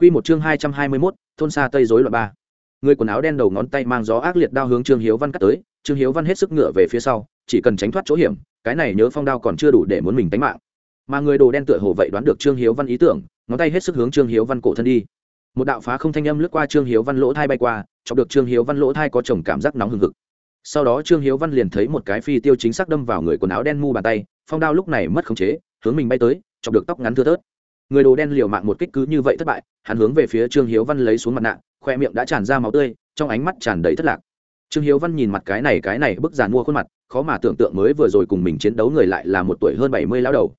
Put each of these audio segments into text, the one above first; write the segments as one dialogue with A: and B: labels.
A: Quy một chương 221, thôn xa tây rối loạn ba. Người quần áo đen đầu ngón tay mang gió ác liệt đao hướng Trương Hiếu Văn cắt tới, Trương Hiếu Văn hết sức ngựa về phía sau, chỉ cần tránh thoát chỗ hiểm, cái này nhớ phong đao còn chưa đủ để muốn mình tính mạng. Mà người đồ đen tựa hồ vậy đoán được Trương Hiếu Văn ý tưởng, ngón tay hết sức hướng Trương Hiếu Văn cổ thân đi. Một đạo phá không thanh âm lướt qua Trương Hiếu Văn lỗ thai bay qua, chọc được Trương Hiếu Văn lỗ thai có chồng cảm giác nóng hừng hực. Sau đó Trương Hiếu Văn liền thấy một cái phi tiêu chính xác đâm vào người quần áo đen mu bàn tay, phong đao lúc này mất khống chế, hướng mình bay tới, chọc được tóc ngắn thưa thớt người đồ đen liều mạng một kích cứ như vậy thất bại, hắn hướng về phía trương hiếu văn lấy xuống mặt nạ, khoe miệng đã tràn ra máu tươi, trong ánh mắt tràn đầy thất lạc. Trương hiếu văn nhìn mặt cái này cái này, bức giàn mua khuôn mặt, khó mà tưởng tượng mới vừa rồi cùng mình chiến đấu người lại là một tuổi hơn bảy mươi lão đầu.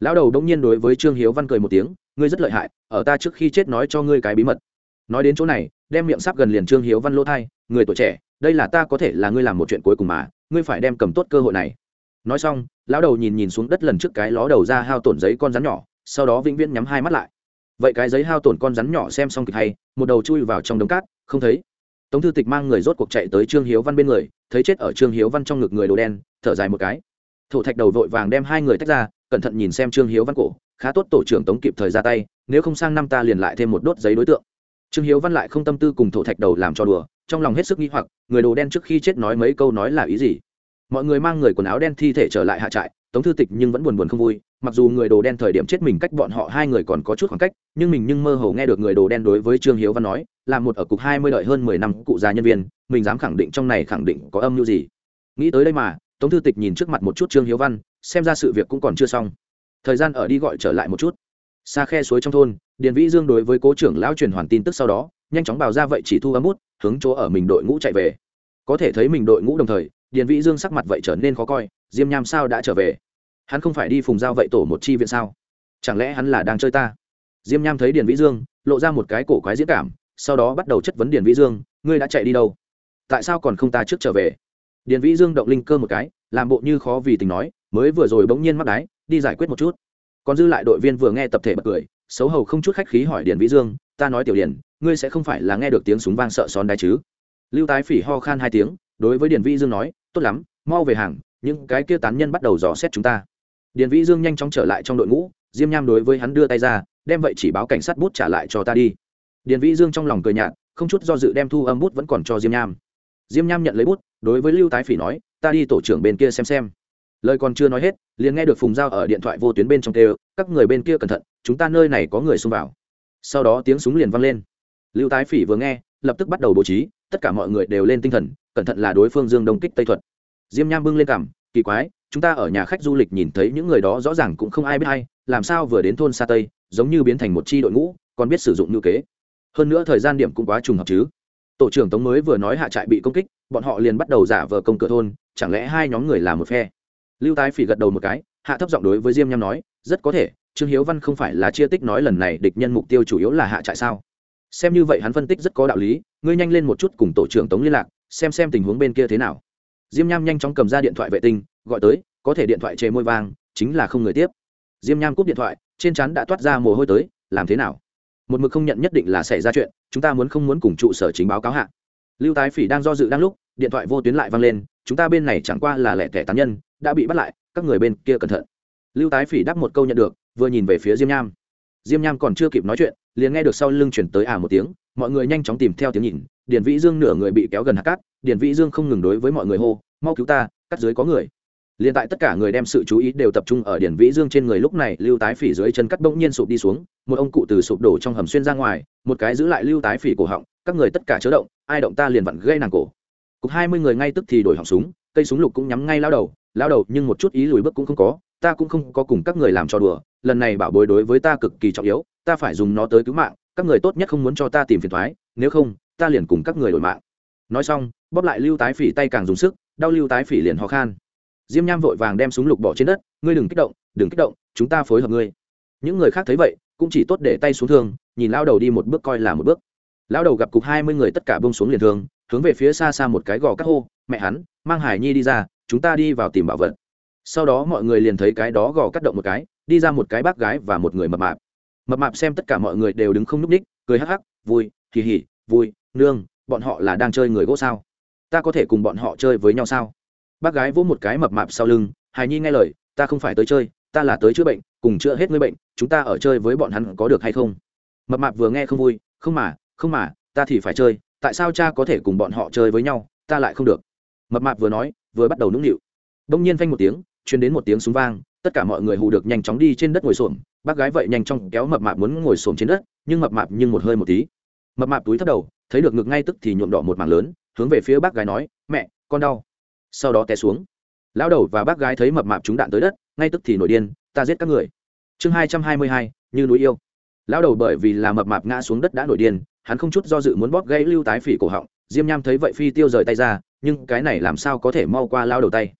A: Lão đầu đông nhiên đối với trương hiếu văn cười một tiếng, ngươi rất lợi hại, ở ta trước khi chết nói cho ngươi cái bí mật. Nói đến chỗ này, đem miệng sắp gần liền trương hiếu văn lỗ thai, người tuổi trẻ, đây là ta có thể là ngươi làm một chuyện cuối cùng mà, ngươi phải đem cầm tốt cơ hội này. Nói xong, lão đầu nhìn nhìn xuống đất lần trước cái ló đầu ra hao tổn giấy con rắn nhỏ sau đó vĩnh viễn nhắm hai mắt lại. Vậy cái giấy hao tổn con rắn nhỏ xem xong kịch hay, một đầu chui vào trong đống cát, không thấy. Tống thư tịch mang người rốt cuộc chạy tới trương hiếu văn bên người, thấy chết ở trương hiếu văn trong ngực người đồ đen, thở dài một cái. Thổ thạch đầu vội vàng đem hai người tách ra, cẩn thận nhìn xem trương hiếu văn cổ, khá tốt tổ trưởng tống kịp thời ra tay, nếu không sang năm ta liền lại thêm một đốt giấy đối tượng. Trương hiếu văn lại không tâm tư cùng thổ thạch đầu làm cho đùa, trong lòng hết sức nghi hoặc, người đồ đen trước khi chết nói mấy câu nói là ý gì? Mọi người mang người quần áo đen thi thể trở lại hạ trại, tống thư tịch nhưng vẫn buồn buồn không vui, mặc dù người đồ đen thời điểm chết mình cách bọn họ hai người còn có chút khoảng cách, nhưng mình nhưng mơ hồ nghe được người đồ đen đối với trương hiếu văn nói, là một ở cục hai mươi đợi hơn mười năm cụ già nhân viên, mình dám khẳng định trong này khẳng định có âm mưu gì. Nghĩ tới đây mà, tống thư tịch nhìn trước mặt một chút trương hiếu văn, xem ra sự việc cũng còn chưa xong. Thời gian ở đi gọi trở lại một chút. Xa khe suối trong thôn, điền vĩ dương đối với cố trưởng lão truyền hoàn tin tức sau đó, nhanh chóng bào ra vậy chỉ thu âm bút, hướng chỗ ở mình đội ngũ chạy về. Có thể thấy mình đội ngũ đồng thời điền vĩ dương sắc mặt vậy trở nên khó coi, diêm nham sao đã trở về? Hắn không phải đi phùng giao vậy tổ một chi viện sao? Chẳng lẽ hắn là đang chơi ta? Diêm nham thấy điền vĩ dương, lộ ra một cái cổ quái diễn cảm, sau đó bắt đầu chất vấn điền vĩ dương, ngươi đã chạy đi đâu? Tại sao còn không ta trước trở về? Điền vĩ dương động linh cơ một cái, làm bộ như khó vì tình nói, mới vừa rồi bỗng nhiên mắc đái, đi giải quyết một chút. Còn dư lại đội viên vừa nghe tập thể bật cười, xấu hầu không chút khách khí hỏi điền vĩ dương, ta nói tiểu điền, ngươi sẽ không phải là nghe được tiếng súng vang sợ xón đáy chứ? Lưu tái phỉ ho khan hai tiếng, đối với điền vĩ dương nói tốt lắm, mau về hàng, những cái kia tán nhân bắt đầu dò xét chúng ta. Điền vĩ dương nhanh chóng trở lại trong đội ngũ, diêm nham đối với hắn đưa tay ra, đem vậy chỉ báo cảnh sát bút trả lại cho ta đi. Điền vĩ dương trong lòng cười nhạt, không chút do dự đem thu âm bút vẫn còn cho diêm nham. Diêm nham nhận lấy bút, đối với lưu tái phỉ nói, ta đi tổ trưởng bên kia xem xem. Lời còn chưa nói hết, liền nghe được phùng giao ở điện thoại vô tuyến bên trong tê các người bên kia cẩn thận, chúng ta nơi này có người xông vào. Sau đó tiếng súng liền vang lên. Lưu tái phỉ vừa nghe, lập tức bắt đầu bố trí, tất cả mọi người đều lên tinh thần cẩn thận là đối phương dương đông kích tây thuật. Diêm nham bưng lên cảm kỳ quái, chúng ta ở nhà khách du lịch nhìn thấy những người đó rõ ràng cũng không ai biết hay làm sao vừa đến thôn xa tây, giống như biến thành một chi đội ngũ, còn biết sử dụng ngữ kế. Hơn nữa thời gian điểm cũng quá trùng hợp chứ. Tổ trưởng tống mới vừa nói hạ trại bị công kích, bọn họ liền bắt đầu giả vờ công cửa thôn, chẳng lẽ hai nhóm người là một phe? Lưu tái phỉ gật đầu một cái, hạ thấp giọng đối với diêm nham nói, rất có thể, trương hiếu văn không phải là chia tích nói lần này địch nhân mục tiêu chủ yếu là hạ trại sao? Xem như vậy hắn phân tích rất có đạo lý, ngươi nhanh lên một chút cùng tổ trưởng tống liên lạc xem xem tình huống bên kia thế nào. Diêm nham nhanh chóng cầm ra điện thoại vệ tinh, gọi tới, có thể điện thoại chề môi vang, chính là không người tiếp. Diêm nham cúp điện thoại, trên chắn đã toát ra mồ hôi tới, làm thế nào? Một mực không nhận nhất định là xảy ra chuyện, chúng ta muốn không muốn cùng trụ sở chính báo cáo hạ. Lưu tái phỉ đang do dự đang lúc, điện thoại vô tuyến lại vang lên, chúng ta bên này chẳng qua là lẻ tẻ tán nhân, đã bị bắt lại, các người bên kia cẩn thận. Lưu tái phỉ đáp một câu nhận được, vừa nhìn về phía diêm nham. Diêm nham còn chưa kịp nói chuyện, liền nghe được sau lưng chuyển tới à một tiếng, mọi người nhanh chóng tìm theo tiếng nhìn điền vĩ dương nửa người bị kéo gần hạt cát, điền vĩ dương không ngừng đối với mọi người hô, mau cứu ta, cắt dưới có người. Liền tại tất cả người đem sự chú ý đều tập trung ở điển vĩ dương trên người lúc này, lưu tái phỉ dưới chân cắt bỗng nhiên sụp đi xuống, một ông cụ từ sụp đổ trong hầm xuyên ra ngoài, một cái giữ lại lưu tái phỉ cổ họng, các người tất cả chớ động, ai động ta liền vặn gây nàng cổ. Cục hai mươi người ngay tức thì đổi họng súng, cây súng lục cũng nhắm ngay lao đầu lao đầu nhưng một chút ý lùi bước cũng không có, ta cũng không có cùng các người làm trò đùa, lần này bảo bối đối với ta cực kỳ trọng yếu, ta phải dùng nó tới cứu mạng, các người tốt nhất không muốn cho ta tìm phiền thoái, nếu không ta liền cùng các người đổi mạng. Nói xong, bóp lại lưu tái phỉ tay càng dùng sức, đau lưu tái phỉ liền ho khan. Diêm nham vội vàng đem súng lục bỏ trên đất, ngươi đừng kích động, đừng kích động, chúng ta phối hợp ngươi. Những người khác thấy vậy, cũng chỉ tốt để tay xuống thương, nhìn lao đầu đi một bước coi là một bước. Lao đầu gặp cục hai mươi người tất cả bông xuống liền thương, hướng về phía xa xa một cái gò cắt hô, mẹ hắn, mang hải nhi đi ra, chúng ta đi vào tìm bảo vật. Sau đó mọi người liền thấy cái đó gò cắt động một cái, đi ra một cái bác gái và một người mập mạp. Mập mạp xem tất cả mọi người đều đứng không n ú c ních cười hắc hắc, vui kỳ hỉ vui nương, bọn họ là đang chơi người gỗ sao? Ta có thể cùng bọn họ chơi với nhau sao? Bác gái vỗ một cái mập mạp sau lưng, hài nhi nghe lời, ta không phải tới chơi, ta là tới chữa bệnh, cùng chữa hết người bệnh, chúng ta ở chơi với bọn hắn có được hay không? Mập mạp vừa nghe không vui, không mà không mà, ta thì phải chơi, tại sao cha có thể cùng bọn họ chơi với nhau, ta lại không được? Mập mạp vừa nói, vừa bắt đầu nũng nịu. Đông nhiên phanh một tiếng chuyến đến một tiếng súng vang, tất cả mọi người hù được nhanh chóng đi trên đất ngồi xổm. Bác gái vậy nhanh chóng kéo mập mạp muốn ngồi xổm trên đất, nhưng mập mạp nhưng một hơi một tí. Mập mạp túi thấp đầu thấy được ngực ngay tức thì nhuộm đỏ một mảng lớn, hướng về phía bác gái nói, mẹ, con đau. Sau đó té xuống. Lão đầu và bác gái thấy mập mạp chúng đạn tới đất, ngay tức thì nổi điên, ta giết các người. Chương hai trăm hai mươi hai, như núi yêu. Lão đầu bởi vì là mập mạp ngã xuống đất đã nổi điên, hắn không chút do dự muốn bóp gãy lưu tái phỉ cổ họng, diêm nham thấy vậy phi tiêu rời tay ra, nhưng cái này làm sao có thể mau qua lao đầu tay.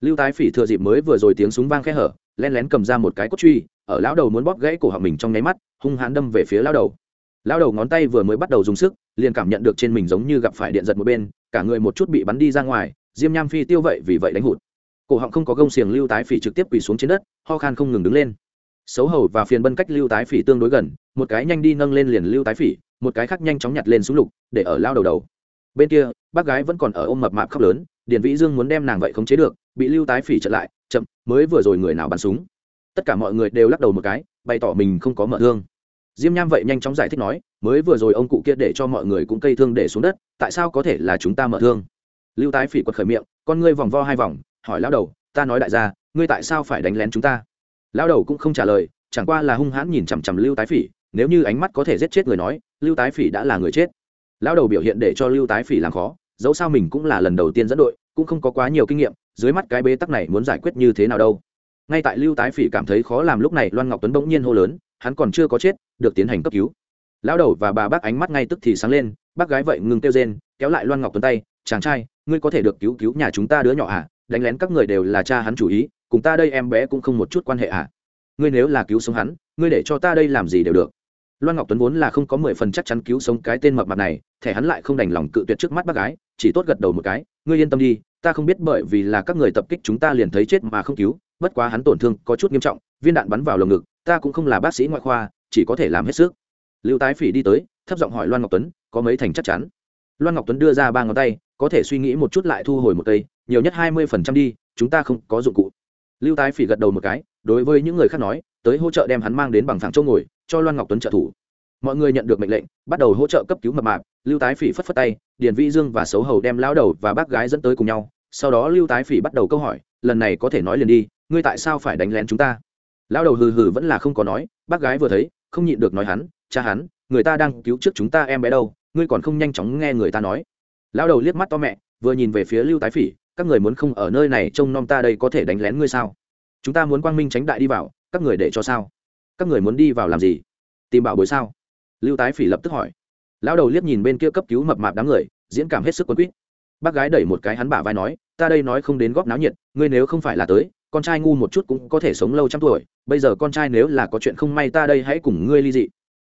A: Lưu tái phỉ thừa dịp mới vừa rồi tiếng súng vang khe hở len lén cầm ra một cái cốt truy, ở lão đầu muốn bóp gãy cổ họng mình trong nháy mắt, hung hãn đâm về phía lão đầu lão đầu ngón tay vừa mới bắt đầu dùng sức, liền cảm nhận được trên mình giống như gặp phải điện giật một bên, cả người một chút bị bắn đi ra ngoài, diêm nham phi tiêu vậy vì vậy đánh hụt. Cổ họng không có gông xiềng lưu tái phỉ trực tiếp quỳ xuống trên đất, ho khan không ngừng đứng lên. Xấu hầu và phiền bân cách lưu tái phỉ tương đối gần, một cái nhanh đi nâng lên liền lưu tái phỉ, một cái khác nhanh chóng nhặt lên súng lục, để ở lao đầu đầu. Bên kia, bác gái vẫn còn ở ôm mập mạp khóc lớn, điền vĩ dương muốn đem nàng vậy không chế được, bị lưu tái phỉ trở lại, chậm, mới vừa rồi người nào bắn súng. Tất cả mọi người đều lắc đầu một cái, bày tỏ mình không có mở thương diêm nham vậy nhanh chóng giải thích nói, mới vừa rồi ông cụ kia để cho mọi người cũng cây thương để xuống đất, tại sao có thể là chúng ta mở thương? Lưu tái phỉ quật khởi miệng, con ngươi vòng vo hai vòng, hỏi lão đầu, ta nói đại gia, ngươi tại sao phải đánh lén chúng ta? Lão đầu cũng không trả lời, chẳng qua là hung hãn nhìn chằm chằm lưu tái phỉ, nếu như ánh mắt có thể giết chết người nói, lưu tái phỉ đã là người chết. Lão đầu biểu hiện để cho lưu tái phỉ làm khó, dẫu sao mình cũng là lần đầu tiên dẫn đội, cũng không có quá nhiều kinh nghiệm, dưới mắt cái bế tắc này muốn giải quyết như thế nào đâu. Ngay tại lưu tái phỉ cảm thấy khó làm lúc này, loan ngọc tuấn bỗng nhiên hô lớn hắn còn chưa có chết, được tiến hành cấp cứu. Lão đầu và bà bác ánh mắt ngay tức thì sáng lên, bác gái vậy ngừng kêu rên, kéo lại loan ngọc tuấn tay, chàng trai, ngươi có thể được cứu cứu nhà chúng ta đứa nhỏ à đánh lén các người đều là cha hắn chủ ý, cùng ta đây em bé cũng không một chút quan hệ à ngươi nếu là cứu sống hắn, ngươi để cho ta đây làm gì đều được. Loan ngọc tuấn vốn là không có mười phần chắc chắn cứu sống cái tên mập mặt này, thẻ hắn lại không đành lòng cự tuyệt trước mắt bác gái, chỉ tốt gật đầu một cái, ngươi yên tâm đi, ta không biết bởi vì là các người tập kích chúng ta liền thấy chết mà không cứu, bất quá hắn tổn thương có chút nghiêm trọng, viên đạn bắn vào lồng ngực ta cũng không là bác sĩ ngoại khoa, chỉ có thể làm hết sức. Lưu tái phỉ đi tới, thấp giọng hỏi loan ngọc tuấn, có mấy thành chắc chắn? Loan ngọc tuấn đưa ra ba ngón tay, có thể suy nghĩ một chút lại thu hồi một cây, nhiều nhất hai mươi phần trăm đi, chúng ta không có dụng cụ. Lưu tái phỉ gật đầu một cái, đối với những người khác nói, tới hỗ trợ đem hắn mang đến bằng thẳng chỗ ngồi, cho loan ngọc tuấn trợ thủ. Mọi người nhận được mệnh lệnh, bắt đầu hỗ trợ cấp cứu mập mạp, lưu tái phỉ phất phất tay, điền vĩ dương và xấu hầu đem lao đầu và bác gái dẫn tới cùng nhau. Sau đó lưu tái phỉ bắt đầu câu hỏi, lần này có thể nói liền đi, ngươi tại sao phải đánh lén chúng ta? Lao đầu hừ hừ vẫn là không có nói, bác gái vừa thấy, không nhịn được nói hắn, cha hắn, người ta đang cứu trước chúng ta em bé đâu, ngươi còn không nhanh chóng nghe người ta nói. Lao đầu liếc mắt to mẹ, vừa nhìn về phía lưu tái phỉ, các người muốn không ở nơi này trông nom ta đây có thể đánh lén ngươi sao? Chúng ta muốn quang minh tránh đại đi vào, các người để cho sao? Các người muốn đi vào làm gì? Tìm bảo bối sao? Lưu tái phỉ lập tức hỏi. Lão đầu liếc nhìn bên kia cấp cứu mập mạp đám người, diễn cảm hết sức quân quýt. Bác gái đẩy một cái hắn bả vai nói, ta đây nói không đến góp náo nhiệt, ngươi nếu không phải là tới con trai ngu một chút cũng có thể sống lâu trăm tuổi, bây giờ con trai nếu là có chuyện không may ta đây hãy cùng ngươi ly dị.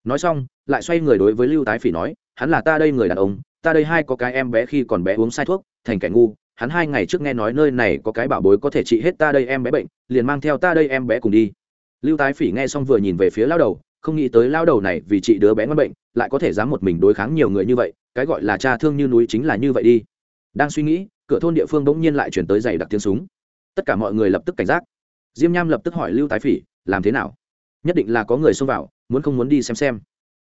A: Nói xong, lại xoay người đối với lưu tái phỉ nói, hắn là ta đây người đàn ông, ta đây hai có cái em bé khi còn bé uống sai thuốc, thành kẻ ngu, hắn hai ngày trước nghe nói nơi này có cái bảo bối có thể trị hết ta đây em bé bệnh, liền mang theo ta đây em bé cùng đi. Lưu tái phỉ nghe xong vừa nhìn về phía lao đầu, không nghĩ tới lao đầu này vì chị đứa bé ngon bệnh, lại có thể dám một mình đối kháng nhiều người như vậy, cái gọi là cha thương như núi chính là như vậy đi. Đang suy nghĩ, cửa thôn địa phương bỗng nhiên lại chuyển tới giày đặc tiếng súng tất cả mọi người lập tức cảnh giác. Diêm nham lập tức hỏi lưu tái phỉ, làm thế nào? Nhất định là có người xông vào, muốn không muốn đi xem xem.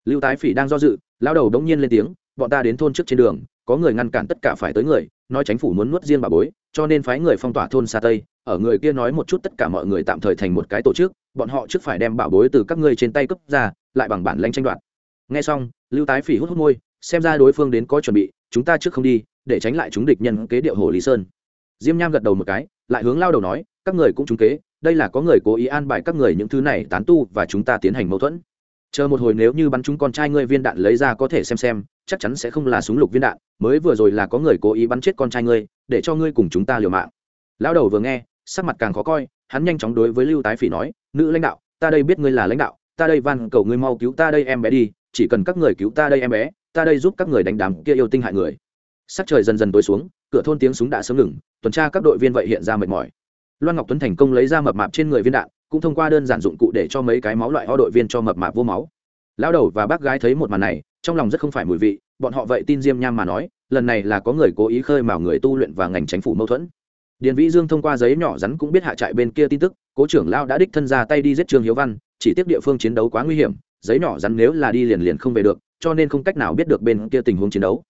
A: Lưu tái phỉ đang do dự lao đầu đống nhiên lên tiếng, bọn ta đến thôn trước trên đường, có người ngăn cản tất cả phải tới người, nói chính phủ muốn nuốt riêng bà bối, cho nên phái người phong tỏa thôn xa tây, ở người kia nói một chút tất cả mọi người tạm thời thành một cái tổ chức, bọn họ trước phải đem bảo bối từ các ngươi trên tay cướp ra, lại bằng bản lãnh tranh đoạt. Nghe xong, lưu tái phỉ hút hút môi, xem ra đối phương đến có chuẩn bị, chúng ta trước không đi, để tránh lại chúng địch nhân kế điệu hồ lý sơn. Diêm nham gật đầu một cái lại hướng lao đầu nói, các người cũng trúng kế, đây là có người cố ý an bài các người những thứ này tán tu và chúng ta tiến hành mâu thuẫn. Chờ một hồi nếu như bắn chúng con trai ngươi viên đạn lấy ra có thể xem xem, chắc chắn sẽ không là súng lục viên đạn, mới vừa rồi là có người cố ý bắn chết con trai ngươi, để cho ngươi cùng chúng ta liều mạng. Lão đầu vừa nghe, sắc mặt càng khó coi, hắn nhanh chóng đối với lưu tái phỉ nói, nữ lãnh đạo, ta đây biết ngươi là lãnh đạo, ta đây van cầu ngươi mau cứu ta đây em bé đi, chỉ cần các người cứu ta đây em bé, ta đây giúp các người đánh đám kia yêu tinh hại người. Sắc trời dần dần tối xuống cửa thôn tiếng súng đã sớm ngừng, tuần tra các đội viên vậy hiện ra mệt mỏi. Loan ngọc tuấn thành công lấy ra mập mạp trên người viên đạn, cũng thông qua đơn giản dụng cụ để cho mấy cái máu loại ho đội viên cho mập mạp vô máu. Lão đầu và bác gái thấy một màn này, trong lòng rất không phải mùi vị, bọn họ vậy tin diêm nham mà nói, lần này là có người cố ý khơi mào người tu luyện và ngành chính phủ mâu thuẫn. Điền vĩ dương thông qua giấy nhỏ rắn cũng biết hạ trại bên kia tin tức, cố trưởng lao đã đích thân ra tay đi giết trương hiếu văn, chỉ tiếp địa phương chiến đấu quá nguy hiểm, giấy nhỏ rắn nếu là đi liền liền không về được, cho nên không cách nào biết được bên kia tình huống chiến đấu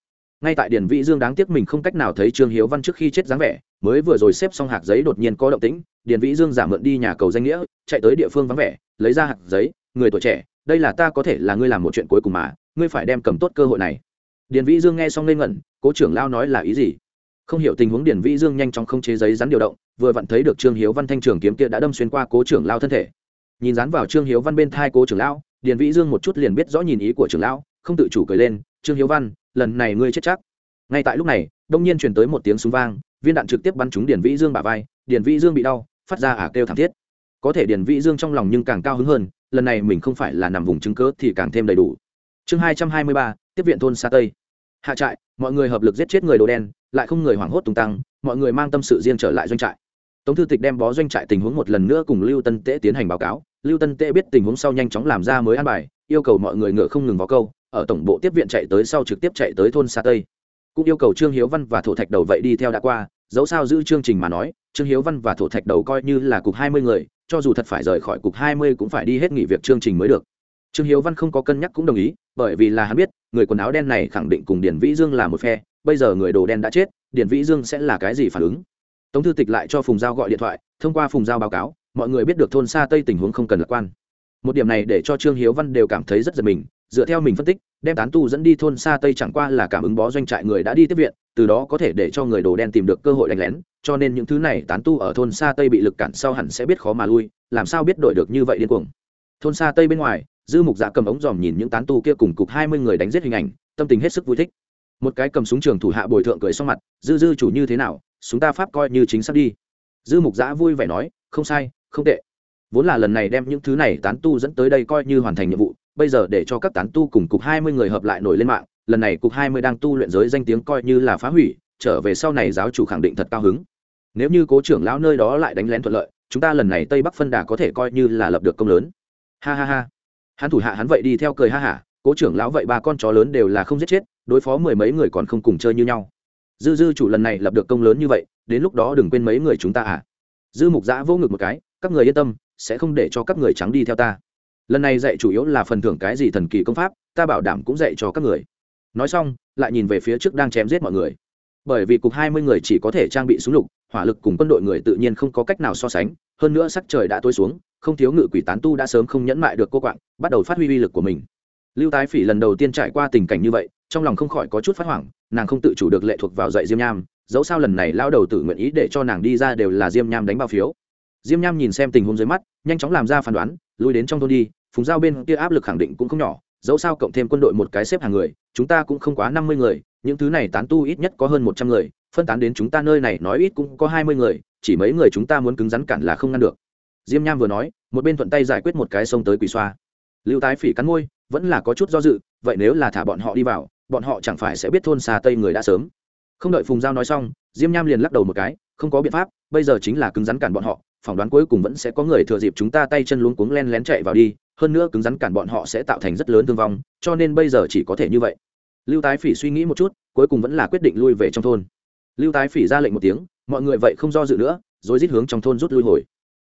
A: ngay tại Điền vĩ dương đáng tiếc mình không cách nào thấy trương hiếu văn trước khi chết dáng vẻ, mới vừa rồi xếp xong hạt giấy đột nhiên có động tĩnh, Điền vĩ dương giả mượn đi nhà cầu danh nghĩa, chạy tới địa phương vắng vẻ, lấy ra hạt giấy, người tuổi trẻ, đây là ta có thể là ngươi làm một chuyện cuối cùng mà, ngươi phải đem cầm tốt cơ hội này. Điền vĩ dương nghe xong lên ngẩn, cố trưởng lao nói là ý gì? Không hiểu tình huống Điền vĩ dương nhanh chóng không chế giấy rắn điều động, vừa vặn thấy được trương hiếu văn thanh trường kiếm kia đã đâm xuyên qua cố trưởng lao thân thể. Nhìn rán vào trương hiếu văn bên thai cố trưởng lao Điền vĩ dương một chút liền biết rõ nhìn ý của trưởng lao không tự chủ cười lên trương hiếu văn, lần này ngươi chết chắc. Ngay tại lúc này, đông nhiên truyền tới một tiếng súng vang, viên đạn trực tiếp bắn trúng Điền vĩ dương bả vai, Điền vĩ dương bị đau, phát ra ả kêu thảm thiết. Có thể Điền vĩ dương trong lòng nhưng càng cao hứng hơn, lần này mình không phải là nằm vùng chứng cớ thì càng thêm đầy đủ. Chương hai trăm hai mươi ba, tiếp viện thôn xa tây. Hạ trại, mọi người hợp lực giết chết người đồ đen, lại không người hoảng hốt tung tăng, mọi người mang tâm sự riêng trở lại doanh trại. Tống thư tịch đem bó doanh trại tình huống một lần nữa cùng lưu tân tễ tiến hành báo cáo. Lưu tân tễ biết tình huống sau nhanh chóng làm ra mới an bài, yêu cầu mọi người ngựa không ngừng vào câu ở tổng bộ tiếp viện chạy tới sau trực tiếp chạy tới thôn xa tây. Cũng yêu cầu trương hiếu văn và thổ thạch đầu vậy đi theo đã qua, dẫu sao giữ chương trình mà nói, trương hiếu văn và thổ thạch đầu coi như là cục hai mươi người, cho dù thật phải rời khỏi cục hai mươi cũng phải đi hết nghỉ việc chương trình mới được. Trương hiếu văn không có cân nhắc cũng đồng ý, bởi vì là hắn biết, người quần áo đen này khẳng định cùng điển vĩ dương là một phe, bây giờ người đồ đen đã chết điển vĩ dương sẽ là cái gì phản ứng? Tống thư tịch lại cho phùng giao gọi điện thoại, thông qua phùng giao báo cáo, mọi người biết được thôn xa tây tình huống không cần lạc quan. Một điểm này để cho trương hiếu văn đều cảm thấy rất giật mình dựa theo mình phân tích, đem tán tu dẫn đi thôn xa tây chẳng qua là cảm ứng bó doanh trại người đã đi tiếp viện, từ đó có thể để cho người đồ đen tìm được cơ hội đánh lén, cho nên những thứ này tán tu ở thôn xa tây bị lực cản sau hẳn sẽ biết khó mà lui, làm sao biết đổi được như vậy điên cuồng. Thôn xa tây bên ngoài, dư mục dạ cầm ống dòm nhìn những tán tu kia cùng cục hai mươi người đánh giết hình ảnh, tâm tình hết sức vui thích. Một cái cầm súng trường thủ hạ bồi thượng cười sau mặt, dư dư chủ như thế nào? Súng ta pháp coi như chính xác đi. Dư mục dạ vui vẻ nói, không sai, không tệ. Vốn là lần này đem những thứ này tán tu dẫn tới đây coi như hoàn thành nhiệm vụ bây giờ để cho các tán tu cùng cục hai mươi người hợp lại nổi lên mạng, lần này cục hai mươi đang tu luyện giới danh tiếng coi như là phá hủy, trở về sau này giáo chủ khẳng định thật cao hứng. Nếu như cố trưởng lão nơi đó lại đánh lén thuận lợi, chúng ta lần này tây bắc phân đà có thể coi như là lập được công lớn. Ha ha ha. Hắn thủ hạ hắn vậy đi theo cười ha hả, cố trưởng lão vậy ba con chó lớn đều là không giết chết, đối phó mười mấy người còn không cùng chơi như nhau. Dư dư chủ lần này lập được công lớn như vậy, đến lúc đó đừng quên mấy người chúng ta à. Dư mục giã vô ngực một cái, các người yên tâm, sẽ không để cho các người trắng đi theo ta lần này dạy chủ yếu là phần thưởng cái gì thần kỳ công pháp, ta bảo đảm cũng dạy cho các người. Nói xong, lại nhìn về phía trước đang chém giết mọi người. Bởi vì cục hai mươi người chỉ có thể trang bị súng lục, hỏa lực cùng quân đội người tự nhiên không có cách nào so sánh, hơn nữa sắc trời đã tối xuống, không thiếu ngự quỷ tán tu đã sớm không nhẫn mại được cô quạng, bắt đầu phát huy uy lực của mình. Lưu tái phỉ lần đầu tiên trải qua tình cảnh như vậy, trong lòng không khỏi có chút phát hoảng, nàng không tự chủ được lệ thuộc vào dạy diêm nham, dẫu sao lần này lao đầu tự nguyện ý để cho nàng đi ra đều là diêm nham đánh bao phiếu. Diêm nham nhìn xem tình huống dưới mắt, nhanh chóng làm ra phán đoán, lui đến trong thôn đi phùng giao bên kia áp lực khẳng định cũng không nhỏ, dẫu sao cộng thêm quân đội một cái xếp hàng người, chúng ta cũng không quá năm mươi người, những thứ này tán tu ít nhất có hơn một trăm người, phân tán đến chúng ta nơi này nói ít cũng có hai mươi người, chỉ mấy người chúng ta muốn cứng rắn cản là không ngăn được. Diêm nham vừa nói, một bên thuận tay giải quyết một cái sông tới quỳ xoa. Lưu tái phỉ cắn môi, vẫn là có chút do dự, vậy nếu là thả bọn họ đi vào, bọn họ chẳng phải sẽ biết thôn xa tây người đã sớm. Không đợi phùng giao nói xong, diêm nham liền lắc đầu một cái, không có biện pháp, bây giờ chính là cứng rắn cản bọn họ, phỏng đoán cuối cùng vẫn sẽ có người thừa dịp chúng ta tay chân luống cuống len lén chạy vào đi hơn nữa cứng rắn cản bọn họ sẽ tạo thành rất lớn thương vong, cho nên bây giờ chỉ có thể như vậy. Lưu tái phỉ suy nghĩ một chút, cuối cùng vẫn là quyết định lui về trong thôn. Lưu tái phỉ ra lệnh một tiếng, mọi người vậy không do dự nữa, rồi rít hướng trong thôn rút lui hồi.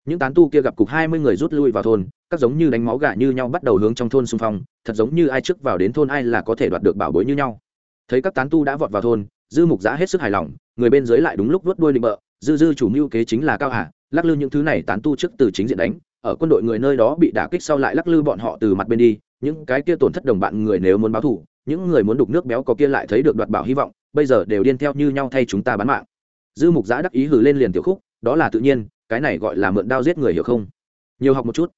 A: Những tán tu kia gặp cục hai mươi người rút lui vào thôn, các giống như đánh máu gà như nhau bắt đầu hướng trong thôn xung phong, thật giống như ai trước vào đến thôn ai là có thể đoạt được bảo bối như nhau. Thấy các tán tu đã vọt vào thôn, dư mục giã hết sức hài lòng, người bên dưới lại đúng lúc vớt đuôi định bợ, dư dư chủ mưu kế chính là cao hà lắc lư những thứ này tán tu trước từ chính diện đánh ở quân đội người nơi đó bị đả kích sau lại lắc lư bọn họ từ mặt bên đi, những cái kia tổn thất đồng bạn người nếu muốn báo thù, những người muốn đục nước béo có kia lại thấy được đoạt bảo hy vọng, bây giờ đều điên theo như nhau thay chúng ta bán mạng. Dư mục giã đắc ý hử lên liền tiểu khúc, đó là tự nhiên, cái này gọi là mượn đao giết người hiểu không? Nhiều học một chút.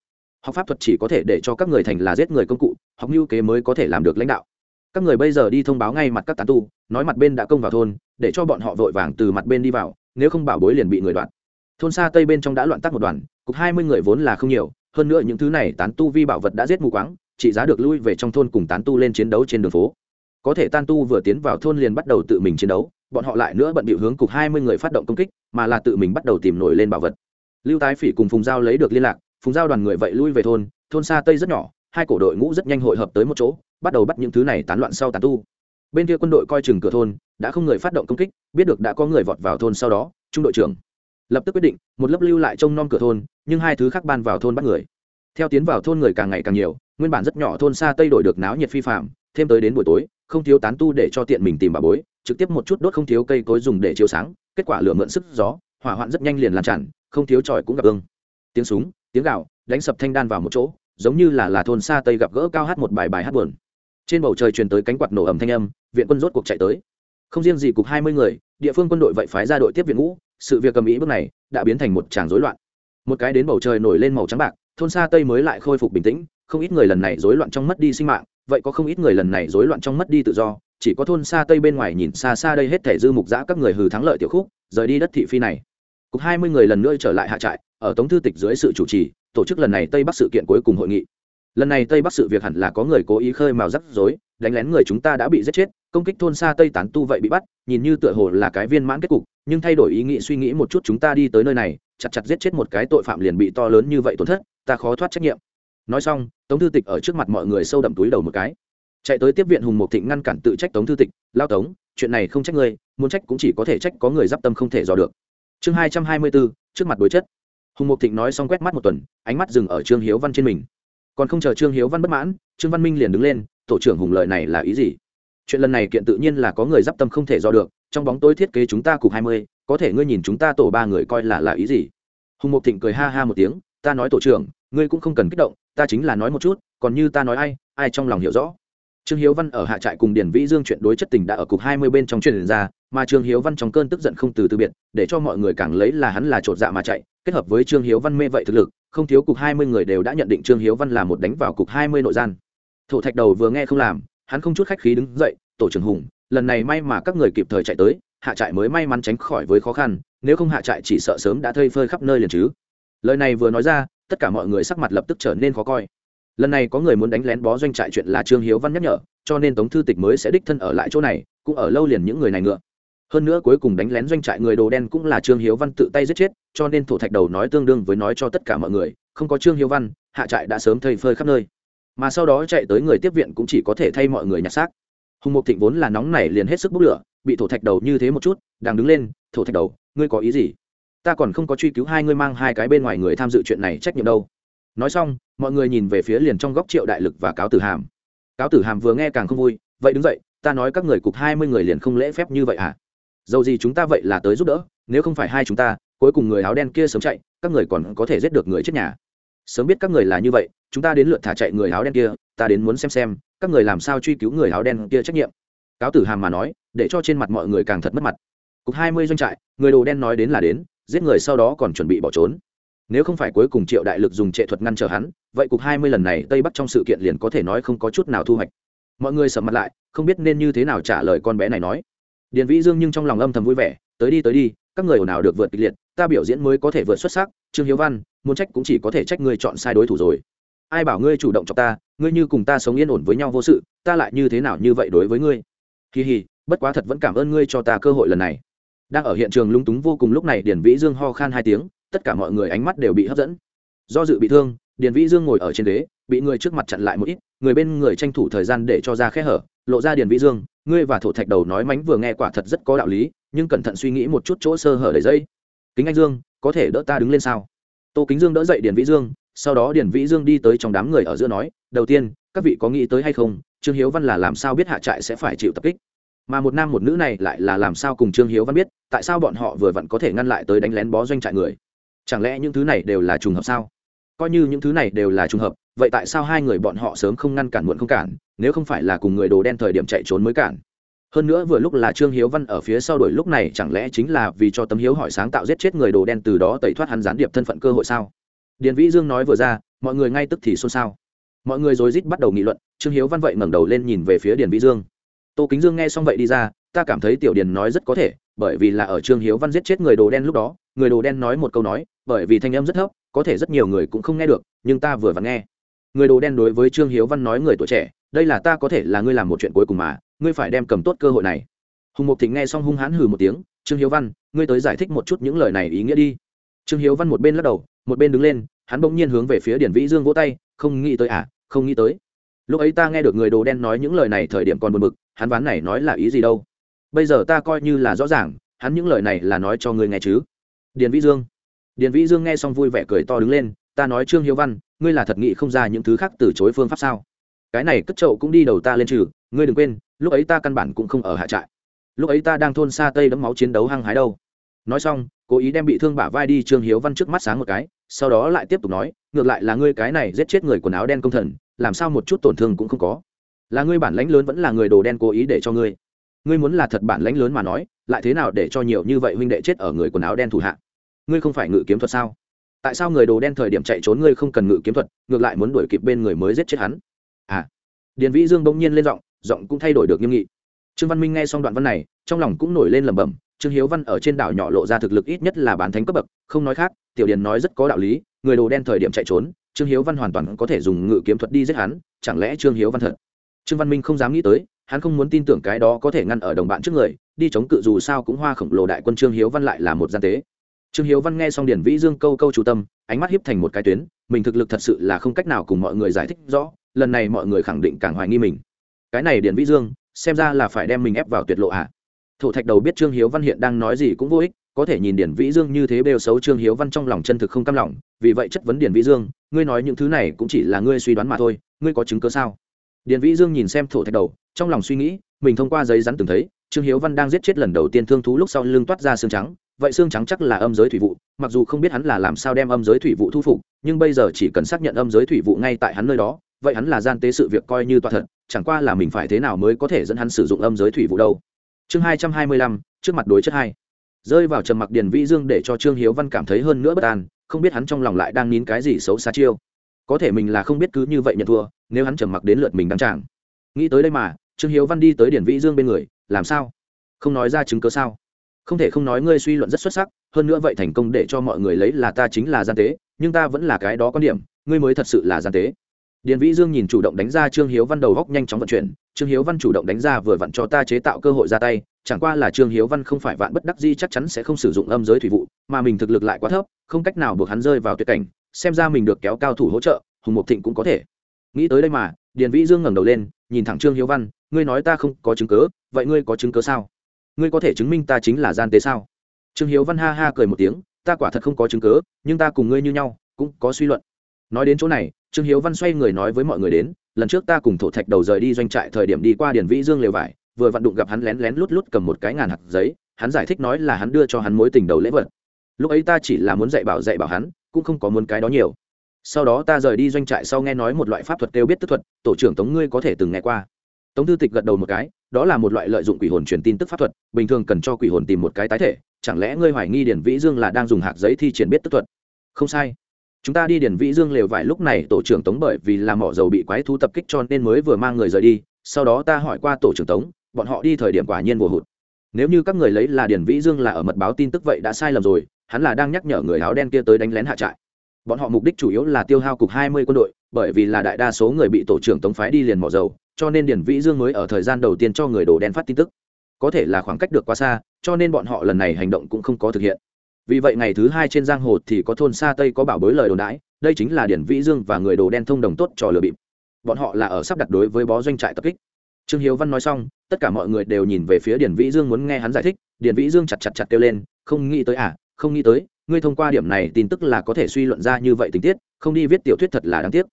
A: Học pháp thuật chỉ có thể để cho các người thành là giết người công cụ, học mưu kế mới có thể làm được lãnh đạo. Các người bây giờ đi thông báo ngay mặt các tán tu, nói mặt bên đã công vào thôn, để cho bọn họ vội vàng từ mặt bên đi vào, nếu không bảo bối liền bị người đoạt thôn xa tây bên trong đã loạn tắc một đoàn, cục hai mươi người vốn là không nhiều, hơn nữa những thứ này tán tu vi bảo vật đã giết mù quáng, trị giá được lui về trong thôn cùng tán tu lên chiến đấu trên đường phố. Có thể tan tu vừa tiến vào thôn liền bắt đầu tự mình chiến đấu, bọn họ lại nữa bận bịu hướng cục hai mươi người phát động công kích, mà là tự mình bắt đầu tìm nổi lên bảo vật. Lưu tái phỉ cùng phùng giao lấy được liên lạc, phùng giao đoàn người vậy lui về thôn thôn xa tây rất nhỏ, hai cổ đội ngũ rất nhanh hội hợp tới một chỗ, bắt đầu bắt những thứ này tán loạn sau tán tu. Bên kia quân đội coi chừng cửa thôn, đã không người phát động công kích, biết được đã có người vọt vào thôn sau đó, trung đội trưởng lập tức quyết định, một lớp lưu lại trông nom cửa thôn, nhưng hai thứ khác ban vào thôn bắt người. Theo tiến vào thôn người càng ngày càng nhiều, nguyên bản rất nhỏ thôn xa tây đổi được náo nhiệt phi phạm thêm tới đến buổi tối, không thiếu tán tu để cho tiện mình tìm bà bối, trực tiếp một chút đốt không thiếu cây cối dùng để chiếu sáng, kết quả lửa mượn sức gió, hỏa hoạn rất nhanh liền lan tràn, không thiếu tròi cũng gặp ương tiếng súng, tiếng gạo, đánh sập thanh đan vào một chỗ, giống như là là thôn xa tây gặp gỡ cao hát một bài bài hát buồn. Trên bầu trời truyền tới cánh quạt nổ ầm thanh âm, viện quân rốt cuộc chạy tới không riêng gì cục hai mươi người, địa phương quân đội vậy phái ra đội tiếp viện ngũ, sự việc cầm ý bước này đã biến thành một tràng rối loạn. Một cái đến bầu trời nổi lên màu trắng bạc, thôn xa tây mới lại khôi phục bình tĩnh, không ít người lần này rối loạn trong mất đi sinh mạng, vậy có không ít người lần này rối loạn trong mất đi tự do, chỉ có thôn xa tây bên ngoài nhìn xa xa đây hết thể dư mục giã các người hừ thắng lợi tiểu khúc, rời đi đất thị phi này. Cục hai mươi người lần nữa trở lại hạ trại, ở tống thư tịch dưới sự chủ trì, tổ chức lần này tây bắc sự kiện cuối cùng hội nghị. Lần này tây bắc sự việc hẳn là có người cố ý khơi mào rắc rối, đánh lén người chúng ta đã bị giết chết công kích thôn xa tây tán tu vậy bị bắt, nhìn như tựa hồ là cái viên mãn kết cục, nhưng thay đổi ý nghĩ suy nghĩ một chút chúng ta đi tới nơi này, chặt chặt giết chết một cái tội phạm liền bị to lớn như vậy tổn thất, ta khó thoát trách nhiệm. Nói xong, tống thư tịch ở trước mặt mọi người sâu đậm túi đầu một cái. Chạy tới tiếp viện hùng mộc thịnh ngăn cản tự trách tống thư tịch, lao tống, chuyện này không trách ngươi, muốn trách cũng chỉ có thể trách có người d i p tâm không thể dò được. Chương hai trăm hai mươi bốn trước mặt đối chất. Hùng mộc thịnh nói xong quét mắt một tuần, ánh mắt dừng ở trương hiếu văn trên mình. Còn không chờ trương hiếu văn bất mãn, trương văn minh liền đứng lên, tổ trưởng hùng lợi này là ý gì? Chuyện lần này kiện tự nhiên là có người d i p tâm không thể do được, trong bóng tối thiết kế chúng ta cục hai mươi, có thể ngươi nhìn chúng ta tổ ba người coi là là ý gì? Hùng mộc thịnh cười ha ha một tiếng, ta nói tổ trưởng, ngươi cũng không cần kích động, ta chính là nói một chút, còn như ta nói ai ai trong lòng hiểu rõ. Trương hiếu văn ở hạ trại cùng điển vĩ dương chuyện đối chất tình đã ở cục hai mươi bên trong truyền ra, mà trương hiếu văn trong cơn tức giận không từ từ biệt, để cho mọi người càng lấy là hắn là chột dạ mà chạy, kết hợp với trương hiếu văn mê vậy thực lực, không thiếu cục hai mươi người đều đã nhận định trương hiếu văn là một đánh vào cục hai mươi nội gian. Thổ thạch đầu vừa nghe không làm hắn không chút khách khí đứng dậy, tổ trưởng hùng, lần này may mà các người kịp thời chạy tới, hạ trại mới may mắn tránh khỏi với khó khăn, nếu không hạ trại chỉ sợ sớm đã thơi phơi khắp nơi liền chứ. Lời này vừa nói ra, tất cả mọi người sắc mặt lập tức trở nên khó coi. Lần này có người muốn đánh lén bó doanh trại chuyện là trương hiếu văn nhắc nhở, cho nên tống thư tịch mới sẽ đích thân ở lại chỗ này, cũng ở lâu liền những người này ngựa. Hơn nữa cuối cùng đánh lén doanh trại người đồ đen cũng là trương hiếu văn tự tay giết chết, cho nên thổ thạch đầu nói tương đương với nói cho tất cả mọi người, không có trương hiếu văn, hạ trại đã sớm thây phơi khắp nơi mà sau đó chạy tới người tiếp viện cũng chỉ có thể thay mọi người nhặt xác. Hùng mục thịnh vốn là nóng nảy liền hết sức bốc lửa, bị thổ thạch đầu như thế một chút, đang đứng lên, thổ thạch đầu, ngươi có ý gì? Ta còn không có truy cứu hai ngươi mang hai cái bên ngoài người tham dự chuyện này trách nhiệm đâu. Nói xong, mọi người nhìn về phía liền trong góc triệu đại lực và cáo tử hàm. Cáo tử hàm vừa nghe càng không vui, vậy đứng dậy, ta nói các người cục hai mươi người liền không lễ phép như vậy à dầu gì chúng ta vậy là tới giúp đỡ, nếu không phải hai chúng ta, cuối cùng người áo đen kia sớm chạy, các người còn có thể giết được người chết nhà sớm biết các người là như vậy, chúng ta đến lượt thả chạy người áo đen kia, ta đến muốn xem xem, các người làm sao truy cứu người áo đen kia trách nhiệm. Cáo tử hàm mà nói, để cho trên mặt mọi người càng thật mất mặt. Cục hai mươi doanh trại, người đồ đen nói đến là đến, giết người sau đó còn chuẩn bị bỏ trốn. Nếu không phải cuối cùng triệu đại lực dùng trệ thuật ngăn trở hắn, vậy cục hai mươi lần này tây bắc trong sự kiện liền có thể nói không có chút nào thu hoạch. Mọi người sầm mặt lại, không biết nên như thế nào trả lời con bé này nói. Điền vĩ dương nhưng trong lòng âm thầm vui vẻ, tới đi tới đi các người ồn ào được vượt kịch liệt, ta biểu diễn mới có thể vượt xuất sắc, trương hiếu văn, muốn trách cũng chỉ có thể trách ngươi chọn sai đối thủ rồi. Ai bảo ngươi chủ động cho ta, ngươi như cùng ta sống yên ổn với nhau vô sự, ta lại như thế nào như vậy đối với ngươi? Kỳ hì, bất quá thật vẫn cảm ơn ngươi cho ta cơ hội lần này. Đang ở hiện trường lung túng vô cùng lúc này điền vĩ dương ho khan hai tiếng, tất cả mọi người ánh mắt đều bị hấp dẫn. Do dự bị thương, điền vĩ dương ngồi ở trên ghế, bị người trước mặt chặn lại một ít, người bên người tranh thủ thời gian để cho ra khe hở, lộ ra điền vĩ dương ngươi và thổ thạch đầu nói mánh vừa nghe quả thật rất có đạo lý, nhưng cẩn thận suy nghĩ một chút chỗ sơ hở để dây. Kính anh dương, có thể đỡ ta đứng lên sao? Tô kính dương đỡ dậy điền vĩ dương, sau đó điền vĩ dương đi tới trong đám người ở giữa nói, đầu tiên, các vị có nghĩ tới hay không, trương hiếu văn là làm sao biết hạ trại sẽ phải chịu tập kích? Mà một nam một nữ này lại là làm sao cùng trương hiếu văn biết, tại sao bọn họ vừa vặn có thể ngăn lại tới đánh lén bó doanh trại người? Chẳng lẽ những thứ này đều là trùng hợp sao? Coi như những thứ này đều là trùng hợp, vậy tại sao hai người bọn họ sớm không ngăn cản muộn không cản, nếu không phải là cùng người đồ đen thời điểm chạy trốn mới cản? Hơn nữa vừa lúc là trương hiếu văn ở phía sau đuổi, lúc này chẳng lẽ chính là vì cho tấm hiếu hỏi sáng tạo giết chết người đồ đen từ đó tẩy thoát hắn gián điệp thân phận cơ hội sao? Điền vĩ dương nói vừa ra, mọi người ngay tức thì xôn xao. Mọi người rối rít bắt đầu nghị luận, trương hiếu văn vậy ngẩng đầu lên nhìn về phía điền vĩ dương. Tô kính dương nghe xong vậy đi ra, ta cảm thấy tiểu điền nói rất có thể, bởi vì là ở trương hiếu văn giết chết người đồ đen lúc đó, người đồ đen nói một câu nói, bởi vì thanh âm rất thấp có thể rất nhiều người cũng không nghe được, nhưng ta vừa vặn nghe. Người đồ đen đối với trương hiếu văn nói người tuổi trẻ, đây là ta có thể là ngươi làm một chuyện cuối cùng mà, ngươi phải đem cầm tốt cơ hội này. Hùng mục thịnh nghe xong hung hãn hừ một tiếng, trương hiếu văn, ngươi tới giải thích một chút những lời này ý nghĩa đi. Trương hiếu văn một bên lắc đầu, một bên đứng lên, hắn bỗng nhiên hướng về phía điển vĩ dương vỗ tay, không nghĩ tới à không nghĩ tới. Lúc ấy ta nghe được người đồ đen nói những lời này thời điểm còn buồn bực, hắn ván này nói là ý gì đâu? Bây giờ ta coi như là rõ ràng, hắn những lời này là nói cho ngươi nghe chứ. Điền vĩ dương điền vĩ dương nghe xong vui vẻ cười to đứng lên, ta nói trương hiếu văn, ngươi là thật nghị không ra những thứ khác từ chối phương pháp sao? Cái này cất trậu cũng đi đầu ta lên trừ, ngươi đừng quên, lúc ấy ta căn bản cũng không ở hạ trại. Lúc ấy ta đang thôn xa tây đấm máu chiến đấu hăng hái đâu. Nói xong, cố ý đem bị thương bả vai đi trương hiếu văn trước mắt sáng một cái, sau đó lại tiếp tục nói, ngược lại là ngươi cái này giết chết người quần áo đen công thần, làm sao một chút tổn thương cũng không có. Là ngươi bản lãnh lớn vẫn là người đồ đen cố ý để cho ngươi. Ngươi muốn là thật bản lãnh lớn mà nói, lại thế nào để cho nhiều như vậy huynh đệ chết ở người quần áo đen thủ hạ? Ngươi không phải ngự kiếm thuật sao? Tại sao người đồ đen thời điểm chạy trốn ngươi không cần ngự kiếm thuật, ngược lại muốn đuổi kịp bên người mới giết chết hắn? À. Điền vĩ dương bỗng nhiên lên giọng giọng cũng thay đổi được nghiêm nghị. Trương văn minh nghe xong đoạn văn này, trong lòng cũng nổi lên lẩm bẩm, trương hiếu văn ở trên đảo nhỏ lộ ra thực lực ít nhất là bán thánh cấp bậc, không nói khác, tiểu điền nói rất có đạo lý, người đồ đen thời điểm chạy trốn, trương hiếu văn hoàn toàn có thể dùng ngự kiếm thuật đi giết hắn, chẳng lẽ trương hiếu văn thật? Trương văn minh không dám nghĩ tới, hắn không muốn tin tưởng cái đó có thể ngăn ở đồng bạn trước người, đi chống cự dù sao cũng hoa khổng lồ đại quân trương hiếu văn lại là một gian tế trương hiếu văn nghe xong điển vĩ dương câu câu chủ tâm, ánh mắt hiếp thành một cái tuyến, mình thực lực thật sự là không cách nào cùng mọi người giải thích rõ, lần này mọi người khẳng định càng hoài nghi mình cái này điển vĩ dương, xem ra là phải đem mình ép vào tuyệt lộ ạ à. thổ thạch đầu biết trương hiếu văn hiện đang nói gì cũng vô ích, có thể nhìn điển vĩ dương như thế bêu xấu trương hiếu văn trong lòng chân thực không cam lòng, vì vậy chất vấn điển vĩ dương, ngươi nói những thứ này cũng chỉ là ngươi suy đoán mà thôi, ngươi có chứng cớ sao điển vĩ dương nhìn xem thổ thạch đầu, trong lòng suy nghĩ, mình thông qua giấy rắn từng thấy, trương hiếu văn đang giết chết lần đầu tiên thương thú lúc sau lưng toát ra xương trắng vậy xương trắng chắc là âm giới thủy vụ, mặc dù không biết hắn là làm sao đem âm giới thủy vụ thu phục, nhưng bây giờ chỉ cần xác nhận âm giới thủy vụ ngay tại hắn nơi đó, vậy hắn là gian tế sự việc coi như toa thật, chẳng qua là mình phải thế nào mới có thể dẫn hắn sử dụng âm giới thủy vụ đâu. Chương hai trăm hai mươi lăm, trước mặt đối chất hai. Rơi vào trầm mặc điền vĩ dương để cho trương hiếu văn cảm thấy hơn nữa bất an, không biết hắn trong lòng lại đang nín cái gì xấu xa chiêu. Có thể mình là không biết cứ như vậy nhận thua, nếu hắn trầm mặc đến lượt mình đăng tràng. Nghĩ tới đây mà, trương hiếu văn đi tới điển vĩ dương bên người, làm sao? Không nói ra chứng cớ sao? Không thể không nói ngươi suy luận rất xuất sắc, hơn nữa vậy thành công để cho mọi người lấy là ta chính là gian tế, nhưng ta vẫn là cái đó quan điểm, ngươi mới thật sự là gian tế. Điền vĩ dương nhìn chủ động đánh ra trương hiếu văn đầu góc nhanh chóng vận chuyển, trương hiếu văn chủ động đánh ra vừa vặn cho ta chế tạo cơ hội ra tay, chẳng qua là trương hiếu văn không phải vạn bất đắc di chắc chắn sẽ không sử dụng âm giới thủy vụ, mà mình thực lực lại quá thấp, không cách nào buộc hắn rơi vào tuyệt cảnh, xem ra mình được kéo cao thủ hỗ trợ, hùng mục thịnh cũng có thể. Nghĩ tới đây mà, điền vĩ dương ngẩng đầu lên, nhìn thẳng trương hiếu văn, ngươi nói ta không có chứng cớ vậy ngươi có chứng cớ sao? Ngươi có thể chứng minh ta chính là gian tế sao? Trương hiếu văn ha ha cười một tiếng, ta quả thật không có chứng cớ nhưng ta cùng ngươi như nhau, cũng có suy luận. Nói đến chỗ này, trương hiếu văn xoay người nói với mọi người đến, lần trước ta cùng thổ thạch đầu rời đi doanh trại thời điểm đi qua điền vĩ dương lều vải, vừa vặn đụng gặp hắn lén lén lút lút cầm một cái ngàn hạt giấy, hắn giải thích nói là hắn đưa cho hắn mối tình đầu lễ vật. Lúc ấy ta chỉ là muốn dạy bảo dạy bảo hắn, cũng không có muốn cái đó nhiều. Sau đó ta rời đi doanh trại sau nghe nói một loại pháp thuật kêu biết tức thuật, tổ trưởng tống ngươi có thể từng nghe qua. Tống thư tịch gật đầu một cái đó là một loại lợi dụng quỷ hồn truyền tin tức pháp thuật, bình thường cần cho quỷ hồn tìm một cái tái thể, chẳng lẽ ngươi hoài nghi điển vĩ dương là đang dùng hạt giấy thi triển biết tức thuật? Không sai. Chúng ta đi điển vĩ dương lều vải lúc này, tổ trưởng tống bởi vì làm mỏ dầu bị quái thú tập kích cho nên mới vừa mang người rời đi, sau đó ta hỏi qua tổ trưởng tống, bọn họ đi thời điểm quả nhiên vô hụt. Nếu như các người lấy là điển vĩ dương là ở mật báo tin tức vậy đã sai lầm rồi, hắn là đang nhắc nhở người áo đen kia tới đánh lén hạ trại. Bọn họ mục đích chủ yếu là tiêu hao cục hai mươi quân đội, bởi vì là đại đa số người bị tổ trưởng tống phái đi liền mỏ dầu cho nên điển vĩ dương mới ở thời gian đầu tiên cho người đồ đen phát tin tức. Có thể là khoảng cách được quá xa, cho nên bọn họ lần này hành động cũng không có thực hiện. Vì vậy ngày thứ hai trên giang hồ thì có thôn xa tây có bảo bối lời đồn đãi, đây chính là điển vĩ dương và người đồ đen thông đồng tốt trò lừa bịp. Bọn họ là ở sắp đặt đối với bó doanh trại tập kích. Trương hiếu văn nói xong, tất cả mọi người đều nhìn về phía điển vĩ dương muốn nghe hắn giải thích điển vĩ dương chặt chặt chặt kêu lên, không nghĩ tới à không nghĩ tới, ngươi thông qua điểm này tin tức là có thể suy luận ra như vậy tình tiết, không đi viết tiểu thuyết thật là đáng tiếc.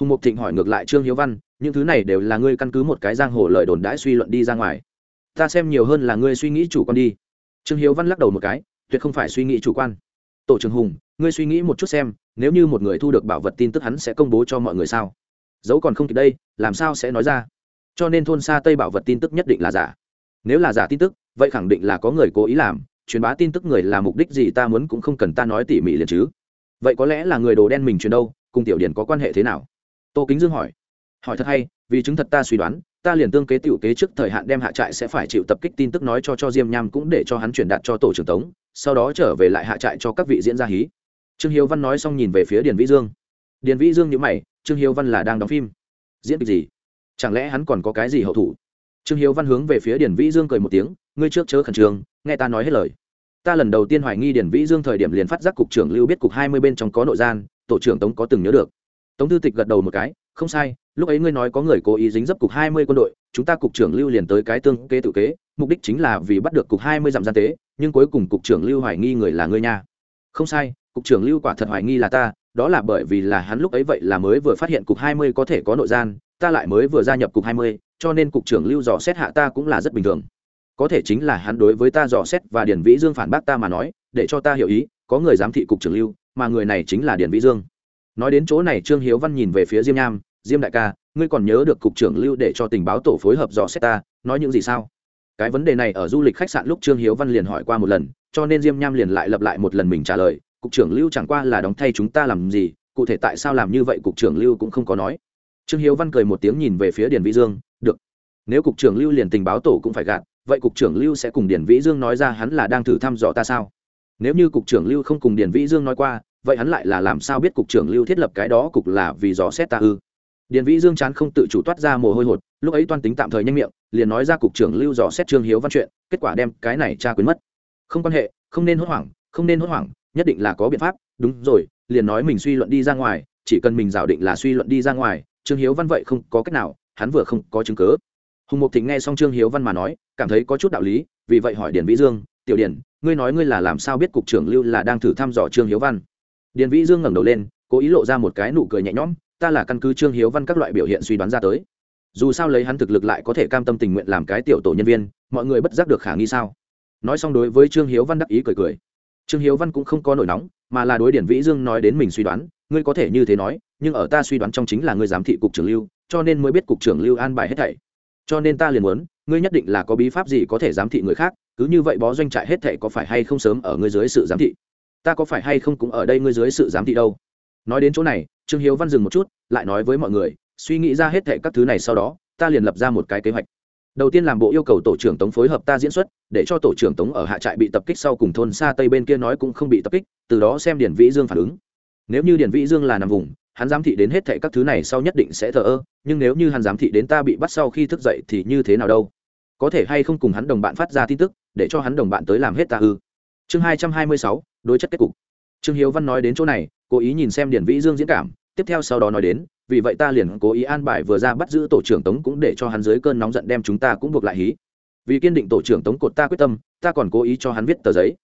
A: Hùng mục thịnh hỏi ngược lại trương hiếu văn những thứ này đều là ngươi căn cứ một cái giang hồ lời đồn đãi suy luận đi ra ngoài. Ta xem nhiều hơn là ngươi suy nghĩ chủ quan đi. Trương hiếu văn lắc đầu một cái, tuyệt không phải suy nghĩ chủ quan. Tổ trưởng hùng, ngươi suy nghĩ một chút xem, nếu như một người thu được bảo vật tin tức hắn sẽ công bố cho mọi người sao? Dấu còn không kịp đây, làm sao sẽ nói ra? Cho nên thôn xa tây bảo vật tin tức nhất định là giả. Nếu là giả tin tức, vậy khẳng định là có người cố ý làm, truyền bá tin tức người là mục đích gì ta muốn cũng không cần ta nói tỉ mỉ liền chứ. Vậy có lẽ là người đồ đen mình truyền đâu, cùng tiểu điển có quan hệ thế nào? Tô kính dương hỏi hỏi thật hay, vì chứng thật ta suy đoán, ta liền tương kế tiểu kế trước thời hạn đem hạ trại sẽ phải chịu tập kích tin tức nói cho cho diêm nham cũng để cho hắn truyền đạt cho tổ trưởng tống, sau đó trở về lại hạ trại cho các vị diễn gia hí. Trương hiếu văn nói xong nhìn về phía điền vĩ dương. Điền vĩ dương nhữ mày, trương hiếu văn là đang đóng phim. Diễn kịch gì? Chẳng lẽ hắn còn có cái gì hậu thủ? Trương hiếu văn hướng về phía điền vĩ dương cười một tiếng, ngươi trước chớ khẩn trương, nghe ta nói hết lời. Ta lần đầu tiên hoài nghi điền vĩ dương thời điểm liền phát giác cục trưởng lưu biết cục hai mươi bên trong có nội gian, tổ trưởng tống có từng nhớ được. Tống thư tịch gật đầu một cái không sai, lúc ấy ngươi nói có người cố ý dính dấp cục hai mươi quân đội, chúng ta cục trưởng lưu liền tới cái tương kế tự kế, mục đích chính là vì bắt được cục hai mươi dặm gian tế, nhưng cuối cùng cục trưởng lưu hoài nghi người là ngươi nha. Không sai, cục trưởng lưu quả thật hoài nghi là ta, đó là bởi vì là hắn lúc ấy vậy là mới vừa phát hiện cục hai mươi có thể có nội gian, ta lại mới vừa gia nhập cục hai mươi, cho nên cục trưởng lưu dò xét hạ ta cũng là rất bình thường. Có thể chính là hắn đối với ta dò xét và điển vĩ dương phản bác ta mà nói, để cho ta hiểu ý, có người giám thị cục trưởng lưu, mà người này chính là điển vĩ dương nói đến chỗ này, trương hiếu văn nhìn về phía diêm nham, diêm đại ca, ngươi còn nhớ được cục trưởng lưu để cho tình báo tổ phối hợp dò xét ta, nói những gì sao? Cái vấn đề này ở du lịch khách sạn lúc trương hiếu văn liền hỏi qua một lần, cho nên diêm nham liền lại lập lại một lần mình trả lời, cục trưởng lưu chẳng qua là đóng thay chúng ta làm gì, cụ thể tại sao làm như vậy? Cục trưởng lưu cũng không có nói. Trương hiếu văn cười một tiếng nhìn về phía điền vĩ dương, được, nếu cục trưởng lưu liền tình báo tổ cũng phải gạt, vậy cục trưởng lưu sẽ cùng điền vĩ dương nói ra hắn là đang thử thăm dò ta sao? Nếu như cục trưởng lưu không cùng điền vĩ dương nói qua vậy hắn lại là làm sao biết cục trưởng lưu thiết lập cái đó cục là vì dò xét ta ư? Điền vĩ dương chán không tự chủ toát ra mồ hôi hột, lúc ấy toan tính tạm thời nhanh miệng, liền nói ra cục trưởng lưu dò xét trương hiếu văn chuyện, kết quả đem cái này tra quyến mất. Không quan hệ, không nên hốt hoảng, không nên hốt hoảng, nhất định là có biện pháp, đúng rồi, liền nói mình suy luận đi ra ngoài, chỉ cần mình giả định là suy luận đi ra ngoài, trương hiếu văn vậy không có cách nào, hắn vừa không có chứng cớ hùng mục thịnh nghe xong trương hiếu văn mà nói, cảm thấy có chút đạo lý, vì vậy hỏi điền vĩ dương, tiểu điền, ngươi nói ngươi là làm sao biết cục trưởng lưu là đang thử thăm dò trương hiếu văn? Điền vĩ dương ngẩng đầu lên, cố ý lộ ra một cái nụ cười nhẹ nhõm, ta là căn cứ trương hiếu văn các loại biểu hiện suy đoán ra tới. Dù sao lấy hắn thực lực lại có thể cam tâm tình nguyện làm cái tiểu tổ nhân viên, mọi người bất giác được khả nghi sao? Nói xong đối với trương hiếu văn đắc ý cười cười. Trương hiếu văn cũng không có nổi nóng, mà là đối điển vĩ dương nói đến mình suy đoán, ngươi có thể như thế nói, nhưng ở ta suy đoán trong chính là ngươi giám thị cục trưởng lưu, cho nên mới biết cục trưởng lưu an bài hết thảy. Cho nên ta liền muốn, ngươi nhất định là có bí pháp gì có thể giám thị người khác, cứ như vậy bó doanh trại hết thảy có phải hay không sớm ở ngươi dưới sự giám thị? Ta có phải hay không cũng ở đây ngươi dưới sự giám thị đâu? Nói đến chỗ này, trương hiếu văn dừng một chút, lại nói với mọi người, suy nghĩ ra hết thảy các thứ này sau đó, ta liền lập ra một cái kế hoạch. Đầu tiên làm bộ yêu cầu tổ trưởng tống phối hợp ta diễn xuất, để cho tổ trưởng tống ở hạ trại bị tập kích sau cùng thôn xa tây bên kia nói cũng không bị tập kích, từ đó xem điển vĩ dương phản ứng. Nếu như điển vĩ dương là nằm vùng, hắn giám thị đến hết thệ các thứ này sau nhất định sẽ thờ ơ, nhưng nếu như hắn giám thị đến ta bị bắt sau khi thức dậy thì như thế nào đâu? Có thể hay không cùng hắn đồng bạn phát ra tin tức, để cho hắn đồng bạn tới làm hết ta ư? Chương hai trăm hai mươi sáu đối chất kết cục. Trương hiếu văn nói đến chỗ này, cố ý nhìn xem điển vĩ dương diễn cảm, tiếp theo sau đó nói đến, vì vậy ta liền cố ý an bài vừa ra bắt giữ tổ trưởng tống cũng để cho hắn dưới cơn nóng giận đem chúng ta cũng buộc lại hí. Vì kiên định tổ trưởng tống cột ta quyết tâm, ta còn cố ý cho hắn viết tờ giấy.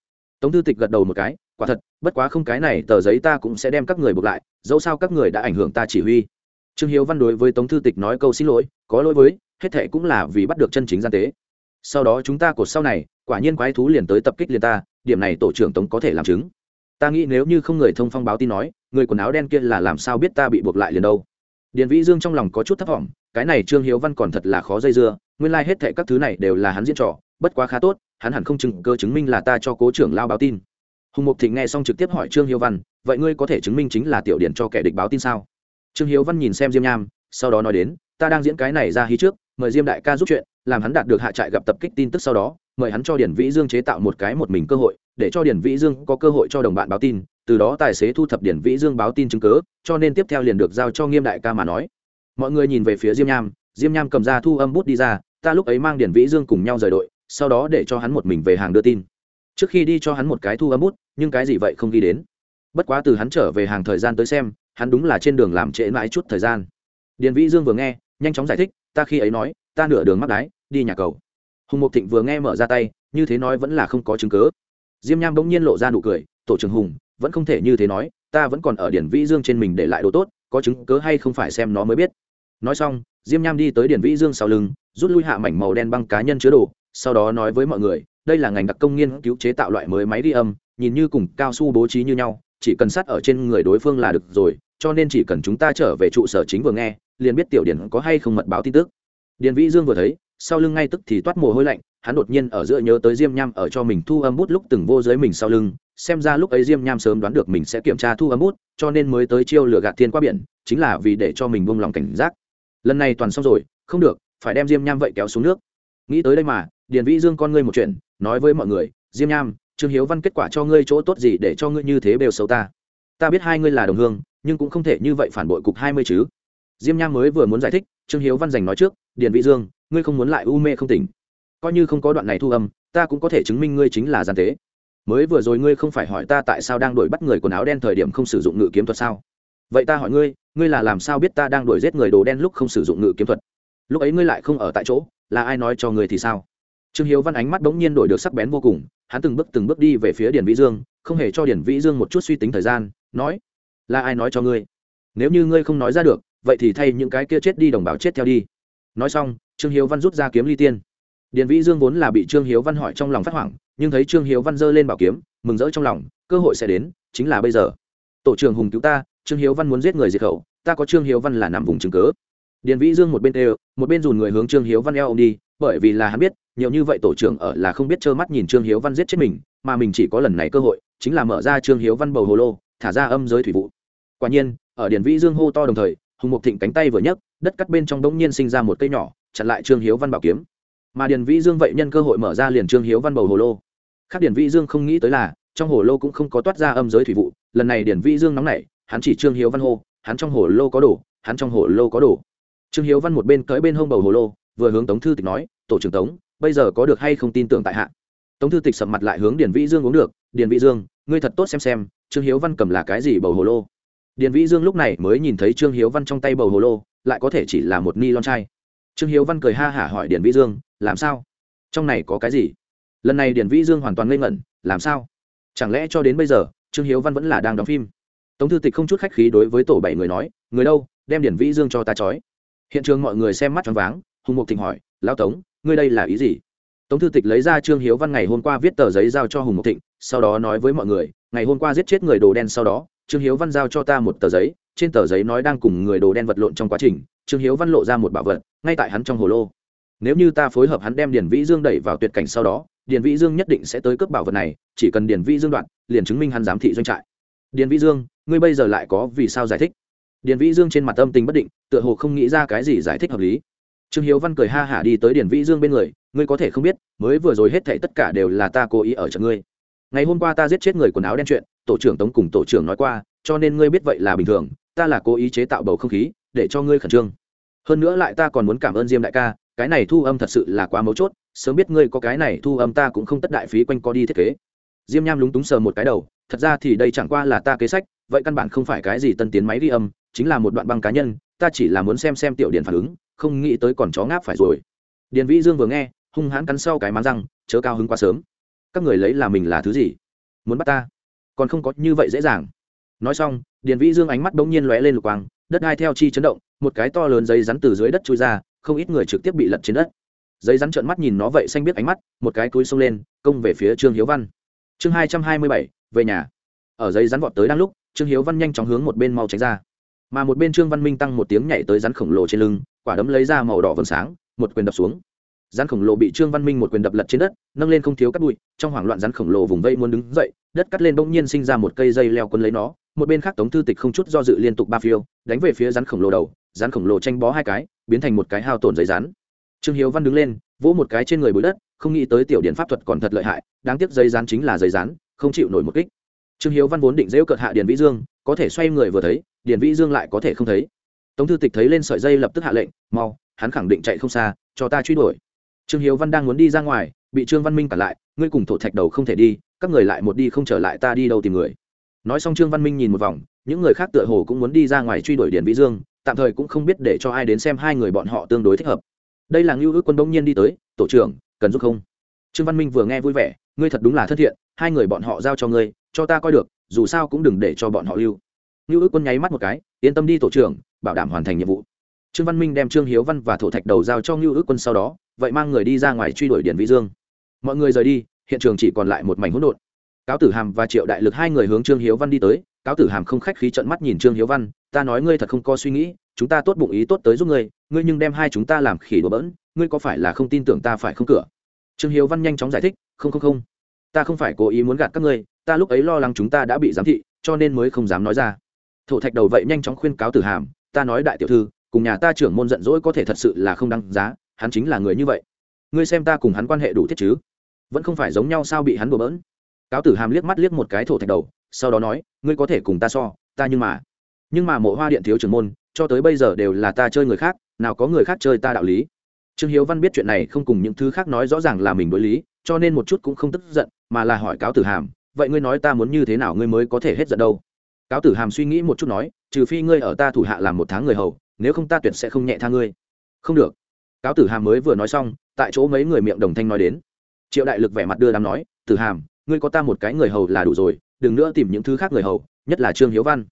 A: Tống thư tịch gật đầu một cái, quả thật, bất quá không cái này, tờ giấy ta cũng sẽ đem các người buộc lại, dẫu sao các người đã ảnh hưởng ta chỉ huy. Trương hiếu văn đối với tống thư tịch nói câu xin lỗi, có lỗi với, hết thệ cũng là vì bắt được chân chính gian tế. Sau đó chúng ta cột sau này quả nhiên quái thú liền tới tập kích liền ta, điểm này tổ trưởng tống có thể làm chứng. Ta nghĩ nếu như không người thông phong báo tin nói, người quần áo đen kia là làm sao biết ta bị buộc lại liền đâu. Điền vĩ dương trong lòng có chút thất vọng, cái này trương hiếu văn còn thật là khó dây dưa, nguyên lai、like、hết thệ các thứ này đều là hắn diễn trò, bất quá khá tốt, hắn hẳn không chứng cơ chứng minh là ta cho cố trưởng lao báo tin. Hùng mục thịnh nghe xong trực tiếp hỏi trương hiếu văn, vậy ngươi có thể chứng minh chính là tiểu điển cho kẻ địch báo tin sao? Trương hiếu văn nhìn xem diêm nham, sau đó nói đến, ta đang diễn cái này ra hí trước mời diêm đại ca giúp chuyện, làm hắn đạt được hạ trại gặp tập kích tin tức sau đó, mời hắn cho điển vĩ dương chế tạo một cái một mình cơ hội, để cho điển vĩ dương có cơ hội cho đồng bạn báo tin, từ đó tài xế thu thập điển vĩ dương báo tin chứng cớ cho nên tiếp theo liền được giao cho nghiêm đại ca mà nói. Mọi người nhìn về phía diêm nham diêm nham cầm ra thu âm bút đi ra, ta lúc ấy mang điển vĩ dương cùng nhau rời đội, sau đó để cho hắn một mình về hàng đưa tin. Trước khi đi cho hắn một cái thu âm bút, nhưng cái gì vậy không ghi đến. Bất quá từ hắn trở về hàng thời gian tới xem, hắn đúng là trên đường làm trễ mãi chút thời gian. Điền vĩ dương vừa nghe, nhanh chóng giải thích ta khi ấy nói, ta nửa đường mắc đái, đi nhà cầu. Hùng mục thịnh vừa nghe mở ra tay, như thế nói vẫn là không có chứng cớ diêm nham bỗng nhiên lộ ra nụ cười, tổ trưởng hùng, vẫn không thể như thế nói, ta vẫn còn ở điển vĩ dương trên mình để lại đồ tốt, có chứng cớ hay không phải xem nó mới biết. Nói xong, diêm nham đi tới điển vĩ dương sau lưng, rút lui hạ mảnh màu đen băng cá nhân chứa đồ, sau đó nói với mọi người, đây là ngành đặc công nghiên cứu chế tạo loại mới máy ghi âm, nhìn như cùng cao su bố trí như nhau, chỉ cần sát ở trên người đối phương là được rồi, cho nên chỉ cần chúng ta trở về trụ sở chính vừa nghe liền biết tiểu điển có hay không mật báo tin tức. Điền vĩ dương vừa thấy, sau lưng ngay tức thì toát mồ hôi lạnh, hắn đột nhiên ở giữa nhớ tới diêm nham ở cho mình thu âm bút lúc từng vô dưới mình sau lưng, xem ra lúc ấy diêm nham sớm đoán được mình sẽ kiểm tra thu âm bút, cho nên mới tới chiêu lửa gạt thiên qua biển, chính là vì để cho mình buông lòng cảnh giác. Lần này toàn xong rồi, không được, phải đem diêm nham vậy kéo xuống nước. Nghĩ tới đây mà, điền vĩ dương con ngươi một chuyện nói với mọi người, diêm nham, trương hiếu văn kết quả cho ngươi chỗ tốt gì để cho ngươi như thế bêu xấu ta? Ta biết hai ngươi là đồng hương, nhưng cũng không thể như vậy phản bội cục hai mươi chứ diêm nham mới vừa muốn giải thích, trương hiếu văn giành nói trước, điền vĩ dương, ngươi không muốn lại u mê không tỉnh. Coi như không có đoạn này thu âm, ta cũng có thể chứng minh ngươi chính là gian tế. Mới vừa rồi ngươi không phải hỏi ta tại sao đang đuổi bắt người quần áo đen thời điểm không sử dụng ngự kiếm thuật sao? Vậy ta hỏi ngươi ngươi là làm sao biết ta đang đuổi giết người đồ đen lúc không sử dụng ngự kiếm thuật? Lúc ấy ngươi lại không ở tại chỗ, là ai nói cho ngươi thì sao? Trương hiếu văn ánh mắt bỗng nhiên đổi được sắc bén vô cùng, hắn từng bước từng bước đi về phía Điền vĩ dương, không hề cho Điền vĩ dương một chút suy tính thời gian, nói, là ai nói cho ngươi? Nếu như ngươi không nói ra được vậy thì thay những cái kia chết đi đồng bào chết theo đi. Nói xong, trương hiếu văn rút ra kiếm ly tiên. Điền vĩ dương vốn là bị trương hiếu văn hỏi trong lòng phát hoảng, nhưng thấy trương hiếu văn giơ lên bảo kiếm, mừng rỡ trong lòng, cơ hội sẽ đến, chính là bây giờ. Tổ trưởng hùng cứu ta, trương hiếu văn muốn giết người diệt khẩu, ta có trương hiếu văn là nằm vùng chứng cớ điền vĩ dương một bên đều một bên dùn người hướng trương hiếu văn eo ông đi, bởi vì là hắn biết, nhiều như vậy tổ trưởng ở là không biết trơ mắt nhìn trương hiếu văn giết chết mình, mà mình chỉ có lần này cơ hội, chính là mở ra trương hiếu văn bầu hồ lô, thả ra âm giới thủy vụ. Quả nhiên, ở điền vĩ dương hô to đồng thời hùng mục thịnh cánh tay vừa nhấc, đất cắt bên trong bỗng nhiên sinh ra một cây nhỏ, chặn lại trương hiếu văn bảo kiếm. Mà điền vĩ dương vậy nhân cơ hội mở ra liền trương hiếu văn bầu hồ lô. Khác điền vĩ dương không nghĩ tới là, trong hồ lô cũng không có toát ra âm giới thủy vụ, lần này điền vĩ dương nóng nảy, hắn chỉ trương hiếu văn hô, hắn trong hồ lô có đồ, hắn trong hồ lô có đồ. Trương hiếu văn một bên cưỡi bên hông bầu hồ lô, vừa hướng tống thư tịch nói, tổ trưởng tống, bây giờ có được hay không tin tưởng tại hạ? Tống thư tịch sầm mặt lại hướng điền vĩ dương uống được, điền vĩ dương, ngươi thật tốt xem xem, trương hiếu văn cầm là cái gì bầu hồ lô? Điền vĩ dương lúc này mới nhìn thấy trương hiếu văn trong tay bầu hồ lô, lại có thể chỉ là một ni lon chai. Trương hiếu văn cười ha hả hỏi điền vĩ dương, làm sao? Trong này có cái gì? Lần này điền vĩ dương hoàn toàn ngây ngẩn, làm sao? Chẳng lẽ cho đến bây giờ, trương hiếu văn vẫn là đang đóng phim? Tống thư tịch không chút khách khí đối với tổ bảy người nói, người đâu, đem điền vĩ dương cho ta trói. Hiện trường mọi người xem mắt choáng váng, hùng mục thịnh hỏi, lão tống, ngươi đây là ý gì? Tống thư tịch lấy ra trương hiếu văn ngày hôm qua viết tờ giấy giao cho hùng mục thịnh, sau đó nói với mọi người, ngày hôm qua giết chết người đồ đen sau đó trương hiếu văn giao cho ta một tờ giấy, trên tờ giấy nói đang cùng người đồ đen vật lộn trong quá trình, trương hiếu văn lộ ra một bảo vật, ngay tại hắn trong hồ lô. Nếu như ta phối hợp hắn đem điền vĩ dương đẩy vào tuyệt cảnh sau đó, điền vĩ dương nhất định sẽ tới cướp bảo vật này, chỉ cần điền vĩ dương đoạn, liền chứng minh hắn giám thị doanh trại. Điền vĩ dương, ngươi bây giờ lại có vì sao giải thích? Điền vĩ dương trên mặt âm tình bất định, tựa hồ không nghĩ ra cái gì giải thích hợp lý. Trương hiếu văn cười ha hả đi tới điền vĩ dương bên người, ngươi có thể không biết, mới vừa rồi hết thảy tất cả đều là ta cố ý ở trận ngươi ngày hôm qua ta giết chết người quần áo đen chuyện, tổ trưởng tống cùng tổ trưởng nói qua, cho nên ngươi biết vậy là bình thường, ta là cố ý chế tạo bầu không khí, để cho ngươi khẩn trương. Hơn nữa lại ta còn muốn cảm ơn diêm đại ca, cái này thu âm thật sự là quá mấu chốt, sớm biết ngươi có cái này thu âm ta cũng không tất đại phí quanh co đi thiết kế. Diêm nham lúng túng sờ một cái đầu, thật ra thì đây chẳng qua là ta kế sách, vậy căn bản không phải cái gì tân tiến máy ghi âm, chính là một đoạn băng cá nhân, ta chỉ là muốn xem xem tiểu điện phản ứng, không nghĩ tới còn chó ngáp phải rồi. Điền vĩ dương vừa nghe, hung hãn cắn sau cái máng răng, chớ cao hứng quá sớm các người lấy là mình là thứ gì? Muốn bắt ta? Còn không có như vậy dễ dàng. Nói xong, điền vĩ dương ánh mắt bỗng nhiên lóe lên lục quang, đất hai theo chi chấn động, một cái to lớn giấy rắn từ dưới đất trôi ra, không ít người trực tiếp bị lật trên đất. Giấy rắn trợn mắt nhìn nó vậy xanh biết ánh mắt, một cái túi xông lên, công về phía trương hiếu văn. Chương hai trăm hai mươi bảy, về nhà. Ở giấy rắn vọt tới đang lúc, trương hiếu văn nhanh chóng hướng một bên mau tránh ra. Mà một bên trương văn minh tăng một tiếng nhảy tới rắn khổng lồ trên lưng, quả đấm lấy ra màu đỏ vầng sáng, một quyền đập xuống rắn khổng lồ bị trương văn minh một quyền đập lật trên đất, nâng lên không thiếu cắt bụi, trong hoảng loạn rắn khổng lồ vùng vây muốn đứng dậy, đất cắt lên bỗng nhiên sinh ra một cây dây leo quân lấy nó, một bên khác tống thư tịch không chút do dự liên tục ba phiêu, đánh về phía rắn khổng lồ đầu, rắn khổng lồ tranh bó hai cái, biến thành một cái hao tổn giấy rắn. Trương hiếu văn đứng lên, vỗ một cái trên người bụi đất, không nghĩ tới tiểu điện pháp thuật còn thật lợi hại, đáng tiếc giấy rán chính là giấy rán không chịu nổi một kích. Trương hiếu văn vốn định dễu cợt hạ điền vĩ dương, có thể xoay người vừa thấy, điền vĩ dương lại có thể không thấy. Tống thư tịch thấy lên sợi dây lập tức hạ lệnh, mau, hắn khẳng định chạy không xa, cho ta truy đuổi trương hiếu văn đang muốn đi ra ngoài, bị trương văn minh cản lại, ngươi cùng thổ thạch đầu không thể đi, các người lại một đi không trở lại ta đi đâu tìm người. Nói xong trương văn minh nhìn một vòng, những người khác tựa hồ cũng muốn đi ra ngoài truy đuổi điền vĩ dương, tạm thời cũng không biết để cho ai đến xem hai người bọn họ tương đối thích hợp. Đây là ngưu ước quân đông nhiên đi tới, tổ trưởng, cần giúp không? Trương văn minh vừa nghe vui vẻ, ngươi thật đúng là thân thiện, hai người bọn họ giao cho ngươi, cho ta coi được, dù sao cũng đừng để cho bọn họ lưu. Ngưu ước quân nháy mắt một cái, yên tâm đi tổ trưởng, bảo đảm hoàn thành nhiệm vụ. Trương văn minh đem trương hiếu văn và thổ thạch đầu giao cho ngưu ước quân sau đó vậy mang người đi ra ngoài truy đuổi điển vĩ dương. Mọi người rời đi, hiện trường chỉ còn lại một mảnh hỗn độn. Cáo tử hàm và triệu đại lực hai người hướng trương hiếu văn đi tới. Cáo tử hàm không khách khí trận mắt nhìn trương hiếu văn, ta nói ngươi thật không có suy nghĩ, chúng ta tốt bụng ý tốt tới giúp ngươi ngươi nhưng đem hai chúng ta làm khỉ đùa bỡn, ngươi có phải là không tin tưởng ta phải không cửa? Trương hiếu văn nhanh chóng giải thích, không không không. Ta không phải cố ý muốn gạt các ngươi, ta lúc ấy lo lắng chúng ta đã bị giám thị, cho nên mới không dám nói ra. Thổ thạch đầu vậy nhanh chóng khuyên cáo tử hàm, ta nói đại tiểu thư, cùng nhà ta trưởng môn giận dỗi có thể thật sự là không đăng giá hắn chính là người như vậy. Ngươi xem ta cùng hắn quan hệ đủ thiết chứ? Vẫn không phải giống nhau sao bị hắn bừa bỡn? Cáo tử hàm liếc mắt liếc một cái thổ thạch đầu, sau đó nói, ngươi có thể cùng ta so, ta nhưng mà nhưng mà mộ hoa điện thiếu trưởng môn, cho tới bây giờ đều là ta chơi người khác, nào có người khác chơi ta đạo lý. Trương hiếu văn biết chuyện này không cùng những thứ khác nói rõ ràng là mình đối lý, cho nên một chút cũng không tức giận, mà là hỏi cáo tử hàm, vậy ngươi nói ta muốn như thế nào ngươi mới có thể hết giận đâu? Cáo tử hàm suy nghĩ một chút nói, trừ phi ngươi ở ta thủ hạ làm một tháng người hầu, nếu không ta tuyệt sẽ không nhẹ tha ngươi. Không được cáo tử hàm mới vừa nói xong, tại chỗ mấy người miệng đồng thanh nói đến. Triệu đại lực vẻ mặt đưa đám nói, tử hàm, ngươi có ta một cái người hầu là đủ rồi, đừng nữa tìm những thứ khác người hầu, nhất là trương hiếu văn.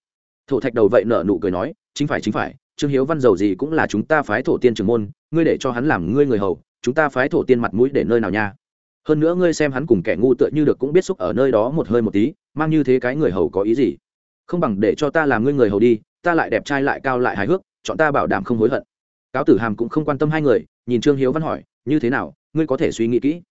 A: Thổ thạch đầu vậy nở nụ cười nói, chính phải chính phải, trương hiếu văn giàu gì cũng là chúng ta phái thổ tiên trưởng môn, ngươi để cho hắn làm ngươi người hầu, chúng ta phái thổ tiên mặt mũi để nơi nào nha? Hơn nữa ngươi xem hắn cùng kẻ ngu tựa như được cũng biết xúc ở nơi đó một hơi một tí, mang như thế cái người hầu có ý gì? Không bằng để cho ta làm ngươi người hầu đi, ta lại đẹp trai lại cao lại hài hước, chọn ta bảo đảm không hối hận cáo tử hàm cũng không quan tâm hai người, nhìn trương hiếu văn hỏi, như thế nào, ngươi có thể suy nghĩ kỹ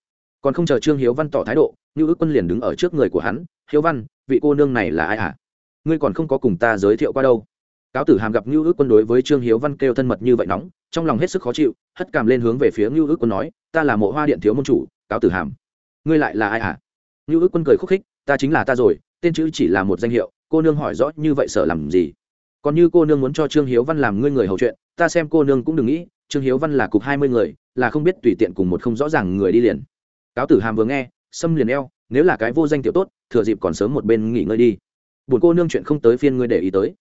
A: còn không chờ trương hiếu văn tỏ thái độ, như ước quân liền đứng ở trước người của hắn, hiếu văn, vị cô nương này là ai ạ à? ngươi còn không có cùng ta giới thiệu qua đâu cáo tử hàm gặp như ước quân đối với trương hiếu văn kêu thân mật như vậy nóng, trong lòng hết sức khó chịu, hất cảm lên hướng về phía như ước quân nói, ta là mộ hoa điện thiếu môn chủ, cáo tử hàm ngươi lại là ai ạ à? như ước quân cười khúc khích, ta chính là ta rồi, tên chữ chỉ là một danh hiệu, cô nương hỏi rõ như vậy sợ làm gì còn như cô nương muốn cho trương hiếu văn làm ngươi người hầu chuyện, ta xem cô nương cũng đừng nghĩ, trương hiếu văn là cục hai mươi người, là không biết tùy tiện cùng một không rõ ràng người đi liền. Cáo tử hàm vừa nghe, xâm liền eo, nếu là cái vô danh tiểu tốt, thừa dịp còn sớm một bên nghỉ ngơi đi. Buồn cô nương chuyện không tới phiên ngươi để ý tới.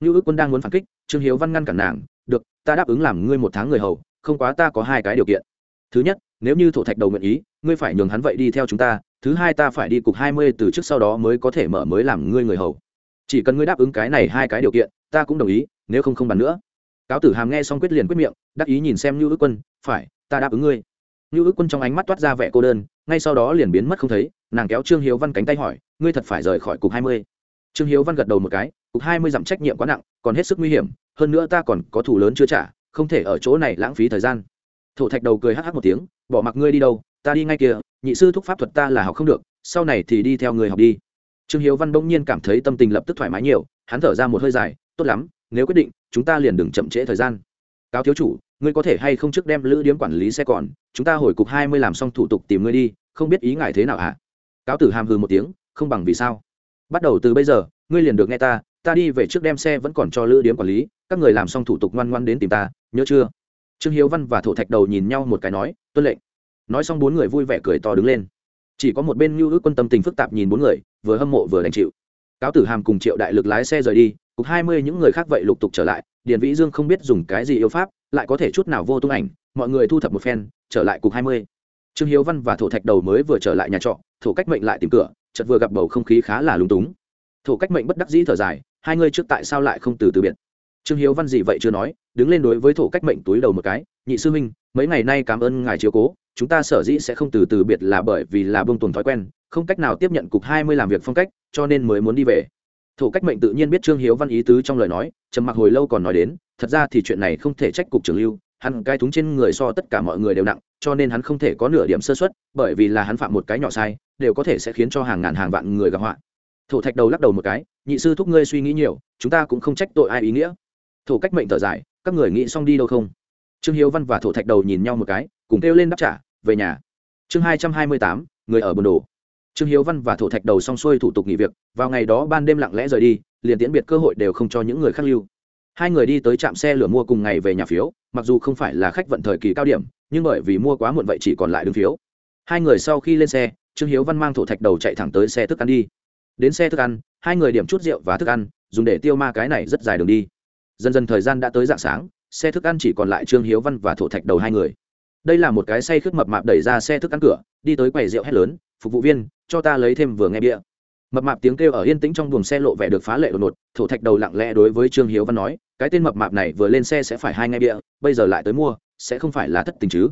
A: Như ước quân đang muốn phản kích, trương hiếu văn ngăn cản nàng, được, ta đáp ứng làm ngươi một tháng người hầu, không quá ta có hai cái điều kiện. Thứ nhất, nếu như thổ thạch đầu nguyện ý, ngươi phải nhường hắn vậy đi theo chúng ta, thứ hai ta phải đi cục hai mươi từ trước sau đó mới có thể mở mới làm ngươi người hầu chỉ cần ngươi đáp ứng cái này hai cái điều kiện, ta cũng đồng ý, nếu không không bàn nữa. Cáo tử hàm nghe xong quyết liền quyết miệng, đắc ý nhìn xem như ước quân, phải, ta đáp ứng ngươi. Như ước quân trong ánh mắt toát ra vẻ cô đơn, ngay sau đó liền biến mất không thấy, nàng kéo trương hiếu văn cánh tay hỏi, ngươi thật phải rời khỏi cục hai mươi? Trương hiếu văn gật đầu một cái, cục hai mươi dặm trách nhiệm quá nặng, còn hết sức nguy hiểm, hơn nữa ta còn có thủ lớn chưa trả, không thể ở chỗ này lãng phí thời gian. Thổ thạch đầu cười hắc hắc một tiếng, bỏ mặc ngươi đi đâu, ta đi ngay kia, nhị sư thúc pháp thuật ta là học không được, sau này thì đi theo người học đi trương hiếu văn bỗng nhiên cảm thấy tâm tình lập tức thoải mái nhiều, hắn thở ra một hơi dài, tốt lắm, nếu quyết định, chúng ta liền đừng chậm trễ thời gian. Cáo thiếu chủ, ngươi có thể hay không trước đem lữ điếm quản lý xe còn, chúng ta hồi cục hai mươi làm xong thủ tục tìm ngươi đi, không biết ý ngại thế nào ạ à? cáo tử hàm hừ một tiếng, không bằng vì sao? Bắt đầu từ bây giờ, ngươi liền được nghe ta ta đi về trước đem xe vẫn còn cho lữ điếm quản lý, các người làm xong thủ tục ngoan ngoan đến tìm ta, nhớ chưa? Trương hiếu văn và thổ thạch đầu nhìn nhau một cái nói, tuân lệnh. Nói xong bốn người vui vẻ cười to đứng lên. Chỉ có một bên như ước quân tâm tình phức tạp nhìn bốn người vừa hâm mộ vừa đành chịu. Cáo tử hàm cùng triệu đại lực lái xe rời đi, cục hai mươi những người khác vậy lục tục trở lại, điền vĩ dương không biết dùng cái gì yêu pháp, lại có thể chút nào vô tung ảnh, mọi người thu thập một phen, trở lại cục hai mươi. Trương hiếu văn và thổ thạch đầu mới vừa trở lại nhà trọ, thổ cách mệnh lại tìm cửa, chợt vừa gặp bầu không khí khá là lúng túng. Thổ cách mệnh bất đắc dĩ thở dài, hai người trước tại sao lại không từ từ biệt? Trương hiếu văn gì vậy chưa nói, đứng lên đối với thổ cách mệnh túi đầu một cái, nhị sư minh mấy ngày nay cảm ơn ngài chiếu cố, chúng ta sở dĩ sẽ không từ từ biệt là bởi vì là bông tuần thói quen không cách nào tiếp nhận cục hai mươi làm việc phong cách, cho nên mới muốn đi về. Thổ cách mệnh tự nhiên biết trương hiếu văn ý tứ trong lời nói, trầm mặc hồi lâu còn nói đến, thật ra thì chuyện này không thể trách cục trưởng lưu, hắn cai thúng trên người so tất cả mọi người đều nặng, cho nên hắn không thể có nửa điểm sơ xuất bởi vì là hắn phạm một cái nhỏ sai, đều có thể sẽ khiến cho hàng ngàn hàng vạn người gặp họa. Thổ thạch đầu lắc đầu một cái, nhị sư thúc ngươi suy nghĩ nhiều, chúng ta cũng không trách tội ai ý nghĩa. Thổ cách mệnh thở dài, các người nghĩ xong đi đâu không? Trương hiếu văn và thổ thạch đầu nhìn nhau một cái, cùng kêu lên đáp trả, về nhà. Chương hai trăm hai mươi tám, người ở bồn đồ trương hiếu văn và thổ thạch đầu xong xuôi thủ tục nghỉ việc, vào ngày đó ban đêm lặng lẽ rời đi, liền tiễn biệt cơ hội đều không cho những người khác lưu. Hai người đi tới trạm xe lửa mua cùng ngày về nhà phiếu, mặc dù không phải là khách vận thời kỳ cao điểm, nhưng bởi vì mua quá muộn vậy chỉ còn lại đứng phiếu. Hai người sau khi lên xe, trương hiếu văn mang thổ thạch đầu chạy thẳng tới xe thức ăn đi. Đến xe thức ăn, hai người điểm chút rượu và thức ăn, dùng để tiêu ma cái này rất dài đường đi. Dần dần thời gian đã tới dạng sáng, xe thức ăn chỉ còn lại trương hiếu văn và thổ thạch đầu hai người. Đây là một cái say khướt mập mạp đẩy ra xe thức ăn cửa, đi tới quầy rượu hét lớn phục vụ viên, cho ta lấy thêm vừa nghe bia mập mạp tiếng kêu ở yên tĩnh trong buồng xe lộ vẻ được phá lệ đột ngột, thổ thạch đầu lặng lẽ đối với trương hiếu văn nói, cái tên mập mạp này vừa lên xe sẽ phải hai ngay bia bây giờ lại tới mua, sẽ không phải là thất tình chứ.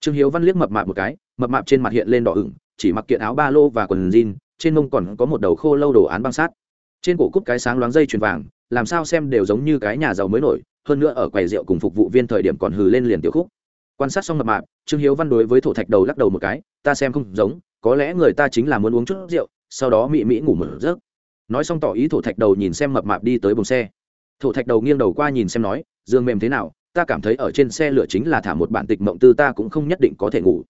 A: Trương hiếu văn liếc mập mạp một cái, mập mạp trên mặt hiện lên đỏ ửng, chỉ mặc kiện áo ba lô và quần jean, trên mông còn có một đầu khô lâu đồ án băng sát trên cổ cúc cái sáng loáng dây chuyền vàng, làm sao xem đều giống như cái nhà giàu mới nổi, hơn nữa ở quầy rượu cùng phục vụ viên thời điểm còn hừ lên liền tiểu khúc. Quan sát xong mập mạp, trương hiếu văn đối với thổ thạch đầu lắc đầu một cái, ta xem không giống có lẽ người ta chính là muốn uống chút rượu, sau đó mị mỹ ngủ một giấc. Nói xong tỏ ý thổ thạch đầu nhìn xem mập mạp đi tới bồng xe. Thổ thạch đầu nghiêng đầu qua nhìn xem nói, dương mềm thế nào? Ta cảm thấy ở trên xe lửa chính là thả một bản tịch mộng tư, ta cũng không nhất định có thể ngủ.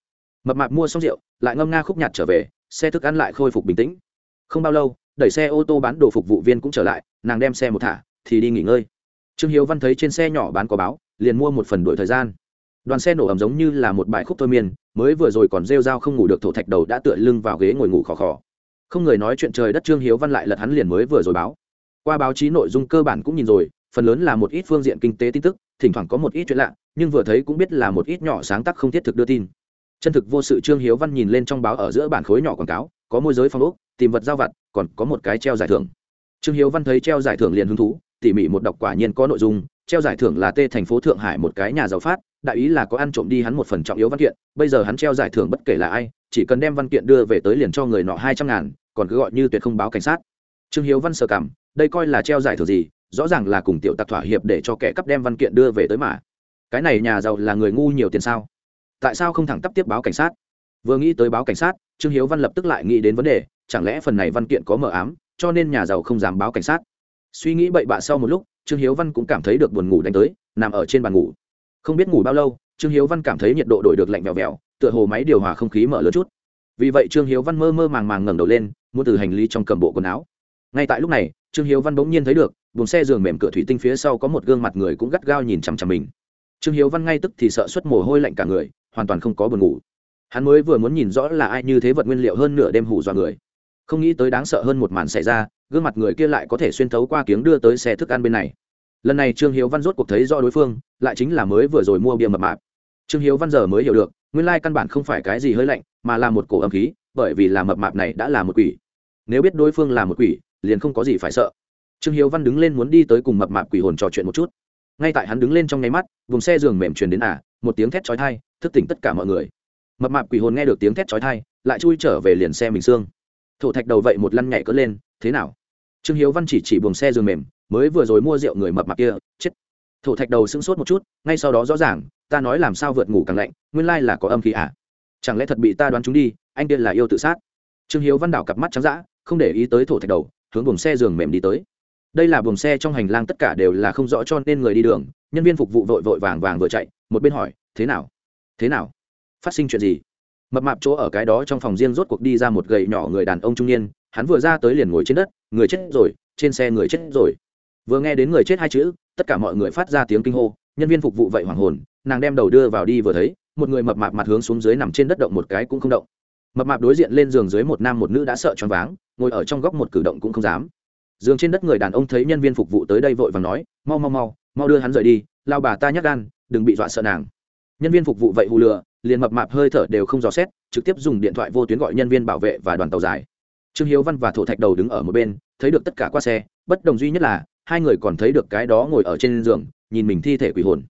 A: Mập mạp mua xong rượu, lại ngâm nga khúc nhạt trở về, xe thức ăn lại khôi phục bình tĩnh. Không bao lâu, đẩy xe ô tô bán đồ phục vụ viên cũng trở lại, nàng đem xe một thả, thì đi nghỉ ngơi. Trương hiếu văn thấy trên xe nhỏ bán có báo, liền mua một phần đổi thời gian đoàn xe nổ ẩm giống như là một bài khúc thôi miên, mới vừa rồi còn rêu r a o không ngủ được thổ thạch đầu đã tựa lưng vào ghế ngồi ngủ khò khò. Không người nói chuyện trời đất trương hiếu văn lại lật hắn liền mới vừa rồi báo. Qua báo chí nội dung cơ bản cũng nhìn rồi, phần lớn là một ít phương diện kinh tế tin tức, thỉnh thoảng có một ít chuyện lạ, nhưng vừa thấy cũng biết là một ít nhỏ sáng tác không thiết thực đưa tin. Chân thực vô sự trương hiếu văn nhìn lên trong báo ở giữa bản khối nhỏ quảng cáo, có môi giới phong ốc, tìm vật giao vặt, còn có một cái treo giải thưởng. Trương hiếu văn thấy treo giải thưởng liền hứng thú, tỉ mỉ một đọc quả nhiên có nội dung, treo giải thưởng là tê thành phố thượng hải một cái nhà giàu phát đại ý là có ăn trộm đi hắn một phần trọng yếu văn kiện, bây giờ hắn treo giải thưởng bất kể là ai, chỉ cần đem văn kiện đưa về tới liền cho người nọ hai trăm ngàn, còn cứ gọi như tuyệt không báo cảnh sát. Trương hiếu văn sờ cảm đây coi là treo giải thưởng gì, rõ ràng là cùng tiểu tặc thỏa hiệp để cho kẻ cắp đem văn kiện đưa về tới mà. Cái này nhà giàu là người ngu nhiều tiền sao? Tại sao không thẳng tắp tiếp báo cảnh sát? Vừa nghĩ tới báo cảnh sát, trương hiếu văn lập tức lại nghĩ đến vấn đề, chẳng lẽ phần này văn kiện có mờ ám, cho nên nhà giàu không dám báo cảnh sát? Suy nghĩ bậy bạ sau một lúc, trương hiếu văn cũng cảm thấy được buồn ngủ đánh tới, nằm ở trên bàn ngủ không biết ngủ bao lâu, trương hiếu văn cảm thấy nhiệt độ đổi được lạnh vèo vèo, tựa hồ máy điều hòa không khí mở lớn chút. Vì vậy trương hiếu văn mơ mơ màng màng ngẩng đầu lên, muốn từ hành lý trong cầm bộ quần áo. Ngay tại lúc này, trương hiếu văn bỗng nhiên thấy được, buồng xe giường mềm cửa thủy tinh phía sau có một gương mặt người cũng gắt gao nhìn chằm chằm mình. Trương hiếu văn ngay tức thì sợ xuất mồ hôi lạnh cả người, hoàn toàn không có buồn ngủ. Hắn mới vừa muốn nhìn rõ là ai như thế vật nguyên liệu hơn nửa đêm hủ dọa người. Không nghĩ tới đáng sợ hơn một màn xảy ra, gương mặt người kia lại có thể xuyên thấu qua kiếng đưa tới xe thức ăn bên này lần này trương hiếu văn rốt cuộc thấy do đối phương, lại chính là mới vừa rồi mua bia mập mạp. Trương hiếu văn giờ mới hiểu được, nguyên lai căn bản không phải cái gì hơi lạnh, mà là một cổ âm khí, bởi vì là mập mạp này đã là một quỷ. Nếu biết đối phương là một quỷ, liền không có gì phải sợ. Trương hiếu văn đứng lên muốn đi tới cùng mập mạp quỷ hồn trò chuyện một chút. Ngay tại hắn đứng lên trong nháy mắt, vùng xe giường mềm truyền đến à một tiếng thét chói thai thức tỉnh tất cả mọi người. Mập mạp quỷ hồn nghe được tiếng thét chói thai lại chui trở về liền xe mình xương. Thổ thạch đầu vậy một lăn nhảy cất lên, thế nào? Trương hiếu văn chỉ chỉ buồng xe giường mềm mới vừa rồi mua rượu người mập mạp kia, chết. Thổ thạch đầu sững sốt một chút, ngay sau đó rõ ràng, ta nói làm sao vượt ngủ càng lạnh, nguyên lai là có âm khí à? Chẳng lẽ thật bị ta đoán chúng đi, anh kia là yêu tự sát? Trương hiếu văn đảo cặp mắt trắng dã, không để ý tới thổ thạch đầu, hướng buồng xe giường mềm đi tới. Đây là buồng xe trong hành lang tất cả đều là không rõ cho nên người đi đường, nhân viên phục vụ vội vội vàng vàng vừa chạy, một bên hỏi, thế nào? Thế nào? Phát sinh chuyện gì? Mập mạp chỗ ở cái đó trong phòng riêng rốt cuộc đi ra một gầy nhỏ người đàn ông trung niên, hắn vừa ra tới liền ngồi trên đất, người chết rồi, trên xe người chết rồi vừa nghe đến người chết hai chữ, tất cả mọi người phát ra tiếng kinh hô, nhân viên phục vụ vậy hoàng hồn, nàng đem đầu đưa vào đi vừa thấy, một người mập mạp mặt hướng xuống dưới nằm trên đất động một cái cũng không động. Mập mạp đối diện lên giường dưới một nam một nữ đã sợ choáng váng, ngồi ở trong góc một cử động cũng không dám. Giường trên đất người đàn ông thấy nhân viên phục vụ tới đây vội và nói, mau mau mau mau đưa hắn rời đi, lao bà ta nhắc gan, đừng bị dọa sợ nàng. Nhân viên phục vụ vậy hù lừa, liền mập mạp hơi thở đều không dò xét, trực tiếp dùng điện thoại vô tuyến gọi nhân viên bảo vệ và đoàn tàu dài. Trương hiếu văn và thổ thạch đầu đứng ở một bên, thấy được tất cả qua xe, bất đồng duy nhất là hai người còn thấy được cái đó ngồi ở trên giường, nhìn mình thi thể quỷ hồn.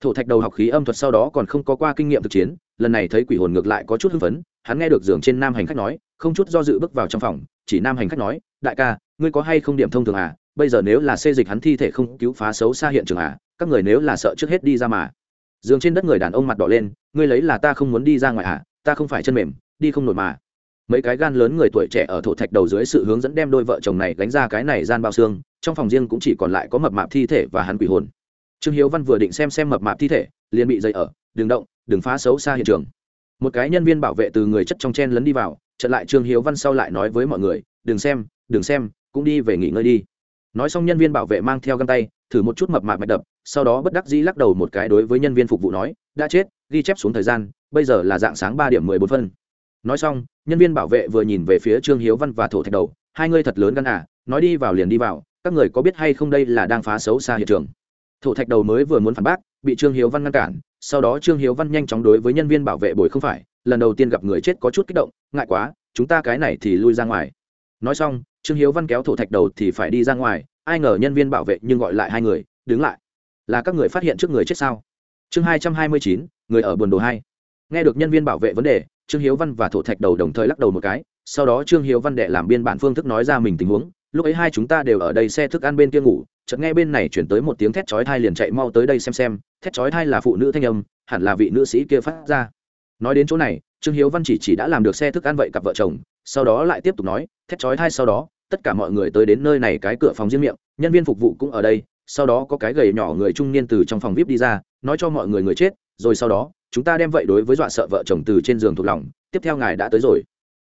A: Thổ thạch đầu học khí âm thuật sau đó còn không có qua kinh nghiệm thực chiến, lần này thấy quỷ hồn ngược lại có chút hưng phấn, hắn nghe được giường trên nam hành khách nói, không chút do dự bước vào trong phòng, chỉ nam hành khách nói, đại ca, ngươi có hay không điểm thông thường à? Bây giờ nếu là xê dịch hắn thi thể không cứu phá xấu xa hiện trường à? Các người nếu là sợ trước hết đi ra mà. Giường trên đất người đàn ông mặt đỏ lên, ngươi lấy là ta không muốn đi ra ngoài à? Ta không phải chân mềm, đi không nổi mà mấy cái gan lớn người tuổi trẻ ở thổ thạch đầu dưới sự hướng dẫn đem đôi vợ chồng này đánh ra cái này gian bao xương, trong phòng riêng cũng chỉ còn lại có mập mạp thi thể và hắn quỷ hồn. Trương hiếu văn vừa định xem xem mập mạp thi thể, liền bị dậy ở, đừng động, đừng phá xấu xa hiện trường. Một cái nhân viên bảo vệ từ người chất trong chen lấn đi vào, chặn lại trương hiếu văn sau lại nói với mọi người, đừng xem đừng xem, cũng đi về nghỉ ngơi đi. Nói xong nhân viên bảo vệ mang theo găng tay, thử một chút mập mạp mạch đập, sau đó bất đắc dĩ lắc đầu một cái đối với nhân viên phục vụ nói, đã chết, ghi chép xuống thời gian, bây giờ là dạng sáng ba điểm mười bốn phân nói xong, nhân viên bảo vệ vừa nhìn về phía trương hiếu văn và thổ thạch đầu, hai ngươi thật lớn gan à nói đi vào liền đi vào, các người có biết hay không đây là đang phá xấu xa hiện trường? Thổ thạch đầu mới vừa muốn phản bác, bị trương hiếu văn ngăn cản, sau đó trương hiếu văn nhanh chóng đối với nhân viên bảo vệ bồi không phải, lần đầu tiên gặp người chết có chút kích động, ngại quá, chúng ta cái này thì lui ra ngoài. Nói xong, trương hiếu văn kéo thổ thạch đầu thì phải đi ra ngoài, ai ngờ nhân viên bảo vệ nhưng gọi lại hai người, đứng lại. Là các người phát hiện trước người chết sao? Chương hai trăm hai mươi chín, người ở buồn đồ hai. Nghe được nhân viên bảo vệ vấn đề trương hiếu văn và thổ thạch đầu đồng thời lắc đầu một cái, sau đó trương hiếu văn đệ làm biên bản phương thức nói ra mình tình huống, lúc ấy hai chúng ta đều ở đây xe thức ăn bên kia ngủ, chợt nghe bên này chuyển tới một tiếng thét chói thai liền chạy mau tới đây xem xem, thét chói thai là phụ nữ thanh âm, hẳn là vị nữ sĩ kia phát ra. Nói đến chỗ này, trương hiếu văn chỉ chỉ đã làm được xe thức ăn vậy cặp vợ chồng, sau đó lại tiếp tục nói, thét chói thai sau đó, tất cả mọi người tới đến nơi này cái cửa phòng riêng miệng, nhân viên phục vụ cũng ở đây, sau đó có cái gầy nhỏ người trung niên từ trong phòng vip đi ra, nói cho mọi người người chết, rồi sau đó chúng ta đem vậy đối với dọa sợ vợ chồng từ trên giường thuộc lòng, tiếp theo ngài đã tới rồi.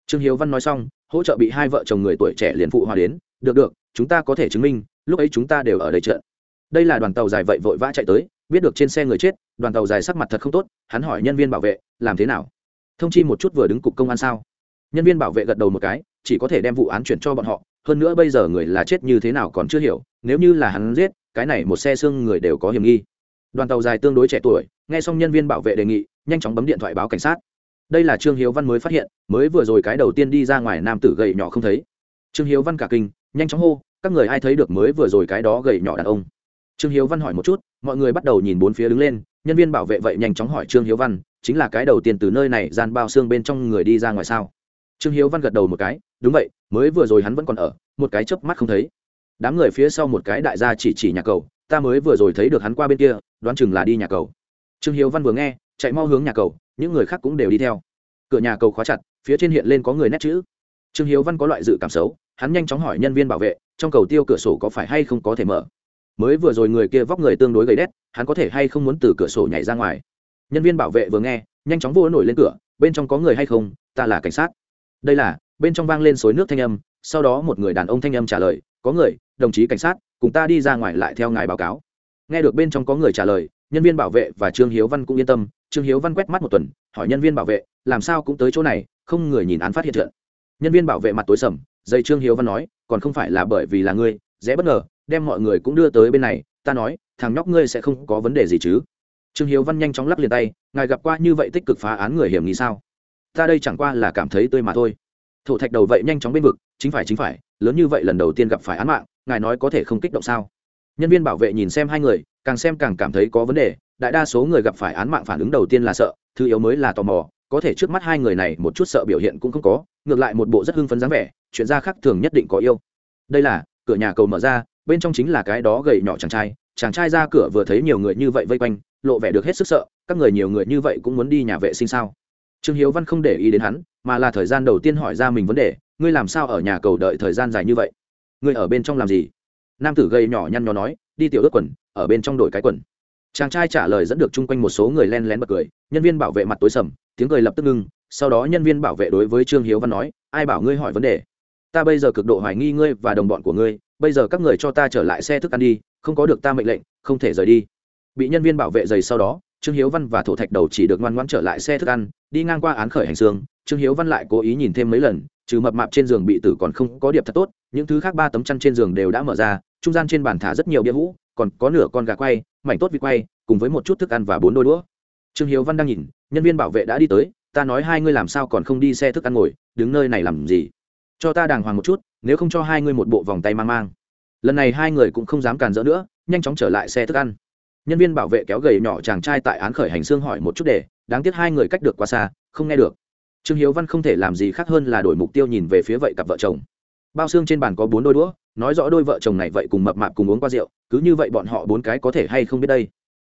A: Trương hiếu văn nói xong, hỗ trợ bị hai vợ chồng người tuổi trẻ liền phụ hòa đến, được được, chúng ta có thể chứng minh, lúc ấy chúng ta đều ở đây trận. Đây là đoàn tàu dài vậy vội vã chạy tới, biết được trên xe người chết, đoàn tàu dài sắc mặt thật không tốt, hắn hỏi nhân viên bảo vệ, làm thế nào? Thông chi một chút vừa đứng cục công an sao? Nhân viên bảo vệ gật đầu một cái, chỉ có thể đem vụ án chuyển cho bọn họ, hơn nữa bây giờ người là chết như thế nào còn chưa hiểu, nếu như là hắn giết, cái này một xe xương người đều có hiểm nghi đoàn tàu dài tương đối trẻ tuổi, nghe xong nhân viên bảo vệ đề nghị, nhanh chóng bấm điện thoại báo cảnh sát. Đây là trương hiếu văn mới phát hiện, mới vừa rồi cái đầu tiên đi ra ngoài nam tử gầy nhỏ không thấy. Trương hiếu văn cả kinh, nhanh chóng hô, các người ai thấy được mới vừa rồi cái đó gầy nhỏ đàn ông? Trương hiếu văn hỏi một chút, mọi người bắt đầu nhìn bốn phía đứng lên, nhân viên bảo vệ vậy nhanh chóng hỏi trương hiếu văn, chính là cái đầu tiên từ nơi này gian bao xương bên trong người đi ra ngoài sao? Trương hiếu văn gật đầu một cái, đúng vậy, mới vừa rồi hắn vẫn còn ở, một cái chớp mắt không thấy. Đám người phía sau một cái đại gia chỉ chỉ nhà cầu ta mới vừa rồi thấy được hắn qua bên kia, đoán chừng là đi nhà cầu. Trương hiếu văn vừa nghe, chạy mau hướng nhà cầu, những người khác cũng đều đi theo. Cửa nhà cầu khóa chặt, phía trên hiện lên có người nét chữ. Trương hiếu văn có loại dự cảm xấu, hắn nhanh chóng hỏi nhân viên bảo vệ, trong cầu tiêu cửa sổ có phải hay không có thể mở? Mới vừa rồi người kia vóc người tương đối gầy đét, hắn có thể hay không muốn từ cửa sổ nhảy ra ngoài? Nhân viên bảo vệ vừa nghe, nhanh chóng vô nổi lên cửa, bên trong có người hay không, ta là cảnh sát. Đây là, bên trong vang lên suối nước thanh âm, sau đó một người đàn ông thanh âm trả lời, có người, đồng chí cảnh sát cùng ta đi ra ngoài lại theo ngài báo cáo. Nghe được bên trong có người trả lời, nhân viên bảo vệ và trương hiếu văn cũng yên tâm. Trương hiếu văn quét mắt một tuần, hỏi nhân viên bảo vệ, làm sao cũng tới chỗ này, không người nhìn án phát hiện trận. Nhân viên bảo vệ mặt tối sầm, dây trương hiếu văn nói, còn không phải là bởi vì là ngươi, dễ bất ngờ, đem mọi người cũng đưa tới bên này, ta nói, thằng nhóc ngươi sẽ không có vấn đề gì chứ. Trương hiếu văn nhanh chóng lắc liền tay, ngài gặp qua như vậy tích cực phá án người hiểm nghi sao? Ta đây chẳng qua là cảm thấy tươi mà thôi. Thổ thạch đầu vậy nhanh chóng bên vực, chính phải chính phải, lớn như vậy lần đầu tiên gặp phải án mạng ngài nói có thể không kích động sao? Nhân viên bảo vệ nhìn xem hai người, càng xem càng cảm thấy có vấn đề, đại đa số người gặp phải án mạng phản ứng đầu tiên là sợ, thứ yếu mới là tò mò, có thể trước mắt hai người này một chút sợ biểu hiện cũng không có, ngược lại một bộ rất hưng phấn dáng vẻ, chuyện ra khác thường nhất định có yêu. Đây là, cửa nhà cầu mở ra, bên trong chính là cái đó gầy nhỏ chàng trai chàng trai ra cửa vừa thấy nhiều người như vậy vây quanh, lộ vẻ được hết sức sợ, các người nhiều người như vậy cũng muốn đi nhà vệ sinh sao? Trương hiếu văn không để ý đến hắn, mà là thời gian đầu tiên hỏi ra mình vấn đề, ngươi làm sao ở nhà cầu đợi thời gian dài như vậy? Người ở bên trong làm gì? Nam tử gầy nhỏ nhăn nhó nói, đi tiểu ước quần, ở bên trong đổi cái quần. Chàng trai trả lời dẫn được chung quanh một số người len lén bật cười, nhân viên bảo vệ mặt tối sầm, tiếng cười lập tức ngưng, sau đó nhân viên bảo vệ đối với trương hiếu văn nói, ai bảo ngươi hỏi vấn đề? Ta bây giờ cực độ hoài nghi ngươi và đồng bọn của ngươi, bây giờ các người cho ta trở lại xe thức ăn đi, không có được ta mệnh lệnh, không thể rời đi. Bị nhân viên bảo vệ dày sau đó, trương hiếu văn và thổ thạch đầu chỉ được ngoan ngoãn trở lại xe thức ăn, đi ngang qua án khởi hành xương, trương hiếu văn lại cố ý nhìn thêm mấy lần, trừ mập mạp trên giường bị tử còn không có điệp thật tốt những thứ khác ba tấm chăn trên giường đều đã mở ra, trung gian trên bàn thả rất nhiều bia hũ, còn có nửa con gà quay, mảnh tốt vịt quay, cùng với một chút thức ăn và bốn đôi đũa. Trương hiếu văn đang nhìn, nhân viên bảo vệ đã đi tới, ta nói hai ngươi làm sao còn không đi xe thức ăn ngồi, đứng nơi này làm gì? Cho ta đàng hoàng một chút, nếu không cho hai ngươi một bộ vòng tay mang mang. Lần này hai người cũng không dám càn rỡ nữa, nhanh chóng trở lại xe thức ăn. Nhân viên bảo vệ kéo gầy nhỏ chàng trai tại án khởi hành xương hỏi một chút để, đáng tiếc hai người cách được quá xa, không nghe được. Trương hiếu văn không thể làm gì khác hơn là đổi mục tiêu nhìn về phía vậy cặp vợ chồng bao xương trên bàn có bốn đôi đũa, nói rõ đôi vợ chồng này vậy cùng mập mạp cùng uống qua rượu, cứ như vậy bọn họ bốn cái có thể hay không biết đây?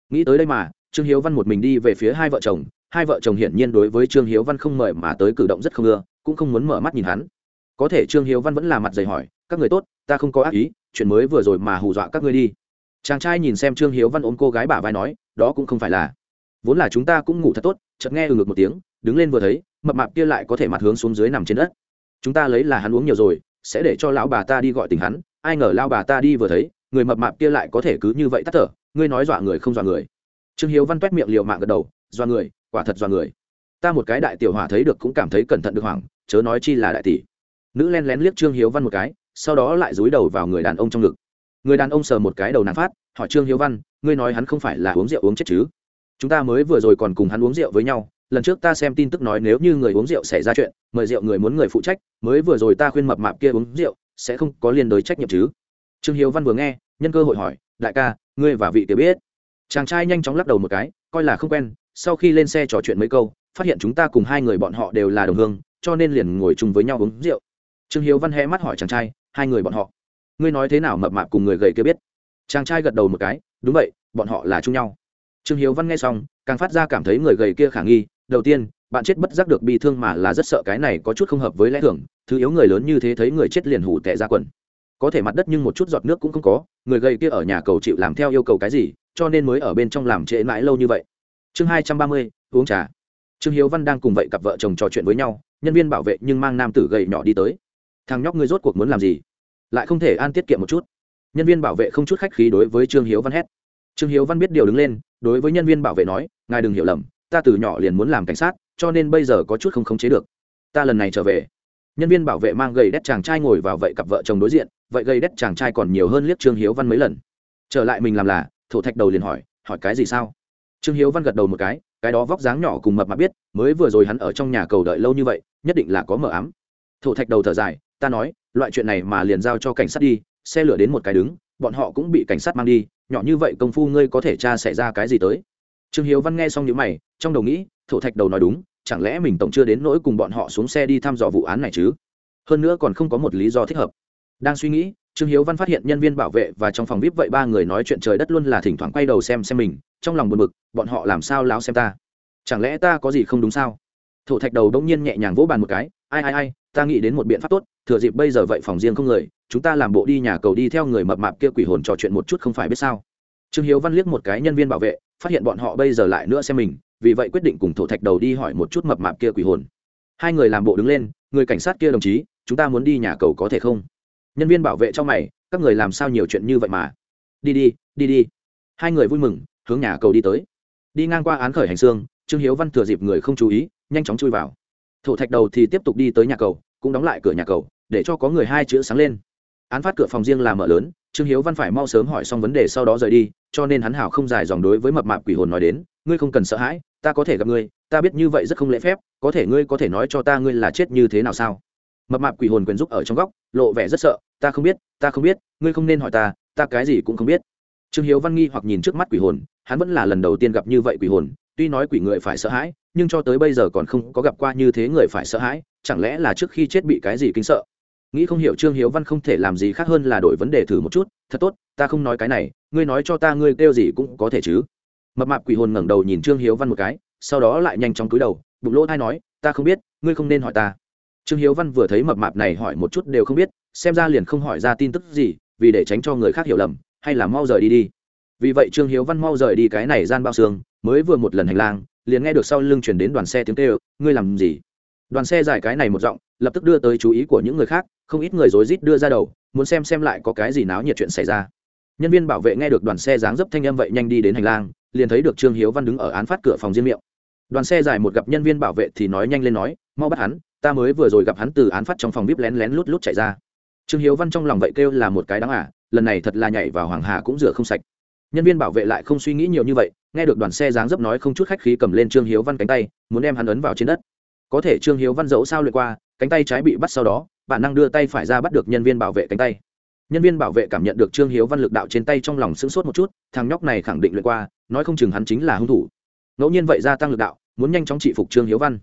A: Nghĩ tới đây mà, trương hiếu văn một mình đi về phía hai vợ chồng, hai vợ chồng hiển nhiên đối với trương hiếu văn không mời mà tới cử động rất không ưa, cũng không muốn mở mắt nhìn hắn. Có thể trương hiếu văn vẫn là mặt dày hỏi, các người tốt, ta không có ác ý, chuyện mới vừa rồi mà hù dọa các ngươi đi. Chàng trai nhìn xem trương hiếu văn ôm cô gái bả vai nói, đó cũng không phải là, vốn là chúng ta cũng ngủ thật tốt, chợt nghe ừ ngược một tiếng, đứng lên vừa thấy, mập mạp kia lại có thể mặt hướng xuống dưới nằm trên đất. Chúng ta lấy là hắn uống nhiều rồi sẽ để cho lão bà ta đi gọi tình hắn, ai ngờ lao bà ta đi vừa thấy, người mập mạp kia lại có thể cứ như vậy tắt thở, ngươi nói dọa người không dọa người. Trương hiếu văn toét miệng liều mạng gật đầu, dọa người, quả thật dọa người. Ta một cái đại tiểu hỏa thấy được cũng cảm thấy cẩn thận được hoảng, chớ nói chi là đại tỷ. Nữ len lén liếc trương hiếu văn một cái, sau đó lại dúi đầu vào người đàn ông trong ngực. Người đàn ông sờ một cái đầu nàng phát, hỏi trương hiếu văn, ngươi nói hắn không phải là uống rượu uống chết chứ? Chúng ta mới vừa rồi còn cùng hắn uống rượu với nhau lần trước ta xem tin tức nói nếu như người uống rượu xảy ra chuyện, mời rượu người muốn người phụ trách, mới vừa rồi ta khuyên mập mạp kia uống rượu, sẽ không có liên đối trách nhiệm chứ. Trương hiếu văn vừa nghe, nhân cơ hội hỏi, đại ca, ngươi và vị kia biết? Chàng trai nhanh chóng lắc đầu một cái, coi là không quen, sau khi lên xe trò chuyện mấy câu, phát hiện chúng ta cùng hai người bọn họ đều là đồng hương, cho nên liền ngồi chung với nhau uống rượu. Trương hiếu văn hé mắt hỏi chàng trai, hai người bọn họ, ngươi nói thế nào mập mạp cùng người gầy kia biết? Chàng trai gật đầu một cái, đúng vậy, bọn họ là chung nhau. Trương hiếu văn nghe xong, càng phát ra cảm thấy người gầy kia khả nghi đầu tiên, bạn chết bất giác được bị thương mà là rất sợ cái này có chút không hợp với lẽ thường, thứ yếu người lớn như thế thấy người chết liền hủ tệ ra quần. Có thể mặt đất nhưng một chút giọt nước cũng không có, người gầy kia ở nhà cầu chịu làm theo yêu cầu cái gì, cho nên mới ở bên trong làm trễ mãi lâu như vậy. Chương hai trăm ba mươi, uống trà. Trương hiếu văn đang cùng vậy cặp vợ chồng trò chuyện với nhau, nhân viên bảo vệ nhưng mang nam tử gầy nhỏ đi tới. Thằng nhóc ngươi rốt cuộc muốn làm gì? Lại không thể an tiết kiệm một chút. Nhân viên bảo vệ không chút khách khí đối với trương hiếu văn hét. Trương hiếu văn biết điều đứng lên, đối với nhân viên bảo vệ nói, ngài đừng hiểu lầm ta từ nhỏ liền muốn làm cảnh sát, cho nên bây giờ có chút không khống chế được. Ta lần này trở về. Nhân viên bảo vệ mang gầy đét chàng trai ngồi vào vậy cặp vợ chồng đối diện, vậy gầy đét chàng trai còn nhiều hơn liếc trương hiếu văn mấy lần. Trở lại mình làm là, thổ thạch đầu liền hỏi hỏi cái gì sao? Trương hiếu văn gật đầu một cái cái đó vóc dáng nhỏ cùng mập mà biết, mới vừa rồi hắn ở trong nhà cầu đợi lâu như vậy, nhất định là có mờ ám. Thổ thạch đầu thở dài, ta nói, loại chuyện này mà liền giao cho cảnh sát đi, xe lửa đến một cái đứng, bọn họ cũng bị cảnh sát mang đi, nhỏ như vậy công phu ngươi có thể tra xảy ra cái gì tới? Trương hiếu văn nghe xong những mày, trong đầu nghĩ, thổ thạch đầu nói đúng, chẳng lẽ mình tổng chưa đến nỗi cùng bọn họ xuống xe đi thăm dò vụ án này chứ? Hơn nữa còn không có một lý do thích hợp. Đang suy nghĩ, trương hiếu văn phát hiện nhân viên bảo vệ và trong phòng vip vậy ba người nói chuyện trời đất luôn là thỉnh thoảng quay đầu xem xem mình, trong lòng buồn bực, bọn họ làm sao láo xem ta? Chẳng lẽ ta có gì không đúng sao? Thổ thạch đầu đông nhiên nhẹ nhàng vỗ bàn một cái, ai ai ai, ta nghĩ đến một biện pháp tốt, thừa dịp bây giờ vậy phòng riêng không người, chúng ta làm bộ đi nhà cầu đi theo người mập mạp kia quỷ hồn trò chuyện một chút không phải biết sao? Trương hiếu văn liếc một cái nhân viên bảo vệ phát hiện bọn họ bây giờ lại nữa xem mình, vì vậy quyết định cùng thổ thạch đầu đi hỏi một chút mập mạp kia quỷ hồn. Hai người làm bộ đứng lên, người cảnh sát kia đồng chí, chúng ta muốn đi nhà cầu có thể không? Nhân viên bảo vệ cho mày, các người làm sao nhiều chuyện như vậy mà? Đi đi đi đi. Hai người vui mừng, hướng nhà cầu đi tới. Đi ngang qua án khởi hành xương, trương hiếu văn thừa dịp người không chú ý, nhanh chóng chui vào. Thổ thạch đầu thì tiếp tục đi tới nhà cầu, cũng đóng lại cửa nhà cầu, để cho có người hai chữ sáng lên. Án phát cửa phòng riêng là mở lớn, trương hiếu văn phải mau sớm hỏi xong vấn đề sau đó rời đi cho nên hắn hảo không dài dòng đối với mập mạp quỷ hồn nói đến, ngươi không cần sợ hãi, ta có thể gặp ngươi, ta biết như vậy rất không lễ phép, có thể ngươi có thể nói cho ta ngươi là chết như thế nào sao? Mập mạp quỷ hồn quyền giúp ở trong góc, lộ vẻ rất sợ, ta không biết, ta không biết, ngươi không nên hỏi ta ta cái gì cũng không biết. Trương hiếu văn nghi hoặc nhìn trước mắt quỷ hồn, hắn vẫn là lần đầu tiên gặp như vậy quỷ hồn, tuy nói quỷ người phải sợ hãi, nhưng cho tới bây giờ còn không có gặp qua như thế người phải sợ hãi, chẳng lẽ là trước khi chết bị cái gì kinh sợ? Nghĩ không hiểu trương hiếu văn không thể làm gì khác hơn là đổi vấn đề thử một chút, thật tốt, ta không nói cái này, ngươi nói cho ta ngươi kêu gì cũng có thể chứ. Mập mạp quỷ hồn ngẩng đầu nhìn trương hiếu văn một cái, sau đó lại nhanh chóng cúi đầu, bụng lỗ thai nói, ta không biết, ngươi không nên hỏi ta. Trương hiếu văn vừa thấy mập mạp này hỏi một chút đều không biết, xem ra liền không hỏi ra tin tức gì, vì để tránh cho người khác hiểu lầm, hay là mau rời đi đi. Vì vậy trương hiếu văn mau rời đi cái này gian bao xương, mới vừa một lần hành lang, liền nghe được sau lưng chuyển đến đoàn xe tiếng kêu, ngươi làm gì? Đoàn xe giải cái này một giọng, lập tức đưa tới chú ý của những người khác, không ít người rối rít đưa ra đầu, muốn xem xem lại có cái gì náo nhiệt chuyện xảy ra. Nhân viên bảo vệ nghe được đoàn xe dáng dấp thanh âm vậy nhanh đi đến hành lang, liền thấy được trương hiếu văn đứng ở án phát cửa phòng riêng miệng. Đoàn xe giải một gặp nhân viên bảo vệ thì nói nhanh lên nói, mau bắt hắn, ta mới vừa rồi gặp hắn từ án phát trong phòng bíp lén lén lút lút chạy ra. Trương hiếu văn trong lòng vậy kêu là một cái đáng ả lần này thật là nhảy vào hoàng hà cũng rửa không sạch. Nhân viên bảo vệ lại không suy nghĩ nhiều như vậy, nghe được đoàn xe dáng dấp nói không chút khách khí cầm lên trương hiếu văn cánh tay, muốn đem hắn ấn vào trên đất có thể trương hiếu văn dẫu sao lượt qua, cánh tay trái bị bắt sau đó, bản năng đưa tay phải ra bắt được nhân viên bảo vệ cánh tay. Nhân viên bảo vệ cảm nhận được trương hiếu văn lực đạo trên tay trong lòng sững sốt một chút, thằng nhóc này khẳng định lượt qua, nói không chừng hắn chính là hung thủ. Ngẫu nhiên vậy gia tăng lực đạo, muốn nhanh chóng trị phục trương hiếu văn.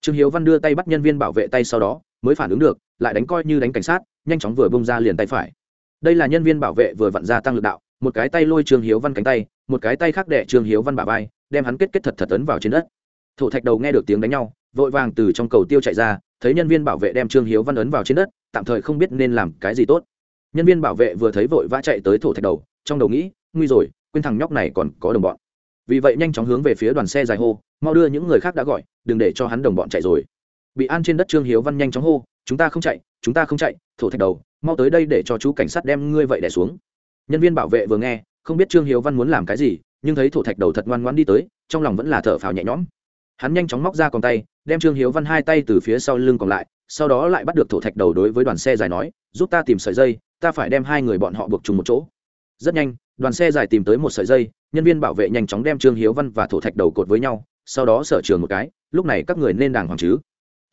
A: Trương hiếu văn đưa tay bắt nhân viên bảo vệ tay sau đó, mới phản ứng được, lại đánh coi như đánh cảnh sát, nhanh chóng vừa bông ra liền tay phải. Đây là nhân viên bảo vệ vừa vặn gia tăng lực đạo, một cái tay lôi trương hiếu văn cánh tay, một cái tay khác đẻ trương hiếu văn bà vai, đem hắn kết kết thật thật tấn vào trên đất. Thổ thạch đầu nghe được tiếng đánh nhau vội vàng từ trong cầu tiêu chạy ra, thấy nhân viên bảo vệ đem trương hiếu văn ấn vào trên đất, tạm thời không biết nên làm cái gì tốt. Nhân viên bảo vệ vừa thấy vội vã chạy tới thổ thạch đầu, trong đầu nghĩ, nguy rồi, quên thằng nhóc này còn có đồng bọn. Vì vậy nhanh chóng hướng về phía đoàn xe dài hô, mau đưa những người khác đã gọi, đừng để cho hắn đồng bọn chạy rồi. Bị an trên đất trương hiếu văn nhanh chóng hô, chúng ta không chạy, chúng ta không chạy, thổ thạch đầu, mau tới đây để cho chú cảnh sát đem ngươi vậy đẻ xuống. Nhân viên bảo vệ vừa nghe, không biết trương hiếu văn muốn làm cái gì, nhưng thấy thổ thạch đầu thật ngoan ngoan đi tới, trong lòng vẫn là thở phào nhẹ nhõm hắn nhanh chóng móc ra còn tay, đem trương hiếu văn hai tay từ phía sau lưng còn lại, sau đó lại bắt được thổ thạch đầu đối với đoàn xe dài nói, giúp ta tìm sợi dây, ta phải đem hai người bọn họ buộc chung một chỗ. Rất nhanh, đoàn xe dài tìm tới một sợi dây, nhân viên bảo vệ nhanh chóng đem trương hiếu văn và thổ thạch đầu cột với nhau, sau đó sở trường một cái, lúc này các người nên đàng hoàng chứ.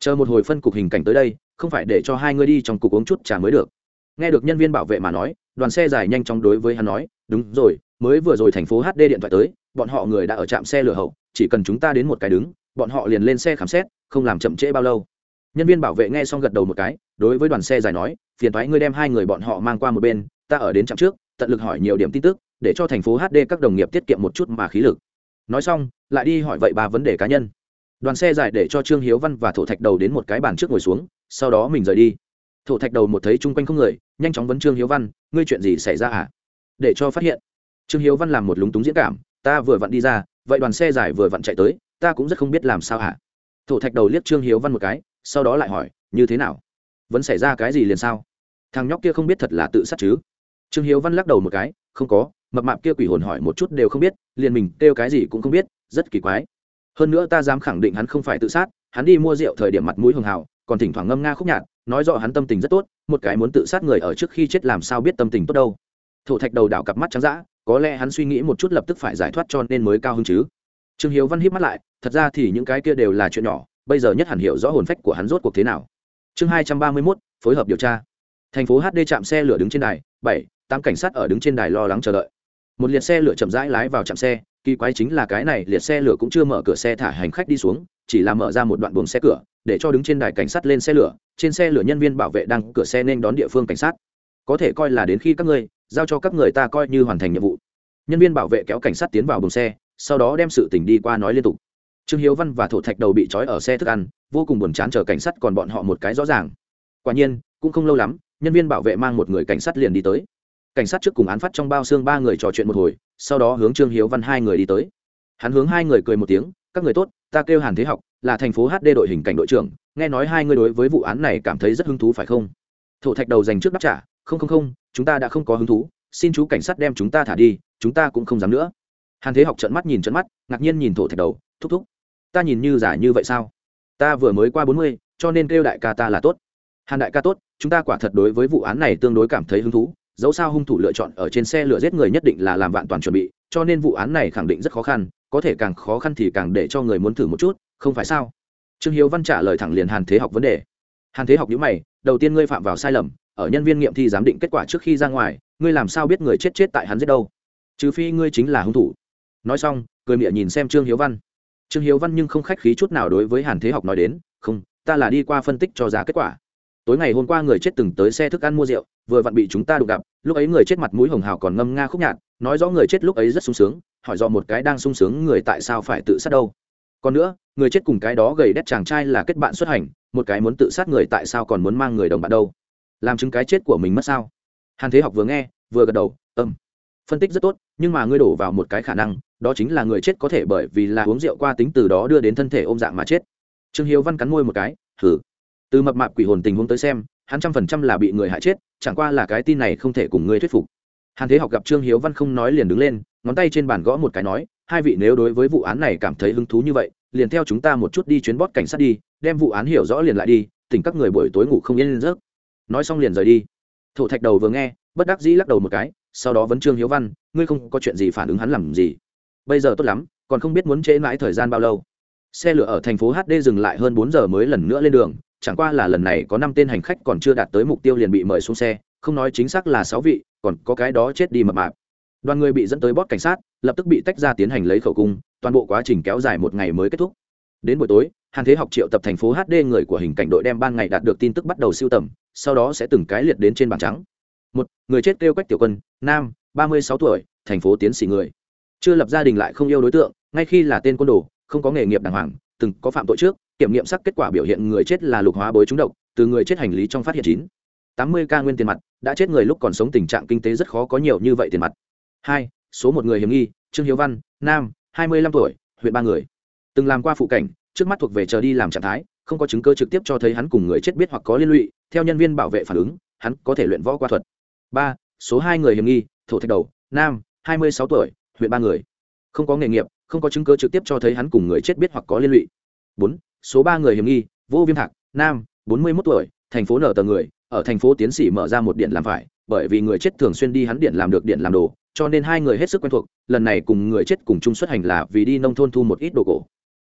A: Chờ một hồi phân cục hình cảnh tới đây, không phải để cho hai người đi trong cục uống chút trà mới được. Nghe được nhân viên bảo vệ mà nói, đoàn xe dài nhanh chóng đối với hắn nói, đúng rồi, mới vừa rồi thành phố hd điện thoại tới, bọn họ người đã ở trạm xe lửa hậu chỉ cần chúng ta đến một cái đứng, bọn họ liền lên xe khám xét, không làm chậm trễ bao lâu. Nhân viên bảo vệ nghe xong gật đầu một cái, đối với đoàn xe giải nói, phiền thoái ngươi đem hai người bọn họ mang qua một bên, ta ở đến trạm trước, tận lực hỏi nhiều điểm tin tức, để cho thành phố hd các đồng nghiệp tiết kiệm một chút mà khí lực. Nói xong, lại đi hỏi vậy ba vấn đề cá nhân. Đoàn xe giải để cho trương hiếu văn và thổ thạch đầu đến một cái bàn trước ngồi xuống, sau đó mình rời đi. Thổ thạch đầu một thấy chung quanh không người, nhanh chóng vấn trương hiếu văn, ngươi chuyện gì xảy ra à? Để cho phát hiện. Trương hiếu văn làm một lúng túng diễn cảm, ta vừa vặn đi ra vậy đoàn xe dài vừa vặn chạy tới, ta cũng rất không biết làm sao hả? Thổ thạch đầu liếc trương hiếu văn một cái, sau đó lại hỏi, như thế nào? Vẫn xảy ra cái gì liền sao? Thằng nhóc kia không biết thật là tự sát chứ? Trương hiếu văn lắc đầu một cái, không có, mập mạp kia quỷ hồn hỏi một chút đều không biết, liền mình kêu cái gì cũng không biết, rất kỳ quái. Hơn nữa ta dám khẳng định hắn không phải tự sát, hắn đi mua rượu thời điểm mặt mũi hường hào, còn thỉnh thoảng ngâm nga khúc nhạt nói rõ hắn tâm tình rất tốt, một cái muốn tự sát người ở trước khi chết làm sao biết tâm tình tốt đâu thổ thạch đầu đảo cặp mắt trắng d có lẽ hắn suy nghĩ một chút lập tức phải giải thoát cho nên mới cao hơn chứ. Trương hiếu văn hiếp mắt lại, thật ra thì những cái kia đều là chuyện nhỏ, bây giờ nhất hẳn hiểu rõ hồn phách của hắn rốt cuộc thế nào. Chương hai trăm ba mươi mốt, phối hợp điều tra. Thành phố hd chạm xe lửa đứng trên đài, bảy, tám cảnh sát ở đứng trên đài lo lắng chờ đợi. Một liệt xe lửa chậm rãi lái vào trạm xe, kỳ quái chính là cái này liệt xe lửa cũng chưa mở cửa xe thả hành khách đi xuống, chỉ là mở ra một đoạn buồng xe cửa, để cho đứng trên đài cảnh sát lên xe lửa, trên xe lửa nhân viên bảo vệ đang cửa xe nên đón địa phương cảnh sát. Có thể coi là đến khi các ngươi giao cho các người ta coi như hoàn thành nhiệm vụ. Nhân viên bảo vệ kéo cảnh sát tiến vào buồng xe, sau đó đem sự tình đi qua nói liên tục. Trương hiếu văn và thổ thạch đầu bị trói ở xe thức ăn, vô cùng buồn chán chờ cảnh sát còn bọn họ một cái rõ ràng. Quả nhiên, cũng không lâu lắm, nhân viên bảo vệ mang một người cảnh sát liền đi tới. Cảnh sát trước cùng án phát trong bao xương ba người trò chuyện một hồi, sau đó hướng trương hiếu văn hai người đi tới. Hắn hướng hai người cười một tiếng, các người tốt, ta kêu hàn thế học, là thành phố hd đội hình cảnh đội trưởng, nghe nói hai người đối với vụ án này cảm thấy rất hứng thú phải không? Thổ thạch đầu dành trước đáp trả không không không, chúng ta đã không có hứng thú, xin chú cảnh sát đem chúng ta thả đi, chúng ta cũng không dám nữa. Hàn thế học trận mắt nhìn trận mắt, ngạc nhiên nhìn thổ thạch đầu, thúc thúc. Ta nhìn như giả như vậy sao? Ta vừa mới qua bốn mươi, cho nên kêu đại ca ta là tốt. Hàn đại ca tốt, chúng ta quả thật đối với vụ án này tương đối cảm thấy hứng thú. Dẫu sao hung thủ lựa chọn ở trên xe lửa giết người nhất định là làm vạn toàn chuẩn bị, cho nên vụ án này khẳng định rất khó khăn, có thể càng khó khăn thì càng để cho người muốn thử một chút, không phải sao? Trương hiếu văn trả lời thẳng liền hàn thế học vấn đề. Hàn thế học nhữ mày, đầu tiên ngươi phạm vào sai lầm ở nhân viên nghiệm thi giám định kết quả trước khi ra ngoài, ngươi làm sao biết người chết chết tại hắn giết đâu? Trừ phi ngươi chính là hung thủ. Nói xong, cười miệng nhìn xem trương hiếu văn. Trương hiếu văn nhưng không khách khí chút nào đối với hàn thế học nói đến, không, ta là đi qua phân tích cho ra kết quả. Tối ngày hôm qua người chết từng tới xe thức ăn mua rượu, vừa vặn bị chúng ta đụng gặp, lúc ấy người chết mặt mũi hồng hào còn ngâm nga khúc nhạt nói rõ người chết lúc ấy rất sung sướng, hỏi do một cái đang sung sướng người tại sao phải tự sát đâu. Còn nữa, người chết cùng cái đó gầy đét chàng trai là kết bạn xuất hành, một cái muốn tự sát người tại sao còn muốn mang người đồng bạn đâu? Làm chứng cái chết của mình mất sao? Hàn thế học vừa nghe, vừa gật đầu âm phân tích rất tốt, nhưng mà ngươi đổ vào một cái khả năng, đó chính là người chết có thể bởi vì là uống rượu qua tính từ đó đưa đến thân thể ôm dạng mà chết. Trương hiếu văn cắn môi một cái thử từ mập mạp quỷ hồn tình huống tới xem, hắn trăm phần trăm là bị người hại chết, chẳng qua là cái tin này không thể cùng ngươi thuyết phục. Hàn thế học gặp trương hiếu văn không nói liền đứng lên, ngón tay trên bàn gõ một cái nói, hai vị nếu đối với vụ án này cảm thấy hứng thú như vậy, liền theo chúng ta một chút đi chuyến bót cảnh sát đi, đem vụ án hiểu rõ liền lại đi, tỉnh các người buổi tối ngủ không yên lên giấc nói xong liền rời đi. Thổ thạch đầu vừa nghe, bất đắc dĩ lắc đầu một cái, sau đó vấn trương hiếu văn, ngươi không có chuyện gì phản ứng hắn làm gì? Bây giờ tốt lắm, còn không biết muốn trễ mãi thời gian bao lâu. Xe lửa ở thành phố hd dừng lại hơn bốn giờ mới lần nữa lên đường, chẳng qua là lần này có năm tên hành khách còn chưa đạt tới mục tiêu liền bị mời xuống xe, không nói chính xác là sáu vị, còn có cái đó chết đi mập mạp. Đoàn người bị dẫn tới bót cảnh sát, lập tức bị tách ra tiến hành lấy khẩu cung, toàn bộ quá trình kéo dài một ngày mới kết thúc. Đến buổi tối hàn thế học triệu tập thành phố hd người của hình cảnh đội đem ban ngày đạt được tin tức bắt đầu siêu tầm sau đó sẽ từng cái liệt đến trên bảng trắng. Một, người chết kêu quách tiểu quân, nam, ba mươi sáu tuổi, thành phố tiến sĩ người. Chưa lập gia đình lại không yêu đối tượng, ngay khi là tên côn đồ, không có nghề nghiệp đàng hoàng, từng có phạm tội trước, kiểm nghiệm sắc kết quả biểu hiện người chết là lục hóa bối trúng độc, từ người chết hành lý trong phát hiện chín. Tám mươi ca nguyên tiền mặt, đã chết người lúc còn sống tình trạng kinh tế rất khó có nhiều như vậy tiền mặt. Hai, số một người hiểm nghi, trương hiếu văn, nam, hai mươi lăm tuổi, huyện ba người. Từng làm qua phụ cảnh, trước mắt thuộc về chờ đi làm trạng thái, không có chứng cơ trực tiếp cho thấy hắn cùng người chết biết hoặc có liên lụy theo nhân viên bảo vệ phản ứng, hắn có thể luyện võ qua thuật. Ba, số hai người hiểm nghi, thổ thạch đầu, nam, hai mươi sáu tuổi, huyện ba người. Không có nghề nghiệp, không có chứng cơ trực tiếp cho thấy hắn cùng người chết biết hoặc có liên lụy. Bốn, số ba người hiểm nghi, vô viêm thạc, nam, bốn mươi một tuổi, thành phố nở tờ người, ở thành phố tiến sĩ mở ra một điện làm phải, bởi vì người chết thường xuyên đi hắn điện làm được điện làm đồ, cho nên hai người hết sức quen thuộc, lần này cùng người chết cùng chung xuất hành là vì đi nông thôn thu một ít đồ cổ.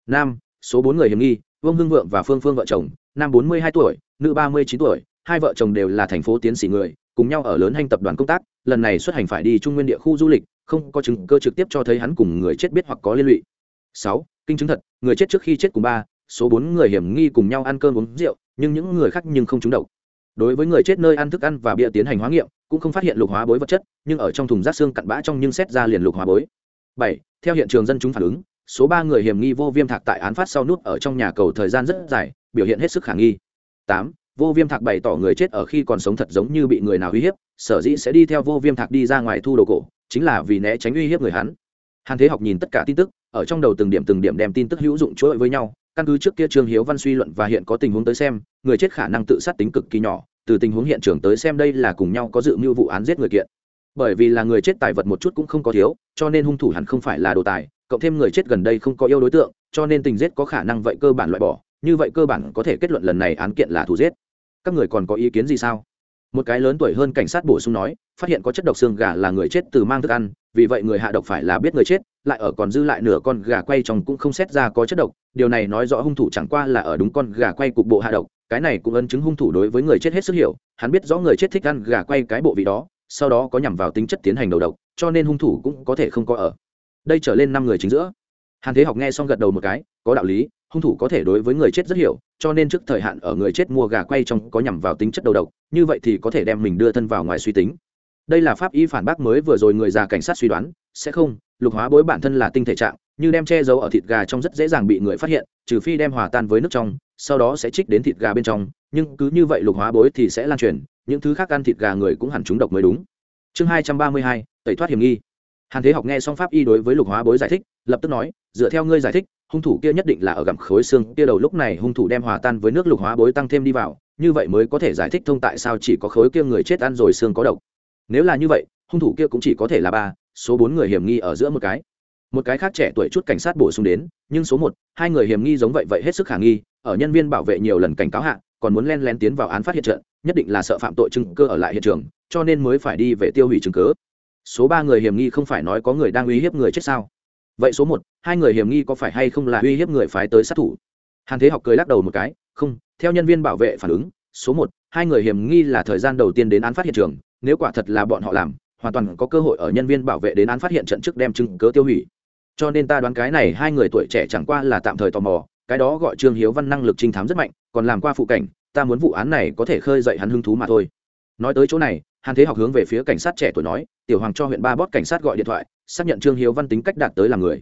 A: Nam, số bốn người hiểm nghi, vương hưng vượng và phương phương vợ chồng, nam bốn mươi hai tuổi nữ ba mươi chín tuổi, hai vợ chồng đều là thành phố tiến sĩ người, cùng nhau ở lớn hành tập đoàn công tác, lần này xuất hành phải đi trung nguyên địa khu du lịch, không có chứng cơ trực tiếp cho thấy hắn cùng người chết biết hoặc có liên lụy. Sáu, kinh chứng thật, người chết trước khi chết cùng ba, số bốn người hiểm nghi cùng nhau ăn cơm uống rượu, nhưng những người khác nhưng không trúng độc. Đối với người chết nơi ăn thức ăn và bia tiến hành hóa nghiệm, cũng không phát hiện lục hóa bối vật chất, nhưng ở trong thùng rác xương cặn bã trong nhưng xét ra liền lục hóa bối. Bảy, theo hiện trường dân chúng phản ứng, số ba người hiểm nghi vô viêm thạc tại án phát sau nút ở trong nhà cầu thời gian rất dài, biểu hiện hết sức khả nghi tám, vô viêm thạc bày tỏ người chết ở khi còn sống thật giống như bị người nào uy hiếp, sở dĩ sẽ đi theo vô viêm thạc đi ra ngoài thu đồ cổ, chính là vì né tránh uy hiếp người hắn. Hàn thế học nhìn tất cả tin tức, ở trong đầu từng điểm từng điểm đem tin tức hữu dụng chuỗi với nhau, căn cứ trước kia trương hiếu văn suy luận và hiện có tình huống tới xem, người chết khả năng tự sát tính cực kỳ nhỏ, từ tình huống hiện trường tới xem đây là cùng nhau có dự mưu vụ án giết người kiện. Bởi vì là người chết tài vật một chút cũng không có thiếu, cho nên hung thủ hẳn không phải là đồ tài, cộng thêm người chết gần đây không có yêu đối tượng, cho nên tình giết có khả năng vậy cơ bản loại bỏ như vậy cơ bản có thể kết luận lần này án kiện là thủ giết. Các người còn có ý kiến gì sao? Một cái lớn tuổi hơn cảnh sát bổ sung nói, phát hiện có chất độc xương gà là người chết từ mang thức ăn, vì vậy người hạ độc phải là biết người chết, lại ở còn dư lại nửa con gà quay trong cũng không xét ra có chất độc, điều này nói rõ hung thủ chẳng qua là ở đúng con gà quay cục bộ hạ độc, cái này cũng ấn chứng hung thủ đối với người chết hết sức hiểu, hắn biết rõ người chết thích ăn gà quay cái bộ vị đó, sau đó có nhằm vào tính chất tiến hành đầu độc, cho nên hung thủ cũng có thể không có ở. Đây trở lên năm người chính giữa. Hàn thế học nghe xong gật đầu một cái, có đạo lý hung thủ có thể đối với người chết rất hiểu, cho nên trước thời hạn ở người chết mua gà quay trong có nhằm vào tính chất đầu độc, như vậy thì có thể đem mình đưa thân vào ngoài suy tính. Đây là pháp y phản bác mới vừa rồi người già cảnh sát suy đoán, sẽ không, lục hóa bối bản thân là tinh thể trạng, như đem che giấu ở thịt gà trong rất dễ dàng bị người phát hiện, trừ phi đem hòa tan với nước trong, sau đó sẽ trích đến thịt gà bên trong, nhưng cứ như vậy lục hóa bối thì sẽ lan truyền, những thứ khác ăn thịt gà người cũng hẳn trúng độc mới đúng. Chương hai trăm ba mươi hai, tẩy thoát hiểm nghi. Hàn thế học nghe xong pháp y đối với lục hóa bối giải thích, lập tức nói, dựa theo ngươi giải thích hung thủ kia nhất định là ở gặm khối xương kia đầu lúc này hung thủ đem hòa tan với nước lục hóa bối tăng thêm đi vào, như vậy mới có thể giải thích thông tại sao chỉ có khối kia người chết ăn rồi xương có độc. Nếu là như vậy, hung thủ kia cũng chỉ có thể là ba, số bốn người hiểm nghi ở giữa một cái. Một cái khác trẻ tuổi chút cảnh sát bổ sung đến, nhưng số một, hai người hiểm nghi giống vậy vậy hết sức khả nghi, ở nhân viên bảo vệ nhiều lần cảnh cáo hạ, còn muốn len lén tiến vào án phát hiện trận, nhất định là sợ phạm tội chứng cơ ở lại hiện trường, cho nên mới phải đi về tiêu hủy chứng cứ. Số ba người hiểm nghi không phải nói có người đang uy hiếp người chết sao? Vậy số một, hai người hiểm nghi có phải hay không là uy hiếp người phái tới sát thủ? Hàn thế học cười lắc đầu một cái, không, theo nhân viên bảo vệ phản ứng, số một, hai người hiểm nghi là thời gian đầu tiên đến án phát hiện trường, nếu quả thật là bọn họ làm, hoàn toàn có cơ hội ở nhân viên bảo vệ đến án phát hiện trận trước đem chứng cớ tiêu hủy. Cho nên ta đoán cái này hai người tuổi trẻ chẳng qua là tạm thời tò mò, cái đó gọi trương hiếu văn năng lực trinh thám rất mạnh, còn làm qua phụ cảnh, ta muốn vụ án này có thể khơi dậy hắn hứng thú mà thôi. Nói tới chỗ này, hàn thế học hướng về phía cảnh sát trẻ tuổi nói, tiểu hoàng cho huyện ba bót cảnh sát gọi điện thoại xác nhận trương hiếu văn tính cách đạt tới là người.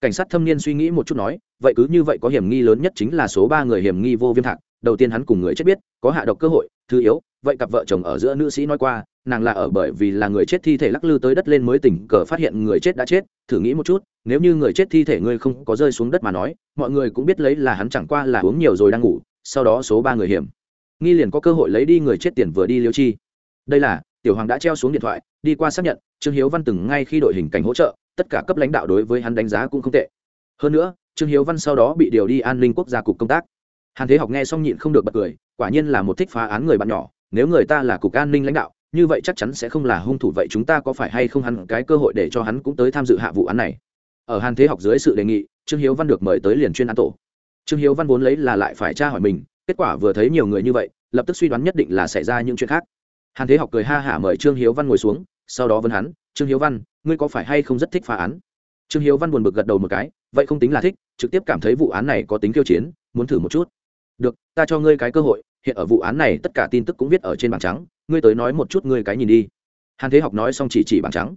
A: Cảnh sát thâm niên suy nghĩ một chút nói, vậy cứ như vậy có hiểm nghi lớn nhất chính là số ba người hiểm nghi vô viêm thạc, đầu tiên hắn cùng người chết biết, có hạ độc cơ hội, thứ yếu, vậy cặp vợ chồng ở giữa nữ sĩ nói qua, nàng là ở bởi vì là người chết thi thể lắc lư tới đất lên mới tình cờ phát hiện người chết đã chết, thử nghĩ một chút, nếu như người chết thi thể ngươi không có rơi xuống đất mà nói, mọi người cũng biết lấy là hắn chẳng qua là uống nhiều rồi đang ngủ, sau đó số ba người hiểm nghi liền có cơ hội lấy đi người chết tiền vừa đi liêu chi. Đây là, tiểu hoàng đã treo xuống điện thoại, đi qua xác nhận trương hiếu văn từng ngay khi đội hình cảnh hỗ trợ, tất cả cấp lãnh đạo đối với hắn đánh giá cũng không tệ. Hơn nữa, trương hiếu văn sau đó bị điều đi an ninh quốc gia cục công tác. Hàn thế học nghe xong nhịn không được bật cười, quả nhiên là một thích phá án người bạn nhỏ, nếu người ta là cục an ninh lãnh đạo, như vậy chắc chắn sẽ không là hung thủ, vậy chúng ta có phải hay không hắn cái cơ hội để cho hắn cũng tới tham dự hạ vụ án này? Ở hàn thế học dưới sự đề nghị, trương hiếu văn được mời tới liền chuyên án tổ. Trương hiếu văn vốn lấy là lại phải tra hỏi mình, kết quả vừa thấy nhiều người như vậy, lập tức suy đoán nhất định là xảy ra những chuyện khác. Hàn thế học cười ha hả mời trương hiếu văn ngồi xuống sau đó vấn hắn, trương hiếu văn, ngươi có phải hay không rất thích phá án? Trương hiếu văn buồn bực gật đầu một cái, vậy không tính là thích, trực tiếp cảm thấy vụ án này có tính kiêu chiến, muốn thử một chút. Được, ta cho ngươi cái cơ hội, hiện ở vụ án này tất cả tin tức cũng viết ở trên bảng trắng, ngươi tới nói một chút ngươi cái nhìn đi. Hàn thế học nói xong chỉ chỉ bảng trắng.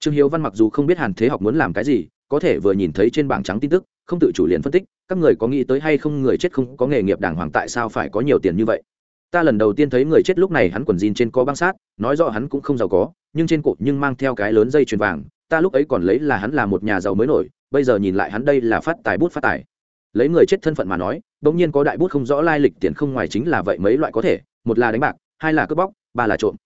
A: Trương hiếu văn mặc dù không biết hàn thế học muốn làm cái gì, có thể vừa nhìn thấy trên bảng trắng tin tức, không tự chủ liền phân tích, các người có nghĩ tới hay không người chết không có nghề nghiệp đàng hoàng tại sao phải có nhiều tiền như vậy. Ta lần đầu tiên thấy người chết lúc này hắn quần jean trên có băng sát, nói rõ hắn cũng không giàu có nhưng trên cột nhưng mang theo cái lớn dây chuyền vàng, ta lúc ấy còn lấy là hắn là một nhà giàu mới nổi, bây giờ nhìn lại hắn đây là phát tài bút phát tài. Lấy người chết thân phận mà nói, bỗng nhiên có đại bút không rõ lai lịch tiền không ngoài chính là vậy mấy loại có thể, một là đánh bạc, hai là cướp bóc, ba là trộm.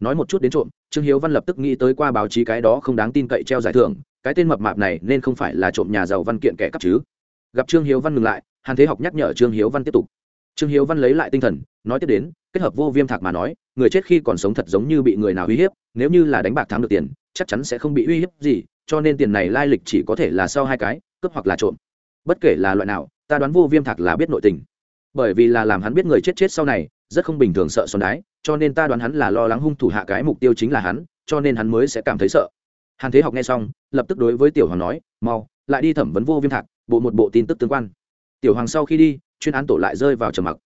A: Nói một chút đến trộm, trương hiếu văn lập tức nghĩ tới qua báo chí cái đó không đáng tin cậy treo giải thưởng, cái tên mập mạp này nên không phải là trộm nhà giàu văn kiện kẻ cắp chứ. Gặp trương hiếu văn ngừng lại, hàn thế học nhắc nhở trương hiếu văn tiếp tục. Trương hiếu văn lấy lại tinh thần, nói tiếp đến kết hợp vô viêm thạc mà nói, người chết khi còn sống thật giống như bị người nào uy hiếp, nếu như là đánh bạc thắng được tiền, chắc chắn sẽ không bị uy hiếp gì, cho nên tiền này lai lịch chỉ có thể là sau hai cái, cướp hoặc là trộm. Bất kể là loại nào, ta đoán vô viêm thạc là biết nội tình. Bởi vì là làm hắn biết người chết chết sau này, rất không bình thường sợ xoắn đái, cho nên ta đoán hắn là lo lắng hung thủ hạ cái mục tiêu chính là hắn, cho nên hắn mới sẽ cảm thấy sợ. Hàn thế học nghe xong, lập tức đối với tiểu hoàng nói, mau, lại đi thẩm vấn vô viêm thạc, bộ một bộ tin tức tương quan. Tiểu hoàng sau khi đi, chuyên án tổ lại rơi vào trầm mặc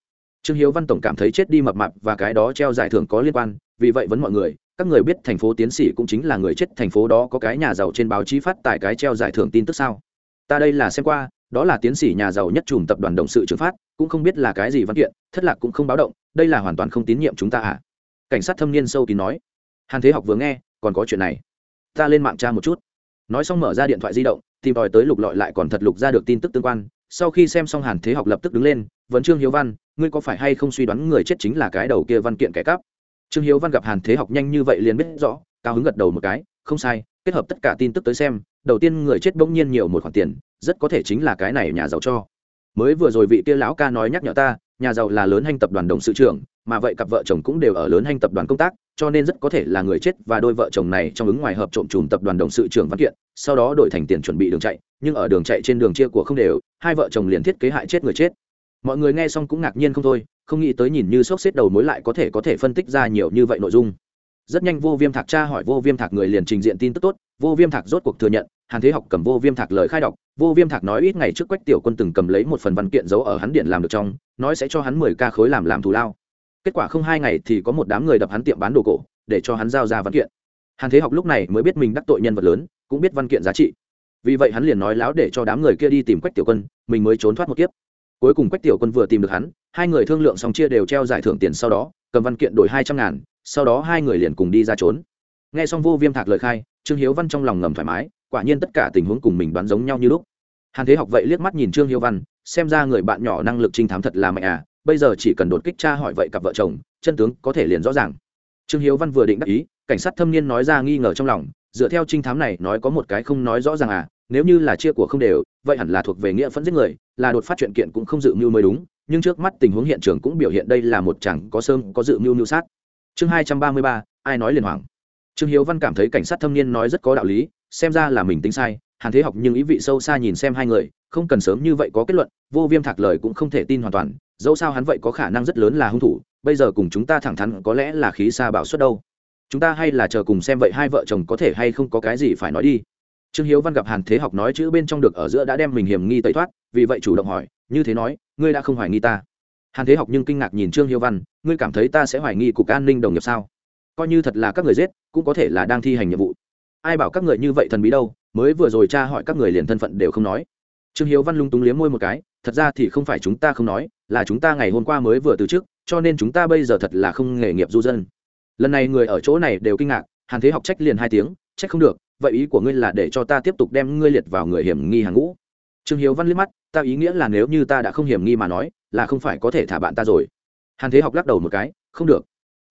A: trương hiếu văn tổng cảm thấy chết đi mập mạp và cái đó treo giải thưởng có liên quan, vì vậy vấn mọi người, các người biết thành phố tiến sĩ cũng chính là người chết, thành phố đó có cái nhà giàu trên báo chí phát tại cái treo giải thưởng tin tức sao? Ta đây là xem qua, đó là tiến sĩ nhà giàu nhất chùm tập đoàn động sự trường phát, cũng không biết là cái gì văn kiện, thất lạc cũng không báo động, đây là hoàn toàn không tín nhiệm chúng ta à? Cảnh sát thâm niên sâu kín nói. Hàn thế học vừa nghe, còn có chuyện này. Ta lên mạng tra một chút. Nói xong mở ra điện thoại di động, tìm tòi tới lục lọi lại còn thật lục ra được tin tức tương quan. Sau khi xem xong hàn thế học lập tức đứng lên, vấn trương hiếu văn ngươi có phải hay không suy đoán người chết chính là cái đầu kia văn kiện kẻ cắp? Trương hiếu văn gặp hàn thế học nhanh như vậy liền biết rõ, cao hứng gật đầu một cái, không sai, kết hợp tất cả tin tức tới xem, đầu tiên người chết bỗng nhiên nhiều một khoản tiền, rất có thể chính là cái này nhà giàu cho. Mới vừa rồi vị kia lão ca nói nhắc nhở ta, nhà giàu là lớn hành tập đoàn đồng sự trưởng, mà vậy cặp vợ chồng cũng đều ở lớn hành tập đoàn công tác, cho nên rất có thể là người chết và đôi vợ chồng này trong ứng ngoài hợp trộm trùm tập đoàn đồng sự trưởng văn kiện, sau đó đổi thành tiền chuẩn bị đường chạy, nhưng ở đường chạy trên đường chia của không đều, hai vợ chồng liền thiết kế hại chết người chết mọi người nghe xong cũng ngạc nhiên không thôi, không nghĩ tới nhìn như sốc xếp đầu mối lại có thể có thể phân tích ra nhiều như vậy nội dung. Rất nhanh vô viêm thạc tra hỏi vô viêm thạc người liền trình diện tin tức tốt, vô viêm thạc rốt cuộc thừa nhận, hàn thế học cầm vô viêm thạc lời khai đọc, vô viêm thạc nói ít ngày trước quách tiểu quân từng cầm lấy một phần văn kiện giấu ở hắn điện làm được trong, nói sẽ cho hắn mười ca khối làm làm thù lao. Kết quả không hai ngày thì có một đám người đập hắn tiệm bán đồ cổ, để cho hắn giao ra văn kiện. Hàn thế học lúc này mới biết mình đắc tội nhân vật lớn, cũng biết văn kiện giá trị. Vì vậy hắn liền nói láo để cho đám người kia đi tìm quách tiểu quân, mình mới trốn thoát một kiếp cuối cùng quách tiểu quân vừa tìm được hắn, hai người thương lượng xong chia đều treo giải thưởng tiền sau đó, cầm văn kiện đổi hai trăm ngàn, sau đó hai người liền cùng đi ra trốn. Nghe xong vô viêm thạc lời khai, trương hiếu văn trong lòng ngầm thoải mái, quả nhiên tất cả tình huống cùng mình đoán giống nhau như lúc. Hàn thế học vậy liếc mắt nhìn trương hiếu văn, xem ra người bạn nhỏ năng lực trinh thám thật là mạnh à bây giờ chỉ cần đột kích cha hỏi vậy cặp vợ chồng, chân tướng có thể liền rõ ràng. Trương hiếu văn vừa định đắc ý, cảnh sát thâm niên nói ra nghi ngờ trong lòng, dựa theo trinh thám này nói có một cái không nói rõ ràng à nếu như là chia của không đều, vậy hẳn là thuộc về nghĩa phẫn giết người, là đột phát chuyện kiện cũng không dự mưu mới đúng, nhưng trước mắt tình huống hiện trường cũng biểu hiện đây là một chẳng có sơm có dự mưu mưu sát. Chương hai trăm ba mươi ba, ai nói liền hoàng trương hiếu văn cảm thấy cảnh sát thâm niên nói rất có đạo lý, xem ra là mình tính sai, hàn thế học nhưng ý vị sâu xa nhìn xem hai người, không cần sớm như vậy có kết luận, vô viêm thạc lời cũng không thể tin hoàn toàn, dẫu sao hắn vậy có khả năng rất lớn là hung thủ, bây giờ cùng chúng ta thẳng thắn có lẽ là khí xa bảo suất đâu. Chúng ta hay là chờ cùng xem vậy hai vợ chồng có thể hay không có cái gì phải nói đi trương hiếu văn gặp hàn thế học nói chữ bên trong được ở giữa đã đem mình hiểm nghi tẩy thoát, vì vậy chủ động hỏi, như thế nói, ngươi đã không hoài nghi ta? Hàn thế học nhưng kinh ngạc nhìn trương hiếu văn, ngươi cảm thấy ta sẽ hoài nghi cục an ninh đồng nghiệp sao? Coi như thật là các người giết, cũng có thể là đang thi hành nhiệm vụ. Ai bảo các người như vậy thần bí đâu, mới vừa rồi cha hỏi các người liền thân phận đều không nói. Trương hiếu văn lung túng liếm môi một cái, thật ra thì không phải chúng ta không nói, là chúng ta ngày hôm qua mới vừa từ trước cho nên chúng ta bây giờ thật là không nghề nghiệp du dân. Lần này người ở chỗ này đều kinh ngạc, hàn thế học trách liền hai tiếng, trách không được vậy ý của ngươi là để cho ta tiếp tục đem ngươi liệt vào người hiểm nghi hàng ngũ. Trương hiếu văn liếc mắt, ta ý nghĩa là nếu như ta đã không hiểm nghi mà nói, là không phải có thể thả bạn ta rồi. Hàn thế học lắc đầu một cái, không được.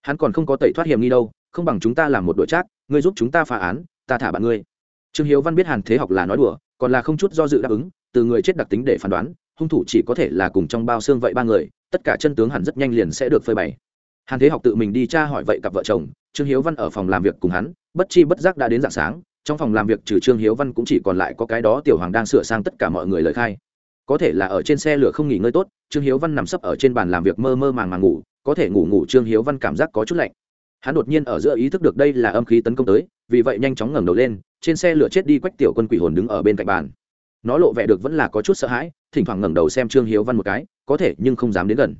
A: Hắn còn không có tẩy thoát hiểm nghi đâu, không bằng chúng ta làm một đội trác, ngươi giúp chúng ta phá án, ta thả bạn ngươi. Trương hiếu văn biết hàn thế học là nói đùa, còn là không chút do dự đáp ứng, từ người chết đặc tính để phán đoán, hung thủ chỉ có thể là cùng trong bao xương vậy ba người, tất cả chân tướng hẳn rất nhanh liền sẽ được phơi bày. Hàn thế học tự mình đi tra hỏi vậy cặp vợ chồng, trương hiếu văn ở phòng làm việc cùng hắn, bất chi bất giác đã đến dạng sáng trong phòng làm việc trừ trương hiếu văn cũng chỉ còn lại có cái đó tiểu hoàng đang sửa sang tất cả mọi người lời khai. Có thể là ở trên xe lửa không nghỉ ngơi tốt, trương hiếu văn nằm sấp ở trên bàn làm việc mơ mơ màng màng ngủ, có thể ngủ ngủ trương hiếu văn cảm giác có chút lạnh. Hắn đột nhiên ở giữa ý thức được đây là âm khí tấn công tới, vì vậy nhanh chóng ngẩng đầu lên, trên xe lửa chết đi quách tiểu quân quỷ hồn đứng ở bên cạnh bàn. Nó lộ vẻ được vẫn là có chút sợ hãi, thỉnh thoảng ngẩng đầu xem trương hiếu văn một cái, có thể nhưng không dám đến gần.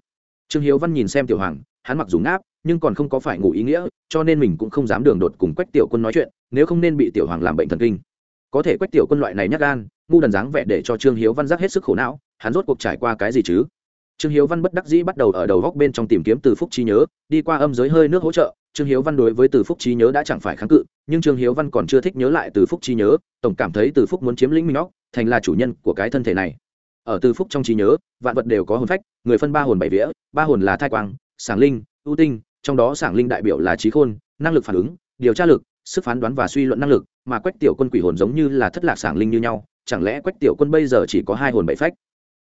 A: Trương hiếu văn nhìn xem tiểu hoàng, hắn mặc dù ngáp nhưng còn không có phải ngủ ý nghĩa, cho nên mình cũng không dám đường đột cùng quách tiểu quân nói chuyện, nếu không nên bị tiểu hoàng làm bệnh thần kinh. Có thể quách tiểu quân loại này nhắc gan, ngu đần dáng vẻ để cho trương hiếu văn giác hết sức khổ não, hắn rốt cuộc trải qua cái gì chứ? Trương hiếu văn bất đắc dĩ bắt đầu ở đầu góc bên trong tìm kiếm từ phúc trí nhớ, đi qua âm giới hơi nước hỗ trợ, trương hiếu văn đối với từ phúc trí nhớ đã chẳng phải kháng cự, nhưng trương hiếu văn còn chưa thích nhớ lại từ phúc trí nhớ, tổng cảm thấy từ phúc muốn chiếm lĩnh mình óc, thành là chủ nhân của cái thân thể này. Ở từ phúc trong trí nhớ, vạn vật đều có hồn phách, người phân ba hồn bảy vía, ba hồn là thai quang, sảng linh, ưu tinh trong đó sảng linh đại biểu là trí khôn, năng lực phản ứng, điều tra lực, sức phán đoán và suy luận năng lực, mà quách tiểu quân quỷ hồn giống như là thất lạc sảng linh như nhau, chẳng lẽ quách tiểu quân bây giờ chỉ có hai hồn bảy phách?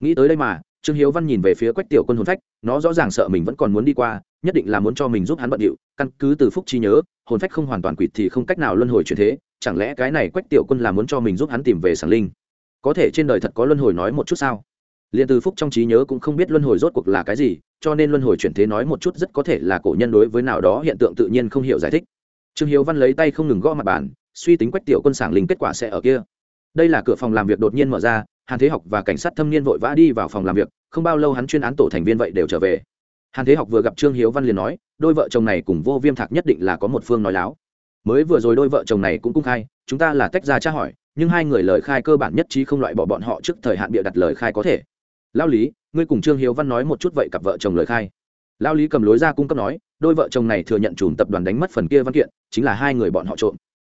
A: Nghĩ tới đây mà, trương hiếu văn nhìn về phía quách tiểu quân hồn phách, nó rõ ràng sợ mình vẫn còn muốn đi qua, nhất định là muốn cho mình giúp hắn bận điệu, căn cứ từ phúc trí nhớ, hồn phách không hoàn toàn quỷ thì không cách nào luân hồi chuyển thế, chẳng lẽ cái này quách tiểu quân là muốn cho mình giúp hắn tìm về sảng linh? Có thể trên đời thật có luân hồi nói một chút sao? Liền từ phúc trong trí nhớ cũng không biết luân hồi rốt cuộc là cái gì, cho nên luân hồi chuyển thế nói một chút rất có thể là cổ nhân đối với nào đó hiện tượng tự nhiên không hiểu giải thích. Trương hiếu văn lấy tay không ngừng gõ mặt bàn, suy tính quách tiểu quân sảng linh kết quả sẽ ở kia. Đây là cửa phòng làm việc đột nhiên mở ra, hàn thế học và cảnh sát thâm niên vội vã đi vào phòng làm việc, không bao lâu hắn chuyên án tổ thành viên vậy đều trở về. Hàn thế học vừa gặp trương hiếu văn liền nói, đôi vợ chồng này cùng vô viêm thạc nhất định là có một phương nói láo. Mới vừa rồi đôi vợ chồng này cũng cung khai, chúng ta là tách ra tra hỏi, nhưng hai người lời khai cơ bản nhất trí không loại bỏ bọn họ trước thời hạn bịa đặt lời khai có thể lao lý, ngươi cùng trương hiếu văn nói một chút vậy cặp vợ chồng lời khai. Lao lý cầm lối ra cung cấp nói, đôi vợ chồng này thừa nhận chùm tập đoàn đánh mất phần kia văn kiện, chính là hai người bọn họ trộm.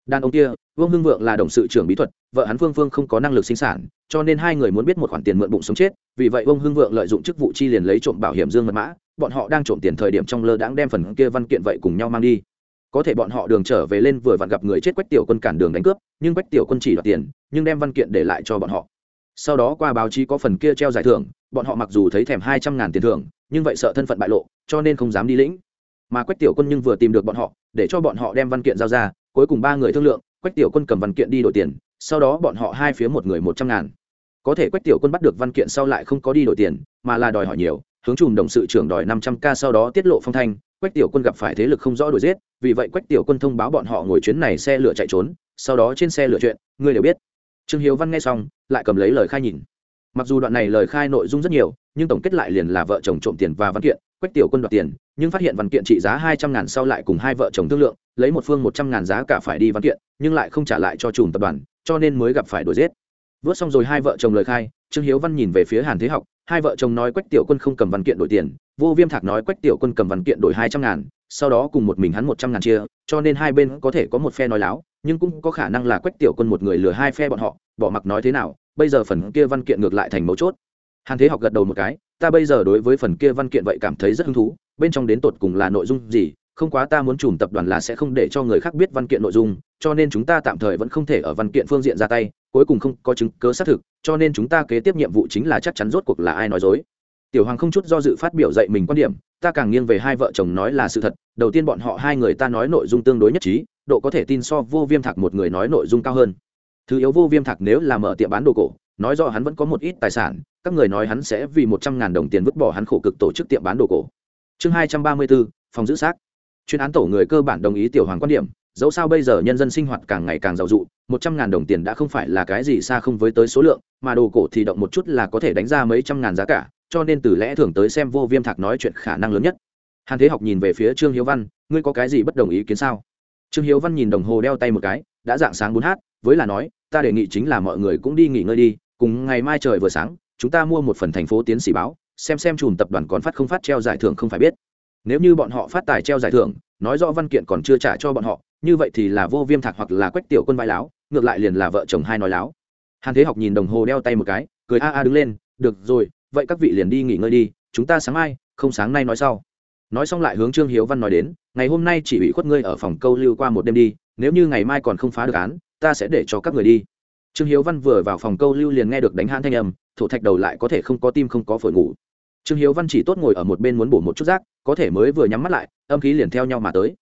A: Đàn ông kia, vương hưng vượng là đồng sự trưởng bí thuật, vợ hắn phương phương không có năng lực sinh sản, cho nên hai người muốn biết một khoản tiền mượn bụng sống chết, vì vậy vương hưng vượng lợi dụng chức vụ chi liền lấy trộm bảo hiểm dương mật mã, bọn họ đang trộm tiền thời điểm trong lơ đãng đem phần kia văn kiện vậy cùng nhau mang đi. Có thể bọn họ đường trở về lên vừa vặn gặp người chết quách tiểu quân cản đường đánh cướp, nhưng quách tiểu quân chỉ đoạt tiền, nhưng đem văn kiện để lại cho bọn họ sau đó qua báo chí có phần kia treo giải thưởng, bọn họ mặc dù thấy thèm hai trăm ngàn tiền thưởng, nhưng vậy sợ thân phận bại lộ, cho nên không dám đi lĩnh. Mà quách tiểu quân nhưng vừa tìm được bọn họ, để cho bọn họ đem văn kiện giao ra, cuối cùng ba người thương lượng, quách tiểu quân cầm văn kiện đi đổi tiền, sau đó bọn họ hai phía một người một trăm ngàn. Có thể quách tiểu quân bắt được văn kiện sau lại không có đi đổi tiền, mà là đòi hỏi nhiều, hướng chùm đồng sự trưởng đòi năm trăm k sau đó tiết lộ phong thanh, quách tiểu quân gặp phải thế lực không rõ đuổi giết, vì vậy quách tiểu quân thông báo bọn họ ngồi chuyến này xe lửa chạy trốn, sau đó trên xe lửa chuyện ngươi đều biết trương hiếu văn nghe xong, lại cầm lấy lời khai nhìn. Mặc dù đoạn này lời khai nội dung rất nhiều, nhưng tổng kết lại liền là vợ chồng trộm tiền và văn kiện, quách tiểu quân đoạt tiền, nhưng phát hiện văn kiện trị giá hai trăm ngàn sau lại cùng hai vợ chồng thương lượng, lấy một phương một trăm ngàn giá cả phải đi văn kiện, nhưng lại không trả lại cho chùm tập đoàn, cho nên mới gặp phải đuổi giết. Vớt xong rồi hai vợ chồng lời khai, trương hiếu văn nhìn về phía hàn thế học, hai vợ chồng nói quách tiểu quân không cầm văn kiện đổi tiền, vô viêm thạc nói quách tiểu quân cầm văn kiện đổi hai trăm ngàn, sau đó cùng một mình hắn một trăm ngàn chia, cho nên hai bên có thể có một phe nói láo nhưng cũng có khả năng là quách tiểu quân một người lừa hai phe bọn họ, bỏ mặc nói thế nào, bây giờ phần kia văn kiện ngược lại thành mấu chốt. Hàn thế học gật đầu một cái, ta bây giờ đối với phần kia văn kiện vậy cảm thấy rất hứng thú, bên trong đến tột cùng là nội dung gì, không quá ta muốn chùm tập đoàn là sẽ không để cho người khác biết văn kiện nội dung, cho nên chúng ta tạm thời vẫn không thể ở văn kiện phương diện ra tay, cuối cùng không có chứng cớ xác thực, cho nên chúng ta kế tiếp nhiệm vụ chính là chắc chắn rốt cuộc là ai nói dối. Tiểu hoàng không chút do dự phát biểu dạy mình quan điểm, ta càng nghiêng về hai vợ chồng nói là sự thật, đầu tiên bọn họ hai người ta nói nội dung tương đối nhất trí độ có thể tin so vô viêm thạc một người nói nội dung cao hơn. Thứ yếu vô viêm thạc nếu là mở tiệm bán đồ cổ, nói rõ hắn vẫn có một ít tài sản, các người nói hắn sẽ vì một trăm ngàn đồng tiền vứt bỏ hắn khổ cực tổ chức tiệm bán đồ cổ. Chương hai trăm ba mươi bốn phòng giữ xác. Chuyên án tổ người cơ bản đồng ý tiểu hoàng quan điểm, dẫu sao bây giờ nhân dân sinh hoạt càng ngày càng giàu dụ, một trăm ngàn đồng tiền đã không phải là cái gì xa không với tới số lượng, mà đồ cổ thì động một chút là có thể đánh ra mấy trăm ngàn giá cả, cho nên từ lẽ thường tới xem vô viêm thạc nói chuyện khả năng lớn nhất. Hàn thế học nhìn về phía trương hiếu văn, ngươi có cái gì bất đồng ý kiến sao? Trương hiếu văn nhìn đồng hồ đeo tay một cái, đã dạng sáng bốn h với là nói, ta đề nghị chính là mọi người cũng đi nghỉ ngơi đi, cùng ngày mai trời vừa sáng, chúng ta mua một phần thành phố tiến sĩ báo, xem xem chùm tập đoàn còn phát không phát treo giải thưởng không phải biết. Nếu như bọn họ phát tài treo giải thưởng, nói rõ văn kiện còn chưa trả cho bọn họ, như vậy thì là vô viêm thạc hoặc là quách tiểu quân vai láo, ngược lại liền là vợ chồng hai nói láo. Hàn thế học nhìn đồng hồ đeo tay một cái, cười a a đứng lên, được rồi, vậy các vị liền đi nghỉ ngơi đi, chúng ta sáng mai, không sáng nay nói sau. Nói xong lại hướng trương hiếu văn nói đến ngày hôm nay chỉ bị khuất ngươi ở phòng câu lưu qua một đêm đi, nếu như ngày mai còn không phá được án, ta sẽ để cho các người đi. Trương hiếu văn vừa vào phòng câu lưu liền nghe được đánh hãn thanh âm, thổ thạch đầu lại có thể không có tim không có phổi ngủ. Trương hiếu văn chỉ tốt ngồi ở một bên muốn bổ một chút rác, có thể mới vừa nhắm mắt lại, âm khí liền theo nhau mà tới.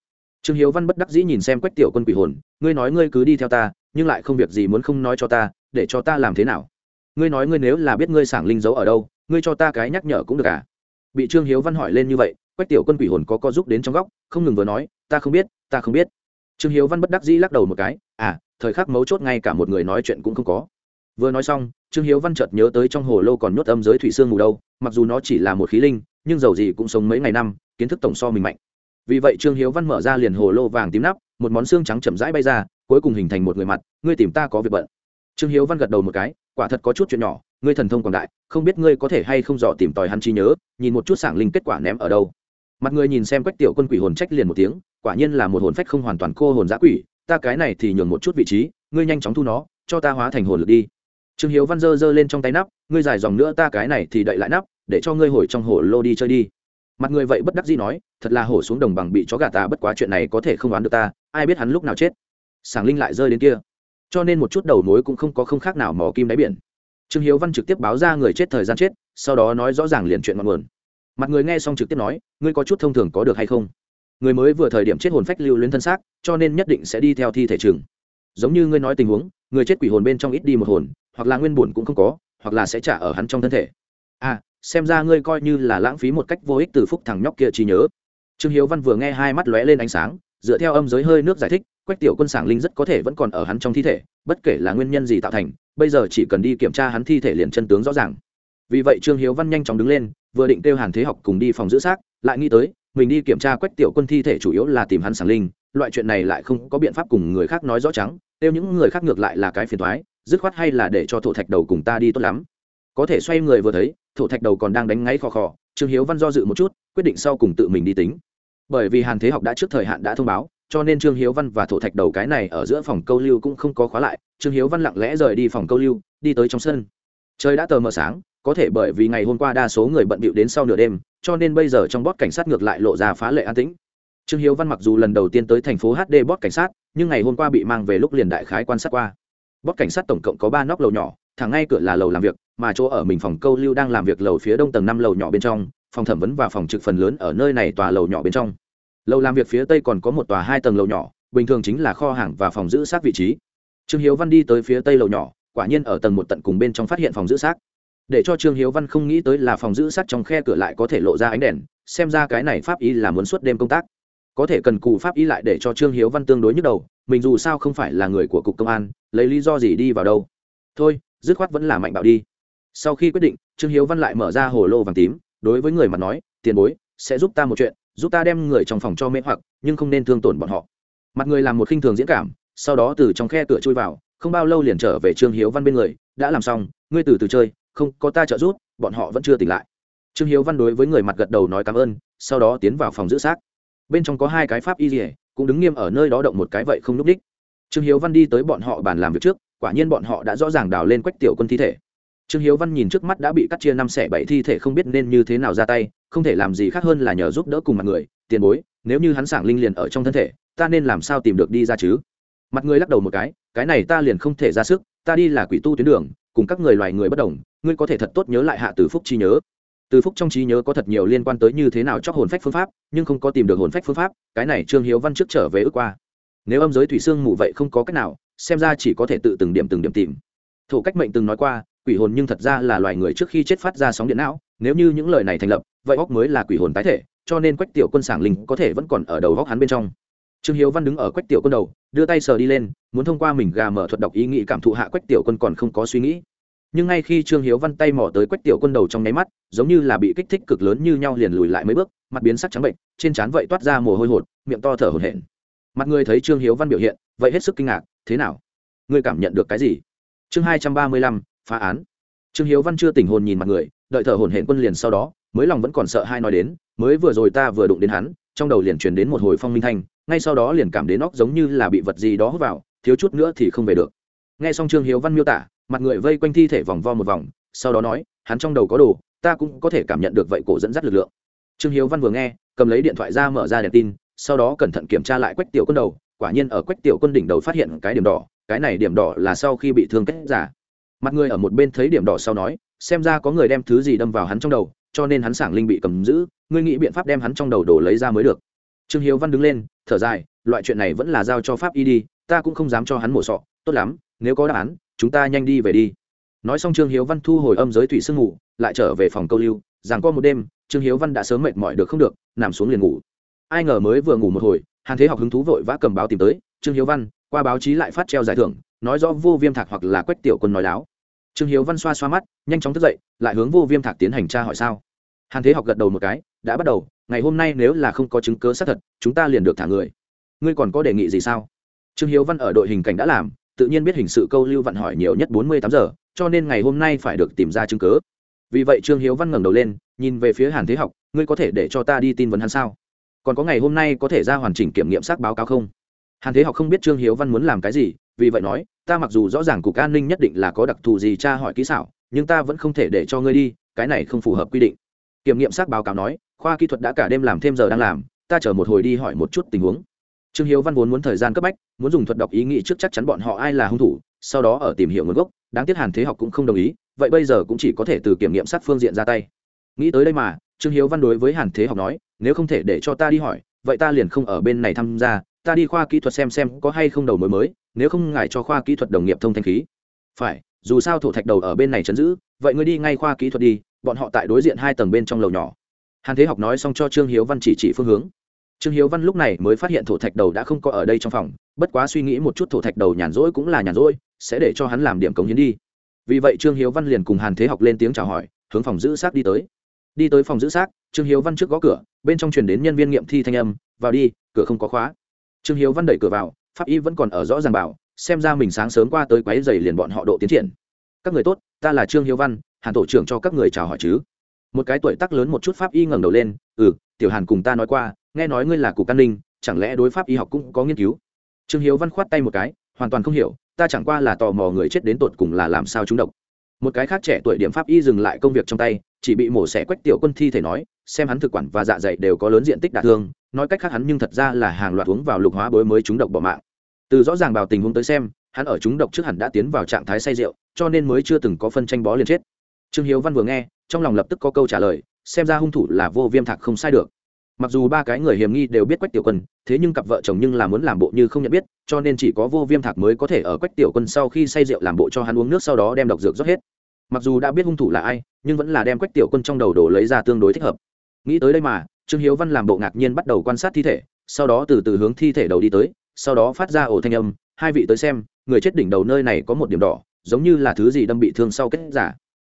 A: Trương hiếu văn bất đắc dĩ nhìn xem quách tiểu quân quỷ hồn, ngươi nói ngươi cứ đi theo ta, nhưng lại không việc gì muốn không nói cho ta, để cho ta làm thế nào? Ngươi nói ngươi nếu là biết ngươi sảng linh giấu ở đâu, ngươi cho ta cái nhắc nhở cũng được à? Bị trương hiếu văn hỏi lên như vậy quách tiểu quân quỷ hồn có co giúp đến trong góc, không ngừng vừa nói, ta không biết, ta không biết. Trương hiếu văn bất đắc dĩ lắc đầu một cái à thời khắc mấu chốt ngay cả một người nói chuyện cũng không có. Vừa nói xong, trương hiếu văn chợt nhớ tới trong hồ lô còn nhốt âm giới thủy sương mù đâu, mặc dù nó chỉ là một khí linh, nhưng dầu gì cũng sống mấy ngày năm, kiến thức tổng so mình mạnh. Vì vậy trương hiếu văn mở ra liền hồ lô vàng tím nắp, một món xương trắng chậm rãi bay ra, cuối cùng hình thành một người mặt, ngươi tìm ta có việc bận. Trương hiếu văn gật đầu một cái, quả thật có chút chuyện nhỏ, ngươi thần thông còn đại, không biết ngươi có thể hay không dò tìm tòi hắn chi nhớ, nhìn một chút sảng linh kết quả ném ở đâu mặt người nhìn xem quách tiểu quân quỷ hồn trách liền một tiếng, quả nhiên là một hồn phách không hoàn toàn cô hồn giã quỷ, ta cái này thì nhường một chút vị trí, ngươi nhanh chóng thu nó, cho ta hóa thành hồn lực đi. Trương hiếu văn dơ dơ lên trong tay nắp, ngươi dài dòng nữa ta cái này thì đậy lại nắp, để cho ngươi hồi trong hồ lô đi chơi đi. Mặt người vậy bất đắc dĩ nói, thật là hổ xuống đồng bằng bị chó gà ta, bất quá chuyện này có thể không đoán được ta, ai biết hắn lúc nào chết. Sảng linh lại rơi đến kia. Cho nên một chút đầu mối cũng không có không khác nào mò kim đáy biển. Trương hiếu văn trực tiếp báo ra người chết thời gian chết, sau đó nói rõ ràng liền chuyện ngọn nguồn mặt người nghe xong trực tiếp nói, ngươi có chút thông thường có được hay không? Người mới vừa thời điểm chết hồn phách lưu luyến thân xác, cho nên nhất định sẽ đi theo thi thể trường giống như ngươi nói tình huống, người chết quỷ hồn bên trong ít đi một hồn, hoặc là nguyên bổn cũng không có, hoặc là sẽ trả ở hắn trong thân thể. À xem ra ngươi coi như là lãng phí một cách vô ích từ phúc thằng nhóc kia trí nhớ. Trương hiếu văn vừa nghe hai mắt lóe lên ánh sáng, dựa theo âm giới hơi nước giải thích, quách tiểu quân sảng linh rất có thể vẫn còn ở hắn trong thi thể, bất kể là nguyên nhân gì tạo thành, bây giờ chỉ cần đi kiểm tra hắn thi thể liền chân tướng rõ ràng. Vì vậy trương hiếu văn nhanh chóng đứng lên vừa định kêu hàn thế học cùng đi phòng giữ xác, lại nghĩ tới, mình đi kiểm tra quách tiểu quân thi thể chủ yếu là tìm hắn sảng linh, loại chuyện này lại không có biện pháp cùng người khác nói rõ trắng, kêu những người khác ngược lại là cái phiền thoái dứt khoát hay là để cho thổ thạch đầu cùng ta đi tốt lắm. Có thể xoay người vừa thấy, thổ thạch đầu còn đang đánh ngáy khò khò, trương hiếu văn do dự một chút, quyết định sau cùng tự mình đi tính. Bởi vì hàn thế học đã trước thời hạn đã thông báo, cho nên trương hiếu văn và thổ thạch đầu cái này ở giữa phòng câu lưu cũng không có khóa lại, trương hiếu văn lặng lẽ rời đi phòng câu lưu, đi tới trong sân. Trời đã tờ mờ sáng có thể bởi vì ngày hôm qua đa số người bận bịu đến sau nửa đêm, cho nên bây giờ trong bót cảnh sát ngược lại lộ ra phá lệ an tĩnh. Trương hiếu văn mặc dù lần đầu tiên tới thành phố hd bót cảnh sát, nhưng ngày hôm qua bị mang về lúc liền đại khái quan sát qua. Bót cảnh sát tổng cộng có ba nóc lầu nhỏ, thẳng ngay cửa là lầu làm việc, mà chỗ ở mình phòng câu lưu đang làm việc lầu phía đông tầng năm lầu nhỏ bên trong, phòng thẩm vấn và phòng trực phần lớn ở nơi này tòa lầu nhỏ bên trong. Lầu làm việc phía tây còn có một tòa hai tầng lầu nhỏ, bình thường chính là kho hàng và phòng giữ xác vị trí. Trương hiếu văn đi tới phía tây lầu nhỏ, quả nhiên ở tầng một tận cùng bên trong phát hiện phòng giữ xác để cho trương hiếu văn không nghĩ tới là phòng giữ sắt trong khe cửa lại có thể lộ ra ánh đèn, xem ra cái này pháp y là muốn suốt đêm công tác. Có thể cần cụ pháp y lại để cho trương hiếu văn tương đối nhức đầu, mình dù sao không phải là người của cục công an, lấy lý do gì đi vào đâu. Thôi, dứt khoát vẫn là mạnh bạo đi. Sau khi quyết định, trương hiếu văn lại mở ra hồ lô vàng tím, đối với người mà nói, tiền bối, sẽ giúp ta một chuyện, giúp ta đem người trong phòng cho mê hoặc, nhưng không nên thương tổn bọn họ. Mặt người làm một khinh thường diễn cảm, sau đó từ trong khe cửa chui vào, không bao lâu liền trở về trương hiếu văn bên người, đã làm xong, ngươi từ từ chơi không có ta trợ giúp, bọn họ vẫn chưa tỉnh lại. Trương hiếu văn đối với người mặt gật đầu nói cảm ơn, sau đó tiến vào phòng giữ xác. Bên trong có hai cái pháp y dỉa cũng đứng nghiêm ở nơi đó động một cái vậy không lúc đích. Trương hiếu văn đi tới bọn họ bàn làm việc trước, quả nhiên bọn họ đã rõ ràng đào lên quách tiểu quân thi thể. Trương hiếu văn nhìn trước mắt đã bị cắt chia năm xẻ bảy thi thể không biết nên như thế nào ra tay, không thể làm gì khác hơn là nhờ giúp đỡ cùng mặt người, tiền bối, nếu như hắn sảng linh liền ở trong thân thể, ta nên làm sao tìm được đi ra chứ? Mặt người lắc đầu một cái cái này ta liền không thể ra sức, ta đi là quỷ tu tuyến đường cùng các người loài người bất đồng, ngươi có thể thật tốt nhớ lại hạ từ phúc chi nhớ. Từ phúc trong trí nhớ có thật nhiều liên quan tới như thế nào chóc hồn phách phương pháp, nhưng không có tìm được hồn phách phương pháp, cái này trương hiếu văn trước trở về ước qua. Nếu âm giới thủy xương mù vậy không có cách nào, xem ra chỉ có thể tự từng điểm từng điểm tìm. Thủ cách mệnh từng nói qua, quỷ hồn nhưng thật ra là loài người trước khi chết phát ra sóng điện não, nếu như những lời này thành lập, vậy óc mới là quỷ hồn tái thể, cho nên quách tiểu quân sảng linh có thể vẫn còn ở đầu góc hắn bên trong trương hiếu văn đứng ở quách tiểu quân đầu, đưa tay sờ đi lên, muốn thông qua mình gà mở thuật đọc ý nghĩ cảm thụ hạ quách tiểu quân còn không có suy nghĩ. Nhưng ngay khi trương hiếu văn tay mò tới quách tiểu quân đầu trong nháy mắt, giống như là bị kích thích cực lớn như nhau liền lùi lại mấy bước, mặt biến sắc trắng bệnh, trên trán vậy toát ra mồ hôi hột, miệng to thở hổn hển. Mặt người thấy trương hiếu văn biểu hiện, vậy hết sức kinh ngạc, thế nào? Ngươi cảm nhận được cái gì? Chương hai trăm ba mươi lăm, phá án. Trương hiếu văn chưa tỉnh hồn nhìn mặt người, đợi thở hổn hển quân liền sau đó, mới lòng vẫn còn sợ hai nói đến, mới vừa rồi ta vừa đụng đến hắn, trong đầu liền truyền đến một hồi phong minh thanh ngay sau đó liền cảm đến óc giống như là bị vật gì đó hút vào, thiếu chút nữa thì không về được. Nghe xong trương hiếu văn miêu tả, mặt người vây quanh thi thể vòng vo một vòng, sau đó nói, hắn trong đầu có đồ, ta cũng có thể cảm nhận được vậy cổ dẫn dắt lực lượng. Trương hiếu văn vừa nghe, cầm lấy điện thoại ra mở ra đèn tin, sau đó cẩn thận kiểm tra lại quách tiểu quân đầu, quả nhiên ở quách tiểu quân đỉnh đầu phát hiện cái điểm đỏ, cái này điểm đỏ là sau khi bị thương kết giả. Mặt người ở một bên thấy điểm đỏ sau nói, xem ra có người đem thứ gì đâm vào hắn trong đầu, cho nên hắn sảng linh bị cầm giữ, ngươi nghĩ biện pháp đem hắn trong đầu đổ lấy ra mới được. Trương hiếu văn đứng lên thở dài, loại chuyện này vẫn là giao cho pháp y đi, ta cũng không dám cho hắn mổ sọ, tốt lắm, nếu có đáp án, chúng ta nhanh đi về đi. Nói xong trương hiếu văn thu hồi âm giới thủy sương ngủ, lại trở về phòng câu lưu, rằng qua một đêm, trương hiếu văn đã sớm mệt mỏi được không được, nằm xuống liền ngủ. Ai ngờ mới vừa ngủ một hồi, hàn thế học hứng thú vội vã cầm báo tìm tới, trương hiếu văn, qua báo chí lại phát treo giải thưởng, nói rõ vô viêm thạc hoặc là quách tiểu quân nói láo. Trương hiếu văn xoa xoa mắt, nhanh chóng thức dậy, lại hướng vô viêm thạc tiến hành tra hỏi sao hàn thế học gật đầu một cái, đã bắt đầu, ngày hôm nay nếu là không có chứng cớ xác thật, chúng ta liền được thả người. Ngươi còn có đề nghị gì sao? Trương hiếu văn ở đội hình cảnh đã làm, tự nhiên biết hình sự câu lưu vặn hỏi nhiều nhất bốn mươi tám giờ, cho nên ngày hôm nay phải được tìm ra chứng cớ vì vậy trương hiếu văn ngẩng đầu lên, nhìn về phía hàn thế học, ngươi có thể để cho ta đi tin vấn hắn sao? Còn có ngày hôm nay có thể ra hoàn chỉnh kiểm nghiệm xác báo cáo không? Hàn thế học không biết trương hiếu văn muốn làm cái gì, vì vậy nói, ta mặc dù rõ ràng cục an ninh nhất định là có đặc thù gì tra hỏi kỹ xảo, nhưng ta vẫn không thể để cho ngươi đi, cái này không phù hợp quy định kiểm nghiệm xác báo cáo nói, khoa kỹ thuật đã cả đêm làm thêm giờ đang làm, ta chờ một hồi đi hỏi một chút tình huống. Trương hiếu văn vốn muốn thời gian cấp bách, muốn dùng thuật đọc ý nghĩ trước chắc chắn bọn họ ai là hung thủ, sau đó ở tìm hiểu nguồn gốc, đáng tiếc hàn thế học cũng không đồng ý, vậy bây giờ cũng chỉ có thể từ kiểm nghiệm sát phương diện ra tay. Nghĩ tới đây mà, trương hiếu văn đối với hàn thế học nói, nếu không thể để cho ta đi hỏi, vậy ta liền không ở bên này tham gia, ta đi khoa kỹ thuật xem xem có hay không đầu mối mới, nếu không ngại cho khoa kỹ thuật đồng nghiệp thông thanh khí. Phải, dù sao thổ thạch đầu ở bên này chấn giữ, vậy ngươi đi ngay khoa kỹ thuật đi bọn họ tại đối diện hai tầng bên trong lầu nhỏ. Hàn thế học nói xong cho trương hiếu văn chỉ chỉ phương hướng. Trương hiếu văn lúc này mới phát hiện thổ thạch đầu đã không có ở đây trong phòng, bất quá suy nghĩ một chút thổ thạch đầu nhàn rỗi cũng là nhàn rỗi, sẽ để cho hắn làm điểm cống hiến đi. Vì vậy trương hiếu văn liền cùng hàn thế học lên tiếng chào hỏi, hướng phòng giữ xác đi tới. Đi tới phòng giữ xác, trương hiếu văn trước gõ cửa, bên trong truyền đến nhân viên nghiệm thi thanh âm, vào đi, cửa không có khóa. Trương hiếu văn đẩy cửa vào, pháp y vẫn còn ở rõ ràng bảo, xem ra mình sáng sớm qua tới quáy dày liền bọn họ độ tiến triển. Các người tốt, ta là trương hiếu văn hàn tổ trưởng cho các người chào hỏi chứ? Một cái tuổi tác lớn một chút pháp y ngẩng đầu lên ừ tiểu hàn cùng ta nói qua, nghe nói ngươi là cục an ninh, chẳng lẽ đối pháp y học cũng có nghiên cứu? Trương hiếu văn khoát tay một cái, hoàn toàn không hiểu, ta chẳng qua là tò mò người chết đến tột cùng là làm sao chúng độc. Một cái khác trẻ tuổi điểm pháp y dừng lại công việc trong tay, chỉ bị mổ xẻ quách tiểu quân thi thể nói, xem hắn thực quản và dạ dày đều có lớn diện tích đả thương, nói cách khác hắn nhưng thật ra là hàng loạt uống vào lục hóa bối mới chúng độc bỏ mạng. Từ rõ ràng vào tình huống tới xem, hắn ở chúng độc trước hẳn đã tiến vào trạng thái say rượu, cho nên mới chưa từng có phân tranh bó liền chết trương hiếu văn vừa nghe, trong lòng lập tức có câu trả lời, xem ra hung thủ là vô viêm thạc không sai được. Mặc dù ba cái người hiểm nghi đều biết quách tiểu quân, thế nhưng cặp vợ chồng nhưng là muốn làm bộ như không nhận biết, cho nên chỉ có vô viêm thạc mới có thể ở quách tiểu quân sau khi say rượu làm bộ cho hắn uống nước sau đó đem độc dược rót hết. Mặc dù đã biết hung thủ là ai, nhưng vẫn là đem quách tiểu quân trong đầu đổ lấy ra tương đối thích hợp. Nghĩ tới đây mà, trương hiếu văn làm bộ ngạc nhiên bắt đầu quan sát thi thể, sau đó từ từ hướng thi thể đầu đi tới, sau đó phát ra ổ thanh âm, hai vị tới xem, người chết đỉnh đầu nơi này có một điểm đỏ, giống như là thứ gì đâm bị thương sau kết giả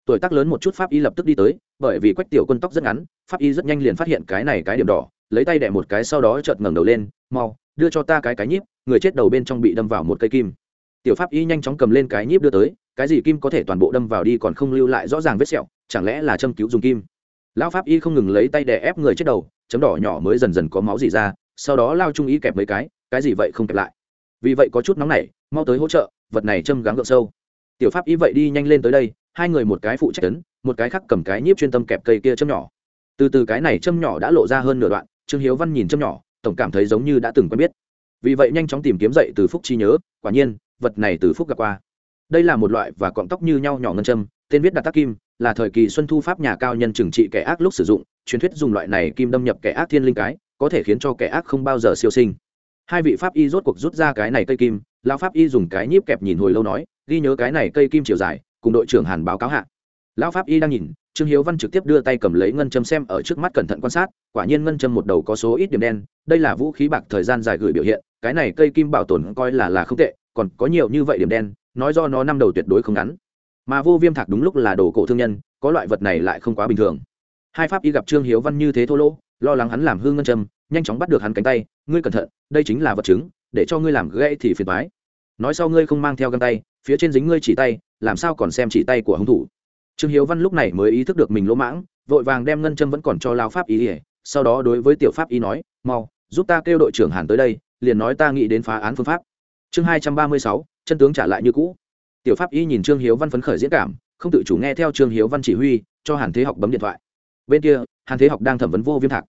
A: tuổi tác lớn một chút pháp y lập tức đi tới, bởi vì quách tiểu quân tóc rất ngắn, pháp y rất nhanh liền phát hiện cái này cái điểm đỏ, lấy tay đẻ một cái sau đó chợt ngẩng đầu lên, mau, đưa cho ta cái cái nhíp, người chết đầu bên trong bị đâm vào một cây kim. Tiểu pháp y nhanh chóng cầm lên cái nhíp đưa tới, cái gì kim có thể toàn bộ đâm vào đi còn không lưu lại rõ ràng vết sẹo, chẳng lẽ là châm cứu dùng kim? Lão pháp y không ngừng lấy tay đè ép người chết đầu, chấm đỏ nhỏ mới dần dần có máu gì ra, sau đó lao trung y kẹp mấy cái cái gì vậy không kẹp lại? Vì vậy có chút nóng nảy, mau tới hỗ trợ, vật này châm gắng gượng sâu tiểu pháp y vậy đi nhanh lên tới đây, hai người một cái phụ trách tấn một cái khác cầm cái nhíp chuyên tâm kẹp cây kia châm nhỏ. Từ từ cái này châm nhỏ đã lộ ra hơn nửa đoạn, trương hiếu văn nhìn châm nhỏ, tổng cảm thấy giống như đã từng quen biết. Vì vậy nhanh chóng tìm kiếm dậy từ phúc chi nhớ, quả nhiên, vật này từ phúc gặp qua. Đây là một loại và cọng tóc như nhau nhỏ ngân châm, tên viết đặt tác kim, là thời kỳ xuân thu pháp nhà cao nhân trừng trị kẻ ác lúc sử dụng, truyền thuyết dùng loại này kim đâm nhập kẻ ác thiên linh cái, có thể khiến cho kẻ ác không bao giờ siêu sinh. Hai vị pháp y rốt cuộc rút ra cái này cây kim lao pháp y dùng cái nhíp kẹp nhìn hồi lâu nói ghi nhớ cái này cây kim chiều dài, cùng đội trưởng hàn báo cáo hạ. Lão pháp y đang nhìn, trương hiếu văn trực tiếp đưa tay cầm lấy ngân châm xem ở trước mắt cẩn thận quan sát, quả nhiên ngân châm một đầu có số ít điểm đen, đây là vũ khí bạc thời gian dài gửi biểu hiện, cái này cây kim bảo tồn coi là là không tệ, còn có nhiều như vậy điểm đen, nói do nó năm đầu tuyệt đối không ngắn. Mà vô viêm thạc đúng lúc là đồ cổ thương nhân, có loại vật này lại không quá bình thường. Hai pháp y gặp trương hiếu văn như thế thô lỗ, lo lắng hắn làm hư ngân châm, nhanh chóng bắt được hắn cánh tay, ngươi cẩn thận, đây chính là vật chứng, để cho ngươi làm gãy thì phiền thoái nói sau ngươi không mang theo găng tay phía trên dính ngươi chỉ tay, làm sao còn xem chỉ tay của hung thủ? Trương hiếu văn lúc này mới ý thức được mình lỗ mãng, vội vàng đem ngân châm vẫn còn cho lao pháp ý ỉa sau đó đối với tiểu pháp ý nói, mau, giúp ta kêu đội trưởng hàn tới đây, liền nói ta nghĩ đến phá án phương pháp. Chương hai trăm ba mươi sáu, chân tướng trả lại như cũ. Tiểu pháp y nhìn trương hiếu văn phấn khởi diễn cảm, không tự chủ nghe theo trương hiếu văn chỉ huy, cho hàn thế học bấm điện thoại. Bên kia, hàn thế học đang thẩm vấn vô viêm thạc.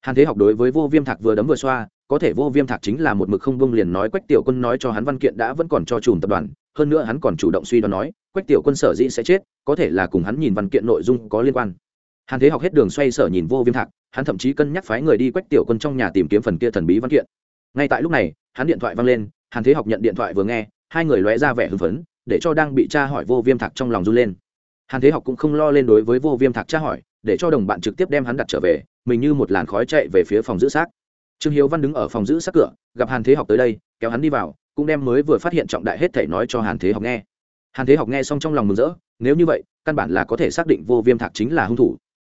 A: Hàn thế học đối với vô viêm thạc vừa đấm vừa xoa có thể vô viêm thạc chính là một mực không vương liền nói quách tiểu quân nói cho hắn văn kiện đã vẫn còn cho chùm tập đoàn, hơn nữa hắn còn chủ động suy đoán nói, quách tiểu quân sở dĩ sẽ chết, có thể là cùng hắn nhìn văn kiện nội dung có liên quan. Hàn thế học hết đường xoay sở nhìn vô viêm thạc, hắn thậm chí cân nhắc phái người đi quách tiểu quân trong nhà tìm kiếm phần kia thần bí văn kiện. Ngay tại lúc này, hắn điện thoại văng lên, hàn thế học nhận điện thoại vừa nghe, hai người lóe ra vẻ hưng phấn, để cho đang bị tra hỏi vô viêm thạc trong lòng run lên. Hàn thế học cũng không lo lên đối với vô viêm thạc tra hỏi, để cho đồng bạn trực tiếp đem hắn đặt trở về, mình như một làn khói chạy về phía phòng giữ xác trương hiếu văn đứng ở phòng giữ sát cửa, gặp hàn thế học tới đây, kéo hắn đi vào, cũng đem mới vừa phát hiện trọng đại hết thể nói cho hàn thế học nghe hàn thế học nghe xong trong lòng mừng rỡ, nếu như vậy, căn bản là có thể xác định vô viêm thạc chính là hung thủ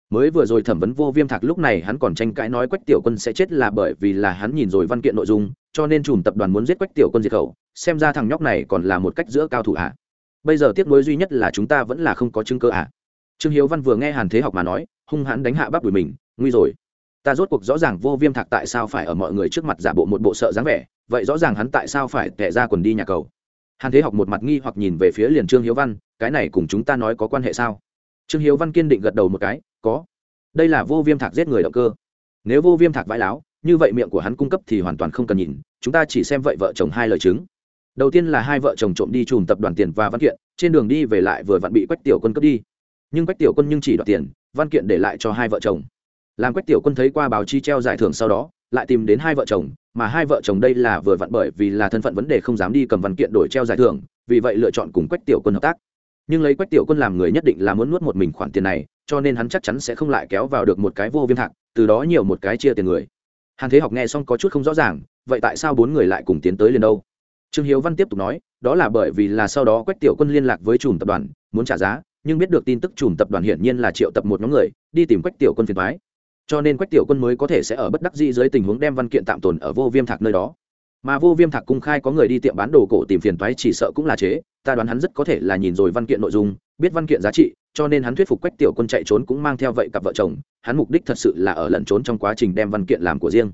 A: mới vừa rồi thẩm vấn vô viêm thạc lúc này hắn còn tranh cãi nói quách tiểu quân sẽ chết là bởi vì là hắn nhìn rồi văn kiện nội dung, cho nên chùm tập đoàn muốn giết quách tiểu quân diệt khẩu, xem ra thằng nhóc này còn là một cách giữa cao thủ ạ à. bây giờ tiếc nuối duy nhất là chúng ta vẫn là không có chứng cơ ạ à. trương hiếu văn vừa nghe hàn thế học mà nói, hung hãn đánh hạ bắp đùi mình, nguy rồi ta rốt cuộc rõ ràng vô viêm thạc tại sao phải ở mọi người trước mặt giả bộ một bộ sợ dáng vẻ, vậy rõ ràng hắn tại sao phải tệ ra quần đi nhà cầu. Hàn thế học một mặt nghi hoặc nhìn về phía liền trương hiếu văn, cái này cùng chúng ta nói có quan hệ sao? Trương hiếu văn kiên định gật đầu một cái, có. Đây là vô viêm thạc giết người động cơ. Nếu vô viêm thạc vãi láo, như vậy miệng của hắn cung cấp thì hoàn toàn không cần nhìn, chúng ta chỉ xem vậy vợ chồng hai lời chứng. Đầu tiên là hai vợ chồng trộm đi chùm tập đoàn tiền và văn kiện, trên đường đi về lại vừa vặn bị quách tiểu quân cướp đi. Nhưng quách tiểu quân nhưng chỉ đoạt tiền, văn kiện để lại cho hai vợ chồng làm quách tiểu quân thấy qua báo chi treo giải thưởng sau đó, lại tìm đến hai vợ chồng, mà hai vợ chồng đây là vừa vặn bởi vì là thân phận vấn đề không dám đi cầm văn kiện đổi treo giải thưởng, vì vậy lựa chọn cùng quách tiểu quân hợp tác. Nhưng lấy quách tiểu quân làm người nhất định là muốn nuốt một mình khoản tiền này, cho nên hắn chắc chắn sẽ không lại kéo vào được một cái vô viêm hạc từ đó nhiều một cái chia tiền người. Hàn thế học nghe xong có chút không rõ ràng, vậy tại sao bốn người lại cùng tiến tới liền đâu? Trương hiếu văn tiếp tục nói, đó là bởi vì là sau đó quách tiểu quân liên lạc với chùm tập đoàn, muốn trả giá, nhưng biết được tin tức chùm tập đoàn hiển nhiên là triệu tập một nhóm người, đi tìm quách tiểu quân phiền thoái cho nên quách tiểu quân mới có thể sẽ ở bất đắc dĩ dưới tình huống đem văn kiện tạm tồn ở vô viêm thạc nơi đó. Mà vô viêm thạc cung khai có người đi tiệm bán đồ cổ tìm phiền toái chỉ sợ cũng là chế, ta đoán hắn rất có thể là nhìn rồi văn kiện nội dung, biết văn kiện giá trị, cho nên hắn thuyết phục quách tiểu quân chạy trốn cũng mang theo vậy cặp vợ chồng, hắn mục đích thật sự là ở lẩn trốn trong quá trình đem văn kiện làm của riêng.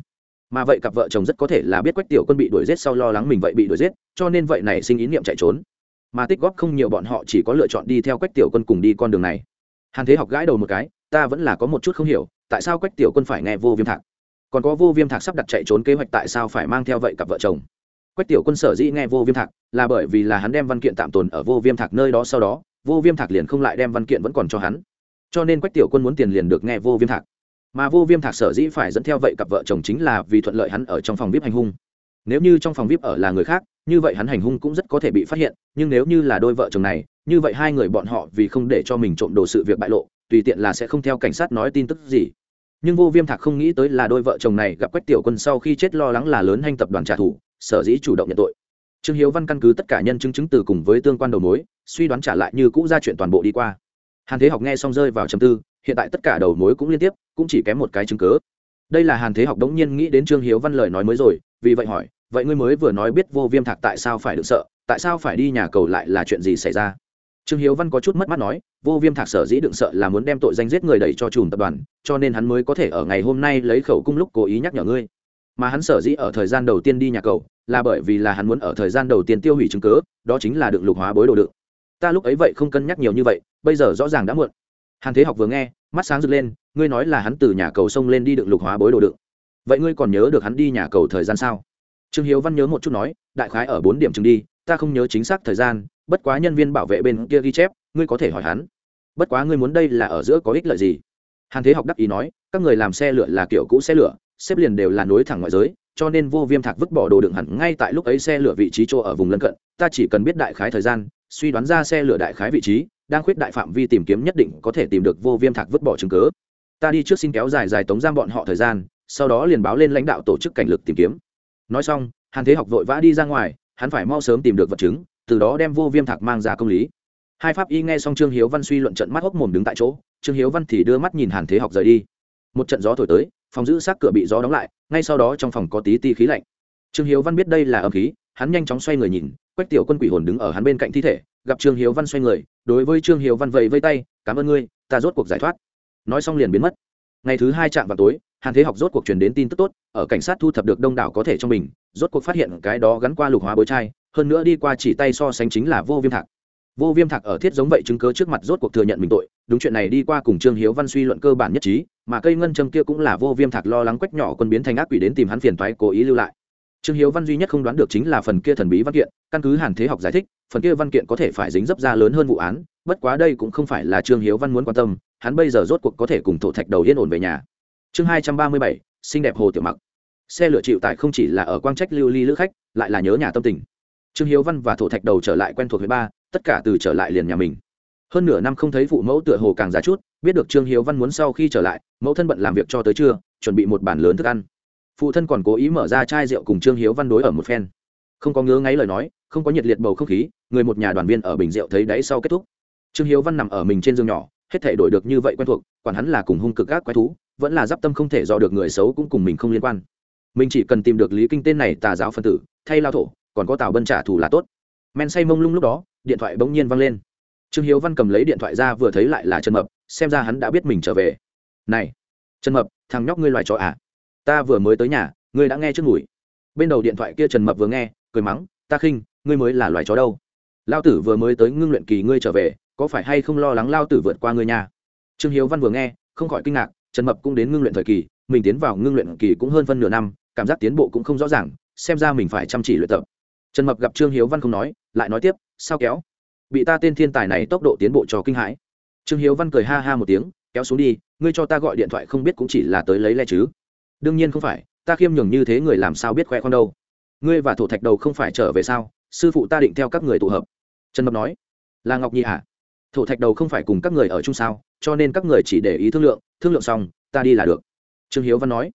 A: Mà vậy cặp vợ chồng rất có thể là biết quách tiểu quân bị đuổi giết sau lo lắng mình vậy bị đuổi giết, cho nên vậy này sinh ý niệm chạy trốn. Mà tích góp không nhiều bọn họ chỉ có lựa chọn đi theo quách tiểu quân cùng đi con đường này. Hàn thế học gãi đầu một cái, ta vẫn là có một chút không hiểu tại sao quách tiểu quân phải nghe vô viêm thạc? Còn có vô viêm thạc sắp đặt chạy trốn kế hoạch tại sao phải mang theo vậy cặp vợ chồng? Quách tiểu quân sở dĩ nghe vô viêm thạc là bởi vì là hắn đem văn kiện tạm tồn ở vô viêm thạc nơi đó sau đó, vô viêm thạc liền không lại đem văn kiện vẫn còn cho hắn. Cho nên quách tiểu quân muốn tiền liền được nghe vô viêm thạc. Mà vô viêm thạc sở dĩ phải dẫn theo vậy cặp vợ chồng chính là vì thuận lợi hắn ở trong phòng vip hành hung. Nếu như trong phòng vip ở là người khác, như vậy hắn hành hung cũng rất có thể bị phát hiện, nhưng nếu như là đôi vợ chồng này, như vậy hai người bọn họ vì không để cho mình trộm đồ sự việc bại lộ tùy tiện là sẽ không theo cảnh sát nói tin tức gì. Nhưng vô viêm thạc không nghĩ tới là đôi vợ chồng này gặp quách tiểu quân sau khi chết lo lắng là lớn hành tập đoàn trả thù, sở dĩ chủ động nhận tội. Trương hiếu văn căn cứ tất cả nhân chứng chứng từ cùng với tương quan đầu mối, suy đoán trả lại như cũ ra chuyện toàn bộ đi qua. Hàn thế học nghe xong rơi vào chầm tư, hiện tại tất cả đầu mối cũng liên tiếp, cũng chỉ kém một cái chứng cớ đây là hàn thế học đống nhiên nghĩ đến trương hiếu văn lời nói mới rồi, vì vậy hỏi, vậy ngươi mới vừa nói biết vô viêm thạc tại sao phải được sợ, tại sao phải đi nhà cầu lại là chuyện gì xảy ra? Trương hiếu văn có chút mất mắt nói, vô viêm thạc sở dĩ đựng sợ là muốn đem tội danh giết người đẩy cho chùm tập đoàn, cho nên hắn mới có thể ở ngày hôm nay lấy khẩu cung lúc cố ý nhắc nhở ngươi. Mà hắn sở dĩ ở thời gian đầu tiên đi nhà cầu, là bởi vì là hắn muốn ở thời gian đầu tiên tiêu hủy chứng cớ đó chính là đựng lục hóa bối đồ đựng. Ta lúc ấy vậy không cân nhắc nhiều như vậy, bây giờ rõ ràng đã muộn. Hàn thế học vừa nghe, mắt sáng rực lên, ngươi nói là hắn từ nhà cầu sông lên đi đựng lục hóa bối đồ đựng. Vậy ngươi còn nhớ được hắn đi nhà cầu thời gian sao? Trương hiếu văn nhớ một chút nói, đại khái ở bốn điểm chừng đi, ta không nhớ chính xác thời gian bất quá nhân viên bảo vệ bên kia ghi chép, ngươi có thể hỏi hắn. Bất quá ngươi muốn đây là ở giữa có ích lợi gì? Hàn thế học đắc ý nói, các người làm xe lửa là kiểu cũ xe lửa, xếp liền đều là nối thẳng ngoại giới, cho nên vô viêm thạc vứt bỏ đồ đựng hẳn ngay tại lúc ấy xe lửa vị trí chỗ ở vùng lân cận, ta chỉ cần biết đại khái thời gian, suy đoán ra xe lửa đại khái vị trí, đang khuyết đại phạm vi tìm kiếm nhất định có thể tìm được vô viêm thạc vứt bỏ chứng cứ. ta đi trước xin kéo dài dài tống giam bọn họ thời gian, sau đó liền báo lên lãnh đạo tổ chức cảnh lực tìm kiếm. Nói xong, hàn thế học vội vã đi ra ngoài, hắn phải mau sớm tìm được vật chứng từ đó đem vô viêm thạc mang ra công lý. Hai pháp y nghe xong trương hiếu văn suy luận trận mắt hốc mồm đứng tại chỗ, trương hiếu văn thì đưa mắt nhìn hàn thế học rời đi. Một trận gió thổi tới, phòng giữ xác cửa bị gió đóng lại, ngay sau đó trong phòng có tí ti khí lạnh. Trương hiếu văn biết đây là âm khí, hắn nhanh chóng xoay người nhìn, quách tiểu quân quỷ hồn đứng ở hắn bên cạnh thi thể, gặp trương hiếu văn xoay người, đối với trương hiếu văn vẫy vây tay, cảm ơn ngươi, ta rốt cuộc giải thoát. Nói xong liền biến mất. Ngày thứ hai chạm vào tối, hàn thế học rốt cuộc truyền đến tin tức tốt, ở cảnh sát thu thập được đông đảo có thể trong mình, rốt cuộc phát hiện cái đó gắn qua lục hóa bối trai hơn nữa đi qua chỉ tay so sánh chính là vô viêm thạc. Vô viêm thạc ở thiết giống vậy chứng cớ trước mặt rốt cuộc thừa nhận mình tội, đúng chuyện này đi qua cùng trương hiếu văn suy luận cơ bản nhất trí, mà cây ngân châm kia cũng là vô viêm thạc lo lắng quách nhỏ quân biến thành ác quỷ đến tìm hắn phiền toái cố ý lưu lại. Trương hiếu văn duy nhất không đoán được chính là phần kia thần bí văn kiện, căn cứ hàn thế học giải thích, phần kia văn kiện có thể phải dính dấp ra lớn hơn vụ án, bất quá đây cũng không phải là trương hiếu văn muốn quan tâm, hắn bây giờ rốt cuộc có thể cùng thổ thạch đầu yên ổn về nhà. Chương hai trăm ba mươi bảy, xinh đẹp hồ tiểu mặc. Xe lửa chịu tại không chỉ là ở quang trách lưu ly lữ khách, lại là nhớ nhà tâm tình trương hiếu văn và thổ thạch đầu trở lại quen thuộc với ba, tất cả từ trở lại liền nhà mình. Hơn nửa năm không thấy phụ mẫu tựa hồ càng già chút, biết được trương hiếu văn muốn sau khi trở lại, mẫu thân bận làm việc cho tới trưa, chuẩn bị một bản lớn thức ăn. Phụ thân còn cố ý mở ra chai rượu cùng trương hiếu văn đối ở một phen. Không có ngứa ngáy lời nói, không có nhiệt liệt bầu không khí, người một nhà đoàn viên ở bình rượu thấy đáy sau kết thúc. Trương hiếu văn nằm ở mình trên giường nhỏ, hết thể đổi được như vậy quen thuộc, quản hắn là cùng hung cực gác quái thú, vẫn là d i p tâm không thể dò được người xấu cũng cùng mình không liên quan. Mình chỉ cần tìm được lý kinh tên này tà giáo phân tử, thay lao thổ còn có tào bân trả thù là tốt. Men say mông lung lúc đó, điện thoại bỗng nhiên văng lên. Trương hiếu văn cầm lấy điện thoại ra vừa thấy lại là trần mập, xem ra hắn đã biết mình trở về. Này, trần mập, thằng nhóc ngươi loài chó à? Ta vừa mới tới nhà, ngươi đã nghe trước ngủi. Bên đầu điện thoại kia trần mập vừa nghe, cười mắng, ta khinh, ngươi mới là loài chó đâu. Lao tử vừa mới tới ngưng luyện kỳ ngươi trở về, có phải hay không lo lắng lao tử vượt qua ngươi nhà trương hiếu văn vừa nghe, không khỏi kinh ngạc, trần mập cũng đến ngưng luyện thời kỳ, mình tiến vào ngưng luyện kỳ cũng hơn phân nửa năm, cảm giác tiến bộ cũng không rõ ràng, xem ra mình phải chăm chỉ luyện tập trần mập gặp trương hiếu văn không nói, lại nói tiếp, sao kéo? Bị ta tên thiên tài này tốc độ tiến bộ cho kinh hãi. Trương hiếu văn cười ha ha một tiếng, kéo xuống đi, ngươi cho ta gọi điện thoại không biết cũng chỉ là tới lấy le chứ. Đương nhiên không phải, ta khiêm nhường như thế người làm sao biết khoe khoang đâu. Ngươi và thổ thạch đầu không phải trở về sao? Sư phụ ta định theo các người tụ hợp. Trần mập nói, là ngọc nhi hả? À? thổ thạch đầu không phải cùng các người ở chung sao, cho nên các người chỉ để ý thương lượng thương lượng xong, ta đi là được. Trương hiếu văn nói,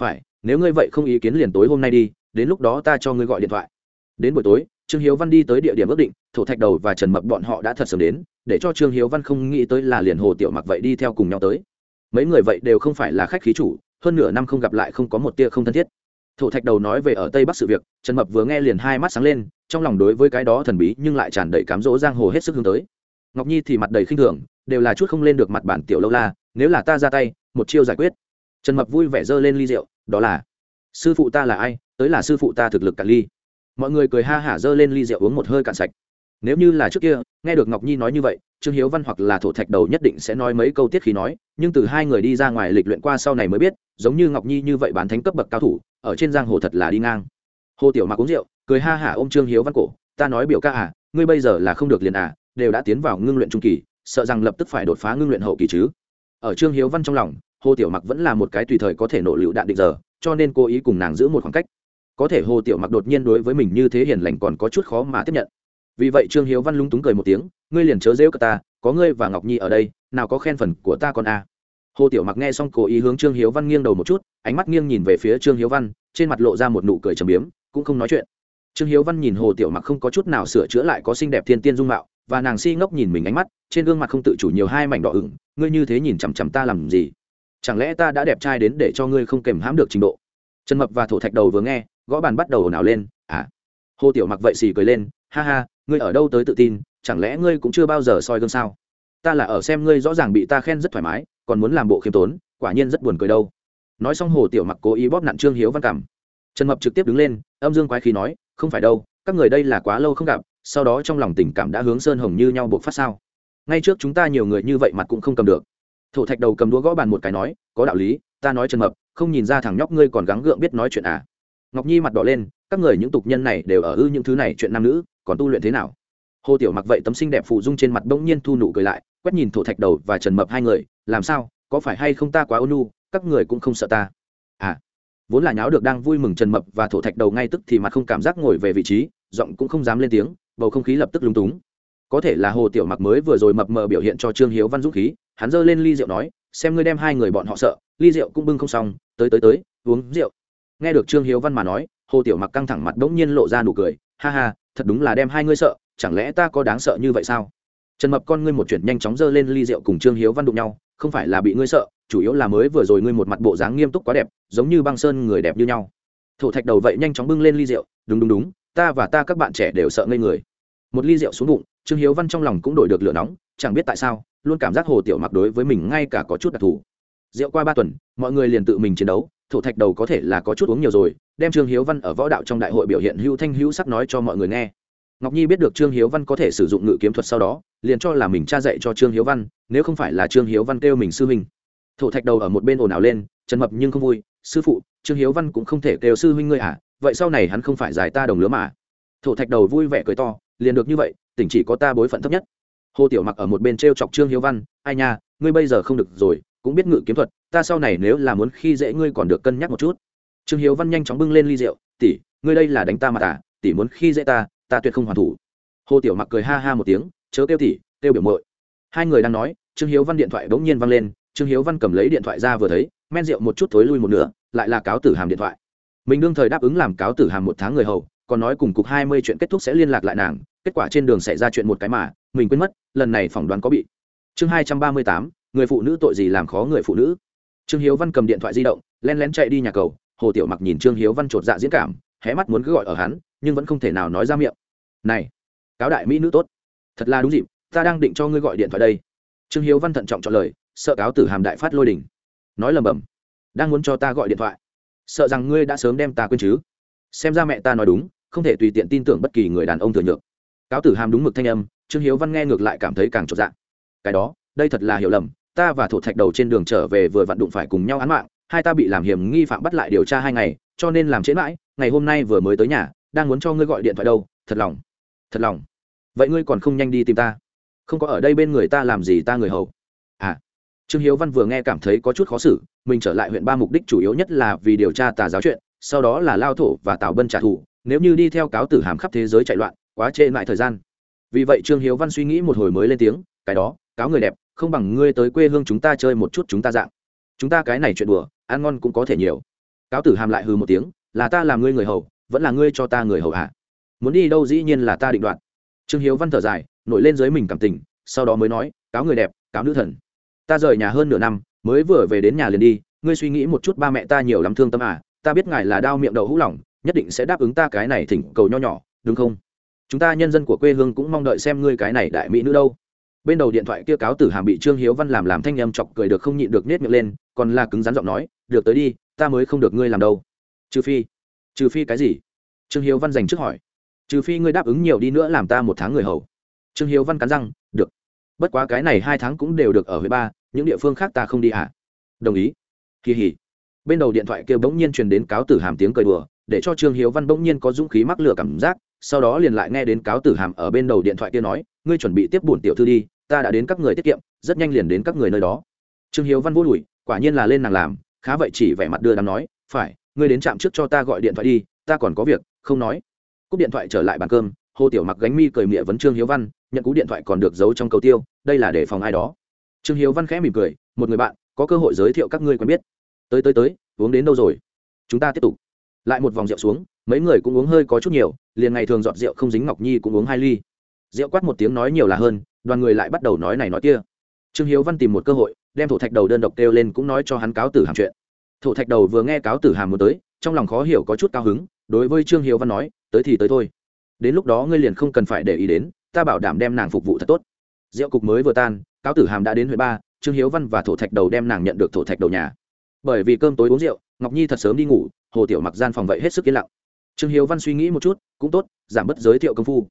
A: phải, nếu ngươi vậy không ý kiến liền tối hôm nay đi, đến lúc đó ta cho ngươi gọi điện thoại đến buổi tối, trương hiếu văn đi tới địa điểm ước định, thổ thạch đầu và trần mập bọn họ đã thật sớm đến, để cho trương hiếu văn không nghĩ tới là liền hồ tiểu mặc vậy đi theo cùng nhau tới. Mấy người vậy đều không phải là khách khí chủ, hơn nửa năm không gặp lại không có một tia không thân thiết. Thổ thạch đầu nói về ở tây bắc sự việc, trần mập vừa nghe liền hai mắt sáng lên, trong lòng đối với cái đó thần bí nhưng lại tràn đầy cám dỗ giang hồ hết sức hướng tới. Ngọc nhi thì mặt đầy khinh thường, đều là chút không lên được mặt bản tiểu lâu la, nếu là ta ra tay, một chiêu giải quyết. Trần mập vui vẻ giơ lên ly rượu, đó là, sư phụ ta là ai? Tới là sư phụ ta thực lực cả ly mọi người cười ha hả giơ lên ly rượu uống một hơi cạn sạch. Nếu như là trước kia, nghe được ngọc nhi nói như vậy, trương hiếu văn hoặc là thổ thạch đầu nhất định sẽ nói mấy câu tiết khí nói, nhưng từ hai người đi ra ngoài lịch luyện qua sau này mới biết, giống như ngọc nhi như vậy bán thánh cấp bậc cao thủ, ở trên giang hồ thật là đi ngang. Hồ tiểu mặc uống rượu, cười ha hả ôm trương hiếu văn cổ, ta nói biểu ca à ngươi bây giờ là không được liền à đều đã tiến vào ngưng luyện trung kỳ, sợ rằng lập tức phải đột phá ngưng luyện hậu kỳ chứ. Ở trương hiếu văn trong lòng, hồ tiểu mặc vẫn là một cái tùy thời có thể nổ lựu đạn định giờ, cho nên cố ý cùng nàng giữ một khoảng cách có thể hồ tiểu mặc đột nhiên đối với mình như thế hiền lành còn có chút khó mà tiếp nhận. Vì vậy trương hiếu văn lung túng cười một tiếng, ngươi liền chớ rêu cả ta, có ngươi và ngọc nhi ở đây, nào có khen phần của ta còn a. À. hồ tiểu mặc nghe xong cố ý hướng trương hiếu văn nghiêng đầu một chút, ánh mắt nghiêng nhìn về phía trương hiếu văn, trên mặt lộ ra một nụ cười trầm biếm, cũng không nói chuyện. Trương hiếu văn nhìn hồ tiểu mặc không có chút nào sửa chữa lại có xinh đẹp thiên tiên dung mạo, và nàng si ngốc nhìn mình ánh mắt, trên gương mặt không tự chủ nhiều hai mảnh đỏ ửng, ngươi như thế nhìn chằm chằm ta làm gì? Chẳng lẽ ta đã đẹp trai đến để cho ngươi không kèm hãm được trình độ? Trần mập và thổ thạch đầu vừa nghe gõ bàn bắt đầu ồn ào lên à. Hồ tiểu mặc vậy xì cười lên, ha ha, ngươi ở đâu tới tự tin, chẳng lẽ ngươi cũng chưa bao giờ soi gương sao? Ta là ở xem ngươi rõ ràng bị ta khen rất thoải mái, còn muốn làm bộ khiêm tốn, quả nhiên rất buồn cười đâu. Nói xong hồ tiểu mặc cố ý bóp nặn trương hiếu văn cảm. Trần mập trực tiếp đứng lên, âm dương quái khí nói, không phải đâu, các người đây là quá lâu không gặp, sau đó trong lòng tình cảm đã hướng sơn hồng như nhau buộc phát sao? Ngay trước chúng ta nhiều người như vậy mặt cũng không cầm được. Thổ thạch đầu cầm đũa gõ bàn một cái nói, có đạo lý, ta nói trần mập, không nhìn ra thằng nhóc ngươi còn gắng gượng biết nói chuyện à? Ngọc nhi mặt đỏ lên, các người những tục nhân này đều ở ư những thứ này chuyện nam nữ, còn tu luyện thế nào? Hồ tiểu mặc vậy tấm xinh đẹp phụ dung trên mặt bỗng nhiên thu nụ cười lại, quét nhìn thổ thạch đầu và trần mập hai người, làm sao? Có phải hay không ta quá ôn nu các người cũng không sợ ta? À. Vốn là nháo được đang vui mừng trần mập và thổ thạch đầu ngay tức thì mặt không cảm giác ngồi về vị trí, giọng cũng không dám lên tiếng, bầu không khí lập tức lúng túng. Có thể là hồ tiểu mặc mới vừa rồi mập mờ biểu hiện cho trương hiếu văn dũng khí, hắn giơ lên ly rượu nói, xem ngươi đem hai người bọn họ sợ, ly rượu cũng bưng không xong, tới tới tới, uống rượu nghe được trương hiếu văn mà nói, hồ tiểu mặc căng thẳng mặt bỗng nhiên lộ ra nụ cười. Ha ha, thật đúng là đem hai ngươi sợ, chẳng lẽ ta có đáng sợ như vậy sao? Trần mập con ngươi một chuyện nhanh chóng giơ lên ly rượu cùng trương hiếu văn đụng nhau, không phải là bị ngươi sợ, chủ yếu là mới vừa rồi ngươi một mặt bộ dáng nghiêm túc quá đẹp, giống như băng sơn người đẹp như nhau. Thổ thạch đầu vậy nhanh chóng bưng lên ly rượu, đúng đúng đúng, ta và ta các bạn trẻ đều sợ ngây người. Một ly rượu xuống bụng, trương hiếu văn trong lòng cũng đổi được lửa nóng, chẳng biết tại sao, luôn cảm giác hồ tiểu mặc đối với mình ngay cả có chút đặc thù. Rượu qua ba tuần, mọi người liền tự mình chiến đấu thổ thạch đầu có thể là có chút uống nhiều rồi, đem trương hiếu văn ở võ đạo trong đại hội biểu hiện hữu thanh hữu sắc nói cho mọi người nghe. Ngọc nhi biết được trương hiếu văn có thể sử dụng ngự kiếm thuật sau đó, liền cho là mình cha dạy cho trương hiếu văn, nếu không phải là trương hiếu văn kêu mình sư huynh. Thổ thạch đầu ở một bên ồn ào lên, trần mập nhưng không vui, sư phụ, trương hiếu văn cũng không thể kêu sư huynh ngươi à vậy sau này hắn không phải giải ta đồng lứa mà. Thổ thạch đầu vui vẻ cười to, liền được như vậy, tỉnh chỉ có ta bối phận thấp nhất. Hồ tiểu mặc ở một bên t chọc trương hiếu văn, ai nha, ngươi bây giờ không được rồi, cũng biết ngự kiếm thuật ta sau này nếu là muốn khi dễ ngươi còn được cân nhắc một chút. Trương hiếu văn nhanh chóng bưng lên ly rượu, tỷ, ngươi đây là đánh ta mà tả tỷ muốn khi dễ ta ta tuyệt không hoàn thủ. Hồ tiểu mặc cười ha ha một tiếng, chớ kêu tỉ kêu biểu mội hai người đang nói, trương hiếu văn điện thoại bỗng nhiên văng lên, trương hiếu văn cầm lấy điện thoại ra vừa thấy, men rượu một chút thối lui một nửa, lại là cáo tử hàm điện thoại. Mình đương thời đáp ứng làm cáo tử hàm một tháng người hầu, còn nói cùng cục hai mươi chuyện kết thúc sẽ liên lạc lại nàng, kết quả trên đường xảy ra chuyện một cái mà, mình quên mất, lần này phỏng đoán có bị. Chương hai trăm ba mươi tám, người phụ nữ tội gì làm khó người phụ nữ trương hiếu văn cầm điện thoại di động len lén chạy đi nhà cầu. Hồ tiểu mặc nhìn trương hiếu văn chột dạ diễn cảm, hé mắt muốn cứ gọi ở hắn, nhưng vẫn không thể nào nói ra miệng. Này, cáo đại mỹ nữ tốt, thật là đúng dịp, ta đang định cho ngươi gọi điện thoại đây. Trương hiếu văn thận trọng chọn lời, sợ cáo tử hàm đại phát lôi đình. Nói lầm bầm, đang muốn cho ta gọi điện thoại. Sợ rằng ngươi đã sớm đem ta quên chứ. Xem ra mẹ ta nói đúng, không thể tùy tiện tin tưởng bất kỳ người đàn ông thừa nhược cáo tử hàm đúng mực thanh âm, trương hiếu văn nghe ngược lại cảm thấy càng chột dạ. Cái đó, đây thật là hiểu lầm ta và thổ thạch đầu trên đường trở về vừa vặn đụng phải cùng nhau án mạng, hai ta bị làm hiểm nghi phạm bắt lại điều tra hai ngày, cho nên làm trễ mãi, ngày hôm nay vừa mới tới nhà, đang muốn cho ngươi gọi điện thoại đâu, thật lòng thật lòng. Vậy ngươi còn không nhanh đi tìm ta? Không có ở đây bên người ta làm gì ta người hầu? À trương hiếu văn vừa nghe cảm thấy có chút khó xử, mình trở lại huyện ba mục đích chủ yếu nhất là vì điều tra tà giáo chuyện, sau đó là lao thổ và tào bân trả thù, nếu như đi theo cáo tử hàm khắp thế giới chạy loạn, quá trễ lại thời gian. Vì vậy trương hiếu văn suy nghĩ một hồi mới lên tiếng, cái đó, cáo người đẹp không bằng ngươi tới quê hương chúng ta chơi một chút chúng ta dạng. Chúng ta cái này chuyện đùa, ăn ngon cũng có thể nhiều. Cáo tử hàm lại hừ một tiếng, là ta làm ngươi người hầu, vẫn là ngươi cho ta người hầu hạ muốn đi đâu dĩ nhiên là ta định đoạt. Trương hiếu văn thở dài, nổi lên dưới mình cảm tình, sau đó mới nói, cáo người đẹp, cáo nữ thần. Ta rời nhà hơn nửa năm, mới vừa về đến nhà liền đi, ngươi suy nghĩ một chút ba mẹ ta nhiều lắm thương tâm à ta biết ngài là đau miệng đậu hũ lỏng, nhất định sẽ đáp ứng ta cái này thỉnh cầu nho nhỏ, đúng không? Chúng ta nhân dân của quê hương cũng mong đợi xem ngươi cái này đại mỹ nữ đâu bên đầu điện thoại kia cáo tử hàm bị trương hiếu văn làm làm thanh em chọc cười được không nhịn được nết miệng lên, còn là cứng rắn giọng nói, được tới đi, ta mới không được ngươi làm đâu. Trừ phi trừ phi cái gì? Trương hiếu văn dành trước hỏi. Trừ phi ngươi đáp ứng nhiều đi nữa làm ta một tháng người hầu. Trương hiếu văn cắn răng, được. Bất quá cái này hai tháng cũng đều được ở với ba, những địa phương khác ta không đi à? Đồng ý. Kỳ hỉ. Bên đầu điện thoại kia bỗng nhiên truyền đến cáo tử hàm tiếng cười đùa, để cho trương hiếu văn bỗng nhiên có dũng khí mắc lửa cảm giác, sau đó liền lại nghe đến cáo tử hàm ở bên đầu điện thoại kia nói ngươi chuẩn bị tiếp bổn tiểu thư đi, ta đã đến các người tiết kiệm, rất nhanh liền đến các người nơi đó. Trương hiếu văn vô đùi, quả nhiên là lên nàng làm, khá vậy chỉ vẻ mặt đưa đám nói, phải, ngươi đến trạm trước cho ta gọi điện thoại đi, ta còn có việc, không nói. Cúp điện thoại trở lại bàn cơm, hồ tiểu mặc gánh mi cười mịa vấn trương hiếu văn, nhận cú điện thoại còn được giấu trong cầu tiêu, đây là để phòng ai đó. Trương hiếu văn khẽ mỉm cười, một người bạn, có cơ hội giới thiệu các ngươi quen biết. Tới tới tới, uống đến đâu rồi? Chúng ta tiếp tục. Lại một vòng rượu xuống, mấy người cũng uống hơi có chút nhiều, liền ngày thường dọn rượu không dính ngọc nhi cũng uống hai ly rượu quát một tiếng nói nhiều là hơn, đoàn người lại bắt đầu nói này nói kia. Trương hiếu văn tìm một cơ hội, đem thổ thạch đầu đơn độc kêu lên cũng nói cho hắn cáo tử hàm chuyện. Thổ thạch đầu vừa nghe cáo tử hàm muốn tới, trong lòng khó hiểu có chút cao hứng, đối với trương hiếu văn nói, tới thì tới thôi. Đến lúc đó ngươi liền không cần phải để ý đến, ta bảo đảm đem nàng phục vụ thật tốt. Rượu cục mới vừa tan, cáo tử hàm đã đến huyện ba, trương hiếu văn và thổ thạch đầu đem nàng nhận được thổ thạch đầu nhà. Bởi vì cơm tối uống rượu, ngọc nhi thật sớm đi ngủ, hồ tiểu mặc gian phòng vậy hết sức yên lặng. Trương hiếu văn suy nghĩ một chút, cũng tốt, giảm bớt giới thiệu công phu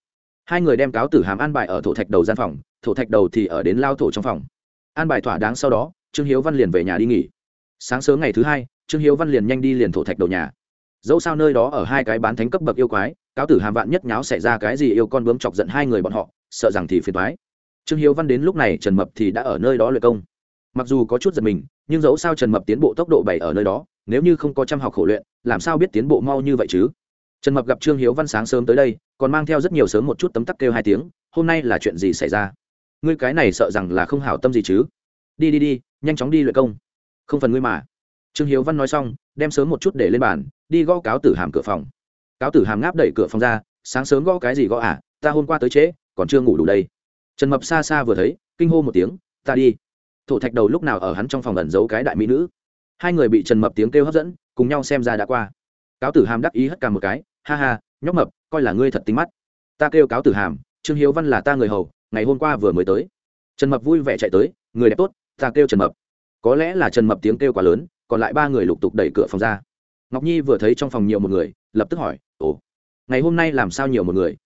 A: hai người đem cáo tử hàm an bài ở thổ thạch đầu gian phòng, thổ thạch đầu thì ở đến lao thổ trong phòng. An bài thỏa đáng sau đó, trương hiếu văn liền về nhà đi nghỉ. Sáng sớm ngày thứ hai, trương hiếu văn liền nhanh đi liền thổ thạch đầu nhà. Dẫu sao nơi đó ở hai cái bán thánh cấp bậc yêu quái, cáo tử hàm vạn nhất nháo xảy ra cái gì yêu con bướm chọc giận hai người bọn họ, sợ rằng thì phiền thoái trương hiếu văn đến lúc này trần mập thì đã ở nơi đó luyện công. Mặc dù có chút giật mình, nhưng dẫu sao trần mập tiến bộ tốc độ bảy ở nơi đó, nếu như không có chăm học khổ luyện, làm sao biết tiến bộ mau như vậy chứ? Trần mập gặp trương hiếu văn sáng sớm tới đây còn mang theo rất nhiều sớm một chút tấm tắc kêu hai tiếng, hôm nay là chuyện gì xảy ra? Ngươi cái này sợ rằng là không hảo tâm gì chứ? Đi đi đi, nhanh chóng đi luyện công. Không phần ngươi mà. Trương hiếu văn nói xong, đem sớm một chút để lên bàn, đi gõ cáo tử hàm cửa phòng. Cáo tử hàm ngáp đẩy cửa phòng ra, sáng sớm gõ cái gì gõ à? Ta hôm qua tới trễ, còn chưa ngủ đủ đây. Trần mập xa xa vừa thấy, kinh hô một tiếng, ta đi. Thổ thạch đầu lúc nào ở hắn trong phòng ẩn giấu cái đại mỹ nữ? Hai người bị trần mập tiếng kêu hấp dẫn, cùng nhau xem ra đã qua. Cáo tử hàm đắc ý hất cả một cái, ha ha, nhóc mập coi là ngươi thật tính mắt. Ta kêu cáo tử hàm, trương hiếu văn là ta người hầu, ngày hôm qua vừa mới tới. Trần mập vui vẻ chạy tới, người đẹp tốt, ta kêu trần mập. Có lẽ là trần mập tiếng kêu quá lớn, còn lại ba người lục tục đẩy cửa phòng ra. Ngọc nhi vừa thấy trong phòng nhiều một người, lập tức hỏi, ồ, ngày hôm nay làm sao nhiều một người?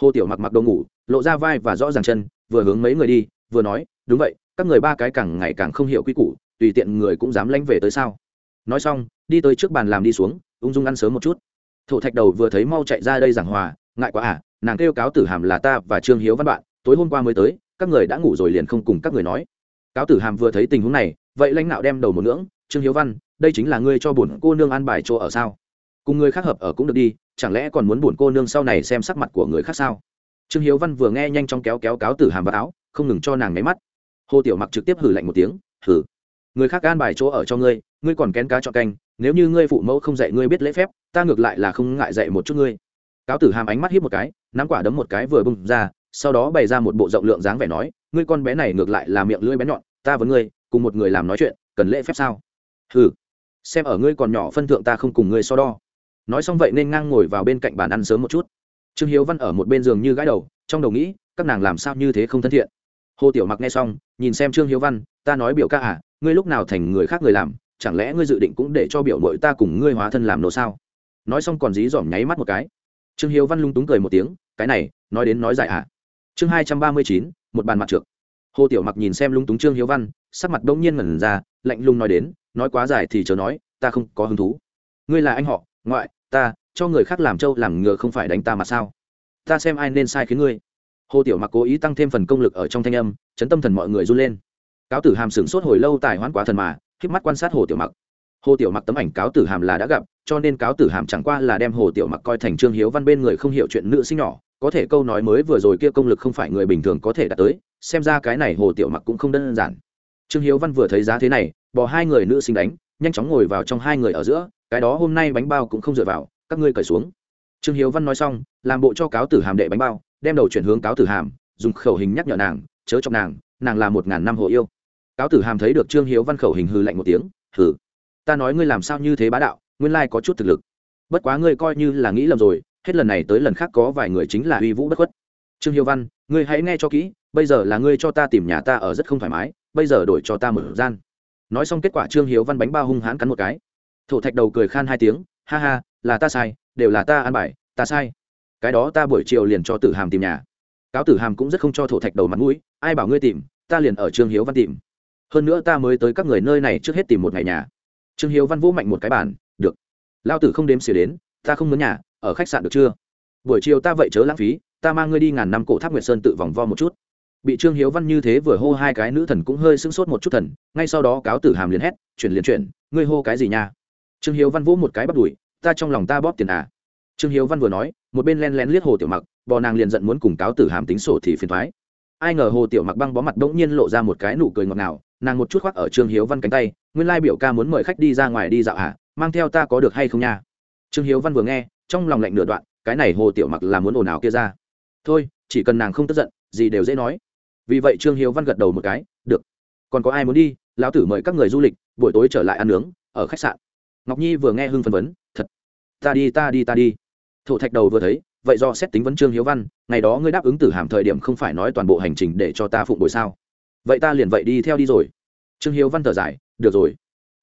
A: Hồ tiểu mặc mặc đồ ngủ, lộ ra vai và rõ ràng chân, vừa hướng mấy người đi, vừa nói, đúng vậy, các người ba cái càng ngày càng không hiểu quy củ, tùy tiện người cũng dám lánh về tới sao? Nói xong, đi tới trước bàn làm đi xuống, ung dung ăn sớm một chút thổ thạch đầu vừa thấy mau chạy ra đây giảng hòa, ngại quá à nàng kêu cáo tử hàm là ta và trương hiếu văn bạn, tối hôm qua mới tới, các người đã ngủ rồi liền không cùng các người nói. Cáo tử hàm vừa thấy tình huống này, vậy lãnh đạo đem đầu một ngưỡng, trương hiếu văn, đây chính là ngươi cho bổn cô nương an bài chỗ ở sao? Cùng người khác hợp ở cũng được đi, chẳng lẽ còn muốn bổn cô nương sau này xem sắc mặt của người khác sao? Trương hiếu văn vừa nghe nhanh chóng kéo kéo cáo tử hàm vào áo, không ngừng cho nàng nháy mắt. Hồ tiểu mặc trực tiếp hử lạnh một tiếng hử người khác an bài chỗ ở cho ngươi ngươi còn kén cá chọn canh nếu như ngươi phụ mẫu không dạy ngươi biết lễ phép, ta ngược lại là không ngại dạy một chút ngươi. Cáo tử hàm ánh mắt hít một cái, nắm quả đấm một cái vừa bung ra, sau đó bày ra một bộ rộng lượng dáng vẻ nói, ngươi con bé này ngược lại là miệng lưỡi bé nhọn, ta với ngươi, cùng một người làm nói chuyện, cần lễ phép sao? Hừ, xem ở ngươi còn nhỏ phân thượng ta không cùng ngươi so đo. Nói xong vậy nên ngang ngồi vào bên cạnh bàn ăn sớm một chút. Trương hiếu văn ở một bên giường như gãi đầu, trong đầu nghĩ, các nàng làm sao như thế không thân thiện. Hồ tiểu mặc nghe xong, nhìn xem trương hiếu văn, ta nói biểu ca à ngươi lúc nào thành người khác người làm chẳng lẽ ngươi dự định cũng để cho biểu mội ta cùng ngươi hóa thân làm nô sao? Nói xong còn dí dỏm nháy mắt một cái. Trương hiếu văn lung túng cười một tiếng, cái này, nói đến nói dài ạ à. chương hai trăm ba mươi chín, một bàn mặt trượt hồ tiểu mặc nhìn xem lung túng trương hiếu văn, sắc mặt đông nhiên ngẩn ra, lạnh lùng nói đến, nói quá dài thì chờ nói, ta không có hứng thú. Ngươi là anh họ, ngoại, ta, cho người khác làm trâu làm ngựa không phải đánh ta mà sao? Ta xem ai nên sai khiến ngươi. Hồ tiểu mặc cố ý tăng thêm phần công lực ở trong thanh âm, chấn tâm thần mọi người run lên. Cáo tử hàm sửng sốt hồi lâu tài hoãn quá thần mà híp mắt quan sát hồ tiểu mặc. Hồ tiểu mặc tấm ảnh cáo tử hàm là đã gặp, cho nên cáo tử hàm chẳng qua là đem hồ tiểu mặc coi thành trương hiếu văn bên người không hiểu chuyện nữ sinh nhỏ. Có thể câu nói mới vừa rồi kia công lực không phải người bình thường có thể đạt tới, xem ra cái này hồ tiểu mặc cũng không đơn giản. Trương hiếu văn vừa thấy giá thế này bỏ hai người nữ sinh đánh, nhanh chóng ngồi vào trong hai người ở giữa, cái đó hôm nay bánh bao cũng không dựa vào, các ngươi cởi xuống. Trương hiếu văn nói xong, làm bộ cho cáo tử hàm đệ bánh bao, đem đầu chuyển hướng cáo tử hàm, dùng khẩu hình nhắc nhở nàng, chớ trong nàng nàng là một ngàn năm hồ yêu cáo tử hàm thấy được trương hiếu văn khẩu hình hư lạnh một tiếng, hừ, ta nói ngươi làm sao như thế bá đạo, nguyên lai có chút thực lực. Bất quá ngươi coi như là nghĩ lầm rồi, hết lần này tới lần khác có vài người chính là uy vũ bất khuất. Trương hiếu văn, ngươi hãy nghe cho kỹ, bây giờ là ngươi cho ta tìm nhà ta ở rất không thoải mái, bây giờ đổi cho ta mở gian. Nói xong kết quả trương hiếu văn bánh bao hung hãn cắn một cái. Thổ thạch đầu cười khan hai tiếng, ha ha, là ta sai, đều là ta ăn bài, ta sai. Cái đó ta buổi chiều liền cho tử hàm tìm nhà. Cáo tử hàm cũng rất không cho thổ thạch đầu mặt mũi, ai bảo ngươi tìm, ta liền ở trương hiếu văn tìm hơn nữa ta mới tới các người nơi này trước hết tìm một ngày nhà. Trương hiếu văn vũ mạnh một cái bàn, được. Lao tử không đếm xỉa đến, ta không muốn nhà, ở khách sạn được chưa? Buổi chiều ta vậy chớ lãng phí, ta mang ngươi đi ngàn năm cổ tháp nguyệt sơn tự vòng vo một chút. Bị trương hiếu văn như thế vừa hô hai cái nữ thần cũng hơi sưng sốt một chút thần, ngay sau đó cáo tử hàm liền hét, chuyển liền chuyển, ngươi hô cái gì nha? Trương hiếu văn vỗ một cái bắt đùi, ta trong lòng ta bóp tiền à? Trương hiếu văn vừa nói, một bên len lén liếc hồ tiểu mặc, bò nàng liền giận muốn cùng cáo tử hàm tính sổ thì phiền thoái ai ngờ hồ tiểu mặc băng bó mặt bỗng nhiên lộ ra một cái nụ cười ngọt ngào, nàng một chút khoác ở trương hiếu văn cánh tay, nguyên lai biểu ca muốn mời khách đi ra ngoài đi dạo hả, mang theo ta có được hay không nha? Trương hiếu văn vừa nghe, trong lòng lạnh nửa đoạn, cái này hồ tiểu mặc là muốn ồn ào kia ra. Thôi, chỉ cần nàng không tức giận, gì đều dễ nói. Vì vậy trương hiếu văn gật đầu một cái, được, còn có ai muốn đi, lão tử mời các người du lịch, buổi tối trở lại ăn nướng, ở khách sạn. Ngọc nhi vừa nghe hưng phấn vấn, thật, ta đi ta đi ta đi. Thổ thạch đầu vừa thấy vậy do xét tính vấn trương hiếu văn, ngày đó ngươi đáp ứng tử hàm thời điểm không phải nói toàn bộ hành trình để cho ta phụng bồi sao? Vậy ta liền vậy đi theo đi rồi. Trương hiếu văn thở dài, được rồi.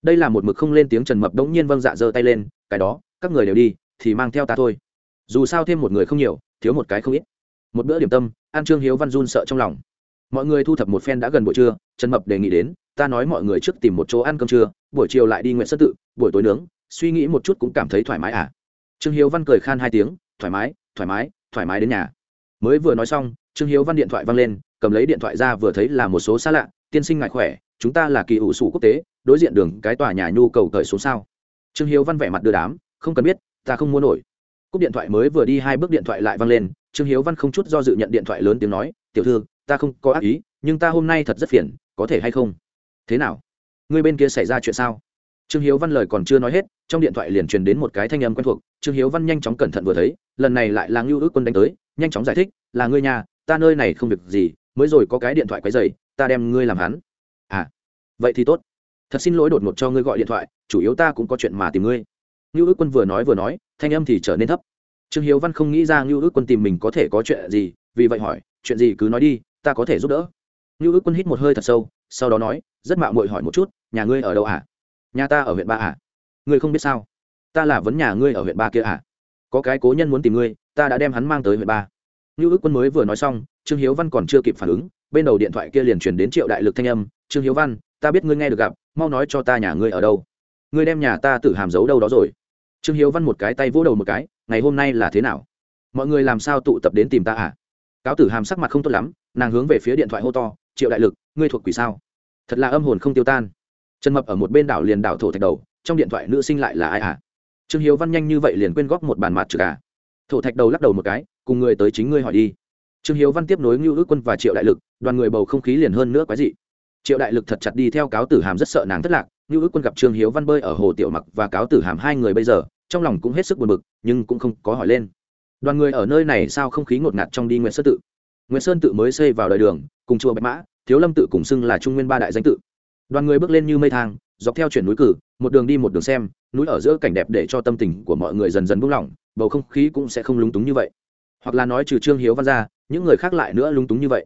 A: Đây là một mực không lên tiếng trần mập đống nhiên vâng dạ giơ tay lên, cái đó, các người đều đi, thì mang theo ta thôi. Dù sao thêm một người không nhiều, thiếu một cái không ít. Một bữa điểm tâm, an trương hiếu văn run sợ trong lòng. Mọi người thu thập một phen đã gần buổi trưa, trần mập đề nghị đến, ta nói mọi người trước tìm một chỗ ăn cơm trưa, buổi chiều lại đi nguyện sân tự, buổi tối nướng, suy nghĩ một chút cũng cảm thấy thoải mái à? Trương hiếu văn cười khan hai tiếng, thoải mái thoải mái thoải mái đến nhà. Mới vừa nói xong, trương hiếu văn điện thoại văng lên, cầm lấy điện thoại ra vừa thấy là một số xa lạ, tiên sinh ngại khỏe, chúng ta là kỳ ủ sủ quốc tế, đối diện đường cái tòa nhà nhu cầu cởi xuống sao? Trương hiếu văn vẻ mặt đưa đám, không cần biết, ta không mua nổi. Cúp điện thoại mới vừa đi hai bước điện thoại lại văng lên, trương hiếu văn không chút do dự nhận điện thoại lớn tiếng nói, tiểu thư, ta không có ác ý, nhưng ta hôm nay thật rất phiền, có thể hay không? Thế nào? Người bên kia xảy ra chuyện sao? Trương hiếu văn lời còn chưa nói hết, trong điện thoại liền truyền đến một cái thanh âm quen thuộc, trương hiếu văn nhanh chóng cẩn thận vừa thấy, lần này lại là ngưu ước quân đánh tới, nhanh chóng giải thích, là ngươi nhà, ta nơi này không việc gì, mới rồi có cái điện thoại quấy dày ta đem ngươi làm hắn. À vậy thì tốt. Thật xin lỗi đột ngột cho ngươi gọi điện thoại, chủ yếu ta cũng có chuyện mà tìm ngươi. Ngưu ước quân vừa nói vừa nói, thanh âm thì trở nên thấp. Trương hiếu văn không nghĩ ra ngưu ước quân tìm mình có thể có chuyện gì, vì vậy hỏi, chuyện gì cứ nói đi, ta có thể giúp đỡ. Ngưu ước quân hít một hơi thật sâu, sau đó nói, rất mạo muội hỏi một chút, nhà ngươi ở đâu à? Nhà ta ở huyện ba à? Ngươi không biết sao? Ta là vấn nhà ngươi ở huyện ba kia à? Có cái cố nhân muốn tìm ngươi, ta đã đem hắn mang tới huyện ba. Như ước quân mới vừa nói xong, trương hiếu văn còn chưa kịp phản ứng, bên đầu điện thoại kia liền truyền đến triệu đại lực thanh âm, trương hiếu văn, ta biết ngươi nghe được gặp, mau nói cho ta nhà ngươi ở đâu. Ngươi đem nhà ta tự hàm giấu đâu đó rồi. Trương hiếu văn một cái tay vỗ đầu một cái, ngày hôm nay là thế nào? Mọi người làm sao tụ tập đến tìm ta à? Cáo tử hàm sắc mặt không tốt lắm, nàng hướng về phía điện thoại hô to, triệu đại lực, ngươi thuộc quỷ sao? Thật là âm hồn không tiêu tan trần mập ở một bên đảo liền đảo thổ thạch đầu, trong điện thoại nữ sinh lại là ai à? Trương hiếu văn nhanh như vậy liền quên góp một bàn mặt trực à? Thổ thạch đầu lắc đầu một cái, cùng người tới chính ngươi hỏi đi. Trương hiếu văn tiếp nối ngưu ước quân và triệu đại lực, đoàn người bầu không khí liền hơn nữa quái dị. Triệu đại lực thật chặt đi theo cáo tử hàm rất sợ nàng thất lạc, ngưu ước quân gặp trương hiếu văn bơi ở hồ tiểu mặc và cáo tử hàm hai người bây giờ, trong lòng cũng hết sức buồn bực, nhưng cũng không có hỏi lên. Đoàn người ở nơi này sao không khí ngột ngạt trong đi nguyễn sơn tự? Nguyễn sơn tự mới xây vào đời đường, cùng chùa bạch mã, thiếu lâm tự cùng xưng là trung nguyên ba đại danh tự đoàn người bước lên như mây thang, dọc theo chuyển núi cử, một đường đi một đường xem, núi ở giữa cảnh đẹp để cho tâm tình của mọi người dần dần buông lỏng, bầu không khí cũng sẽ không lúng túng như vậy. Hoặc là nói trừ trương hiếu văn ra, những người khác lại nữa lúng túng như vậy.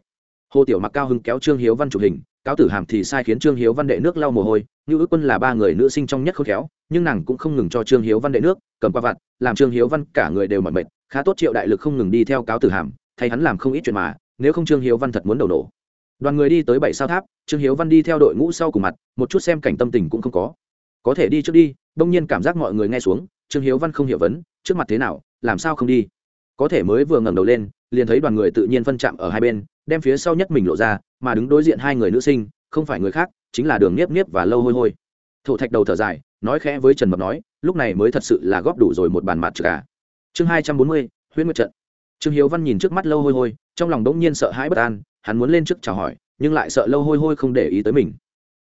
A: Hồ tiểu mặc cao hưng kéo trương hiếu văn chụp hình, cáo tử hàm thì sai khiến trương hiếu văn đệ nước lau mồ hôi, như ước quân là ba người nữ sinh trong nhất khôn khéo, nhưng nàng cũng không ngừng cho trương hiếu văn đệ nước, cầm qua vặt, làm trương hiếu văn cả người đều mỏi mệt, khá tốt triệu đại lực không ngừng đi theo cáo tử hàm, thay hắn làm không ít chuyện mà, nếu không trương hiếu văn thật muốn đầu nổ đoàn người đi tới bảy sao tháp, trương hiếu văn đi theo đội ngũ sau cùng mặt, một chút xem cảnh tâm tình cũng không có. Có thể đi trước đi, đông nhiên cảm giác mọi người nghe xuống, trương hiếu văn không hiểu vấn, trước mặt thế nào, làm sao không đi. Có thể mới vừa ngẩng đầu lên, liền thấy đoàn người tự nhiên phân chạm ở hai bên, đem phía sau nhất mình lộ ra, mà đứng đối diện hai người nữ sinh, không phải người khác, chính là đường nhiếp nhiếp và lâu hôi hôi. Thổ thạch đầu thở dài, nói khẽ với trần mập nói, lúc này mới thật sự là góp đủ rồi một bàn mặt trực cả à. chương hai trăm bốn mươi, huyễn nguyệt trận. Trương hiếu văn nhìn trước mắt lâu hôi hôi, trong lòng đống nhiên sợ hãi bất an hắn muốn lên trước chào hỏi, nhưng lại sợ lâu hôi hôi không để ý tới mình.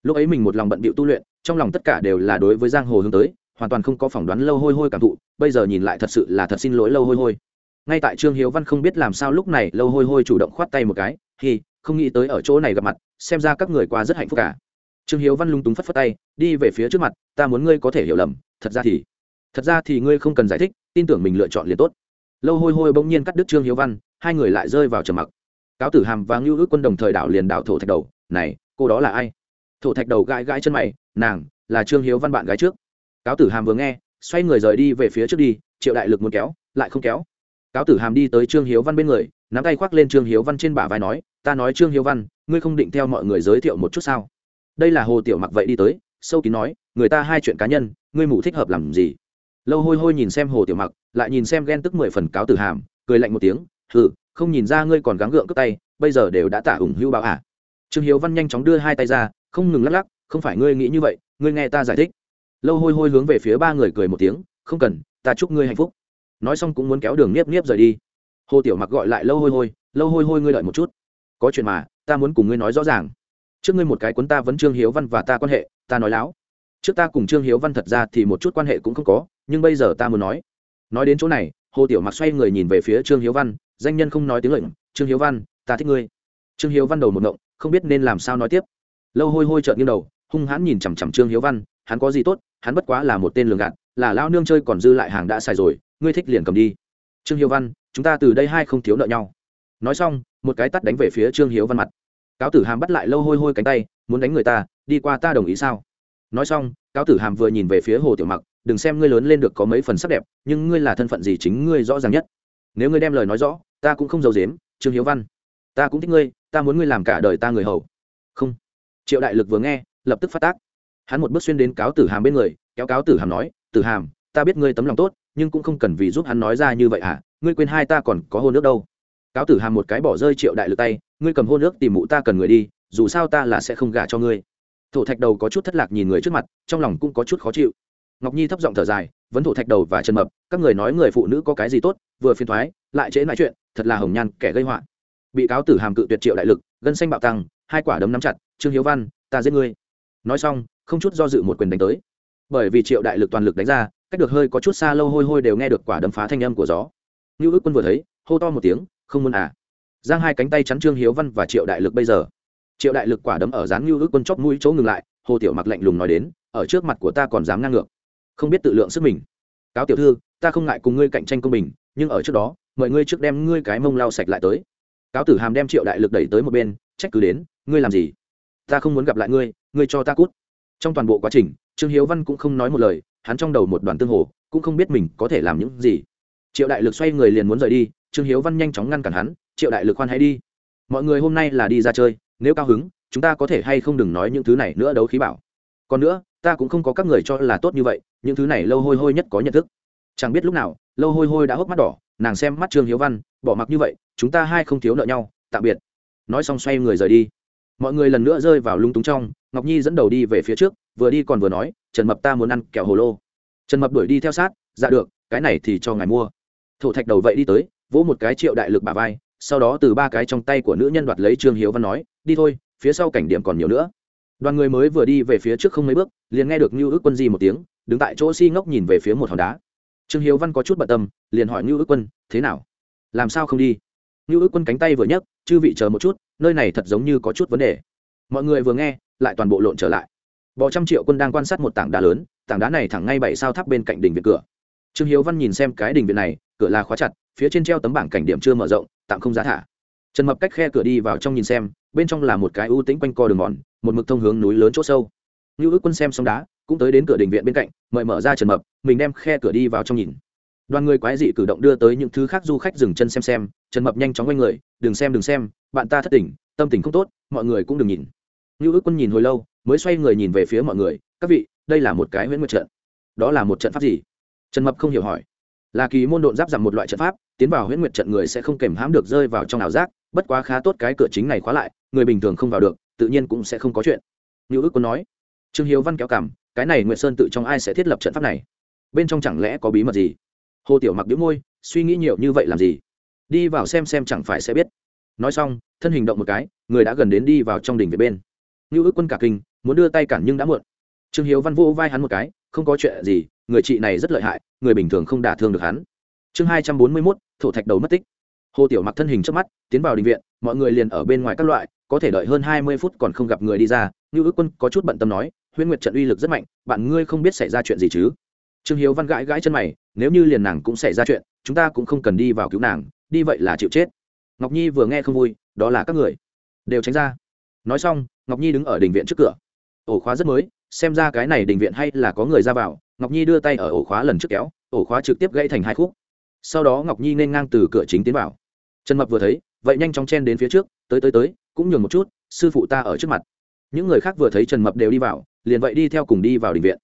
A: Lúc ấy mình một lòng bận bịu tu luyện, trong lòng tất cả đều là đối với giang hồ hướng tới, hoàn toàn không có phỏng đoán lâu hôi hôi cảm thụ, bây giờ nhìn lại thật sự là thật xin lỗi lâu hôi hôi. Ngay tại trương hiếu văn không biết làm sao lúc này lâu hôi hôi chủ động khoát tay một cái thì không nghĩ tới ở chỗ này gặp mặt, xem ra các người qua rất hạnh phúc cả. Trương hiếu văn lung túng phất phất tay, đi về phía trước mặt, ta muốn ngươi có thể hiểu lầm, thật ra thì, thật ra thì ngươi không cần giải thích, tin tưởng mình lựa chọn liền tốt. Lâu hôi hôi bỗng nhiên cắt đứt trương hiếu văn, hai người lại rơi vào trầm mặc cáo tử hàm và ngưu ước quân đồng thời đảo liền đảo thổ thạch đầu. Này, cô đó là ai? Thổ thạch đầu gãi gãi chân mày, nàng là trương hiếu văn bạn gái trước. Cáo tử hàm vừa nghe, xoay người rời đi về phía trước đi, triệu đại lực muốn kéo, lại không kéo. Cáo tử hàm đi tới trương hiếu văn bên người, nắm tay khoác lên trương hiếu văn trên bả vai nói, ta nói trương hiếu văn, ngươi không định theo mọi người giới thiệu một chút sao? Đây là hồ tiểu mặc vậy đi tới, sâu kín nói, người ta hai chuyện cá nhân, ngươi mù thích hợp làm gì? Lâu hôi hôi nhìn xem hồ tiểu mặc, lại nhìn xem ghen tức mười phần cáo tử hàm, cười lạnh một tiếng thử không nhìn ra ngươi còn gắng gượng cướp tay, bây giờ đều đã tả ủng hưu báo à. Trương hiếu văn nhanh chóng đưa hai tay ra, không ngừng lắc lắc, không phải ngươi nghĩ như vậy, ngươi nghe ta giải thích. Lâu hôi hôi hướng về phía ba người cười một tiếng, không cần, ta chúc ngươi hạnh phúc. Nói xong cũng muốn kéo đường nếp nếp rời đi. Hồ tiểu mặc gọi lại lâu hôi hôi, lâu hôi hôi ngươi đợi một chút. Có chuyện mà, ta muốn cùng ngươi nói rõ ràng. Trước ngươi một cái cuốn ta vẫn trương hiếu văn và ta quan hệ, ta nói láo. Trước ta cùng trương hiếu văn thật ra thì một chút quan hệ cũng không có, nhưng bây giờ ta muốn nói. Nói đến chỗ này, hồ tiểu mặc xoay người nhìn về phía trương hiếu văn danh nhân không nói tiếng lệnh trương hiếu văn, ta thích ngươi. Trương hiếu văn đầu một ngộng, không biết nên làm sao nói tiếp. Lâu hôi hôi trợn nghiêng đầu, hung hãn nhìn chằm chằm trương hiếu văn, hắn có gì tốt? Hắn bất quá là một tên lường gạt, là lao nương chơi còn dư lại hàng đã xài rồi, ngươi thích liền cầm đi. Trương hiếu văn, chúng ta từ đây hai không thiếu nợ nhau. Nói xong, một cái tắt đánh về phía trương hiếu văn mặt. Cáo tử hàm bắt lại lâu hôi hôi cánh tay, muốn đánh người ta, đi qua ta đồng ý sao? Nói xong, cáo tử hàm vừa nhìn về phía hồ tiểu mặc, đừng xem ngươi lớn lên được có mấy phần sắc đẹp, nhưng ngươi là thân phận gì chính ngươi rõ ràng nhất. Nếu ngươi đem lời nói rõ ta cũng không giấu dếm trương hiếu văn. Ta cũng thích ngươi, ta muốn ngươi làm cả đời ta người hầu. Không. Triệu đại lực vừa nghe, lập tức phát tác. Hắn một bước xuyên đến cáo tử hàm bên người, kéo cáo tử hàm nói, tử hàm, ta biết ngươi tấm lòng tốt, nhưng cũng không cần vì giúp hắn nói ra như vậy à ngươi quên hai ta còn có hôn nước đâu. Cáo tử hàm một cái bỏ rơi triệu đại lực tay, ngươi cầm hôn nước tìm mụ ta cần người đi, dù sao ta là sẽ không gả cho ngươi. Thổ thạch đầu có chút thất lạc nhìn người trước mặt, trong lòng cũng có chút khó chịu. Ngọc nhi thấp giọng thở dài, vấn thổ thạch đầu và chân mập, các người nói người phụ nữ có cái gì tốt vừa phiền thoái, lại trễ lại chuyện, thật là hồng nhan kẻ gây họa. Bị cáo tử hàm cự tuyệt triệu đại lực, gân xanh bạo tăng, hai quả đấm nắm chặt, trương hiếu văn, ta giết ngươi. Nói xong, không chút do dự một quyền đánh tới. Bởi vì triệu đại lực toàn lực đánh ra, cách được hơi có chút xa lâu hôi hôi đều nghe được quả đấm phá thanh âm của gió. Như ước quân vừa thấy, hô to một tiếng, không muốn à. Giang hai cánh tay chắn trương hiếu văn và triệu đại lực bây giờ. Triệu đại lực quả đấm ở dán như ước quân chóp mũi chỗ ngừng lại, hồ tiểu mặc lạnh lùng nói đến, ở trước mặt của ta còn dám ngang ngược, không biết tự lượng sức mình. Cáo tiểu thư, ta không ngại cùng ngươi cạnh tranh công bình nhưng ở trước đó, mời ngươi trước đem ngươi cái mông lau sạch lại tới. Cáo tử hàm đem triệu đại lực đẩy tới một bên, trách cứ đến, ngươi làm gì? Ta không muốn gặp lại ngươi ngươi cho ta cút. Trong toàn bộ quá trình, trương hiếu văn cũng không nói một lời, hắn trong đầu một đoàn tương hồ, cũng không biết mình có thể làm những gì. Triệu đại lực xoay người liền muốn rời đi, trương hiếu văn nhanh chóng ngăn cản hắn, triệu đại lực khoan hãy đi. Mọi người hôm nay là đi ra chơi, nếu cao hứng, chúng ta có thể hay không đừng nói những thứ này nữa đấu khí bảo. Còn nữa, ta cũng không có các người cho là tốt như vậy, những thứ này lâu hôi hôi nhất có nhận thức. Chẳng biết lúc nào lâu hôi hôi đã hốc mắt đỏ, nàng xem mắt trương hiếu văn, bỏ mặc như vậy, chúng ta hai không thiếu nợ nhau, tạm biệt. Nói xong xoay người rời đi. Mọi người lần nữa rơi vào lung túng trong, ngọc nhi dẫn đầu đi về phía trước, vừa đi còn vừa nói, trần mập ta muốn ăn kẹo hồ lô. Trần mập đuổi đi theo sát dạ được, cái này thì cho ngài mua. Thổ thạch đầu vậy đi tới, vỗ một cái triệu đại lực bà vai, sau đó từ ba cái trong tay của nữ nhân đoạt lấy trương hiếu văn nói, đi thôi, phía sau cảnh điểm còn nhiều nữa. Đoàn người mới vừa đi về phía trước không mấy bước, liền nghe được như ước quân di một tiếng, đứng tại chỗ si ngốc nhìn về phía một hòn đá trương hiếu văn có chút bận tâm, liền hỏi ngưu ước quân, thế nào? Làm sao không đi? Ngưu ước quân cánh tay vừa nhấc, chư vị chờ một chút, nơi này thật giống như có chút vấn đề. Mọi người vừa nghe, lại toàn bộ lộn trở lại. Bò trăm triệu quân đang quan sát một tảng đá lớn, tảng đá này thẳng ngay bảy sao tháp bên cạnh đỉnh viện cửa. Trương hiếu văn nhìn xem cái đỉnh viện này, cửa là khóa chặt, phía trên treo tấm bảng cảnh điểm chưa mở rộng, tạm không giá thả. Trần mập cách khe cửa đi vào trong nhìn xem, bên trong là một cái ưu tĩnh quanh co đường mòn, một mực thông hướng núi lớn chỗ sâu. Như ước quân xem xong đá cũng tới đến cửa đình viện bên cạnh, mời mở ra trần mập, mình đem khe cửa đi vào trong nhìn. Đoàn người quái dị cử động đưa tới những thứ khác du khách dừng chân xem xem, trần mập nhanh chóng quanh người, đừng xem đừng xem, bạn ta thất tình, tâm tình không tốt, mọi người cũng đừng nhìn. Như ước quân nhìn hồi lâu, mới xoay người nhìn về phía mọi người, các vị, đây là một cái huyễn nguyệt trận. Đó là một trận pháp gì? Trần mập không hiểu hỏi. Là kỳ môn độn giáp giảm một loại trận pháp, tiến vào huyễn nguyệt trận người sẽ không kèm hãm được rơi vào trong ảo giác, bất quá khá tốt cái cửa chính này khóa lại, người bình thường không vào được, tự nhiên cũng sẽ không có chuyện. Như ước quân nói. Trương hiếu văn kéo cảm cái này nguyệt sơn tự trong ai sẽ thiết lập trận pháp này? Bên trong chẳng lẽ có bí mật gì? Hồ tiểu mặc đĩu môi, suy nghĩ nhiều như vậy làm gì? Đi vào xem xem chẳng phải sẽ biết. Nói xong, thân hình động một cái, người đã gần đến đi vào trong đỉnh về bên. Như ước quân cả kinh, muốn đưa tay cản nhưng đã muộn. Trương hiếu văn vô vai hắn một cái, không có chuyện gì, người chị này rất lợi hại, người bình thường không đả thương được hắn. Chương hai trăm bốn mươi mốt, thổ thạch đầu mất tích. Hồ tiểu mặc thân hình trước mắt, tiến vào đình viện, mọi người liền ở bên ngoài các loại, có thể đợi hơn hai mươi phút còn không gặp người đi ra. Như ước quân có chút bận tâm nói huyễn nguyệt trận uy lực rất mạnh, bạn ngươi không biết xảy ra chuyện gì chứ? Trương hiếu văn gãi gãi chân mày, nếu như liền nàng cũng xảy ra chuyện, chúng ta cũng không cần đi vào cứu nàng, đi vậy là chịu chết. Ngọc nhi vừa nghe không vui, đó là các người đều tránh ra. Nói xong, ngọc nhi đứng ở đình viện trước cửa. Ổ khóa rất mới, xem ra cái này đình viện hay là có người ra vào, ngọc nhi đưa tay ở ổ khóa lần trước kéo, ổ khóa trực tiếp gãy thành hai khúc. Sau đó ngọc nhi nên ngang từ cửa chính tiến vào. Trần mập vừa thấy, vậy nhanh chóng chen đến phía trước, tới tới tới, cũng nhường một chút, sư phụ ta ở trước mặt những người khác vừa thấy trần mập đều đi vào, liền vậy đi theo cùng đi vào đình viện.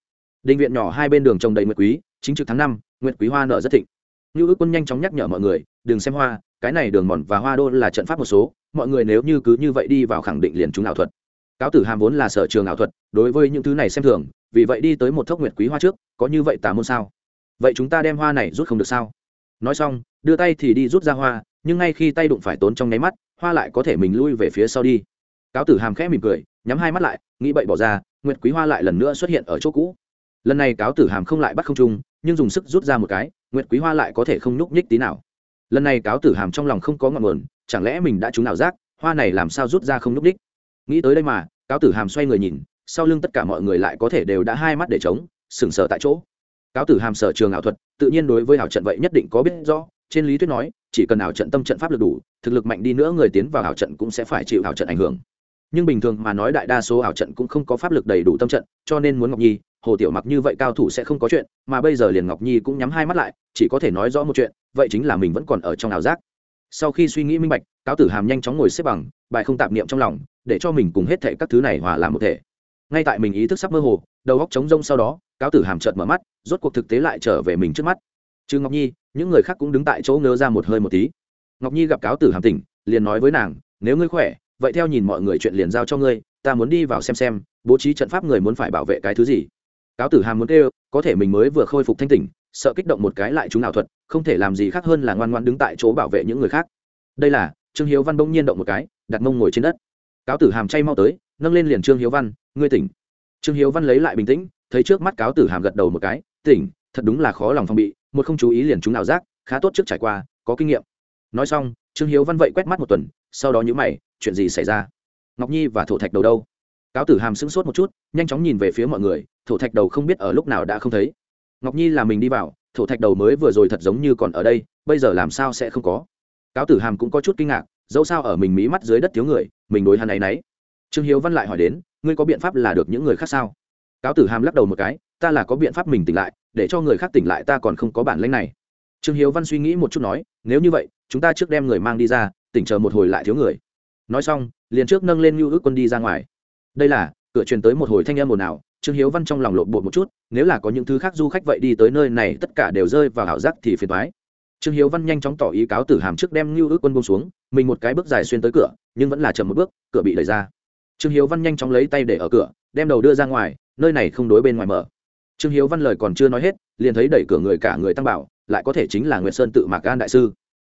A: Đình viện nhỏ hai bên đường trồng đầy nguyệt quý, chính trực tháng năm, nguyệt quý hoa nở rất thịnh. Như ước quân nhanh chóng nhắc nhở mọi người, đừng xem hoa, cái này đường mòn và hoa đô là trận pháp một số, mọi người nếu như cứ như vậy đi vào khẳng định liền chúng ảo thuật. Cáo tử hàm vốn là sở trường ảo thuật, đối với những thứ này xem thường, vì vậy đi tới một thốc nguyệt quý hoa trước, có như vậy tà môn sao? Vậy chúng ta đem hoa này rút không được sao? Nói xong, đưa tay thì đi rút ra hoa, nhưng ngay khi tay đụng phải tốn trong nháy mắt, hoa lại có thể mình lui về phía sau đi cáo tử hàm khẽ mỉm cười, nhắm hai mắt lại, nghĩ bậy bỏ ra, nguyệt quý hoa lại lần nữa xuất hiện ở chỗ cũ. Lần này cáo tử hàm không lại bắt không trung, nhưng dùng sức rút ra một cái, nguyệt quý hoa lại có thể không nhúc nhích tí nào. Lần này cáo tử hàm trong lòng không có ngọn nguồn, chẳng lẽ mình đã trúng nào giác, hoa này làm sao rút ra không nhúc nhích? Nghĩ tới đây mà, cáo tử hàm xoay người nhìn, sau lưng tất cả mọi người lại có thể đều đã hai mắt để trống sừng sờ tại chỗ. Cáo tử hàm sở trường ảo thuật, tự nhiên đối với ảo trận vậy nhất định có biết rõ, trên lý thuyết nói, chỉ cần ảo trận tâm trận pháp lực đủ, thực lực mạnh đi nữa người tiến vào ảo trận cũng sẽ phải chịu ảo trận ảnh hưởng nhưng bình thường mà nói đại đa số ảo trận cũng không có pháp lực đầy đủ tâm trận, cho nên muốn ngọc nhi, hồ tiểu mặc như vậy cao thủ sẽ không có chuyện, mà bây giờ liền ngọc nhi cũng nhắm hai mắt lại, chỉ có thể nói rõ một chuyện, vậy chính là mình vẫn còn ở trong ảo giác. Sau khi suy nghĩ minh bạch, cáo tử hàm nhanh chóng ngồi xếp bằng, bài không tạp niệm trong lòng, để cho mình cùng hết thệ các thứ này hòa làm một thể. Ngay tại mình ý thức sắp mơ hồ, đầu góc trống rông sau đó, cáo tử hàm chợt mở mắt, rốt cuộc thực tế lại trở về mình trước mắt. Chứ ngọc nhi, những người khác cũng đứng tại chỗ ngớ ra một hơi một tí. Ngọc nhi gặp cáo tử hàm tỉnh, liền nói với nàng, nếu ngươi khỏe vậy theo nhìn mọi người chuyện liền giao cho ngươi, ta muốn đi vào xem xem, bố trí trận pháp người muốn phải bảo vệ cái thứ gì. Cáo tử hàm muốn kêu, có thể mình mới vừa khôi phục thanh tỉnh, sợ kích động một cái lại chúng nào thuật, không thể làm gì khác hơn là ngoan ngoan đứng tại chỗ bảo vệ những người khác. Đây là, trương hiếu văn bỗng nhiên động một cái, đặt mông ngồi trên đất. Cáo tử hàm chay mau tới, nâng lên liền trương hiếu văn, ngươi tỉnh. Trương hiếu văn lấy lại bình tĩnh, thấy trước mắt cáo tử hàm gật đầu một cái, tỉnh, thật đúng là khó lòng phòng bị, một không chú ý liền chúng nào giác, khá tốt trước trải qua, có kinh nghiệm. Nói xong, trương hiếu văn vậy quét mắt một tuần sau đó nhữ mày, chuyện gì xảy ra? Ngọc nhi và thổ thạch đầu đâu? Cáo tử hàm sững sốt một chút, nhanh chóng nhìn về phía mọi người, thổ thạch đầu không biết ở lúc nào đã không thấy. Ngọc nhi là mình đi vào, thổ thạch đầu mới vừa rồi thật giống như còn ở đây, bây giờ làm sao sẽ không có? Cáo tử hàm cũng có chút kinh ngạc, dẫu sao ở mình mí mắt dưới đất thiếu người, mình đối hắn ấy nấy. Trương hiếu văn lại hỏi đến, ngươi có biện pháp là được những người khác sao? Cáo tử hàm lắc đầu một cái, ta là có biện pháp mình tỉnh lại, để cho người khác tỉnh lại ta còn không có bản lãnh này. Trương hiếu văn suy nghĩ một chút nói, nếu như vậy, chúng ta trước đem người mang đi ra tỉnh chờ một hồi lại thiếu người. Nói xong, liền trước nâng lên như ước quân đi ra ngoài. Đây là, cửa truyền tới một hồi thanh âm ồn ào, trương hiếu văn trong lòng lộn bột một chút, nếu là có những thứ khác du khách vậy đi tới nơi này, tất cả đều rơi vào ảo giác thì phiền thoái trương hiếu văn nhanh chóng tỏ ý cáo tử hàm trước đem như ước quân bông xuống, mình một cái bước dài xuyên tới cửa, nhưng vẫn là chậm một bước, cửa bị đẩy ra. Trương hiếu văn nhanh chóng lấy tay để ở cửa, đem đầu đưa ra ngoài, nơi này không đối bên ngoài mở. Trương hiếu văn lời còn chưa nói hết, liền thấy đẩy cửa người cả người tăng bảo, lại có thể chính là nguyễn sơn tự mạc an đại sư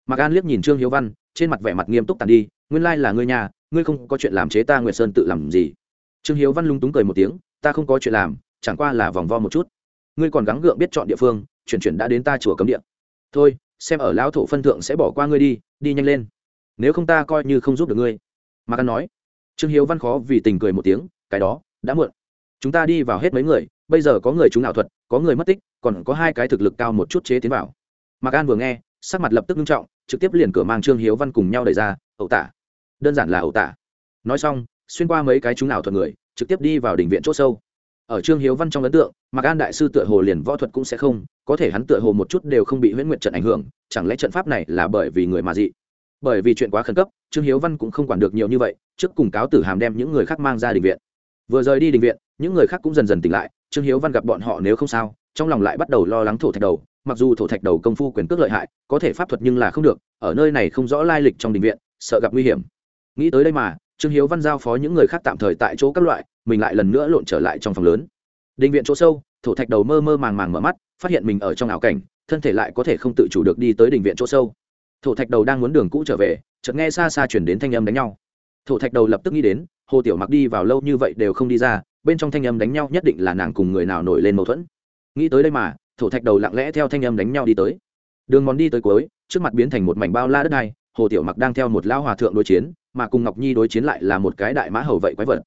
A: mạc an liếc nhìn trương hiếu văn, trên mặt vẻ mặt nghiêm túc tàn đi, nguyên lai là ngươi nhà ngươi không có chuyện làm chế ta Nguyệt sơn tự làm gì? Trương hiếu văn lung túng cười một tiếng, ta không có chuyện làm, chẳng qua là vòng vo một chút. Ngươi còn gắng gượng biết chọn địa phương, chuyển chuyển đã đến ta chùa cấm địa. Thôi, xem ở lão thổ phân thượng sẽ bỏ qua ngươi đi đi nhanh lên. Nếu không ta coi như không giúp được ngươi. Mạc an nói. Trương hiếu văn khó vì tình cười một tiếng, cái đó, đã muộn. Chúng ta đi vào hết mấy người, bây giờ có người chúng ảo thuật, có người mất tích, còn có hai cái thực lực cao một chút chế tiến vào. Mạc an vừa nghe sắc mặt lập tức nghiêm trọng, trực tiếp liền cửa mang trương hiếu văn cùng nhau đẩy ra, ẩu tả. Đơn giản là ẩu tả. Nói xong, xuyên qua mấy cái chúng nào thuật người, trực tiếp đi vào đỉnh viện c h ỗ sâu. Ở trương hiếu văn trong ấn tượng, mạc an đại sư tựa hồ liền võ thuật cũng sẽ không, có thể hắn tựa hồ một chút đều không bị huyễn nguyện trận ảnh hưởng, chẳng lẽ trận pháp này là bởi vì người mà dị? Bởi vì chuyện quá khẩn cấp, trương hiếu văn cũng không quản được nhiều như vậy, trước cùng cáo tử hàm đem những người khác mang ra đình viện. Vừa rời đi đình viện, những người khác cũng dần dần tỉnh lại, trương hiếu văn gặp bọn họ nếu không sao, trong lòng lại bắt đầu lo lắng thổ thạch đầu mặc dù thổ thạch đầu công phu quyền cước lợi hại, có thể pháp thuật nhưng là không được, ở nơi này không rõ lai lịch trong đình viện, sợ gặp nguy hiểm. Nghĩ tới đây mà, trương hiếu văn giao phó những người khác tạm thời tại chỗ các loại, mình lại lần nữa lộn trở lại trong phòng lớn. Đình viện chỗ sâu, thổ thạch đầu mơ mơ màng màng mở mắt, phát hiện mình ở trong ảo cảnh, thân thể lại có thể không tự chủ được đi tới đình viện chỗ sâu. Thổ thạch đầu đang muốn đường cũ trở về, chợt nghe xa xa chuyển đến thanh âm đánh nhau. Thổ thạch đầu lập tức nghĩ đến, hồ tiểu mặc đi vào lâu như vậy đều không đi ra, bên trong thanh âm đánh nhau nhất định là nàng cùng người nào nổi lên mâu thuẫn. Nghĩ tới đây mà thổ thạch đầu lặng lẽ theo thanh âm đánh nhau đi tới. Đường mòn đi tới cuối, trước mặt biến thành một mảnh bao la đất này hồ tiểu mặc đang theo một lao hòa thượng đối chiến, mà cùng ngọc nhi đối chiến lại là một cái đại mã hầu vậy quái vật.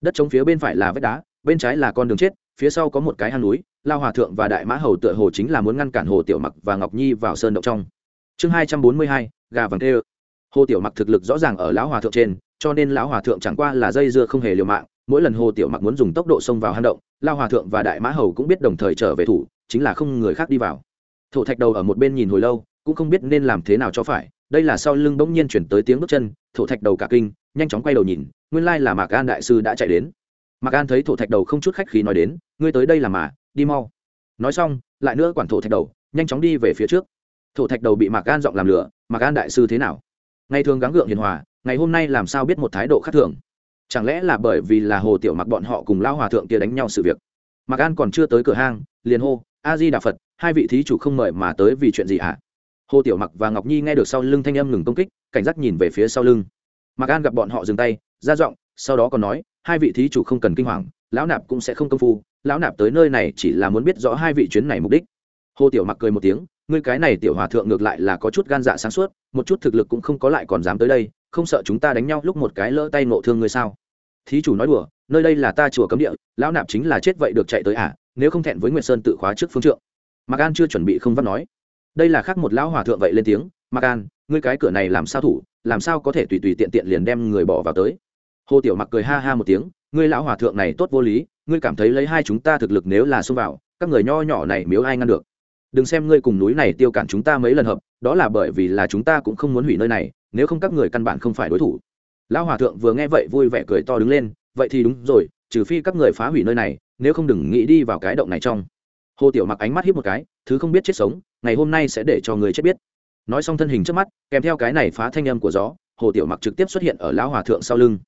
A: Đất chống phía bên phải là vách đá, bên trái là con đường chết, phía sau có một cái hang núi lao hòa thượng và đại mã hầu tựa hồ chính là muốn ngăn cản hồ tiểu mặc và ngọc nhi vào sơn động trong. Chương hai trăm bốn mươi hai, gà vàng tê hồ tiểu mặc thực lực rõ ràng ở lão hòa thượng trên, cho nên lão hòa thượng chẳng qua là dây dưa không hề liều mạng mỗi lần hồ tiểu mặc muốn dùng tốc độ xông vào hang động, lao hòa thượng và đại mã hầu cũng biết đồng thời trở về thủ, chính là không người khác đi vào. Thổ thạch đầu ở một bên nhìn hồi lâu, cũng không biết nên làm thế nào cho phải, đây là sau lưng bỗng nhiên chuyển tới tiếng bước chân, thổ thạch đầu cả kinh, nhanh chóng quay đầu nhìn, nguyên lai là mạc an đại sư đã chạy đến. Mạc an thấy thổ thạch đầu không chút khách khí nói đến, ngươi tới đây là mà, đi mau. Nói xong, lại nữa quản thổ thạch đầu, nhanh chóng đi về phía trước. Thổ thạch đầu bị mạc an giọng làm lửa, mạc an đại sư thế nào? Ngày thường gắng gượng hiền hòa, ngày hôm nay làm sao biết một thái độ khác thường? Chẳng lẽ là bởi vì là hồ tiểu mặc bọn họ cùng lao hòa thượng kia đánh nhau sự việc? Mạc an còn chưa tới cửa hang, liền hô, a di đà phật, hai vị thí chủ không mời mà tới vì chuyện gì hả hồ tiểu mặc và ngọc nhi nghe được sau lưng thanh âm ngừng công kích, cảnh giác nhìn về phía sau lưng. Mặc an gặp bọn họ dừng tay, ra giọng, sau đó còn nói, hai vị thí chủ không cần kinh hoàng, lão nạp cũng sẽ không công phu, lão nạp tới nơi này chỉ là muốn biết rõ hai vị chuyến này mục đích. Hồ tiểu mặc cười một tiếng, ngươi cái này tiểu hòa thượng ngược lại là có chút gan dạ sáng suốt, một chút thực lực cũng không có lại còn dám tới đây không sợ chúng ta đánh nhau lúc một cái lỡ tay nộ thương ngươi sao? Thí chủ nói đùa, nơi đây là ta chùa cấm địa, lão nạp chính là chết vậy được chạy tới à? Nếu không thẹn với nguyệt sơn tự khóa trước phương trượng. Mạc an chưa chuẩn bị không vắt nói. Đây là khác một lão hòa thượng vậy lên tiếng, mạc an, ngươi cái cửa này làm sao thủ, làm sao có thể tùy tùy tiện tiện liền đem người bỏ vào tới? Hồ tiểu mặc cười ha ha một tiếng, ngươi lão hòa thượng này tốt vô lý, ngươi cảm thấy lấy hai chúng ta thực lực nếu là xông vào, các người nho nhỏ này miếu ai ngăn được? Đừng xem ngươi cùng núi này tiêu cản chúng ta mấy lần hợp, đó là bởi vì là chúng ta cũng không muốn hủy nơi này nếu không các người căn bản không phải đối thủ. Lão hòa thượng vừa nghe vậy vui vẻ cười to đứng lên, vậy thì đúng rồi, trừ phi các người phá hủy nơi này, nếu không đừng nghĩ đi vào cái động này trong. Hồ tiểu mặc ánh mắt hiếp một cái, thứ không biết chết sống, ngày hôm nay sẽ để cho người chết biết. Nói xong thân hình trước mắt, kèm theo cái này phá thanh âm của gió, hồ tiểu mặc trực tiếp xuất hiện ở lão hòa thượng sau lưng.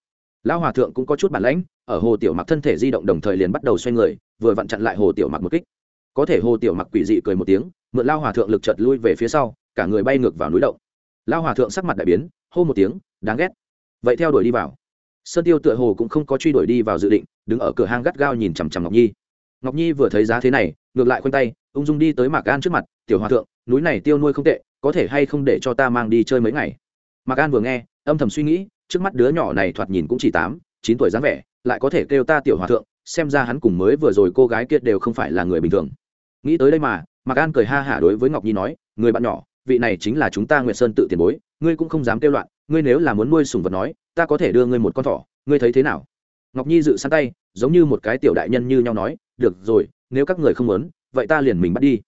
A: Lão hòa thượng cũng có chút bản lãnh, ở hồ tiểu mặc thân thể di động đồng thời liền bắt đầu xoay người, vừa vặn chặn lại hồ tiểu mặc một kích. Có thể hồ tiểu mặc quỷ dị cười một tiếng, mượn lao hòa thượng lực chợt lui về phía sau, cả người bay ngược vào núi động lao hòa thượng sắc mặt đại biến, hô một tiếng, đáng ghét. Vậy theo đuổi đi vào. Sơn tiêu tựa hồ cũng không có truy đuổi đi vào dự định, đứng ở cửa hang gắt gao nhìn chằm chằm ngọc nhi. Ngọc nhi vừa thấy giá thế này, ngược lại khoanh tay, ung dung đi tới mạc an trước mặt, tiểu hòa thượng, núi này tiêu nuôi không tệ, có thể hay không để cho ta mang đi chơi mấy ngày? Mạc an vừa nghe, âm thầm suy nghĩ, trước mắt đứa nhỏ này thoạt nhìn cũng chỉ tám, chín tuổi dáng vẻ, lại có thể kêu ta tiểu hòa thượng, xem ra hắn cùng mới vừa rồi cô gái kia đều không phải là người bình thường. Nghĩ tới đây mà, mạc an cười ha hả đối với ngọc nhi nói, người bạn nhỏ vị này chính là chúng ta nguyệt sơn tự tiền bối, ngươi cũng không dám kêu loạn, ngươi nếu là muốn nuôi sùng vật nói, ta có thể đưa ngươi một con thỏ, ngươi thấy thế nào? Ngọc nhi dự sẵn tay, giống như một cái tiểu đại nhân như nhau nói, được rồi, nếu các người không muốn, vậy ta liền mình bắt đi.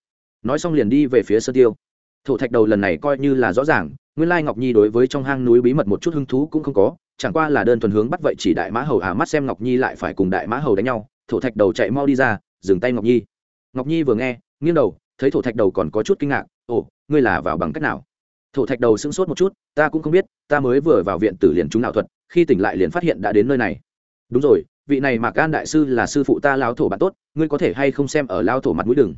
A: Nói xong liền đi về phía sơn tiêu. Thổ thạch đầu lần này coi như là rõ ràng, nguyên lai ngọc nhi đối với trong hang núi bí mật một chút hứng thú cũng không có, chẳng qua là đơn thuần hướng bắt vậy chỉ đại mã hầu à mắt xem ngọc nhi lại phải cùng đại mã hầu đánh nhau, thổ thạch đầu chạy mau đi ra, dừng tay ngọc nhi. Ngọc nhi vừa nghe, nghiêng đầu, thấy thổ thạch đầu còn có chút kinh ngạc, ồ ngươi là vào bằng cách nào? Thổ thạch đầu sững sốt một chút, ta cũng không biết, ta mới vừa vào viện tử liền chúng ảo thuật, khi tỉnh lại liền phát hiện đã đến nơi này. Đúng rồi, vị này mà can đại sư là sư phụ ta lao thổ bạn tốt, ngươi có thể hay không xem ở lao thổ mặt mũi đừng?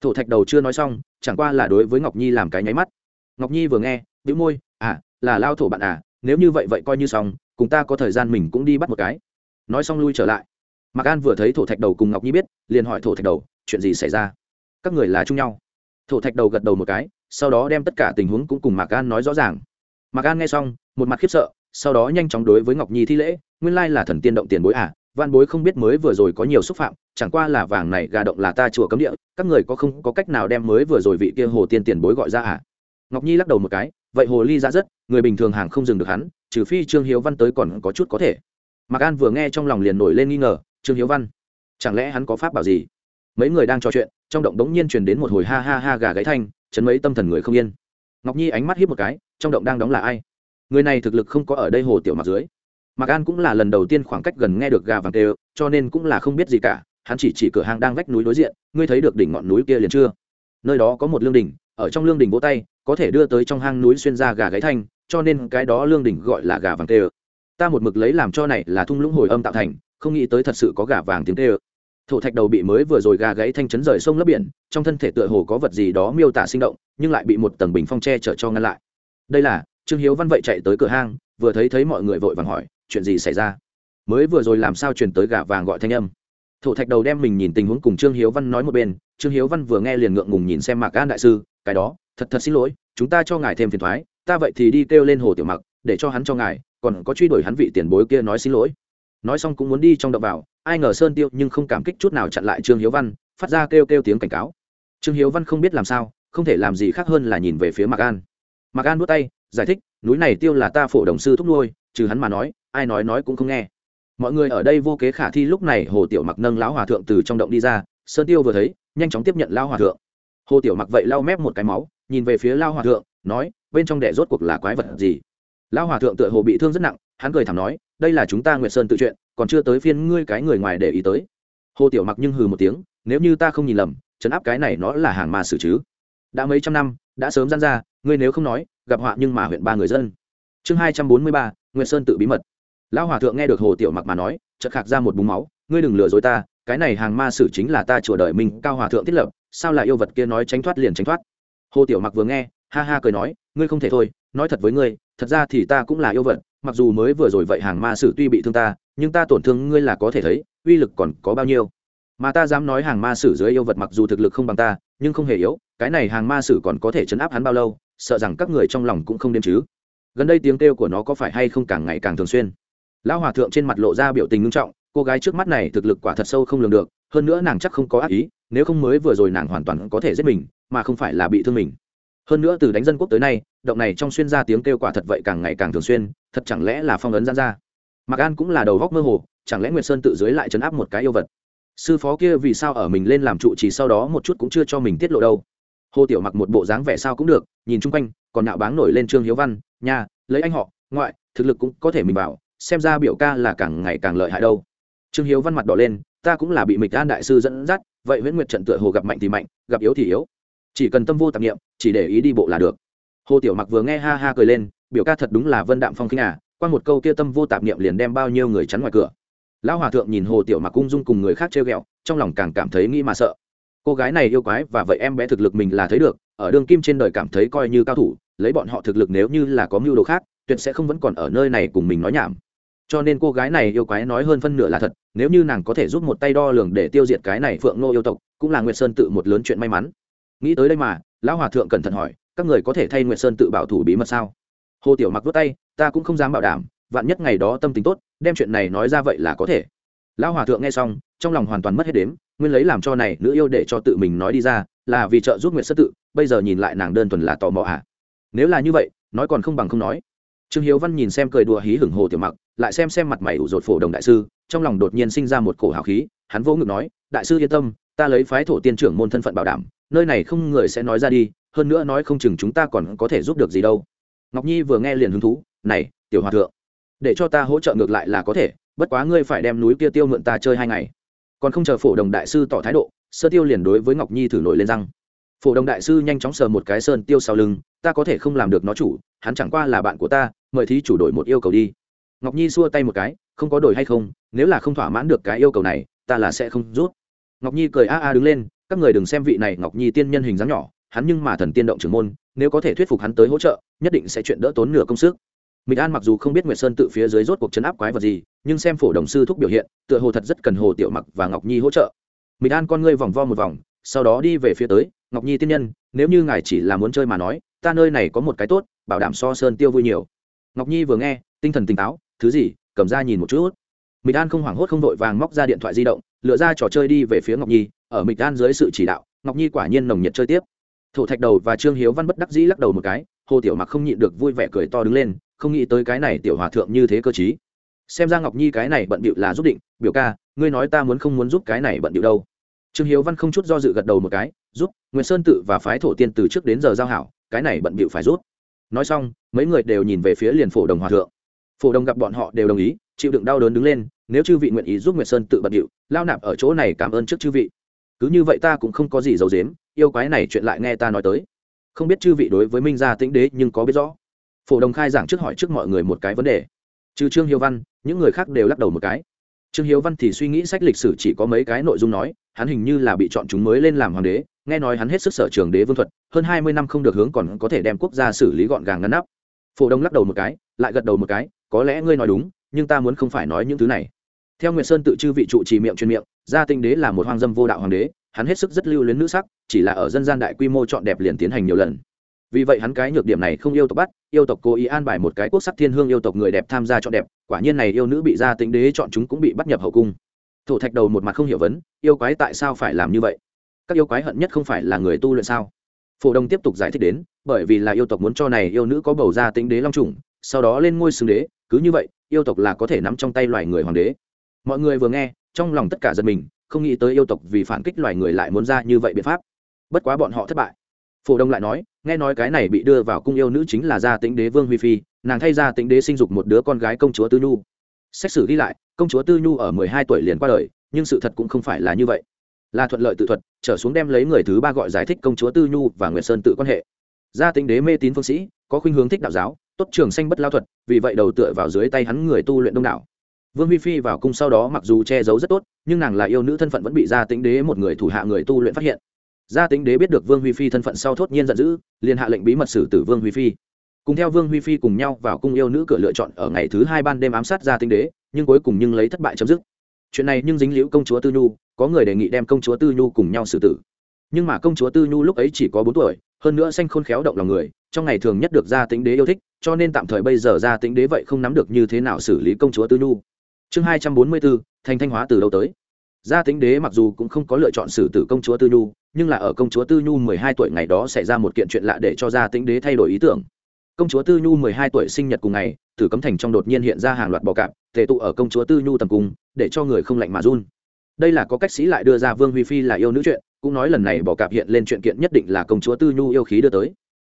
A: Thổ thạch đầu chưa nói xong, chẳng qua là đối với ngọc nhi làm cái nháy mắt. Ngọc nhi vừa nghe, bĩu môi à là lao thổ bạn à nếu như vậy vậy coi như xong, cùng ta có thời gian mình cũng đi bắt một cái. Nói xong lui trở lại. Mạc an vừa thấy thổ thạch đầu cùng ngọc nhi biết, liền hỏi thổ thạch đầu, chuyện gì xảy ra? Các người là chung nhau? Thổ thạch đầu gật đầu một cái sau đó đem tất cả tình huống cũng cùng mạc an nói rõ ràng. Mạc an nghe xong, một mặt khiếp sợ, sau đó nhanh chóng đối với ngọc nhi thi lễ, nguyên lai là thần tiên động tiền bối à văn bối không biết mới vừa rồi có nhiều xúc phạm, chẳng qua là vàng này gà động là ta chùa cấm địa, các người có không có cách nào đem mới vừa rồi vị kia hồ tiên tiền bối gọi ra à? Ngọc nhi lắc đầu một cái, vậy hồ ly ra rất, người bình thường hàng không dừng được hắn, trừ phi trương hiếu văn tới còn có chút có thể. Mạc an vừa nghe trong lòng liền nổi lên nghi ngờ, trương hiếu văn, chẳng lẽ hắn có pháp bảo gì? Mấy người đang trò chuyện, trong động đống nhiên truyền đến một hồi ha ha ha gà gáy thanh chấn mấy tâm thần người không yên. Ngọc nhi ánh mắt hiếp một cái, trong động đang đóng là ai? Người này thực lực không có ở đây hồ tiểu mặc dưới. Mạc an cũng là lần đầu tiên khoảng cách gần nghe được gà vàng tê, cho nên cũng là không biết gì cả, hắn chỉ chỉ cửa hàng đang vách núi đối diện, ngươi thấy được đỉnh ngọn núi kia liền chưa? Nơi đó có một lương đỉnh, ở trong lương đỉnh vỗ tay, có thể đưa tới trong hang núi xuyên ra gà gáy thanh, cho nên cái đó lương đỉnh gọi là gà vàng tê. Ta một mực lấy làm cho này là thung lũng hồi âm tạo thành, không nghĩ tới thật sự có gà vàng tiếng tê thổ thạch đầu bị mới vừa rồi gà gãy thanh chấn rời sông lấp biển, trong thân thể tựa hồ có vật gì đó miêu tả sinh động, nhưng lại bị một tầng bình phong tre chở cho ngăn lại. Đây là, trương hiếu văn vậy chạy tới cửa hang, vừa thấy thấy mọi người vội vàng hỏi, chuyện gì xảy ra? Mới vừa rồi làm sao truyền tới gà vàng gọi thanh âm? Thổ thạch đầu đem mình nhìn tình huống cùng trương hiếu văn nói một bên, trương hiếu văn vừa nghe liền ngượng ngùng nhìn xem mạc an đại sư, cái đó, thật thật xin lỗi, chúng ta cho ngài thêm phiền thoái, ta vậy thì đi kêu lên hồ tiểu mặc, để cho hắn cho ngài, còn có truy đuổi hắn vị tiền bối kia nói xin lỗi nói xong cũng muốn đi trong động vào, ai ngờ sơn tiêu nhưng không cảm kích chút nào chặn lại trương hiếu văn, phát ra kêu kêu tiếng cảnh cáo. Trương hiếu văn không biết làm sao, không thể làm gì khác hơn là nhìn về phía mạc an. Mạc an đốt tay, giải thích, núi này tiêu là ta phổ đồng sư thúc nuôi, trừ hắn mà nói, ai nói nói cũng không nghe. Mọi người ở đây vô kế khả thi lúc này hồ tiểu mặc nâng lão hòa thượng từ trong động đi ra, sơn tiêu vừa thấy, nhanh chóng tiếp nhận lao hòa thượng. Hồ tiểu mặc vậy lau mép một cái máu, nhìn về phía lao hòa thượng, nói, bên trong đẻ rốt cuộc là quái vật gì? Lao hòa thượng tựa hồ bị thương rất nặng hắn cười thảm nói, đây là chúng ta nguyệt sơn tự chuyện, còn chưa tới phiên ngươi cái người ngoài để ý tới. Hồ tiểu mặc nhưng hừ một tiếng, nếu như ta không nhìn lầm chấn áp cái này nó là hàng mà xử chứ. Đã mấy trăm năm, đã sớm gian ra, ngươi nếu không nói, gặp họa nhưng mà huyện ba người dân. Chương hai trăm bốn mươi ba, nguyệt sơn tự bí mật. Lão hòa thượng nghe được hồ tiểu mặc mà nói, chợt khạc ra một búng máu, ngươi đừng lừa dối ta, cái này hàng ma sử chính là ta chùa đời mình, cao hòa thượng thiết lập, sao lại yêu vật kia nói tránh thoát liền tránh thoát? Hồ tiểu mặc vừa nghe, ha ha cười nói, ngươi không thể thôi, nói thật với ngươi, thật ra thì ta cũng là yêu vật mặc dù mới vừa rồi vậy hàng ma sử tuy bị thương ta, nhưng ta tổn thương ngươi là có thể thấy, uy lực còn có bao nhiêu. Mà ta dám nói hàng ma sử dưới yêu vật mặc dù thực lực không bằng ta, nhưng không hề yếu, cái này hàng ma sử còn có thể chấn áp hắn bao lâu, sợ rằng các người trong lòng cũng không đêm chứ. Gần đây tiếng kêu của nó có phải hay không càng ngày càng thường xuyên. Lão hòa thượng trên mặt lộ ra biểu tình nghiêm trọng, cô gái trước mắt này thực lực quả thật sâu không lường được, hơn nữa nàng chắc không có ác ý, nếu không mới vừa rồi nàng hoàn toàn có thể giết mình, mà không phải là bị thương mình hơn nữa từ đánh dân quốc tới nay, động này trong xuyên ra tiếng kêu quả thật vậy càng ngày càng thường xuyên, thật chẳng lẽ là phong ấn gian ra mặc an cũng là đầu góc mơ hồ, chẳng lẽ nguyệt sơn tự dưới lại chấn áp một cái yêu vật? Sư phó kia vì sao ở mình lên làm trụ chỉ sau đó một chút cũng chưa cho mình tiết lộ đâu. Hồ tiểu mặc một bộ dáng vẻ sao cũng được, nhìn chung quanh, còn nạo báng nổi lên trương hiếu văn nhà lấy anh họ, ngoại, thực lực cũng có thể mình bảo, xem ra biểu ca là càng ngày càng lợi hại đâu. Trương hiếu văn mặt đỏ lên, ta cũng là bị mịch an đại sư dẫn dắt, vậy nguyễn nguyệt trận tựa hồ gặp mạnh thì mạnh, gặp yếu thì yếu. Chỉ cần tâm vô tạp nghiệm chỉ để ý đi bộ là được. Hồ tiểu mặc vừa nghe ha ha cười lên, biểu ca thật đúng là vân đạm phong khinh à qua một câu kia tâm vô tạp niệm liền đem bao nhiêu người chắn ngoài cửa. Lão hòa thượng nhìn hồ tiểu mặc cung dung cùng người khác trêu ghẹo, trong lòng càng cảm thấy nghĩ mà sợ. Cô gái này yêu quái và vậy em bé thực lực mình là thấy được, ở đường kim trên đời cảm thấy coi như cao thủ, lấy bọn họ thực lực nếu như là có mưu đồ khác, tuyệt sẽ không vẫn còn ở nơi này cùng mình nói nhảm. Cho nên cô gái này yêu quái nói hơn phân nửa là thật, nếu như nàng có thể giúp một tay đo lường để tiêu diệt cái này phượng nô yêu tộc, cũng là nguyệt sơn tự một lớn chuyện may mắn. Nghĩ tới đây mà lão hòa thượng cẩn thận hỏi, các người có thể thay nguyệt sơn tự bảo thủ bí mật sao? Hồ tiểu mặc vớt tay, ta cũng không dám bảo đảm, vạn nhất ngày đó tâm tính tốt, đem chuyện này nói ra vậy là có thể. Lão hòa thượng nghe xong, trong lòng hoàn toàn mất hết đếm, nguyên lấy làm cho này nữ yêu để cho tự mình nói đi ra, là vì trợ giúp nguyệt sơn tự, bây giờ nhìn lại nàng đơn thuần là tò mò à. Nếu là như vậy, nói còn không bằng không nói. Trương hiếu văn nhìn xem cười đùa hí hửng hồ tiểu mặc, lại xem xem mặt mày ủ rột phổ đồng đại sư, trong lòng đột nhiên sinh ra một cổ hào khí, hắn vô ngực nói, đại sư yên tâm, ta lấy phái thổ tiên trưởng môn thân phận bảo đảm nơi này không người sẽ nói ra đi, hơn nữa nói không chừng chúng ta còn có thể giúp được gì đâu. Ngọc nhi vừa nghe liền hứng thú, này, tiểu hòa thượng, để cho ta hỗ trợ ngược lại là có thể, bất quá ngươi phải đem núi kia tiêu mượn ta chơi hai ngày. Còn không chờ phổ đồng đại sư tỏ thái độ, sơ tiêu liền đối với ngọc nhi thử nổi lên răng. Phổ đồng đại sư nhanh chóng sờ một cái sơn tiêu sau lưng, ta có thể không làm được nó chủ, hắn chẳng qua là bạn của ta, mời thí chủ đổi một yêu cầu đi. Ngọc nhi xua tay một cái, không có đổi hay không, nếu là không thỏa mãn được cái yêu cầu này, ta là sẽ không rút. Ngọc nhi cười a a đứng lên các người đừng xem vị này ngọc nhi tiên nhân hình dáng nhỏ hắn nhưng mà thần tiên động trưởng môn nếu có thể thuyết phục hắn tới hỗ trợ nhất định sẽ chuyện đỡ tốn nửa công sức Mịch An mặc dù không biết Nguyệt Sơn tự phía dưới rốt cuộc chấn áp quái vật gì, nhưng xem phổ đồng sư thúc biểu hiện, tựa hồ thật rất cần Hồ Tiểu Mặc và Ngọc Nhi hỗ trợ. Mịch An con ngươi vòng vo một vòng, sau đó đi về phía tới, Ngọc Nhi tiên nhân, nếu như ngài chỉ là muốn chơi mà nói, ta nơi này có một cái tốt, bảo đảm so sơn tiêu vui nhiều. Ngọc Nhi vừa nghe, tinh thần tỉnh táo, thứ gì, cầm ra nhìn một chút. Mịch An không hoảng hốt không đội vàng móc ra điện thoại di động, lựa ra trò chơi đi về phía Ngọc Nhi, ở Mịch An dưới sự chỉ đạo, Ngọc Nhi quả nhiên nồng nhiệt chơi tiếp. thổ Thạch Đầu và Trương Hiếu Văn bất đắc dĩ lắc đầu một cái, Hồ Tiểu Mặc không nhịn được vui vẻ cười to đứng lên, không nghĩ tới cái này tiểu hòa thượng như thế cơ chí xem ra ngọc nhi cái này bận bịu là giúp định biểu ca ngươi nói ta muốn không muốn giúp cái này bận bịu đâu. Trương hiếu văn không chút do dự gật đầu một cái giúp nguyễn sơn tự và phái thổ tiên từ trước đến giờ giao hảo cái này bận bịu phải rút nói xong mấy người đều nhìn về phía liền phổ đồng hòa thượng. Phổ đồng gặp bọn họ đều đồng ý chịu đựng đau đớn đứng lên nếu chư vị nguyện ý giúp nguyệt sơn tự bận điệu lao nạp ở chỗ này cảm ơn trước chư vị cứ như vậy ta cũng không có gì giấu dếm yêu quái này chuyện lại nghe ta nói tới. Không biết chư vị đối với minh gia tĩnh đế nhưng có biết rõ. Phổ đồng khai giảng trước hỏi trước mọi người một cái vấn đề. Trừ trương hiếu văn, những người khác đều lắc đầu một cái. Trương hiếu văn thì suy nghĩ sách lịch sử chỉ có mấy cái nội dung nói, hắn hình như là bị chọn chúng mới lên làm hoàng đế, nghe nói hắn hết sức sở trường đế vương thuật, hơn hai mươi năm không được hướng còn có thể đem quốc gia xử lý gọn gàng ngăn nắp. Phổ đông lắc đầu một cái, lại gật đầu một cái, có lẽ ngươi nói đúng, nhưng ta muốn không phải nói những thứ này. Theo nguyệt sơn tự chư vị trụ trì miệng truyền miệng gia tinh đế là một hoang dâm vô đạo hoàng đế, hắn hết sức rất lưu luyến nữ sắc, chỉ là ở dân gian đại quy mô chọn đẹp liền tiến hành nhiều lần. Vì vậy hắn cái nhược điểm này không yêu tộc bắt, yêu tộc cố ý an bài một cái quốc sắc thiên hương yêu tộc người đẹp tham gia chọn đẹp, quả nhiên này yêu nữ bị gia tinh đế chọn chúng cũng bị bắt nhập hậu cung. Thổ thạch đầu một mặt không hiểu vấn, yêu quái tại sao phải làm như vậy? Các yêu quái hận nhất không phải là người tu luyện sao? Phổ đông tiếp tục giải thích đến, bởi vì là yêu tộc muốn cho này yêu nữ có bầu gia tinh đế long trùng, sau đó lên ngôi xưng đế, cứ như vậy, yêu tộc là có thể nắm trong tay loài người hoàng đế. Mọi người vừa nghe trong lòng tất cả dân mình, không nghĩ tới yêu tộc vì phản kích loài người lại muốn ra như vậy biện pháp. Bất quá bọn họ thất bại. Phổ đông lại nói, nghe nói cái này bị đưa vào cung yêu nữ chính là gia tĩnh đế vương huy phi, nàng thay gia tĩnh đế sinh dục một đứa con gái công chúa tư nhu. Xét xử ghi lại, công chúa tư nhu ở mười hai tuổi liền qua đời, nhưng sự thật cũng không phải là như vậy. Là thuận lợi tự thuật, trở xuống đem lấy người thứ ba gọi giải thích công chúa tư nhu và nguyệt sơn tự quan hệ. Gia tĩnh đế mê tín phương sĩ, có khuynh hướng thích đạo giáo, tốt trường sanh bất lao thuật, vì vậy đầu tựa vào dưới tay hắn người tu luyện đông đảo vương huy phi vào cung sau đó mặc dù che giấu rất tốt, nhưng nàng là yêu nữ thân phận vẫn bị gia tĩnh đế một người thủ hạ người tu luyện phát hiện. Gia tính đế biết được vương huy phi thân phận sau thốt nhiên giận dữ, liền hạ lệnh bí mật xử tử vương huy phi. Cùng theo vương huy phi cùng nhau vào cung yêu nữ cửa lựa chọn ở ngày thứ hai ban đêm ám sát gia tính đế, nhưng cuối cùng nhưng lấy thất bại chấm dứt. Chuyện này nhưng dính liễu công chúa tư nhu, có người đề nghị đem công chúa tư nhu cùng nhau xử tử. Nhưng mà công chúa tư nhu lúc ấy chỉ có bốn tuổi, hơn nữa xanh khôn khéo động lòng người, trong ngày thường nhất được gia tính đế yêu thích, cho nên tạm thời bây giờ gia tính đế vậy không nắm được như thế nào xử lý công chúa tư nhu chương hai trăm bốn mươi bốn thành thanh hóa từ đâu tới? Gia tính đế mặc dù cũng không có lựa chọn xử tử công chúa tư nhu, nhưng là ở công chúa tư nhu mười hai tuổi ngày đó xảy ra một kiện chuyện lạ để cho gia tính đế thay đổi ý tưởng. Công chúa tư nhu mười hai tuổi sinh nhật cùng ngày, tử cấm thành trong đột nhiên hiện ra hàng loạt bò cạp, tề tụ ở công chúa tư nhu tầm cung, để cho người không lạnh mà run. Đây là có cách sĩ lại đưa ra vương huy phi là yêu nữ chuyện, cũng nói lần này bò cạp hiện lên chuyện kiện nhất định là công chúa tư nhu yêu khí đưa tới.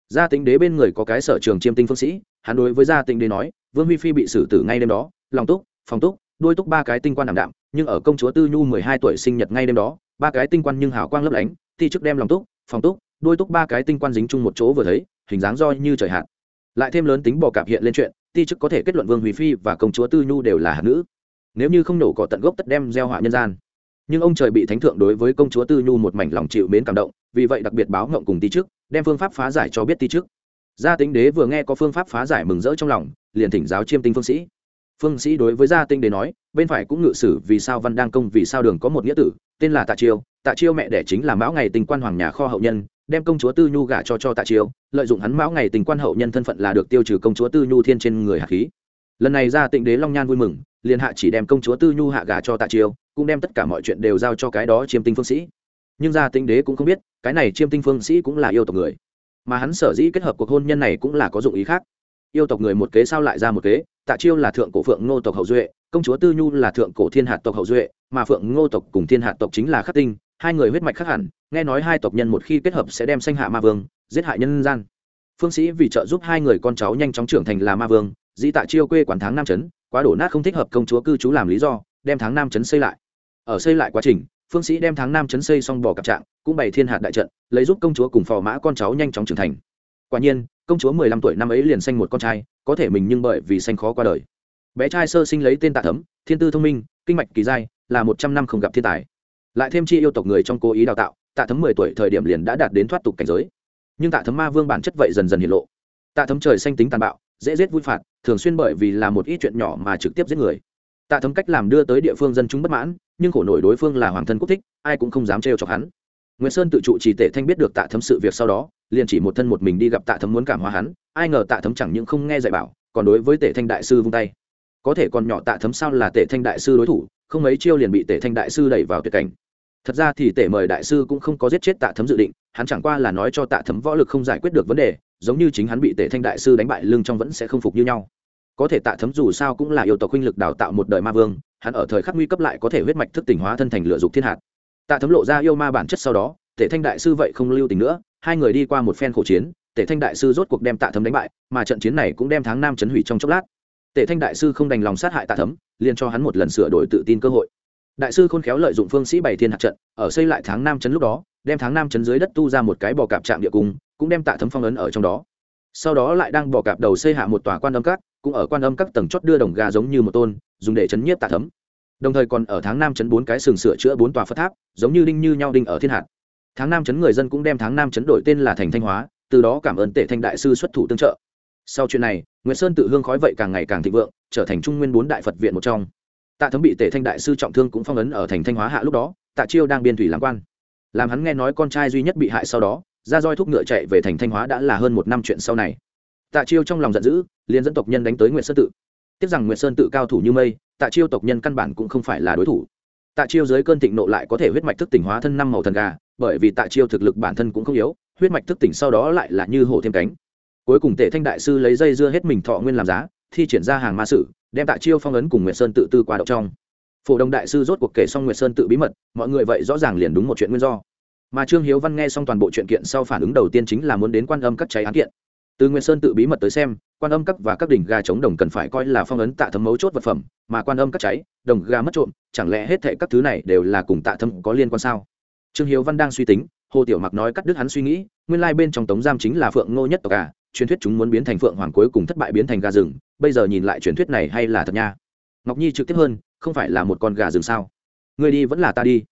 A: Gia tính đế bên người có cái sở trường chiêm tinh phương sĩ, hắn đối với gia tính đế nói, vương huy phi bị xử tử ngay đêm đó, lòng túc, phòng túc đôi túc ba cái tinh quan đảm đạm, nhưng ở công chúa tư nhu mười hai tuổi sinh nhật ngay đêm đó, ba cái tinh quan nhưng hào quang lấp lánh thi chức đem lòng túc, phòng túc, đôi túc ba cái tinh quan dính chung một chỗ vừa thấy, hình dáng do như trời hạn. Lại thêm lớn tính bò cạp hiện lên chuyện, ti chức có thể kết luận vương huy phi và công chúa tư nhu đều là hạt nữ. Nếu như không nổ cỏ tận gốc tất đem gieo họa nhân gian. Nhưng ông trời bị thánh thượng đối với công chúa tư nhu một mảnh lòng chịu mến cảm động, vì vậy đặc biệt báo ngộng cùng ti chức, đem phương pháp phá giải cho biết ti chức. Gia tính đế vừa nghe có phương pháp phá giải mừng rỡ trong lòng, liền thỉnh giáo chiêm tinh phương sĩ phương sĩ đối với gia tinh đế nói, bên phải cũng ngự sử vì sao văn đang công vì sao đường có một nghĩa tử, tên là tạ chiêu. Tạ chiêu mẹ đẻ chính là mão ngày tình quan hoàng nhà kho hậu nhân, đem công chúa tư nhu gả cho cho tạ chiêu, lợi dụng hắn mão ngày tình quan hậu nhân thân phận là được tiêu trừ công chúa tư nhu thiên trên người hạt khí. Lần này gia tịnh đế long nhan vui mừng, liền hạ chỉ đem công chúa tư nhu hạ gả cho tạ chiêu, cũng đem tất cả mọi chuyện đều giao cho cái đó chiêm tinh phương sĩ. Nhưng gia tịnh đế cũng không biết, cái này chiêm tinh phương sĩ cũng là yêu tộc người. Mà hắn sở dĩ kết hợp cuộc hôn nhân này cũng là có dụng ý khác. Yêu tộc người một kế sao lại ra một kế? Tạ chiêu là thượng cổ phượng ngô tộc hậu duệ, công chúa tư nhu là thượng cổ thiên hạt tộc hậu duệ, mà phượng ngô tộc cùng thiên hạt tộc chính là khắc tinh, hai người huyết mạch khác hẳn, nghe nói hai tộc nhân một khi kết hợp sẽ đem sanh hạ ma vương, giết hại nhân gian. Phương sĩ vì trợ giúp hai người con cháu nhanh chóng trưởng thành là ma vương, dĩ tạ chiêu quê quán tháng nam trấn, quá đổ nát không thích hợp công chúa cư trú làm lý do, đem tháng nam trấn xây lại. Ở xây lại quá trình, phương sĩ đem tháng nam trấn xây xong bỏ cặp trạng, cũng bày thiên hạt đại trận, lấy giúp công chúa cùng phò mã con cháu nhanh chóng trưởng thành. Quả nhiên, công chúa mười lăm tuổi năm ấy liền sanh một con trai có thể mình nhưng bởi vì sanh khó qua đời. Bé trai sơ sinh lấy tên tạ thấm, thiên tư thông minh, kinh mạch kỳ giai, là một trăm năm không gặp thiên tài. Lại thêm chi yêu tộc người trong cố ý đào tạo, tạ thấm mười tuổi thời điểm liền đã đạt đến thoát tục cảnh giới. Nhưng tạ thấm ma vương bản chất vậy dần dần hiện lộ. Tạ thấm trời xanh tính tàn bạo, dễ giết vui phạt, thường xuyên bởi vì là một ít chuyện nhỏ mà trực tiếp giết người. Tạ thấm cách làm đưa tới địa phương dân chúng bất mãn, nhưng khổ nổi đối phương là hoàng thân quốc thích, ai cũng không dám trêu chọc hắn. Nguyễn sơn tự trụ chỉ tể thanh biết được tạ thấm sự việc sau đó, liền chỉ một thân một mình đi gặp tạ thấm muốn cảm hóa hắn ai ngờ tạ thấm chẳng những không nghe dạy bảo, còn đối với tể thanh đại sư vung tay. Có thể còn nhỏ tạ thấm sao là tể thanh đại sư đối thủ, không mấy chiêu liền bị tể thanh đại sư đẩy vào tuyệt cảnh. Thật ra thì tể mời đại sư cũng không có giết chết tạ thấm dự định, hắn chẳng qua là nói cho tạ thấm võ lực không giải quyết được vấn đề, giống như chính hắn bị tể thanh đại sư đánh bại lưng trong vẫn sẽ không phục như nhau. Có thể tạ thấm dù sao cũng là yêu tộc huynh lực đào tạo một đời ma vương, hắn ở thời khắc nguy cấp lại có thể huyết mạch thức tỉnh hóa thân thành lựa dục thiên hạt. Tạ thấm lộ ra yêu ma bản chất sau đó, tể thanh đại sư vậy không lưu tình nữa, hai người đi qua một phen khổ chiến tể thanh đại sư rốt cuộc đem tạ thấm đánh bại, mà trận chiến này cũng đem tháng Nam chấn hủy trong chốc lát. Tể thanh đại sư không đành lòng sát hại tạ thấm, liền cho hắn một lần sửa đổi tự tin cơ hội. Đại sư khôn khéo lợi dụng phương sĩ bảy thiên hạt trận, ở xây lại tháng nam chấn lúc đó, đem tháng nam chấn dưới đất tu ra một cái bò cạp trạm địa cung, cũng đem tạ thấm phong ấn ở trong đó. Sau đó lại đang bò cạp đầu xây hạ một tòa quan âm các, cũng ở quan âm các tầng chót đưa đồng gà giống như một tôn, dùng để chấn nhiếp tạ thấm. Đồng thời còn ở tháng nam chấn bốn cái sừng sửa chữa bốn tòa phất tháp, giống như đinh như nhau đinh ở thiên hạt. Tháng nam chấn người dân cũng đem tháng nam chấn đổi tên là thành thanh hóa từ đó cảm ơn tể thanh đại sư xuất thủ tương trợ. Sau chuyện này nguyễn sơn tự hương khói vậy càng ngày càng thịnh vượng, trở thành trung nguyên bốn đại phật viện một trong. Tạ thấm bị tể thanh đại sư trọng thương cũng phong ấn ở thành thanh hóa hạ lúc đó, tạ chiêu đang biên thủy làm quan. Làm hắn nghe nói con trai duy nhất bị hại sau đó, ra roi thúc ngựa chạy về thành thanh hóa đã là hơn một năm chuyện sau này. Tạ chiêu trong lòng giận dữ, liền dẫn tộc nhân đánh tới nguyễn sơn tự. Tiếc rằng nguyễn sơn tự cao thủ như mây, tạ chiêu tộc nhân căn bản cũng không phải là đối thủ. Tạ chiêu dưới cơn thịnh nộ lại có thể huyết mạch thức tỉnh hóa thân năm màu thần gà bởi vì tạ chiêu thực lực bản thân cũng không yếu, huyết mạch thức tỉnh sau đó lại là như hổ thêm cánh. Cuối cùng tể thanh đại sư lấy dây dưa hết mình thọ nguyên làm giá, thi triển ra hàng ma sử, đem tạ chiêu phong ấn cùng nguyệt sơn tự tư qua đậu trong. Phổ đồng đại sư rốt cuộc kể xong nguyệt sơn tự bí mật, mọi người vậy rõ ràng liền đúng một chuyện nguyên do. Mà trương hiếu văn nghe xong toàn bộ chuyện kiện sau phản ứng đầu tiên chính là muốn đến quan âm các cháy án kiện. Từ nguyệt sơn tự bí mật tới xem, quan âm các và các đỉnh gà chống đồng cần phải coi là phong ấn tạ thấm mấu chốt vật phẩm, mà quan âm các cháy, đồng gà mất trộm, chẳng lẽ hết thệ các thứ này đều là cùng tạ thấm có liên quan sao? Trương hiếu văn đang suy tính, hồ tiểu mặc nói cắt đứt hắn suy nghĩ, nguyên lai bên trong tống giam chính là phượng ngô nhất tộc cả truyền thuyết chúng muốn biến thành phượng hoàng cuối cùng thất bại biến thành gà rừng, bây giờ nhìn lại truyền thuyết này hay là thật nha. Ngọc nhi trực tiếp hơn, không phải là một con gà rừng sao? Người đi vẫn là ta đi.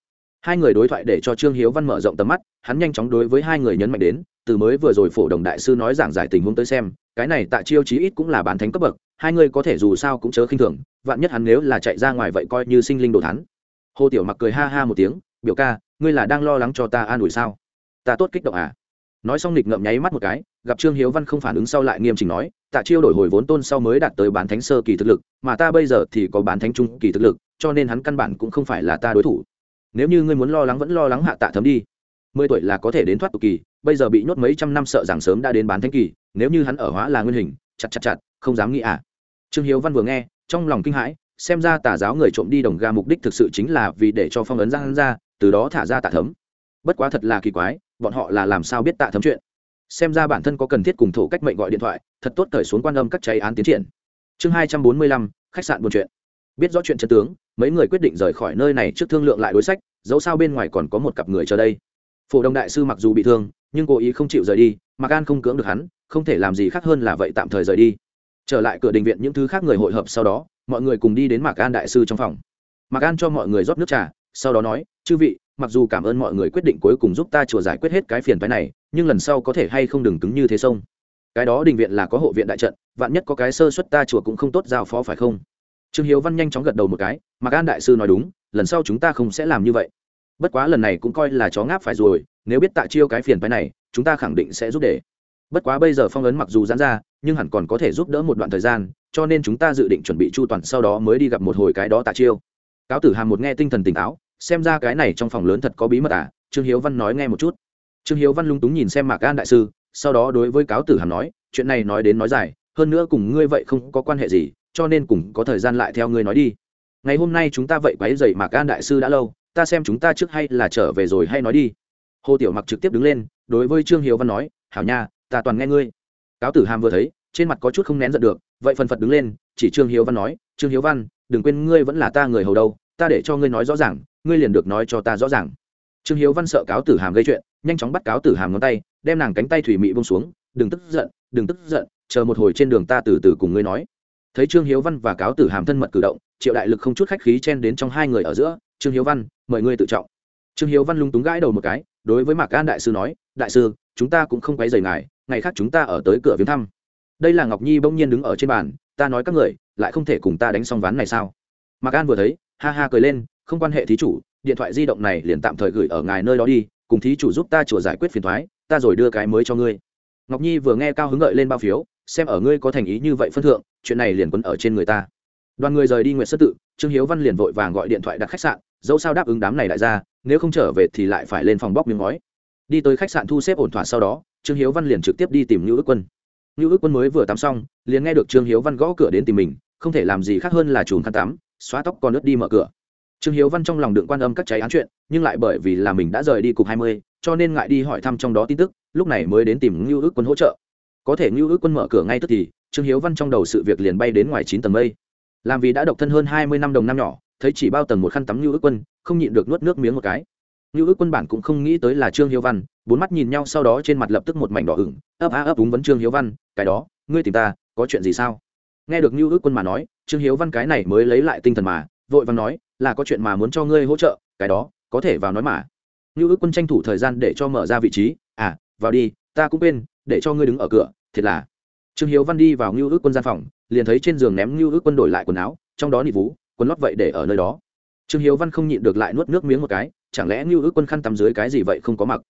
A: Hai người đối thoại để cho trương hiếu văn mở rộng tầm mắt, hắn nhanh chóng đối với hai người nhấn mạnh đến, từ mới vừa rồi phổ đồng đại sư nói giảng giải tình huống tới xem, cái này tạ chiêu chí ít cũng là bán thánh cấp bậc, hai người có thể dù sao cũng chớ khinh thường, vạn nhất hắn nếu là chạy ra ngoài vậy coi như sinh linh đồ thắn hồ tiểu mặc cười ha ha một tiếng, biểu ca ngươi là đang lo lắng cho ta an ủi sao? Ta tốt kích động à? Nói xong nghịch ngậm nháy mắt một cái, gặp trương hiếu văn không phản ứng sau lại nghiêm chỉnh nói, tạ chiêu đổi hồi vốn tôn sau mới đạt tới bán thánh sơ kỳ thực lực, mà ta bây giờ thì có bán thánh trung kỳ thực lực, cho nên hắn căn bản cũng không phải là ta đối thủ. Nếu như ngươi muốn lo lắng vẫn lo lắng hạ tạ thấm đi. Mười tuổi là có thể đến thoát tục kỳ, bây giờ bị nhốt mấy trăm năm sợ rằng sớm đã đến bán thánh kỳ, nếu như hắn ở hóa là nguyên hình, chặt chặt chặt, không dám nghĩ à? Trương hiếu văn vừa nghe, trong lòng kinh hãi, xem ra tà giáo người trộm đi đồng ga mục đích thực sự chính là vì để cho phong ấn ra hắn ra từ đó thả ra tạ thấm. Bất quá thật là kỳ quái, bọn họ là làm sao biết tạ thấm chuyện? Xem ra bản thân có cần thiết cùng thổ cách mệnh gọi điện thoại, thật tốt thời xuống quan âm các cháy án tiến triển. Chương hai trăm bốn mươi lăm, khách sạn buôn chuyện. Biết rõ chuyện chân tướng, mấy người quyết định rời khỏi nơi này trước thương lượng lại đối sách, dẫu sao bên ngoài còn có một cặp người chờ đây. Phổ đông đại sư mặc dù bị thương, nhưng cố ý không chịu rời đi mà gan không cưỡng được hắn, không thể làm gì khác hơn là vậy tạm thời rời đi. Trở lại cửa đình viện những thứ khác người hội hợp sau đó, mọi người cùng đi đến mạc an đại sư trong phòng. Mạc an cho mọi người rót nước trà sau đó nói, chư vị, mặc dù cảm ơn mọi người quyết định cuối cùng giúp ta chùa giải quyết hết cái phiền phái này, nhưng lần sau có thể hay không đừng cứng như thế sông. Cái đó đình viện là có hộ viện đại trận, vạn nhất có cái sơ xuất ta chùa cũng không tốt giao phó phải không? Trương hiếu văn nhanh chóng gật đầu một cái mà an đại sư nói đúng, lần sau chúng ta không sẽ làm như vậy. Bất quá lần này cũng coi là chó ngáp phải rồi, nếu biết tạ chiêu cái phiền phái này, chúng ta khẳng định sẽ giúp để. Bất quá bây giờ phong ấn mặc dù giãn ra, nhưng hẳn còn có thể giúp đỡ một đoạn thời gian, cho nên chúng ta dự định chuẩn bị chu toàn, sau đó mới đi gặp một hồi cái đó tạ chiêu. Cáo tử hàm một nghe tinh thần tỉnh táo xem ra cái này trong phòng lớn thật có bí mật à? Trương hiếu văn nói nghe một chút. Trương hiếu văn lung túng nhìn xem mạc an đại sư, sau đó đối với cáo tử hàm nói, chuyện này nói đến nói dài, hơn nữa cùng ngươi vậy không có quan hệ gì, cho nên cùng có thời gian lại theo ngươi nói đi. Ngày hôm nay chúng ta vậy quấy dậy mạc an đại sư đã lâu, ta xem chúng ta trước hay là trở về rồi hay nói đi. Hồ tiểu mặc trực tiếp đứng lên, đối với trương hiếu văn nói, hảo nha, ta toàn nghe ngươi. Cáo tử hàm vừa thấy, trên mặt có chút không nén giận được, vậy phần phật đứng lên, chỉ trương hiếu văn nói, trương hiếu văn, đừng quên ngươi vẫn là ta người hầu đâu, ta để cho ngươi nói rõ ràng ngươi liền được nói cho ta rõ ràng. Trương hiếu văn sợ cáo tử hàm gây chuyện, nhanh chóng bắt cáo tử hàm ngón tay, đem nàng cánh tay thủy mị bông xuống, đừng tức giận, đừng tức giận, chờ một hồi trên đường ta từ từ cùng ngươi nói. Thấy trương hiếu văn và cáo tử hàm thân mật cử động, triệu đại lực không chút khách khí chen đến trong hai người ở giữa, trương hiếu văn, mời ngươi tự trọng. Trương hiếu văn lung túng gãi đầu một cái, đối với mạc an đại sư nói, đại sư, chúng ta cũng không quấy rầy ngài, ngày khác chúng ta ở tới cửa viếng thăm. Đây là ngọc nhi bỗng nhiên đứng ở trên bàn, ta nói các người, lại không thể cùng ta đánh xong ván này sao? Mạc an vừa thấy, ha ha cười lên không quan hệ thí chủ, điện thoại di động này liền tạm thời gửi ở ngài nơi đó đi, cùng thí chủ giúp ta chùa giải quyết phiền thoái, ta rồi đưa cái mới cho ngươi. Ngọc nhi vừa nghe cao hứng ngợi lên bao phiếu, xem ở ngươi có thành ý như vậy phân thượng, chuyện này liền quấn ở trên người ta. Đoàn người rời đi nguyện sơ tự, trương hiếu văn liền vội vàng gọi điện thoại đặt khách sạn, dẫu sao đáp ứng đám này đại ra, nếu không trở về thì lại phải lên phòng bóc miếng ngói. Đi tới khách sạn thu xếp ổn thỏa sau đó, trương hiếu văn liền trực tiếp đi tìm Như ước quân. Như ước quân mới vừa tắm xong, liền nghe được trương hiếu văn gõ cửa đến tìm mình, không thể làm gì khác hơn là chùm khăn tắm, xóa tóc con nước đi mở cửa trương hiếu văn trong lòng đựng quan âm các cháy án chuyện, nhưng lại bởi vì là mình đã rời đi cục hai mươi, cho nên ngại đi hỏi thăm trong đó tin tức, lúc này mới đến tìm ngưu ước quân hỗ trợ. Có thể ngưu ước quân mở cửa ngay tức thì, trương hiếu văn trong đầu sự việc liền bay đến ngoài chín tầng mây. Làm vì đã độc thân hơn hai mươi năm đồng năm nhỏ, thấy chỉ bao tầng một khăn tắm ngưu ước quân, không nhịn được nuốt nước miếng một cái. Ngưu ước quân bản cũng không nghĩ tới là trương hiếu văn, bốn mắt nhìn nhau sau đó trên mặt lập tức một mảnh đỏ ửng, ấp á ấp đúng vấn trương hiếu văn, cái đó, ngươi tìm ta, có chuyện gì sao? Nghe được ngưu ước quân mà nói, trương hiếu văn cái này mới lấy lại tinh thần mà vội văn nói, là có chuyện mà muốn cho ngươi hỗ trợ, cái đó, có thể vào nói mà. Như ước quân tranh thủ thời gian để cho mở ra vị trí à vào đi, ta cũng quên, để cho ngươi đứng ở cửa, thiệt là. Trương hiếu văn đi vào ngưu ước quân gian phòng, liền thấy trên giường ném ngưu ước quân đổi lại quần áo, trong đó nị vú, quần lót vậy để ở nơi đó. Trương hiếu văn không nhịn được lại nuốt nước miếng một cái, chẳng lẽ ngưu ước quân khăn tắm dưới cái gì vậy không có mặc?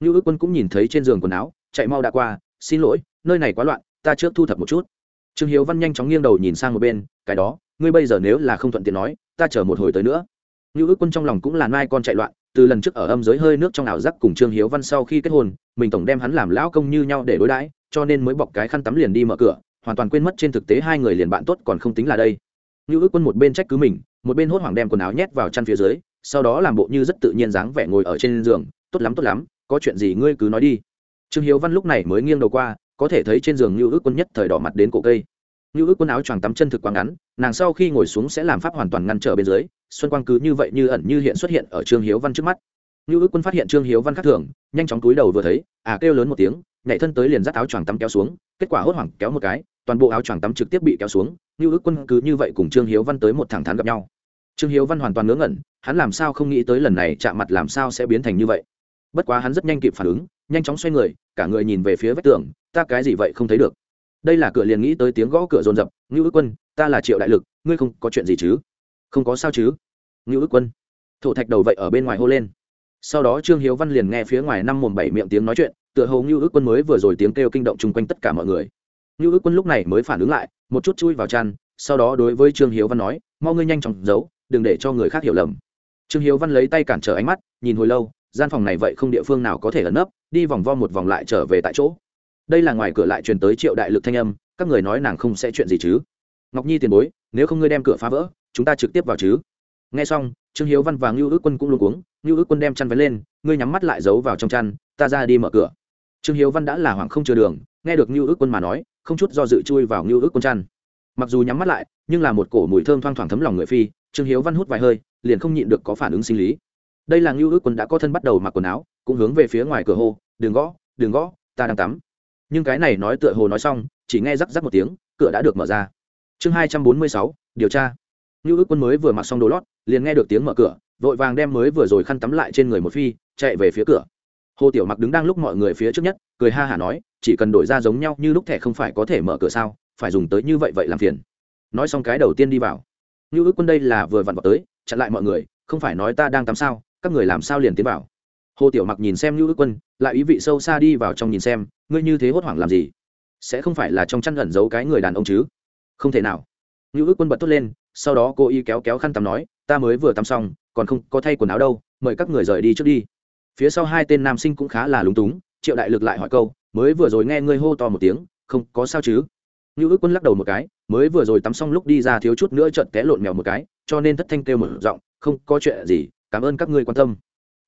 A: Ngưu ước quân cũng nhìn thấy trên giường quần áo, chạy mau đã qua, xin lỗi, nơi này quá loạn, ta trước thu thập một chút. Trương hiếu văn nhanh chóng nghiêng đầu nhìn sang một bên, cái đó, ngươi bây giờ nếu là không thuận tiện nói ta chờ một hồi tới nữa. Như ước quân trong lòng cũng là nai con chạy loạn, từ lần trước ở âm giới hơi nước trong ảo giác cùng trương hiếu văn sau khi kết hôn, mình tổng đem hắn làm lão công như nhau để đối đãi, cho nên mới bọc cái khăn tắm liền đi mở cửa, hoàn toàn quên mất trên thực tế hai người liền bạn tốt còn không tính là đây. Như ước quân một bên trách cứ mình, một bên hốt hoảng đem quần áo nhét vào chăn phía dưới, sau đó làm bộ như rất tự nhiên dáng vẻ ngồi ở trên giường, tốt lắm tốt lắm, có chuyện gì ngươi cứ nói đi. Trương hiếu văn lúc này mới nghiêng đầu qua, có thể thấy trên giường như ước quân nhất thời đỏ mặt đến cổ cây như ước quần áo choàng tắm chân thực quá ngắn, nàng sau khi ngồi xuống sẽ làm pháp hoàn toàn ngăn trở bên dưới, xuân quang cứ như vậy như ẩn như hiện xuất hiện ở trương hiếu văn trước mắt. Như ước quân phát hiện trương hiếu văn khác thường, nhanh chóng túi đầu vừa thấy à kêu lớn một tiếng, nhảy thân tới liền dắt áo choàng tắm kéo xuống, kết quả hốt hoảng kéo một cái, toàn bộ áo choàng tắm trực tiếp bị kéo xuống như ước quân cứ như vậy cùng trương hiếu văn tới một thẳng thắn gặp nhau. Trương hiếu văn hoàn toàn ngớ ngẩn, hắn làm sao không nghĩ tới lần này chạm mặt làm sao sẽ biến thành như vậy. Bất quá hắn rất nhanh kịp phản ứng, nhanh chóng xoay người, cả người nhìn về phía vách tường, ta cái gì vậy không thấy được đây là cửa liền nghĩ tới tiếng gõ cửa rồn rập ngưu ước quân, ta là triệu đại lực, ngươi không có chuyện gì chứ? Không có sao chứ? Ngưu ước quân. Thổ thạch đầu vậy ở bên ngoài hô lên. Sau đó trương hiếu văn liền nghe phía ngoài năm mồm bảy miệng tiếng nói chuyện, tựa hồ ngưu ước quân mới vừa rồi tiếng kêu kinh động chung quanh tất cả mọi người. Ngưu ước quân lúc này mới phản ứng lại, một chút chui vào chăn, sau đó đối với trương hiếu văn nói, mau ngươi nhanh chóng giấu, đừng để cho người khác hiểu lầm. Trương hiếu văn lấy tay cản trở ánh mắt, nhìn hồi lâu, gian phòng này vậy không địa phương nào có thể ẩn nấp, đi vòng vo một vòng lại trở về tại chỗ đây là ngoài cửa lại truyền tới triệu đại lực thanh âm, các người nói nàng không sẽ chuyện gì chứ? Ngọc nhi tiền bối, nếu không ngươi đem cửa phá vỡ, chúng ta trực tiếp vào chứ? Nghe xong, trương hiếu văn và ngưu ước quân cũng luôn cuống, ngưu ước quân đem chăn vén lên, ngươi nhắm mắt lại giấu vào trong chăn, ta ra đi mở cửa. Trương hiếu văn đã là hoảng không chờ đường, nghe được ngưu ước quân mà nói, không chút do dự chui vào ngưu ước quân chăn. Mặc dù nhắm mắt lại, nhưng là một cổ mùi thơm thoang thoảng thấm lòng người phi, trương hiếu văn hút vài hơi, liền không nhịn được có phản ứng sinh lý. Đây là ngưu ước quân đã có thân bắt đầu mặc quần áo, cũng hướng về phía ngoài cửa hô, đừng gõ đừng gõ, ta đang tắm nhưng cái này nói tựa hồ nói xong, chỉ nghe rắc rắc một tiếng, cửa đã được mở ra. Chương hai trăm bốn mươi sáu, điều tra. Như ước quân mới vừa mặc xong đồ lót, liền nghe được tiếng mở cửa, vội vàng đem mới vừa rồi khăn tắm lại trên người một phi, chạy về phía cửa. Hồ tiểu mặc đứng đang lúc mọi người phía trước nhất, cười ha hả nói, chỉ cần đổi ra giống nhau như lúc thẻ không phải có thể mở cửa sao? Phải dùng tới như vậy vậy làm phiền. Nói xong cái đầu tiên đi vào. Như ước quân đây là vừa vặn vào tới, chặn lại mọi người, không phải nói ta đang tắm sao? Các người làm sao liền tiến vào? Hồ tiểu mặc nhìn xem như ước quân, lại ý vị sâu xa đi vào trong nhìn xem, ngươi như thế hốt hoảng làm gì? Sẽ không phải là trong chăn ẩn giấu cái người đàn ông chứ? Không thể nào. Như ước quân bật tốt lên, sau đó cô y kéo kéo khăn tắm nói, ta mới vừa tắm xong, còn không có thay quần áo đâu, mời các người rời đi trước đi. Phía sau hai tên nam sinh cũng khá là lúng túng, triệu đại lực lại hỏi câu, mới vừa rồi nghe ngươi hô to một tiếng, không có sao chứ? Như ước quân lắc đầu một cái, mới vừa rồi tắm xong lúc đi ra thiếu chút nữa trận té lộn mèo một cái, cho nên thất thanh kêu một giọng, không có chuyện gì, cảm ơn các ngươi quan tâm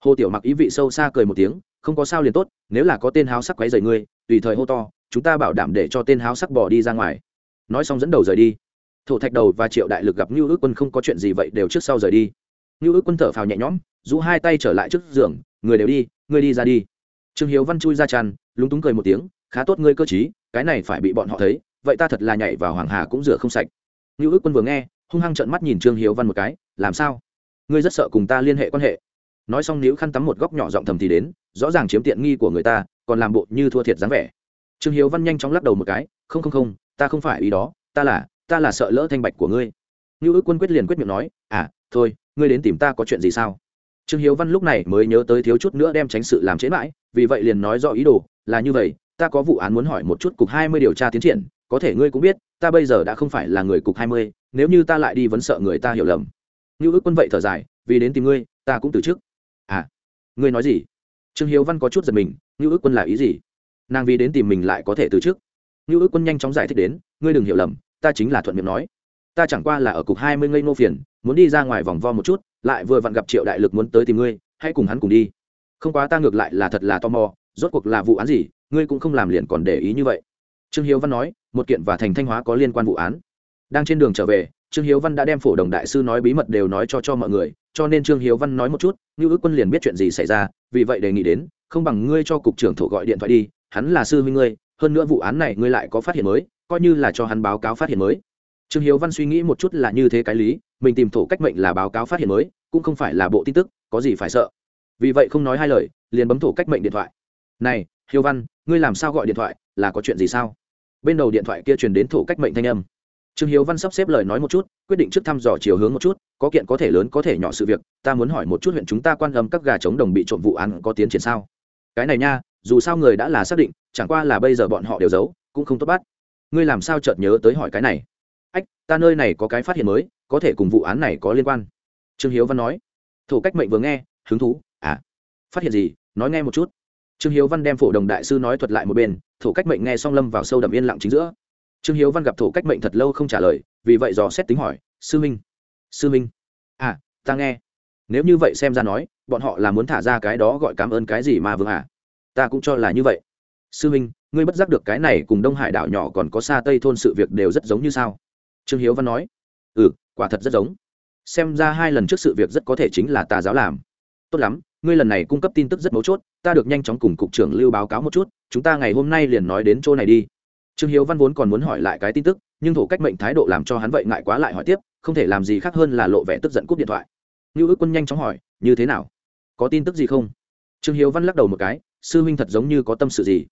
A: hồ tiểu mặc ý vị sâu xa cười một tiếng, không có sao liền tốt, nếu là có tên háo sắc quấy rầy ngươi, tùy thời hô to, chúng ta bảo đảm để cho tên háo sắc bỏ đi ra ngoài. Nói xong dẫn đầu rời đi. Thổ thạch đầu và triệu đại lực gặp như ước quân không có chuyện gì vậy đều trước sau rời đi. Như ước quân thở phào nhẹ nhõm, rũ hai tay trở lại trước giường, người đều đi, người đi ra đi. Trương hiếu văn chui ra tràn, lúng túng cười một tiếng, khá tốt ngươi cơ chí cái này phải bị bọn họ thấy, vậy ta thật là nhảy vào hoàng hà cũng rửa không sạch. Như ước quân vừa nghe, hung hăng trợn mắt nhìn trương hiếu văn một cái, làm sao? Ngươi rất sợ cùng ta liên hệ quan hệ nói xong níu khăn tắm một góc nhỏ giọng thầm thì đến, rõ ràng chiếm tiện nghi của người ta, còn làm bộ như thua thiệt dáng vẻ. Trương hiếu văn nhanh chóng lắc đầu một cái, không không không, ta không phải ý đó, ta là ta là sợ lỡ thanh bạch của ngươi. Như ước quân quyết liền quyết miệng nói à thôi, ngươi đến tìm ta có chuyện gì sao? Trương hiếu văn lúc này mới nhớ tới thiếu chút nữa đem tránh sự làm chế mãi, vì vậy liền nói rõ ý đồ, là như vậy, ta có vụ án muốn hỏi một chút cục hai mươi điều tra tiến triển, có thể ngươi cũng biết, ta bây giờ đã không phải là người cục hai mươi, nếu như ta lại đi vẫn sợ người ta hiểu lầm. Như ước quân vậy thở dài, vì đến tìm ngươi, ta cũng từ chức à ngươi nói gì? Trương hiếu văn có chút giật mình, ngưu ước quân là ý gì? Nàng vì đến tìm mình lại có thể từ chức ngưu ước quân nhanh chóng giải thích đến, ngươi đừng hiểu lầm, ta chính là thuận miệng nói. Ta chẳng qua là ở cục hai mươi ngây nô phiền, muốn đi ra ngoài vòng vo một chút, lại vừa vặn gặp triệu đại lực muốn tới tìm ngươi, hãy cùng hắn cùng đi. Không quá ta ngược lại là thật là tò mò, rốt cuộc là vụ án gì, ngươi cũng không làm liền còn để ý như vậy. Trương hiếu văn nói, một kiện và thành thanh hóa có liên quan vụ án. Đang trên đường trở về trương hiếu văn đã đem phổ đồng đại sư nói bí mật đều nói cho cho mọi người, cho nên trương hiếu văn nói một chút như ước quân liền biết chuyện gì xảy ra, vì vậy đề nghị đến, không bằng ngươi cho cục trưởng thổ gọi điện thoại đi, hắn là sư huynh ngươi, hơn nữa vụ án này ngươi lại có phát hiện mới, coi như là cho hắn báo cáo phát hiện mới. Trương hiếu văn suy nghĩ một chút là như thế cái lý, mình tìm thổ cách mệnh là báo cáo phát hiện mới, cũng không phải là bộ tin tức, có gì phải sợ. Vì vậy không nói hai lời, liền bấm thổ cách mệnh điện thoại. Này, hiếu văn, ngươi làm sao gọi điện thoại, là có chuyện gì sao? Bên đầu điện thoại kia truyền đến thổ cách mệnh thanh âm trương hiếu văn sắp xếp lời nói một chút, quyết định trước thăm dò chiều hướng một chút, có kiện có thể lớn, có thể nhỏ sự việc, ta muốn hỏi một chút huyện chúng ta quan âm các gà trống đồng bị trộm vụ án có tiến triển sao? Cái này nha, dù sao người đã là xác định, chẳng qua là bây giờ bọn họ đều giấu, cũng không tốt bắt. Ngươi làm sao chợt nhớ tới hỏi cái này? Ách, ta nơi này có cái phát hiện mới, có thể cùng vụ án này có liên quan. Trương hiếu văn nói. Thủ cách mệnh vừa nghe, hứng thú à phát hiện gì, nói nghe một chút. Trương hiếu văn đem phổ đồng đại sư nói thuật lại một bên, thủ cách mệnh nghe xong lâm vào sâu đậm yên lặng chính giữa trương hiếu văn gặp thổ cách mệnh thật lâu không trả lời, vì vậy dò xét tính hỏi, sư minh sư minh. À ta nghe. Nếu như vậy xem ra nói, bọn họ là muốn thả ra cái đó gọi cảm ơn cái gì mà vương à? Ta cũng cho là như vậy. Sư minh, ngươi bất giác được cái này cùng đông hải đảo nhỏ còn có xa tây thôn sự việc đều rất giống như sao? Trương hiếu văn nói. Ừ quả thật rất giống. Xem ra hai lần trước sự việc rất có thể chính là tà giáo làm. Tốt lắm, ngươi lần này cung cấp tin tức rất mấu chốt, ta được nhanh chóng cùng cục trưởng lưu báo cáo một chút, chúng ta ngày hôm nay liền nói đến chỗ này đi trương hiếu văn vốn còn muốn hỏi lại cái tin tức, nhưng thủ cách mệnh thái độ làm cho hắn vậy ngại quá lại hỏi tiếp, không thể làm gì khác hơn là lộ vẻ tức giận cúp điện thoại. Như ước quân nhanh chóng hỏi, như thế nào? Có tin tức gì không? Trương hiếu văn lắc đầu một cái, sư huynh thật giống như có tâm sự gì.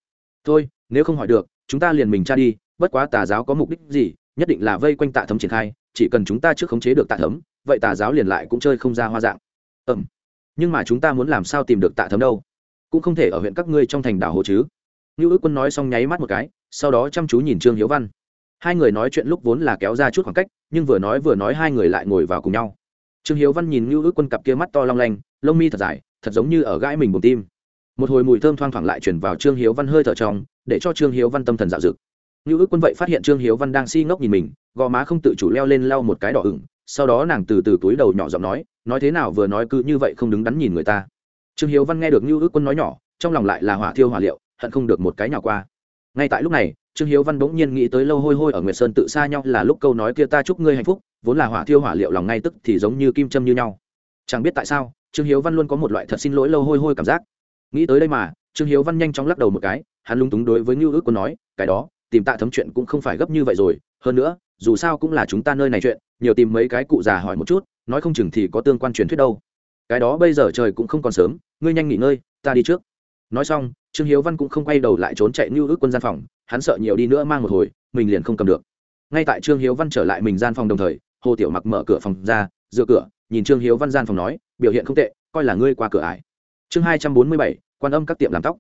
A: Thôi, nếu không hỏi được, chúng ta liền mình tra đi, bất quá tà giáo có mục đích gì, nhất định là vây quanh tạ thấm triển khai, chỉ cần chúng ta trước khống chế được tạ thấm, vậy tà giáo liền lại cũng chơi không ra hoa dạng. Ẩm nhưng mà chúng ta muốn làm sao tìm được tạ thấm đâu? Cũng không thể ở huyện các ngươi trong thành đảo hồ chứ. Như ước quân nói xong nháy mắt một cái sau đó chăm chú nhìn trương hiếu văn. Hai người nói chuyện lúc vốn là kéo ra chút khoảng cách, nhưng vừa nói vừa nói hai người lại ngồi vào cùng nhau. Trương hiếu văn nhìn ngưu ước quân cặp kia mắt to long lanh, lông mi thật dài, thật giống như ở gãi mình bùng tim. Một hồi mùi thơm thoang thoảng lại chuyển vào trương hiếu văn hơi thở trong, để cho trương hiếu văn tâm thần dạo dực. Ngưu ước quân vậy phát hiện trương hiếu văn đang si ngốc nhìn mình, gò má không tự chủ leo lên lau một cái đỏ ửng, sau đó nàng từ từ túi đầu nhỏ giọng nói nói thế nào vừa nói cứ như vậy không đứng đắn nhìn người ta. Trương hiếu văn nghe được ngưu ước quân nói nhỏ, trong lòng lại là hỏa thiêu hỏa liệu, hận không được một cái nhỏ qua ngay tại lúc này, trương hiếu văn bỗng nhiên nghĩ tới lâu hôi hôi ở nguyệt sơn tự xa nhau là lúc câu nói kia ta chúc ngươi hạnh phúc, vốn là hỏa thiêu hỏa liệu lòng ngay tức thì giống như kim châm như nhau. Chẳng biết tại sao, trương hiếu văn luôn có một loại thật xin lỗi lâu hôi hôi cảm giác. Nghĩ tới đây mà, trương hiếu văn nhanh chóng lắc đầu một cái, hắn lung túng đối với ngưu ước của nói, cái đó, tìm tạ thấm chuyện cũng không phải gấp như vậy rồi, hơn nữa, dù sao cũng là chúng ta nơi này chuyện, nhiều tìm mấy cái cụ già hỏi một chút, nói không chừng thì có tương quan truyền thuyết đâu. Cái đó bây giờ trời cũng không còn sớm, ngươi nhanh nghỉ ngơi, ta đi trước. Nói xong trương hiếu văn cũng không quay đầu lại trốn chạy như ước quân gian phòng, hắn sợ nhiều đi nữa mang một hồi, mình liền không cầm được. Ngay tại trương hiếu văn trở lại mình gian phòng đồng thời, hồ tiểu mặc mở cửa phòng ra, dựa cửa, nhìn trương hiếu văn gian phòng nói, biểu hiện không tệ, coi là ngươi qua cửa ải. Chương hai trăm bốn mươi bảy, quan âm các tiệm làm tóc.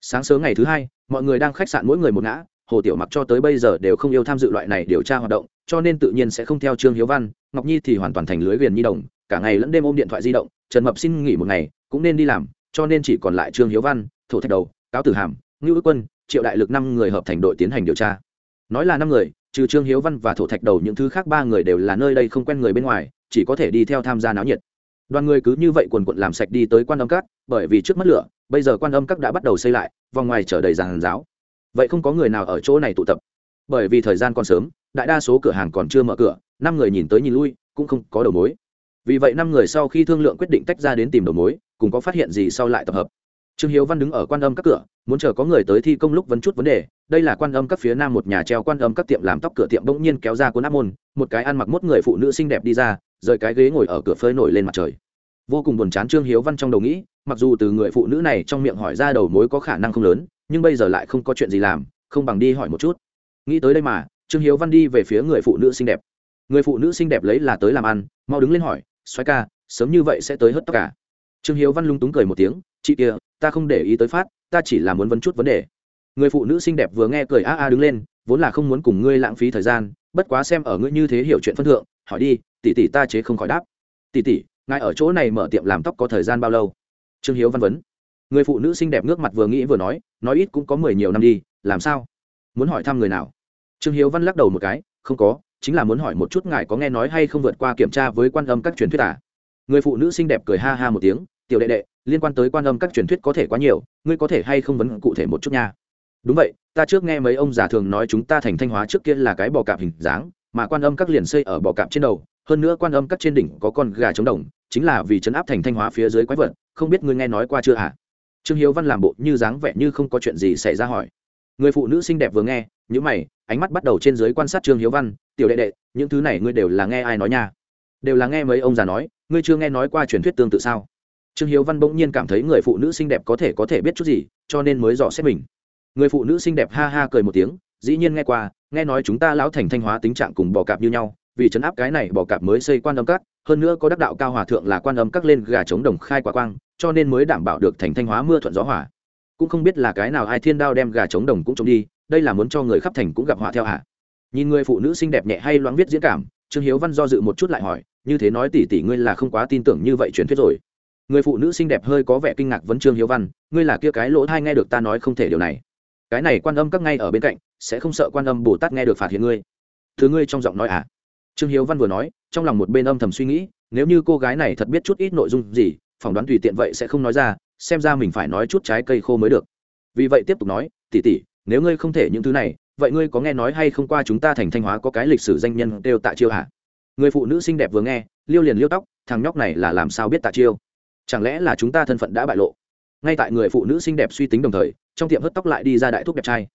A: Sáng sớm ngày thứ hai, mọi người đang khách sạn mỗi người một ngã, hồ tiểu mặc cho tới bây giờ đều không yêu tham dự loại này điều tra hoạt động, cho nên tự nhiên sẽ không theo trương hiếu văn, ngọc nhi thì hoàn toàn thành lưới viền nhi đồng, cả ngày lẫn đêm ôm điện thoại di động, trần mập xin nghỉ một ngày, cũng nên đi làm, cho nên chỉ còn lại trương hiếu văn, thổ thạch đầu cáo tử hàm, ngưu ước quân, triệu đại lực năm người hợp thành đội tiến hành điều tra. Nói là năm người, trừ trương hiếu văn và thổ thạch đầu những thứ khác ba người đều là nơi đây không quen người bên ngoài, chỉ có thể đi theo tham gia náo nhiệt. Đoàn người cứ như vậy quần quận làm sạch đi tới quan âm các, bởi vì trước mắt lửa, bây giờ quan âm các đã bắt đầu xây lại, vòng ngoài chở đầy giàn giáo. Vậy không có người nào ở chỗ này tụ tập. Bởi vì thời gian còn sớm, đại đa số cửa hàng còn chưa mở cửa, năm người nhìn tới nhìn lui, cũng không có đầu mối. Vì vậy năm người sau khi thương lượng quyết định tách ra đến tìm đầu mối, cùng có phát hiện gì sau lại tập hợp trương hiếu văn đứng ở quan âm các cửa, muốn chờ có người tới thi công lúc vấn chút vấn đề, đây là quan âm các phía nam một nhà treo quan âm các tiệm làm tóc cửa tiệm bỗng nhiên kéo ra cuốn áp môn, một cái ăn mặc mốt người phụ nữ xinh đẹp đi ra, rời cái ghế ngồi ở cửa phơi nổi lên mặt trời. Vô cùng buồn chán trương hiếu văn trong đầu nghĩ, mặc dù từ người phụ nữ này trong miệng hỏi ra đầu mối có khả năng không lớn, nhưng bây giờ lại không có chuyện gì làm, không bằng đi hỏi một chút. Nghĩ tới đây mà, trương hiếu văn đi về phía người phụ nữ xinh đẹp. Người phụ nữ xinh đẹp lấy là tới làm ăn, mau đứng lên hỏi xoáy ca, sớm như vậy sẽ tới hớt tất cả à? trương hiếu văn lung túng cười một tiếng, chị kia ta không để ý tới phát, ta chỉ là muốn vấn chút vấn đề. Người phụ nữ xinh đẹp vừa nghe cười a a đứng lên, vốn là không muốn cùng ngươi lãng phí thời gian, bất quá xem ở ngươi như thế hiểu chuyện phân thượng, hỏi đi, tỷ tỷ ta chế không khỏi đáp. Tỷ tỷ, ngài ở chỗ này mở tiệm làm tóc có thời gian bao lâu? Trương hiếu văn vấn. Người phụ nữ xinh đẹp nước mặt vừa nghĩ vừa nói nói ít cũng có mười nhiều năm đi, làm sao? Muốn hỏi thăm người nào? Trương hiếu văn lắc đầu một cái, không có, chính là muốn hỏi một chút ngài có nghe nói hay không vượt qua kiểm tra với quan âm các truyền thuyết à? Người phụ nữ xinh đẹp cười ha ha một tiếng tiểu đệ đệ, liên quan tới quan âm các truyền thuyết có thể quá nhiều, ngươi có thể hay không vấn cụ thể một chút nha? Đúng vậy, ta trước nghe mấy ông già thường nói chúng ta thành thanh hóa trước kia là cái bò cạp hình dáng, mà quan âm các liền xây ở bò cạp trên đầu, hơn nữa quan âm các trên đỉnh có con gà trống đồng, chính là vì chấn áp thành thanh hóa phía dưới quái vật, không biết ngươi nghe nói qua chưa hả? Trương hiếu văn làm bộ như dáng vẻ như không có chuyện gì xảy ra hỏi. Người phụ nữ xinh đẹp vừa nghe những mày, ánh mắt bắt đầu trên dưới quan sát trương hiếu văn, tiểu đệ đệ, những thứ này ngươi đều là nghe ai nói nha? Đều là nghe mấy ông già nói, ngươi chưa nghe nói qua truyền thuyết tương tự sao? Trương hiếu văn bỗng nhiên cảm thấy người phụ nữ xinh đẹp có thể có thể biết chút gì, cho nên mới dò xét mình. Người phụ nữ xinh đẹp ha ha cười một tiếng, dĩ nhiên nghe qua, nghe nói chúng ta lão thành thanh hóa tính trạng cùng bò cạp như nhau, vì chấn áp cái này bò cạp mới xây quan âm các, hơn nữa có đắc đạo cao hòa thượng là quan âm các lên gà chống đồng khai quả quang, cho nên mới đảm bảo được thành thanh hóa mưa thuận gió hỏa cũng không biết là cái nào ai thiên đao đem gà chống đồng cũng trống đi, đây là muốn cho người khắp thành cũng gặp họa theo hả? Nhìn người phụ nữ xinh đẹp nhẹ hay loáng viết diễn cảm, trương hiếu văn do dự một chút lại hỏi, như thế nói tỉ tỉ ngươi là không quá tin tưởng như vậy truyền thuyết rồi người phụ nữ xinh đẹp hơi có vẻ kinh ngạc vấn trương hiếu văn, ngươi là kia cái lỗ thai nghe được ta nói không thể điều này. Cái này quan âm các ngay ở bên cạnh, sẽ không sợ quan âm bồ tát nghe được phạt hiện ngươi. Thứ ngươi trong giọng nói à? Trương hiếu văn vừa nói, trong lòng một bên âm thầm suy nghĩ, nếu như cô gái này thật biết chút ít nội dung gì, phỏng đoán tùy tiện vậy sẽ không nói ra, xem ra mình phải nói chút trái cây khô mới được. Vì vậy tiếp tục nói tỉ tỉ nếu ngươi không thể những thứ này, vậy ngươi có nghe nói hay không qua chúng ta thành thanh hóa có cái lịch sử danh nhân đều tạ chiêu hả? Người phụ nữ xinh đẹp vừa nghe, liêu liền liêu tóc, thằng nhóc này là làm sao biết tạ chiêu? Chẳng lẽ là chúng ta thân phận đã bại lộ? Ngay tại người phụ nữ xinh đẹp suy tính đồng thời, trong tiệm hớt tóc lại đi ra đại thúc đẹp trai.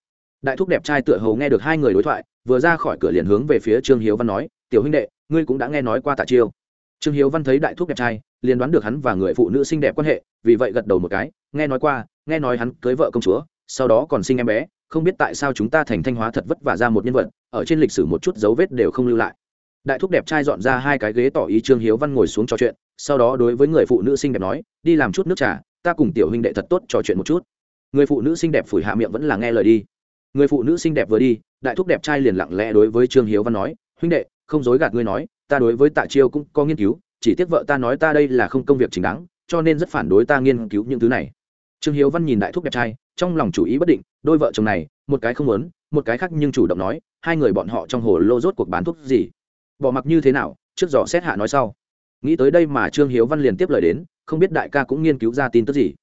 A: Đại thúc đẹp trai tựa hầu nghe được hai người đối thoại, vừa ra khỏi cửa liền hướng về phía trương hiếu văn nói, tiểu huynh đệ, ngươi cũng đã nghe nói qua tạ chiêu. Trương hiếu văn thấy đại thúc đẹp trai, liền đoán được hắn và người phụ nữ xinh đẹp quan hệ, vì vậy gật đầu một cái, nghe nói qua, nghe nói hắn cưới vợ công chúa, sau đó còn sinh em bé, không biết tại sao chúng ta thành thanh hóa thật vất vả ra một nhân vật, ở trên lịch sử một chút dấu vết đều không lưu lại. Đại thúc đẹp trai dọn ra hai cái ghế tỏ ý trương hiếu văn ngồi xuống trò chuyện sau đó đối với người phụ nữ xinh đẹp nói, đi làm chút nước trà, ta cùng tiểu huynh đệ thật tốt trò chuyện một chút. Người phụ nữ xinh đẹp phủi hạ miệng vẫn là nghe lời đi. Người phụ nữ xinh đẹp vừa đi, đại thúc đẹp trai liền lặng lẽ đối với trương hiếu văn nói, huynh đệ, không dối gạt ngươi nói, ta đối với tạ chiêu cũng có nghiên cứu, chỉ tiếc vợ ta nói ta đây là không công việc chính đáng, cho nên rất phản đối ta nghiên cứu những thứ này. Trương hiếu văn nhìn đại thúc đẹp trai, trong lòng chủ ý bất định, đôi vợ chồng này, một cái không muốn, một cái khác nhưng chủ động nói, hai người bọn họ trong hồ lô rốt cuộc bán thuốc gì? Bỏ mặc như thế nào? Trước dò xét hạ nói sau nghĩ tới đây mà trương hiếu văn liền tiếp lời đến, không biết đại ca cũng nghiên cứu ra tin tức gì.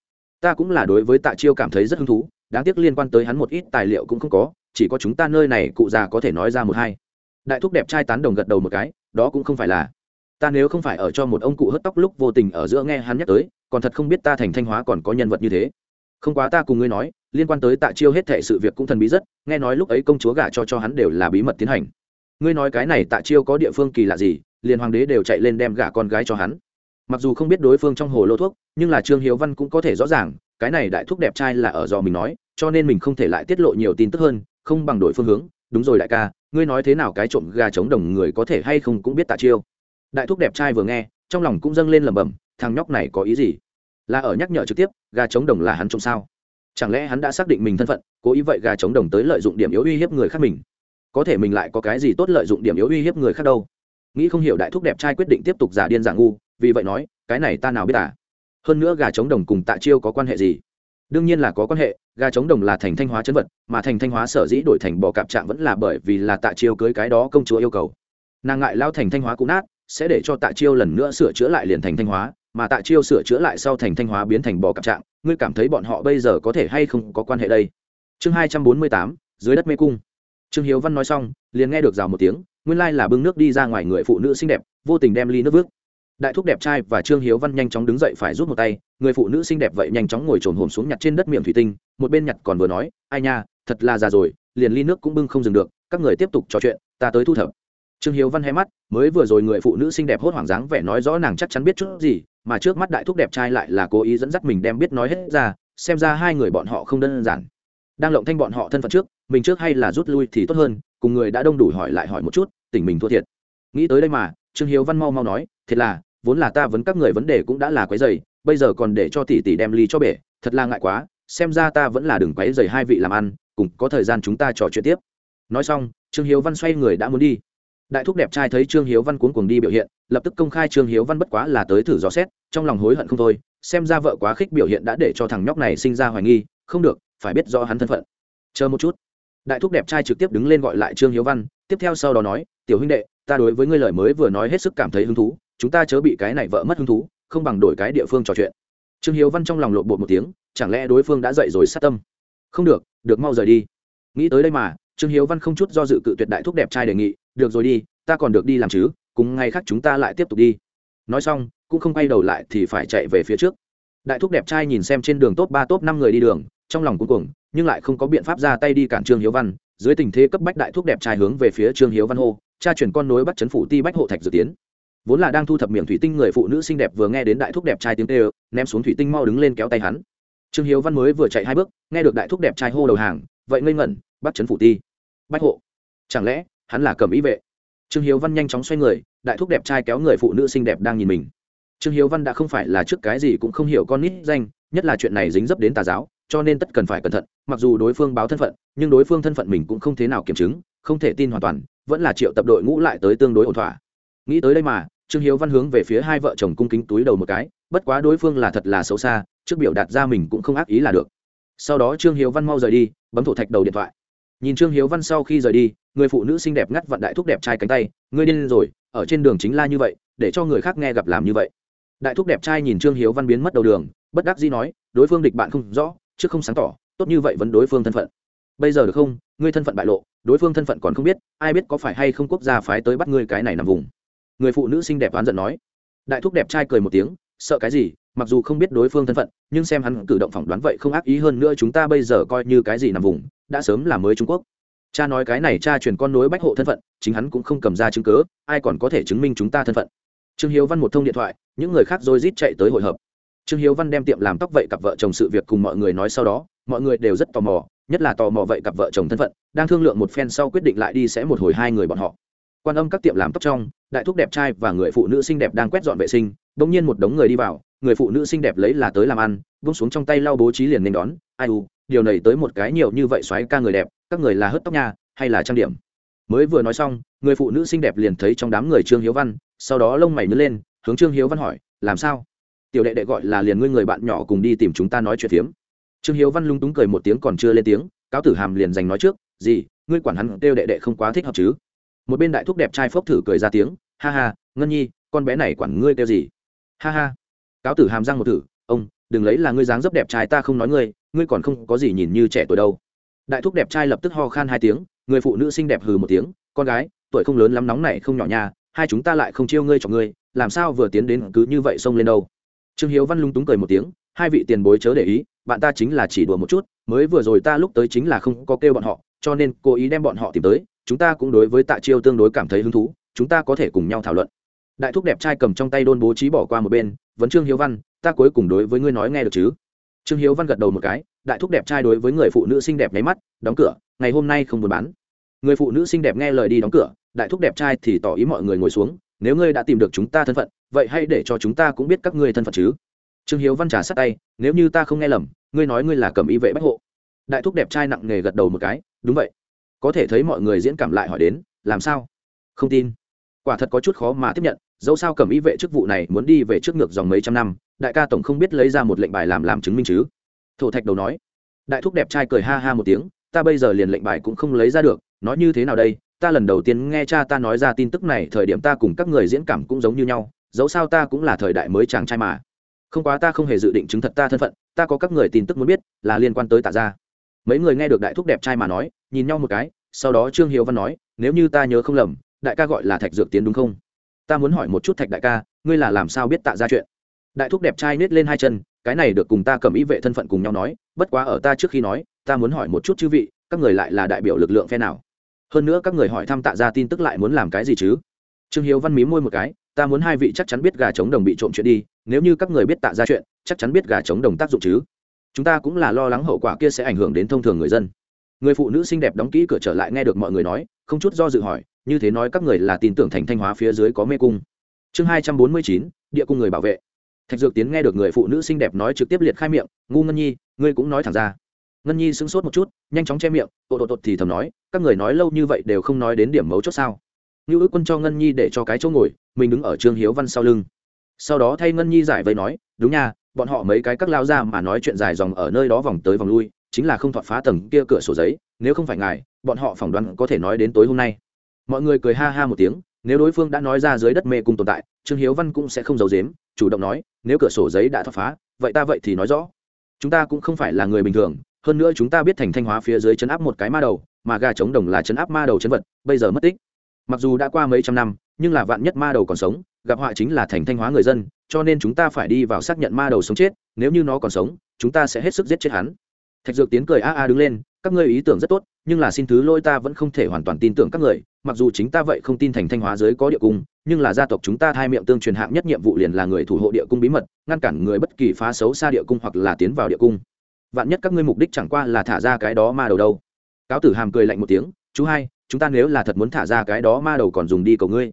A: Ta cũng là đối với tạ chiêu cảm thấy rất hứng thú, đáng tiếc liên quan tới hắn một ít tài liệu cũng không có, chỉ có chúng ta nơi này cụ già có thể nói ra một hai. Đại thúc đẹp trai tán đồng gật đầu một cái, đó cũng không phải là. Ta nếu không phải ở cho một ông cụ hớt tóc lúc vô tình ở giữa nghe hắn nhắc tới, còn thật không biết ta thành thanh hóa còn có nhân vật như thế. Không quá ta cùng ngươi nói, liên quan tới tạ chiêu hết thệ sự việc cũng thần bí rất, nghe nói lúc ấy công chúa gả cho cho hắn đều là bí mật tiến hành. Ngươi nói cái này tạ chiêu có địa phương kỳ lạ gì liền hoàng đế đều chạy lên đem gả con gái cho hắn. Mặc dù không biết đối phương trong hồ lô thuốc, nhưng là trương hiếu văn cũng có thể rõ ràng, cái này đại thuốc đẹp trai là ở do mình nói, cho nên mình không thể lại tiết lộ nhiều tin tức hơn, không bằng đổi phương hướng. Đúng rồi đại ca, ngươi nói thế nào cái trộm gà chống đồng người có thể hay không cũng biết tạ chiêu. Đại thúc đẹp trai vừa nghe, trong lòng cũng dâng lên lẩm bẩm, thằng nhóc này có ý gì? Là ở nhắc nhở trực tiếp, gà chống đồng là hắn trộm sao? Chẳng lẽ hắn đã xác định mình thân phận, cố ý vậy gà chống đồng tới lợi dụng điểm yếu uy hiếp người khác mình? Có thể mình lại có cái gì tốt lợi dụng điểm yếu uy hiếp người khác đâu? Nghĩ không hiểu đại thúc đẹp trai quyết định tiếp tục giả điên giả ngu, vì vậy nói, cái này ta nào biết à? Hơn nữa gà trống đồng cùng tạ chiêu có quan hệ gì? Đương nhiên là có quan hệ, gà trống đồng là thành thanh hóa chấn vật, mà thành thanh hóa sở dĩ đổi thành bò cạp trạng vẫn là bởi vì là tạ chiêu cưới cái đó công chúa yêu cầu. Nàng ngại lao thành thanh hóa cũ nát, sẽ để cho tạ chiêu lần nữa sửa chữa lại liền thành thanh hóa, mà tạ chiêu sửa chữa lại sau thành thanh hóa biến thành bò cạp trạng, ngươi cảm thấy bọn họ bây giờ có thể hay không có quan hệ đây? Chương hai trăm bốn mươi tám, dưới đất mê cung. Trương hiếu văn nói xong, liền nghe được rào một tiếng nguyên lai là bưng nước đi ra ngoài người phụ nữ xinh đẹp, vô tình đem ly nước vước đại thúc đẹp trai và trương hiếu văn nhanh chóng đứng dậy phải rút một tay, người phụ nữ xinh đẹp vậy nhanh chóng ngồi trồn hồn xuống nhặt trên đất miệng thủy tinh, một bên nhặt còn vừa nói, ai nha, thật là già rồi, liền ly nước cũng bưng không dừng được, các người tiếp tục trò chuyện, ta tới thu thập. Trương hiếu văn hay mắt, mới vừa rồi người phụ nữ xinh đẹp hốt hoảng dáng vẻ nói rõ nàng chắc chắn biết chút gì, mà trước mắt đại thúc đẹp trai lại là cố ý dẫn dắt mình đem biết nói hết ra, xem ra hai người bọn họ không đơn giản. Đang lộng thanh bọn họ thân phận trước, mình trước hay là rút lui thì tốt hơn cùng người đã đông đủ hỏi lại hỏi một chút tỉnh mình thua thiệt. Nghĩ tới đây mà, trương hiếu văn mau mau nói, thiệt là, vốn là ta vấn các người vấn đề cũng đã là quấy dày bây giờ còn để cho tỷ tỷ đem ly cho bể, thật là ngại quá, xem ra ta vẫn là đừng quấy dày hai vị làm ăn, cùng có thời gian chúng ta trò chuyện tiếp. Nói xong, trương hiếu văn xoay người đã muốn đi. Đại thúc đẹp trai thấy trương hiếu văn cuốn cuồng đi biểu hiện, lập tức công khai trương hiếu văn bất quá là tới thử dò xét, trong lòng hối hận không thôi, xem ra vợ quá khích biểu hiện đã để cho thằng nhóc này sinh ra hoài nghi, không được, phải biết rõ hắn thân phận. Chờ một chút đại thúc đẹp trai trực tiếp đứng lên gọi lại trương hiếu văn, tiếp theo sau đó nói, tiểu huynh đệ, ta đối với ngươi lời mới vừa nói hết sức cảm thấy hứng thú, chúng ta chớ bị cái này vợ mất hứng thú, không bằng đổi cái địa phương trò chuyện. Trương hiếu văn trong lòng lộn bột một tiếng, chẳng lẽ đối phương đã dậy rồi sát tâm? Không được được mau rời đi. Nghĩ tới đây mà, trương hiếu văn không chút do dự cự tuyệt đại thúc đẹp trai đề nghị, được rồi đi, ta còn được đi làm chứ, cùng ngay khác chúng ta lại tiếp tục đi. Nói xong, cũng không quay đầu lại thì phải chạy về phía trước. Đại thúc đẹp trai nhìn xem trên đường top ba, top năm người đi đường, trong lòng cuối cùng nhưng lại không có biện pháp ra tay đi cản trương hiếu văn. Dưới tình thế cấp bách đại thuốc đẹp trai hướng về phía trương hiếu văn hô, cha chuyển con nối bắt chấn phủ ti bách hộ thạch dự tiến. Vốn là đang thu thập miệng thủy tinh người phụ nữ xinh đẹp vừa nghe đến đại thuốc đẹp trai tiếng tê ném xuống thủy tinh mau đứng lên kéo tay hắn. Trương hiếu văn mới vừa chạy hai bước, nghe được đại thuốc đẹp trai hô đầu hàng, vậy ngây ngẩn, bắt chấn phủ ti, bách hộ. Chẳng lẽ, hắn là cầm ý vệ? Trương hiếu văn nhanh chóng xoay người, đại thuốc đẹp trai kéo người phụ nữ xinh đẹp đang nhìn mình. Trương hiếu văn đã không phải là trước cái gì cũng không hiểu con nít danh, nhất là chuyện này dính dấp đến tà giáo cho nên tất cần phải cẩn thận, mặc dù đối phương báo thân phận, nhưng đối phương thân phận mình cũng không thế nào kiểm chứng, không thể tin hoàn toàn, vẫn là triệu tập đội ngũ lại tới tương đối ổn thỏa. Nghĩ tới đây mà, trương hiếu văn hướng về phía hai vợ chồng cung kính túi đầu một cái, bất quá đối phương là thật là xấu xa, trước biểu đạt ra mình cũng không ác ý là được. Sau đó trương hiếu văn mau rời đi, bấm thổ thạch đầu điện thoại. Nhìn trương hiếu văn sau khi rời đi, người phụ nữ xinh đẹp ngắt vận đại thúc đẹp trai cánh tay, ngươi điên rồi, ở trên đường chính là như vậy, để cho người khác nghe gặp làm như vậy. Đại thúc đẹp trai nhìn trương hiếu văn biến mất đầu đường, bất đắc dĩ nói, đối phương địch bạn không rõ chứ không sáng tỏ, tốt như vậy vẫn đối phương thân phận. Bây giờ được không? Ngươi thân phận bại lộ, đối phương thân phận còn không biết, ai biết có phải hay không quốc gia phái tới bắt ngươi cái này nằm vùng. Người phụ nữ xinh đẹp oán giận nói. Đại thúc đẹp trai cười một tiếng, sợ cái gì? Mặc dù không biết đối phương thân phận, nhưng xem hắn cử động phỏng đoán vậy không ác ý hơn nữa chúng ta bây giờ coi như cái gì nằm vùng, đã sớm là mới trung quốc. Cha nói cái này cha truyền con nối bách hộ thân phận, chính hắn cũng không cầm ra chứng cớ ai còn có thể chứng minh chúng ta thân phận? Trương hiếu văn một thông điện thoại, những người khác rồi rít chạy tới hội hợp trương hiếu văn đem tiệm làm tóc vậy cặp vợ chồng sự việc cùng mọi người nói sau đó, mọi người đều rất tò mò, nhất là tò mò vậy cặp vợ chồng thân phận, đang thương lượng một phen sau quyết định lại đi sẽ một hồi hai người bọn họ. Quan âm các tiệm làm tóc trong, đại thúc đẹp trai và người phụ nữ xinh đẹp đang quét dọn vệ sinh đ ỗ n g nhiên một đống người đi vào, người phụ nữ xinh đẹp lấy là tới làm ăn vung xuống trong tay lau bố trí liền nên đón, ai u, điều này tới một cái nhiều như vậy xoáy ca người đẹp, các người là hớt tóc nha, hay là trang điểm? Mới vừa nói xong, người phụ nữ xinh đẹp liền thấy trong đám người trương hiếu văn, sau đó lông mày nhớ lên, hướng trương hiếu văn hỏi, làm sao? Tiểu đệ đệ gọi là liền ngươi người bạn nhỏ cùng đi tìm chúng ta nói chuyện phiếm. Trương hiếu văn lung túng cười một tiếng còn chưa lên tiếng, cáo tử hàm liền giành nói trước, gì, ngươi quản hắn kêu đệ đệ không quá thích hợp chứ? Một bên đại thúc đẹp trai phốc thử cười ra tiếng, ha ha, ngân nhi, con bé này quản ngươi kêu gì? Ha ha. Cáo tử hàm răng một thử, ông, đừng lấy là ngươi dáng dấp đẹp trai ta không nói ngươi ngươi còn không có gì nhìn như trẻ tuổi đâu. Đại thúc đẹp trai lập tức ho khan hai tiếng, người phụ nữ xinh đẹp hừ một tiếng, con gái, tuổi không lớn lắm nóng này không nhỏ nha, hai chúng ta lại không chiêu ngươi cho ngươi, làm sao vừa tiến đến cứ như vậy xông lên đâu? Trương hiếu văn lung túng cười một tiếng, hai vị tiền bối chớ để ý, bạn ta chính là chỉ đùa một chút, mới vừa rồi ta lúc tới chính là không có kêu bọn họ, cho nên cố ý đem bọn họ tìm tới, chúng ta cũng đối với tạ chiêu tương đối cảm thấy hứng thú, chúng ta có thể cùng nhau thảo luận. Đại thúc đẹp trai cầm trong tay đôn bố trí bỏ qua một bên, vấn trương hiếu văn, ta cuối cùng đối với ngươi nói nghe được chứ? Trương hiếu văn gật đầu một cái, đại thúc đẹp trai đối với người phụ nữ xinh đẹp nháy mắt, đóng cửa, ngày hôm nay không buôn bán. Người phụ nữ xinh đẹp nghe lời đi đóng cửa, đại thúc đẹp trai thì tỏ ý mọi người ngồi xuống, nếu ngươi đã tìm được chúng ta thân phận vậy hãy để cho chúng ta cũng biết các ngươi thân phận chứ. Trương hiếu văn trà sát tay, nếu như ta không nghe lầm, ngươi nói ngươi là cầm y vệ bách hộ. Đại thúc đẹp trai nặng nề gật đầu một cái, đúng vậy. Có thể thấy mọi người diễn cảm lại hỏi đến, làm sao? Không tin. Quả thật có chút khó mà tiếp nhận, dẫu sao cầm y vệ chức vụ này muốn đi về trước ngược dòng mấy trăm năm, đại ca tổng không biết lấy ra một lệnh bài làm làm chứng minh chứ. Thổ thạch đầu nói. Đại thúc đẹp trai cười ha ha một tiếng, ta bây giờ liền lệnh bài cũng không lấy ra được, nói như thế nào đây? Ta lần đầu tiên nghe cha ta nói ra tin tức này, thời điểm ta cùng các người diễn cảm cũng giống như nhau dẫu sao ta cũng là thời đại mới chàng trai mà. Không quá ta không hề dự định chứng thật ta thân phận, ta có các người tin tức muốn biết, là liên quan tới tạ gia. Mấy người nghe được đại thúc đẹp trai mà nói, nhìn nhau một cái, sau đó trương hiếu văn nói, nếu như ta nhớ không lầm, đại ca gọi là thạch dược tiến đúng không? Ta muốn hỏi một chút thạch đại ca, ngươi là làm sao biết tạ ra chuyện? Đại thúc đẹp trai nết lên hai chân, cái này được cùng ta cầm ý vệ thân phận cùng nhau nói, bất quá ở ta trước khi nói, ta muốn hỏi một chút chư vị, các người lại là đại biểu lực lượng phe nào? Hơn nữa các người hỏi thăm tạ ra tin tức lại muốn làm cái gì chứ? Trương hiếu văn mí môi một cái ta muốn hai vị chắc chắn biết gà trống đồng bị trộm chuyện đi, nếu như các người biết tạ ra chuyện, chắc chắn biết gà trống đồng tác dụng chứ. Chúng ta cũng là lo lắng hậu quả kia sẽ ảnh hưởng đến thông thường người dân. Người phụ nữ xinh đẹp đóng kỹ cửa trở lại nghe được mọi người nói, không chút do dự hỏi, như thế nói các người là tin tưởng thành thanh hóa phía dưới có mê cung. Chương hai trăm bốn mươi chín, địa cung người bảo vệ. Thạch dược tiến nghe được người phụ nữ xinh đẹp nói trực tiếp liệt khai miệng, ngu ngân nhi, ngươi cũng nói thẳng ra. Ngân nhi sững sốt một chút, nhanh chóng che miệng tột tột tột thì thầm nói, các người nói lâu như vậy đều không nói đến điểm mấu chốt sao? Như ước quân cho ngân nhi để cho cái chỗ ngồi, mình đứng ở trương hiếu văn sau lưng. Sau đó thay ngân nhi giải vây nói, đúng nha, bọn họ mấy cái các lao ra mà nói chuyện dài dòng ở nơi đó vòng tới vòng lui, chính là không thọt phá tầng kia cửa sổ giấy, nếu không phải ngài, bọn họ phỏng đoán có thể nói đến tối hôm nay. Mọi người cười ha ha một tiếng, nếu đối phương đã nói ra dưới đất mê cung tồn tại, trương hiếu văn cũng sẽ không giấu dếm chủ động nói, nếu cửa sổ giấy đã thoát phá, vậy ta vậy thì nói rõ. Chúng ta cũng không phải là người bình thường, hơn nữa chúng ta biết thành thanh hóa phía dưới chấn áp một cái ma đầu, mà gà trống đồng là chấn áp ma đầu chấn vật, bây giờ mất tích mặc dù đã qua mấy trăm năm, nhưng là vạn nhất ma đầu còn sống, gặp họa chính là thành thanh hóa người dân, cho nên chúng ta phải đi vào xác nhận ma đầu sống chết, nếu như nó còn sống, chúng ta sẽ hết sức giết chết hắn. Thạch dược tiến cười a a đứng lên, các ngươi ý tưởng rất tốt, nhưng là xin thứ lôi ta vẫn không thể hoàn toàn tin tưởng các người, mặc dù chính ta vậy không tin thành thanh hóa giới có địa cung, nhưng là gia tộc chúng ta thai miệng tương truyền hạng nhất nhiệm vụ liền là người thủ hộ địa cung bí mật, ngăn cản người bất kỳ phá xấu xa địa cung hoặc là tiến vào địa cung. Vạn nhất các ngươi mục đích chẳng qua là thả ra cái đó ma đầu đâu. Cáo tử hàm cười lạnh một tiếng, chú hai chúng ta nếu là thật muốn thả ra cái đó, ma đầu còn dùng đi cầu ngươi.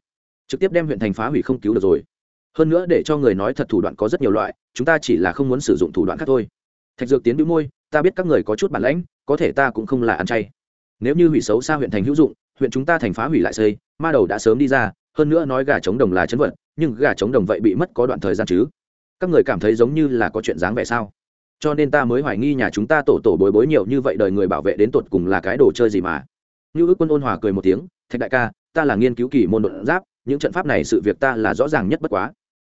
A: Trực tiếp đem huyện thành phá hủy không cứu được rồi. Hơn nữa để cho người nói thật thủ đoạn có rất nhiều loại, chúng ta chỉ là không muốn sử dụng thủ đoạn khác thôi. Thạch dược tiến bĩu môi, ta biết các người có chút bản lãnh, có thể ta cũng không là ăn chay. Nếu như hủy xấu xa huyện thành hữu dụng, huyện chúng ta thành phá hủy lại xây, ma đầu đã sớm đi ra, hơn nữa nói gà trống đồng là chấn vật, nhưng gà trống đồng vậy bị mất có đoạn thời gian chứ? Các người cảm thấy giống như là có chuyện dáng vẻ sao? Cho nên ta mới hoài nghi nhà chúng ta tổ tổ bối bối nhiều như vậy đời người bảo vệ đến tột cùng là cái đồ chơi gì mà? Như ước quân ôn hòa cười một tiếng, thạch đại ca, ta là nghiên cứu kỳ môn đột giáp, những trận pháp này sự việc ta là rõ ràng nhất bất quá.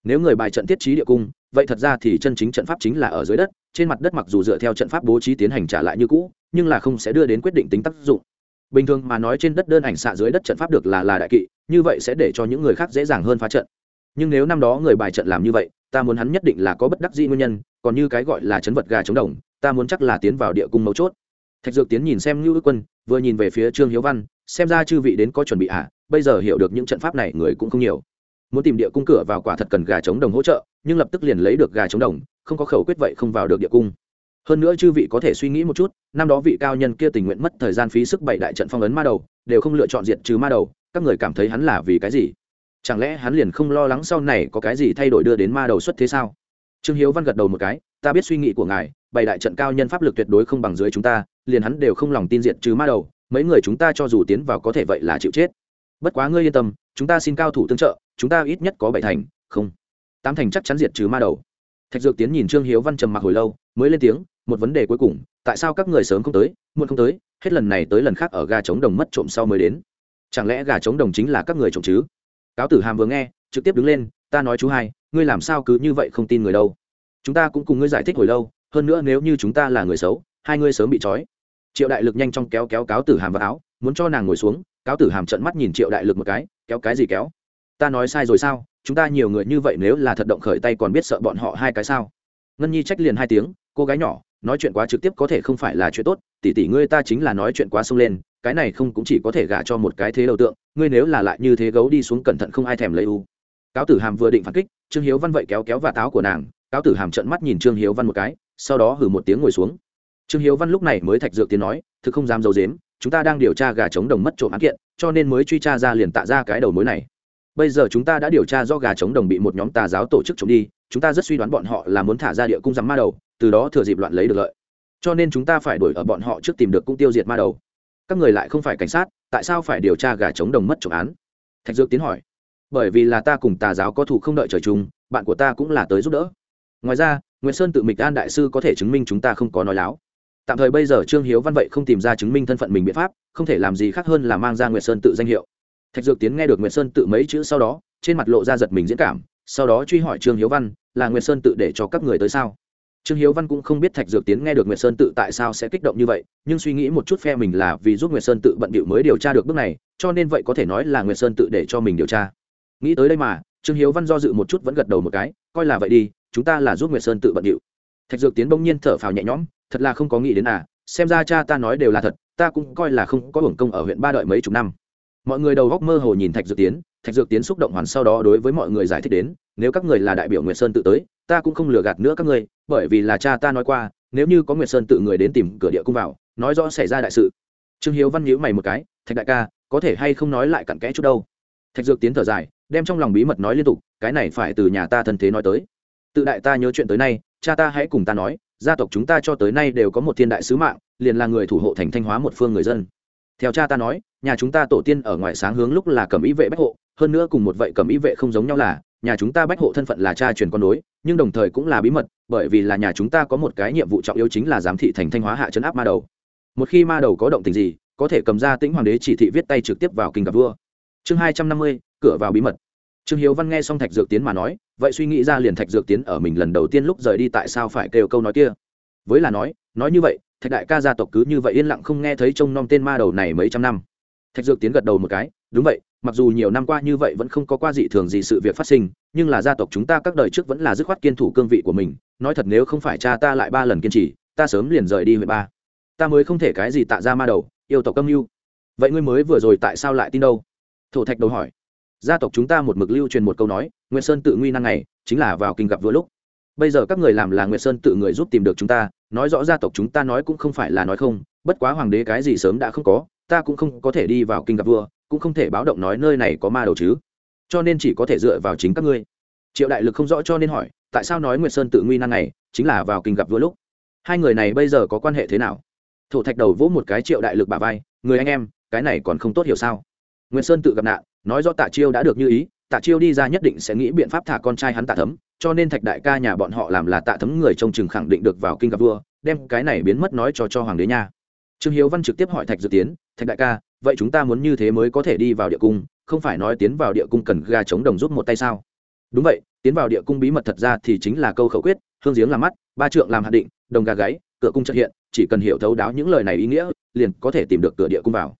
A: Nếu người bài trận thiết trí địa cung, vậy thật ra thì chân chính trận pháp chính là ở dưới đất, trên mặt đất mặc dù dựa theo trận pháp bố trí tiến hành trả lại như cũ, nhưng là không sẽ đưa đến quyết định tính tác dụng. Bình thường mà nói trên đất đơn ảnh xạ dưới đất trận pháp được là là đại kỵ, như vậy sẽ để cho những người khác dễ dàng hơn phá trận. Nhưng nếu năm đó người bài trận làm như vậy, ta muốn hắn nhất định là có bất đắc dĩ nguyên nhân, còn như cái gọi là chấn vật gà chống đồng, ta muốn chắc là tiến vào địa cung mấu chốt. Thạch dược tiến nhìn xem như ước quân vừa nhìn về phía trương hiếu văn xem ra chư vị đến có chuẩn bị ạ à, bây giờ hiểu được những trận pháp này người cũng không nhiều. Muốn tìm địa cung cửa vào quả thật cần gà chống đồng hỗ trợ nhưng lập tức liền lấy được gà chống đồng không có khẩu quyết vậy không vào được địa cung. Hơn nữa chư vị có thể suy nghĩ một chút năm đó vị cao nhân kia tình nguyện mất thời gian phí sức bảy đại trận phong ấn ma đầu đều không lựa chọn diệt trừ ma đầu các người cảm thấy hắn là vì cái gì? Chẳng lẽ hắn liền không lo lắng sau này có cái gì thay đổi đưa đến ma đầu xuất thế sao? Trương hiếu văn gật đầu một cái ta biết suy nghĩ của ngài bảy đại trận cao nhân pháp lực tuyệt đối không bằng dưới chúng ta, liền hắn đều không lòng tin diệt trừ ma đầu, mấy người chúng ta cho dù tiến vào có thể vậy là chịu chết. Bất quá ngươi yên tâm, chúng ta xin cao thủ tương trợ, chúng ta ít nhất có bảy thành, không, tám thành chắc chắn diệt trừ ma đầu. Thạch dược tiến nhìn trương hiếu văn trầm mặc hồi lâu, mới lên tiếng, một vấn đề cuối cùng, tại sao các người sớm không tới, muộn không tới, hết lần này tới lần khác ở gà trống đồng mất trộm sau mới đến. Chẳng lẽ gà trống đồng chính là các người trộm chứ? Cáo tử hàm vừa nghe, trực tiếp đứng lên, ta nói chú hai, ngươi làm sao cứ như vậy không tin người đâu? Chúng ta cũng cùng ngươi giải thích hồi lâu hơn nữa nếu như chúng ta là người xấu, hai ngươi sớm bị trói. Triệu đại lực nhanh chóng kéo kéo cáo tử hàm vào áo, muốn cho nàng ngồi xuống, cáo tử hàm trận mắt nhìn triệu đại lực một cái, kéo cái gì kéo? Ta nói sai rồi sao? Chúng ta nhiều người như vậy nếu là thật động khởi tay còn biết sợ bọn họ hai cái sao? Ngân nhi trách liền hai tiếng, cô gái nhỏ, nói chuyện quá trực tiếp có thể không phải là chuyện tốt tỷ tỷ ngươi ta chính là nói chuyện quá sông lên, cái này không cũng chỉ có thể gả cho một cái thế đầu tượng, ngươi nếu là lại như thế gấu đi xuống cẩn thận không ai thèm lấy u. Cáo tử hàm vừa định phản kích, trương hiếu văn vậy kéo kéo và táo của nàng cáo tử hàm trận mắt nhìn trương hiếu văn một cái, sau đó hử một tiếng ngồi xuống. Trương hiếu văn lúc này mới thạch dược tiến nói, thực không dám d i ấ u dếm chúng ta đang điều tra gà trống đồng mất trộm án kiện, cho nên mới truy tra ra liền tạ ra cái đầu mối này. Bây giờ chúng ta đã điều tra do gà trống đồng bị một nhóm tà giáo tổ chức trộm đi, chúng ta rất suy đoán bọn họ là muốn thả ra địa cung rắm ma đầu, từ đó thừa dịp loạn lấy được lợi. Cho nên chúng ta phải đuổi ở bọn họ trước tìm được cung tiêu diệt ma đầu. Các người lại không phải cảnh sát, tại sao phải điều tra gà trống đồng mất trộm án? Thạch dược tiến hỏi. Bởi vì là ta cùng tà giáo có thủ không đợi trời chung, bạn của ta cũng là tới giúp đỡ ngoài ra nguyễn sơn tự mịch an đại sư có thể chứng minh chúng ta không có nói láo. Tạm thời bây giờ trương hiếu văn vậy không tìm ra chứng minh thân phận mình biện pháp, không thể làm gì khác hơn là mang ra nguyệt sơn tự danh hiệu. Thạch dược tiến nghe được nguyệt sơn tự mấy chữ sau đó, trên mặt lộ ra giật mình diễn cảm, sau đó truy hỏi trương hiếu văn, là nguyệt sơn tự để cho các người tới sao? Trương hiếu văn cũng không biết thạch dược tiến nghe được nguyệt sơn tự tại sao sẽ kích động như vậy, nhưng suy nghĩ một chút phe mình là vì giúp nguyệt sơn tự bận bịu mới điều tra được bước này, cho nên vậy có thể nói là nguyệt sơn tự để cho mình điều tra. Nghĩ tới đây mà, trương hiếu văn do dự một chút vẫn gật đầu một cái, coi là vậy đi chúng ta là giúp nguyệt sơn tự bận điệu. Thạch dược tiến bỗng nhiên thở phào nhẹ nhõm, thật là không có nghĩ đến à xem ra cha ta nói đều là thật, ta cũng coi là không có hưởng công ở huyện ba đợi mấy chục năm. Mọi người đầu góc mơ hồ nhìn thạch dược tiến, thạch dược tiến xúc động hoàn sau đó đối với mọi người giải thích đến, nếu các người là đại biểu nguyệt sơn tự tới, ta cũng không lừa gạt nữa các ngươi bởi vì là cha ta nói qua, nếu như có nguyệt sơn tự người đến tìm cửa địa cung vào, nói rõ xảy ra đại sự. Trương hiếu văn nhíu mày một cái, thạch đại ca, có thể hay không nói lại cặn kẽ chút đâu? Thạch dược tiến thở dài, đem trong lòng bí mật nói liên tục, cái này phải từ nhà ta thân thế nói tới tự đại ta nhớ chuyện tới nay, cha ta hãy cùng ta nói, gia tộc chúng ta cho tới nay đều có một thiên đại sứ mạng, liền là người thủ hộ thành thanh hóa một phương người dân. Theo cha ta nói, nhà chúng ta tổ tiên ở ngoài sáng hướng lúc là cầm ý vệ bách hộ, hơn nữa cùng một vậy cầm ý vệ không giống nhau là, nhà chúng ta bách hộ thân phận là cha truyền con nối nhưng đồng thời cũng là bí mật, bởi vì là nhà chúng ta có một cái nhiệm vụ trọng yếu chính là giám thị thành thanh hóa hạ chấn áp ma đầu. Một khi ma đầu có động tình gì, có thể cầm ra tĩnh hoàng đế chỉ thị viết tay trực tiếp vào kinh gặp vua. Chương hai trăm năm mươi, cửa vào bí mật. Trương hiếu văn nghe xong thạch dược tiến mà nói vậy suy nghĩ ra liền thạch dược tiến ở mình lần đầu tiên lúc rời đi tại sao phải kêu câu nói kia. Với là nói nói như vậy, thạch đại ca gia tộc cứ như vậy yên lặng không nghe thấy trông nom tên ma đầu này mấy trăm năm. Thạch dược tiến gật đầu một cái, đúng vậy, mặc dù nhiều năm qua như vậy vẫn không có qua dị thường gì sự việc phát sinh, nhưng là gia tộc chúng ta các đời trước vẫn là dứt khoát kiên thủ cương vị của mình, nói thật nếu không phải cha ta lại ba lần kiên trì, ta sớm liền rời đi huyện ba. Ta mới không thể cái gì tạ ra ma đầu, yêu tộc âm mưu. Vậy ngươi mới vừa rồi tại sao lại tin đâu? Thổ thạch đầu hỏi. Gia tộc chúng ta một mực lưu truyền một câu nói nguyễn sơn tự nguy năng này chính là vào kinh gặp vừa lúc. Bây giờ các người làm là nguyễn sơn tự người giúp tìm được chúng ta, nói rõ gia tộc chúng ta nói cũng không phải là nói không, bất quá hoàng đế cái gì sớm đã không có, ta cũng không có thể đi vào kinh gặp vua, cũng không thể báo động nói nơi này có ma đầu chứ. Cho nên chỉ có thể dựa vào chính các ngươi. Triệu đại lực không rõ cho nên hỏi, tại sao nói nguyệt sơn tự nguy năng này chính là vào kinh gặp vua lúc? Hai người này bây giờ có quan hệ thế nào? Thổ thạch đầu vỗ một cái triệu đại lực bà vai, người anh em, cái này còn không tốt hiểu sao? Nguyệt sơn tự gặp nạn, nói rõ tạ chiêu đã được như ý tạ chiêu đi ra nhất định sẽ nghĩ biện pháp thả con trai hắn tạ thấm, cho nên thạch đại ca nhà bọn họ làm là tạ thấm người trông chừng khẳng định được vào kinh gặp vua, đem cái này biến mất nói cho cho hoàng đế nha. Trương hiếu văn trực tiếp hỏi thạch dự tiến, thạch đại ca, vậy chúng ta muốn như thế mới có thể đi vào địa cung? Không phải nói tiến vào địa cung cần ga chống đồng giúp một tay sao? Đúng vậy, tiến vào địa cung bí mật thật ra thì chính là câu khẩu quyết, hương giếng làm mắt, ba trượng làm hạt định, đồng gà gáy, cửa cung trợ hiện, chỉ cần hiểu thấu đáo những lời này ý nghĩa, liền có thể tìm được cửa địa cung vào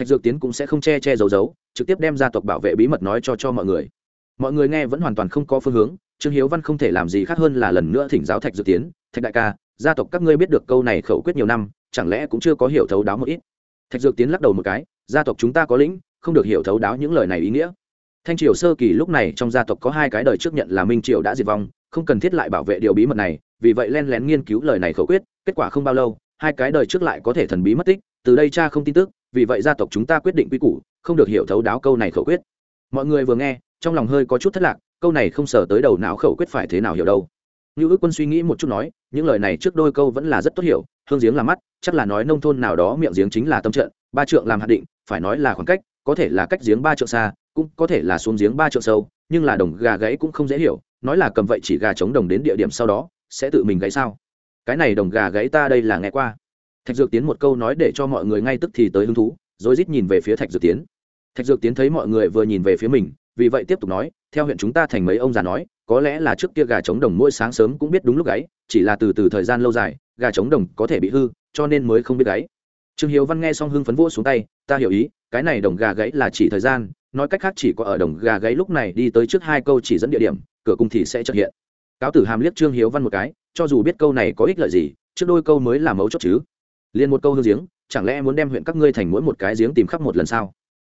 A: thạch dược tiến cũng sẽ không che che giấu giấu, trực tiếp đem gia tộc bảo vệ bí mật nói cho cho mọi người. Mọi người nghe vẫn hoàn toàn không có phương hướng, trương hiếu văn không thể làm gì khác hơn là lần nữa thỉnh giáo thạch dược tiến, thạch đại ca, gia tộc các ngươi biết được câu này khẩu quyết nhiều năm, chẳng lẽ cũng chưa có hiểu thấu đáo một ít? Thạch dược tiến lắc đầu một cái, gia tộc chúng ta có lĩnh, không được hiểu thấu đáo những lời này ý nghĩa. Thanh triều sơ kỳ lúc này trong gia tộc có hai cái đời trước nhận là minh triều đã diệt vong, không cần thiết lại bảo vệ điều bí mật này, vì vậy len lén nghiên cứu lời này khẩu quyết, kết quả không bao lâu, hai cái đời trước lại có thể thần bí mất tích, từ đây cha không tin tức vì vậy gia tộc chúng ta quyết định quy củ, không được hiểu thấu đáo câu này khẩu quyết. Mọi người vừa nghe, trong lòng hơi có chút thất lạc, câu này không sở tới đầu não khẩu quyết phải thế nào hiểu đâu. Như ước quân suy nghĩ một chút nói, những lời này trước đôi câu vẫn là rất tốt hiểu, hương giếng là mắt, chắc là nói nông thôn nào đó miệng giếng chính là tâm trận, ba trượng làm hạt định, phải nói là khoảng cách, có thể là cách giếng ba trượng xa, cũng có thể là xuống giếng ba trượng sâu, nhưng là đồng gà gãy cũng không dễ hiểu, nói là cầm vậy chỉ gà chống đồng đến địa điểm sau đó, sẽ tự mình gãy sao? Cái này đồng gà gãy ta đây là nghe qua thạch dược tiến một câu nói để cho mọi người ngay tức thì tới hứng thú, rồi rít nhìn về phía thạch dược tiến. Thạch dược tiến thấy mọi người vừa nhìn về phía mình, vì vậy tiếp tục nói, theo huyện chúng ta thành mấy ông già nói, có lẽ là trước kia gà trống đồng mỗi sáng sớm cũng biết đúng lúc gáy chỉ là từ từ thời gian lâu dài, gà trống đồng có thể bị hư, cho nên mới không biết gáy trương hiếu văn nghe xong hưng phấn vỗ xuống tay, ta hiểu ý, cái này đồng gà gáy là chỉ thời gian, nói cách khác chỉ có ở đồng gà gáy lúc này đi tới trước hai câu chỉ dẫn địa điểm, cửa cung thì sẽ trật hiện. Cáo tử hàm liếc trương hiếu văn một cái, cho dù biết câu này có ích lợi gì, trước đôi câu mới là mấu chốt chứ liền một câu hương giếng, chẳng lẽ muốn đem huyện các ngươi thành mỗi một cái giếng tìm khắp một lần sao?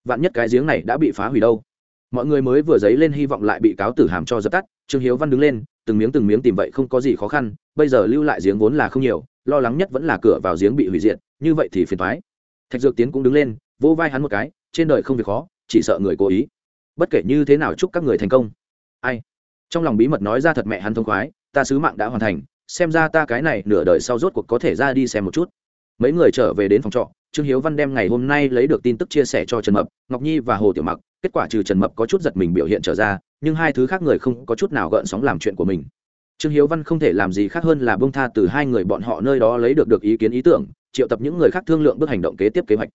A: Vạn nhất cái giếng này đã bị phá hủy đâu? Mọi người mới vừa dấy lên hy vọng lại bị cáo tử hàm cho dập tắt, trương hiếu văn đứng lên, từng miếng từng miếng tìm vậy không có gì khó khăn, bây giờ lưu lại giếng vốn là không nhiều, lo lắng nhất vẫn là cửa vào giếng bị hủy diệt, như vậy thì phiền thoái thạch dược tiến cũng đứng lên, vỗ vai hắn một cái, trên đời không việc khó, chỉ sợ người cố ý. Bất kể như thế nào chúc các người thành công. Ai? Trong lòng bí mật nói ra thật mẹ hắn thông khoái, ta sứ mạng đã hoàn thành, xem ra ta cái này nửa đời sau rốt cuộc có thể ra đi xem một chút mấy người trở về đến phòng trọ, trương hiếu văn đem ngày hôm nay lấy được tin tức chia sẻ cho trần mập, ngọc nhi và hồ tiểu mặc. Kết quả trừ trần mập có chút giật mình biểu hiện trở ra, nhưng hai thứ khác người không có chút nào gợn sóng làm chuyện của mình. Trương hiếu văn không thể làm gì khác hơn là bông tha từ hai người bọn họ nơi đó lấy được được ý kiến ý tưởng, triệu tập những người khác thương lượng bước hành động kế tiếp kế hoạch.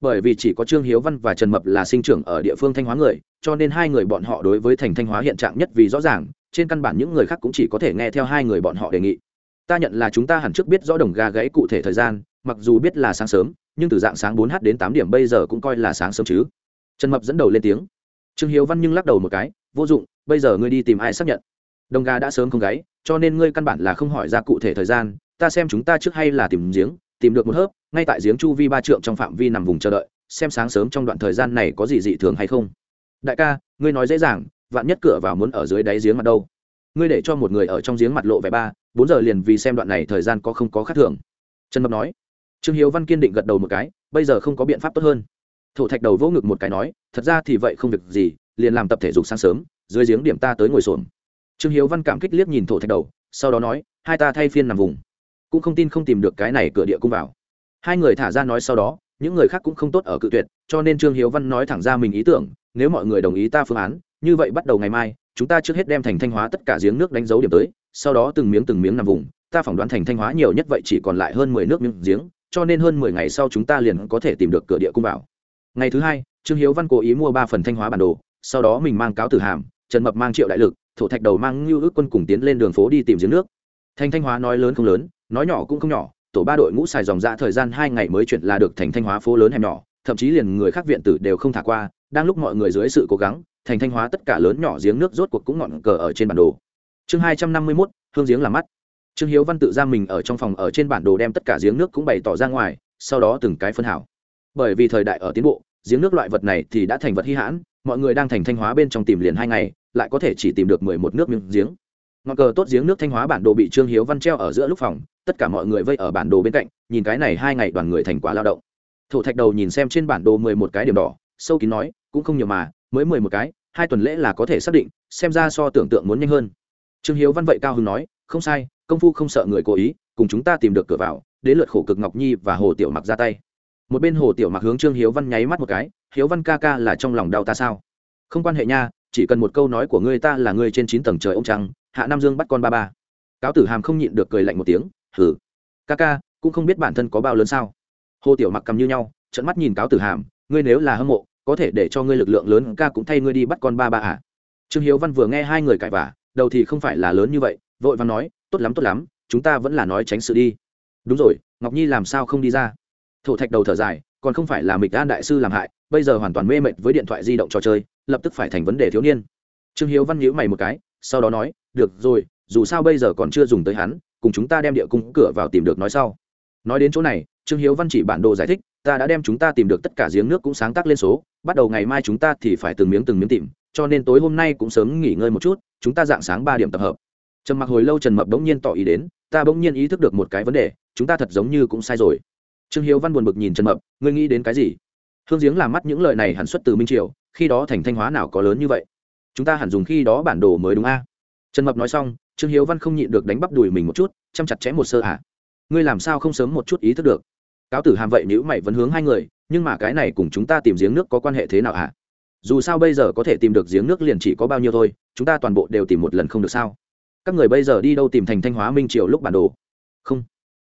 A: Bởi vì chỉ có trương hiếu văn và trần mập là sinh trưởng ở địa phương thanh hóa người, cho nên hai người bọn họ đối với thành thanh hóa hiện trạng nhất vì rõ ràng, trên căn bản những người khác cũng chỉ có thể nghe theo hai người bọn họ đề nghị. Ta nhận là chúng ta hẳn trước biết rõ đồng gà gãy cụ thể thời gian mặc dù biết là sáng sớm, nhưng từ dạng sáng bốn h đến tám điểm bây giờ cũng coi là sáng sớm chứ. Trần mập dẫn đầu lên tiếng. Trương hiếu văn nhưng lắc đầu một cái, vô dụng, bây giờ ngươi đi tìm ai xác nhận? Đồng gà đã sớm không gáy, cho nên ngươi căn bản là không hỏi ra cụ thể thời gian, ta xem chúng ta trước hay là tìm giếng, tìm được một hớp, ngay tại giếng chu vi ba trượng trong phạm vi nằm vùng chờ đợi, xem sáng sớm trong đoạn thời gian này có gì dị thường hay không. Đại ca, ngươi nói dễ dàng, vạn nhất cửa vào muốn ở dưới đáy giếng mặt đâu? Ngươi để cho một người ở trong giếng mặt lộ vẻ ba, bốn giờ liền vì xem đoạn này thời gian có không có khác thường. Trần mập nói trương hiếu văn kiên định gật đầu một cái, bây giờ không có biện pháp tốt hơn. Thổ thạch đầu vỗ ngực một cái nói, thật ra thì vậy không việc gì, liền làm tập thể dục sáng sớm, dưới giếng điểm ta tới ngồi xổm. Trương hiếu văn cảm kích liếc nhìn thổ thạch đầu, sau đó nói, hai ta thay phiên nằm vùng. Cũng không tin không tìm được cái này cửa địa cung vào. Hai người thả ra nói sau đó, những người khác cũng không tốt ở cự tuyệt, cho nên trương hiếu văn nói thẳng ra mình ý tưởng, nếu mọi người đồng ý ta phương án, như vậy bắt đầu ngày mai, chúng ta trước hết đem thành thanh hóa tất cả giếng nước đánh dấu điểm tới, sau đó từng miếng từng miếng nằm vùng, ta phỏng đoán thành thanh hóa nhiều nhất vậy chỉ còn lại hơn mười nước miếng giếng cho nên hơn mười ngày sau chúng ta liền có thể tìm được cửa địa cung vào. Ngày thứ hai, trương hiếu văn cố ý mua ba phần thanh hóa bản đồ, sau đó mình mang cáo tử hàm, trần mập mang triệu đại lực, thổ thạch đầu mang ngưu ước quân cùng tiến lên đường phố đi tìm giếng nước. Thành thanh hóa nói lớn không lớn, nói nhỏ cũng không nhỏ, tổ ba đội ngũ xài dòng ra thời gian hai ngày mới chuyển là được thành thanh hóa phố lớn hẻm nhỏ, thậm chí liền người khác viện tử đều không thả qua, đang lúc mọi người dưới sự cố gắng, thành thanh hóa tất cả lớn nhỏ giếng nước rốt cuộc cũng ngọn cờ ở trên bản đồ. Chương hai trăm năm mươi mốt, hương giếng làm mắt trương hiếu văn tự ra mình ở trong phòng ở trên bản đồ đem tất cả giếng nước cũng bày tỏ ra ngoài, sau đó từng cái phân hảo. Bởi vì thời đại ở tiến bộ, giếng nước loại vật này thì đã thành vật hy hãn, mọi người đang thành thanh hóa bên trong tìm liền hai ngày, lại có thể chỉ tìm được mười một nước miếng giếng. Ngọn cờ tốt giếng nước thanh hóa bản đồ bị trương hiếu văn treo ở giữa lúc phòng, tất cả mọi người vây ở bản đồ bên cạnh, nhìn cái này hai ngày đoàn người thành quả lao động. Thổ thạch đầu nhìn xem trên bản đồ mười một cái điểm đỏ, sâu kín nói, cũng không nhiều mà, mới mười một cái, hai tuần lễ là có thể xác định, xem ra so tưởng tượng muốn nhanh hơn. Trương hiếu văn vậy cao hưng nói, không sai công phu không sợ người cố ý, cùng chúng ta tìm được cửa vào đến lượt khổ cực ngọc nhi và hồ tiểu mặc ra tay. Một bên hồ tiểu mặc hướng trương hiếu văn nháy mắt một cái, hiếu văn ca ca là trong lòng đau ta sao? Không quan hệ nha, chỉ cần một câu nói của ngươi ta là ngươi trên chín tầng trời ông trăng, hạ nam dương bắt con ba ba. Cáo tử hàm không nhịn được cười lạnh một tiếng hử ca ca, cũng không biết bản thân có bao lớn sao? Hồ tiểu mặc cầm như nhau trận mắt nhìn cáo tử hàm, ngươi nếu là hâm mộ, có thể để cho ngươi lực lượng lớn ca cũng thay ngươi đi bắt con ba ba à? Trương hiếu văn vừa nghe hai người cãi vả đầu thì không phải là lớn như vậy, vội văn nói tốt lắm tốt lắm, chúng ta vẫn là nói tránh sự đi. Đúng rồi, ngọc nhi làm sao không đi ra? Thổ thạch đầu thở dài, còn không phải là mịch an đại sư làm hại, bây giờ hoàn toàn mê mệt với điện thoại di động trò chơi, lập tức phải thành vấn đề thiếu niên. Trương hiếu văn nhíu mày một cái, sau đó nói, được rồi, dù sao bây giờ còn chưa dùng tới hắn, cùng chúng ta đem địa cung cửa vào tìm được nói sau. Nói đến chỗ này, trương hiếu văn chỉ bản đồ giải thích, ta đã đem chúng ta tìm được tất cả giếng nước cũng sáng tác lên số, bắt đầu ngày mai chúng ta thì phải từng miếng từng miếng tìm, cho nên tối hôm nay cũng sớm nghỉ ngơi một chút, chúng ta dạng sáng ba điểm tập hợp trầm mặc hồi lâu trần mập bỗng nhiên tỏ ý đến ta bỗng nhiên ý thức được một cái vấn đề chúng ta thật giống như cũng sai rồi trương hiếu văn buồn bực nhìn trần mập ngươi nghĩ đến cái gì hương giếng làm mắt những lời này hẳn xuất từ minh triều khi đó thành thanh hóa nào có lớn như vậy chúng ta hẳn dùng khi đó bản đồ mới đúng a trần mập nói xong trương hiếu văn không nhịn được đánh bắp đùi mình một chút chăm chặt chẽ một sơ ả ngươi làm sao không sớm một chút ý thức được cáo tử hàm vậy nếu mày vẫn hướng hai người nhưng mà cái này cùng chúng ta tìm giếng nước có quan hệ thế nào hả dù sao bây giờ có thể tìm được giếng nước liền chỉ có bao nhiêu thôi chúng ta toàn bộ đều tìm một lần không được sao các người bây giờ đi đâu tìm thành thanh hóa minh triều lúc bản đồ? Không.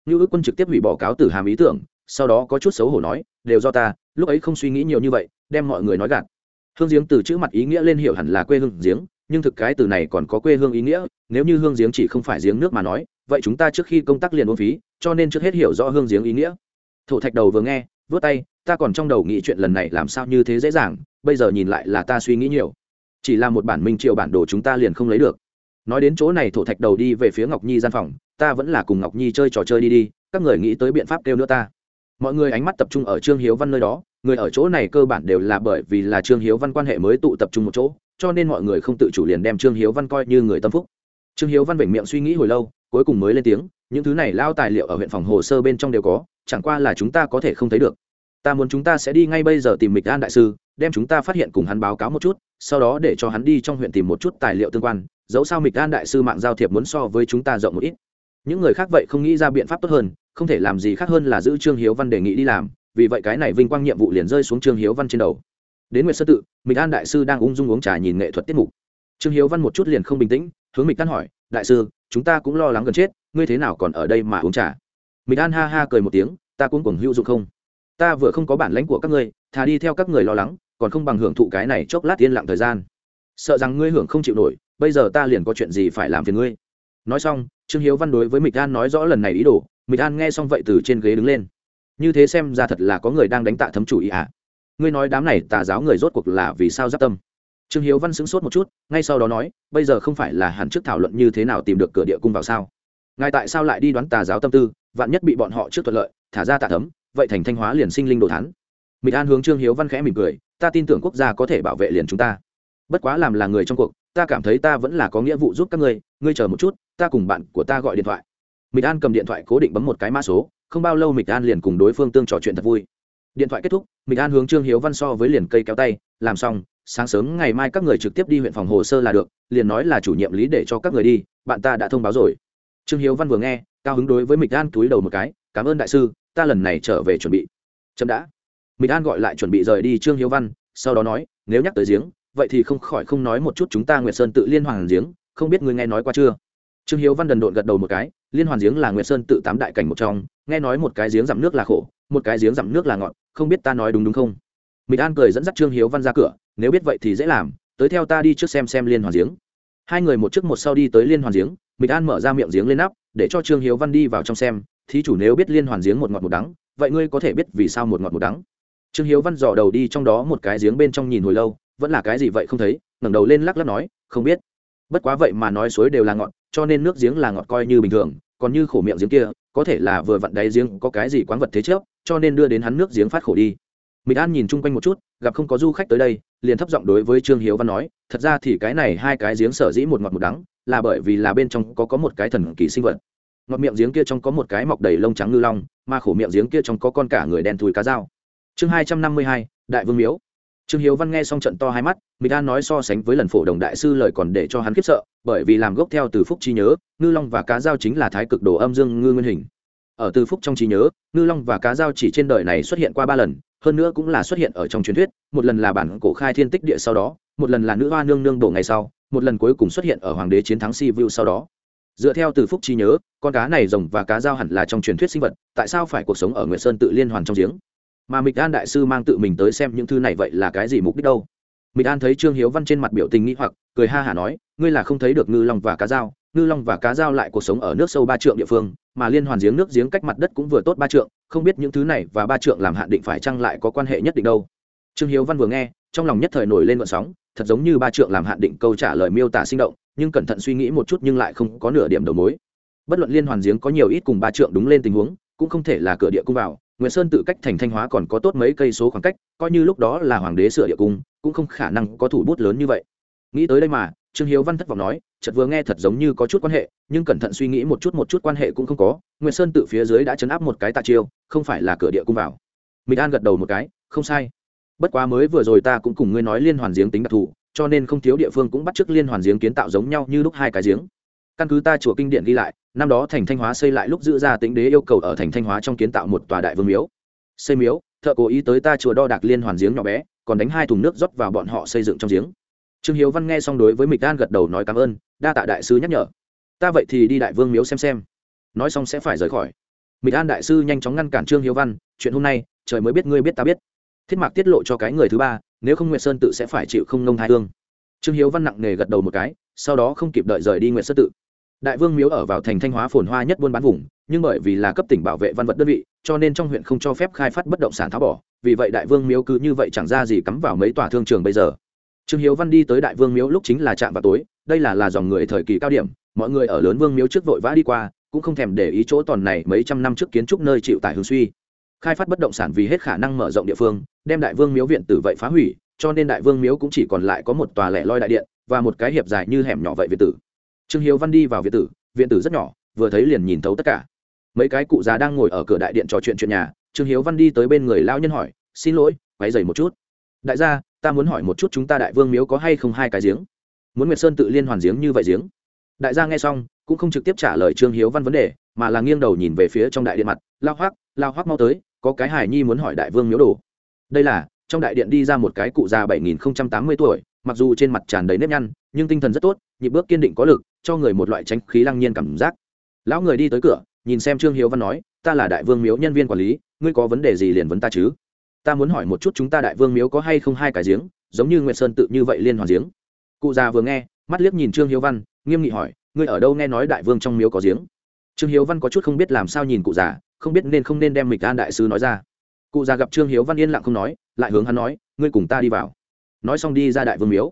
A: Như ước quân trực tiếp hủy bỏ cáo tử hàm ý tưởng, sau đó có chút xấu hổ nói, đều do ta, lúc ấy không suy nghĩ nhiều như vậy, đem mọi người nói gạt. Hương giếng từ chữ mặt ý nghĩa lên hiểu hẳn là quê hương giếng, nhưng thực cái từ này còn có quê hương ý nghĩa, nếu như hương giếng chỉ không phải giếng nước mà nói, vậy chúng ta trước khi công tác liền uống phí, cho nên trước hết hiểu rõ hương giếng ý nghĩa. Thổ thạch đầu vừa nghe, vớt tay, ta còn trong đầu nghĩ chuyện lần này làm sao như thế dễ dàng, bây giờ nhìn lại là ta suy nghĩ nhiều. Chỉ là một bản minh triệu bản đồ chúng ta liền không lấy được nói đến chỗ này thổ thạch đầu đi về phía ngọc nhi gian phòng, ta vẫn là cùng ngọc nhi chơi trò chơi đi đi, các người nghĩ tới biện pháp kêu nữa ta. Mọi người ánh mắt tập trung ở trương hiếu văn nơi đó, người ở chỗ này cơ bản đều là bởi vì là trương hiếu văn quan hệ mới tụ tập trung một chỗ, cho nên mọi người không tự chủ liền đem trương hiếu văn coi như người tâm phúc. Trương hiếu văn vểnh miệng suy nghĩ hồi lâu, cuối cùng mới lên tiếng, những thứ này lao tài liệu ở huyện phòng hồ sơ bên trong đều có, chẳng qua là chúng ta có thể không thấy được. Ta muốn chúng ta sẽ đi ngay bây giờ tìm mịch an đại sư, đem chúng ta phát hiện cùng hắn báo cáo một chút, sau đó để cho hắn đi trong huyện tìm một chút tài liệu tương quan dẫu sao mịch an đại sư mạng giao thiệp muốn so với chúng ta rộng một ít. Những người khác vậy không nghĩ ra biện pháp tốt hơn, không thể làm gì khác hơn là giữ trương hiếu văn đề nghị đi làm, vì vậy cái này vinh quang nhiệm vụ liền rơi xuống trương hiếu văn trên đầu. Đến nguyệt sơ tự, mịch an đại sư đang ung dung uống trà nhìn nghệ thuật tiết mục. Trương hiếu văn một chút liền không bình tĩnh, hướng mịch an hỏi, đại sư, chúng ta cũng lo lắng gần chết, ngươi thế nào còn ở đây mà uống trà? Mịch an ha ha cười một tiếng, ta cũng cuồng hữu dụng không? Ta vừa không có bản lãnh của các ngươi, thà đi theo các người lo lắng, còn không bằng hưởng thụ cái này chốc lát yên lặng thời gian. Sợ rằng ngươi hưởng không chịu nổi bây giờ ta liền có chuyện gì phải làm phiền ngươi? Nói xong, trương hiếu văn đối với mịch an nói rõ lần này ý đồ. Mịch an nghe xong vậy từ trên ghế đứng lên. Như thế xem ra thật là có người đang đánh tạ thấm chủ ý ạ. À. ngươi nói đám này tà giáo người rốt cuộc là vì sao giáp tâm? Trương hiếu văn sững sốt một chút, ngay sau đó nói, bây giờ không phải là hẳn trước thảo luận như thế nào tìm được cửa địa cung vào sao? Ngài tại sao lại đi đoán tà giáo tâm tư, vạn nhất bị bọn họ trước thuận lợi, thả ra tạ thấm, vậy thành thanh hóa liền sinh linh đồ thắn mịch an hướng trương hiếu văn khẽ mỉm cười, ta tin tưởng quốc gia có thể bảo vệ liền chúng ta. Bất quá làm là người trong cuộc ta cảm thấy ta vẫn là có nghĩa vụ giúp các ngươi ngươi chờ một chút, ta cùng bạn của ta gọi điện thoại. Mịch an cầm điện thoại cố định bấm một cái mã số, không bao lâu mịch an liền cùng đối phương tương trò chuyện thật vui. Điện thoại kết thúc, mịch an hướng trương hiếu văn so với liền cây kéo tay, làm xong, sáng sớm ngày mai các người trực tiếp đi huyện phòng hồ sơ là được, liền nói là chủ nhiệm lý để cho các người đi, bạn ta đã thông báo rồi. Trương hiếu văn vừa nghe, cao hứng đối với mịch an túi đầu một cái, cảm ơn đại sư, ta lần này trở về chuẩn bị. Chậm đã. Mịch an gọi lại chuẩn bị rời đi trương hiếu văn, sau đó nói, nếu nhắc tới giếng vậy thì không khỏi không nói một chút chúng ta nguyệt sơn tự liên hoàn giếng, không biết ngươi nghe nói qua chưa? Trương hiếu văn đần độn gật đầu một cái, liên hoàn giếng là nguyệt sơn tự tám đại cảnh một trong, nghe nói một cái giếng dặm nước là khổ, một cái giếng dặm nước là ngọt không biết ta nói đúng đúng không? Mịch an cười dẫn dắt trương hiếu văn ra cửa, nếu biết vậy thì dễ làm, tới theo ta đi trước xem xem liên hoàn giếng. Hai người một trước một sau đi tới liên hoàn giếng, mịch an mở ra miệng giếng lên nắp, để cho trương hiếu văn đi vào trong xem, thí chủ nếu biết liên hoàn giếng một ngọt một đắng, vậy ngươi có thể biết vì sao một ngọt một đắng? Trương hiếu văn dò đầu đi trong đó một cái giếng bên trong nhìn hồi lâu vẫn là cái gì vậy không thấy ngẩng đầu lên lắc lắc nói không biết bất quá vậy mà nói suối đều là ngọt cho nên nước giếng là ngọt coi như bình thường còn như khổ miệng giếng kia có thể là vừa vặn đáy giếng có cái gì quán vật thế trước cho nên đưa đến hắn nước giếng phát khổ đi mình An nhìn chung quanh một chút, gặp không có du khách tới đây, liền thấp giọng đối với Trương Hiếu Văn nói, thật ra thì cái này hai cái giếng sở dĩ một ngọt một đắng, là bởi vì là bên trong có có một cái thần kỳ sinh vật. Ngọt miệng giếng kia trong có một cái mọc đầy lông trắng ngư long, mà khổ miệng giếng kia trong có con cả người đen thui cá dao. Chương hai trăm năm mươi hai, Đại Vương Miếu. Trương Hiếu Văn nghe xong trận to hai mắt, Mịch đan nói so sánh với lần phổ đồng đại sư lời còn để cho hắn khiếp sợ, bởi vì làm gốc theo từ phúc chi nhớ, ngư long và cá dao chính là thái cực đồ âm dương ngư nguyên hình. Ở từ phúc trong trí nhớ, ngư long và cá dao chỉ trên đời này xuất hiện qua ba lần, hơn nữa cũng là xuất hiện ở trong truyền thuyết một lần là bản cổ khai thiên tích địa sau đó một lần là nữ hoa nương nương đổ ngày sau một lần cuối cùng xuất hiện ở hoàng đế chiến thắng si vu sau đó dựa theo từ phúc trí nhớ con cá này rồng và cá dao hẳn là trong truyền thuyết sinh vật tại sao phải cuộc sống ở nguyệt sơn tự liên hoàn trong giếng mà mịch an đại sư mang tự mình tới xem những thư này vậy là cái gì mục đích đâu? Mịch an thấy trương hiếu văn trên mặt biểu tình nghĩ hoặc, cười ha hả nói, ngươi là không thấy được ngư long và cá dao ngư long và cá dao lại cuộc sống ở nước sâu ba trượng địa phương, mà liên hoàn giếng nước giếng cách mặt đất cũng vừa tốt ba trượng, không biết những thứ này và ba trượng làm hạn định phải chăng lại có quan hệ nhất định đâu? Trương hiếu văn vừa nghe, trong lòng nhất thời nổi lên vận sóng, thật giống như ba trượng làm hạn định câu trả lời miêu tả sinh động, nhưng cẩn thận suy nghĩ một chút nhưng lại không có nửa điểm đầu mối. Bất luận liên hoàn giếng có nhiều ít cùng ba trượng đúng lên tình huống, cũng không thể là cửa địa cung vào nguyễn sơn tự cách thành thanh hóa còn có tốt mấy cây số khoảng cách, coi như lúc đó là hoàng đế sửa địa cung, cũng không khả năng có thủ bút lớn như vậy. Nghĩ tới đây mà, trương hiếu văn thất vọng nói, chợt vừa nghe thật giống như có chút quan hệ, nhưng cẩn thận suy nghĩ một chút một chút quan hệ cũng không có nguyễn sơn tự phía dưới đã chấn áp một cái tạ chiêu, không phải là cửa địa cung vào. Mỹ an gật đầu một cái, không sai. Bất quá mới vừa rồi ta cũng cùng ngươi nói liên hoàn giếng tính đặc thù, cho nên không thiếu địa phương cũng bắt chước liên hoàn giếng kiến tạo giống nhau như lúc hai cái giếng. Căn cứ ta chùa kinh điển ghi lại năm đó thành thanh hóa xây lại lúc giữ ra tính đế yêu cầu ở thành thanh hóa trong kiến tạo một tòa đại vương miếu. Xây miếu, thợ cố ý tới ta chùa đo đạc liên hoàn giếng nhỏ bé, còn đánh hai thùng nước rót vào bọn họ xây dựng trong giếng. Trương hiếu văn nghe xong đối với mịch an gật đầu nói cảm ơn, đa tạ đại sư nhắc nhở. Ta vậy thì đi đại vương miếu xem xem. Nói xong sẽ phải rời khỏi. Mịch an đại sư nhanh chóng ngăn cản trương hiếu văn, chuyện hôm nay, trời mới biết ngươi biết ta biết. Thiết mạc tiết lộ cho cái người thứ ba, nếu không nguyệt sơn tự sẽ phải chịu không nông hai thương trương hiếu văn nặng nề gật đầu một cái, sau đó không kịp đợi rời đi nguyệt sơn tự đại vương miếu ở vào thành thanh hóa phồn hoa nhất buôn bán vùng, nhưng bởi vì là cấp tỉnh bảo vệ văn vật đơn vị, cho nên trong huyện không cho phép khai phát bất động sản tháo bỏ. Vì vậy đại vương miếu cứ như vậy chẳng ra gì cắm vào mấy tòa thương trường bây giờ. Trương hiếu văn đi tới đại vương miếu lúc chính là trạm vào tối, đây là là dòng người thời kỳ cao điểm, mọi người ở lớn vương miếu trước vội vã đi qua, cũng không thèm để ý chỗ tòn này mấy trăm năm trước kiến trúc nơi chịu tải hương suy. Khai phát bất động sản vì hết khả năng mở rộng địa phương, đem đại vương miếu viện tử vậy phá hủy, cho nên đại vương miếu cũng chỉ còn lại có một tòa lẻ loi đại điện và một cái hiệp dài như hẻm nhỏ vậy viện tử trương hiếu văn đi vào viện tử viện tử rất nhỏ, vừa thấy liền nhìn thấu tất cả. Mấy cái cụ già đang ngồi ở cửa đại điện trò chuyện chuyện nhà, trương hiếu văn đi tới bên người lao nhân hỏi, xin lỗi váy dày một chút. Đại gia, ta muốn hỏi một chút chúng ta đại vương miếu có hay không hai cái giếng? Muốn nguyệt sơn tự liên hoàn giếng như vậy giếng? Đại gia nghe xong, cũng không trực tiếp trả lời trương hiếu văn vấn đề, mà là nghiêng đầu nhìn về phía trong đại điện mặt lao hoác lao hoác mau tới, có cái hài nhi muốn hỏi đại vương miếu đồ. Đây là, trong đại điện đi ra một cái cụ già bảy nghìn tám mươi tuổi, mặc dù trên mặt tràn đầy nếp nhăn, nhưng tinh thần rất tốt nhịp bước kiên định có lực, cho người một loại tránh khí lăng nhiên cảm giác. Lão người đi tới cửa, nhìn xem trương hiếu văn nói, ta là đại vương miếu nhân viên quản lý, ngươi có vấn đề gì liền vấn ta chứ? Ta muốn hỏi một chút chúng ta đại vương miếu có hay không hai cái giếng, giống như nguyệt sơn tự như vậy liên hoàn giếng. Cụ già vừa nghe, mắt liếc nhìn trương hiếu văn, nghiêm nghị hỏi, ngươi ở đâu nghe nói đại vương trong miếu có giếng? Trương hiếu văn có chút không biết làm sao nhìn cụ già, không biết nên không nên đem mịch an đại sứ nói ra. Cụ già gặp trương hiếu văn yên lặng không nói, lại hướng hắn nói, ngươi cùng ta đi vào. Nói xong đi ra đại vương miếu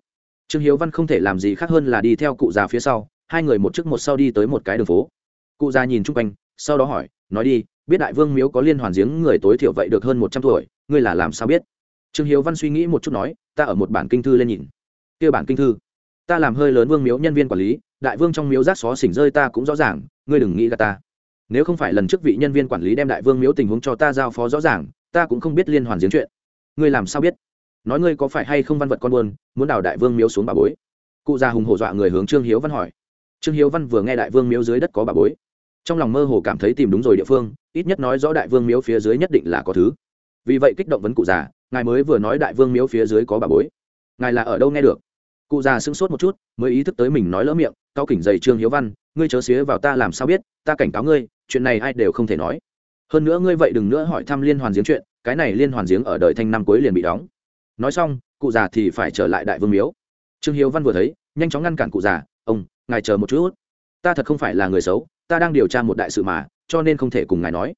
A: trương hiếu văn không thể làm gì khác hơn là đi theo cụ già phía sau, hai người một trước một sau đi tới một cái đường phố. Cụ già nhìn chung quanh, sau đó hỏi, nói đi, biết đại vương miếu có liên hoàn giếng người tối thiểu vậy được hơn một trăm tuổi, ngươi là làm sao biết? Trương hiếu văn suy nghĩ một chút nói, ta ở một bản kinh thư lên nhìn. Kia bản kinh thư? Ta làm hơi lớn vương miếu nhân viên quản lý, đại vương trong miếu rác xó xỉnh rơi ta cũng rõ ràng, ngươi đừng nghĩ gà ta. Nếu không phải lần trước vị nhân viên quản lý đem đại vương miếu tình huống cho ta giao phó rõ ràng, ta cũng không biết liên hoàn giếng chuyện. Ngươi làm sao biết? Nói ngươi có phải hay không văn vật con buôn, muốn đào đại vương miếu xuống bà bối? Cụ già hùng hổ dọa người hướng trương hiếu văn hỏi. Trương hiếu văn vừa nghe đại vương miếu dưới đất có bà bối, trong lòng mơ hồ cảm thấy tìm đúng rồi địa phương, ít nhất nói rõ đại vương miếu phía dưới nhất định là có thứ. Vì vậy kích động vấn cụ già, ngài mới vừa nói đại vương miếu phía dưới có bà bối. Ngài là ở đâu nghe được? Cụ già sững sốt một chút, mới ý thức tới mình nói lỡ miệng, cao kỉnh dày trương hiếu văn, ngươi chớ xía vào ta làm sao biết, ta cảnh cáo ngươi, chuyện này ai đều không thể nói. Hơn nữa ngươi vậy đừng nữa hỏi thăm liên hoàn giếng chuyện, cái này liên hoàn giếng ở đời thanh năm cuối liền bị đóng nói xong, cụ già thì phải trở lại đại vương miếu. Trương hiếu văn vừa thấy, nhanh chóng ngăn cản cụ già, ông, ngài chờ một chút. Ta thật không phải là người xấu, ta đang điều tra một đại sự mà, cho nên không thể cùng ngài nói.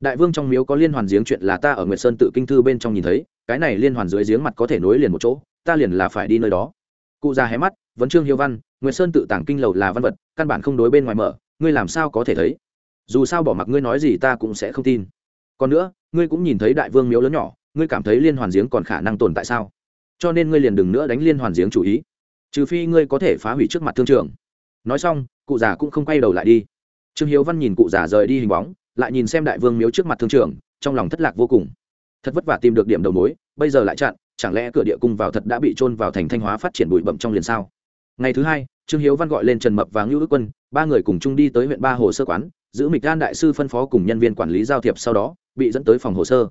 A: Đại vương trong miếu có liên hoàn giếng chuyện là ta ở nguyệt sơn tự kinh thư bên trong nhìn thấy, cái này liên hoàn dưới giếng mặt có thể nối liền một chỗ, ta liền là phải đi nơi đó. Cụ già hé mắt vấn trương hiếu văn, nguyệt sơn tự tàng kinh lầu là văn vật, căn bản không đối bên ngoài mở, ngươi làm sao có thể thấy? Dù sao bỏ mặc ngươi nói gì ta cũng sẽ không tin. Còn nữa, ngươi cũng nhìn thấy đại vương miếu lớn nhỏ ngươi cảm thấy liên hoàn giếng còn khả năng tồn tại sao? Cho nên ngươi liền đừng nữa đánh liên hoàn giếng chủ ý. Trừ phi ngươi có thể phá hủy trước mặt thương trường. Nói xong, cụ già cũng không quay đầu lại đi. Trương hiếu văn nhìn cụ già rời đi hình bóng, lại nhìn xem đại vương miếu trước mặt thương trường, trong lòng thất lạc vô cùng. Thật vất vả tìm được điểm đầu mối, bây giờ lại chặn, chẳng lẽ cửa địa cung vào thật đã bị trôn vào thành thanh hóa phát triển bụi bậm trong liền sao? Ngày thứ hai, trương hiếu văn gọi lên trần mập và ngưu ước quân, ba người cùng chung đi tới huyện ba hồ sơ quán, giữ mịch gan đại sư phân phó cùng nhân viên quản lý giao thiệp sau đó, bị dẫn tới phòng hồ sơ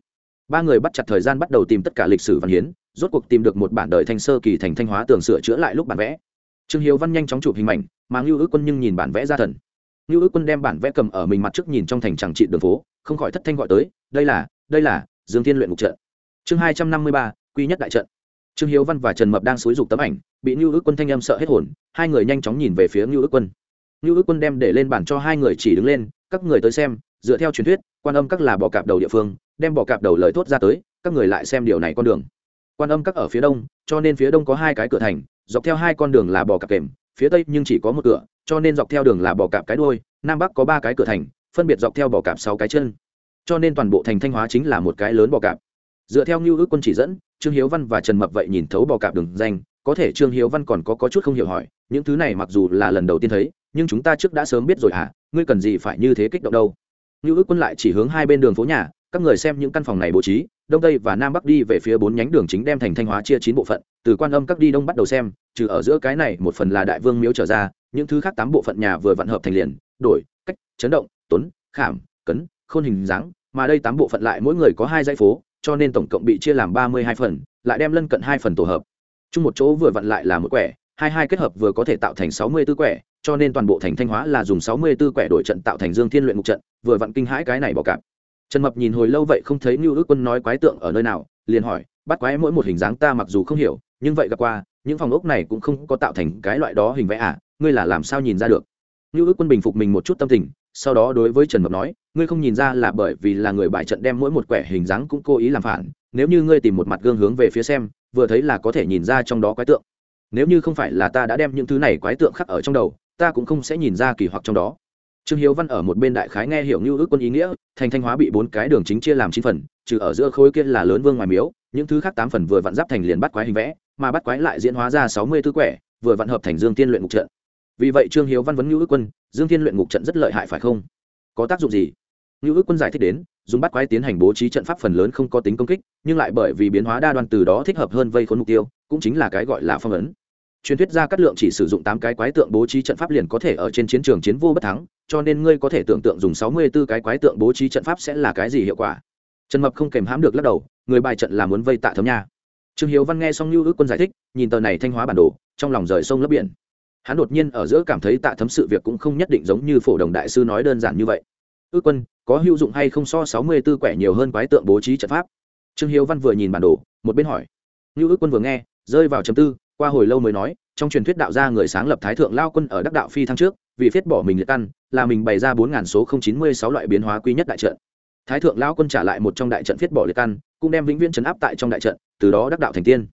A: ba người bắt chặt thời gian bắt đầu tìm tất cả lịch sử văn hiến, rốt cuộc tìm được một bản đời thanh sơ kỳ thành thanh hóa tường sửa chữa lại lúc bản vẽ. Trương hiếu văn nhanh chóng chụp hình ảnh mà ngưu ước quân nhưng nhìn bản vẽ ra thần. Ngưu ước quân đem bản vẽ cầm ở mình mặt trước nhìn trong thành chẳng trị đường phố, không khỏi thất thanh gọi tới, đây là đây là, dương thiên luyện mục trận. Chương hai trăm năm mươi ba, quy nhất đại trận. Trương hiếu văn và trần mập đang xúi dục tấm ảnh, bị ngưu ước quân thanh âm sợ hết hồn, hai người nhanh chóng nhìn về phía ngưu ước quân. Ngưu ước quân đem để lên bản cho hai người chỉ đứng lên, các người tới xem, dựa theo truyền thuyết quan âm các là bò cạp đầu địa phương đem bò cạp đầu lời thốt ra tới các người lại xem điều này con đường. Quan âm các ở phía đông cho nên phía đông có hai cái cửa thành dọc theo hai con đường là bò cạp kềm phía tây nhưng chỉ có một cửa cho nên dọc theo đường là bò cạp cái đôi nam bắc có ba cái cửa thành phân biệt dọc theo bò cạp sáu cái chân. Cho nên toàn bộ thành thanh hóa chính là một cái lớn bò cạp. Dựa theo như ước quân chỉ dẫn trương hiếu văn và trần mập vậy nhìn thấu bò cạp đường danh có thể trương hiếu văn còn có, có chút không hiểu hỏi những thứ này mặc dù là lần đầu tiên thấy nhưng chúng ta trước đã sớm biết rồi à ngươi cần gì phải như thế kích động đâu? Như ước quân lại chỉ hướng hai bên đường phố nhà, các người xem những căn phòng này bố trí, đông tây và nam bắc đi về phía bốn nhánh đường chính đem thành thanh hóa chia chín bộ phận, từ quan âm các đi đông bắt đầu xem, trừ ở giữa cái này một phần là đại vương miếu trở ra, những thứ khác tám bộ phận nhà vừa vạn hợp thành liền, đổi, cách, chấn động, tuấn, khảm, cấn, khôn hình dáng, mà đây tám bộ phận lại mỗi người có hai dãy phố, cho nên tổng cộng bị chia làm ba mươi hai phần, lại đem lân cận hai phần tổ hợp. Chung một chỗ vừa vặn lại là một quẻ, hai hai kết hợp vừa có thể tạo thành sáu mươi tư quẻ cho nên toàn bộ thành thanh hóa là dùng sáu mươi 64 quẻ đổi trận tạo thành dương thiên luyện mục trận, vừa vặn kinh hãi cái này bỏ cạp. Trần mập nhìn hồi lâu vậy không thấy như ước quân nói quái tượng ở nơi nào, liền hỏi, bắt quái mỗi một hình dáng ta mặc dù không hiểu, nhưng vậy gặp qua, những phòng ốc này cũng không có tạo thành cái loại đó hình vẽ à ngươi là làm sao nhìn ra được? Như ước quân bình phục mình một chút tâm tình, sau đó đối với trần mập nói, ngươi không nhìn ra là bởi vì là người bài trận đem mỗi một quẻ hình dáng cũng cố ý làm phản, nếu như ngươi tìm một mặt gương hướng về phía xem, vừa thấy là có thể nhìn ra trong đó quái tượng. Nếu như không phải là ta đã đem những thứ này quái tượng khắc ở trong đầu ta cũng không sẽ nhìn ra kỳ hoặc trong đó. Trương hiếu văn ở một bên đại khái nghe hiểu như ước quân ý nghĩa, thành thanh hóa bị bốn cái đường chính chia làm chín phần, trừ ở giữa khối kia là lớn vương ngoài miếu, những thứ khác tám phần vừa vặn giáp thành liền bắt quái hình vẽ, mà bắt quái lại diễn hóa ra sáu mươi tư quẻ, vừa vặn hợp thành dương tiên luyện ngục trận. Vì vậy trương hiếu văn vấn như ước quân, dương tiên luyện ngục trận rất lợi hại phải không? Có tác dụng gì? Như ước quân giải thích đến, dùng bắt quái tiến hành bố trí trận pháp phần lớn không có tính công kích, nhưng lại bởi vì biến hóa đa đoan từ đó thích hợp hơn vây khốn mục tiêu, cũng chính là cái gọi là phong ấn truyền thuyết ra cát lượng chỉ sử dụng tám cái quái tượng bố trí trận pháp liền có thể ở trên chiến trường chiến vô bất thắng, cho nên ngươi có thể tưởng tượng dùng sáu mươi 64 cái quái tượng bố trí trận pháp sẽ là cái gì hiệu quả. Trần mập không kèm hãm được lắc đầu, người bài trận là muốn vây tạ thấm nha. Trương hiếu văn nghe xong lưu ước quân giải thích, nhìn tờ này thanh hóa bản đồ, trong lòng rời sông lấp biển. Hắn đột nhiên ở giữa cảm thấy tạ thấm sự việc cũng không nhất định giống như phổ đồng đại sư nói đơn giản như vậy. Ước quân, có hữu dụng hay không so sáu mươi 64 quẻ nhiều hơn quái tượng bố trí trận pháp? Trương hiếu văn vừa nhìn bản đồ, một bên hỏi. Lưu ước quân vừa nghe, rơi vào chấm tư qua hồi lâu mới nói, trong truyền thuyết đạo gia người sáng lập thái thượng lao quân ở đắc đạo phi thăng trước, vì phết bỏ mình liệt căn, là mình bày ra bốn ngàn số không chín mươi sáu loại biến hóa quý nhất đại trận. Thái thượng lao quân trả lại một trong đại trận phết bỏ liệt căn, cũng đem vĩnh viễn chấn áp tại trong đại trận, từ đó đắc đạo thành tiên.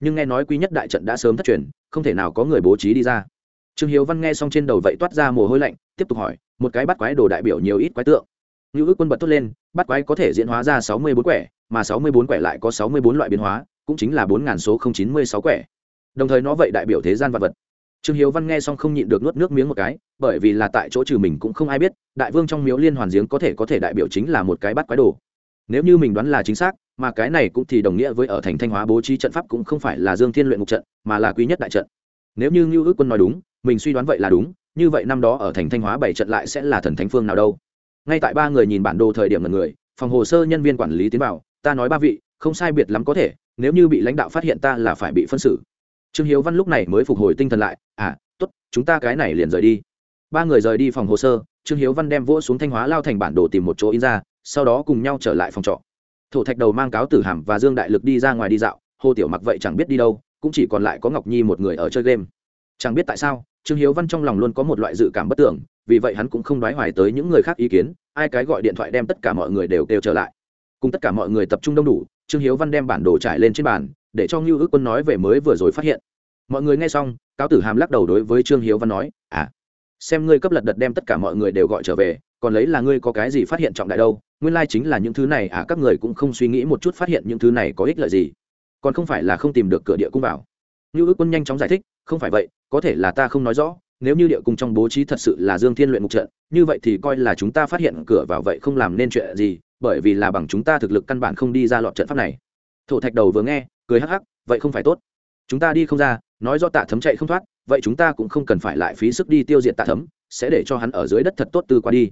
A: Nhưng nghe nói quý nhất đại trận đã sớm thất truyền, không thể nào có người bố trí đi ra. Trương hiếu văn nghe xong trên đầu vậy toát ra mồ hôi lạnh, tiếp tục hỏi, một cái bắt quái đồ đại biểu nhiều ít quái tượng. Như ước quân bật tốt lên, bắt quái có thể diễn hóa ra sáu mươi bốn quẻ, mà sáu mươi bốn quẻ lại có sáu mươi bốn loại biến hóa, cũng chính là bốn ngàn số không chín mươi sáu quẻ đồng thời nó vậy đại biểu thế gian vật vật. Trương hiếu văn nghe xong không nhịn được nuốt nước miếng một cái, bởi vì là tại chỗ trừ mình cũng không ai biết, đại vương trong miếu liên hoàn giếng có thể có thể đại biểu chính là một cái bắt quái đồ. Nếu như mình đoán là chính xác, mà cái này cũng thì đồng nghĩa với ở thành thanh hóa bố trí trận pháp cũng không phải là dương thiên luyện ngục trận, mà là quý nhất đại trận. Nếu như ngưu ước quân nói đúng, mình suy đoán vậy là đúng, như vậy năm đó ở thành thanh hóa bảy trận lại sẽ là thần thánh phương nào đâu. Ngay tại ba người nhìn bản đồ thời điểm lần người, phòng hồ sơ nhân viên quản lý tiến vào, ta nói ba vị, không sai biệt lắm có thể, nếu như bị lãnh đạo phát hiện ta là phải bị phân xử trương hiếu văn lúc này mới phục hồi tinh thần lại à t ố t chúng ta cái này liền rời đi. Ba người rời đi phòng hồ sơ, trương hiếu văn đem vỗ xuống thanh hóa lao thành bản đồ tìm một chỗ in ra, sau đó cùng nhau trở lại phòng trọ. Thổ thạch đầu mang cáo tử hàm và dương đại lực đi ra ngoài đi dạo, hồ tiểu mặc vậy chẳng biết đi đâu, cũng chỉ còn lại có ngọc nhi một người ở chơi game. Chẳng biết tại sao, trương hiếu văn trong lòng luôn có một loại dự cảm bất tưởng vì vậy hắn cũng không đoái hoài tới những người khác ý kiến, ai cái gọi điện thoại đem tất cả mọi người đều kêu trở lại. Cùng tất cả mọi người tập trung đông đủ, trương hiếu văn đem bản đồ trải lên trên bàn để cho ngưu ước quân nói về mới vừa rồi phát hiện. Mọi người nghe xong, cáo tử hàm lắc đầu đối với trương hiếu văn nói à xem ngươi cấp lật đật đem tất cả mọi người đều gọi trở về, còn lấy là ngươi có cái gì phát hiện trọng đại đâu, nguyên lai chính là những thứ này à các người cũng không suy nghĩ một chút phát hiện những thứ này có ích lợi gì. Còn không phải là không tìm được cửa địa cung vào. Như ước quân nhanh chóng giải thích, không phải vậy, có thể là ta không nói rõ, nếu như địa cung trong bố trí thật sự là dương thiên luyện mục trận, như vậy thì coi là chúng ta phát hiện cửa vào vậy không làm nên chuyện gì, bởi vì là bằng chúng ta thực lực căn bản không đi ra lọt trận pháp này thổ thạch đầu vừa nghe, cười hắc hắc, vậy không phải tốt. Chúng ta đi không ra, nói do tạ thấm chạy không thoát, vậy chúng ta cũng không cần phải lại phí sức đi tiêu diệt tạ thấm, sẽ để cho hắn ở dưới đất thật tốt từ qua đi.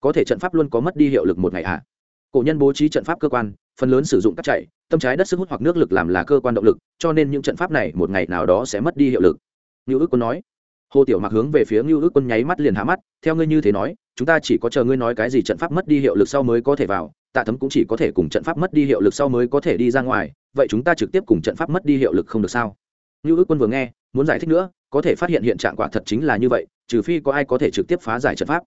A: Có thể trận pháp luôn có mất đi hiệu lực một ngày ạ à. cổ nhân bố trí trận pháp cơ quan, phần lớn sử dụng các chạy, tâm trái đất sức hút hoặc nước lực làm là cơ quan động lực, cho nên những trận pháp này một ngày nào đó sẽ mất đi hiệu lực. Như ước quân nói hồ tiểu mặc hướng về phía ngưu ước quân nháy mắt liền hạ mắt, theo ngươi như thế nói, chúng ta chỉ có chờ ngươi nói cái gì trận pháp mất đi hiệu lực sau mới có thể vào, tạ thấm cũng chỉ có thể cùng trận pháp mất đi hiệu lực sau mới có thể đi ra ngoài, vậy chúng ta trực tiếp cùng trận pháp mất đi hiệu lực không được sao? Ngưu ước quân vừa nghe, muốn giải thích nữa, có thể phát hiện hiện trạng quả thật chính là như vậy, trừ phi có ai có thể trực tiếp phá giải trận pháp.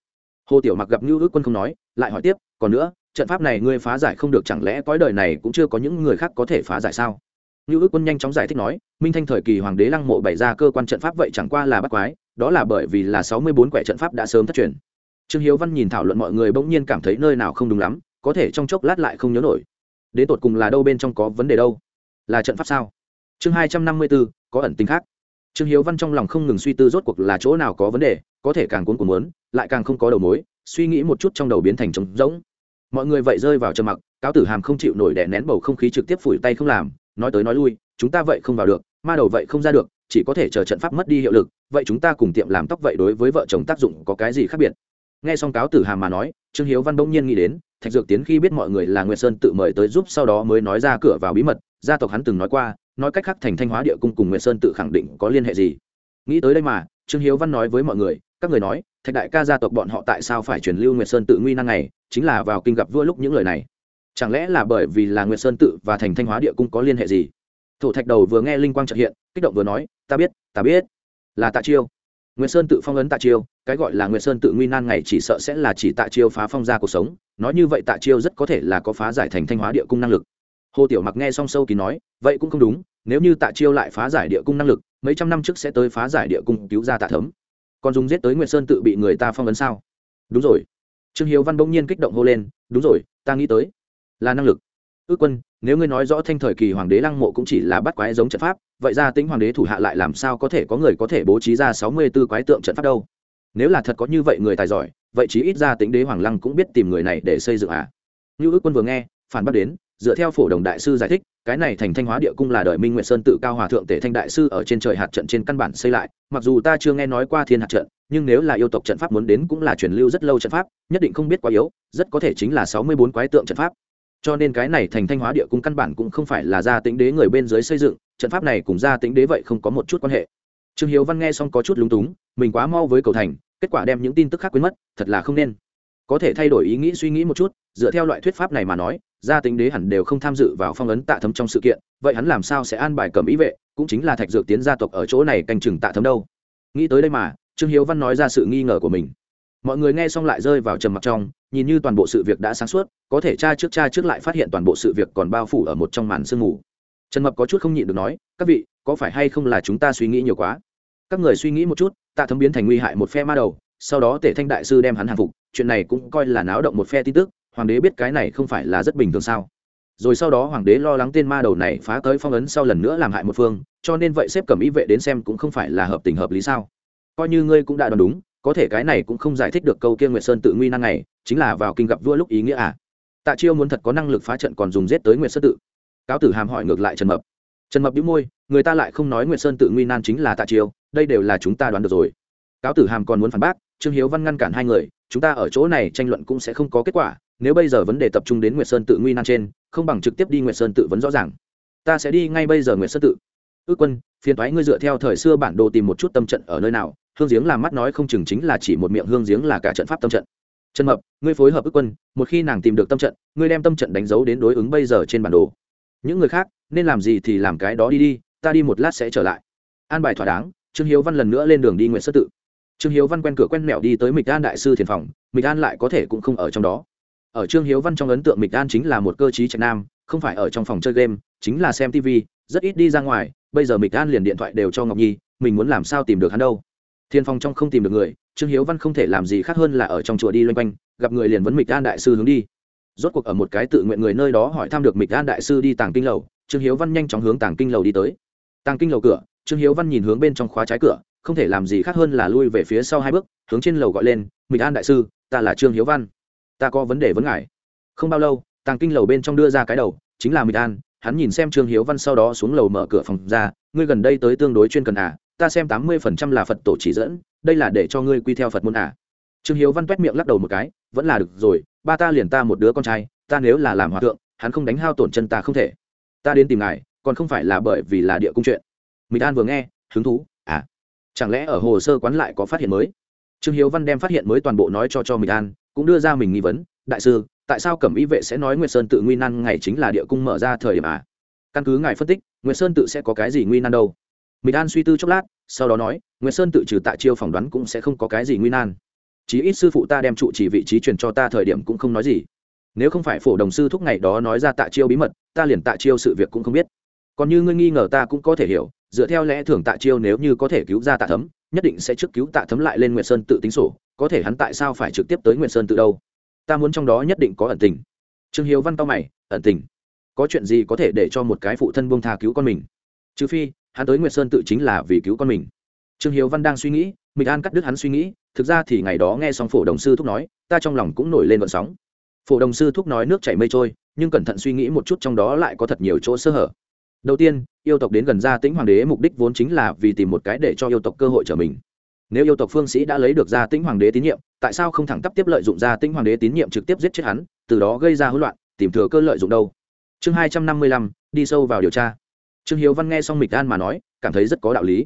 A: Hồ tiểu mặc gặp ngưu ước quân không nói, lại hỏi tiếp, còn nữa, trận pháp này ngươi phá giải không được chẳng lẽ cõi đời này cũng chưa có những người khác có thể phá giải sao? Như ước quân nhanh chóng giải thích nói, minh thanh thời kỳ hoàng đế lăng mộ bày ra cơ quan trận pháp vậy chẳng qua là bắt quái, đó là bởi vì là sáu mươi bốn quẻ trận pháp đã sớm thất truyền. Trương hiếu văn nhìn thảo luận mọi người bỗng nhiên cảm thấy nơi nào không đúng lắm, có thể trong chốc lát lại không nhớ nổi. Đến tột cùng là đâu bên trong có vấn đề đâu? Là trận pháp sao? Chương hai trăm năm mươi bốn, có ẩn tính khác. Trương hiếu văn trong lòng không ngừng suy tư rốt cuộc là chỗ nào có vấn đề, có thể càng cuốn cuốn muốn, lại càng không có đầu mối, suy nghĩ một chút trong đầu biến thành trống rỗng. Mọi người vậy rơi vào trầm mặc, cáo tử hàm không chịu nổi đè nén bầu không khí trực tiếp phủi tay không làm nói tới nói lui, chúng ta vậy không vào được, ma đầu vậy không ra được, chỉ có thể chờ trận pháp mất đi hiệu lực, vậy chúng ta cùng tiệm làm tóc vậy đối với vợ chồng tác dụng có cái gì khác biệt? Nghe xong cáo tử hàm mà nói, trương hiếu văn bỗng nhiên nghĩ đến, thạch dược tiến khi biết mọi người là nguyệt sơn tự mời tới giúp sau đó mới nói ra cửa vào bí mật, gia tộc hắn từng nói qua, nói cách khác thành thanh hóa địa cung cùng nguyệt sơn tự khẳng định có liên hệ gì? Nghĩ tới đây mà, trương hiếu văn nói với mọi người, các người nói, thạch đại ca gia tộc bọn họ tại sao phải truyền lưu nguyệt sơn tự nguy năng này, chính là vào kinh gặp vua lúc những lời này chẳng lẽ là bởi vì là nguyệt sơn tự và thành thanh hóa địa cung có liên hệ gì? Thổ thạch đầu vừa nghe linh quang trợ hiện, kích động vừa nói, ta biết ta biết. Là tạ chiêu. Nguyệt sơn tự phong ấn tạ chiêu, cái gọi là nguyệt sơn tự nguy nan ngày chỉ sợ sẽ là chỉ tạ chiêu phá phong ra cuộc sống, nói như vậy tạ chiêu rất có thể là có phá giải thành thanh hóa địa cung năng lực. Hồ tiểu mặc nghe xong sâu kỳ nói, vậy cũng không đúng, nếu như tạ chiêu lại phá giải địa cung năng lực, mấy trăm năm trước sẽ tới phá giải địa cung cứu ra tạ thấm. Còn dùng giết tới nguyệt sơn tự bị người ta phong ấn sao? Đúng rồi. Trương hiếu văn bỗng nhiên kích động hô lên, đúng rồi, ta nghĩ tới là năng lực. Ước quân, nếu ngươi nói rõ thanh thời kỳ hoàng đế lăng mộ cũng chỉ là bắt quái giống trận pháp, vậy ra tính hoàng đế thủ hạ lại làm sao có thể có người có thể bố trí ra sáu mươi b ố quái tượng trận pháp đâu? Nếu là thật có như vậy người tài giỏi, vậy chí ít ra tính đế hoàng lăng cũng biết tìm người này để xây dựng à? Như ước quân vừa nghe, phản bác đến, dựa theo phổ đồng đại sư giải thích, cái này thành thanh hóa địa cung là đời minh nguyễn sơn tự cao hòa thượng tể thanh đại sư ở trên trời hạt trận trên căn bản xây lại, mặc dù ta chưa nghe nói qua thiên hạt trận, nhưng nếu là yêu tộc trận pháp muốn đến cũng là truyền lưu rất lâu trận pháp, nhất định không biết quá yếu, rất có thể chính là sáu mươi bốn quái tượng trận pháp cho nên cái này thành thanh hóa địa cung căn bản cũng không phải là gia tính đế người bên dưới xây dựng, trận pháp này cùng gia tính đế vậy không có một chút quan hệ. Trương hiếu văn nghe xong có chút lúng túng, mình quá mau với cầu thành, kết quả đem những tin tức khác quên mất, thật là không nên. Có thể thay đổi ý nghĩ suy nghĩ một chút, dựa theo loại thuyết pháp này mà nói, gia tính đế hẳn đều không tham dự vào phong ấn tạ thấm trong sự kiện, vậy hắn làm sao sẽ an bài cầm ý vệ, cũng chính là thạch dược tiến gia tộc ở chỗ này canh chừng tạ thấm đâu. Nghĩ tới đây mà, trương hiếu văn nói ra sự nghi ngờ của mình. Mọi người nghe xong lại rơi vào trầm mặc trong nhìn như toàn bộ sự việc đã sáng suốt, có thể cha trước cha trước lại phát hiện toàn bộ sự việc còn bao phủ ở một trong màn sương mù. Trần mập có chút không nhịn được nói, các vị, có phải hay không là chúng ta suy nghĩ nhiều quá? Các người suy nghĩ một chút, tạ thấm biến thành nguy hại một phe ma đầu, sau đó tể thanh đại sư đem hắn hàng phục, chuyện này cũng coi là náo động một phe tin tức, hoàng đế biết cái này không phải là rất bình thường sao? Rồi sau đó hoàng đế lo lắng tên ma đầu này phá tới phong ấn sau lần nữa làm hại một phương, cho nên vậy xếp cầm ý vệ đến xem cũng không phải là hợp tình hợp lý sao? Coi như ngươi cũng đã đoán đúng có thể cái này cũng không giải thích được câu kia nguyệt sơn tự nguy năng này chính là vào kinh gặp vua lúc ý nghĩa à. Tạ chiêu muốn thật có năng lực phá trận còn dùng giết tới nguyệt sơn tự. Cáo tử hàm hỏi ngược lại trần mập. Trần mập đĩu môi, người ta lại không nói nguyệt sơn tự nguy nan chính là tạ chiêu, đây đều là chúng ta đoán được rồi. Cáo tử hàm còn muốn phản bác, trương hiếu văn ngăn cản hai người, chúng ta ở chỗ này tranh luận cũng sẽ không có kết quả, nếu bây giờ vấn đề tập trung đến nguyệt sơn tự nguy nan trên, không bằng trực tiếp đi nguyệt sơn tự vấn rõ ràng. Ta sẽ đi ngay bây giờ nguyệt sơn tự. Ước quân phiền thoái ngươi dựa theo thời xưa bản đồ tìm một chút tâm trận ở nơi nào, hương giếng làm mắt nói không chừng chính là chỉ một miệng hương giếng là cả trận pháp tâm trận. Trần mập, ngươi phối hợp ước quân, một khi nàng tìm được tâm trận, ngươi đem tâm trận đánh dấu đến đối ứng bây giờ trên bản đồ. Những người khác, nên làm gì thì làm cái đó đi đi, ta đi một lát sẽ trở lại. An bài thỏa đáng, trương hiếu văn lần nữa lên đường đi nguyện sơ tự. Trương hiếu văn quen cửa quen mẹo đi tới mịch an đại sư thiền phòng, mịch an lại có thể cũng không ở trong đó. Ở trương hiếu văn trong ấn tượng mịch an chính là một cơ trí trạch nam, không phải ở trong phòng chơi game, chính là xem tv rất ít đi ra ngoài, bây giờ mịch an liền điện thoại đều cho ngọc nhi, mình muốn làm sao tìm được hắn đâu. Thiên phong trong không tìm được người, trương hiếu văn không thể làm gì khác hơn là ở trong chùa đi loanh quanh, gặp người liền vấn mịch an đại sư hướng đi. Rốt cuộc ở một cái tự nguyện người nơi đó hỏi thăm được mịch an đại sư đi tàng kinh lầu, trương hiếu văn nhanh chóng hướng tàng kinh lầu đi tới. Tàng kinh lầu cửa, trương hiếu văn nhìn hướng bên trong khóa trái cửa, không thể làm gì khác hơn là lui về phía sau hai bước, hướng trên lầu gọi lên, mịch an đại sư, ta là trương hiếu văn. Ta có vấn đề vấn ngại không bao lâu, tàng kinh lầu bên trong đưa ra cái đầu, chính là mịch an hắn nhìn xem trương hiếu văn sau đó xuống lầu mở cửa phòng ra, ngươi gần đây tới tương đối chuyên cần à ta xem tám mươi phần trăm là phật tổ chỉ dẫn, đây là để cho ngươi quy theo phật môn à. Trương hiếu văn t miệng lắc đầu một cái, vẫn là được rồi, ba ta liền ta một đứa con trai, ta nếu là làm hòa thượng, hắn không đánh hao tổn chân ta không thể. Ta đến tìm ngài, còn không phải là bởi vì là địa cung chuyện. Mỹ an vừa nghe, hứng thú à chẳng lẽ ở hồ sơ quán lại có phát hiện mới? Trương hiếu văn đem phát hiện mới toàn bộ nói cho cho mỹ an cũng đưa ra mình nghi vấn, đại sư tại sao cẩm y vệ sẽ nói nguyệt sơn tự nguy nan ngày chính là địa cung mở ra thời điểm à? Căn cứ ngài phân tích, nguyệt sơn tự sẽ có cái gì nguy nan đâu? Mỹ an suy tư chốc lát, sau đó nói, nguyệt sơn tự trừ tạ chiêu phỏng đoán cũng sẽ không có cái gì nguy nan. Chí ít sư phụ ta đem trụ chỉ vị trí truyền cho ta thời điểm cũng không nói gì. Nếu không phải phổ đồng sư thúc ngày đó nói ra tạ chiêu bí mật, ta liền tạ chiêu sự việc cũng không biết. Còn như ngươi nghi ngờ ta cũng có thể hiểu, dựa theo lẽ thường tạ chiêu nếu như có thể cứu ra tạ thấm, nhất định sẽ trước cứu tạ thấm lại lên nguyệt sơn tự tính sổ, có thể hắn tại sao phải trực tiếp tới nguyệt sơn tự đâu? Ta muốn trong đó nhất định có ẩn tình. Trương hiếu văn cao mày, ẩn tình? Có chuyện gì có thể để cho một cái phụ thân buông tha cứu con mình? Trừ phi, hắn tới nguyệt sơn tự chính là vì cứu con mình. Trương hiếu văn đang suy nghĩ mình an cắt đứt hắn suy nghĩ, thực ra thì ngày đó nghe xong phổ đồng sư thúc nói, ta trong lòng cũng nổi lên vận sóng. Phổ đồng sư thúc nói nước chảy mây trôi, nhưng cẩn thận suy nghĩ một chút trong đó lại có thật nhiều chỗ sơ hở. Đầu tiên, yêu tộc đến gần gia tĩnh hoàng đế mục đích vốn chính là vì tìm một cái để cho yêu tộc cơ hội trở mình nếu yêu tộc phương sĩ đã lấy được gia tĩnh hoàng đế tín nhiệm, tại sao không thẳng tắp tiếp lợi dụng gia tĩnh hoàng đế tín nhiệm trực tiếp giết chết hắn, từ đó gây ra hỗn loạn, tìm thừa cơ lợi dụng đâu? Chương hai trăm năm mươi lăm, đi sâu vào điều tra. Trương hiếu văn nghe xong mịch an mà nói, cảm thấy rất có đạo lý.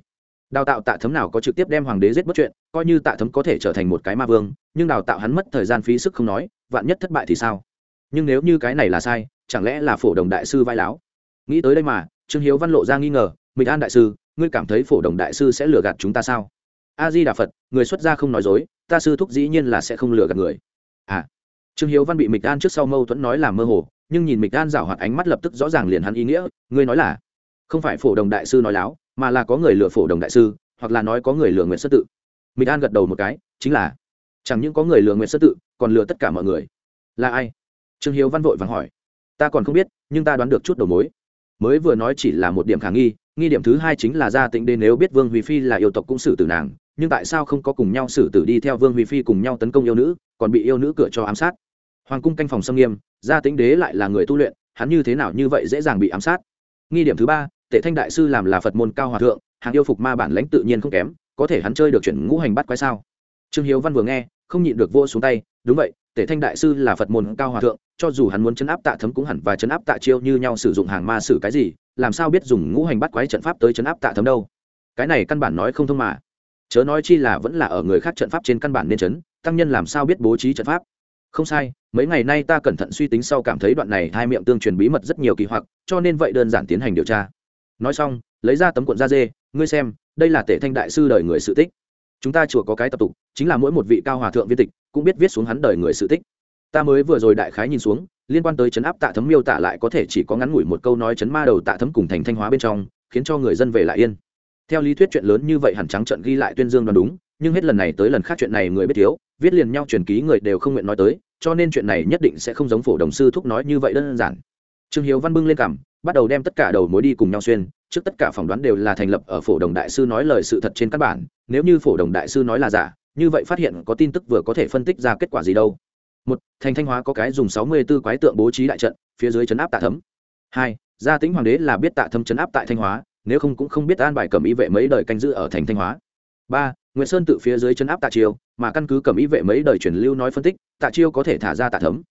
A: Đào tạo tạ thấm nào có trực tiếp đem hoàng đế giết bất chuyện, coi như tạ thấm có thể trở thành một cái ma vương, nhưng đào tạo hắn mất thời gian phí sức không nói, vạn nhất thất bại thì sao? Nhưng nếu như cái này là sai, chẳng lẽ là phổ đồng đại sư vai láo? Nghĩ tới đây mà, trương hiếu văn lộ ra nghi ngờ, mịch an đại sư, ngươi cảm thấy phổ đồng đại sư sẽ lừa gạt chúng ta sao? A di đà phật, người xuất gia không nói dối, ta sư thúc dĩ nhiên là sẽ không lừa gạt người. À trương hiếu văn bị mịch an trước sau mâu thuẫn nói là mơ hồ, nhưng nhìn mịch an rảo hoạt ánh mắt lập tức rõ ràng liền hắn ý nghĩa ngươi nói là không phải phổ đồng đại sư nói láo, mà là có người lừa phổ đồng đại sư, hoặc là nói có người lừa nguyện xuất tự. Mịch an gật đầu một cái, chính là chẳng những có người lừa nguyện xuất tự, còn lừa tất cả mọi người. Là ai? Trương hiếu văn vội vàng hỏi. Ta còn không biết, nhưng ta đoán được chút đầu mối. Mới vừa nói chỉ là một điểm khả nghi nghi điểm thứ hai chính là gia tĩnh đến nếu biết vương huy phi là yêu tộc cũng xử tử nàng nhưng tại sao không có cùng nhau xử tử đi theo vương huy phi cùng nhau tấn công yêu nữ, còn bị yêu nữ cửa cho ám sát? Hoàng cung canh phòng xâm nghiêm, gia tĩnh đế lại là người tu luyện, hắn như thế nào như vậy dễ dàng bị ám sát? Nghi điểm thứ ba tể thanh đại sư làm là phật môn cao hòa thượng hàng yêu phục ma bản lãnh tự nhiên không kém, có thể hắn chơi được chuyển ngũ hành bắt quái sao? Trương hiếu văn vừa nghe, không nhịn được vô xuống tay, đúng vậy tể thanh đại sư là phật môn cao hòa thượng, cho dù hắn muốn chấn áp tạ thấm cũng hẳn và chấn áp tạ chiêu như nhau sử dụng hàng ma sử cái gì, làm sao biết dùng ngũ hành bắt quái trận pháp tới chấn áp tạ thấm đâu? Cái này căn bản nói không thông mà chớ nói chi là vẫn là ở người khác trận pháp trên căn bản nên chấn, tăng nhân làm sao biết bố trí trận pháp? Không sai, mấy ngày nay ta cẩn thận suy tính sau cảm thấy đoạn này hai miệng tương truyền bí mật rất nhiều kỳ hoặc, cho nên vậy đơn giản tiến hành điều tra. Nói xong, lấy ra tấm cuộn da dê, ngươi xem, đây là tể thanh đại sư đời người sự tích. Chúng ta chùa có cái tập tục, chính là mỗi một vị cao hòa thượng viên tịch cũng biết viết xuống hắn đời người sự tích. Ta mới vừa rồi đại khái nhìn xuống, liên quan tới chấn áp tạ thấm miêu tả lại có thể chỉ có ngắn ngủi một câu nói chấn ma đầu tạ thấm cùng thành thanh hóa bên trong, khiến cho người dân về lại yên theo lý thuyết chuyện lớn như vậy hẳn trắng trận ghi lại tuyên dương đoán đúng, nhưng hết lần này tới lần khác chuyện này người biết thiếu, viết liền nhau truyền ký người đều không nguyện nói tới, cho nên chuyện này nhất định sẽ không giống phổ đồng sư thúc nói như vậy đơn giản. Trương hiếu văn bưng lên cảm bắt đầu đem tất cả đầu mối đi cùng nhau xuyên, trước tất cả phỏng đoán đều là thành lập ở phổ đồng đại sư nói lời sự thật trên căn bản, nếu như phổ đồng đại sư nói là giả, như vậy phát hiện có tin tức vừa có thể phân tích ra kết quả gì đâu. Một, thành thanh hóa có cái dùng sáu mươi b ố quái tượng bố trí đại trận, phía dưới chấn áp tạ thấm. Hai, gia tính hoàng đế là biết tạ thấm chấn áp tại thanh hóa nếu không cũng không biết an bài cẩm y vệ mấy đời canh giữ ở thành thanh hóa. Ba nguyễn sơn tự phía dưới chân áp tạ chiêu mà căn cứ cẩm y vệ mấy đời truyền lưu nói phân tích, tạ chiêu có thể thả ra tạ thấm.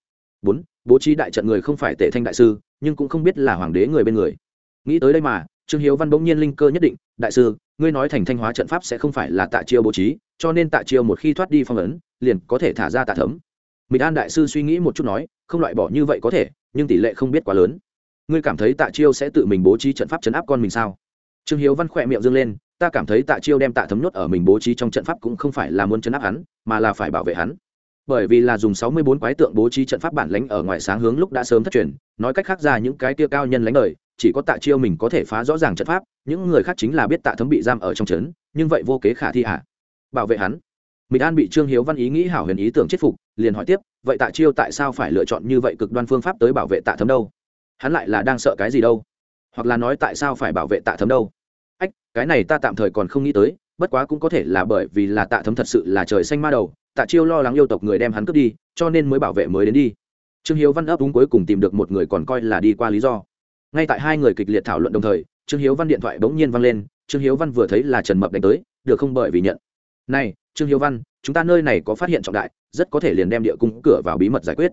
A: Bốn, bố trí đại trận người không phải tể thanh đại sư, nhưng cũng không biết là hoàng đế người bên người. Nghĩ tới đây mà, trương hiếu văn bỗng nhiên linh cơ nhất định, đại sư, ngươi nói thành thanh hóa trận pháp sẽ không phải là tạ chiêu bố trí, cho nên tạ chiêu một khi thoát đi phong ấn, liền có thể thả ra tạ thấm. Mỹ an đại sư suy nghĩ một chút nói, không loại bỏ như vậy có thể, nhưng tỷ lệ không biết quá lớn. Ngươi cảm thấy tạ chiêu sẽ tự mình bố trí trận pháp chấn áp con mình sao? Trương hiếu văn khỏe miệng dâng lên, ta cảm thấy tạ chiêu đem tạ thấm nhốt ở mình bố trí trong trận pháp cũng không phải là muốn chấn áp hắn, mà là phải bảo vệ hắn. Bởi vì là dùng sáu mươi bốn quái tượng bố trí trận pháp bản lãnh ở ngoài sáng hướng lúc đã sớm thất truyền, nói cách khác ra những cái tia cao nhân lãnh đời, chỉ có tạ chiêu mình có thể phá rõ ràng trận pháp, những người khác chính là biết tạ thấm bị giam ở trong trấn, nhưng vậy vô kế khả thi hạ bảo vệ hắn. Mỹ an bị trương hiếu văn ý nghĩ hảo huyền ý tưởng chết phục, liền hỏi tiếp, vậy tạ chiêu tại sao phải lựa chọn như vậy cực đoan phương pháp tới bảo vệ tạ thấm đâu? Hắn lại là đang sợ cái gì đâu? Hoặc là nói tại sao phải bảo vệ tạ thấm đâu? Cái này ta tạm thời còn không nghĩ tới, bất quá cũng có thể là bởi vì là tạ thấm thật sự là trời xanh ma đầu, tạ chiêu lo lắng yêu tộc người đem hắn cướp đi, cho nên mới bảo vệ mới đến đi. Trương hiếu văn ấp đúng cuối cùng tìm được một người còn coi là đi qua lý do. Ngay tại hai người kịch liệt thảo luận đồng thời, trương hiếu văn điện thoại bỗng nhiên văng lên, trương hiếu văn vừa thấy là trần mập đánh tới, được không bởi vì nhận. Này, trương hiếu văn, chúng ta nơi này có phát hiện trọng đại, rất có thể liền đem địa cung cửa vào bí mật giải quyết.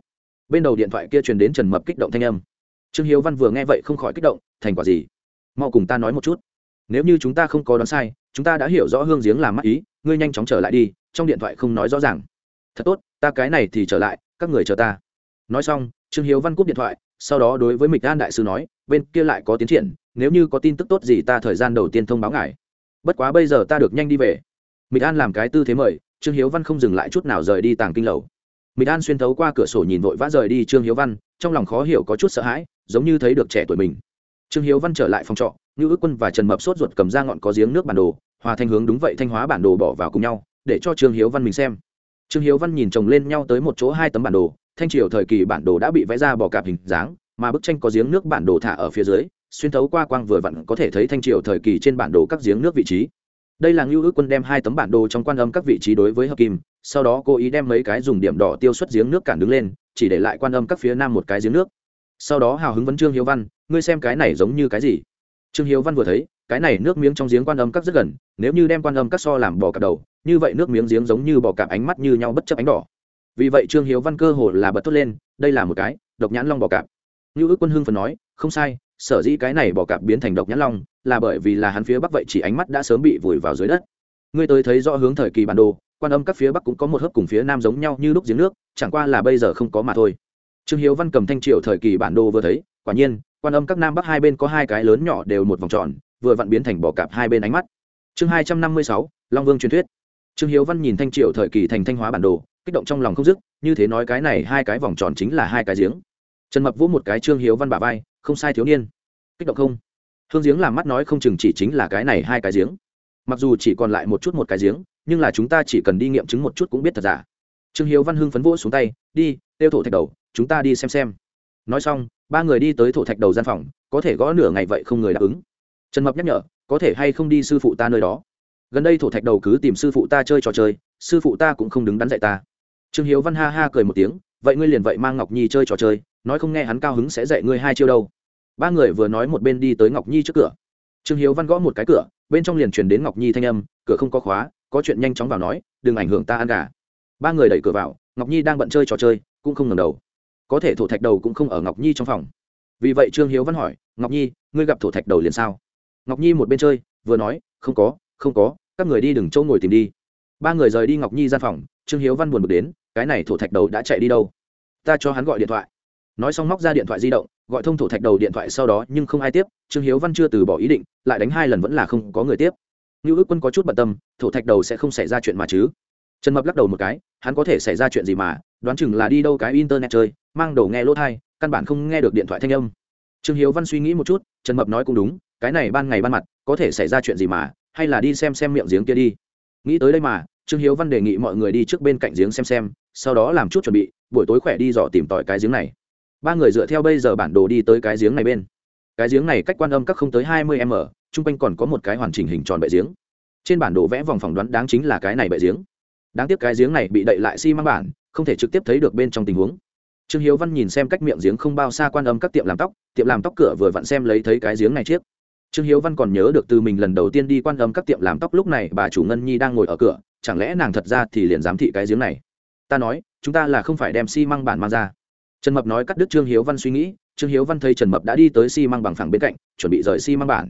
A: Bên đầu điện thoại kia truyền đến trần mập kích động thanh âm. Trương hiếu văn vừa nghe vậy không khỏi kích động, thành quả gì? Mau cùng ta nói một chút nếu như chúng ta không có đoán sai, chúng ta đã hiểu rõ hương giếng làm mắt ý, ngươi nhanh chóng trở lại đi, trong điện thoại không nói rõ ràng. Thật tốt, ta cái này thì trở lại, các người chờ ta. Nói xong, trương hiếu văn cúp điện thoại, sau đó đối với mịch an đại sư nói, bên kia lại có tiến triển, nếu như có tin tức tốt gì ta thời gian đầu tiên thông báo ngài. Bất quá bây giờ ta được nhanh đi về. Mịch an làm cái tư thế mời, trương hiếu văn không dừng lại chút nào rời đi tàng kinh lầu. Mịch an xuyên thấu qua cửa sổ nhìn vội vã rời đi trương hiếu văn, trong lòng khó hiểu có chút sợ hãi, giống như thấy được trẻ tuổi mình. Trương hiếu văn trở lại phòng trọ như ước quân và trần mập sốt ruột cầm ra ngọn có giếng nước bản đồ, hòa thanh hướng đúng vậy thanh hóa bản đồ bỏ vào cùng nhau, để cho trương hiếu văn mình xem. Trương hiếu văn nhìn chồng lên nhau tới một chỗ hai tấm bản đồ, thanh triều thời kỳ bản đồ đã bị vẽ ra bỏ cạp hình dáng, mà bức tranh có giếng nước bản đồ thả ở phía dưới, xuyên thấu qua quang vừa vặn có thể thấy thanh triều thời kỳ trên bản đồ các giếng nước vị trí. Đây là ngưu ước quân đem hai tấm bản đồ trong quan âm các vị trí đối với hợp kim, sau đó cố ý đem mấy cái dùng điểm đỏ tiêu xuất giếng nước cản đứng lên, chỉ để lại quan âm các phía nam một cái giếng nước. Sau đó hào hứng vấn trương hiếu văn, ngươi xem cái này giống như cái gì? Trương hiếu văn vừa thấy, cái này nước miếng trong giếng quan âm các rất gần, nếu như đem quan âm các so làm bò cạp đầu, như vậy nước miếng giếng giống như bò cạp ánh mắt như nhau bất chấp ánh đỏ. Vì vậy trương hiếu văn cơ hồ là bật thốt lên, đây là một cái độc nhãn long bò cạp. Như ước quân hưng phần nói, không sai, sở dĩ cái này bò cạp biến thành độc nhãn long, là bởi vì là hắn phía bắc vậy chỉ ánh mắt đã sớm bị vùi vào dưới đất. Ngươi tới thấy rõ hướng thời kỳ bản đồ, quan âm các phía bắc cũng có một hớp cùng phía nam giống nhau như lúc giếng nước, chẳng qua là bây giờ không có mà thôi. Trương hiếu văn cầm thanh triệu thời kỳ bản đồ vừa thấy, quả nhiên quan âm các nam bắc hai bên có hai cái lớn nhỏ đều một vòng tròn, vừa vặn biến thành bỏ cạp hai bên ánh mắt. Chương hai trăm năm mươi sáu, long vương truyền thuyết. Trương hiếu văn nhìn thanh triệu thời kỳ thành thanh hóa bản đồ, kích động trong lòng không dứt, như thế nói cái này hai cái vòng tròn chính là hai cái giếng. Trần mập vỗ một cái trương hiếu văn bả vai, không sai thiếu niên. Kích động không? Hương giếng làm mắt nói không chừng chỉ chính là cái này hai cái giếng. Mặc dù chỉ còn lại một chút một cái giếng, nhưng là chúng ta chỉ cần đi nghiệm chứng một chút cũng biết thật giả. Trương hiếu văn hưng phấn vỗ xuống tay, đi, tiêu thổ thạch đầu, chúng ta đi xem xem. Nói xong ba người đi tới thổ thạch đầu gian phòng, có thể gõ nửa ngày vậy không người đáp ứng. Trần mập nhắc nhở, có thể hay không đi sư phụ ta nơi đó? Gần đây thổ thạch đầu cứ tìm sư phụ ta chơi trò chơi, sư phụ ta cũng không đứng đắn dạy ta. Trương hiếu văn ha ha cười một tiếng, vậy ngươi liền vậy mang ngọc nhi chơi trò chơi, nói không nghe hắn cao hứng sẽ dạy ngươi hai chiêu đâu. Ba người vừa nói một bên đi tới ngọc nhi trước cửa. Trương hiếu văn gõ một cái cửa, bên trong liền truyền đến ngọc nhi thanh âm, cửa không có khóa, có chuyện nhanh chóng vào nói, đừng ảnh hưởng ta ăn gà. Ba người đẩy cửa vào, ngọc nhi đang bận chơi trò chơi, cũng không ngầm đầu có thể thổ thạch đầu cũng không ở ngọc nhi trong phòng. Vì vậy trương hiếu văn hỏi, ngọc nhi, ngươi gặp thổ thạch đầu liền sao? Ngọc nhi một bên chơi, vừa nói, không có không có, các người đi đừng chỗ ngồi tìm đi. Ba người rời đi ngọc nhi gian phòng, trương hiếu văn buồn bực đến, cái này thổ thạch đầu đã chạy đi đâu? Ta cho hắn gọi điện thoại. Nói xong móc ra điện thoại di động, gọi thông thổ thạch đầu điện thoại sau đó, nhưng không ai tiếp, trương hiếu văn chưa từ bỏ ý định, lại đánh hai lần vẫn là không có người tiếp. Như ước quân có chút bận tâm, thổ thạch đầu sẽ không xảy ra chuyện mà chứ? Trần mập lắc đầu một cái, hắn có thể xảy ra chuyện gì mà, đoán chừng là đi đâu cái internet chơi, mang đồ nghe lỗ thai, căn bản không nghe được điện thoại thanh âm. Trương hiếu văn suy nghĩ một chút, trần mập nói cũng đúng, cái này ban ngày ban mặt, có thể xảy ra chuyện gì mà, hay là đi xem xem miệng giếng kia đi. Nghĩ tới đây mà, trương hiếu văn đề nghị mọi người đi trước bên cạnh giếng xem xem, sau đó làm chút chuẩn bị, buổi tối khỏe đi dò tìm tỏi cái giếng này. Ba người dựa theo bây giờ bản đồ đi tới cái giếng này bên. Cái giếng này cách quan âm các không tới hai mươi m, chung quanh còn có một cái hoàn chỉnh hình tròn bệ giếng. Trên bản đồ vẽ vòng phỏng đoán đáng chính là cái này bệ giếng đáng tiếc cái giếng này bị đậy lại xi、si、măng bản, không thể trực tiếp thấy được bên trong tình huống. Trương hiếu văn nhìn xem cách miệng giếng không bao xa quan âm các tiệm làm tóc, tiệm làm tóc cửa vừa vặn xem lấy thấy cái giếng này chiếc. Trương hiếu văn còn nhớ được từ mình lần đầu tiên đi quan âm các tiệm làm tóc lúc này bà chủ ngân nhi đang ngồi ở cửa, chẳng lẽ nàng thật ra thì liền giám thị cái giếng này? Ta nói, chúng ta là không phải đem xi、si、măng bản mang ra. Trần mập nói cắt đứt trương hiếu văn suy nghĩ, trương hiếu văn thấy trần mập đã đi tới xi、si、măng bằng phẳng bên cạnh, chuẩn bị rời xi、si、măng bản.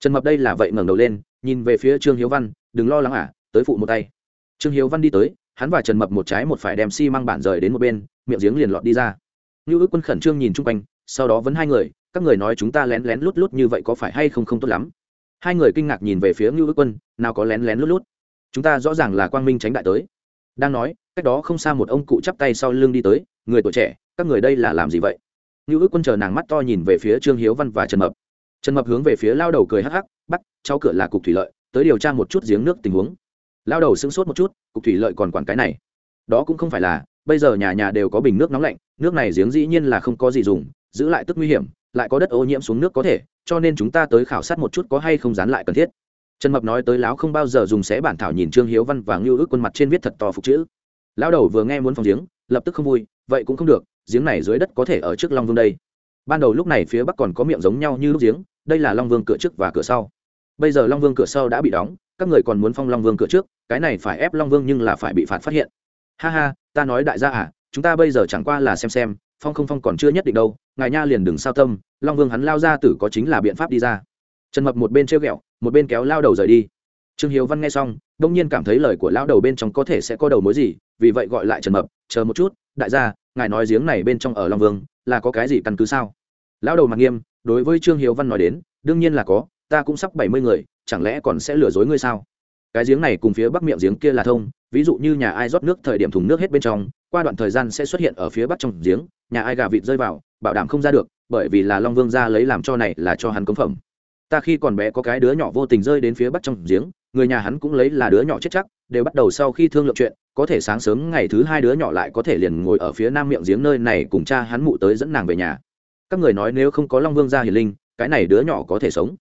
A: Trần mập đây là vậy ngẩng đầu lên, nhìn về phía trương hiếu văn, đừng lo lắng à tới phụ một tay trương hiếu văn đi tới, hắn và trần mập một trái một phải đem xi、si、măng bản rời đến một bên, miệng giếng liền lọt đi ra. Như ước quân khẩn trương nhìn chung quanh, sau đó vấn hai người, các người nói chúng ta lén lén lút lút như vậy có phải hay không không tốt lắm? Hai người kinh ngạc nhìn về phía ngưu ước quân, nào có lén lén lút lút. Chúng ta rõ ràng là quang minh tránh đại tới. Đang nói, cách đó không xa một ông cụ chắp tay sau lưng đi tới, người tuổi trẻ, các người đây là làm gì vậy? Ngưu ước quân chờ nàng mắt to nhìn về phía trương hiếu văn và trần mập. Trần mập hướng về phía lao đầu cười hắc hắc, bắt, cháu cửa là cục thủy lợi, tới điều tra một chút giếng nước tình huống lao đầu sững sốt một chút, cục thủy lợi còn quản cái này. Đó cũng không phải là, bây giờ nhà nhà đều có bình nước nóng lạnh, nước này giếng dĩ nhiên là không có gì dùng, giữ lại tức nguy hiểm, lại có đất ô nhiễm xuống nước có thể, cho nên chúng ta tới khảo sát một chút có hay không dán lại cần thiết. Trần mập nói tới láo không bao giờ dùng xé bản thảo nhìn trương hiếu văn và ngưu ước quân mặt trên viết thật to phục chữ. Lão đầu vừa nghe muốn phòng giếng, lập tức không vui, vậy cũng không được, giếng này dưới đất có thể ở trước long vương đây. Ban đầu lúc này phía bắc còn có miệng giống nhau như lúc giếng, đây là long vương cửa trước và cửa sau bây giờ long vương cửa sau đã bị đóng, các người còn muốn phong long vương cửa trước, cái này phải ép long vương nhưng là phải bị phạt phát hiện. Ha ha, ta nói đại gia à chúng ta bây giờ chẳng qua là xem xem, phong không phong còn chưa nhất định đâu, ngài nha liền đừng sao tâm, long vương hắn lao ra tử có chính là biện pháp đi ra. Trần mập một bên treo ghẹo, một bên kéo lao đầu rời đi. Trương hiếu văn nghe xong, đông nhiên cảm thấy lời của lao đầu bên trong có thể sẽ có đầu mối gì, vì vậy gọi lại trần mập, chờ một chút, đại gia, ngài nói giếng này bên trong ở long vương, là có cái gì căn cứ sao? Lao đầu mặt nghiêm, đối với trương hiếu văn nói đến, đương nhiên là có ta cũng sắp bảy mươi người, chẳng lẽ còn sẽ lừa dối ngươi sao? Cái giếng này cùng phía bắc miệng giếng kia là thông, ví dụ như nhà ai rót nước thời điểm thùng nước hết bên trong, qua đoạn thời gian sẽ xuất hiện ở phía bắc trong giếng, nhà ai gà vịt rơi vào, bảo đảm không ra được, bởi vì là long vương ra lấy làm cho này là cho hắn cống phẩm. Ta khi còn bé có cái đứa nhỏ vô tình rơi đến phía bắc trong giếng, người nhà hắn cũng lấy là đứa nhỏ chết chắc, đều bắt đầu sau khi thương lượng chuyện, có thể sáng sớm ngày thứ hai đứa nhỏ lại có thể liền ngồi ở phía nam miệng giếng nơi này cùng cha hắn mụ tới dẫn nàng về nhà. Các người nói nếu không có long vương gia hiền linh, cái này đứa nhỏ có thể sống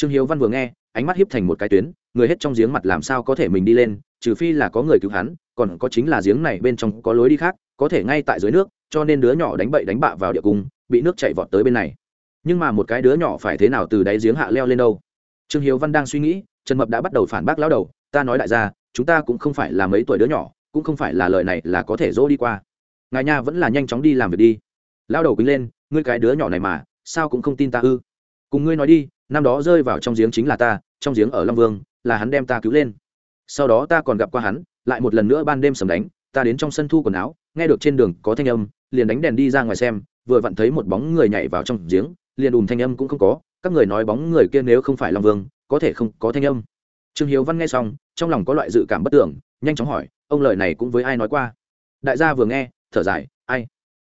A: trương hiếu văn vừa nghe, ánh mắt hiếp thành một cái tuyến, người hết trong giếng mặt làm sao có thể mình đi lên, trừ phi là có người cứu hắn, còn có chính là giếng này bên trong có lối đi khác, có thể ngay tại dưới nước, cho nên đứa nhỏ đánh bậy đánh bạ vào địa cung, bị nước chạy vọt tới bên này. Nhưng mà một cái đứa nhỏ phải thế nào từ đáy giếng hạ leo lên đâu? Trương hiếu văn đang suy nghĩ, trần mập đã bắt đầu phản bác lão đầu, ta nói đại gia, chúng ta cũng không phải là mấy tuổi đứa nhỏ, cũng không phải là lời này là có thể dỗ đi qua. Ngài nha vẫn là nhanh chóng đi làm việc đi. Lão đầu quýnh lên, ngươi cái đứa nhỏ này mà, sao cũng không tin ta ư? Cùng ngươi nói đi năm đó rơi vào trong giếng chính là ta, trong giếng ở long vương, là hắn đem ta cứu lên. Sau đó ta còn gặp qua hắn, lại một lần nữa ban đêm sầm đánh, ta đến trong sân thu quần áo, nghe được trên đường có thanh âm, liền đánh đèn đi ra ngoài xem, vừa vặn thấy một bóng người nhảy vào trong giếng, liền đùm thanh âm cũng không có, các người nói bóng người kia nếu không phải long vương, có thể không có thanh âm. Trương hiếu văn nghe xong, trong lòng có loại dự cảm bất tưởng, nhanh chóng hỏi, ông lời này cũng với ai nói qua? Đại gia vừa nghe, thở dài, ai?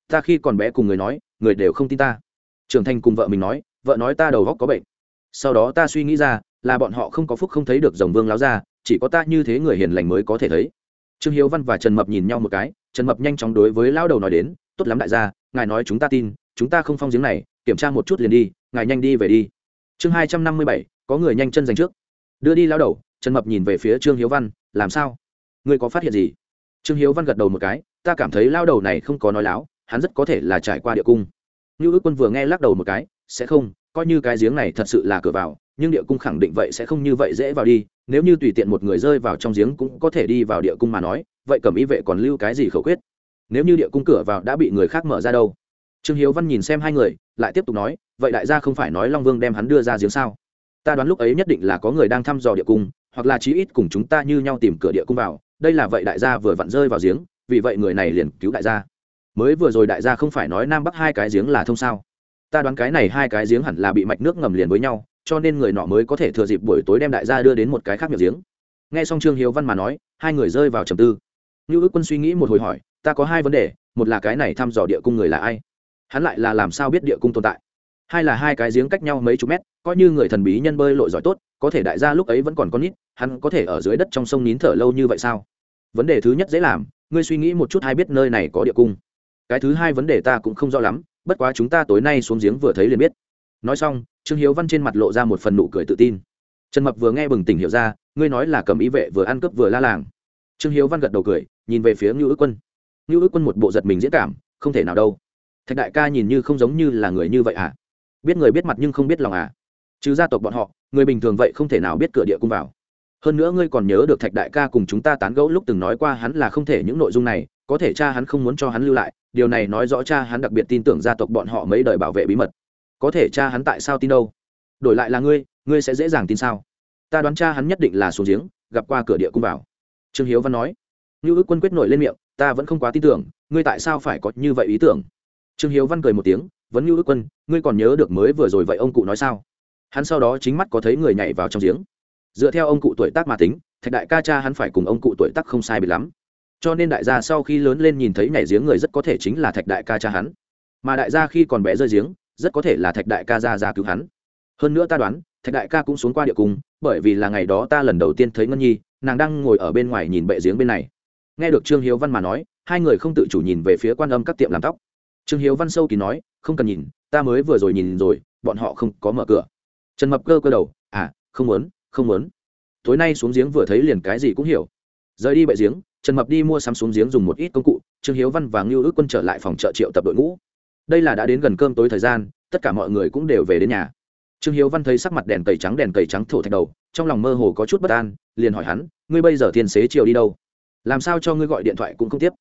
A: Ta khi còn bé cùng người nói, người đều không tin ta. Trưởng thành cùng vợ mình nói, vợ nói ta đầu góc có bệnh sau đó ta suy nghĩ ra, là bọn họ không có phúc không thấy được dòng vương láo ra, chỉ có ta như thế người hiền lành mới có thể thấy. Trương hiếu văn và trần mập nhìn nhau một cái, trần mập nhanh chóng đối với lão đầu nói đến, tốt lắm đại gia, ngài nói chúng ta tin, chúng ta không phong giếng này, kiểm tra một chút liền đi, ngài nhanh đi về đi. Chương hai trăm năm mươi bảy, có người nhanh chân dành trước. Đưa đi lao đầu, trần mập nhìn về phía trương hiếu văn, làm sao? Ngươi có phát hiện gì? Trương hiếu văn gật đầu một cái, ta cảm thấy lao đầu này không có nói láo, hắn rất có thể là trải qua địa cung. Như ước quân vừa nghe lắc đầu một cái, sẽ không coi như cái giếng này thật sự là cửa vào, nhưng địa cung khẳng định vậy sẽ không như vậy dễ vào đi, nếu như tùy tiện một người rơi vào trong giếng cũng có thể đi vào địa cung mà nói, vậy cẩm y vệ còn lưu cái gì khẩu quyết? Nếu như địa cung cửa vào đã bị người khác mở ra đâu? Trương hiếu văn nhìn xem hai người, lại tiếp tục nói, vậy đại gia không phải nói long vương đem hắn đưa ra giếng sao? Ta đoán lúc ấy nhất định là có người đang thăm dò địa cung, hoặc là chí ít cùng chúng ta như nhau tìm cửa địa cung vào, đây là vậy đại gia vừa vặn rơi vào giếng, vì vậy người này liền cứu đại gia. Mới vừa rồi đại gia không phải nói nam bắc hai cái giếng là thông sao? Ta đoán cái này hai cái giếng hẳn là bị mạch nước ngầm liền với nhau, cho nên người nọ mới có thể thừa dịp buổi tối đem đại gia đưa đến một cái khác miệng giếng. Nghe xong trương hiếu văn mà nói, hai người rơi vào trầm tư. Như ước quân suy nghĩ một hồi hỏi, ta có hai vấn đề, một là cái này thăm dò địa cung người là ai? Hắn lại là làm sao biết địa cung tồn tại? Hai là hai cái giếng cách nhau mấy chục mét, coi như người thần bí nhân bơi lội giỏi tốt, có thể đại gia lúc ấy vẫn còn con nít, hắn có thể ở dưới đất trong sông nín thở lâu như vậy sao? Vấn đề thứ nhất dễ làm, ngươi suy nghĩ một chút hay biết nơi này có địa cung? Cái thứ hai vấn đề ta cũng không rõ lắm bất quá chúng ta tối nay xuống giếng vừa thấy liền biết. Nói xong, trương hiếu văn trên mặt lộ ra một phần nụ cười tự tin. Trần mập vừa nghe bừng tỉnh hiểu ra, ngươi nói là cầm ý vệ vừa ăn cướp vừa la làng. Trương hiếu văn gật đầu cười, nhìn về phía ngưu ước quân. Ngưu ước quân một bộ giật mình diễn cảm, không thể nào đâu. Thạch đại ca nhìn như không giống như là người như vậy à? Biết người biết mặt nhưng không biết lòng à? Chứ gia tộc bọn họ, người bình thường vậy không thể nào biết cửa địa cung vào hơn nữa ngươi còn nhớ được thạch đại ca cùng chúng ta tán gẫu lúc từng nói qua hắn là không thể những nội dung này, có thể cha hắn không muốn cho hắn lưu lại, điều này nói rõ cha hắn đặc biệt tin tưởng gia tộc bọn họ mấy đời bảo vệ bí mật. Có thể cha hắn tại sao tin đâu? Đổi lại là ngươi ngươi sẽ dễ dàng tin sao? Ta đoán cha hắn nhất định là xuống giếng, gặp qua cửa địa cung vào. Trương hiếu văn nói. Như ước quân quyết nổi lên miệng, ta vẫn không quá tin tưởng, ngươi tại sao phải có như vậy ý tưởng? Trương hiếu văn cười một tiếng vẫn như ước quân, ngươi còn nhớ được mới vừa rồi vậy ông cụ nói sao? Hắn sau đó chính mắt có thấy người nhảy vào trong giếng dựa theo ông cụ tuổi tác mà tính, thạch đại ca cha hắn phải cùng ông cụ tuổi tác không sai bị lắm. Cho nên đại gia sau khi lớn lên nhìn thấy nhảy giếng người rất có thể chính là thạch đại ca cha hắn. Mà đại gia khi còn bé rơi giếng, rất có thể là thạch đại ca ra ra cứu hắn. Hơn nữa ta đoán, thạch đại ca cũng xuống qua địa cung, bởi vì là ngày đó ta lần đầu tiên thấy ngân nhi, nàng đang ngồi ở bên ngoài nhìn bệ giếng bên này. Nghe được trương hiếu văn mà nói, hai người không tự chủ nhìn về phía quan âm các tiệm làm tóc. Trương hiếu văn sâu kỳ nói, không cần nhìn, ta mới vừa rồi nhìn rồi, bọn họ không có mở cửa. Trần mập cơ cơ đầu à không muốn không muốn. Tối nay xuống giếng vừa thấy liền cái gì cũng hiểu. Rời đi bệ giếng, trần mập đi mua sắm xuống giếng dùng một ít công cụ, trương hiếu văn và ngưu ước quân trở lại phòng chợ triệu tập đội ngũ. Đây là đã đến gần cơm tối thời gian, tất cả mọi người cũng đều về đến nhà. Trương hiếu văn thấy sắc mặt đèn cầy trắng, đèn cầy trắng thổ thạch đầu, trong lòng mơ hồ có chút bất an, liền hỏi hắn, ngươi bây giờ thiên xế chiều đi đâu? Làm sao cho ngươi gọi điện thoại cũng không tiếp?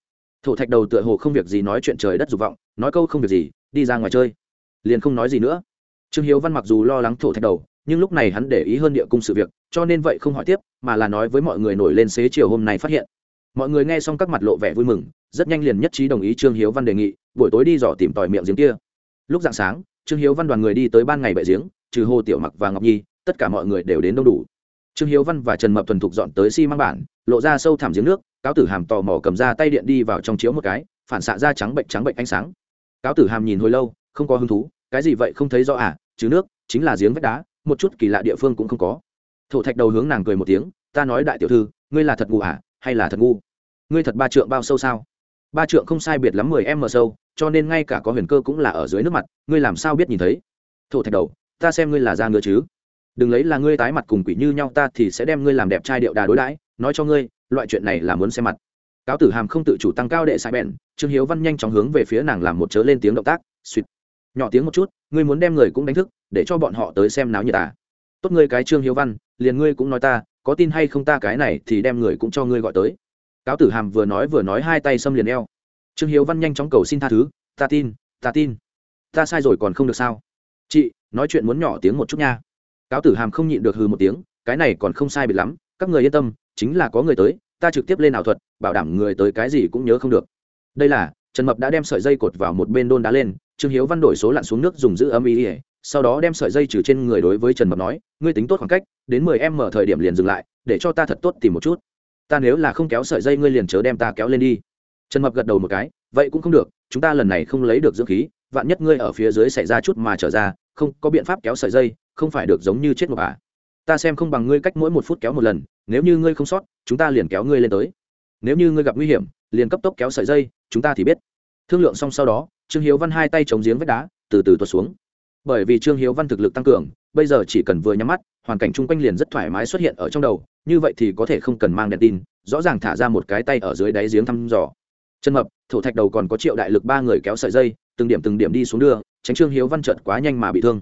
A: Thổ thạch đầu tựa hồ không việc gì nói chuyện trời đất dục vọng, nói câu không việc gì, đi ra ngoài chơi. Liền không nói gì nữa. Trương hiếu văn mặc dù lo lắng thổ thạch đầu nhưng lúc này hắn để ý hơn địa cung sự việc, cho nên vậy không hỏi tiếp, mà là nói với mọi người nổi lên xế chiều hôm nay phát hiện. Mọi người nghe xong các mặt lộ vẻ vui mừng, rất nhanh liền nhất trí đồng ý trương hiếu văn đề nghị, buổi tối đi dò tìm tòi miệng giếng kia. Lúc dạng sáng, trương hiếu văn đoàn người đi tới ban ngày bệ giếng, trừ hồ tiểu mặc và ngọc nhi, tất cả mọi người đều đến đông đủ. Trương hiếu văn và trần mập thuần thục dọn tới xi、si、măng bản, lộ ra sâu thảm giếng nước, cáo tử hàm tò mò cầm ra tay điện đi vào trong chiếu một cái, phản xạ ra trắng bệnh trắng bệnh ánh sáng. Cáo tử hàm nhìn hồi lâu, không có hứng thú, cái gì vậy không thấy rõ à chứ nước, chính là giếng vách đá một chút kỳ lạ địa phương cũng không có. Thổ thạch đầu hướng nàng cười một tiếng, ta nói đại tiểu thư, ngươi là thật ngu à hay là thật ngu? Ngươi thật ba trượng bao sâu sao? Ba trượng không sai biệt lắm mười em mờ sâu, cho nên ngay cả có huyền cơ cũng là ở dưới nước mặt, ngươi làm sao biết nhìn thấy? Thổ thạch đầu, ta xem ngươi là da ngựa chứ. Đừng lấy là ngươi tái mặt cùng quỷ như nhau, ta thì sẽ đem ngươi làm đẹp trai điệu đà đối đãi, nói cho ngươi, loại chuyện này là muốn xem mặt. Cáo tử hàm không tự chủ tăng cao đệ sai bèn, trương hiếu văn nhanh chóng hướng về phía nàng làm một chớ lên tiếng động tác, suýt nhỏ tiếng một chút, ngươi muốn đem người cũng đánh thức, để cho bọn họ tới xem náo như ta à. tốt ngươi cái trương hiếu văn, liền ngươi cũng nói ta, có tin hay không ta cái này thì đem người cũng cho ngươi gọi tới. Cáo tử hàm vừa nói vừa nói hai tay xâm liền eo. Trương hiếu văn nhanh chóng cầu xin tha thứ, ta tin ta tin. Ta sai rồi còn không được sao? Chị, nói chuyện muốn nhỏ tiếng một chút nha. Cáo tử hàm không nhịn được hừ một tiếng, cái này còn không sai biệt lắm, các người yên tâm, chính là có người tới, ta trực tiếp lên ảo thuật, bảo đảm người tới cái gì cũng nhớ không được. Đây là, trần mập đã đem sợi dây cột vào một bên đôn đá lên trương hiếu văn đổi số lặn xuống nước dùng giữ âm ý ỉa sau đó đem sợi dây trừ trên người đối với trần mập nói, ngươi tính tốt khoảng cách, đến mười em mở thời điểm liền dừng lại, để cho ta thật tốt tìm một chút. Ta nếu là không kéo sợi dây ngươi liền chớ đem ta kéo lên đi. Trần mập gật đầu một cái, vậy cũng không được, chúng ta lần này không lấy được dưỡng khí, vạn nhất ngươi ở phía dưới xảy ra chút mà trở ra, không có biện pháp kéo sợi dây, không phải được giống như chết một à ta xem không bằng ngươi cách mỗi một phút kéo một lần, nếu như ngươi không sót, chúng ta liền kéo ngươi lên tới. Nếu như ngươi gặp nguy hiểm, liền cấp tốc kéo sợi dây, chúng ta thì biết. Thương lượng xong sau đó trương hiếu văn hai tay chống giếng vách đá, từ từ tuột xuống. Bởi vì trương hiếu văn thực lực tăng cường, bây giờ chỉ cần vừa nhắm mắt, hoàn cảnh chung quanh liền rất thoải mái xuất hiện ở trong đầu, như vậy thì có thể không cần mang đèn tin, rõ ràng thả ra một cái tay ở dưới đáy giếng thăm dò. Chân mập, thổ thạch đầu còn có triệu đại lực ba người kéo sợi dây, từng điểm từng điểm đi xuống đưa, tránh trương hiếu văn trợt quá nhanh mà bị thương.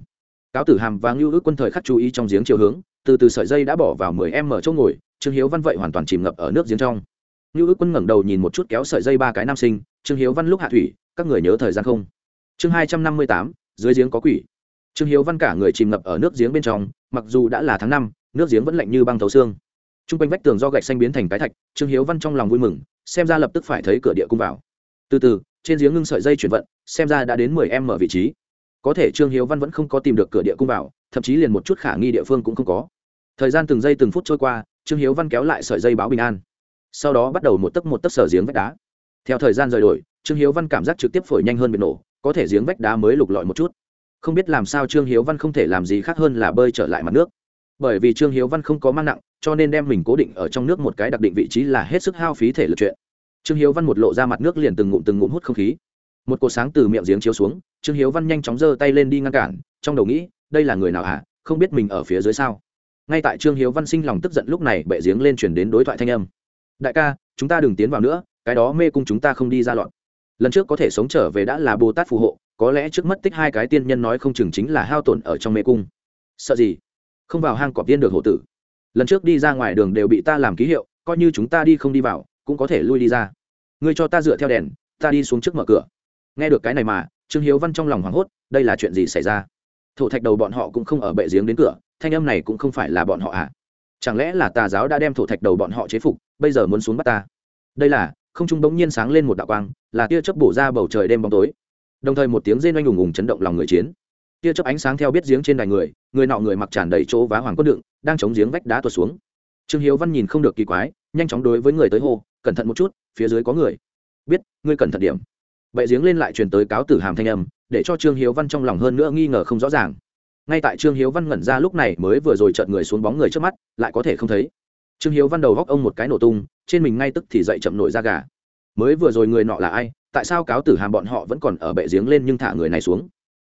A: Cáo tử hàm và ngưu ước quân thời khắc chú ý trong giếng chiều hướng, từ từ sợi dây đã bỏ vào mười em mở chỗ ngồi, trương hiếu văn vậy hoàn toàn chìm ngập ở nước giếng trong ngưu ước quân ngẩng đầu nhìn một chút kéo sợi dây ba cái nam sinh, trương hiếu văn lúc hạ thủy, các người nhớ thời gian không? Chương hai trăm năm mươi tám, dưới giếng có quỷ. Trương hiếu văn cả người chìm ngập ở nước giếng bên trong, mặc dù đã là tháng năm, nước giếng vẫn lạnh như băng thấu xương. T r u n g quanh vách tường do gạch xanh biến thành cái thạch, trương hiếu văn trong lòng vui mừng, xem ra lập tức phải thấy cửa địa cung vào. Từ từ, trên giếng ngưng sợi dây chuyển vận, xem ra đã đến mười em mở vị trí. Có thể trương hiếu văn vẫn không có tìm được cửa địa cung vào, thậm chí liền một chút khả nghi địa phương cũng không có. Thời gian từng giây từng phút trôi qua, trương hiếu văn kéo lại sợi dây báo bình an sau đó bắt đầu một tấc một tấc sở giếng vách đá. Theo thời gian rời đổi, trương hiếu văn cảm giác trực tiếp phổi nhanh hơn biệt nổ, có thể giếng vách đá mới lục lọi một chút. Không biết làm sao trương hiếu văn không thể làm gì khác hơn là bơi trở lại mặt nước. Bởi vì trương hiếu văn không có mang nặng, cho nên đem mình cố định ở trong nước một cái đặc định vị trí là hết sức hao phí thể lực chuyện. Trương hiếu văn một lộ ra mặt nước liền từng ngụm từng ngụm hút không khí. Một cột sáng từ miệng giếng chiếu xuống, trương hiếu văn nhanh chóng giơ tay lên đi ngăn cản, trong đầu nghĩ, đây là người nào hả? Không biết mình ở phía dưới sao? Ngay tại trương hiếu văn sinh lòng tức giận lúc này, bệ giếng lên chuyển đến đối thoại thanh âm đại ca, chúng ta đừng tiến vào nữa, cái đó mê cung chúng ta không đi ra loạn lần trước có thể sống trở về đã là bồ tát phù hộ, có lẽ trước mất tích hai cái tiên nhân nói không chừng chính là hao tổn ở trong mê cung. Sợ gì? Không vào hang cọp tiên được hộ tử. Lần trước đi ra ngoài đường đều bị ta làm ký hiệu, coi như chúng ta đi không đi vào, cũng có thể lui đi ra. Ngươi cho ta dựa theo đèn, ta đi xuống trước mở cửa. Nghe được cái này mà, trương hiếu văn trong lòng hoảng hốt, đây là chuyện gì xảy ra? Thổ thạch đầu bọn họ cũng không ở bệ giếng đến cửa, thanh âm này cũng không phải là bọn họ à chẳng lẽ là tà giáo đã đem thổ thạch đầu bọn họ chế phục, bây giờ muốn xuống bắt ta? Đây là, không trung bỗng nhiên sáng lên một đạo quang, là tia chớp bổ ra bầu trời đêm bóng tối. Đồng thời một tiếng rên oanh ùng ùng chấn động lòng người chiến. Tia chớp ánh sáng theo biết giếng trên đài người người nọ người mặc tràn đầy chỗ vá hoàng quân đựng, đang chống giếng vách đá tuột xuống. Trương hiếu văn nhìn không được kỳ quái, nhanh chóng đối với người tới hô, cẩn thận một chút, phía dưới có người. Biết, ngươi cẩn thận điểm. Bệ giếng lên lại truyền tới cáo tử hàm thanh âm, để cho trương hiếu văn trong lòng hơn nữa nghi ngờ không rõ ràng ngay tại trương hiếu văn ngẩn ra lúc này mới vừa rồi trợn người xuống bóng người trước mắt, lại có thể không thấy. Trương hiếu văn đầu góc ông một cái nổ tung, trên mình ngay tức thì dậy chậm nổi ra gà. Mới vừa rồi người nọ là ai, tại sao cáo tử hàm bọn họ vẫn còn ở bệ giếng lên nhưng thả người này xuống?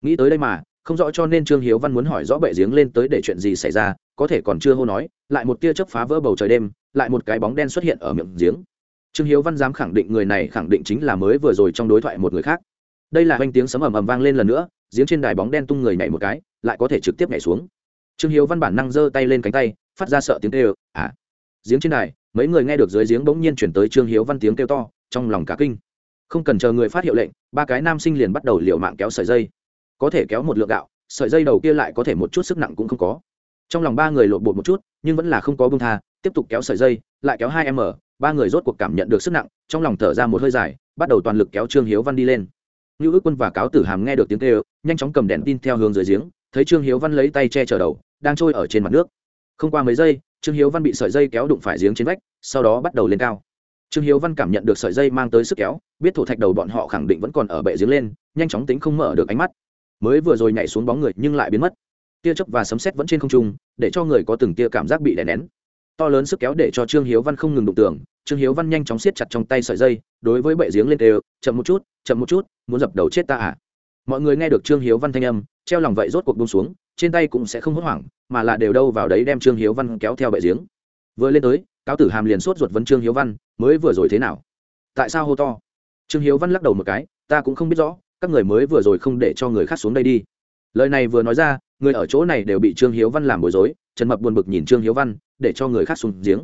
A: Nghĩ tới đây mà, không rõ cho nên trương hiếu văn muốn hỏi rõ bệ giếng lên tới để chuyện gì xảy ra, có thể còn chưa hô nói, lại một tia chớp phá vỡ bầu trời đêm, lại một cái bóng đen xuất hiện ở miệng giếng. Trương hiếu văn dám khẳng định người này khẳng định chính là mới vừa rồi trong đối thoại một người khác. Đây là oanh tiếng sấm ầm ầm vang lên lần nữa, giếng trên đài bóng đen tung người nhảy một cái lại có thể trực tiếp nhảy xuống. Trương hiếu văn bản năng giơ tay lên cánh tay phát ra sợ tiếng kêu à! Giếng trên này, mấy người nghe được dưới giếng bỗng nhiên chuyển tới trương hiếu văn tiếng kêu to trong lòng cả kinh. Không cần chờ người phát hiệu lệnh ba cái nam sinh liền bắt đầu liều mạng kéo sợi dây. Có thể kéo một lượng gạo sợi dây đầu kia lại có thể một chút sức nặng cũng không có. Trong lòng ba người lộn bột một chút nhưng vẫn là không có bông tha tiếp tục kéo sợi dây lại kéo hai m ba người rốt cuộc cảm nhận được sức nặng trong lòng thở ra một hơi dài bắt đầu toàn lực kéo trương hiếu văn đi lên. Như ước quân và cáo tử hàm nghe được tiếng kêu nhanh chóng cầm đèn tin theo hướng dưới giếng thấy trương hiếu văn lấy tay che chở đầu, đang trôi ở trên mặt nước. Không qua mấy giây, trương hiếu văn bị sợi dây kéo đụng phải giếng trên vách, sau đó bắt đầu lên cao. Trương hiếu văn cảm nhận được sợi dây mang tới sức kéo, biết thổ thạch đầu bọn họ khẳng định vẫn còn ở bệ giếng lên, nhanh chóng tính không mở được ánh mắt. Mới vừa rồi nhảy xuống bóng người nhưng lại biến mất. Tia chớp và sấm sét vẫn trên không trung, để cho người có từng tia cảm giác bị đè nén. To lớn sức kéo để cho trương hiếu văn không ngừng đụng tường, trương hiếu văn nhanh chóng siết chặt trong tay sợi dây, đối với bệ giếng lên đều chậm một chút, chậm một chút, muốn dập đầu chết ta à? Mọi người nghe được trương hiếu văn thanh âm treo lòng vậy rốt cuộc bông xuống, trên tay cũng sẽ không hốt hoảng, mà là đều đâu vào đấy đem trương hiếu văn kéo theo bệ giếng. Vừa lên tới, cáo tử hàm liền sốt ruột vấn trương hiếu văn, mới vừa rồi thế nào? Tại sao hô to? Trương hiếu văn lắc đầu một cái, ta cũng không biết rõ, các người mới vừa rồi không để cho người khác xuống đây đi. Lời này vừa nói ra, người ở chỗ này đều bị trương hiếu văn làm bối rối, trần mập buồn bực nhìn trương hiếu văn, để cho người khác xuống giếng.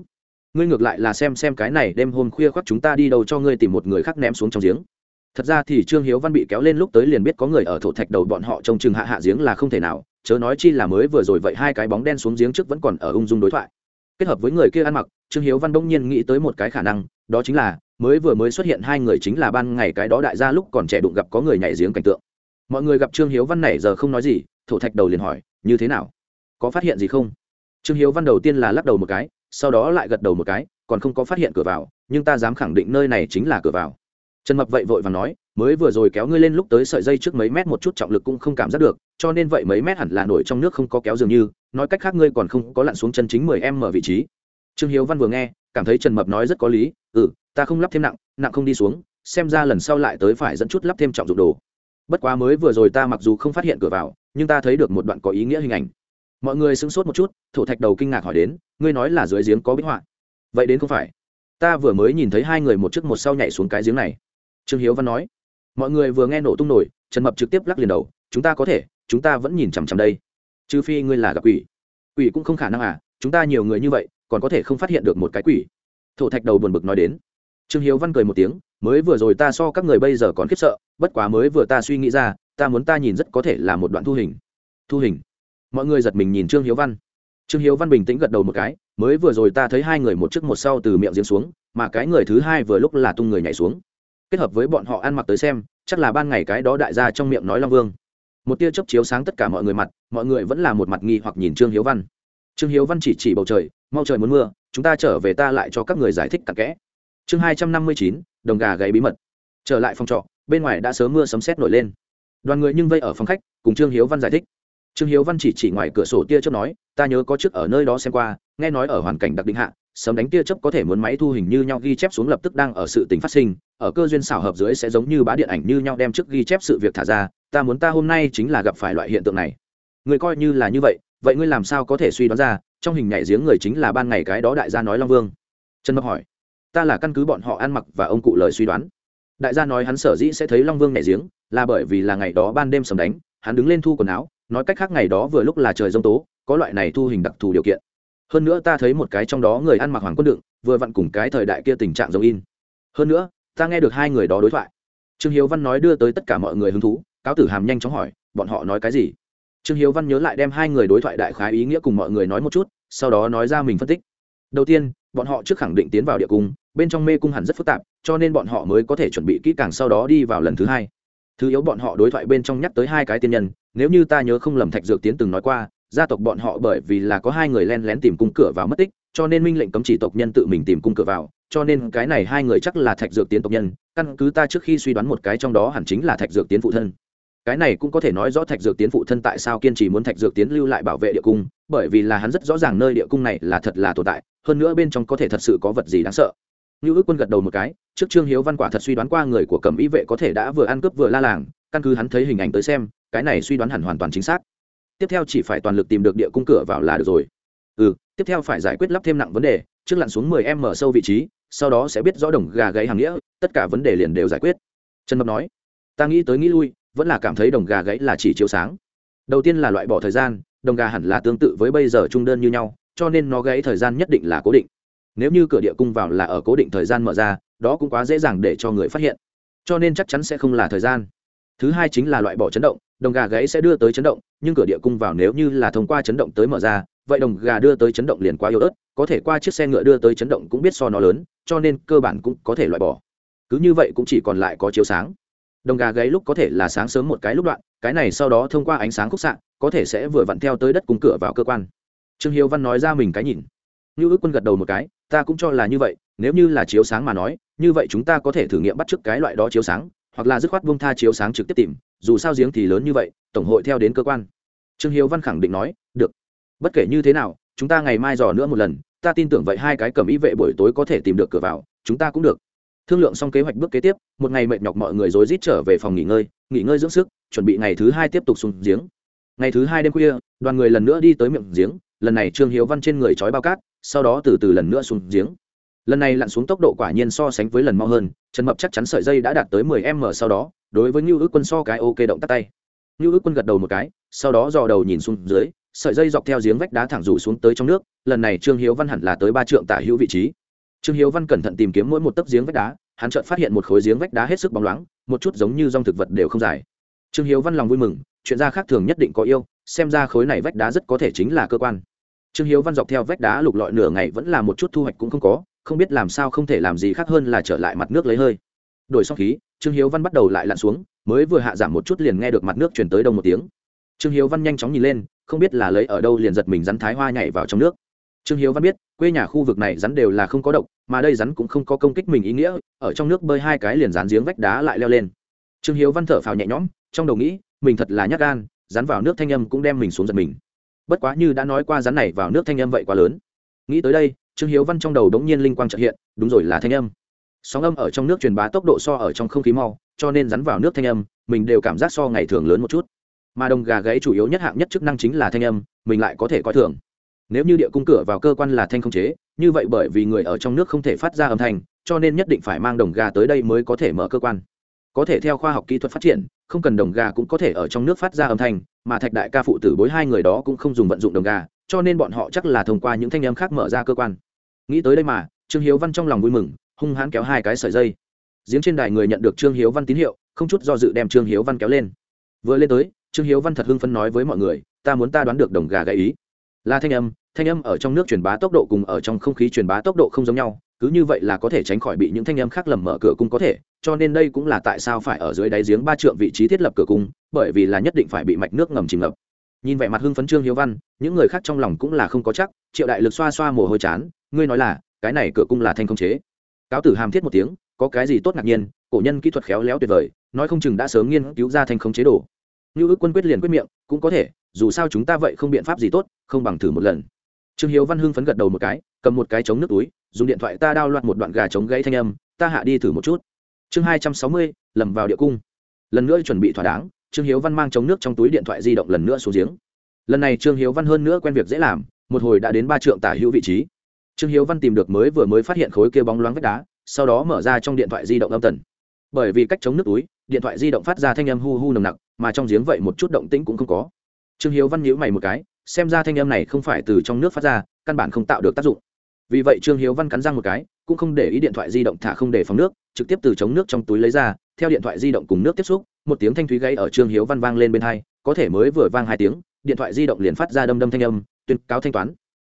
A: Ngươi ngược lại là xem xem cái này đêm hôm khuya khoác chúng ta đi đâu cho ngươi tìm một người khác ném xuống trong giếng thật ra thì trương hiếu văn bị kéo lên lúc tới liền biết có người ở thổ thạch đầu bọn họ trông chừng hạ hạ giếng là không thể nào, chớ nói chi là mới vừa rồi vậy hai cái bóng đen xuống giếng trước vẫn còn ở ung dung đối thoại. Kết hợp với người kia ăn mặc, trương hiếu văn bỗng nhiên nghĩ tới một cái khả năng, đó chính là, mới vừa mới xuất hiện hai người chính là ban ngày cái đó đại gia lúc còn trẻ đụng gặp có người nhảy giếng cảnh tượng. Mọi người gặp trương hiếu văn này giờ không nói gì, thổ thạch đầu liền hỏi, như thế nào? Có phát hiện gì không? Trương hiếu văn đầu tiên là lắc đầu một cái, sau đó lại gật đầu một cái, còn không có phát hiện cửa vào, nhưng ta dám khẳng định nơi này chính là cửa vào trần mập vậy vội và nói, mới vừa rồi kéo ngươi lên lúc tới sợi dây trước mấy mét một chút trọng lực cũng không cảm giác được, cho nên vậy mấy mét hẳn là nổi trong nước không có kéo dường như, nói cách khác ngươi còn không có lặn xuống chân chính mười em mở vị trí. Trương hiếu văn vừa nghe, cảm thấy trần mập nói rất có lý ừ ta không lắp thêm nặng nặng không đi xuống, xem ra lần sau lại tới phải dẫn chút lắp thêm trọng dụng đồ. Bất quá mới vừa rồi ta mặc dù không phát hiện cửa vào, nhưng ta thấy được một đoạn có ý nghĩa hình ảnh. Mọi người sững sốt một chút, thổ thạch đầu kinh ngạc hỏi đến, ngươi nói là dưới giếng có bích họa? Vậy đến không phải. Ta vừa mới nhìn thấy hai người một trước một sau nhảy xuống cái giếng này trương hiếu văn nói, mọi người vừa nghe nổ tung nổi, trần mập trực tiếp lắc liền đầu, chúng ta có thể, chúng ta vẫn nhìn chằm chằm đây. Trừ phi ngươi là gặp quỷ. Quỷ cũng không khả năng à chúng ta nhiều người như vậy, còn có thể không phát hiện được một cái quỷ. Thổ thạch đầu buồn bực nói đến. Trương hiếu văn cười một tiếng, mới vừa rồi ta so các người bây giờ còn khiếp sợ, bất quá mới vừa ta suy nghĩ ra, ta muốn ta nhìn rất có thể là một đoạn thu hình. Thu hình. Mọi người giật mình nhìn trương hiếu văn. Trương hiếu văn bình tĩnh gật đầu một cái, mới vừa rồi ta thấy hai người một trước một sau từ miệng giếng xuống, mà cái người thứ hai vừa lúc là tung người nhảy xuống kết hợp với bọn họ ăn mặc tới xem, chắc là ban ngày cái đó đại gia trong miệng nói long vương. Một tia chớp chiếu sáng tất cả mọi người mặt, mọi người vẫn là một mặt nghi hoặc nhìn trương hiếu văn. Trương hiếu văn chỉ chỉ bầu trời, mau trời muốn mưa, chúng ta trở về ta lại cho các người giải thích cặn kẽ. Chương hai trăm năm mươi chín, đồng gà gáy bí mật. Trở lại phòng trọ, bên ngoài đã sớm mưa sấm sét nổi lên. Đoàn người nhưng vây ở phòng khách, cùng trương hiếu văn giải thích. Trương hiếu văn chỉ chỉ ngoài cửa sổ tia chớp nói, ta nhớ có trước ở nơi đó xem qua, nghe nói ở hoàn cảnh đặc định hạ sấm đánh tia chớp có thể muốn máy thu hình như nhau ghi chép xuống lập tức đang ở sự tình phát sinh, ở cơ duyên xảo hợp dưới sẽ giống như bá điện ảnh như nhau đem trước ghi chép sự việc thả ra, ta muốn ta hôm nay chính là gặp phải loại hiện tượng này. Người coi như là như vậy vậy ngươi làm sao có thể suy đoán ra, trong hình nhảy giếng người chính là ban ngày cái đó đại gia nói long vương? Trần mập hỏi. Ta là căn cứ bọn họ ăn mặc và ông cụ lời suy đoán. Đại gia nói hắn sở dĩ sẽ thấy long vương nhảy giếng, là bởi vì là ngày đó ban đêm sầm đánh, hắn đứng lên thu quần áo, nói cách khác ngày đó vừa lúc là trời giông tố, có loại này thu hình đặc thù điều kiện hơn nữa ta thấy một cái trong đó người ăn mặc hoàng quân đựng, vừa vặn cùng cái thời đại kia tình trạng giống in. Hơn nữa, ta nghe được hai người đó đối thoại. Trương hiếu văn nói đưa tới tất cả mọi người hứng thú, cáo tử hàm nhanh chóng hỏi, bọn họ nói cái gì? Trương hiếu văn nhớ lại đem hai người đối thoại đại khái ý nghĩa cùng mọi người nói một chút, sau đó nói ra mình phân tích. Đầu tiên, bọn họ trước khẳng định tiến vào địa cung, bên trong mê cung hẳn rất phức tạp, cho nên bọn họ mới có thể chuẩn bị kỹ càng sau đó đi vào lần thứ hai. Thứ yếu bọn họ đối thoại bên trong nhắc tới hai cái tiên nhân, nếu như ta nhớ không lầm thạch dược tiến từng nói qua gia tộc bọn họ bởi vì là có hai người len lén tìm cung cửa vào mất tích, cho nên minh lệnh cấm chỉ tộc nhân tự mình tìm cung cửa vào, cho nên cái này hai người chắc là thạch dược tiến tộc nhân, căn cứ ta trước khi suy đoán một cái trong đó hẳn chính là thạch dược tiến phụ thân. Cái này cũng có thể nói rõ thạch dược tiến phụ thân tại sao kiên trì muốn thạch dược tiến lưu lại bảo vệ địa cung, bởi vì là hắn rất rõ ràng nơi địa cung này là thật là tồn tại, hơn nữa bên trong có thể thật sự có vật gì đáng sợ. Như ước quân gật đầu một cái, trước trương hiếu văn quả thật suy đoán qua người của cẩm ý vệ có thể đã vừa ăn cướp vừa la làng, căn cứ hắn thấy hình ảnh tới xem, cái này suy đoán hẳn hoàn toàn chính xác tiếp theo chỉ phải toàn lực tìm được địa cung cửa vào là được rồi. Ừ tiếp theo phải giải quyết lắp thêm nặng vấn đề, trước lặn xuống mười em mở sâu vị trí, sau đó sẽ biết rõ đồng gà gáy hàng nghĩa, tất cả vấn đề liền đều giải quyết. Trần mập nói, ta nghĩ tới nghĩ lui, vẫn là cảm thấy đồng gà gáy là chỉ chiếu sáng. Đầu tiên là loại bỏ thời gian, đồng gà hẳn là tương tự với bây giờ trung đơn như nhau, cho nên nó gáy thời gian nhất định là cố định. Nếu như cửa địa cung vào là ở cố định thời gian mở ra, đó cũng quá dễ dàng để cho người phát hiện. Cho nên chắc chắn sẽ không là thời gian. Thứ hai chính là loại bỏ chấn động đồng gà gáy sẽ đưa tới chấn động, nhưng cửa địa cung vào nếu như là thông qua chấn động tới mở ra, vậy đồng gà đưa tới chấn động liền quá yếu ớt, có thể qua chiếc xe ngựa đưa tới chấn động cũng biết so nó lớn, cho nên cơ bản cũng có thể loại bỏ. Cứ như vậy cũng chỉ còn lại có chiếu sáng. Đồng gà gáy lúc có thể là sáng sớm một cái lúc đoạn, cái này sau đó thông qua ánh sáng khúc xạ, có thể sẽ vừa vặn theo tới đất cung cửa vào cơ quan. Trương hiếu văn nói ra mình cái nhìn. Như ước quân gật đầu một cái, ta cũng cho là như vậy, nếu như là chiếu sáng mà nói, như vậy chúng ta có thể thử nghiệm bắt chước cái loại đó chiếu sáng, hoặc là dứt khoát buông tha chiếu sáng trực tiếp tìm dù sao giếng thì lớn như vậy, tổng hội theo đến cơ quan. Trương hiếu văn khẳng định nói, được. Bất kể như thế nào, chúng ta ngày mai dò nữa một lần, ta tin tưởng vậy hai cái cầm ý vệ buổi tối có thể tìm được cửa vào, chúng ta cũng được. Thương lượng xong kế hoạch bước kế tiếp, một ngày mệt nhọc mọi người rối rít trở về phòng nghỉ ngơi nghỉ ngơi dưỡng sức, chuẩn bị ngày thứ hai tiếp tục xuống giếng. Ngày thứ hai đêm khuya, đoàn người lần nữa đi tới miệng giếng, lần này trương hiếu văn trên người trói bao cát, sau đó từ từ lần nữa xuống giếng. Lần này lặn xuống tốc độ quả nhiên so sánh với lần mau hơn trần mập chắc chắn sợi dây đã đạt tới mười m sau đó đối với như ước quân so cái ok động tắt tay. Như ước quân gật đầu một cái, sau đó dò đầu nhìn xuống dưới, sợi dây dọc theo giếng vách đá thẳng rủ xuống tới trong nước, lần này trương hiếu văn hẳn là tới ba trượng tả hữu vị trí. Trương hiếu văn cẩn thận tìm kiếm mỗi một tấc giếng vách đá, hắn chợt phát hiện một khối giếng vách đá hết sức bóng loáng, một chút giống như dòng thực vật đều không dài. Trương hiếu văn lòng vui mừng, chuyện ra khác thường nhất định có yêu, xem ra khối này vách đá rất có thể chính là cơ quan. Trương hiếu văn dọc theo vách đá lục lọi nửa ngày vẫn là một chút thu hoạch cũng không có, không biết làm sao không thể làm gì khác hơn là trở lại mặt nước lấy hơi đổi xong khí, trương hiếu văn bắt đầu lại lặn xuống, mới vừa hạ giảm một chút liền nghe được mặt nước chuyển tới đông một tiếng. Trương hiếu văn nhanh chóng nhìn lên, không biết là lấy ở đâu liền giật mình rắn thái hoa nhảy vào trong nước. Trương hiếu văn biết, quê nhà khu vực này rắn đều là không có độc, mà đây rắn cũng không có công kích mình ý nghĩa, ở trong nước bơi hai cái liền rán giếng vách đá lại leo lên. Trương hiếu văn thở phào nhẹ nhõm, trong đầu nghĩ, mình thật là nhát gan, rắn vào nước thanh âm cũng đem mình xuống giật mình. Bất quá như đã nói qua rắn này vào nước thanh âm vậy quá lớn. Nghĩ tới đây, trương hiếu văn trong đầu đống nhiên linh quang trợ hiện, đúng rồi là thanh âm sóng âm ở trong nước truyền bá tốc độ so ở trong không khí mau, cho nên rắn vào nước thanh âm, mình đều cảm giác so ngày thường lớn một chút. Mà đồng gà gáy chủ yếu nhất hạng nhất chức năng chính là thanh âm, mình lại có thể coi thường. Nếu như địa cung cửa vào cơ quan là thanh không chế, như vậy bởi vì người ở trong nước không thể phát ra âm thanh, cho nên nhất định phải mang đồng gà tới đây mới có thể mở cơ quan. Có thể theo khoa học kỹ thuật phát triển, không cần đồng gà cũng có thể ở trong nước phát ra âm thanh, mà thạch đại ca phụ tử bối hai người đó cũng không dùng vận dụng đồng gà, cho nên bọn họ chắc là thông qua những thanh âm khác mở ra cơ quan. Nghĩ tới đây mà, trương hiếu văn trong lòng vui mừng hung hãn kéo hai cái sợi dây. Giếng trên đài người nhận được trương hiếu văn tín hiệu, không chút do dự đem trương hiếu văn kéo lên. Vừa lên tới, trương hiếu văn thật hưng phấn nói với mọi người, ta muốn ta đoán được đồng gà gãy ý. Là thanh âm thanh âm ở trong nước truyền bá tốc độ cùng ở trong không khí truyền bá tốc độ không giống nhau, cứ như vậy là có thể tránh khỏi bị những thanh âm khác lầm mở cửa cung có thể, cho nên đây cũng là tại sao phải ở dưới đáy giếng ba trượng vị trí thiết lập cửa cung, bởi vì là nhất định phải bị mạch nước ngầm chìm ngập. Nhìn vẻ mặt hưng phấn trương hiếu văn, những người khác trong lòng cũng là không có chắc, triệu đại lực xoa xoa mồ hôi chán, ngươi nói là, cái này cửa cung là thanh không chế cáo tử hàm thiết một tiếng, có cái gì tốt ngạc nhiên, cổ nhân kỹ thuật khéo léo tuyệt vời, nói không chừng đã sớm nghiên cứu ra thành không chế đồ. Như ước quân quyết liền quyết miệng, cũng có thể, dù sao chúng ta vậy không biện pháp gì tốt, không bằng thử một lần. Trương hiếu văn hưng phấn gật đầu một cái, cầm một cái chống nước túi, dùng điện thoại ta đao loạt một đoạn gà chống gãy thanh âm, ta hạ đi thử một chút. Chương hai trăm sáu mươi, lầm vào địa cung. Lần nữa chuẩn bị thỏa đáng, trương hiếu văn mang chống nước trong túi điện thoại di động lần nữa xuống giếng. Lần này trương hiếu văn hơn nữa quen việc dễ làm, một hồi đã đến ba trượng tả hữu vị trí trương hiếu văn tìm được mới vừa mới phát hiện khối kia bóng loáng vách đá, sau đó mở ra trong điện thoại di động âm tần. Bởi vì cách chống nước túi, điện thoại di động phát ra thanh âm hu hu nồng nặc, mà trong giếng vậy một chút động tĩnh cũng không có. Trương hiếu văn nhíu mày một cái, xem ra thanh âm này không phải từ trong nước phát ra, căn bản không tạo được tác dụng. Vì vậy trương hiếu văn cắn răng một cái, cũng không để ý điện thoại di động thả không để phóng nước, trực tiếp từ chống nước trong túi lấy ra, theo điện thoại di động cùng nước tiếp xúc, một tiếng thanh thúy gãy ở trương hiếu văn vang lên bên hai, có thể mới vừa vang hai tiếng, điện thoại di động liền phát ra đâm đâm thanh âm, tuyên cáo thanh toán.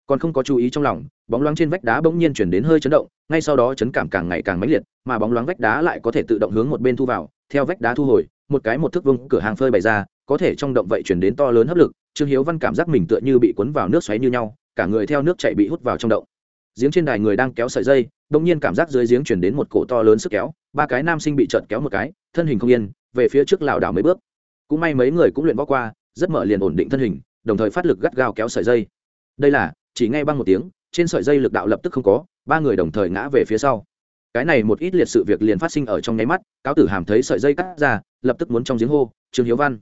A: Còn không có chú ý trong lòng bóng loáng trên vách đá bỗng nhiên chuyển đến hơi chấn động, ngay sau đó chấn cảm càng ngày càng mãnh liệt, mà bóng loáng vách đá lại có thể tự động hướng một bên thu vào, theo vách đá thu hồi, một cái một thước vương cửa hàng phơi bày ra, có thể trong động vậy chuyển đến to lớn hấp lực, trương hiếu văn cảm giác mình tựa như bị cuốn vào nước xoáy như nhau, cả người theo nước chạy bị hút vào trong động. Giếng trên đài người đang kéo sợi dây bỗng nhiên cảm giác dưới giếng chuyển đến một cổ to lớn sức kéo, ba cái nam sinh bị trợt kéo một cái, thân hình không yên, về phía trước lảo đảo mấy bước. Cũng may mấy người cũng luyện võ qua, rất mở liền ổn định thân hình, đồng thời phát lực gắt gao kéo sợi dây. Đây là, chỉ ngay băng một tiếng trên sợi dây lực đạo lập tức không có, ba người đồng thời ngã về phía sau. Cái này một ít liệt sự việc liền phát sinh ở trong nháy mắt, cáo tử hàm thấy sợi dây cắt ra, lập tức muốn trong giếng hô, trương hiếu văn.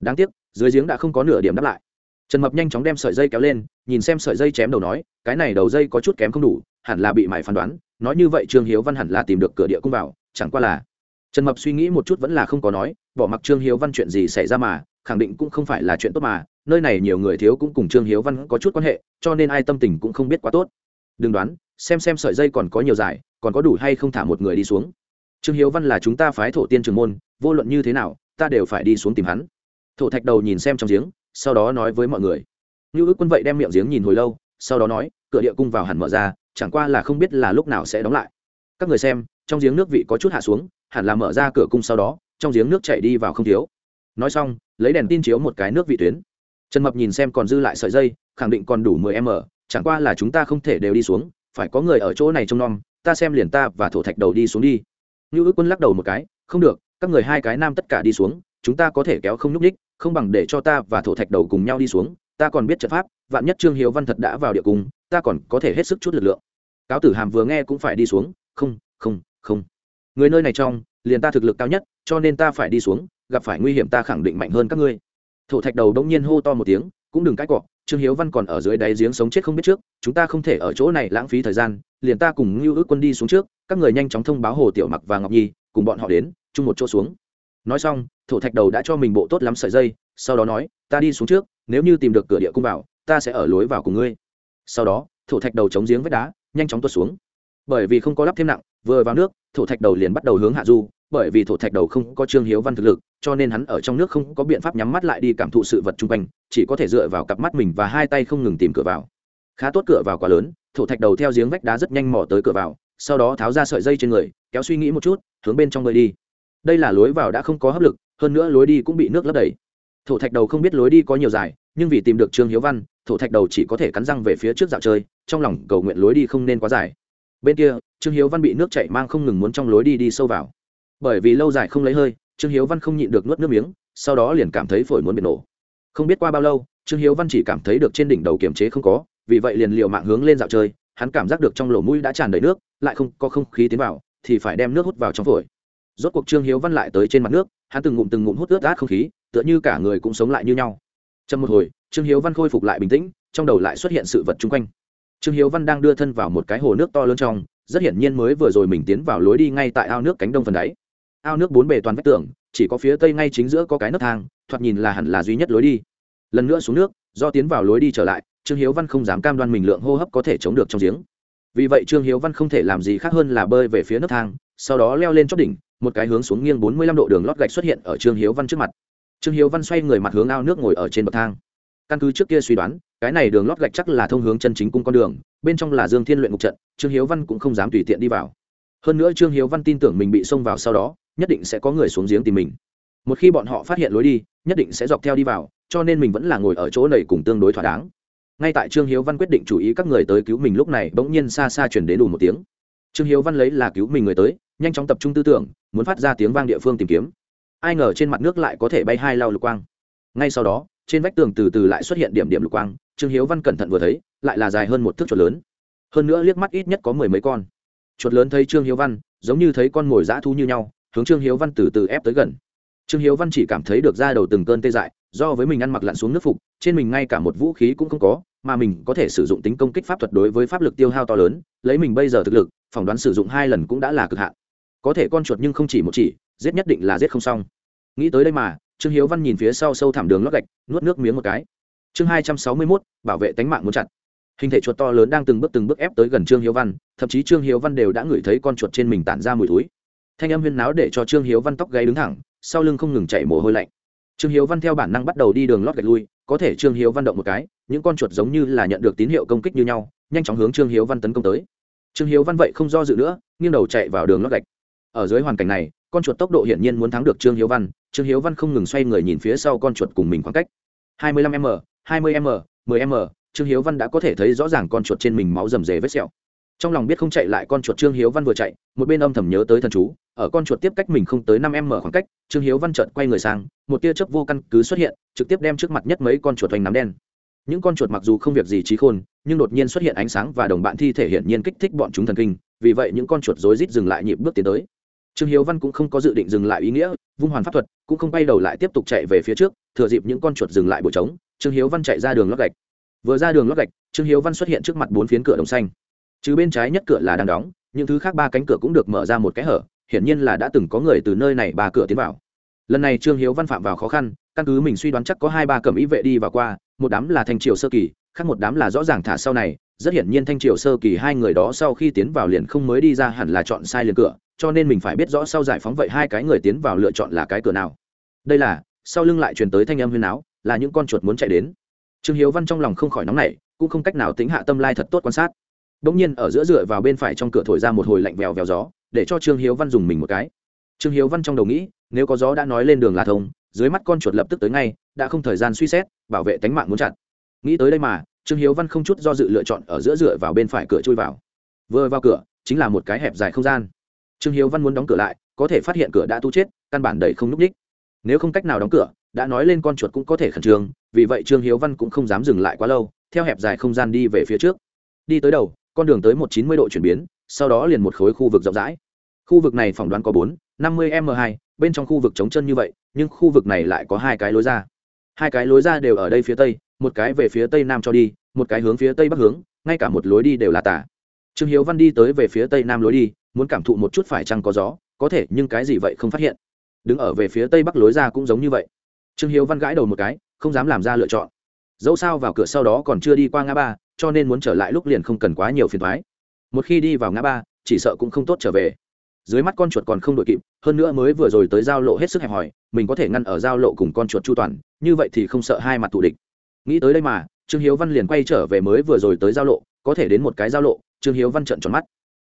A: Đáng tiếc, dưới giếng đã không có nửa điểm đáp lại. Trần mập nhanh chóng đem sợi dây kéo lên, nhìn xem sợi dây chém đầu nói, cái này đầu dây có chút kém không đủ, hẳn là bị mải phán đoán, nói như vậy trương hiếu văn hẳn là tìm được cửa địa cung vào, chẳng qua là trần mập suy nghĩ một chút vẫn là không có nói, bỏ mặc trương hiếu văn chuyện gì xảy ra mà, khẳng định cũng không phải là chuyện tốt mà nơi này nhiều người thiếu cũng cùng trương hiếu văn có chút quan hệ, cho nên ai tâm tình cũng không biết quá tốt. Đừng đoán, xem xem sợi dây còn có nhiều dài, còn có đủ hay không thả một người đi xuống. Trương hiếu văn là chúng ta phái thổ tiên trường môn, vô luận như thế nào, ta đều phải đi xuống tìm hắn. Thổ thạch đầu nhìn xem trong giếng, sau đó nói với mọi người. Như ước quân vậy đem miệng giếng nhìn hồi lâu, sau đó nói, cửa địa cung vào hẳn mở ra, chẳng qua là không biết là lúc nào sẽ đóng lại. Các người xem, trong giếng nước vị có chút hạ xuống, hẳn là mở ra cửa cung sau đó, trong giếng nước chảy đi vào không thiếu. Nói xong, lấy đèn tin chiếu một cái nước vị tuyến trần mập nhìn xem còn dư lại sợi dây, khẳng định còn đủ mười m chẳng qua là chúng ta không thể đều đi xuống, phải có người ở chỗ này trông nom, ta xem liền ta và thổ thạch đầu đi xuống đi. Như ước quân lắc đầu một cái, không được, các người hai cái nam tất cả đi xuống, chúng ta có thể kéo không nhúc ních không bằng để cho ta và thổ thạch đầu cùng nhau đi xuống, ta còn biết trận pháp, vạn nhất trương hiếu văn thật đã vào địa cung, ta còn có thể hết sức chút lực lượng. Cáo tử hàm vừa nghe cũng phải đi xuống, không không không. Người nơi này trong, liền ta thực lực cao nhất, cho nên ta phải đi xuống, gặp phải nguy hiểm ta khẳng định mạnh hơn các ngươi thổ thạch đầu đông nhiên hô to một tiếng, cũng đừng cãi cọ, trương hiếu văn còn ở dưới đáy giếng sống chết không biết trước, chúng ta không thể ở chỗ này lãng phí thời gian, liền ta cùng ngưu ước quân đi xuống trước, các người nhanh chóng thông báo hồ tiểu mặc và ngọc nhi, cùng bọn họ đến, chung một chỗ xuống. Nói xong, thổ thạch đầu đã cho mình bộ tốt lắm sợi dây, sau đó nói, ta đi xuống trước, nếu như tìm được cửa địa cung vào, ta sẽ ở lối vào cùng ngươi. Sau đó, thổ thạch đầu chống giếng vách đá, nhanh chóng tuột xuống. Bởi vì không có lắp thêm nặng, vừa vào nước, thổ thạch đầu liền bắt đầu hướng hạ du bởi vì thổ thạch đầu không có trương hiếu văn thực lực, cho nên hắn ở trong nước không có biện pháp nhắm mắt lại đi cảm thụ sự vật chung quanh, chỉ có thể dựa vào cặp mắt mình và hai tay không ngừng tìm cửa vào. Khá tốt cửa vào quá lớn, thổ thạch đầu theo giếng vách đá rất nhanh mò tới cửa vào, sau đó tháo ra sợi dây trên người, kéo suy nghĩ một chút, hướng bên trong bơi đi. Đây là lối vào đã không có hấp lực, hơn nữa lối đi cũng bị nước lấp đầy. Thổ thạch đầu không biết lối đi có nhiều dài, nhưng vì tìm được trương hiếu văn, thổ thạch đầu chỉ có thể cắn răng về phía trước dạo chơi, trong lòng cầu nguyện lối đi không nên quá dài. Bên kia, trương hiếu văn bị nước chảy mang không ngừng muốn trong lối đi đi sâu vào bởi vì lâu dài không lấy hơi, trương hiếu văn không nhịn được nuốt nước miếng, sau đó liền cảm thấy phổi muốn bị nổ. Không biết qua bao lâu, trương hiếu văn chỉ cảm thấy được trên đỉnh đầu kiềm chế không có, vì vậy liền liều mạng hướng lên dạo chơi, hắn cảm giác được trong lỗ mũi đã tràn đầy nước, lại không có không khí tiến vào, thì phải đem nước hút vào trong phổi. Rốt cuộc trương hiếu văn lại tới trên mặt nước, hắn từng ngụm từng ngụm hút ướt át không khí, tựa như cả người cũng sống lại như nhau. Trong một hồi, trương hiếu văn khôi phục lại bình tĩnh, trong đầu lại xuất hiện sự vật chung quanh. Trương hiếu văn đang đưa thân vào một cái hồ nước to lớn trong, rất hiển nhiên mới vừa rồi mình tiến vào lối đi ngay tại ao nước cánh đông phần đáy ao nước bốn bề toàn vách tường, chỉ có phía tây ngay chính giữa có cái nấc thang, thoạt nhìn là hẳn là duy nhất lối đi. Lần nữa xuống nước, do tiến vào lối đi trở lại, trương hiếu văn không dám cam đoan mình lượng hô hấp có thể chống được trong giếng. Vì vậy trương hiếu văn không thể làm gì khác hơn là bơi về phía nấc thang, sau đó leo lên chót đỉnh, một cái hướng xuống nghiêng bốn mươi lăm độ đường lót gạch xuất hiện ở trương hiếu văn trước mặt. Trương hiếu văn xoay người mặt hướng ao nước ngồi ở trên bậc thang. Căn cứ trước kia suy đoán, cái này đường lót gạch chắc là thông hướng chân chính cung con đường, bên trong là dương thiên luyện ngục trận, trương hiếu văn cũng không dám tùy tiện đi vào. Hơn nữa trương hiếu văn tin tưởng mình bị xông vào sau đó nhất định sẽ có người xuống giếng tìm mình. Một khi bọn họ phát hiện lối đi, nhất định sẽ dọc theo đi vào, cho nên mình vẫn là ngồi ở chỗ này cùng tương đối thỏa đáng. Ngay tại trương hiếu văn quyết định chú ý các người tới cứu mình lúc này, bỗng nhiên xa xa chuyển đến đủ một tiếng. Trương hiếu văn lấy là cứu mình người tới, nhanh chóng tập trung tư tưởng, muốn phát ra tiếng vang địa phương tìm kiếm. Ai ngờ trên mặt nước lại có thể bay hai lao lục quang. Ngay sau đó, trên vách tường từ từ lại xuất hiện điểm điểm lục quang, trương hiếu văn cẩn thận vừa thấy, lại là dài hơn một thước chuột lớn. Hơn nữa liếc mắt ít nhất có mười mấy con. Chuột lớn thấy trương hiếu văn, giống như thấy con mồi dã thu như nhau hướng trương hiếu văn từ từ ép tới gần. Trương hiếu văn chỉ cảm thấy được ra đầu từng cơn tê dại, do với mình ăn mặc lặn xuống nước phục, trên mình ngay cả một vũ khí cũng không có, mà mình có thể sử dụng tính công kích pháp thuật đối với pháp lực tiêu hao to lớn, lấy mình bây giờ thực lực, phỏng đoán sử dụng hai lần cũng đã là cực hạn. Có thể con chuột nhưng không chỉ một chỉ, giết nhất định là giết không xong. Nghĩ tới đây mà, trương hiếu văn nhìn phía sau sâu thẳm đường lót gạch, nuốt nước miếng một cái. Chương hai trăm sáu mươi mốt, bảo vệ tánh mạng muốn chặt. Hình thể chuột to lớn đang từng bước từng bước ép tới gần trương hiếu văn, thậm chí trương hiếu văn đều đã ngửi thấy con chuột trên mình tản ra mùi túi thanh âm huyên náo để cho trương hiếu văn tóc gáy đứng thẳng, sau lưng không ngừng chảy mồ hôi lạnh. Trương hiếu văn theo bản năng bắt đầu đi đường lót gạch lui, có thể trương hiếu văn động một cái, những con chuột giống như là nhận được tín hiệu công kích như nhau, nhanh chóng hướng trương hiếu văn tấn công tới. Trương hiếu văn vậy không do dự nữa, nghiêng đầu chạy vào đường lót gạch. Ở dưới hoàn cảnh này, con chuột tốc độ hiển nhiên muốn thắng được trương hiếu văn, trương hiếu văn không ngừng xoay người nhìn phía sau con chuột cùng mình khoảng cách. 25 m 20 m 10 m, trương hiếu văn đã có thể thấy rõ ràng con chuột trên mình máu rầm rề vết sẹo trong lòng biết không chạy lại con chuột trương hiếu văn vừa chạy, một bên âm thầm nhớ tới thần chú, ở con chuột tiếp cách mình không tới năm em mở khoảng cách, trương hiếu văn chợt quay người sang, một tia chớp vô căn cứ xuất hiện, trực tiếp đem trước mặt nhất mấy con chuột hoành nắm đen. Những con chuột mặc dù không việc gì trí khôn, nhưng đột nhiên xuất hiện ánh sáng và đồng bạn thi thể hiển nhiên kích thích bọn chúng thần kinh, vì vậy những con chuột rối rít dừng lại nhịp bước tiến tới. Trương hiếu văn cũng không có dự định dừng lại ý nghĩa, vung hoàn pháp thuật, cũng không bay đầu lại tiếp tục chạy về phía trước, thừa dịp những con chuột dừng lại bổ trống, trương hiếu văn chạy ra đường lót gạch. Vừa ra đường lót gạch, trương hiếu văn xuất hiện trước mặt bốn phiến cửa đồng xanh chứ bên trái nhất cửa là đang đóng, những thứ khác ba cánh cửa cũng được mở ra một cái hở, hiển nhiên là đã từng có người từ nơi này ba cửa tiến vào. Lần này trương hiếu văn phạm vào khó khăn, căn cứ mình suy đoán chắc có hai ba cẩm ý vệ đi vào qua, một đám là thanh triều sơ kỳ, khác một đám là rõ ràng thả sau này, rất hiển nhiên thanh triều sơ kỳ hai người đó sau khi tiến vào liền không mới đi ra hẳn là chọn sai liền cửa, cho nên mình phải biết rõ sau giải phóng vậy hai cái người tiến vào lựa chọn là cái cửa nào. Đây là, sau lưng lại truyền tới thanh âm huyên áo là những con chuột muốn chạy đến. Trương hiếu văn trong lòng không khỏi nóng nảy, cũng không cách nào tính hạ tâm lai thật tốt quan sát bỗng nhiên ở giữa dựa vào bên phải trong cửa thổi ra một hồi lạnh vèo vèo gió, để cho trương hiếu văn dùng mình một cái. Trương hiếu văn trong đầu nghĩ, nếu có gió đã nói lên đường là thông, dưới mắt con chuột lập tức tới ngay, đã không thời gian suy xét, bảo vệ tánh mạng muốn chặn nghĩ tới đây mà, trương hiếu văn không chút do dự lựa chọn ở giữa dựa vào bên phải cửa chui vào. Vừa vào cửa, chính là một cái hẹp dài không gian. Trương hiếu văn muốn đóng cửa lại, có thể phát hiện cửa đã tu chết, căn bản đầy không n ú c ních. Nếu không cách nào đóng cửa, đã nói lên con chuột cũng có thể khẩn trương, vì vậy trương hiếu văn cũng không dám dừng lại quá lâu, theo hẹp dài không gian đi về phía trước. Đi tới đầu con đường tới một chín mươi độ chuyển biến, sau đó liền một khối khu vực rộng rãi. Khu vực này phỏng đoán có bốn, năm mươi m hai, bên trong khu vực trống chân như vậy, nhưng khu vực này lại có hai cái lối ra. Hai cái lối ra đều ở đây phía tây, một cái về phía tây nam cho đi, một cái hướng phía tây bắc hướng, ngay cả một lối đi đều là tả. Trương hiếu văn đi tới về phía tây nam lối đi, muốn cảm thụ một chút phải chăng có gió, có thể, nhưng cái gì vậy không phát hiện. Đứng ở về phía tây bắc lối ra cũng giống như vậy. Trương hiếu văn gãi đầu một cái, không dám làm ra lựa chọn. Dẫu sao vào cửa sau đó còn chưa đi qua ngã ba cho nên muốn trở lại lúc liền không cần quá nhiều phiền thoái. Một khi đi vào ngã ba, chỉ sợ cũng không tốt trở về. Dưới mắt con chuột còn không đội kịp, hơn nữa mới vừa rồi tới giao lộ hết sức hẹp hòi, mình có thể ngăn ở giao lộ cùng con chuột chu toàn, như vậy thì không sợ hai mặt thù địch. Nghĩ tới đây mà, trương hiếu văn liền quay trở về mới vừa rồi tới giao lộ, có thể đến một cái giao lộ, trương hiếu văn trận tròn mắt.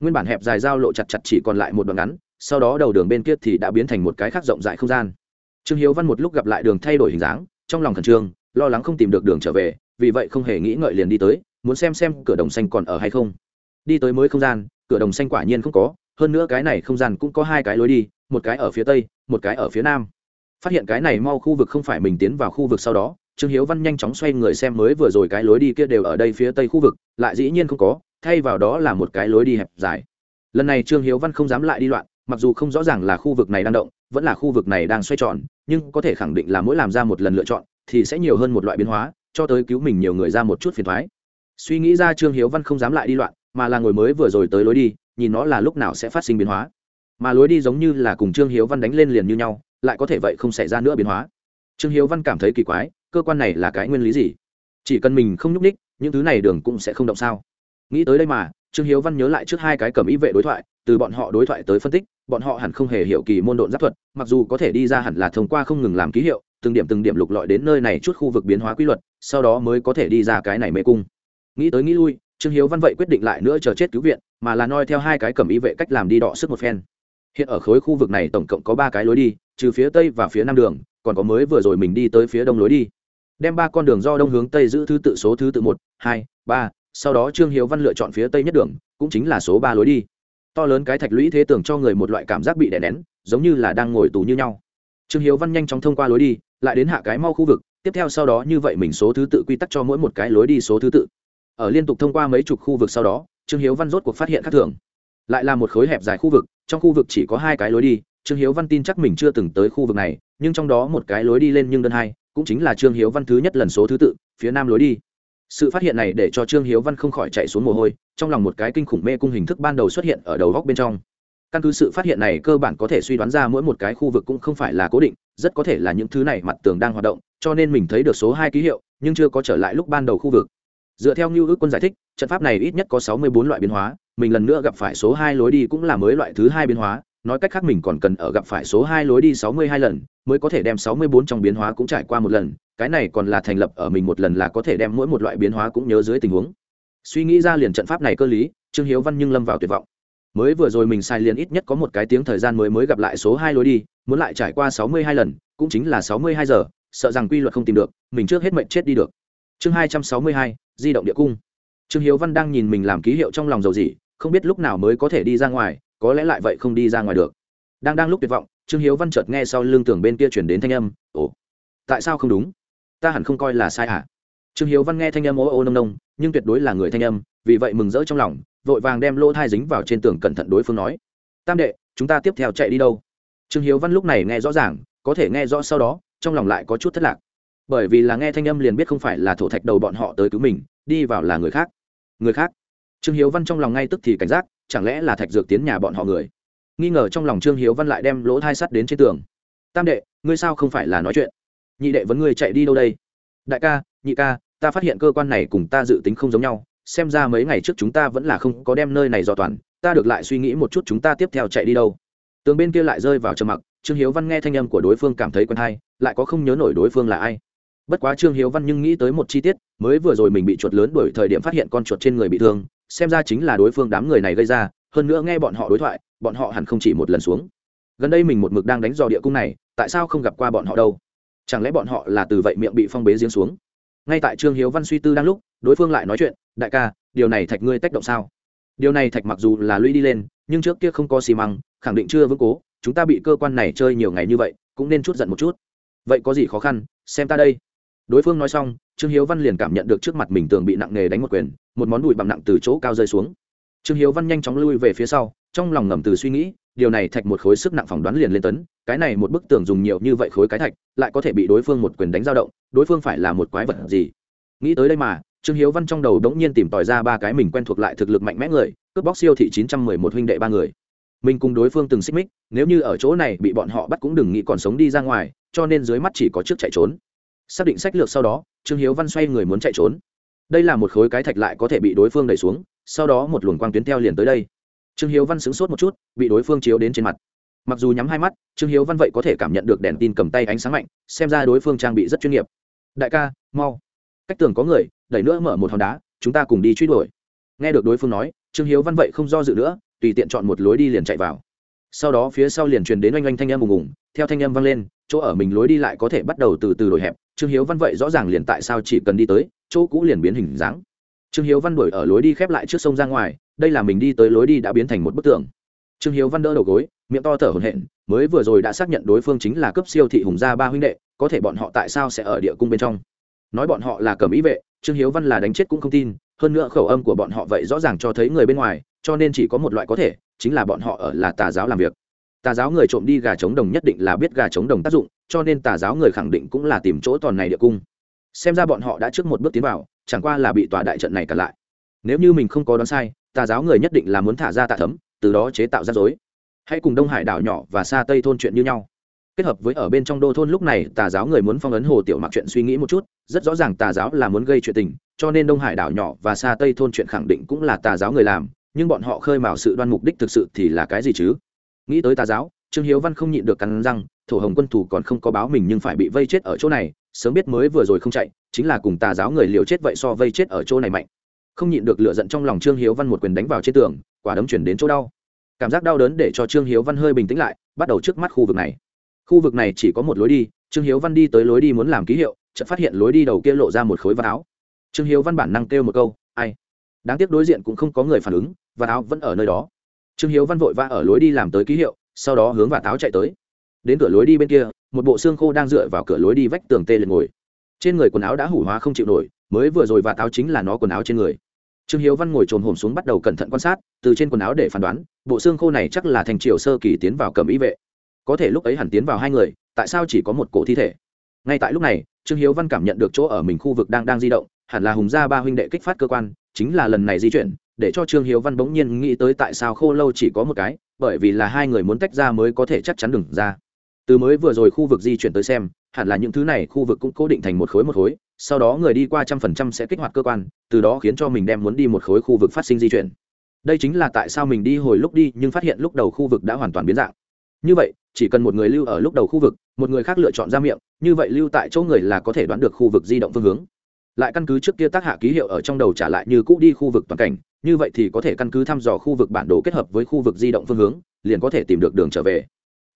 A: Nguyên bản hẹp dài giao lộ chặt chặt chỉ còn lại một đoạn ngắn, sau đó đầu đường bên kia thì đã biến thành một cái khác rộng rãi không gian. Trương hiếu văn một lúc gặp lại đường thay đổi hình dáng, trong lòng khẩn trương, lo lắng không tìm được đường trở về, vì vậy không hề nghĩ ngợi liền đi tới muốn xem xem cửa đồng xanh còn ở hay không. Đi tới mới không gian, cửa đồng xanh quả nhiên không có, hơn nữa cái này không gian cũng có hai cái lối đi, một cái ở phía tây, một cái ở phía nam. Phát hiện cái này mau khu vực không phải mình tiến vào khu vực sau đó, trương hiếu văn nhanh chóng xoay người xem mới vừa rồi cái lối đi kia đều ở đây phía tây khu vực, lại dĩ nhiên không có, thay vào đó là một cái lối đi hẹp dài. Lần này trương hiếu văn không dám lại đi loạn, mặc dù không rõ ràng là khu vực này đang động, vẫn là khu vực này đang xoay tròn, nhưng có thể khẳng định là mỗi làm ra một lần lựa chọn, thì sẽ nhiều hơn một loại biến hóa, cho tới cứu mình nhiều người ra một chút phiền thoái suy nghĩ ra trương hiếu văn không dám lại đi loạn, mà là ngồi mới vừa rồi tới lối đi, nhìn nó là lúc nào sẽ phát sinh biến hóa. Mà lối đi giống như là cùng trương hiếu văn đánh lên liền như nhau, lại có thể vậy không xảy ra nữa biến hóa. Trương hiếu văn cảm thấy kỳ quái, cơ quan này là cái nguyên lý gì? Chỉ cần mình không nhúc ních những thứ này đường cũng sẽ không động sao? Nghĩ tới đây mà, trương hiếu văn nhớ lại trước hai cái cầm ý vệ đối thoại, từ bọn họ đối thoại tới phân tích, bọn họ hẳn không hề hiểu kỳ môn độn giáp thuật, mặc dù có thể đi ra hẳn là thông qua không ngừng làm ký hiệu, từng điểm từng điểm lục lọi đến nơi này chút khu vực biến hóa quy luật, sau đó mới có thể đi ra cái này mê cung nghĩ tới nghĩ lui, trương hiếu văn vậy quyết định lại nữa chờ chết cứu viện, mà là noi theo hai cái cầm ý vệ cách làm đi đọ sức một phen. Hiện ở khối khu vực này tổng cộng có ba cái lối đi, trừ phía tây và phía nam đường, còn có mới vừa rồi mình đi tới phía đông lối đi. Đem ba con đường do đông hướng tây giữ thứ tự số thứ tự một, hai, ba, sau đó trương hiếu văn lựa chọn phía tây nhất đường, cũng chính là số ba lối đi. To lớn cái thạch lũy thế tưởng cho người một loại cảm giác bị đè nén, giống như là đang ngồi tù như nhau. Trương hiếu văn nhanh chóng thông qua lối đi, lại đến hạ cái mau khu vực, tiếp theo sau đó như vậy mình số thứ tự quy tắc cho mỗi một cái lối đi số thứ tự ở liên tục thông qua mấy chục khu vực sau đó, trương hiếu văn rốt cuộc phát hiện khác thường. Lại là một khối hẹp dài khu vực, trong khu vực chỉ có hai cái lối đi, trương hiếu văn tin chắc mình chưa từng tới khu vực này, nhưng trong đó một cái lối đi lên nhưng đơn hai, cũng chính là trương hiếu văn thứ nhất lần số thứ tự, phía nam lối đi. Sự phát hiện này để cho trương hiếu văn không khỏi chạy xuống mồ hôi, trong lòng một cái kinh khủng mê cung hình thức ban đầu xuất hiện ở đầu góc bên trong. Căn cứ sự phát hiện này, cơ bản có thể suy đoán ra mỗi một cái khu vực cũng không phải là cố định, rất có thể là những thứ này mặt tường đang hoạt động, cho nên mình thấy được số hai ký hiệu, nhưng chưa có trở lại lúc ban đầu khu vực dựa theo như ước quân giải thích, trận pháp này ít nhất có sáu mươi bốn loại biến hóa, mình lần nữa gặp phải số hai lối đi cũng là mới loại thứ hai biến hóa, nói cách khác mình còn cần ở gặp phải số hai lối đi sáu mươi hai lần, mới có thể đem sáu mươi bốn trong biến hóa cũng trải qua một lần, cái này còn là thành lập ở mình một lần là có thể đem mỗi một loại biến hóa cũng nhớ dưới tình huống. Suy nghĩ ra liền trận pháp này cơ lý, trương hiếu văn nhưng lâm vào tuyệt vọng. Mới vừa rồi mình sai liền ít nhất có một cái tiếng thời gian mới mới gặp lại số hai lối đi, muốn lại trải qua sáu mươi hai lần, cũng chính là sáu mươi hai giờ, sợ rằng quy luật không tìm được, mình trước hết mệnh chết đi được. Chương hai trăm sáu mươi hai di động địa cung. Trương hiếu văn đang nhìn mình làm ký hiệu trong lòng dầu gì không biết lúc nào mới có thể đi ra ngoài, có lẽ lại vậy không đi ra ngoài được. Đang đang lúc tuyệt vọng, trương hiếu văn chợt nghe sau lưng tường bên kia chuyển đến thanh âm, ồ, tại sao không đúng? Ta hẳn không coi là sai hả trương hiếu văn nghe thanh âm ô ô nông nông, nhưng tuyệt đối là người thanh âm, vì vậy mừng rỡ trong lòng, vội vàng đem lỗ thai dính vào trên tường cẩn thận đối phương nói, tam đệ, chúng ta tiếp theo chạy đi đâu? Trương hiếu văn lúc này nghe rõ ràng, có thể nghe rõ sau đó, trong lòng lại có chút thất lạc bởi vì là nghe thanh âm liền biết không phải là thổ thạch đầu bọn họ tới cứu mình, đi vào là người khác. Người khác? Trương hiếu văn trong lòng ngay tức thì cảnh giác, chẳng lẽ là thạch dược tiến nhà bọn họ người? Nghi ngờ trong lòng trương hiếu văn lại đem lỗ thai sắt đến trên tường. Tam đệ, ngươi sao không phải là nói chuyện? Nhị đệ vấn ngươi chạy đi đâu đây? Đại ca, nhị ca, ta phát hiện cơ quan này cùng ta dự tính không giống nhau, xem ra mấy ngày trước chúng ta vẫn là không có đem nơi này dò toàn, ta được lại suy nghĩ một chút chúng ta tiếp theo chạy đi đâu. Tường bên kia lại rơi vào trầm mặc, trương hiếu văn nghe thanh âm của đối phương cảm thấy quen hay, lại có không nhớ nổi đối phương là ai bất quá trương hiếu văn nhưng nghĩ tới một chi tiết, mới vừa rồi mình bị chuột lớn bởi thời điểm phát hiện con chuột trên người bị thương, xem ra chính là đối phương đám người này gây ra, hơn nữa nghe bọn họ đối thoại, bọn họ hẳn không chỉ một lần xuống. Gần đây mình một mực đang đánh dò địa cung này, tại sao không gặp qua bọn họ đâu? Chẳng lẽ bọn họ là từ vậy miệng bị phong bế giếng xuống? Ngay tại trương hiếu văn suy tư đang lúc, đối phương lại nói chuyện, đại ca, điều này thạch ngươi tác động sao? Điều này thạch mặc dù là lũy đi lên, nhưng trước kia không có xi măng, khẳng định chưa vững cố, chúng ta bị cơ quan này chơi nhiều ngày như vậy, cũng nên chút giận một chút. Vậy có gì khó khăn, xem ta đây đối phương nói xong, trương hiếu văn liền cảm nhận được trước mặt mình tường bị nặng nề đánh một quyền, một món đùi bặm nặng từ chỗ cao rơi xuống. Trương hiếu văn nhanh chóng lui về phía sau, trong lòng ngầm từ suy nghĩ, điều này thạch một khối sức nặng phỏng đoán liền lên tấn, cái này một bức tường dùng nhiều như vậy khối cái thạch, lại có thể bị đối phương một quyền đánh dao động, đối phương phải là một quái vật gì? Nghĩ tới đây mà, trương hiếu văn trong đầu đống nhiên tìm tòi ra ba cái mình quen thuộc lại thực lực mạnh mẽ người, cướp bóc siêu thị chín trăm mười một huynh đệ ba người. Mình cùng đối phương từng xích mích, nếu như ở chỗ này bị bọn họ bắt cũng đừng nghĩ còn sống đi ra ngoài, cho nên dưới mắt chỉ có trước chạy trốn xác định sách lược sau đó, trương hiếu văn xoay người muốn chạy trốn. Đây là một khối cái thạch lại có thể bị đối phương đẩy xuống, sau đó một luồng quang tuyến theo liền tới đây. Trương hiếu văn sững sốt một chút, bị đối phương chiếu đến trên mặt. Mặc dù nhắm hai mắt, trương hiếu văn vậy có thể cảm nhận được đèn tin cầm tay ánh sáng mạnh, xem ra đối phương trang bị rất chuyên nghiệp. Đại ca, mau. Cách tường có người, đẩy nữa mở một hòn đá, chúng ta cùng đi truy đuổi. Nghe được đối phương nói, trương hiếu văn vậy không do dự nữa, tùy tiện chọn một lối đi liền chạy vào. Sau đó phía sau liền truyền đến oanh oanh thanh em ùng ùng, theo thanh em vang lên chỗ ở mình lối đi lại có thể bắt đầu từ từ đổi hẹp. Trương hiếu văn vậy rõ ràng liền tại sao chỉ cần đi tới, chỗ cũ liền biến hình dáng. Trương hiếu văn đổi ở lối đi khép lại trước sông ra ngoài, đây là mình đi tới lối đi đã biến thành một bức tường. Trương hiếu văn đỡ đầu gối, miệng to thở hổn hển, mới vừa rồi đã xác nhận đối phương chính là cấp siêu thị hùng gia ba huynh đệ, có thể bọn họ tại sao sẽ ở địa cung bên trong? Nói bọn họ là cầm ý vệ, trương hiếu văn là đánh chết cũng không tin, hơn nữa khẩu âm của bọn họ vậy rõ ràng cho thấy người bên ngoài, cho nên chỉ có một loại có thể, chính là bọn họ ở là tà giáo làm việc tà giáo người trộm đi gà trống đồng nhất định là biết gà trống đồng tác dụng, cho nên tà giáo người khẳng định cũng là tìm chỗ toàn này địa cung. Xem ra bọn họ đã trước một bước tiến vào, chẳng qua là bị tòa đại trận này cản lại. Nếu như mình không có đoán sai, tà giáo người nhất định là muốn thả ra tạ thấm, từ đó chế tạo ra dối hãy cùng đông hải đảo nhỏ và xa tây thôn chuyện như nhau. Kết hợp với ở bên trong đô thôn lúc này, tà giáo người muốn phong ấn hồ tiểu mặc chuyện suy nghĩ một chút, rất rõ ràng tà giáo là muốn gây chuyện tình, cho nên đông hải đảo nhỏ và xa tây thôn chuyện khẳng định cũng là tà giáo người làm, nhưng bọn họ khơi mào sự đoan mục đích thực sự thì là cái gì chứ? Nghĩ tới tà giáo, trương hiếu văn không nhịn được cắn răng, thổ hồng quân thủ còn không có báo mình nhưng phải bị vây chết ở chỗ này, sớm biết mới vừa rồi không chạy, chính là cùng tà giáo người liều chết vậy so vây chết ở chỗ này mạnh. Không nhịn được lựa giận trong lòng trương hiếu văn một quyền đánh vào trên tường, quả đấm chuyển đến chỗ đau. Cảm giác đau đớn để cho trương hiếu văn hơi bình tĩnh lại, bắt đầu trước mắt khu vực này. Khu vực này chỉ có một lối đi, trương hiếu văn đi tới lối đi muốn làm ký hiệu, chợt phát hiện lối đi đầu kia lộ ra một khối vạt áo. Trương hiếu văn bản năng kêu một câu, ai? Đáng tiếc đối diện cũng không có người phản ứng, vạt áo vẫn ở nơi đó trương hiếu văn vội vã ở lối đi làm tới ký hiệu, sau đó hướng và táo chạy tới. Đến cửa lối đi bên kia, một bộ xương khô đang dựa vào cửa lối đi vách tường tê liệt ngồi. Trên người quần áo đã hủ hóa không chịu nổi, mới vừa rồi và táo chính là nó quần áo trên người. Trương hiếu văn ngồi trồn hổm xuống bắt đầu cẩn thận quan sát, từ trên quần áo để phán đoán, bộ xương khô này chắc là thành triều sơ kỳ tiến vào cầm ý vệ. Có thể lúc ấy hẳn tiến vào hai người, tại sao chỉ có một cổ thi thể? Ngay tại lúc này, trương hiếu văn cảm nhận được chỗ ở mình khu vực đang đang di động, hẳn là hùng gia ba huynh đệ kích phát cơ quan, chính là lần này di chuyển để cho trương hiếu văn bỗng nhiên nghĩ tới tại sao khô lâu chỉ có một cái, bởi vì là hai người muốn tách ra mới có thể chắc chắn đừng ra. Từ mới vừa rồi khu vực di chuyển tới xem, hẳn là những thứ này khu vực cũng cố định thành một khối một khối, sau đó người đi qua trăm phần trăm sẽ kích hoạt cơ quan, từ đó khiến cho mình đem muốn đi một khối khu vực phát sinh di chuyển. Đây chính là tại sao mình đi hồi lúc đi, nhưng phát hiện lúc đầu khu vực đã hoàn toàn biến dạng. Như vậy, chỉ cần một người lưu ở lúc đầu khu vực, một người khác lựa chọn ra miệng, như vậy lưu tại chỗ người là có thể đoán được khu vực di động phương hướng lại căn cứ trước kia tác hạ ký hiệu ở trong đầu trả lại như cũ đi khu vực toàn cảnh, như vậy thì có thể căn cứ thăm dò khu vực bản đồ kết hợp với khu vực di động phương hướng, liền có thể tìm được đường trở về.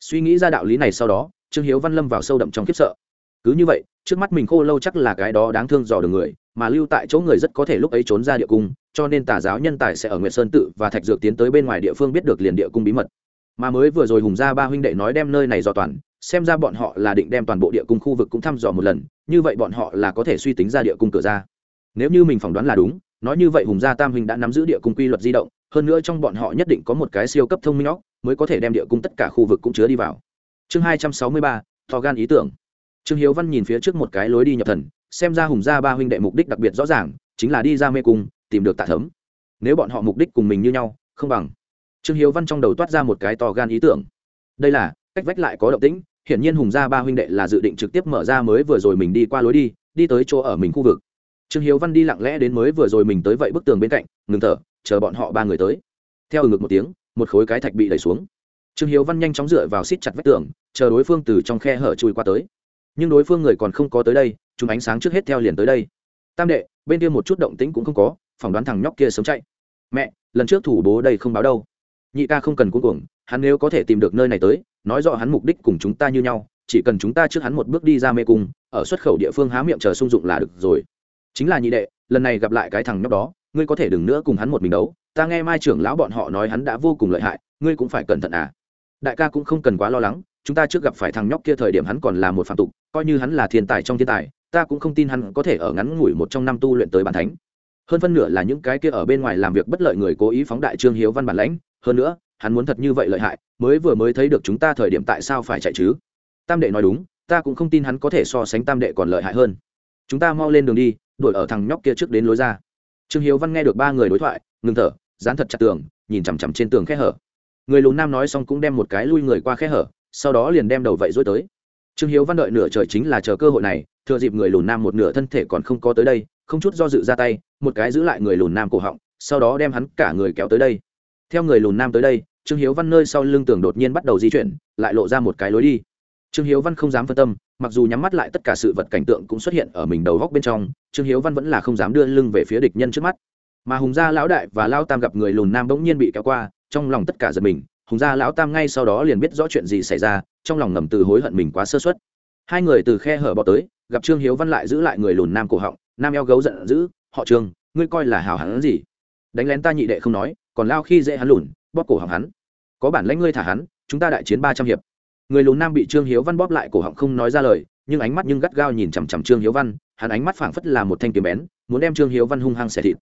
A: Suy nghĩ ra đạo lý này sau đó, trương hiếu văn lâm vào sâu đậm trong khiếp sợ. Cứ như vậy, trước mắt mình khô lâu chắc là cái đó đáng thương dò được người, mà lưu tại chỗ người rất có thể lúc ấy trốn ra địa cung, cho nên tà giáo nhân tài sẽ ở nguyệt sơn tự và thạch dược tiến tới bên ngoài địa phương biết được liền địa cung bí mật. Mà mới vừa rồi hùng gia ba huynh đệ nói đem nơi này dò toàn xem ra bọn họ là định đem toàn bộ địa cung khu vực cũng thăm dò một lần, như vậy bọn họ là có thể suy tính ra địa cung cửa ra. Nếu như mình phỏng đoán là đúng, nói như vậy hùng gia tam huynh đã nắm giữ địa cung quy luật di động, hơn nữa trong bọn họ nhất định có một cái siêu cấp thông minh óc, mới có thể đem địa cung tất cả khu vực cũng chứa đi vào. Chương hai trăm sáu mươi ba thò gan ý tưởng. Trương hiếu văn nhìn phía trước một cái lối đi nhập thần, xem ra hùng gia ba huynh đệ mục đích đặc biệt rõ ràng, chính là đi ra mê cung, tìm được tạ thấm. Nếu bọn họ mục đích cùng mình như nhau, không bằng. Trương hiếu văn trong đầu toát ra một cái to gan ý tưởng. Đây là, cách vách lại có động tĩnh hiển nhiên hùng gia ba huynh đệ là dự định trực tiếp mở ra mới vừa rồi mình đi qua lối đi đi tới chỗ ở mình khu vực. Trương hiếu văn đi lặng lẽ đến mới vừa rồi mình tới vậy bức tường bên cạnh, ngừng thở, chờ bọn họ ba người tới. Theo ngực một tiếng, một khối cái thạch bị đẩy xuống. Trương hiếu văn nhanh chóng dựa vào xít chặt vách tường, chờ đối phương từ trong khe hở chui qua tới. Nhưng đối phương người còn không có tới đây, chúng ánh sáng trước hết theo liền tới đây. Tam đệ, bên kia một chút động tĩnh cũng không có, phỏng đoán thằng nhóc kia sớm chạy. Mẹ, lần trước thủ bố đây không báo đâu. Nhị ca không cần cuống cuồng, hắn nếu có thể tìm được nơi này tới nói rõ hắn mục đích cùng chúng ta như nhau, chỉ cần chúng ta trước hắn một bước đi ra mê cung, ở xuất khẩu địa phương há miệng chờ sung dụng là được rồi. Chính là nhị đệ, lần này gặp lại cái thằng nhóc đó, ngươi có thể đừng nữa cùng hắn một mình đấu, ta nghe mai trưởng lão bọn họ nói hắn đã vô cùng lợi hại, ngươi cũng phải cẩn thận à. Đại ca cũng không cần quá lo lắng, chúng ta trước gặp phải thằng nhóc kia thời điểm hắn còn là một phạm tục, coi như hắn là thiên tài trong thiên tài, ta cũng không tin hắn có thể ở ngắn ngủi một trong năm tu luyện tới bản thánh. Hơn phân nửa là những cái kia ở bên ngoài làm việc bất lợi người cố ý phóng đại trương hiếu văn bản lãnh, hơn nữa hắn muốn thật như vậy lợi hại, mới vừa mới thấy được chúng ta thời điểm tại sao phải chạy chứ? Tam đệ nói đúng, ta cũng không tin hắn có thể so sánh tam đệ còn lợi hại hơn. Chúng ta mau lên đường đi, đuổi ở thằng nhóc kia trước đến lối ra. Trương hiếu văn nghe được ba người đối thoại, ngừng thở, dán thật chặt tường, nhìn chằm chằm trên tường khe hở. Người lùn nam nói xong cũng đem một cái lui người qua khe hở, sau đó liền đem đầu vậy dối tới. Trương hiếu văn đợi nửa trời chính là chờ cơ hội này, thừa dịp người lùn nam một nửa thân thể còn không có tới đây, không chút do dự ra tay, một cái giữ lại người lùn nam cổ họng, sau đó đem hắn cả người kéo tới đây theo người lùn nam tới đây, trương hiếu văn nơi sau lưng tường đột nhiên bắt đầu di chuyển, lại lộ ra một cái lối đi. Trương hiếu văn không dám phân tâm, mặc dù nhắm mắt lại tất cả sự vật cảnh tượng cũng xuất hiện ở mình đầu góc bên trong, trương hiếu văn vẫn là không dám đưa lưng về phía địch nhân trước mắt. Mà hùng gia lão đại và lao tam gặp người lùn nam bỗng nhiên bị kéo qua, trong lòng tất cả giật mình, hùng gia lão tam ngay sau đó liền biết rõ chuyện gì xảy ra, trong lòng ngầm từ hối hận mình quá sơ suất. Hai người từ khe hở bỏ tới, gặp trương hiếu văn lại giữ lại người lùn nam cổ họng, nam eo gấu giận dữ, họ trương, ngươi coi là hào hẳn gì? Đánh lén ta nhị đệ không nói còn lao khi dễ hắn lùn, bóp cổ họng hắn. Có bản lãnh ngươi thả hắn, chúng ta đại chiến ba trăm hiệp. Người lùn nam bị trương hiếu văn bóp lại cổ họng không nói ra lời, nhưng ánh mắt nhưng gắt gao nhìn chằm chằm trương hiếu văn, hắn ánh mắt phảng phất là một thanh kiếm bén, muốn đem trương hiếu văn hung hăng xẻ thịt.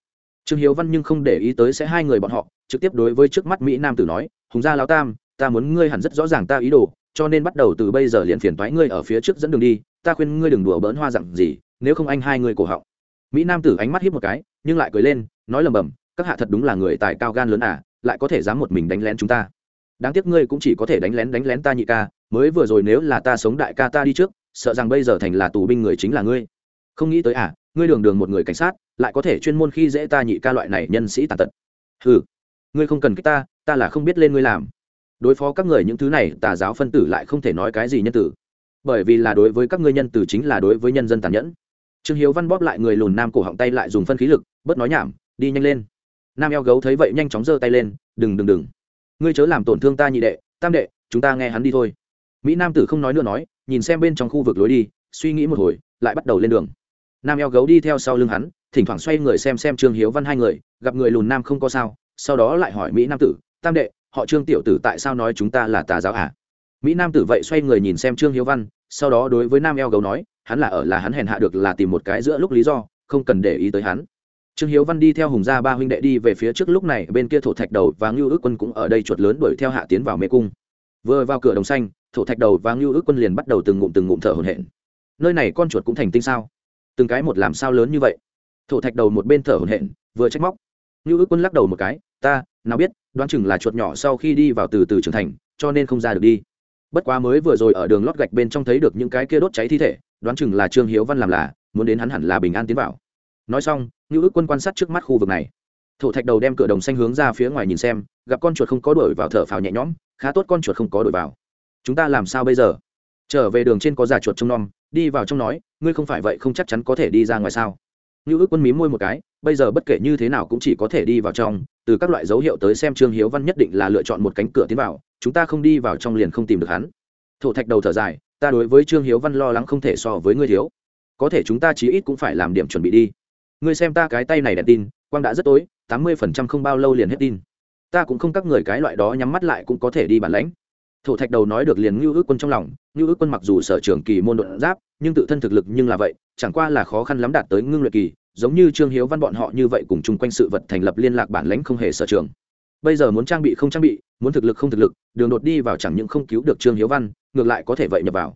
A: Trương hiếu văn nhưng không để ý tới sẽ hai người bọn họ, trực tiếp đối với trước mắt mỹ nam tử nói, hùng gia lao tam, ta muốn ngươi hẳn rất rõ ràng ta ý đồ, cho nên bắt đầu từ bây giờ liền phiền toái ngươi ở phía trước dẫn đường đi, ta khuyên ngươi đừng đùa bỡn hoa dặn gì, nếu không anh hai người cổ họng. Mỹ nam tử ánh mắt hiếp một cái, nhưng lại cười lên, nói lầm bầm các hạ thật đúng là người tài cao gan lớn à lại có thể dám một mình đánh lén chúng ta. Đáng tiếc ngươi cũng chỉ có thể đánh lén đánh lén ta nhị ca, mới vừa rồi nếu là ta sống đại ca ta đi trước, sợ rằng bây giờ thành là tù binh người chính là ngươi. Không nghĩ tới à ngươi đường đường một người cảnh sát, lại có thể chuyên môn khi dễ ta nhị ca loại này nhân sĩ tàn tật. Ừ ngươi không cần cái ta ta là không biết lên ngươi làm. Đối phó các người những thứ này, tà giáo phân tử lại không thể nói cái gì nhân tử. Bởi vì là đối với các ngươi nhân tử chính là đối với nhân dân tàn nhẫn. Trương hiếu văn bóp lại người lùn nam cổ họng tay lại dùng phân khí lực, bớt nói nhảm, đi nhanh lên nam eo gấu thấy vậy nhanh chóng giơ tay lên, đừng đừng đừng. Ngươi chớ làm tổn thương ta nhị đệ, tam đệ, chúng ta nghe hắn đi thôi. Mỹ nam tử không nói nữa nói, nhìn xem bên trong khu vực lối đi, suy nghĩ một hồi, lại bắt đầu lên đường. Nam eo gấu đi theo sau lưng hắn, thỉnh thoảng xoay người xem xem trương hiếu văn hai người, gặp người lùn nam không có sao, sau đó lại hỏi mỹ nam tử, tam đệ, họ trương tiểu tử tại sao nói chúng ta là tà giáo à? mỹ nam tử vậy xoay người nhìn xem trương hiếu văn, sau đó đối với nam eo gấu nói, hắn là ở là hắn hèn hạ được là tìm một cái giữa lúc lý do, không cần để ý tới hắn trương hiếu văn đi theo hùng gia ba huynh đệ đi về phía trước lúc này, bên kia thổ thạch đầu và ngưu ước quân cũng ở đây chuột lớn đuổi theo hạ tiến vào mê cung. Vừa vào cửa đồng xanh, thổ thạch đầu và ngưu ước quân liền bắt đầu từng ngụm từng ngụm thở hổn hển. Nơi này con chuột cũng thành tinh sao? Từng cái một làm sao lớn như vậy? Thổ thạch đầu một bên thở hổn hển, vừa trách móc. Ngưu ước quân lắc đầu một cái, ta, nào biết, đoán chừng là chuột nhỏ sau khi đi vào từ từ trưởng thành, cho nên không ra được đi. Bất quá mới vừa rồi ở đường lót gạch bên trong thấy được những cái kia đốt cháy thi thể, đoán chừng là trương hiếu văn làm là, muốn đến hắn hẳn là bình an tiến vào. Nói xong như ước quân quan sát trước mắt khu vực này. Thổ thạch đầu đem cửa đồng xanh hướng ra phía ngoài nhìn xem, gặp con chuột không có đuổi vào thở phào nhẹ nhõm, khá tốt con chuột không có đuổi vào. Chúng ta làm sao bây giờ? Trở về đường trên có già chuột trông nom, đi vào trong nói, ngươi không phải vậy không chắc chắn có thể đi ra ngoài sao? Như ước quân mím môi một cái, bây giờ bất kể như thế nào cũng chỉ có thể đi vào trong, từ các loại dấu hiệu tới xem trương hiếu văn nhất định là lựa chọn một cánh cửa tiến vào, chúng ta không đi vào trong liền không tìm được hắn. Thổ thạch đầu thở dài, ta đối với trương hiếu văn lo lắng không thể so với ngươi thiếu. Có thể chúng ta chí ít cũng phải làm điểm chuẩn bị đi ngươi xem ta cái tay này đèn tin, quang đã rất tối, tám mươi phần trăm không bao lâu liền hết tin. Ta cũng không các người cái loại đó nhắm mắt lại cũng có thể đi bản lãnh. Thổ thạch đầu nói được liền ngưu ước quân trong lòng, ngưu ước quân mặc dù sở trường kỳ môn đột giáp, nhưng tự thân thực lực nhưng là vậy, chẳng qua là khó khăn lắm đạt tới ngưng luyện kỳ, giống như trương hiếu văn bọn họ như vậy cùng chung quanh sự vật thành lập liên lạc bản lãnh không hề sở trường. Bây giờ muốn trang bị không trang bị, muốn thực lực không thực lực, đường đột đi vào chẳng những không cứu được trương hiếu văn, ngược lại có thể vậy nhập vào.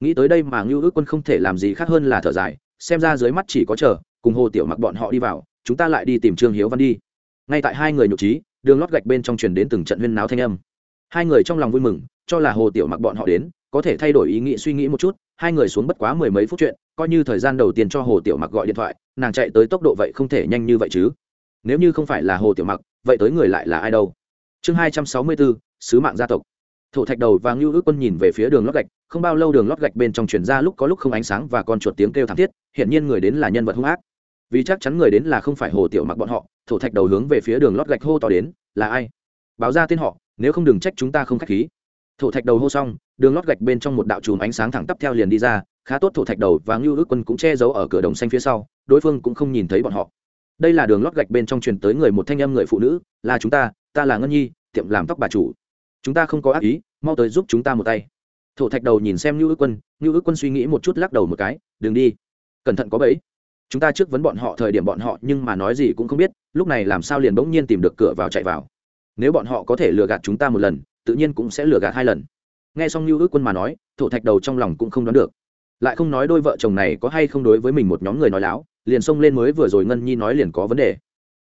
A: Nghĩ tới đây mà ngưu ước quân không thể làm gì khác hơn là thở dài, xem ra dưới mắt chỉ có chờ cùng hồ tiểu mặc bọn họ đi vào, chúng ta lại đi tìm trương hiếu văn đi. Ngay tại hai người nhục trí đường lót gạch bên trong truyền đến từng trận huyên náo thanh âm. Hai người trong lòng vui mừng, cho là hồ tiểu mặc bọn họ đến, có thể thay đổi ý nghĩ suy nghĩ một chút, hai người xuống bất quá mười mấy phút chuyện, coi như thời gian đầu tiên cho hồ tiểu mặc gọi điện thoại, nàng chạy tới tốc độ vậy không thể nhanh như vậy chứ. Nếu như không phải là hồ tiểu mặc, vậy tới người lại là ai đâu? Chương hai trăm sáu mươi bốn, sứ mạng gia tộc. Thổ thạch đầu và ngưu ước quân nhìn về phía đường lót gạch, không bao lâu đường lót gạch bên trong chuyển ra lúc có lúc không ánh sáng và con chuột tiếng kêu thảm thiết hiện nhiên người đến là nhân vật hung ác vì chắc chắn người đến là không phải hồ tiểu mặc bọn họ, thổ thạch đầu hướng về phía đường lót gạch hô to đến, là ai? Báo ra tên họ, nếu không đừng trách chúng ta không k h á c h khí. Thổ thạch đầu hô xong, đường lót gạch bên trong một đạo chùm ánh sáng thẳng tắp theo liền đi ra, khá tốt thổ thạch đầu và ngưu ước quân cũng che giấu ở cửa đồng xanh phía sau, đối phương cũng không nhìn thấy bọn họ. Đây là đường lót gạch bên trong truyền tới người một thanh âm người phụ nữ, là chúng ta ta là ngân nhi, tiệm làm tóc bà chủ. Chúng ta không có ác ý, mau tới giúp chúng ta một tay. Thổ thạch đầu nhìn xem ngưu ước quân, ngưu ước quân suy nghĩ một chút lắc đầu một cái, đừng đi, cẩn thận có bẫy chúng ta trước vấn bọn họ thời điểm bọn họ nhưng mà nói gì cũng không biết, lúc này làm sao liền bỗng nhiên tìm được cửa vào chạy vào. Nếu bọn họ có thể lừa gạt chúng ta một lần, tự nhiên cũng sẽ lừa gạt hai lần. Nghe xong như ước quân mà nói, thổ thạch đầu trong lòng cũng không đoán được. Lại không nói đôi vợ chồng này có hay không đối với mình một nhóm người nói láo, liền xông lên mới vừa rồi ngân nhi nói liền có vấn đề.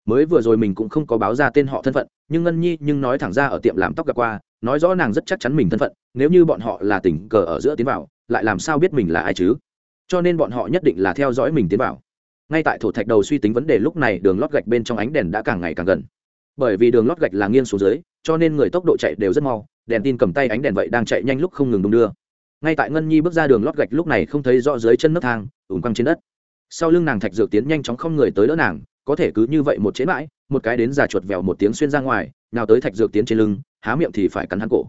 A: Mới vừa rồi mình cũng không có báo ra tên họ thân phận, nhưng ngân nhi nhưng nói thẳng ra ở tiệm làm tóc gặp qua, nói rõ nàng rất chắc chắn mình thân phận, nếu như bọn họ là tình cờ ở giữa tiến vào, lại làm sao biết mình là ai chứ? Cho nên bọn họ nhất định là theo dõi mình tiến vào ngay tại thổ thạch đầu suy tính vấn đề lúc này, đường lót gạch bên trong ánh đèn đã càng ngày càng gần. Bởi vì đường lót gạch là nghiêng xuống dưới, cho nên người tốc độ chạy đều rất mau, đèn tin cầm tay ánh đèn vậy đang chạy nhanh lúc không ngừng đung đưa. Ngay tại ngân nhi bước ra đường lót gạch lúc này không thấy rõ dưới chân nấc thang ủng quăng trên đất. Sau lưng nàng thạch dược tiến nhanh chóng không người tới đỡ nàng, có thể cứ như vậy một chế mãi, một cái đến già chuột vèo một tiếng xuyên ra ngoài, nào tới thạch dược tiến trên lưng, há miệng thì phải cắn hắn cổ.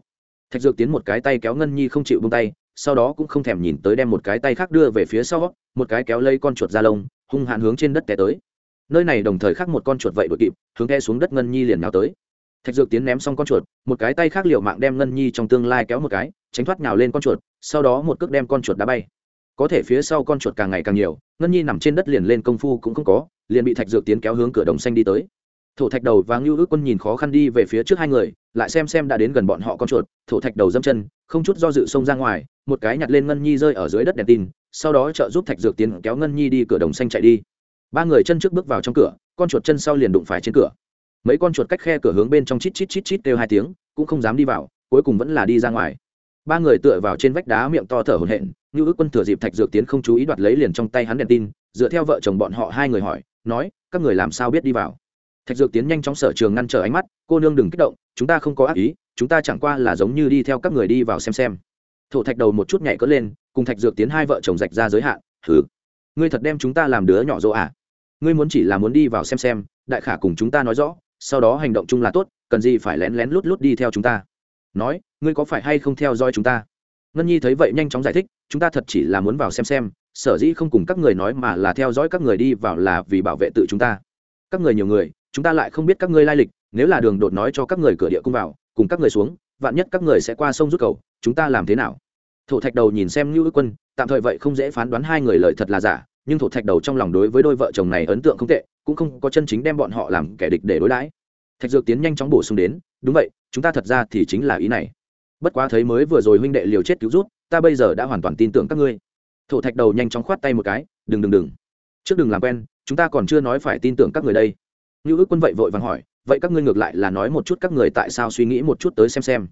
A: Thạch dược tiến một cái tay kéo ngân nhi không chịu bông tay, sau đó cũng không thèm nhìn tới đem một cái tay khác đưa về phía sau, một cái kéo lấy con chuột ra lông hung hãn hướng trên đất té tới. Nơi này đồng thời khác một con chuột vậy đội kịp, hướng té xuống đất ngân nhi liền nào tới. Thạch dược tiến ném xong con chuột, một cái tay khác liệu mạng đem ngân nhi trong tương lai kéo một cái, tránh thoát nhào lên con chuột, sau đó một cước đem con chuột đá bay. Có thể phía sau con chuột càng ngày càng nhiều, ngân nhi nằm trên đất liền lên công phu cũng không có, liền bị thạch dược tiến kéo hướng cửa đồng xanh đi tới thổ thạch đầu và ngưu ước quân nhìn khó khăn đi về phía trước hai người, lại xem xem đã đến gần bọn họ con chuột, thổ thạch đầu dâm chân, không chút do dự xông ra ngoài, một cái nhặt lên ngân nhi rơi ở dưới đất đèn tin, sau đó trợ giúp thạch dược tiến kéo ngân nhi đi cửa đồng xanh chạy đi. Ba người chân trước bước vào trong cửa, con chuột chân sau liền đụng phải trên cửa. Mấy con chuột cách khe cửa hướng bên trong chít chít chít chít kêu hai tiếng, cũng không dám đi vào, cuối cùng vẫn là đi ra ngoài. Ba người tựa vào trên vách đá miệng to thở hổn hển như ước quân thừa dịp thạch dược tiến không chú ý đoạt lấy liền trong tay hắn đèn tin, dựa theo vợ chồng bọn họ hai người hỏi, nói, các người làm sao biết đi vào? Thạch dược tiến nhanh chóng sở trường ngăn trở ánh mắt, cô nương đừng kích động, chúng ta không có ác ý, chúng ta chẳng qua là giống như đi theo các người đi vào xem xem. Thổ thạch đầu một chút nhảy cỡ lên, cùng thạch dược tiến hai vợ chồng rạch ra giới hạn thử ngươi thật đem chúng ta làm đứa nhỏ dỗ à? Ngươi muốn chỉ là muốn đi vào xem xem, đại khả cùng chúng ta nói rõ, sau đó hành động chung là tốt, cần gì phải lén lén lút lút đi theo chúng ta? Nói, ngươi có phải hay không theo dõi chúng ta? Ngân nhi thấy vậy nhanh chóng giải thích, chúng ta thật chỉ là muốn vào xem xem, sở dĩ không cùng các người nói mà là theo dõi các người đi vào là vì bảo vệ tự chúng ta. Các người nhiều người chúng ta lại không biết các ngươi lai lịch, nếu là đường đột nói cho các người cửa địa cung vào, cùng các người xuống, vạn nhất các người sẽ qua sông rút cầu, chúng ta làm thế nào? Thổ thạch đầu nhìn xem như ước quân, tạm thời vậy không dễ phán đoán hai người lời thật là giả, nhưng thổ thạch đầu trong lòng đối với đôi vợ chồng này ấn tượng không tệ, cũng không có chân chính đem bọn họ làm kẻ địch để đối đãi. Thạch dược tiến nhanh chóng bổ sung đến, đúng vậy, chúng ta thật ra thì chính là ý này. Bất quá thấy mới vừa rồi huynh đệ liều chết cứu rút, ta bây giờ đã hoàn toàn tin tưởng các ngươi. Thổ thạch đầu nhanh chóng khoát tay một cái, đừng đừng đừng. Trước đừng làm quen, chúng ta còn chưa nói phải tin tưởng các người đây như ước quân vậy vội vàng hỏi, vậy các ngươi ngược lại là nói một chút các người tại sao suy nghĩ một chút tới xem xem?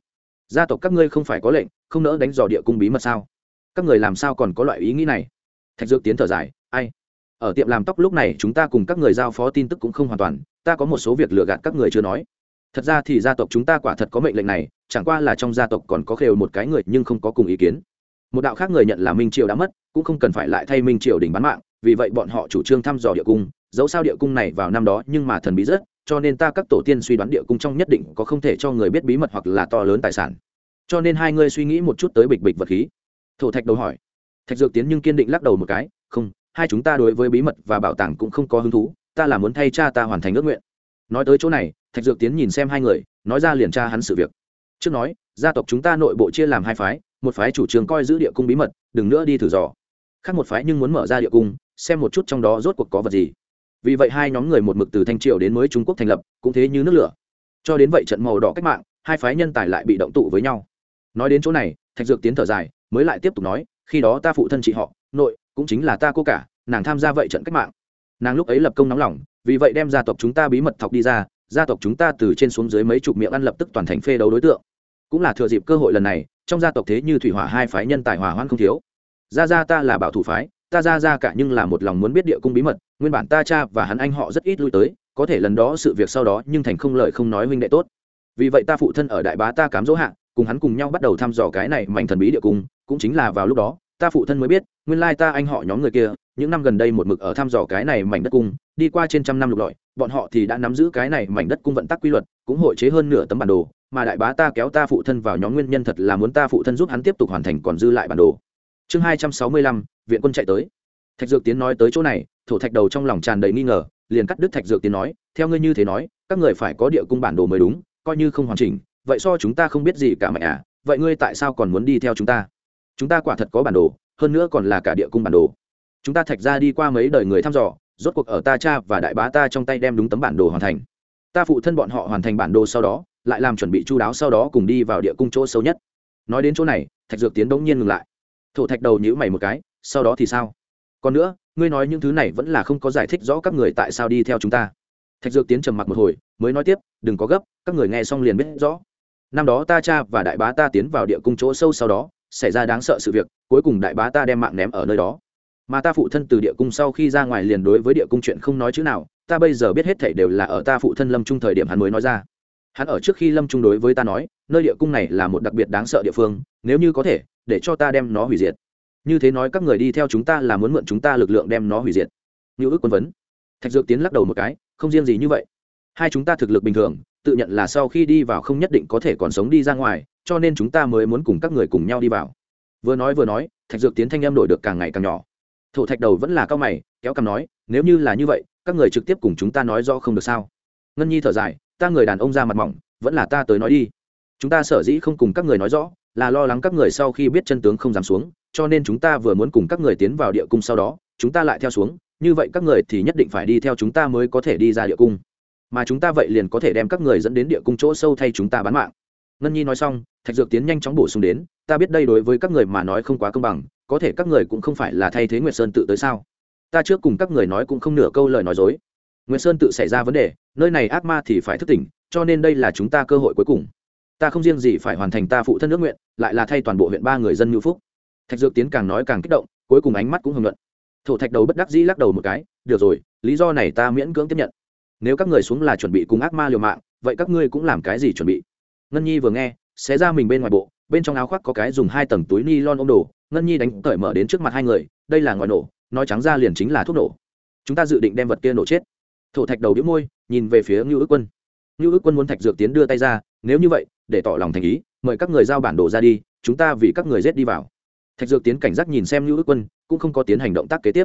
A: Gia tộc các ngươi không phải có lệnh, không nỡ đánh dò địa cung bí mật sao? Các người làm sao còn có loại ý nghĩ này? Thạch dược tiến thở dài, ai? Ở tiệm làm tóc lúc này chúng ta cùng các người giao phó tin tức cũng không hoàn toàn, ta có một số việc lừa gạt các người chưa nói. Thật ra thì gia tộc chúng ta quả thật có mệnh lệnh này, chẳng qua là trong gia tộc còn có khều một cái người nhưng không có cùng ý kiến. Một đạo khác người nhận là minh triều đã mất, cũng không cần phải lại thay minh triều đình bán mạng, vì vậy bọn họ chủ trương thăm dò địa cung dẫu sao địa cung này vào năm đó nhưng mà thần bí rất, cho nên ta các tổ tiên suy đoán địa cung trong nhất định có không thể cho người biết bí mật hoặc là to lớn tài sản. Cho nên hai ngươi suy nghĩ một chút tới bịch bịch vật khí. Thổ thạch đầu hỏi. Thạch dược tiến nhưng kiên định lắc đầu một cái, không, hai chúng ta đối với bí mật và bảo tàng cũng không có hứng thú, ta là muốn thay cha ta hoàn thành ước nguyện. Nói tới chỗ này, thạch dược tiến nhìn xem hai người, nói ra liền tra hắn sự việc. Trước nói, gia tộc chúng ta nội bộ chia làm hai phái, một phái chủ trương coi giữ địa cung bí mật, đừng nữa đi thử dò. Khác một phái nhưng muốn mở ra địa cung, xem một chút trong đó rốt cuộc có vật gì vì vậy hai nhóm người một mực từ thanh triều đến mới trung quốc thành lập, cũng thế như nước lửa. Cho đến vậy trận màu đỏ cách mạng, hai phái nhân tài lại bị động tụ với nhau. Nói đến chỗ này, thạch dược tiến thở dài, mới lại tiếp tục nói, khi đó ta phụ thân chị họ, nội, cũng chính là ta cô cả, nàng tham gia vậy trận cách mạng. Nàng lúc ấy lập công nóng lòng, vì vậy đem gia tộc chúng ta bí mật thọc đi ra, gia tộc chúng ta từ trên xuống dưới mấy chục miệng ăn lập tức toàn thành phê đấu đối tượng. Cũng là thừa dịp cơ hội lần này, trong gia tộc thế như thủy hỏa hai phái nhân tài hỏa hoan không thiếu. Gia gia ta là bảo thủ phái ta ra ra cả nhưng là một lòng muốn biết địa cung bí mật, nguyên bản ta cha và hắn anh họ rất ít lui tới, có thể lần đó sự việc sau đó nhưng thành không lời không nói huynh đệ tốt. Vì vậy ta phụ thân ở đại bá ta cám dỗ hạ, cùng hắn cùng nhau bắt đầu thăm dò cái này mạnh thần bí địa cung, cũng chính là vào lúc đó, ta phụ thân mới biết, nguyên lai ta anh họ nhóm người kia, những năm gần đây một mực ở thăm dò cái này mảnh đất cung, đi qua trên trăm năm lục lọi, bọn họ thì đã nắm giữ cái này mảnh đất cung vận tắc quy luật, cũng hội chế hơn nửa tấm bản đồ, mà đại bá ta kéo ta phụ thân vào nhóm nguyên nhân thật là muốn ta phụ thân giúp hắn tiếp tục hoàn thành còn dư lại bản đồ. Chương hai trăm sáu mươi lăm viện quân chạy tới. Thạch dược tiến nói tới chỗ này, thổ thạch đầu trong lòng tràn đầy nghi ngờ, liền cắt đứt thạch dược tiến nói, theo ngươi như thế nói, các người phải có địa cung bản đồ mới đúng, coi như không hoàn chỉnh, vậy so chúng ta không biết gì cả mẹ à vậy ngươi tại sao còn muốn đi theo chúng ta? Chúng ta quả thật có bản đồ, hơn nữa còn là cả địa cung bản đồ. Chúng ta thạch ra đi qua mấy đời người thăm dò, rốt cuộc ở ta cha và đại bá ta trong tay đem đúng tấm bản đồ hoàn thành. Ta phụ thân bọn họ hoàn thành bản đồ sau đó, lại làm chuẩn bị chu đáo sau đó cùng đi vào địa cung chỗ sâu nhất. Nói đến chỗ này, thạch dược tiến đống nhiên ngừng lại. Thổ thạch đầu nhữ mày một cái sau đó thì sao? Còn nữa, ngươi nói những thứ này vẫn là không có giải thích rõ các người tại sao đi theo chúng ta. Thạch dược tiến trầm mặc một hồi, mới nói tiếp, đừng có gấp, các người nghe xong liền biết rõ. Năm đó ta cha và đại bá ta tiến vào địa cung chỗ sâu sau đó, xảy ra đáng sợ sự việc, cuối cùng đại bá ta đem mạng ném ở nơi đó. Mà ta phụ thân từ địa cung sau khi ra ngoài liền đối với địa cung chuyện không nói chữ nào, ta bây giờ biết hết thảy đều là ở ta phụ thân lâm trung thời điểm hắn mới nói ra. Hắn ở trước khi lâm trung đối với ta nói, nơi địa cung này là một đặc biệt đáng sợ địa phương, nếu như có thể, để cho ta đem nó hủy diệt như thế nói các người đi theo chúng ta là muốn mượn chúng ta lực lượng đem nó hủy diệt. Như ước quân vấn. Thạch dược tiến lắc đầu một cái, không riêng gì như vậy. Hai chúng ta thực lực bình thường, tự nhận là sau khi đi vào không nhất định có thể còn sống đi ra ngoài, cho nên chúng ta mới muốn cùng các người cùng nhau đi vào. Vừa nói vừa nói, thạch dược tiến thanh em đổi được càng ngày càng nhỏ. Thổ thạch đầu vẫn là cao mày, kéo cằm nói, nếu như là như vậy, các người trực tiếp cùng chúng ta nói do không được sao? Ngân nhi thở dài, ta người đàn ông ra mặt mỏng, vẫn là ta tới nói đi. Chúng ta sở dĩ không cùng các người nói rõ, là lo lắng các người sau khi biết chân tướng không dám xuống cho nên chúng ta vừa muốn cùng các người tiến vào địa cung sau đó, chúng ta lại theo xuống, như vậy các người thì nhất định phải đi theo chúng ta mới có thể đi ra địa cung. Mà chúng ta vậy liền có thể đem các người dẫn đến địa cung chỗ sâu thay chúng ta bán mạng. Ngân nhi nói xong, thạch dược tiến nhanh chóng bổ sung đến, ta biết đây đối với các người mà nói không quá công bằng, có thể các người cũng không phải là thay thế nguyệt sơn tự tới sao? Ta trước cùng các người nói cũng không nửa câu lời nói dối. Nguyệt sơn tự xảy ra vấn đề, nơi này ác ma thì phải thức tỉnh, cho nên đây là chúng ta cơ hội cuối cùng. Ta không riêng gì phải hoàn thành ta phụ thân nước nguyện, lại là thay toàn bộ huyện ba người dân ngữ phúc thạch dược tiến càng nói càng kích động, cuối cùng ánh mắt cũng hưng luận thổ thạch đầu bất đắc dĩ lắc đầu một cái, được rồi, lý do này ta miễn cưỡng tiếp nhận. Nếu các người xuống là chuẩn bị cùng ác ma liều mạng, vậy các ngươi cũng làm cái gì chuẩn bị? Ngân nhi vừa nghe, xé ra mình bên ngoài bộ, bên trong áo khoác có cái dùng hai tầng túi ni lon ôm đồ, ngân nhi đánh cởi mở đến trước mặt hai người, đây là ngoại nổ, nói trắng ra liền chính là thuốc nổ. Chúng ta dự định đem vật kia nổ chết. Thổ thạch đầu đĩu môi, nhìn về phía ngưu ước quân. Ngưu ước quân muốn thạch dược tiến đưa tay ra, nếu như vậy, để tỏ lòng thành ý, mời các người giao bản đồ ra đi, chúng ta vì các người rết đi vào thạch dược tiến cảnh giác nhìn xem Lưu ước quân, cũng không có tiến hành động tác kế tiếp.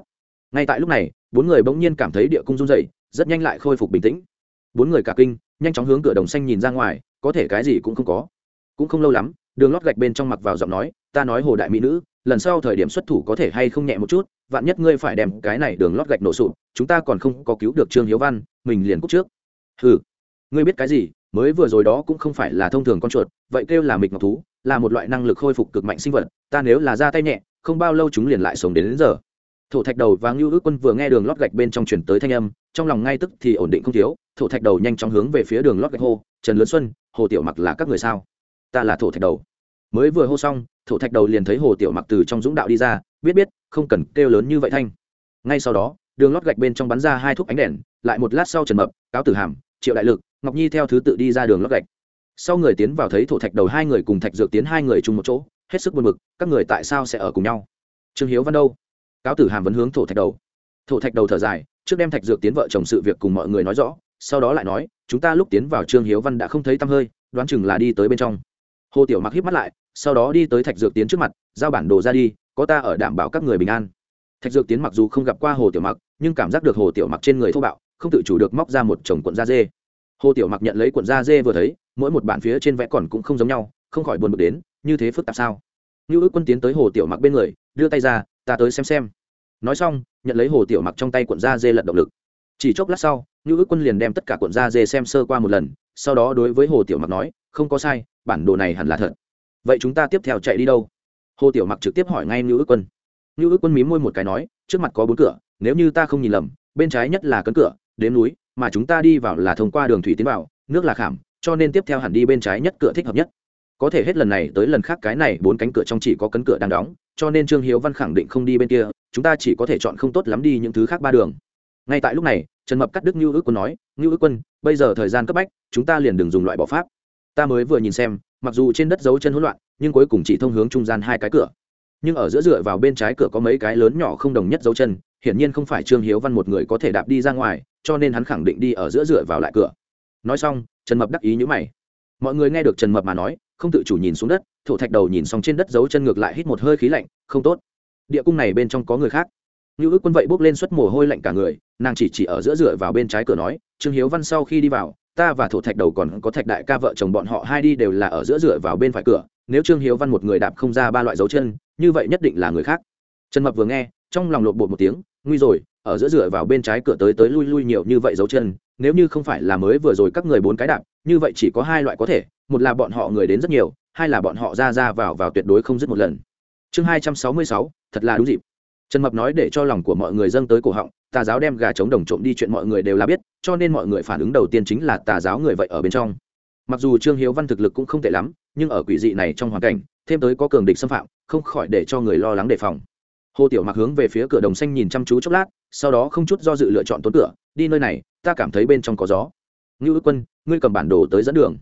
A: Ngay tại lúc này, bốn người bỗng nhiên cảm thấy địa cung run dậy rất nhanh lại khôi phục bình tĩnh. Bốn người cả kinh, nhanh chóng hướng cửa đồng xanh nhìn ra ngoài, có thể cái gì cũng không có. Cũng không lâu lắm, đường lót gạch bên trong mặc vào giọng nói, ta nói hồ đại mỹ nữ, lần sau thời điểm xuất thủ có thể hay không nhẹ một chút, vạn nhất ngươi phải đem cái này đường lót gạch nổ sụp, chúng ta còn không có cứu được trương hiếu văn, mình liền cúc trước. Ừ ngươi biết cái gì, mới vừa rồi đó cũng không phải là thông thường con chuột, vậy kêu là mịch ngọc thú là một loại năng lực khôi phục cực mạnh sinh vật ta nếu là ra tay nhẹ không bao lâu chúng liền lại sống đến, đến giờ. Thổ thạch đầu và ngưu ước quân vừa nghe đường lót gạch bên trong chuyển tới thanh âm trong lòng ngay tức thì ổn định không thiếu thổ thạch đầu nhanh chóng hướng về phía đường lót gạch hô trần lớn xuân hồ tiểu mặc là các người sao? Ta là thổ thạch đầu. Mới vừa hô xong thổ thạch đầu liền thấy hồ tiểu mặc từ trong dũng đạo đi ra biết biết không cần kêu lớn như vậy thanh. Ngay sau đó đường lót gạch bên trong bắn ra hai thúc ánh đèn lại một lát sau trần mập cáo tử hàm triệu đại lực ngọc nhi theo thứ tự đi ra đường lót gạch sau người tiến vào thấy thổ thạch đầu hai người cùng thạch dược tiến hai người chung một chỗ, hết sức buồn mực các người tại sao sẽ ở cùng nhau? Trương hiếu văn đâu? Cáo tử hàm vẫn hướng thổ thạch đầu. Thổ thạch đầu thở dài, trước đem thạch dược tiến vợ chồng sự việc cùng mọi người nói rõ, sau đó lại nói, chúng ta lúc tiến vào trương hiếu văn đã không thấy tăm hơi, đoán chừng là đi tới bên trong. Hồ tiểu mặc híp mắt lại, sau đó đi tới thạch dược tiến trước mặt, giao bản đồ ra đi, có ta ở đảm bảo các người bình an. Thạch dược tiến mặc dù không gặp qua hồ tiểu mặc, nhưng cảm giác được hồ tiểu mặc trên người thô bạo, không tự chủ được móc ra một chồng cuộn da dê hồ tiểu mặc nhận lấy cuộn da dê vừa thấy, mỗi một bản phía trên vẽ còn cũng không giống nhau, không khỏi buồn bực đến, như thế phức tạp sao? Như ước quân tiến tới hồ tiểu mặc bên người, đưa tay ra, ta tới xem xem. Nói xong, nhận lấy hồ tiểu mặc trong tay cuộn da dê lật động lực. Chỉ chốc lát sau như ước quân liền đem tất cả cuộn da dê xem sơ qua một lần, sau đó đối với hồ tiểu mặc nói, không có sai, bản đồ này hẳn là thật. Vậy chúng ta tiếp theo chạy đi đâu? Hồ tiểu mặc trực tiếp hỏi ngay như ước quân. Như ước quân mí môi một cái nói, trước mặt có bốn cửa, nếu như ta không nhìn lầm, bên trái nhất là cấn cửa đến núi mà chúng ta đi vào là thông qua đường thủy tiến vào, nước là khảm, cho nên tiếp theo hẳn đi bên trái nhất cửa thích hợp nhất. Có thể hết lần này tới lần khác cái này bốn cánh cửa trong chỉ có cấn cửa đang đóng, cho nên trương hiếu văn khẳng định không đi bên kia, chúng ta chỉ có thể chọn không tốt lắm đi những thứ khác ba đường. Ngay tại lúc này, trần mập cắt đứt như ước quân nói như ước quân, bây giờ thời gian cấp bách, chúng ta liền đừng dùng loại bỏ pháp. Ta mới vừa nhìn xem, mặc dù trên đất dấu chân hỗn loạn, nhưng cuối cùng chỉ thông hướng trung gian hai cái cửa nhưng ở giữa dựa vào bên trái cửa có mấy cái lớn nhỏ không đồng nhất dấu chân, hiển nhiên không phải trương hiếu văn một người có thể đạp đi ra ngoài, cho nên hắn khẳng định đi ở giữa dựa vào lại cửa. Nói xong, trần mập đắc ý nhữ mày. Mọi người nghe được trần mập mà nói, không tự chủ nhìn xuống đất, thổ thạch đầu nhìn xong trên đất dấu chân ngược lại hít một hơi khí lạnh, không tốt. Địa cung này bên trong có người khác. Như ước quân vậy bốc lên suất mồ hôi lạnh cả người, nàng chỉ chỉ ở giữa dựa vào bên trái cửa nói, trương hiếu văn sau khi đi vào, ta và thổ thạch đầu còn có thạch đại ca vợ chồng bọn họ hai đi đều là ở giữa dựa vào bên phải cửa nếu trương hiếu văn một người đạp không ra ba loại dấu chân, như vậy nhất định là người khác. Trần mập vừa nghe, trong lòng lột bột một tiếng, nguy rồi, ở giữa dựa vào bên trái cửa tới tới lui lui nhiều như vậy dấu chân, nếu như không phải là mới vừa rồi các người bốn cái đạp, như vậy chỉ có hai loại có thể, một là bọn họ người đến rất nhiều, hai là bọn họ ra ra vào vào tuyệt đối không dứt một lần. Chương hai trăm sáu mươi sáu, thật là đúng dịp. Trần mập nói để cho lòng của mọi người dâng tới cổ họng, tà giáo đem gà chống đồng trộm đi chuyện mọi người đều là biết, cho nên mọi người phản ứng đầu tiên chính là tà giáo người vậy ở bên trong mặc dù trương hiếu văn thực lực cũng không tệ lắm, nhưng ở quỷ dị này trong hoàn cảnh, thêm tới có cường địch xâm phạm, không khỏi để cho người lo lắng đề phòng. Hồ tiểu mặc hướng về phía cửa đồng xanh nhìn chăm chú chốc lát, sau đó không chút do dự lựa chọn tốn cửa, đi nơi này, ta cảm thấy bên trong có gió. Ngưu ước quân, ngươi cầm bản đồ tới dẫn đường.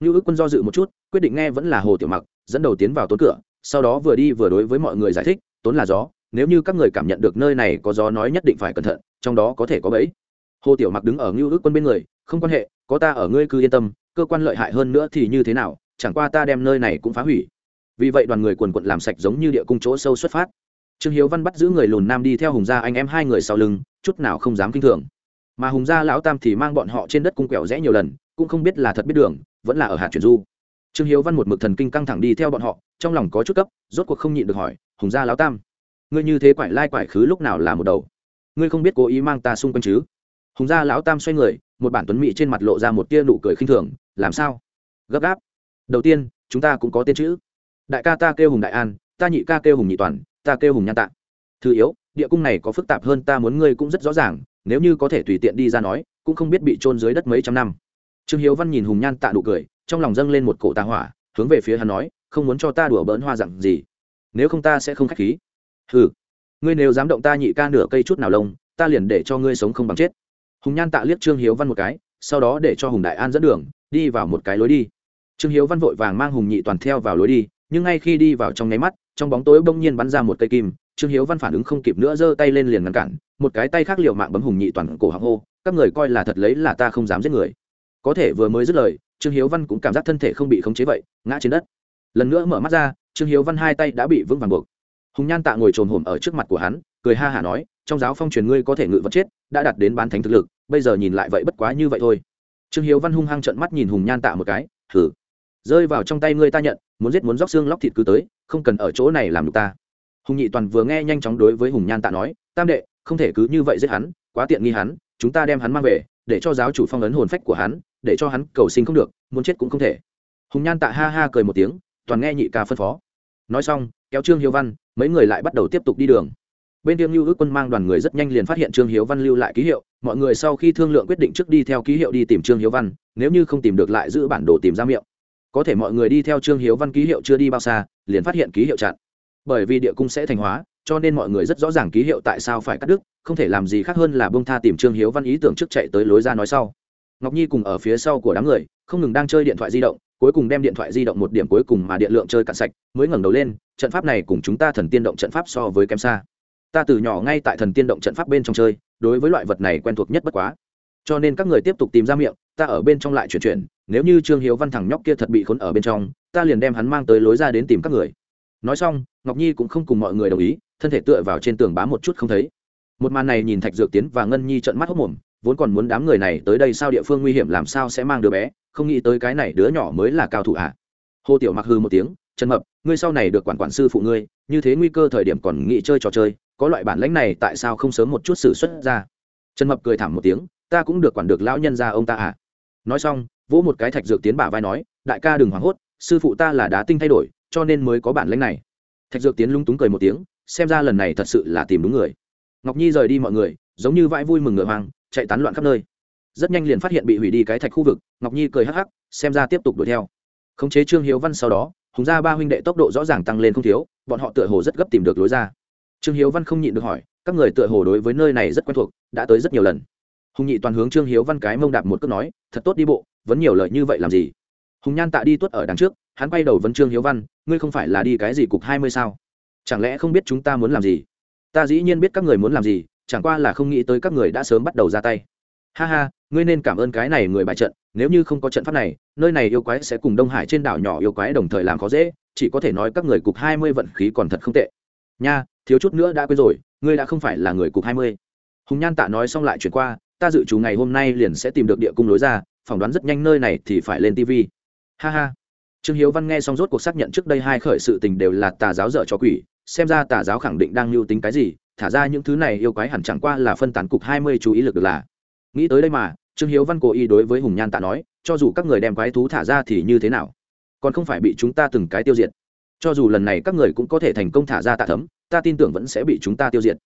A: Ngưu ước quân do dự một chút, quyết định nghe vẫn là hồ tiểu mặc, dẫn đầu tiến vào tốn cửa, sau đó vừa đi vừa đối với mọi người giải thích, tốn là gió, nếu như các người cảm nhận được nơi này có gió nói nhất định phải cẩn thận, trong đó có thể có bẫy. Hồ tiểu mặc đứng ở ngưu ước quân bên người, không quan hệ, có ta ở ngươi cứ yên tâm cơ quan lợi hại hơn nữa thì như thế nào, chẳng qua ta đem nơi này cũng phá hủy. Vì vậy đoàn người quần quận làm sạch giống như địa cung chỗ sâu xuất phát. Trương hiếu văn bắt giữ người lùn nam đi theo hùng gia anh em hai người sau lưng, chút nào không dám kinh thường. Mà hùng gia lão tam thì mang bọn họ trên đất cung quẹo rẽ nhiều lần, cũng không biết là thật biết đường, vẫn là ở hạt chuyển du. Trương hiếu văn một mực thần kinh căng thẳng đi theo bọn họ, trong lòng có chút cấp, rốt cuộc không nhịn được hỏi, hùng gia lão tam, ngươi như thế quải lai quải khứ lúc nào là một đầu? Ngươi không biết cố ý mang ta xung quanh chứ? Hùng gia lão tam xoay người, một bản tuấn mỹ trên mặt lộ ra một tia nụ cười khinh thường làm sao? Gấp gáp. Đầu tiên, chúng ta cũng có tên chữ. Đại ca ta kêu hùng đại an, ta nhị ca kêu hùng nhị toàn, ta kêu hùng nhan tạ. Thứ yếu, địa cung này có phức tạp hơn ta muốn ngươi cũng rất rõ ràng, nếu như có thể tùy tiện đi ra nói, cũng không biết bị trôn dưới đất mấy trăm năm. Trương hiếu văn nhìn hùng nhan tạ nụ cười, trong lòng dâng lên một cổ tà hỏa, hướng về phía hắn nói, không muốn cho ta đùa bỡn hoa dặn gì. Nếu không ta sẽ không khách khí. Ừ ngươi nếu dám động ta nhị ca nửa cây chút nào lông, ta liền để cho ngươi sống không bằng chết. Hùng nhan tạ liếc trương hiếu văn một cái, sau đó để cho hùng đại an dẫn đường đi vào một cái lối đi. Trương hiếu văn vội vàng mang hùng nhị toàn theo vào lối đi, nhưng ngay khi đi vào trong nháy mắt, trong bóng tối bỗng nhiên bắn ra một cây kim, trương hiếu văn phản ứng không kịp nữa giơ tay lên liền ngăn cản, một cái tay khác liệu mạng bấm hùng nhị toàn cổ họng hô, các người coi là thật lấy là ta không dám giết người. Có thể vừa mới dứt lời, trương hiếu văn cũng cảm giác thân thể không bị khống chế vậy, ngã trên đất. Lần nữa mở mắt ra, trương hiếu văn hai tay đã bị vững vàng buộc. Hùng nhan tạ ngồi trồn hổm ở trước mặt của hắn, cười ha hả nói, trong giáo phong truyền ngươi có thể ngự vật chết, đã đạt đến bán thánh thực lực, bây giờ nhìn lại vậy bất quá như vậy thôi trương hiếu văn hung hăng trận mắt nhìn hùng nhan tạ một cái thử rơi vào trong tay ngươi ta nhận, muốn giết muốn róc xương lóc thịt cứ tới, không cần ở chỗ này làm được ta. Hùng nhị toàn vừa nghe nhanh chóng đối với hùng nhan tạ nói, tam đệ, không thể cứ như vậy giết hắn, quá tiện nghi hắn, chúng ta đem hắn mang về, để cho giáo chủ phong ấn hồn phách của hắn, để cho hắn cầu sinh không được, muốn chết cũng không thể. Hùng nhan tạ ha ha cười một tiếng, toàn nghe nhị ca phân phó. Nói xong, kéo trương hiếu văn, mấy người lại bắt đầu tiếp tục đi đường. Bên tiêm lưu ước quân mang đoàn người rất nhanh liền phát hiện trương hiếu văn lưu lại ký hiệu mọi người sau khi thương lượng quyết định trước đi theo ký hiệu đi tìm trương hiếu văn, nếu như không tìm được lại giữ bản đồ tìm ra miệng. Có thể mọi người đi theo trương hiếu văn ký hiệu chưa đi bao xa, liền phát hiện ký hiệu chặn. Bởi vì địa cung sẽ thành hóa, cho nên mọi người rất rõ ràng ký hiệu tại sao phải cắt đứt, không thể làm gì khác hơn là bông tha tìm trương hiếu văn ý tưởng trước chạy tới lối ra nói sau. Ngọc nhi cùng ở phía sau của đám người, không ngừng đang chơi điện thoại di động, cuối cùng đem điện thoại di động một điểm cuối cùng mà điện lượng chơi cạn sạch, mới ngẩng đầu lên, trận pháp này cùng chúng ta thần tiên động trận pháp so với kém xa ta từ nhỏ ngay tại thần tiên động trận pháp bên trong chơi, đối với loại vật này quen thuộc nhất bất quá. Cho nên các người tiếp tục tìm ra miệng, ta ở bên trong lại chuyển chuyển, nếu như trương hiếu văn thằng nhóc kia thật bị khốn ở bên trong, ta liền đem hắn mang tới lối ra đến tìm các người. Nói xong, ngọc nhi cũng không cùng mọi người đồng ý, thân thể tựa vào trên tường bám một chút không thấy. Một màn này nhìn thạch dược tiến và ngân nhi trận mắt hốc mồm, vốn còn muốn đám người này tới đây sao địa phương nguy hiểm làm sao sẽ mang đứa bé, không nghĩ tới cái này đứa nhỏ mới là cao thủ ạ. À. hồ tiểu mặc hư một tiếng, trần mập, ngươi sau này được quản quản sư phụ ngươi, như thế nguy cơ thời điểm còn nghĩ chơi trò chơi có loại bản lãnh này tại sao không sớm một chút xử xuất ra? Trần mập cười thảm một tiếng, ta cũng được quản được lão nhân ra ông ta à. Nói xong, vỗ một cái thạch dược tiến bả vai nói, đại ca đừng hoảng hốt, sư phụ ta là đá tinh thay đổi, cho nên mới có bản lãnh này. Thạch dược tiến lung túng cười một tiếng, xem ra lần này thật sự là tìm đúng người. Ngọc nhi rời đi mọi người, giống như vãi vui mừng ngựa hoang, chạy tán loạn khắp nơi. Rất nhanh liền phát hiện bị hủy đi cái thạch khu vực, ngọc nhi cười hắc hắc, xem ra tiếp tục đuổi theo. Khống chế trương hiếu văn sau đó, hùng ra ba huynh đệ tốc độ rõ ràng tăng lên không thiếu, bọn họ tựa hồ rất gấp tìm được lối ra trương hiếu văn không nhịn được hỏi, các người tựa hồ đối với nơi này rất quen thuộc, đã tới rất nhiều lần. Hùng nhị toàn hướng trương hiếu văn cái mông đạp một cước nói, thật tốt đi bộ, vẫn nhiều lời như vậy làm gì? Hùng nhan tạ đi tuất ở đằng trước, hắn quay đầu vấn trương hiếu văn, ngươi không phải là đi cái gì cục hai mươi sao? Chẳng lẽ không biết chúng ta muốn làm gì? Ta dĩ nhiên biết các người muốn làm gì, chẳng qua là không nghĩ tới các người đã sớm bắt đầu ra tay. Ha ha, ngươi nên cảm ơn cái này người bại trận, nếu như không có trận pháp này, nơi này yêu quái sẽ cùng đông hải trên đảo nhỏ yêu quái đồng thời làm khó dễ, chỉ có thể nói các người cục hai mươi vận khí còn thật không tệ nha, thiếu chút nữa đã quên rồi, ngươi đã không phải là người cục hai mươi. Hùng nhan tạ nói xong lại chuyển qua, ta dự trù ngày hôm nay liền sẽ tìm được địa cung lối ra, phỏng đoán rất nhanh nơi này thì phải lên tv ha ha. Trương hiếu văn nghe xong rốt cuộc xác nhận trước đây hai khởi sự tình đều là tà giáo dở cho quỷ, xem ra tà giáo khẳng định đang mưu tính cái gì, thả ra những thứ này yêu quái hẳn chẳng qua là phân tán cục hai mươi chú ý lực được là. Nghĩ tới đây mà, trương hiếu văn cố ý đối với hùng nhan tạ nói, cho dù các người đem quái thú thả ra thì như thế nào? Còn không phải bị chúng ta từng cái tiêu diệt cho dù lần này các người cũng có thể thành công thả ra tạ thấm, ta tin tưởng vẫn sẽ bị chúng ta tiêu diệt.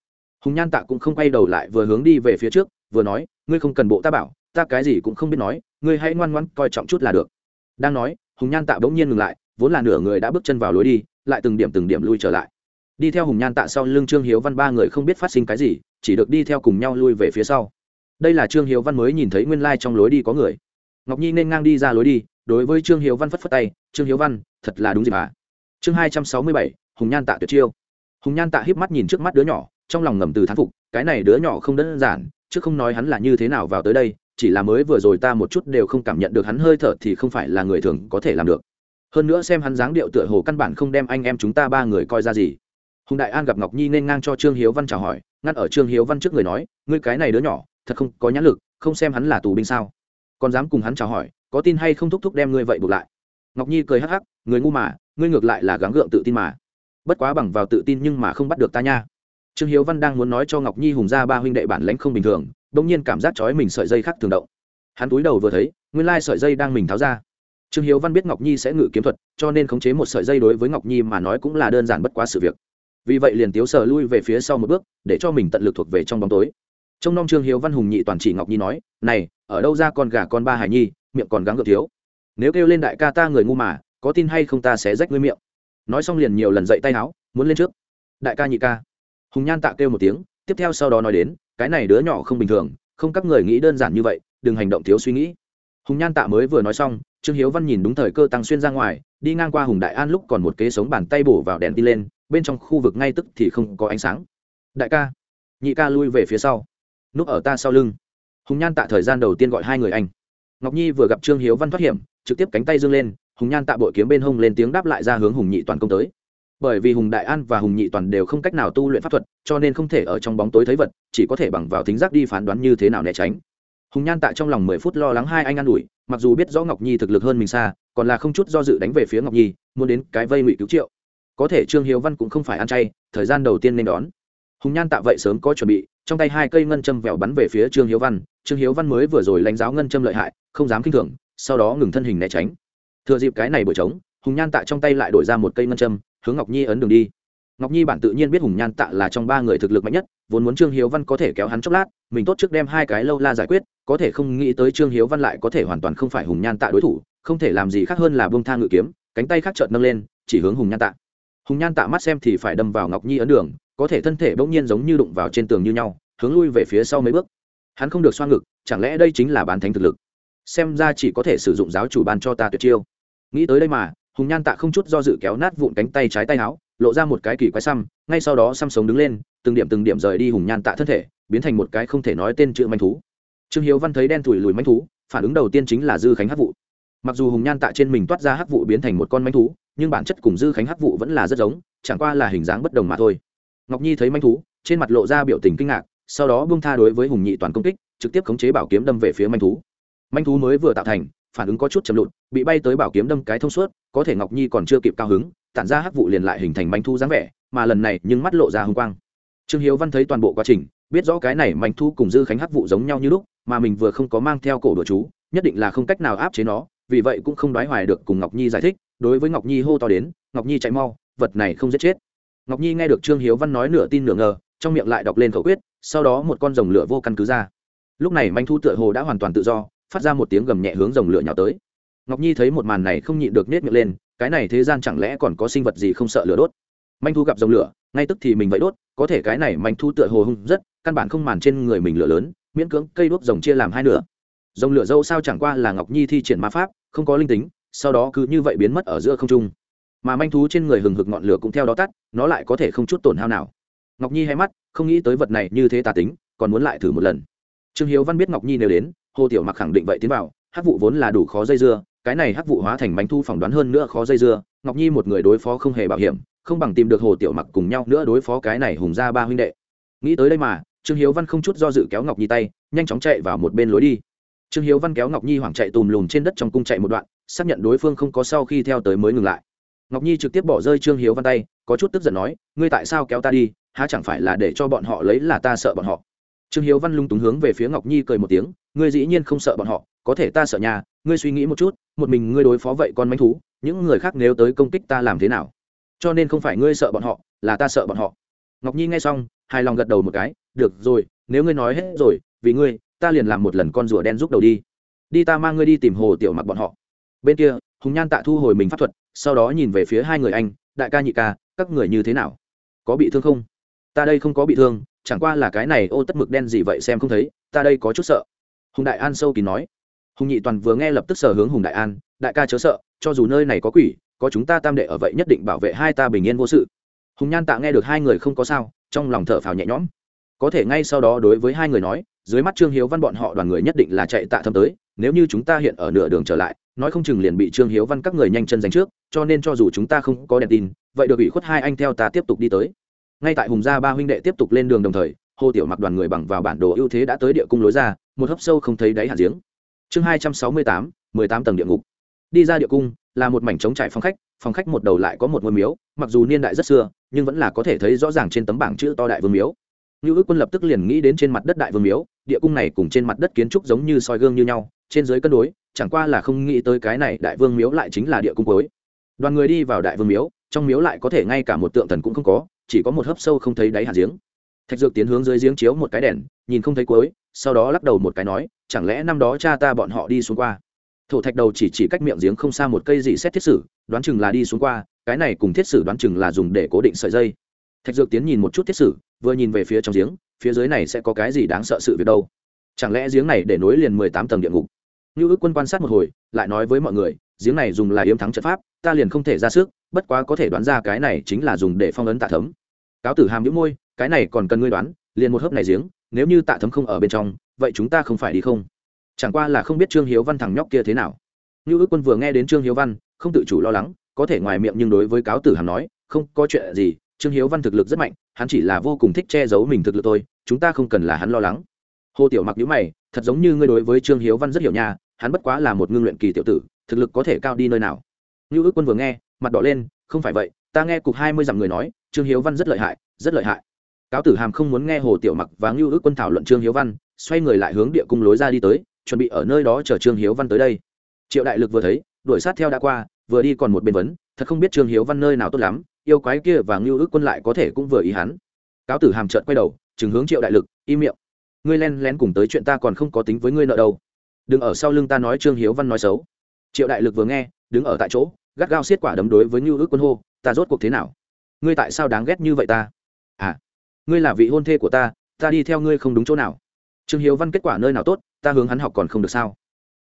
A: Hùng nhan tạ cũng không quay đầu lại vừa hướng đi về phía trước, vừa nói, ngươi không cần bộ ta bảo, ta cái gì cũng không biết nói, ngươi hãy ngoan ngoãn coi trọng chút là được. Đang nói, hùng nhan tạ bỗng nhiên ngừng lại, vốn là nửa người đã bước chân vào lối đi, lại từng điểm từng điểm lui trở lại. Đi theo hùng nhan tạ sau lưng trương hiếu văn ba người không biết phát sinh cái gì, chỉ được đi theo cùng nhau lui về phía sau. Đây là trương hiếu văn mới nhìn thấy nguyên lai、like、trong lối đi có người. Ngọc nhi nên ngang đi ra lối đi, đối với trương hiếu văn phất phất tay, trương hiếu văn, thật là đúng gì mà chương hai trăm sáu mươi bảy, hùng nhan tạ tuyệt chiêu. Hùng nhan tạ híp mắt nhìn trước mắt đứa nhỏ, trong lòng ngầm từ thán phục, cái này đứa nhỏ không đơn giản, chứ không nói hắn là như thế nào vào tới đây, chỉ là mới vừa rồi ta một chút đều không cảm nhận được hắn hơi thở thì không phải là người thường có thể làm được. Hơn nữa xem hắn dáng điệu tựa hồ căn bản không đem anh em chúng ta ba người coi ra gì. Hùng đại an gặp ngọc nhi nên ngang cho trương hiếu văn chào hỏi ngăn ở trương hiếu văn trước người nói, ngươi cái này đứa nhỏ, thật không có nhãn lực, không xem hắn là tù binh sao? Còn dám cùng hắn chào hỏi, có tin hay không thúc thúc đem ngươi vậy buộc lại? Ngọc nhi cười hắc hắc, người ngu mà, ngươi ngược lại là gắng gượng tự tin mà. Bất quá bằng vào tự tin nhưng mà không bắt được ta nha. Trương hiếu văn đang muốn nói cho ngọc nhi hùng ra ba huynh đệ bản lãnh không bình thường đ nhiên cảm giác trói mình sợi dây khác thường động. Hắn túi đầu vừa thấy, nguyên lai sợi dây đang mình tháo ra. Trương hiếu văn biết ngọc nhi sẽ ngự kiếm thuật, cho nên khống chế một sợi dây đối với ngọc nhi mà nói cũng là đơn giản bất quá sự việc. Vì vậy liền tiếu sờ lui về phía sau một bước, để cho mình tận lực thuộc về trong bóng tối. Trong nông trương hiếu văn hùng nhị toàn chỉ ngọc nhi nói, này, ở đâu ra con gà con ba hải nhi, miệng còn gắng gượng thiếu? Nếu kêu lên đại ca ta người ngu mà, có tin hay không ta sẽ rách ngươi miệng. Nói xong liền nhiều lần dậy tay áo muốn lên trước. Đại ca nhị ca. Hùng nhan tạ kêu một tiếng, tiếp theo sau đó nói đến, cái này đứa nhỏ không bình thường, không các người nghĩ đơn giản như vậy, đừng hành động thiếu suy nghĩ. Hùng nhan tạ mới vừa nói xong, trương hiếu văn nhìn đúng thời cơ tăng xuyên ra ngoài, đi ngang qua hùng đại an lúc còn một kế sống bàn tay bổ vào đèn đi lên, bên trong khu vực ngay tức thì không có ánh sáng. Đại ca. Nhị ca lui về phía sau. Núp ở ta sau lưng. Hùng nhan tạ thời gian đầu tiên gọi hai người anh ngọc nhi vừa gặp trương hiếu văn thoát hiểm, trực tiếp cánh tay dương lên, hùng nhan tạ bội kiếm bên hông lên tiếng đáp lại ra hướng hùng nhị toàn công tới. Bởi vì hùng đại an và hùng nhị toàn đều không cách nào tu luyện pháp thuật, cho nên không thể ở trong bóng tối thấy vật, chỉ có thể bằng vào thính giác đi phán đoán như thế nào né tránh. Hùng nhan Tạ trong lòng mười phút lo lắng hai anh an ủi, mặc dù biết rõ ngọc nhi thực lực hơn mình xa, còn là không chút do dự đánh về phía ngọc nhi, muốn đến cái vây ngụy cứu triệu. Có thể trương hiếu văn cũng không phải ăn chay, thời gian đầu tiên nên đón hùng nhan tạ vậy sớm có chuẩn bị, trong tay hai cây ngân châm vẹo bắn về phía trương hiếu văn. Trương hiếu văn mới vừa rồi lãnh giáo ngân châm lợi hại, không dám k i n h thường, sau đó ngừng thân hình né tránh. Thừa dịp cái này bội trống, hùng nhan tạ trong tay lại đổi ra một cây ngân châm, hướng ngọc nhi ấn đường đi. Ngọc nhi bản tự nhiên biết hùng nhan tạ là trong ba người thực lực mạnh nhất, vốn muốn trương hiếu văn có thể kéo hắn chốc lát, mình tốt trước đem hai cái lâu la giải quyết, có thể không nghĩ tới trương hiếu văn lại có thể hoàn toàn không phải hùng nhan tạ đối thủ, không thể làm gì khác hơn là bông tha ngự kiếm, cánh tay khác trợn nâng lên, chỉ hướng hùng nhan tạ. Hùng nhan tạ mắt xem thì phải đâm vào ngọc nhi ấn đường có thể thân thể bỗng nhiên giống như đụng vào trên tường như nhau, hướng lui về phía sau mấy bước. Hắn không được xoa ngực, chẳng lẽ đây chính là bán thánh thực lực? Xem ra chỉ có thể sử dụng giáo chủ ban cho ta tuyệt chiêu. Nghĩ tới đây mà, hùng nhan tạ không chút do dự kéo nát vụn cánh tay trái tay áo, lộ ra một cái kỳ quái xăm, ngay sau đó xăm sống đứng lên, từng điểm từng điểm rời đi hùng nhan tạ thân thể, biến thành một cái không thể nói tên chữ manh thú. Trương hiếu văn thấy đen thùi lùi manh thú, phản ứng đầu tiên chính là dư khánh hắc vụ. Mặc dù hùng nhan tạ trên mình toát ra hắc vụ biến thành một con manh thú, nhưng bản chất cùng dư khánh hắc vụ vẫn là rất giống, chẳng qua là hình dáng bất đồng mà thôi ngọc nhi thấy manh thú, trên mặt lộ ra biểu tình kinh ngạc, sau đó bung tha đối với hùng nhị toàn công kích, trực tiếp khống chế bảo kiếm đâm về phía manh thú. Manh thú mới vừa tạo thành, phản ứng có chút chậm lụt, bị bay tới bảo kiếm đâm cái thông suốt, có thể ngọc nhi còn chưa kịp cao hứng, tản ra hắc vụ liền lại hình thành manh Thú dáng vẻ, mà lần này nhưng mắt lộ ra hung quang. Trương hiếu văn thấy toàn bộ quá trình, biết rõ cái này manh Thú cùng dư khánh hắc vụ giống nhau như lúc, mà mình vừa không có mang theo cổ đồ chú, nhất định là không cách nào áp chế nó, vì vậy cũng không đoái hoài được cùng ngọc nhi giải thích, đối với ngọc nhi hô to đến, ngọc nhi chạy mau, vật này không giết chết ngọc nhi nghe được trương hiếu văn nói nửa tin nửa ngờ, trong miệng lại đọc lên khẩu quyết, sau đó một con rồng lửa vô căn cứ ra. Lúc này manh thu tựa hồ đã hoàn toàn tự do, phát ra một tiếng gầm nhẹ hướng rồng lửa nhào tới. Ngọc nhi thấy một màn này không nhịn được nết miệng lên, cái này thế gian chẳng lẽ còn có sinh vật gì không sợ lửa đốt? Manh thu gặp rồng lửa, ngay tức thì mình vậy đốt, có thể cái này manh thu tựa hồ hung rất, căn bản không màn trên người mình lửa lớn, miễn cưỡng cây đuốc rồng chia làm hai nửa. Rồng lửa dâu sao chẳng qua là ngọc nhi thi triển ma pháp, không có linh tính, sau đó cứ như vậy biến mất ở giữa không trung mà manh thú trên người hừng hực ngọn lửa cũng theo đó tắt, nó lại có thể không chút tổn hao nào. Ngọc nhi hay mắt, không nghĩ tới vật này như thế tà tính, còn muốn lại thử một lần. Trương hiếu văn biết ngọc nhi nếu đến, hồ tiểu mặc khẳng định vậy tiến vào, hắc vụ vốn là đủ khó dây dưa, cái này hắc vụ hóa thành bánh thu phỏng đoán hơn nữa khó dây dưa, ngọc nhi một người đối phó không hề bảo hiểm, không bằng tìm được hồ tiểu mặc cùng nhau nữa đối phó cái này hùng ra ba huynh đệ. Nghĩ tới đây mà, trương hiếu văn không chút do dự kéo ngọc nhi tay, nhanh chóng chạy vào một bên lối đi. Trương hiếu văn kéo ngọc nhi hoảng chạy tùm lùm trên đất trong cung chạy một đoạn, xác nhận đối phương không có sau khi theo tới mới ngừng lại ngọc nhi trực tiếp bỏ rơi trương hiếu văn tay, có chút tức giận nói, ngươi tại sao kéo ta đi? Há chẳng phải là để cho bọn họ lấy là ta sợ bọn họ? Trương hiếu văn lung túng hướng về phía ngọc nhi cười một tiếng, ngươi dĩ nhiên không sợ bọn họ, có thể ta sợ nhà, ngươi suy nghĩ một chút, một mình ngươi đối phó vậy con manh thú, những người khác nếu tới công kích ta làm thế nào? Cho nên không phải ngươi sợ bọn họ, là ta sợ bọn họ. Ngọc nhi nghe xong, hài lòng gật đầu một cái, được rồi, nếu ngươi nói hết rồi, vì ngươi, ta liền làm một lần con rùa đen giúp đầu đi. Đi ta mang ngươi đi tìm hồ tiểu mặc bọn họ. Bên kia, hùng nhan tạ thu hồi mình pháp thuật sau đó nhìn về phía hai người anh, đại ca nhị ca, các người như thế nào? Có bị thương không? Ta đây không có bị thương, chẳng qua là cái này ô tất mực đen gì vậy xem không thấy, ta đây có chút sợ. Hùng đại an sâu kín nói. Hùng nhị toàn vừa nghe lập tức sở hướng hùng đại an, đại ca chớ sợ, cho dù nơi này có quỷ, có chúng ta tam đệ ở vậy nhất định bảo vệ hai ta bình yên vô sự. Hùng nhan tạ nghe được hai người không có sao, trong lòng thở phào nhẹ nhõm. Có thể ngay sau đó đối với hai người nói, dưới mắt trương hiếu văn bọn họ đoàn người nhất định là chạy tạ thâm tới, nếu như chúng ta hiện ở nửa đường trở lại nói không chừng liền bị trương hiếu văn các người nhanh chân giành trước, cho nên cho dù chúng ta không có đèn tin, vậy được ủy khuất hai anh theo ta tiếp tục đi tới. Ngay tại hùng gia ba huynh đệ tiếp tục lên đường đồng thời, hồ tiểu mặc đoàn người bằng vào bản đồ ưu thế đã tới địa cung lối ra, một hấp sâu không thấy đáy hạt giếng. Chương hai trăm sáu mươi tám, mười tám tầng địa ngục. Đi ra địa cung, là một mảnh trống trải phòng khách phòng khách một đầu lại có một ngôi miếu, mặc dù niên đại rất xưa, nhưng vẫn là có thể thấy rõ ràng trên tấm bảng chữ to đại vương miếu. Như ước quân lập tức liền nghĩ đến trên mặt đất đại vương miếu, địa cung này cùng trên mặt đất kiến trúc giống như soi gương như nhau, trên dưới cân đối chẳng qua là không nghĩ tới cái này đại vương miếu lại chính là địa cung cuối. Đoàn người đi vào đại vương miếu, trong miếu lại có thể ngay cả một tượng thần cũng không có, chỉ có một hấp sâu không thấy đáy hạt giếng. Thạch dược tiến hướng dưới giếng chiếu một cái đèn, nhìn không thấy cuối, sau đó lắc đầu một cái nói, chẳng lẽ năm đó cha ta bọn họ đi xuống qua? Thổ thạch đầu chỉ chỉ cách miệng giếng không xa một cây dị xét thiết sử, đoán chừng là đi xuống qua, cái này cùng thiết sử đoán chừng là dùng để cố định sợi dây. Thạch dược tiến nhìn một chút thiết sử, vừa nhìn về phía trong giếng, phía dưới này sẽ có cái gì đáng sợ sự việc đâu? Chẳng lẽ giếng này để nối liền mười tám tầng địa ngục? Như ước quân quan sát một hồi, lại nói với mọi người, giếng này dùng là yếm thắng trận pháp, ta liền không thể ra sức, bất quá có thể đoán ra cái này chính là dùng để phong ấn tạ thấm. Cáo tử hàm nhũ môi, cái này còn cần ngươi đoán, liền một hớp này giếng, nếu như tạ thấm không ở bên trong, vậy chúng ta không phải đi không? Chẳng qua là không biết trương hiếu văn thằng nhóc kia thế nào. Như ước quân vừa nghe đến trương hiếu văn, không tự chủ lo lắng, có thể ngoài miệng nhưng đối với cáo tử hàm nói, không có chuyện gì, trương hiếu văn thực lực rất mạnh, hắn chỉ là vô cùng thích che giấu mình thực lực thôi, chúng ta không cần là hắn lo lắng. Hồ tiểu mặc nhữ mày, thật giống như ngươi đối với trương hiếu văn rất hiểu nha hắn bất quá là một ngưng luyện kỳ tiểu tử, thực lực có thể cao đi nơi nào. Như ước quân vừa nghe, mặt đỏ lên, không phải vậy, ta nghe cục hai mươi dặm người nói, trương hiếu văn rất lợi hại, rất lợi hại. Cáo tử hàm không muốn nghe hồ tiểu mặc và ngưu ước quân thảo luận trương hiếu văn, xoay người lại hướng địa cung lối ra đi tới, chuẩn bị ở nơi đó chờ trương hiếu văn tới đây. Triệu đại lực vừa thấy, đuổi sát theo đã qua, vừa đi còn một bên vấn, thật không biết trương hiếu văn nơi nào tốt lắm, yêu quái kia và ngưu ước quân lại có thể cũng vừa ý hắn. Cáo tử hàm trợn quay đầu, chừng hướng triệu đại lực, im miệng. Ngươi len lén cùng tới chuyện ta còn không có tính với ngươi nợ đâu đừng ở sau lưng ta nói trương hiếu văn nói xấu. Triệu đại lực vừa nghe, đứng ở tại chỗ, gắt gao xiết quả đấm đối với như ước quân hô, ta rốt cuộc thế nào? Ngươi tại sao đáng ghét như vậy ta? À ngươi là vị hôn thê của ta ta đi theo ngươi không đúng chỗ nào. Trương hiếu văn kết quả nơi nào tốt, ta hướng hắn học còn không được sao?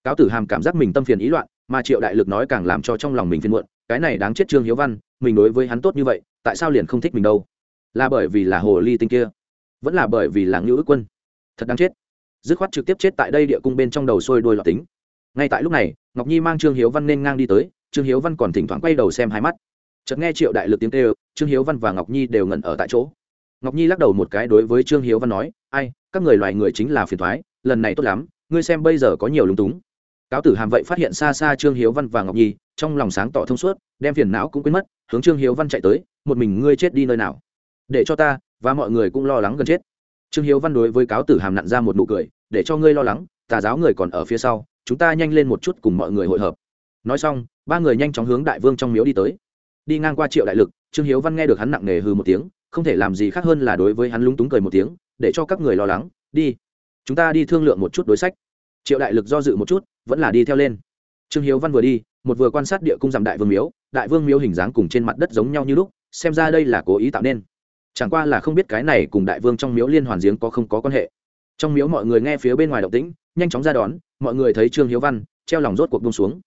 A: Cáo tử hàm cảm giác mình tâm phiền ý loạn, mà triệu đại lực nói càng làm cho trong lòng mình phiền muộn, cái này đáng chết trương hiếu văn, mình đối với hắn tốt như vậy, tại sao liền không thích mình đâu? Là bởi vì là hồ ly tinh kia, vẫn là bởi vì là ngữ ước quân. Thật đáng chết dứt khoát trực tiếp chết tại đây địa cung bên trong đầu sôi đôi lọt tính. Ngay tại lúc này, ngọc nhi mang trương hiếu văn nên ngang đi tới, trương hiếu văn còn thỉnh thoảng quay đầu xem hai mắt. Chợt nghe triệu đại lực tiếng kêu, trương hiếu văn và ngọc nhi đều ngẩn ở tại chỗ. Ngọc nhi lắc đầu một cái đối với trương hiếu văn nói, ai, các người loài người chính là phiền thoái lần này tốt lắm, ngươi xem bây giờ có nhiều lúng túng. Cáo tử hàm vậy phát hiện xa xa trương hiếu văn và ngọc nhi, trong lòng sáng tỏ thông suốt, đem phiền não cũng quên mất, hướng trương hiếu văn chạy tới, một mình ngươi chết đi nơi nào? Để cho ta, và mọi người cũng lo lắng gần chết. Trương hiếu văn đối với cáo tử hàm nặn ra một nụ cười để cho ngươi lo lắng, tà giáo người còn ở phía sau, chúng ta nhanh lên một chút cùng mọi người hội hợp. Nói xong, ba người nhanh chóng hướng đại vương trong miếu đi tới. Đi ngang qua triệu đại lực, trương hiếu văn nghe được hắn nặng nề hư một tiếng, không thể làm gì khác hơn là đối với hắn lúng túng cười một tiếng, để cho các người lo lắng, đi. Chúng ta đi thương lượng một chút đối sách. Triệu đại lực do dự một chút, vẫn là đi theo lên. Trương hiếu văn vừa đi, một vừa quan sát địa cung giảm đại vương miếu, đại vương miếu hình dáng cùng trên mặt đất giống nhau như lúc, xem ra đây là cố ý tạo nên. Chẳng qua là không biết cái này cùng đại vương trong miếu liên hoàn giếng có không có quan hệ trong miếu mọi người nghe phía bên ngoài động tĩnh, nhanh chóng ra đón, mọi người thấy trương hiếu văn, treo lòng rốt cuộc bông xuống.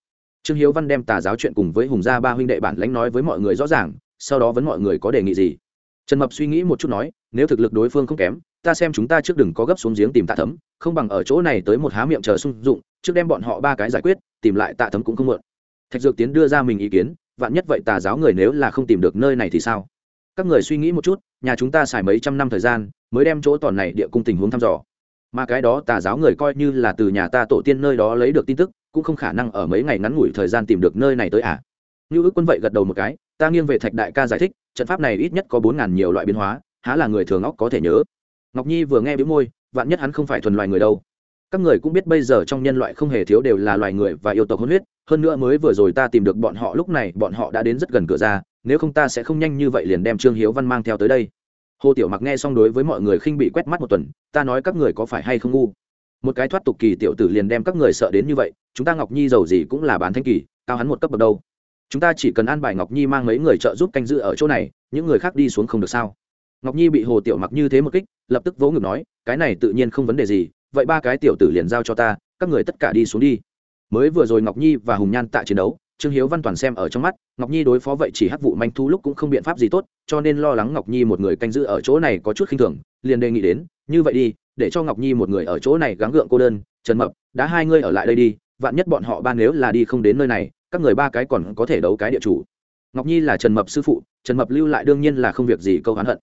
A: Trương hiếu văn đem tà giáo chuyện cùng với hùng gia ba huynh đệ bản lãnh nói với mọi người rõ ràng, sau đó vấn mọi người có đề nghị gì. Trần mập suy nghĩ một chút nói, nếu thực lực đối phương không kém, ta xem chúng ta trước đừng có gấp xuống giếng tìm tạ thấm, không bằng ở chỗ này tới một há miệng chờ sung dụng, trước đem bọn họ ba cái giải quyết, tìm lại tạ thấm cũng không mượn thạch dược tiến đưa ra mình ý kiến, vạn nhất vậy tà giáo người nếu là không tìm được nơi này thì sao? Các người suy nghĩ một chút, nhà chúng ta xài mấy trăm năm thời gian, mới đem chỗ tòn này địa cung tình huống thăm dò mà cái đó tà giáo người coi như là từ nhà ta tổ tiên nơi đó lấy được tin tức, cũng không khả năng ở mấy ngày ngắn ngủi thời gian tìm được nơi này tới à. Như ước quân vậy gật đầu một cái, ta nghiêng về thạch đại ca giải thích, trận pháp này ít nhất có bốn ngàn nhiều loại biến hóa, há là người thường óc có thể nhớ. Ngọc nhi vừa nghe bĩu môi, vạn nhất hắn không phải thuần loài người đâu. Các người cũng biết bây giờ trong nhân loại không hề thiếu đều là loài người và yêu tộc hôn huyết, hơn nữa mới vừa rồi ta tìm được bọn họ lúc này, bọn họ đã đến rất gần cửa ra, nếu không ta sẽ không nhanh như vậy liền đem trương hiếu văn mang theo tới đây hồ tiểu mặc nghe xong đối với mọi người khinh bị quét mắt một tuần, ta nói các người có phải hay không ngu? Một cái thoát tục kỳ tiểu tử liền đem các người sợ đến như vậy, chúng ta ngọc nhi giàu gì cũng là bán thanh kỳ, cao hắn một cấp bậc đâu. Chúng ta chỉ cần an bài ngọc nhi mang mấy người trợ giúp canh giữ ở chỗ này, những người khác đi xuống không được sao? Ngọc nhi bị hồ tiểu mặc như thế một kích, lập tức vỗ ngực nói, cái này tự nhiên không vấn đề gì, vậy ba cái tiểu tử liền giao cho ta, các người tất cả đi xuống đi. Mới vừa rồi ngọc nhi và hùng nhan tạ chiến đấu trương hiếu văn toàn xem ở trong mắt, ngọc nhi đối phó vậy chỉ hắc vụ manh thu lúc cũng không biện pháp gì tốt, cho nên lo lắng ngọc nhi một người canh giữ ở chỗ này có chút khinh thường, liền đề nghị đến, như vậy đi, để cho ngọc nhi một người ở chỗ này gắng gượng cô đơn, trần mập, đã hai ngươi ở lại đây đi, vạn nhất bọn họ ba nếu là đi không đến nơi này, các người ba cái còn có thể đấu cái địa chủ. Ngọc nhi là trần mập sư phụ, trần mập lưu lại đương nhiên là không việc gì câu hắn hận.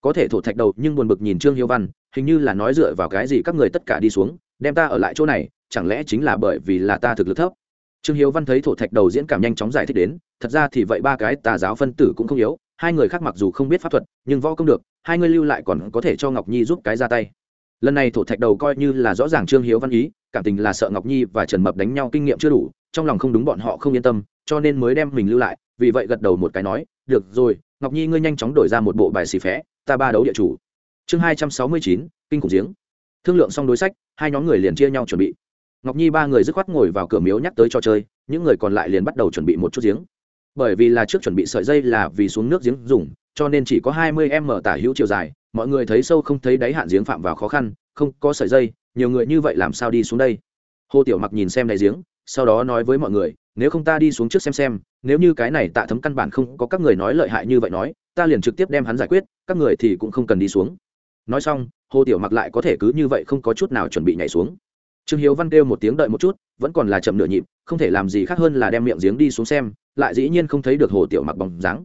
A: Có thể thổ thạch đầu nhưng buồn bực nhìn trương hiếu văn, hình như là nói dựa vào cái gì các người tất cả đi xuống, đem ta ở lại chỗ này, chẳng lẽ chính là bởi vì là ta thực lực thấp? Trương hiếu văn thấy thổ thạch đầu diễn cảm nhanh chóng giải thích đến, thật ra thì vậy ba cái tà giáo phân tử cũng không yếu, hai người khác mặc dù không biết pháp thuật, nhưng võ công được, hai người lưu lại còn có thể cho ngọc nhi giúp cái ra tay. Lần này thổ thạch đầu coi như là rõ ràng trương hiếu văn ý, cảm tình là sợ ngọc nhi và trần mập đánh nhau kinh nghiệm chưa đủ, trong lòng không đúng bọn họ không yên tâm, cho nên mới đem mình lưu lại, vì vậy gật đầu một cái nói, được rồi, ngọc nhi ngươi nhanh chóng đổi ra một bộ bài xì phé, ta ba đấu địa chủ. Chương hai trăm sáu mươi chín, kinh khủng giếng. Thương lượng xong đối sách, hai nhóm người liền chia nhau chuẩn bị ngọc nhi ba người dứt khoát ngồi vào cửa miếu nhắc tới trò chơi, những người còn lại liền bắt đầu chuẩn bị một chút giếng. Bởi vì là trước chuẩn bị sợi dây là vì xuống nước giếng dùng, cho nên chỉ có hai mươi m tả hữu chiều dài, mọi người thấy sâu không thấy đáy hạn giếng phạm vào khó khăn, không có sợi dây, nhiều người như vậy làm sao đi xuống đây? Hồ tiểu mặc nhìn xem đáy giếng, sau đó nói với mọi người, nếu không ta đi xuống trước xem xem, nếu như cái này tạ thấm căn bản không có các người nói lợi hại như vậy nói, ta liền trực tiếp đem hắn giải quyết, các người thì cũng không cần đi xuống. Nói xong, hồ tiểu mặc lại có thể cứ như vậy không có chút nào chuẩn bị nhảy xuống trương hiếu văn kêu một tiếng đợi một chút, vẫn còn là chậm nửa nhịp, không thể làm gì khác hơn là đem miệng giếng đi xuống xem, lại dĩ nhiên không thấy được hồ tiểu mặc bóng dáng.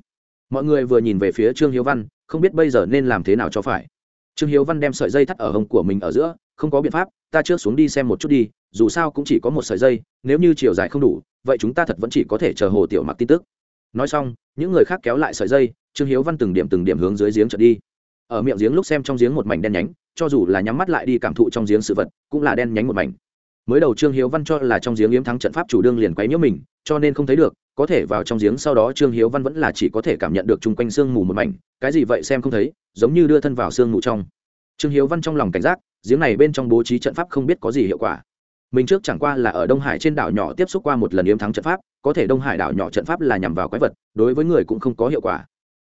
A: Mọi người vừa nhìn về phía trương hiếu văn, không biết bây giờ nên làm thế nào cho phải. Trương hiếu văn đem sợi dây thắt ở hông của mình ở giữa, không có biện pháp, ta trước xuống đi xem một chút đi, dù sao cũng chỉ có một sợi dây, nếu như chiều dài không đủ, vậy chúng ta thật vẫn chỉ có thể chờ hồ tiểu mặc tin tức. Nói xong, những người khác kéo lại sợi dây, trương hiếu văn từng điểm từng điểm hướng dưới giếng trượt đi. Ở miệng giếng lúc xem trong giếng một mảnh đen nhánh cho dù là nhắm mắt lại đi cảm thụ trong giếng sự vật, cũng là đen nhánh một mảnh. Mới đầu trương hiếu văn cho là trong giếng yếm thắng trận pháp chủ đương liền quấy nhiễu mình, cho nên không thấy được, có thể vào trong giếng sau đó trương hiếu văn vẫn là chỉ có thể cảm nhận được chung quanh sương mù một mảnh, cái gì vậy xem không thấy, giống như đưa thân vào sương mù trong. Trương hiếu văn trong lòng cảnh giác, giếng này bên trong bố trí trận pháp không biết có gì hiệu quả. Mình trước chẳng qua là ở đông hải trên đảo nhỏ tiếp xúc qua một lần yếm thắng trận pháp, có thể đông hải đảo nhỏ trận pháp là nhằm vào quái vật, đối với người cũng không có hiệu quả.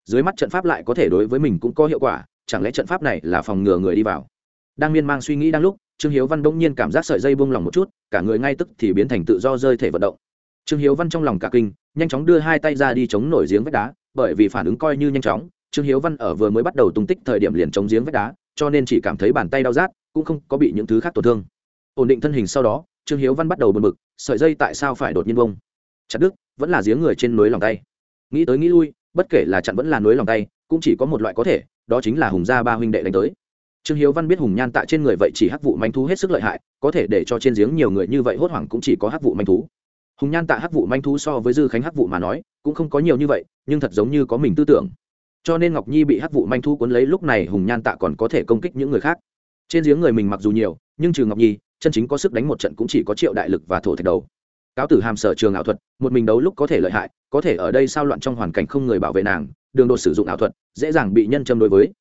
A: Dưới mắt trận pháp lại có thể đối với mình cũng có hiệu quả chẳng lẽ trận pháp này là phòng ngừa người đi vào? Đang miên man suy nghĩ đang lúc, trương hiếu văn bỗng nhiên cảm giác sợi dây buông lỏng một chút, cả người ngay tức thì biến thành tự do rơi thể vận động. Trương hiếu văn trong lòng cả kinh, nhanh chóng đưa hai tay ra đi chống nổi giếng vách đá, bởi vì phản ứng coi như nhanh chóng, trương hiếu văn ở vừa mới bắt đầu tung tích thời điểm liền chống giếng vách đá, cho nên chỉ cảm thấy bàn tay đau rát, cũng không có bị những thứ khác tổn thương. Ổn định thân hình sau đó, trương hiếu văn bắt đầu bật mực sợi dây tại sao phải đột nhiên bông chặt đức vẫn là giếng người trên núi lòng tay. Nghĩ tới nghĩ lui, bất kể là chặn vẫn là núi lòng tay, cũng chỉ có một loại có thể đó chính là hùng gia ba huynh đệ đánh tới. Trương hiếu văn biết hùng nhan tạ trên người vậy chỉ hắc vụ manh thú hết sức lợi hại, có thể để cho trên giếng nhiều người như vậy hốt hoảng cũng chỉ có hắc vụ manh thú. Hùng nhan tạ hắc vụ manh thú so với dư khánh hắc vụ mà nói, cũng không có nhiều như vậy, nhưng thật giống như có mình tư tưởng. Cho nên ngọc nhi bị hắc vụ manh thú cuốn lấy lúc này hùng nhan tạ còn có thể công kích những người khác. Trên giếng người mình mặc dù nhiều, nhưng trừ ngọc nhi, chân chính có sức đánh một trận cũng chỉ có triệu đại lực và thổ thạch đầu. Cáo tử hàm sở trường ảo thuật, một mình đấu lúc có thể lợi hại, có thể ở đây sao loạn trong hoàn cảnh không người bảo vệ nàng đường đột sử dụng ảo thuật, dễ dàng bị nhân châm đối với.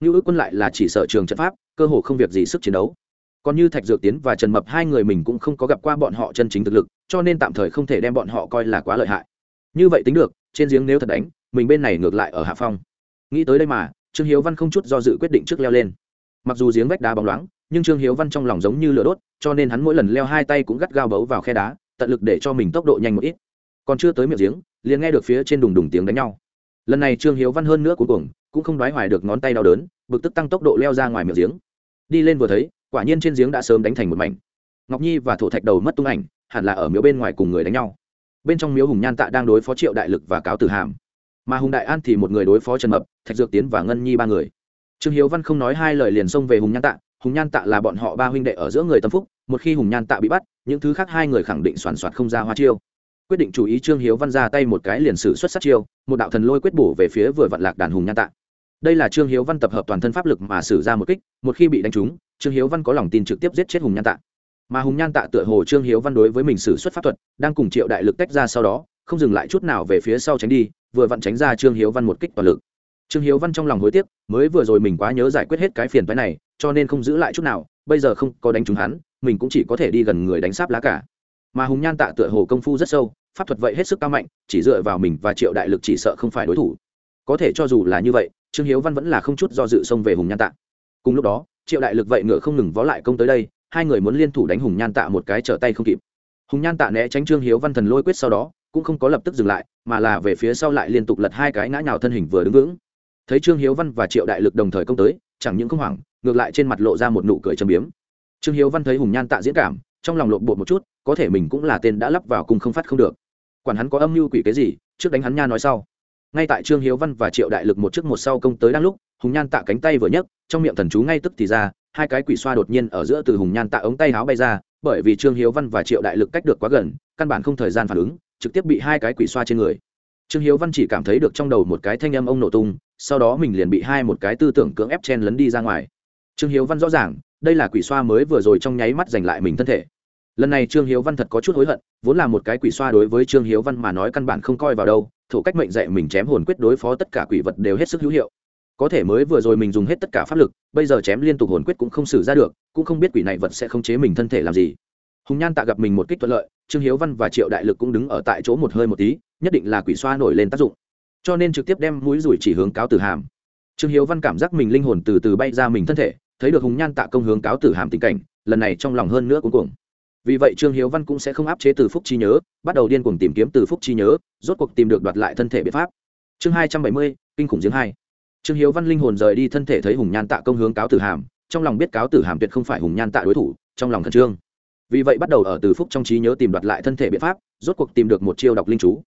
A: Như ước quân lại là chỉ sở trường trận pháp, cơ hồ không việc gì sức chiến đấu. Còn như thạch dược tiến và trần mập hai người mình cũng không có gặp qua bọn họ chân chính thực lực, cho nên tạm thời không thể đem bọn họ coi là quá lợi hại. Như vậy tính được, trên giếng nếu thật đánh, mình bên này ngược lại ở hạ phong. Nghĩ tới đây mà, trương hiếu văn không chút do dự quyết định trước leo lên. Mặc dù giếng vách đá bóng loáng, nhưng trương hiếu văn trong lòng giống như lửa đốt, cho nên hắn mỗi lần leo hai tay cũng gắt gao bấu vào khe đá, tận lực để cho mình tốc độ nhanh một ít. Còn chưa tới miệng giếng, liền nghe được phía trên đùng đùng tiếng đánh nhau lần này trương hiếu văn hơn nữa cuối cùng cũng không đoái hoài được ngón tay đau đớn, bực tức tăng tốc độ leo ra ngoài miệng giếng. Đi lên vừa thấy, quả nhiên trên giếng đã sớm đánh thành một mảnh. Ngọc nhi và thổ thạch đầu mất tung ảnh, hẳn là ở miếu bên ngoài cùng người đánh nhau. Bên trong miếu hùng nhan tạ đang đối phó triệu đại lực và cáo tử hàm. Mà hùng đại an thì một người đối phó trần mập, thạch dược tiến và ngân nhi ba người. Trương hiếu văn không nói hai lời liền xông về hùng nhan tạ. Hùng nhan tạ là bọn họ ba huynh đệ ở giữa người tâm phúc, một khi hùng nhan tạ bị bắt, những thứ khác hai người khẳng định soàn soạt không ra hoa chiêu. Quyết định chủ ý trương hiếu văn ra tay một cái liền sử xuất sát chiêu một đạo thần lôi quyết bổ về phía vừa vặn lạc đàn hùng nhan tạ. Đây là trương hiếu văn tập hợp toàn thân pháp lực mà xử ra một kích, một khi bị đánh trúng, trương hiếu văn có lòng tin trực tiếp giết chết hùng nhan tạ. Mà hùng nhan tạ tựa hồ trương hiếu văn đối với mình xử xuất pháp thuật, đang cùng triệu đại lực tách ra sau đó, không dừng lại chút nào về phía sau tránh đi, vừa vặn tránh ra trương hiếu văn một kích toàn lực. Trương hiếu văn trong lòng hối tiếc, mới vừa rồi mình quá nhớ giải quyết hết cái phiền phái này, cho nên không giữ lại chút nào, bây giờ không có đánh trúng hắn, mình cũng chỉ có thể đi gần người đánh sáp lá cả. Mà hùng nhan tạ tựa hồ công phu rất sâu pháp thuật vậy hết sức cao mạnh, chỉ dựa vào mình và triệu đại lực chỉ sợ không phải đối thủ. Có thể cho dù là như vậy, trương hiếu văn vẫn là không chút do dự xông về hùng nhan tạ. Cùng lúc đó, triệu đại lực vậy ngựa không ngừng vó lại công tới đây, hai người muốn liên thủ đánh hùng nhan tạ một cái trở tay không kịp. Hùng nhan tạ né tránh trương hiếu văn thần lôi quyết sau đó, cũng không có lập tức dừng lại, mà là về phía sau lại liên tục lật hai cái ngã nhào thân hình vừa đứng vững. Thấy trương hiếu văn và triệu đại lực đồng thời công tới, chẳng những không hoảng, ngược lại trên mặt lộ ra một nụ cười châm biếm. Trương hiếu văn thấy hùng nhan tạ diễn cảm, trong lòng lộn bột một chút, có thể mình cũng là tên đã lắp vào cùng không phát không được quản hắn có âm mưu quỷ cái gì, trước đánh hắn nha nói sau. Ngay tại trương hiếu văn và triệu đại lực một trước một sau công tới đang lúc, hùng nhan tạ cánh tay vừa nhấc, trong miệng thần chú ngay tức thì ra, hai cái quỷ xoa đột nhiên ở giữa từ hùng nhan tạ ống tay háo bay ra, bởi vì trương hiếu văn và triệu đại lực cách được quá gần, căn bản không thời gian phản ứng, trực tiếp bị hai cái quỷ xoa trên người. Trương hiếu văn chỉ cảm thấy được trong đầu một cái thanh âm ông nổ tung, sau đó mình liền bị hai một cái tư tưởng cưỡng ép chen lấn đi ra ngoài. Trương hiếu văn rõ ràng, đây là quỷ xoa mới vừa rồi trong nháy mắt giành lại mình thân thể lần này trương hiếu văn thật có chút hối hận, vốn là một cái quỷ xoa đối với trương hiếu văn mà nói căn bản không coi vào đâu thủ cách mệnh dạy mình chém hồn quyết đối phó tất cả quỷ vật đều hết sức hữu hiệu. Có thể mới vừa rồi mình dùng hết tất cả pháp lực, bây giờ chém liên tục hồn quyết cũng không xử ra được, cũng không biết quỷ này vật sẽ không chế mình thân thể làm gì. Hùng nhan tạ gặp mình một kích thuận lợi, trương hiếu văn và triệu đại lực cũng đứng ở tại chỗ một hơi một tí, nhất định là quỷ xoa nổi lên tác dụng. Cho nên trực tiếp đem mũi rủi chỉ hướng cáo tử hàm. Trương hiếu văn cảm giác mình linh hồn từ từ bay ra mình thân thể, thấy được hùng nhan tạ công hướng cáo tử hàm tình cảnh, lần này trong lòng hơn nữa cuối cùng vì vậy trương hiếu văn cũng sẽ không áp chế từ phúc chi nhớ, bắt đầu điên cuồng tìm kiếm từ phúc chi nhớ, rốt cuộc tìm được đoạt lại thân thể biện pháp. Chương hai trăm bảy mươi, kinh khủng giếng hai. Trương hiếu văn linh hồn rời đi thân thể thấy hùng nhan tạ công hướng cáo tử hàm, trong lòng biết cáo tử hàm tuyệt không phải hùng nhan tạ đối thủ, trong lòng khẩn trương. Vì vậy bắt đầu ở từ phúc trong trí nhớ tìm đoạt lại thân thể biện pháp, rốt cuộc tìm được một chiêu đọc linh chú.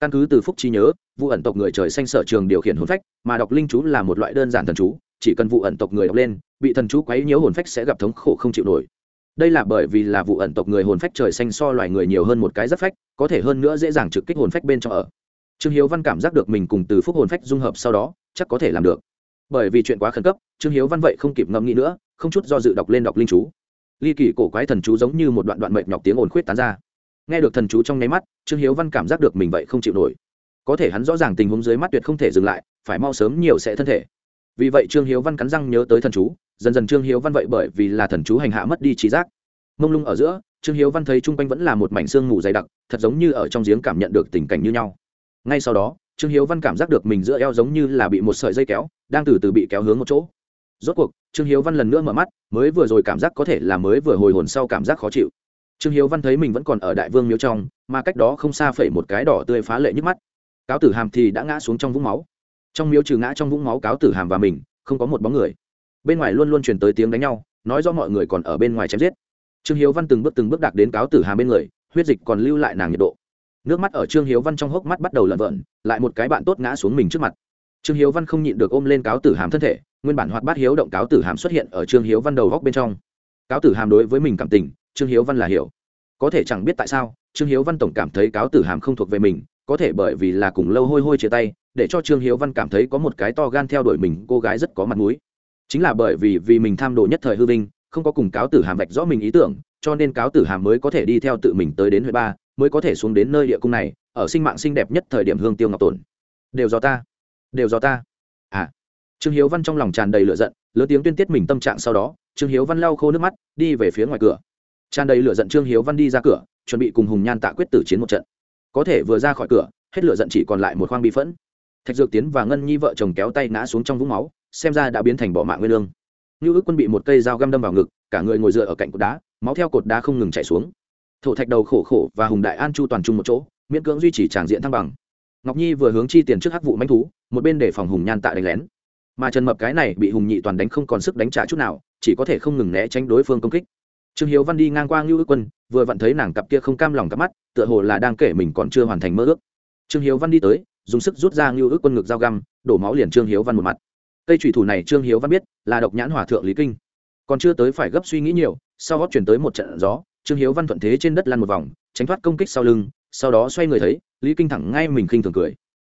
A: Căn cứ từ phúc trí nhớ, vụ ẩn tộc người trời xanh sở trường điều khiển hồn phách, mà đọc linh chú là một loại đơn giản thần chú, chỉ cần vụ ẩn tộc người đọc lên, bị thần chú quấy nhiễu hồn phách sẽ gặp thống khổ không chịu nổi đây là bởi vì là vụ ẩn tộc người hồn phách trời xanh so loài người nhiều hơn một cái rất phách, có thể hơn nữa dễ dàng trực kích hồn phách bên trong ở. Trương hiếu văn cảm giác được mình cùng từ phúc hồn phách dung hợp sau đó, chắc có thể làm được. Bởi vì chuyện quá khẩn cấp, trương hiếu văn vậy không kịp ngẫm nghĩ nữa, không chút do dự đọc lên đọc linh chú. Ly kỳ cổ quái thần chú giống như một đoạn đoạn mệt nhọc tiếng ồn khuyết tán ra. Nghe được thần chú trong nháy mắt, trương hiếu văn cảm giác được mình vậy không chịu nổi. Có thể hắn rõ ràng tình huống dưới mắt tuyệt không thể dừng lại, phải mau sớm nhiều sẽ thân thể. Vì vậy trương hiếu văn cắn răng nhớ tới thần chú dần dần trương hiếu văn vậy bởi vì là thần chú hành hạ mất đi trí giác. Mông lung ở giữa, trương hiếu văn thấy chung quanh vẫn là một mảnh xương ngủ dày đặc, thật giống như ở trong giếng cảm nhận được tình cảnh như nhau. Ngay sau đó, trương hiếu văn cảm giác được mình giữa eo giống như là bị một sợi dây kéo, đang từ từ bị kéo hướng một chỗ. Rốt cuộc, trương hiếu văn lần nữa mở mắt, mới vừa rồi cảm giác có thể là mới vừa hồi hồn sau cảm giác khó chịu. Trương hiếu văn thấy mình vẫn còn ở đại vương miếu trong, mà cách đó không xa phẩy một cái đỏ tươi phá lệ nhức mắt. Cáo tử hàm thì đã ngã xuống trong vũng máu. Trong miếu trừ ngã trong vũng máu cáo tử hàm và mình, không có một bóng người bên ngoài luôn luôn truyền tới tiếng đánh nhau, nói do mọi người còn ở bên ngoài chém giết. Trương hiếu văn từng bước từng bước đạc đến cáo tử hà bên người, huyết dịch còn lưu lại nàng nhiệt độ. Nước mắt ở trương hiếu văn trong hốc mắt bắt đầu lợn vợn, lại một cái bạn tốt ngã xuống mình trước mặt. Trương hiếu văn không nhịn được ôm lên cáo tử hàm thân thể, nguyên bản hoạt bát hiếu động cáo tử hàm xuất hiện ở trương hiếu văn đầu góc bên trong. Cáo tử hàm đối với mình cảm tình, trương hiếu văn là hiểu. Có thể chẳng biết tại sao, trương hiếu văn tổng cảm thấy cáo tử hàm không thuộc về mình, có thể bởi vì là cùng lâu hôi hôi chia tay, để cho trương hiếu văn cảm thấy có một cái to gan theo đuổi mình, cô gái rất có mặt mũi chính là bởi vì vì mình tham đồ nhất thời hư vinh, không có cùng cáo tử hàm vạch rõ mình ý tưởng, cho nên cáo tử hàm mới có thể đi theo tự mình tới đến huyện ba, mới có thể xuống đến nơi địa cung này, ở sinh mạng xinh đẹp nhất thời điểm hương tiêu ngọc tồn đều do ta. Đều do ta. À. Trương hiếu văn trong lòng tràn đầy lửa giận, lớn tiếng tuyên tiết mình tâm trạng sau đó, trương hiếu văn lau khô nước mắt, đi về phía ngoài cửa. Tràn đầy lửa giận trương hiếu văn đi ra cửa, chuẩn bị cùng hùng nhan tạ quyết tử chiến một trận. Có thể vừa ra khỏi cửa, hết lửa giận chỉ còn lại một khoang bi phẫn. Thạch dược tiến và ngân nhi vợ chồng kéo tay ngã xuống trong vũng máu xem ra đã biến thành bỏ mạng nguyên lương. Như ước quân bị một cây dao găm đâm vào ngực, cả người ngồi dựa ở cạnh cột đá, máu theo cột đá không ngừng chảy xuống. Thổ thạch đầu khổ khổ và hùng đại an chu toàn chung một chỗ, miễn cưỡng duy trì tràng diện thăng bằng. Ngọc nhi vừa hướng chi tiền trước hắc vụ manh thú, một bên để phòng hùng nhan tạ đánh lén. Mà trần mập cái này bị hùng nhị toàn đánh không còn sức đánh trả chút nào, chỉ có thể không ngừng né tránh đối phương công kích. Trương hiếu văn đi ngang qua ngưu ước quân, vừa vặn thấy nàng cặp kia không cam lòng cặp mắt, tựa hồ là đang kể mình còn chưa hoàn thành mơ ước. Trương hiếu văn đi tới, dùng sức rút ra ngưu ước quân ngực dao găm, đổ máu liền trương hiếu văn một mặt cây thủy thủ này trương hiếu văn biết, là độc nhãn hòa thượng lý kinh. Còn chưa tới phải gấp suy nghĩ nhiều, sau gót chuyển tới một trận gió, trương hiếu văn thuận thế trên đất lăn một vòng, tránh thoát công kích sau lưng, sau đó xoay người thấy, lý kinh thẳng ngay mình khinh thường cười.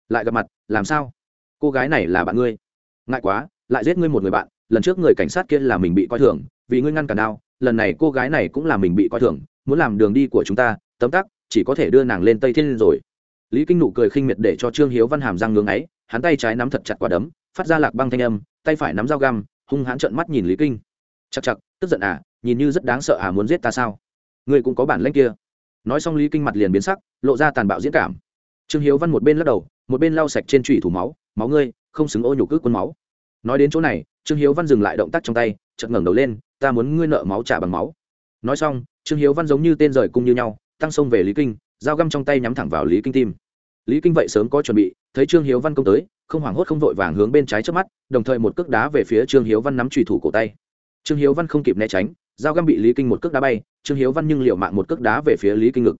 A: Lại gặp mặt, làm sao? Cô gái này là bạn ngươi? Ngại quá, lại giết ngươi một người bạn, lần trước người cảnh sát kia là mình bị coi thường, vì ngươi ngăn cản đau lần này cô gái này cũng là mình bị coi thường, muốn làm đường đi của chúng ta, tấm tắc, chỉ có thể đưa nàng lên tây thiên rồi. Lý kinh nụ cười khinh miệt để cho trương hiếu văn hàm răng ngưng ấy hắn tay trái nắm thật chặt quả đấm phát ra lạc băng thanh âm, tay phải nắm dao găm, hung hãn trợn mắt nhìn lý kinh. Chặt chặt tức giận à nhìn như rất đáng sợ à muốn giết ta sao? Ngươi cũng có bản lĩnh kia. Nói xong lý kinh mặt liền biến sắc, lộ ra tàn bạo diễn cảm. Trương hiếu văn một bên lắc đầu, một bên lau sạch trên trụy thủ máu máu ngươi, không xứng ô nhục cước quân máu. Nói đến chỗ này, trương hiếu văn dừng lại động tác trong tay, chợt ngẩng đầu lên, ta muốn ngươi nợ máu trả bằng máu. Nói xong, trương hiếu văn giống như tên rời cung như nhau, tăng sông về lý kinh, dao găm trong tay nhắm thẳng vào lý kinh tim. Lý kinh vậy sớm có chuẩn bị, thấy trương hiếu văn công tới không hoảng hốt không vội vàng hướng bên trái trước mắt, đồng thời một cước đá về phía trương hiếu văn nắm trùy thủ cổ tay. Trương hiếu văn không kịp né tránh, dao găm bị lý kinh một cước đá bay, trương hiếu văn nhưng liệu mạng một cước đá về phía lý kinh ngực.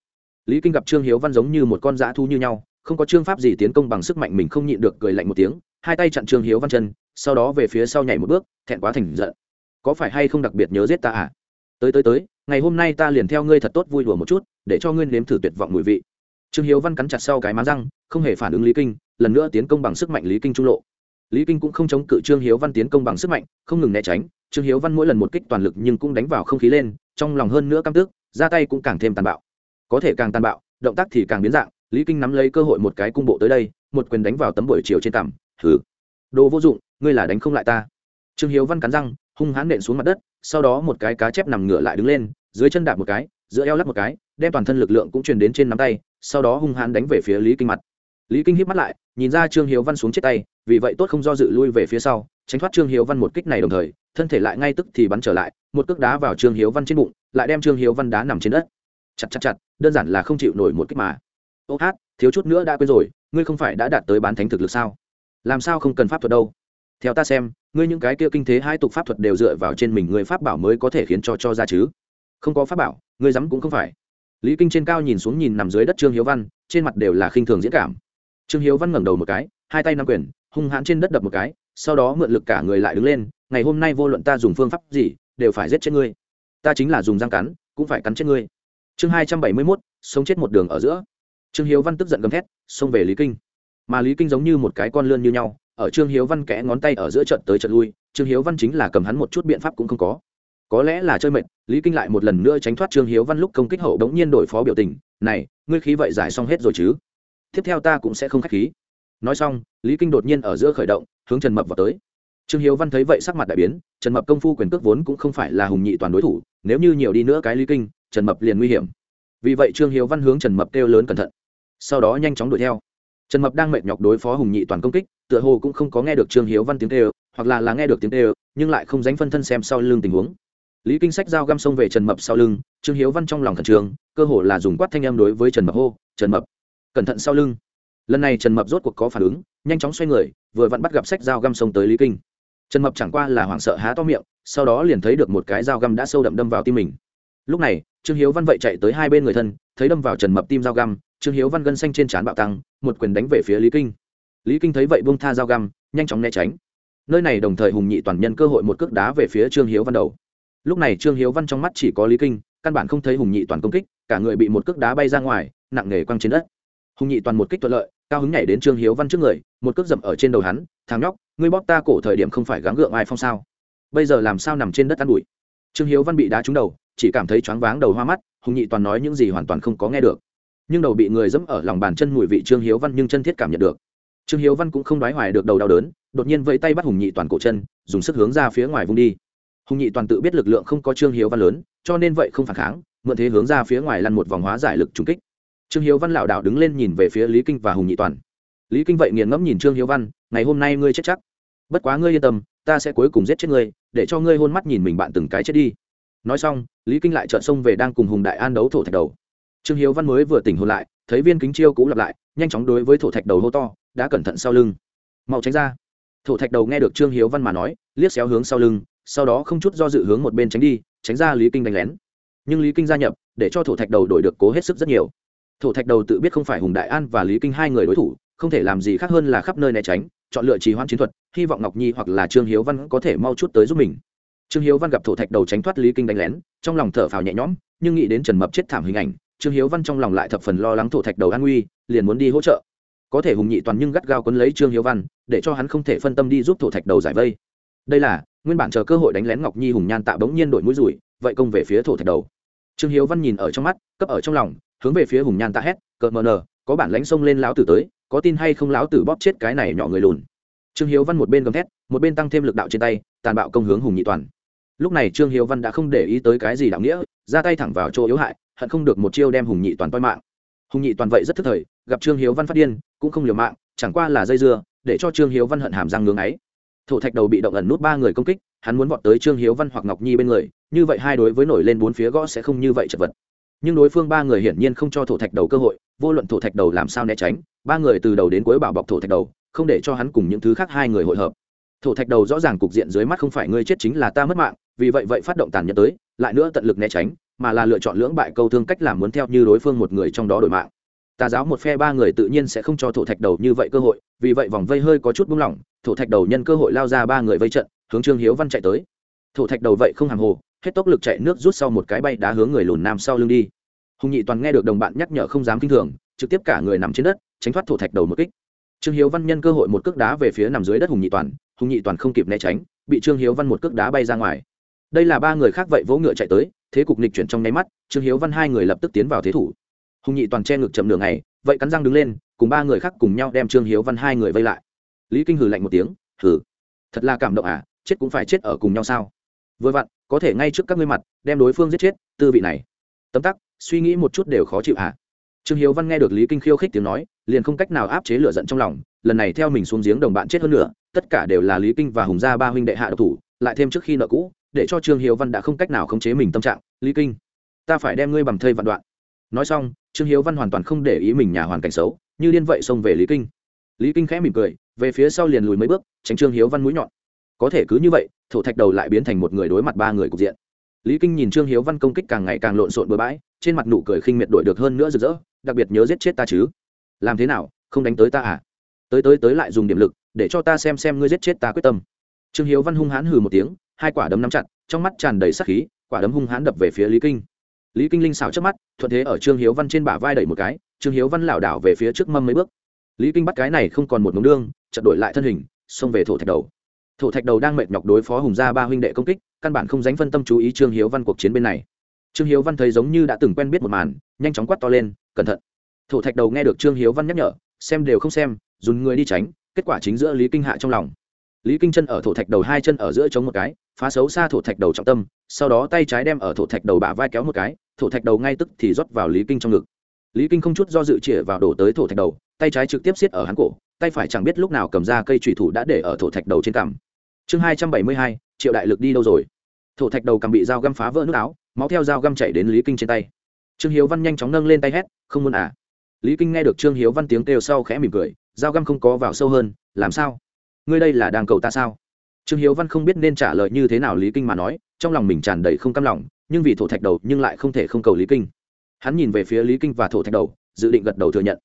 A: Lý kinh gặp trương hiếu văn giống như một con dã thu như nhau, không có trương pháp gì tiến công bằng sức mạnh mình không nhịn được cười lạnh một tiếng, hai tay chặn trương hiếu văn chân, sau đó về phía sau nhảy một bước, thẹn quá thành giận. Có phải hay không đặc biệt nhớ giết ta à? Tới tới tới, ngày hôm nay ta liền theo ngươi thật tốt vui đùa một chút, để cho ngươi nếm thử tuyệt vọng mùi vị. Trương hiếu văn cắn chặt sau cái má răng, không hề phản ứng lý kinh lần nữa tiến công bằng sức mạnh lý kinh trung lộ. Lý kinh cũng không chống cự trương hiếu văn tiến công bằng sức mạnh, không ngừng né tránh. Trương hiếu văn mỗi lần một kích toàn lực nhưng cũng đánh vào không khí lên, trong lòng hơn nữa căm tức, ra tay cũng càng thêm tàn bạo. Có thể càng tàn bạo, động tác thì càng biến dạng. Lý kinh nắm lấy cơ hội một cái cung bộ tới đây, một quyền đánh vào tấm buổi chiều trên cằm. Thử đồ vô dụng, ngươi là đánh không lại ta. Trương hiếu văn cắn răng, hung hãn nện xuống mặt đất, sau đó một cái cá chép nằm ngửa lại đứng lên, dưới chân đạp một cái, giữa eo lắc một cái, đem toàn thân lực lượng cũng truyền đến trên nắm tay, sau đó hung hãn đánh về phía lý kinh mặt. Lý kinh hít mắt lại nhìn ra trương hiếu văn xuống chết tay, vì vậy tốt không do dự lui về phía sau, tránh thoát trương hiếu văn một kích này đồng thời, thân thể lại ngay tức thì bắn trở lại, một cước đá vào trương hiếu văn trên bụng, lại đem trương hiếu văn đá nằm trên đất. Chặt chặt chặt, đơn giản là không chịu nổi một kích mà. Ô hát, thiếu chút nữa đã quên rồi, ngươi không phải đã đạt tới bán thánh thực lực sao? Làm sao không cần pháp thuật đâu? Theo ta xem, ngươi những cái kia kinh thế hai tục pháp thuật đều dựa vào trên mình ngươi pháp bảo mới có thể khiến cho cho ra chứ. Không có pháp bảo, ngươi dám cũng không phải. Lý kinh trên cao nhìn xuống nhìn nằm dưới đất trương hiếu văn, trên mặt đều là khinh thường diễn cảm trương hiếu văn ngẩng đầu một cái, hai tay nắm quyền, hung hãn trên đất đập một cái, sau đó mượn lực cả người lại đứng lên, ngày hôm nay vô luận ta dùng phương pháp gì, đều phải giết chết ngươi. Ta chính là dùng răng cắn, cũng phải cắn chết ngươi. Chương hai trăm bảy mươi mốt, sống chết một đường ở giữa. Trương hiếu văn tức giận gầm thét, xông về lý kinh. Mà lý kinh giống như một cái con lươn như nhau, ở trương hiếu văn kẽ ngón tay ở giữa trận tới trận lui, trương hiếu văn chính là cầm hắn một chút biện pháp cũng không có. Có lẽ là chơi mệt, lý kinh lại một lần nữa tránh thoát trương hiếu văn lúc công kích hậu đống nhiên đổi phó biểu tình, này, ngươi khí vậy giải xong hết rồi chứ? Tiếp theo ta cũng sẽ không khách khí. Nói xong, lý kinh đột nhiên ở giữa khởi động, hướng trần mập vào tới. Trương hiếu văn thấy vậy sắc mặt đại biến, trần mập công phu quyền cước vốn cũng không phải là hùng nhị toàn đối thủ, nếu như nhiều đi nữa cái lý kinh, trần mập liền nguy hiểm. Vì vậy trương hiếu văn hướng trần mập kêu lớn cẩn thận. Sau đó nhanh chóng đuổi theo. Trần mập đang mệt nhọc đối phó hùng nhị toàn công kích, tựa hồ cũng không có nghe được trương hiếu văn tiếng kêu, hoặc là là nghe được tiếng kêu, nhưng lại không dánh phân thân xem sau lưng tình huống. Lý kinh sách dao găm xông về trần mập sau lưng, trương hiếu văn trong lòng khẩn trương, cơ hồ là dùng quát thanh âm đối với trần mập hô, trần mập cẩn thận sau lưng. Lần này trần mập rốt cuộc có phản ứng, nhanh chóng xoay người, vừa vặn bắt gặp sách dao găm xông tới lý kinh. Trần mập chẳng qua là hoảng sợ há to miệng, sau đó liền thấy được một cái dao găm đã sâu đậm đâm vào tim mình. Lúc này, trương hiếu văn vậy chạy tới hai bên người thân, thấy đâm vào trần mập tim dao găm, trương hiếu văn gân xanh trên trán bạo tăng, một quyền đánh về phía lý kinh. Lý kinh thấy vậy bông tha dao găm, nhanh chóng né tránh. Nơi này đồng thời hùng nhị toàn nhân cơ hội một cước đá về phía trương hiếu văn đầu. Lúc này trương hiếu văn trong mắt chỉ có lý kinh, căn bản không thấy hùng nhị toàn công kích, cả người bị một cước đá bay ra ngoài, nặng nề quăng trên đất hùng nhị toàn một kích thuận lợi, cao hứng nhảy đến trương hiếu văn trước người, một cước dậm ở trên đầu hắn, thằng nhóc, ngươi bóp ta cổ thời điểm không phải gắng gượng ai phong sao? Bây giờ làm sao nằm trên đất ăn bụi? Trương hiếu văn bị đá trúng đầu, chỉ cảm thấy choáng váng đầu hoa mắt, hùng nhị toàn nói những gì hoàn toàn không có nghe được. Nhưng đầu bị người dẫm ở lòng bàn chân mùi vị trương hiếu văn nhưng chân thiết cảm nhận được. Trương hiếu văn cũng không đoái hoài được đầu đau đớn, đột nhiên vẫy tay bắt hùng nhị toàn cổ chân, dùng sức hướng ra phía ngoài vung đi. Hùng nhị toàn tự biết lực lượng không có trương hiếu văn lớn, cho nên vậy không phản kháng, mượn thế hướng ra phía ngoài lăn một vòng hóa giải lực trúng kích trương hiếu văn lảo đảo đứng lên nhìn về phía lý kinh và hùng nhị toàn. Lý kinh vậy nghiền ngẫm nhìn trương hiếu văn, ngày hôm nay ngươi chết chắc. Bất quá ngươi yên tâm, ta sẽ cuối cùng giết chết ngươi, để cho ngươi hôn mắt nhìn mình bạn từng cái chết đi. Nói xong, lý kinh lại trợn sông về đang cùng hùng đại an đấu thổ thạch đầu. Trương hiếu văn mới vừa tỉnh hôn lại, thấy viên kính chiêu cũ lặp lại, nhanh chóng đối với thổ thạch đầu hô to, đã cẩn thận sau lưng. Mau tránh ra. Thổ thạch đầu nghe được trương hiếu văn mà nói, liếc xéo hướng sau lưng, sau đó không chút do dự hướng một bên tránh đi, tránh ra lý kinh đánh lén. Nhưng lý kinh gia nhập, để cho thổ thạch đầu đổi được cố hết sức rất nhiều thổ thạch đầu tự biết không phải hùng đại an và lý kinh hai người đối thủ, không thể làm gì khác hơn là khắp nơi né tránh, chọn lựa trì hoãn chiến thuật, hy vọng ngọc nhi hoặc là trương hiếu văn có thể mau chút tới giúp mình. Trương hiếu văn gặp thổ thạch đầu tránh thoát lý kinh đánh lén, trong lòng thở phào nhẹ nhõm, nhưng nghĩ đến trần mập chết thảm hình ảnh, trương hiếu văn trong lòng lại thập phần lo lắng thổ thạch đầu an nguy, liền muốn đi hỗ trợ. Có thể hùng nhị toàn nhưng gắt gao quấn lấy trương hiếu văn, để cho hắn không thể phân tâm đi giúp thổ thạch đầu giải vây. Đây là, nguyên bản chờ cơ hội đánh lén ngọc nhi hùng nhan tạ bỗng nhiên đổi mũi rủi, vậy công về phía thổ thạch đầu. Trương hiếu văn nhìn ở trong mắt, cấp ở trong lòng hướng về phía hùng nhan ta hét cợt mờ nờ, có bản lãnh xông lên lão tử tới, có tin hay không lão tử bóp chết cái này nhỏ người lùn? Trương hiếu văn một bên gầm thét, một bên tăng thêm lực đạo trên tay, tàn bạo công hướng hùng nhị toàn. Lúc này trương hiếu văn đã không để ý tới cái gì đạo nghĩa, ra tay thẳng vào chỗ yếu hại, hận không được một chiêu đem hùng nhị toàn toi mạng. Hùng nhị toàn vậy rất thức thời, gặp trương hiếu văn phát điên, cũng không liều mạng, chẳng qua là dây dưa, để cho trương hiếu văn hận hàm răng ngưng ấy. Thổ thạch đầu bị động ẩn nút ba người công kích, hắn muốn vọt tới trương hiếu văn hoặc ngọc nhi bên người, như vậy hai đối với nổi lên bốn phía gõ sẽ không như vậy chật vật nhưng đối phương ba người hiển nhiên không cho thổ thạch đầu cơ hội, vô luận thổ thạch đầu làm sao né tránh, ba người từ đầu đến cuối bảo bọc thổ thạch đầu, không để cho hắn cùng những thứ khác hai người hội hợp. Thổ thạch đầu rõ ràng cục diện dưới mắt không phải ngươi chết chính là ta mất mạng, vì vậy vậy phát động tàn nhẫn tới, lại nữa tận lực né tránh, mà là lựa chọn lưỡng bại câu thương cách làm muốn theo như đối phương một người trong đó đổi mạng. Tà giáo một phe ba người tự nhiên sẽ không cho thổ thạch đầu như vậy cơ hội, vì vậy vòng vây hơi có chút buông lỏng, thổ thạch đầu nhân cơ hội lao ra ba người vây trận, hướng trương hiếu văn chạy tới. Thổ thạch đầu vậy không hàng hồ hết tốc lực chạy nước rút sau một cái bay đá hướng người lùn nam sau lưng đi. Hùng nhị toàn nghe được đồng bạn nhắc nhở không dám kinh thường, trực tiếp cả người nằm trên đất, tránh thoát thổ thạch đầu một kích. Trương hiếu văn nhân cơ hội một cước đá về phía nằm dưới đất hùng nhị toàn, hùng nhị toàn không kịp né tránh, bị trương hiếu văn một cước đá bay ra ngoài. Đây là ba người khác vậy vỗ ngựa chạy tới, thế cục nịch chuyển trong nháy mắt, trương hiếu văn hai người lập tức tiến vào thế thủ. Hùng nhị toàn che ngực chậm nửa ngày, vậy cắn răng đứng lên, cùng ba người khác cùng nhau đem trương hiếu văn hai người vây lại. Lý kinh hừ lạnh một tiếng, hừ, thật là cảm động à chết cũng phải chết ở cùng nhau sao? Vừa vặn, có thể ngay trước các ngươi mặt, đem đối phương giết chết, tư vị này. Tấm tắc, suy nghĩ một chút đều khó chịu à? Trương hiếu văn nghe được lý kinh khiêu khích tiếng nói, liền không cách nào áp chế lửa giận trong lòng, lần này theo mình xuống giếng đồng bạn chết hơn nữa, tất cả đều là lý kinh và hùng gia ba huynh đệ hạ độc thủ, lại thêm trước khi nợ cũ, để cho trương hiếu văn đã không cách nào khống chế mình tâm trạng. Lý kinh, ta phải đem ngươi bằng thây vạn đoạn. Nói xong, trương hiếu văn hoàn toàn không để ý mình nhà hoàn cảnh xấu, như điên vậy xông về lý kinh. Lý kinh khẽ mỉm cười, về phía sau liền lùi mấy bước, tránh trương hiếu văn mũi nhọn có thể cứ như vậy, thổ thạch đầu lại biến thành một người đối mặt ba người cục diện. Lý kinh nhìn trương hiếu văn công kích càng ngày càng lộn xộn bừa bãi, trên mặt nụ cười khinh miệt đổi được hơn nữa rực rỡ, đặc biệt nhớ giết chết ta chứ. Làm thế nào, không đánh tới ta à? Tới tới tới lại dùng điểm lực, để cho ta xem xem ngươi giết chết ta quyết tâm. Trương hiếu văn hung hãn hừ một tiếng, hai quả đấm nắm chặt, trong mắt tràn đầy sắc khí, quả đấm hung hãn đập về phía lý kinh. Lý kinh linh xào trước mắt, thuận thế ở trương hiếu văn trên bả vai đẩy một cái, trương hiếu văn lảo đảo về phía trước mâm mấy bước. Lý kinh bắt cái này không còn một mống đương chật đổi lại thân hình, xông về thổ thạch đầu thổ thạch đầu đang mệt nhọc đối phó hùng gia ba huynh đệ công kích, căn bản không dánh phân tâm chú ý trương hiếu văn cuộc chiến bên này. Trương hiếu văn thấy giống như đã từng quen biết một màn, nhanh chóng quát to lên, cẩn thận. Thổ thạch đầu nghe được trương hiếu văn nhắc nhở, xem đều không xem, dùng người đi tránh, kết quả chính giữa lý kinh hạ trong lòng. Lý kinh chân ở thổ thạch đầu hai chân ở giữa chống một cái, phá xấu xa thổ thạch đầu trọng tâm, sau đó tay trái đem ở thổ thạch đầu bả vai kéo một cái, thổ thạch đầu ngay tức thì rót vào lý kinh trong ngực. Lý kinh không chút do dự chĩa vào đổ tới thổ thạch đầu, tay trái trực tiếp xiết ở hắn cổ, tay phải chẳng biết lúc nào cầm ra cây thủy thủ đã để ở thổ thạch đầu trên cằm chương hai trăm bảy mươi hai, triệu đại lực đi đâu rồi? Thổ thạch đầu cầm bị dao găm phá vỡ nước áo, máu theo dao găm chảy đến lý kinh trên tay. Trương hiếu văn nhanh chóng nâng lên tay hét, không muốn à? Lý kinh nghe được trương hiếu văn tiếng kêu sau khẽ mỉm cười, dao găm không có vào sâu hơn, làm sao? Ngươi đây là đang cầu ta sao? Trương hiếu văn không biết nên trả lời như thế nào lý kinh mà nói, trong lòng mình tràn đầy không cam lòng, nhưng vì thổ thạch đầu nhưng lại không thể không cầu lý kinh. Hắn nhìn về phía lý kinh và thổ thạch đầu, dự định gật đầu thừa nhận.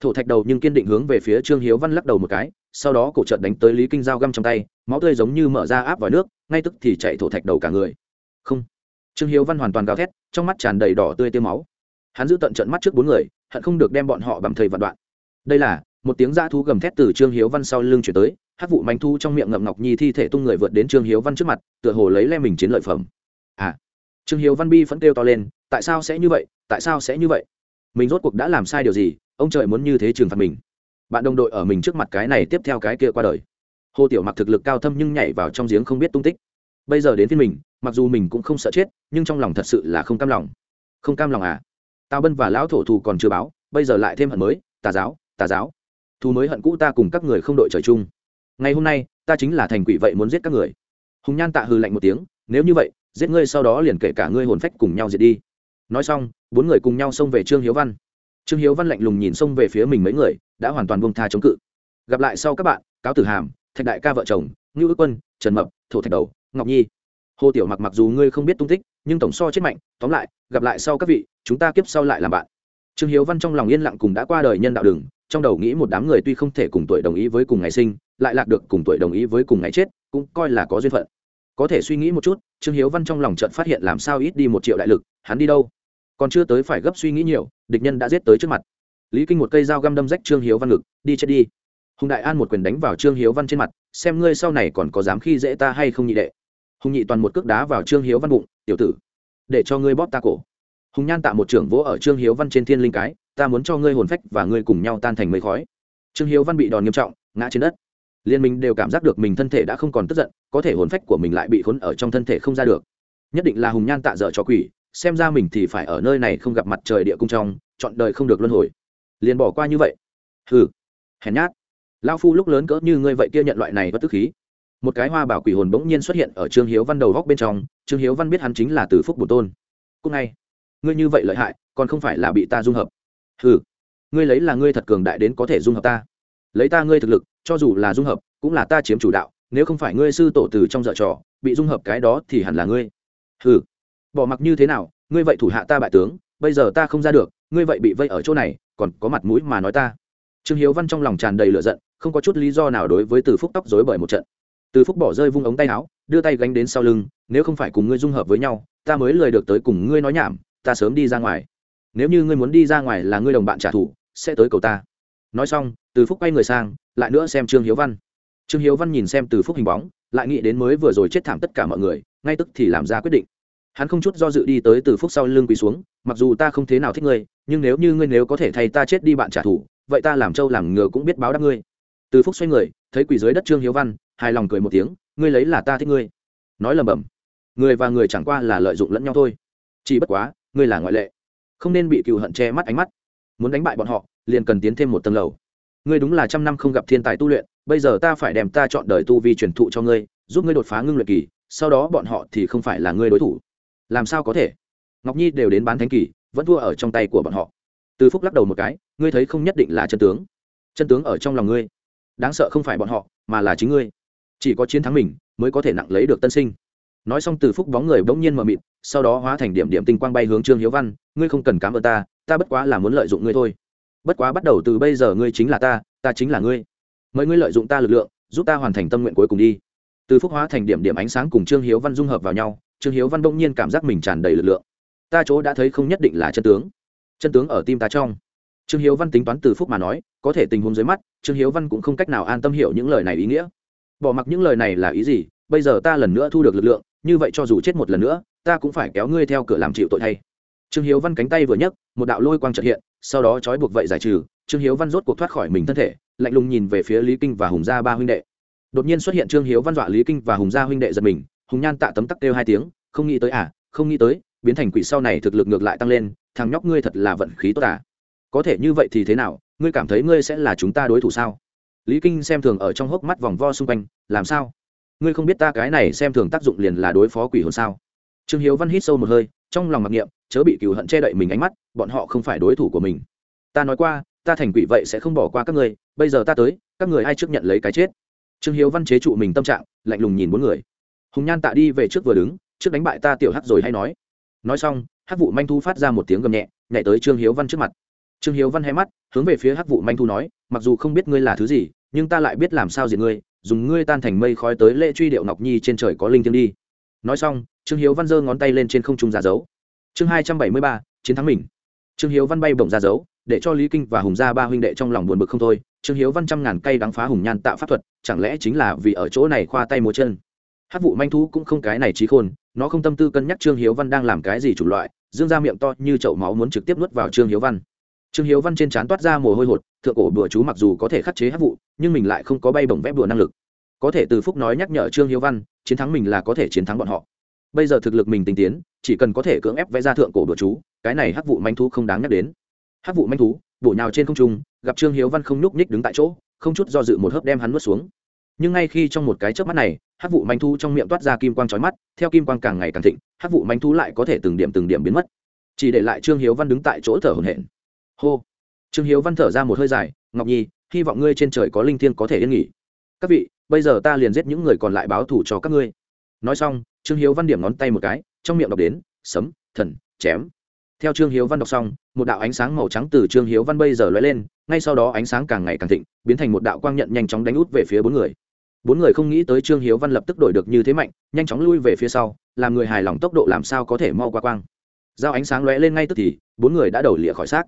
A: Thổ thạch đầu nhưng kiên định hướng về phía trương hiếu văn lắc đầu một cái sau đó cổ trợt đánh tới lý kinh dao găm trong tay, máu tươi giống như mở ra áp vào nước, ngay tức thì chạy thổ thạch đầu cả người. Không. Trương hiếu văn hoàn toàn gào thét, trong mắt tràn đầy đỏ tươi tiêu máu. Hắn giữ tận trận mắt trước bốn người, hận không được đem bọn họ bằng thầy vạn đoạn. Đây là, một tiếng dã thú gầm thét từ trương hiếu văn sau lưng chuyển tới hát vụ manh thu trong miệng ngậm ngọc nhi thi thể tung người vượt đến trương hiếu văn trước mặt, tựa hồ lấy le mình chiến lợi phẩm. À. Trương hiếu văn bi vẫn kêu to lên, tại sao sẽ như vậy, tại sao sẽ như vậy? Mình rốt cuộc đã làm sai điều gì, ông trời muốn như thế trừng phạt mình bạn đồng đội ở mình trước mặt cái này tiếp theo cái kia qua đời. Hồ tiểu mặc thực lực cao thâm nhưng nhảy vào trong giếng không biết tung tích. Bây giờ đến phiên mình, mặc dù mình cũng không sợ chết, nhưng trong lòng thật sự là không cam lòng. Không cam lòng à? Tao bân và lão thổ thù còn chưa báo, bây giờ lại thêm hận mới, tà giáo tà giáo. Thù mới hận cũ ta cùng các người không đội trời chung. Ngày hôm nay, ta chính là thành quỷ vậy muốn giết các người. Hùng nhan tạ hư lạnh một tiếng, nếu như vậy, giết ngươi sau đó liền kể cả ngươi hồn phách cùng nhau diệt đi. Nói xong, bốn người cùng nhau xông về trương hiếu văn trương hiếu văn lạnh lùng nhìn xông về phía mình mấy người, đã hoàn toàn buông tha chống cự. Gặp lại sau các bạn, cáo tử hàm, thạch đại ca vợ chồng, ngưu ước quân, trần mập, thổ thạch đầu, ngọc nhi. Hồ tiểu mặc mặc dù ngươi không biết tung tích, nhưng tổng so chết mạnh, tóm lại, gặp lại sau các vị, chúng ta kiếp sau lại làm bạn. Trương hiếu văn trong lòng yên lặng cùng đã qua đời nhân đạo đường trong đầu nghĩ một đám người tuy không thể cùng tuổi đồng ý với cùng ngày sinh, lại lạc được cùng tuổi đồng ý với cùng ngày chết, cũng coi là có duyên phận. Có thể suy nghĩ một chút, trương hiếu văn trong lòng trận phát hiện làm sao ít đi một triệu đại lực, hắn đi đâu? Còn chưa tới phải gấp suy nghĩ nhiều, địch nhân đã giết tới trước mặt. Lý kinh một cây dao găm đâm rách trương hiếu văn ngực, đi chết đi. Hùng đại an một quyền đánh vào trương hiếu văn trên mặt, xem ngươi sau này còn có dám khi dễ ta hay không nhị đệ. Hùng nhị toàn một cước đá vào trương hiếu văn bụng, tiểu tử, để cho ngươi bóp ta cổ. Hùng nhan tạ một trưởng vỗ ở trương hiếu văn trên thiên linh cái, ta muốn cho ngươi hồn phách và ngươi cùng nhau tan thành mây khói. Trương hiếu văn bị đòn nghiêm trọng, ngã trên đất. Liên minh đều cảm giác được mình thân thể đã không còn tức giận, có thể hồn phách của mình lại bị khốn ở trong thân thể không ra được. Nhất định là hùng nhan tạ dở cho quỷ xem ra mình thì phải ở nơi này không gặp mặt trời địa cung trong, chọn đời không được luân hồi. Liền bỏ qua như vậy. Hừ, hèn nhát. Lao phu lúc lớn cỡ như ngươi vậy kia nhận loại này bất tức khí. Một cái hoa bảo quỷ hồn bỗng nhiên xuất hiện ở trương hiếu văn đầu góc bên trong, trương hiếu văn biết hắn chính là từ phúc bổ tôn. Cúc ngay, ngươi như vậy lợi hại, còn không phải là bị ta dung hợp. Hừ, ngươi lấy là ngươi thật cường đại đến có thể dung hợp ta. Lấy ta ngươi thực lực, cho dù là dung hợp, cũng là ta chiếm chủ đạo, nếu không phải ngươi sư tổ từ trong dợ trò, bị dung hợp cái đó thì hẳn là ngươi. Hừ bỏ mặc như thế nào, ngươi vậy thủ hạ ta bại tướng, bây giờ ta không ra được, ngươi vậy bị vây ở chỗ này, còn có mặt mũi mà nói ta. Trương hiếu văn trong lòng tràn đầy lửa giận, không có chút lý do nào đối với từ phúc tóc dối bởi một trận. Từ phúc bỏ rơi vung ống tay áo, đưa tay gánh đến sau lưng, nếu không phải cùng ngươi dung hợp với nhau, ta mới lời được tới cùng ngươi nói nhảm, ta sớm đi ra ngoài. Nếu như ngươi muốn đi ra ngoài là ngươi đồng bạn trả thù, sẽ tới cầu ta. Nói xong, từ phúc quay người sang, lại nữa xem trương hiếu văn. Trương hiếu văn nhìn xem từ phúc hình bóng, lại nghĩ đến mới vừa rồi chết thảm tất cả mọi người, ngay tức thì làm ra quyết định hắn không chút do dự đi tới từ phúc sau lưng quỳ xuống, mặc dù ta không thế nào thích ngươi, nhưng nếu như ngươi nếu có thể thay ta chết đi bạn trả thù, vậy ta làm trâu làm ngựa cũng biết báo đáp ngươi. Từ phúc xoay người, thấy quỳ dưới đất trương hiếu văn, hài lòng cười một tiếng, ngươi lấy là ta thích ngươi. Nói lầm bầm người và người chẳng qua là lợi dụng lẫn nhau thôi. Chỉ bất quá, ngươi là ngoại lệ. Không nên bị cựu hận che mắt ánh mắt. Muốn đánh bại bọn họ, liền cần tiến thêm một tầng lầu. Ngươi đúng là trăm năm không gặp thiên tài tu luyện, bây giờ ta phải đem ta chọn đời tu vi truyền thụ cho ngươi, giúp ngươi đột phá ngưng luyện kỳ, sau đó bọn họ thì không phải là ngươi đối thủ làm sao có thể? Ngọc nhi đều đến bán thánh kỳ, vẫn thua ở trong tay của bọn họ. Từ phúc lắc đầu một cái, ngươi thấy không nhất định là chân tướng. Chân tướng ở trong lòng ngươi. Đáng sợ không phải bọn họ, mà là chính ngươi. Chỉ có chiến thắng mình, mới có thể nặng lấy được tân sinh. Nói xong từ phúc bóng người bỗng nhiên mờ mịt, sau đó hóa thành điểm điểm tinh quang bay hướng trương hiếu văn, ngươi không cần cám ơn ta ta bất quá là muốn lợi dụng ngươi thôi. Bất quá bắt đầu từ bây giờ ngươi chính là ta ta chính là ngươi. Mời ngươi lợi dụng ta lực lượng, giúp ta hoàn thành tâm nguyện cuối cùng đi. Từ phúc hóa thành điểm điểm ánh sáng cùng trương hiếu văn dung hợp vào nhau trương hiếu văn bỗng nhiên cảm giác mình tràn đầy lực lượng. Ta chỗ đã thấy không nhất định là chân tướng. Chân tướng ở tim ta trong. Trương hiếu văn tính toán từ phúc mà nói, có thể tình huống dưới mắt, trương hiếu văn cũng không cách nào an tâm hiểu những lời này ý nghĩa. Bỏ mặc những lời này là ý gì? Bây giờ ta lần nữa thu được lực lượng, như vậy cho dù chết một lần nữa, ta cũng phải kéo ngươi theo cửa làm chịu tội thay. Trương hiếu văn cánh tay vừa nhấc, một đạo lôi quang trật hiện, sau đó trói buộc vậy giải trừ, trương hiếu văn rốt cuộc thoát khỏi mình thân thể, lạnh lùng nhìn về phía lý kinh và hùng gia ba huynh đệ. Đột nhiên xuất hiện trương hiếu văn dọa lý kinh và hùng gia huynh đệ giật mình hùng nhan tạ tấm tắc kêu hai tiếng, không nghĩ tới à không nghĩ tới, biến thành quỷ sau này thực lực ngược lại tăng lên, thằng nhóc ngươi thật là vận khí tốt à. Có thể như vậy thì thế nào, ngươi cảm thấy ngươi sẽ là chúng ta đối thủ sao? Lý kinh xem thường ở trong hốc mắt vòng vo xung quanh, làm sao? Ngươi không biết ta cái này xem thường tác dụng liền là đối phó quỷ hồn sao? Trương hiếu văn hít sâu một hơi, trong lòng mặc niệm, chớ bị cừu hận che đậy mình ánh mắt, bọn họ không phải đối thủ của mình. Ta nói qua, ta thành quỷ vậy sẽ không bỏ qua các ngươi, bây giờ ta tới, các người ai trước nhận lấy cái chết? Trương hiếu văn chế trụ mình tâm trạng, lạnh lùng nhìn bốn người hùng nhan tạ đi về trước vừa đứng, trước đánh bại ta tiểu hắc rồi hay nói. Nói xong, hắc vụ manh thu phát ra một tiếng gầm nhẹ, nhảy tới trương hiếu văn trước mặt. Trương hiếu văn hay mắt, hướng về phía hắc vụ manh thu nói, mặc dù không biết ngươi là thứ gì, nhưng ta lại biết làm sao diệt ngươi, dùng ngươi tan thành mây khói tới lễ truy điệu ngọc nhi trên trời có linh thiêng đi. Nói xong, trương hiếu văn giơ ngón tay lên trên không trung ra dấu. Chương hai trăm bảy mươi ba, chiến thắng mình. Trương hiếu văn bay bổng ra dấu, để cho lý kinh và hùng gia ba huynh đệ trong lòng buồn bực không thôi. Trương hiếu văn trăm ngàn cây đắng phá hùng nhan tạo pháp thuật, chẳng lẽ chính là vì ở chỗ này khoa tay múa chân? Hát vụ manh thú cũng không cái này trí khôn, nó không tâm tư cân nhắc trương hiếu văn đang làm cái gì chủ loại, dương ra miệng to như chậu máu muốn trực tiếp nuốt vào trương hiếu văn. Trương hiếu văn trên trán toát ra mồ hôi hột, thượng cổ bừa chú mặc dù có thể khắc chế hát vụ, nhưng mình lại không có bay bổng vép đùa năng lực. Có thể từ phúc nói nhắc nhở trương hiếu văn, chiến thắng mình là có thể chiến thắng bọn họ. Bây giờ thực lực mình tinh tiến, chỉ cần có thể cưỡng ép vẽ ra thượng cổ bừa chú, cái này hát vụ manh thú không đáng nhắc đến. Hát vụ manh thú, bổ nhào trên không trung, gặp trương hiếu văn không nhúc nhích đứng tại chỗ, không chút do dự một hớp đem hắn nuốt xuống nhưng ngay khi trong một cái chớp mắt này, hắc vụ manh Thu trong miệng toát ra kim quang trói mắt, theo kim quang càng ngày càng thịnh, hắc vụ manh Thu lại có thể từng điểm từng điểm biến mất. Chỉ để lại trương hiếu văn đứng tại chỗ thở hổn hển. Hô! Trương hiếu văn thở ra một hơi dài, ngọc nhi, hy vọng ngươi trên trời có linh thiêng có thể yên nghỉ. Các vị, bây giờ ta liền giết những người còn lại báo thù cho các ngươi. Nói xong, trương hiếu văn điểm ngón tay một cái, trong miệng đọc đến, sấm, thần, chém. Theo trương hiếu văn đọc xong, một đạo ánh sáng màu trắng từ trương hiếu văn bây giờ lóe lên ngay sau đó ánh sáng càng ngày càng thịnh, biến thành một đạo quang nhận nhanh chóng đánh út về phía bốn người. Bốn người không nghĩ tới trương hiếu văn lập tức đổi được như thế mạnh, nhanh chóng lui về phía sau, làm người hài lòng tốc độ làm sao có thể mau qua quang. Giao ánh sáng lóe lên ngay tức thì, bốn người đã đầu lịa khỏi xác.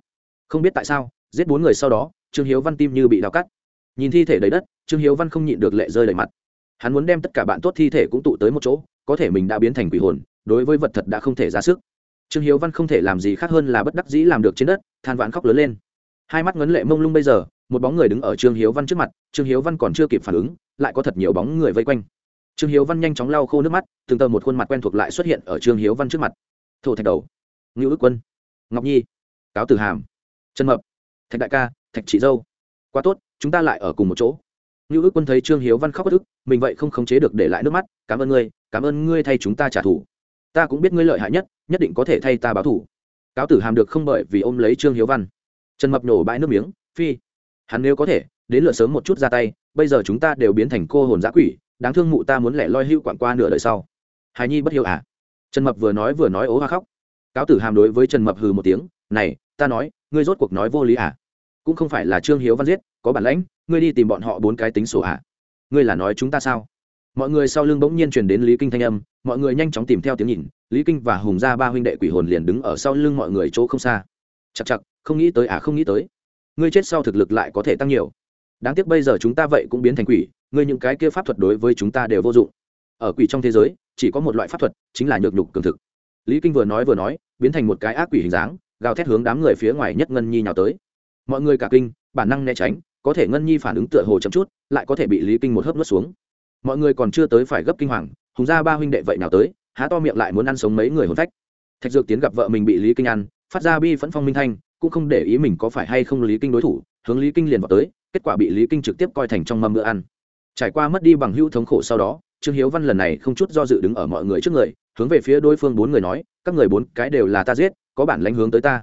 A: Không biết tại sao, giết bốn người sau đó, trương hiếu văn tim như bị đào cắt. Nhìn thi thể đầy đất, trương hiếu văn không nhịn được lệ rơi đầy mặt. Hắn muốn đem tất cả bạn tốt thi thể cũng tụ tới một chỗ, có thể mình đã biến thành quỷ hồn, đối với vật thật đã không thể ra sức. Trương hiếu văn không thể làm gì khác hơn là bất đắc dĩ làm được trên đất, than vãn khóc lớn lên hai mắt ngấn lệ mông lung bây giờ, một bóng người đứng ở trương hiếu văn trước mặt, trương hiếu văn còn chưa kịp phản ứng, lại có thật nhiều bóng người vây quanh. Trương hiếu văn nhanh chóng lau khô nước mắt, từng tờ một khuôn mặt quen thuộc lại xuất hiện ở trương hiếu văn trước mặt. Thổ thạch đầu ngữ ước quân, ngọc nhi, cáo tử hàm, trần mập, thạch đại ca, thạch chị dâu. Quá tốt, chúng ta lại ở cùng một chỗ. Ngữ ước quân thấy trương hiếu văn khóc bất ức, mình vậy không khống chế được để lại nước mắt, cảm ơn ngươi, cảm ơn ngươi thay chúng ta trả thù. Ta cũng biết ngươi lợi hại nhất nhất định có thể thay ta báo thù. Cáo tử hàm được không bởi vì ôm lấy trương hiếu văn trần mập nổ bãi nước miếng, phi, hắn nếu có thể, đến lượt sớm một chút ra tay, bây giờ chúng ta đều biến thành cô hồn giã quỷ, đáng thương mụ ta muốn lẻ loi hưu quảng qua nửa đời sau. Hài nhi bất hiếu à? Trần mập vừa nói vừa nói ố hoa khóc. Cáo tử hàm đối với trần mập hừ một tiếng, này, ta nói, ngươi rốt cuộc nói vô lý à? Cũng không phải là trương hiếu văn giết, có bản lãnh, ngươi đi tìm bọn họ bốn cái tính sổ à? Ngươi là nói chúng ta sao? Mọi người sau lưng bỗng nhiên truyền đến lý kinh thanh âm, mọi người nhanh chóng tìm theo tiếng nhìn, lý kinh và hùng gia ba huynh đệ quỷ hồn liền đứng ở sau lưng mọi người chỗ không xa. Chặt chặt không nghĩ tới à không nghĩ tới. Ngươi chết sau thực lực lại có thể tăng nhiều. Đáng tiếc bây giờ chúng ta vậy cũng biến thành quỷ, ngươi những cái kia pháp thuật đối với chúng ta đều vô dụng. Ở quỷ trong thế giới, chỉ có một loại pháp thuật, chính là nhược nhục cường thực. Lý kinh vừa nói vừa nói, biến thành một cái ác quỷ hình dáng, gào thét hướng đám người phía ngoài nhất ngân nhi nhào tới. Mọi người cả kinh, bản năng né tránh, có thể ngân nhi phản ứng tựa hồ chậm chút, lại có thể bị lý kinh một hớp nuốt xuống. Mọi người còn chưa tới phải gấp kinh hoàng, hùng ra ba huynh đệ vậy nào tới, há to miệng lại muốn ăn sống mấy người hồn phách. Thạch dược tiến gặp vợ mình bị lý kinh ăn, phát ra bi phẫn phong minh thanh cũng không để ý mình có phải hay không lý kinh đối thủ, hướng lý kinh liền vào tới, kết quả bị lý kinh trực tiếp coi thành trong mâm bữa ăn. Trải qua mất đi bằng hữu thống khổ sau đó, trương hiếu văn lần này không chút do dự đứng ở mọi người trước người, hướng về phía đối phương bốn người nói, các người bốn cái đều là ta giết, có bản lãnh hướng tới ta.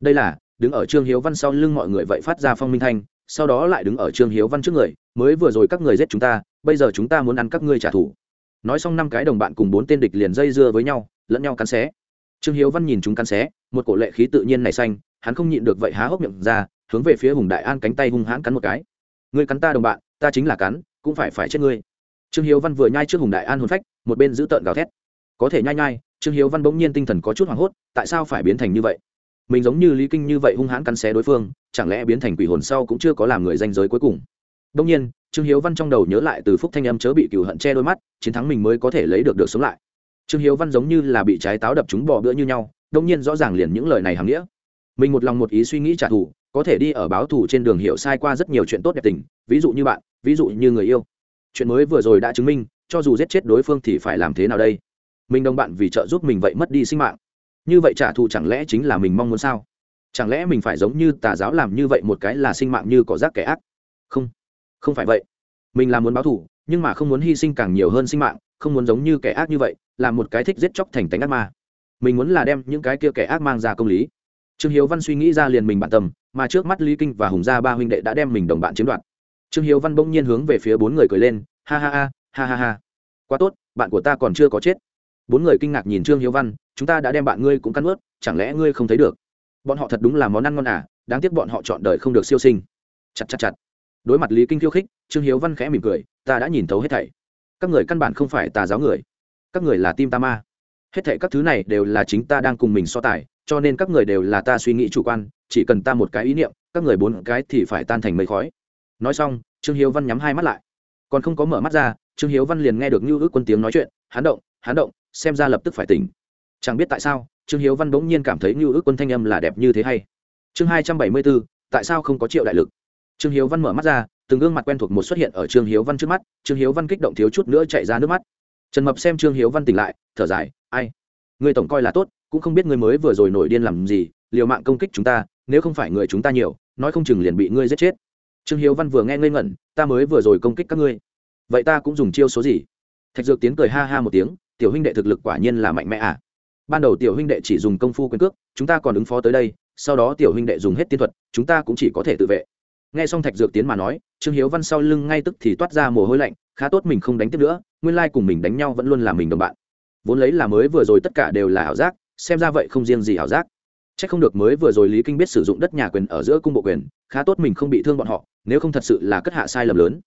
A: Đây là, đứng ở trương hiếu văn sau lưng mọi người vậy phát ra phong minh thanh, sau đó lại đứng ở trương hiếu văn trước người, mới vừa rồi các người giết chúng ta, bây giờ chúng ta muốn ăn các ngươi trả thù. Nói xong năm cái đồng bạn cùng bốn tên địch liền dây dưa với nhau, lẫn nhau cắn xé. Trương hiếu văn nhìn chúng cắn xé, một cổ lệ khí tự nhiên này xanh hắn không nhịn được vậy há hốc miệng ra, hướng về phía hùng đại an cánh tay hung hãn cắn một cái. Ngươi cắn ta đồng bạn, ta chính là cắn, cũng phải phải chết ngươi. Trương hiếu văn vừa nhai trước hùng đại an hồn phách, một bên giữ tợn gào thét. Có thể nhai nhai, trương hiếu văn bỗng nhiên tinh thần có chút hoảng hốt, tại sao phải biến thành như vậy? Mình giống như lý kinh như vậy hung hãn cắn xé đối phương, chẳng lẽ biến thành quỷ hồn sau cũng chưa có làm người danh giới cuối cùng? Đông nhiên, trương hiếu văn trong đầu nhớ lại từ phúc thanh âm chớ bị cựu hận che đôi mắt, chiến thắng mình mới có thể lấy được được sống lại. Trương hiếu văn giống như là bị trái táo đập chúng bò bữa như nhau đông nhiên rõ ràng liền những lời này hàm nghĩa mình một lòng một ý suy nghĩ trả thù, có thể đi ở báo thù trên đường hiểu sai qua rất nhiều chuyện tốt đẹp tình, ví dụ như bạn, ví dụ như người yêu. Chuyện mới vừa rồi đã chứng minh, cho dù giết chết đối phương thì phải làm thế nào đây? Mình đồng bạn vì trợ giúp mình vậy mất đi sinh mạng. Như vậy trả thù chẳng lẽ chính là mình mong muốn sao? Chẳng lẽ mình phải giống như tà giáo làm như vậy một cái là sinh mạng như cỏ rác kẻ ác? Không không phải vậy. Mình là muốn báo thù, nhưng mà không muốn hy sinh càng nhiều hơn sinh mạng, không muốn giống như kẻ ác như vậy, là một cái thích giết chóc thành tánh ác ma. Mình muốn là đem những cái kia kẻ ác mang ra công lý trương hiếu văn suy nghĩ ra liền mình bản tâm, mà trước mắt lý kinh và hùng gia ba huynh đệ đã đem mình đồng bạn chiếm đoạt. Trương hiếu văn bỗng nhiên hướng về phía bốn người cười lên, ha ha ha ha ha ha. Quá tốt, bạn của ta còn chưa có chết. Bốn người kinh ngạc nhìn trương hiếu văn, chúng ta đã đem bạn ngươi cũng cắn ướt chẳng lẽ ngươi không thấy được? Bọn họ thật đúng là món ăn ngon à đáng tiếc bọn họ chọn đời không được siêu sinh. Chặt chặt chặt. Đối mặt lý kinh khiêu khích, trương hiếu văn khẽ mỉm cười, ta đã nhìn thấu hết thảy. Các người căn bản không phải tà giáo người. Các người là tim ta ma. Hết thảy các thứ này đều là chính ta đang cùng mình so tài cho nên các người đều là ta suy nghĩ chủ quan, chỉ cần ta một cái ý niệm, các người bốn cái thì phải tan thành mây khói. Nói xong, trương hiếu văn nhắm hai mắt lại. Còn không có mở mắt ra, trương hiếu văn liền nghe được như ước quân tiếng nói chuyện hán động hán động, xem ra lập tức phải tỉnh. Chẳng biết tại sao, trương hiếu văn bỗng nhiên cảm thấy như ước quân thanh âm là đẹp như thế hay. Chương hai trăm bảy mươi bốn, tại sao không có triệu đại lực? Trương hiếu văn mở mắt ra, từng gương mặt quen thuộc một xuất hiện ở trương hiếu văn trước mắt, trương hiếu văn kích động thiếu chút nữa chạy ra nước mắt. Trần mập xem trương hiếu văn tỉnh lại, thở dài, ai người tổng coi là tốt, cũng không biết người mới vừa rồi nổi điên làm gì, liều mạng công kích chúng ta, nếu không phải người chúng ta nhiều, nói không chừng liền bị ngươi giết chết. Trương hiếu văn vừa nghe ngây ngẩn, ta mới vừa rồi công kích các ngươi. Vậy ta cũng dùng chiêu số gì? Thạch dược tiến cười ha ha một tiếng, tiểu huynh đệ thực lực quả nhiên là mạnh mẽ à. Ban đầu tiểu huynh đệ chỉ dùng công phu quyền cước, chúng ta còn ứng phó tới đây, sau đó tiểu huynh đệ dùng hết tiên thuật, chúng ta cũng chỉ có thể tự vệ. Nghe xong thạch dược tiến mà nói, trương hiếu văn sau lưng ngay tức thì toát ra mồ hôi lạnh, khá tốt mình không đánh tiếp nữa, nguyên lai cùng mình đánh nhau vẫn luôn là mình đồng bạn vốn lấy là mới vừa rồi tất cả đều là ảo giác, xem ra vậy không riêng gì ảo giác. C h ắ c không được mới vừa rồi lý kinh biết sử dụng đất nhà quyền ở giữa cung bộ quyền, khá tốt mình không bị thương bọn họ, nếu không thật sự là cất hạ sai lầm lớn.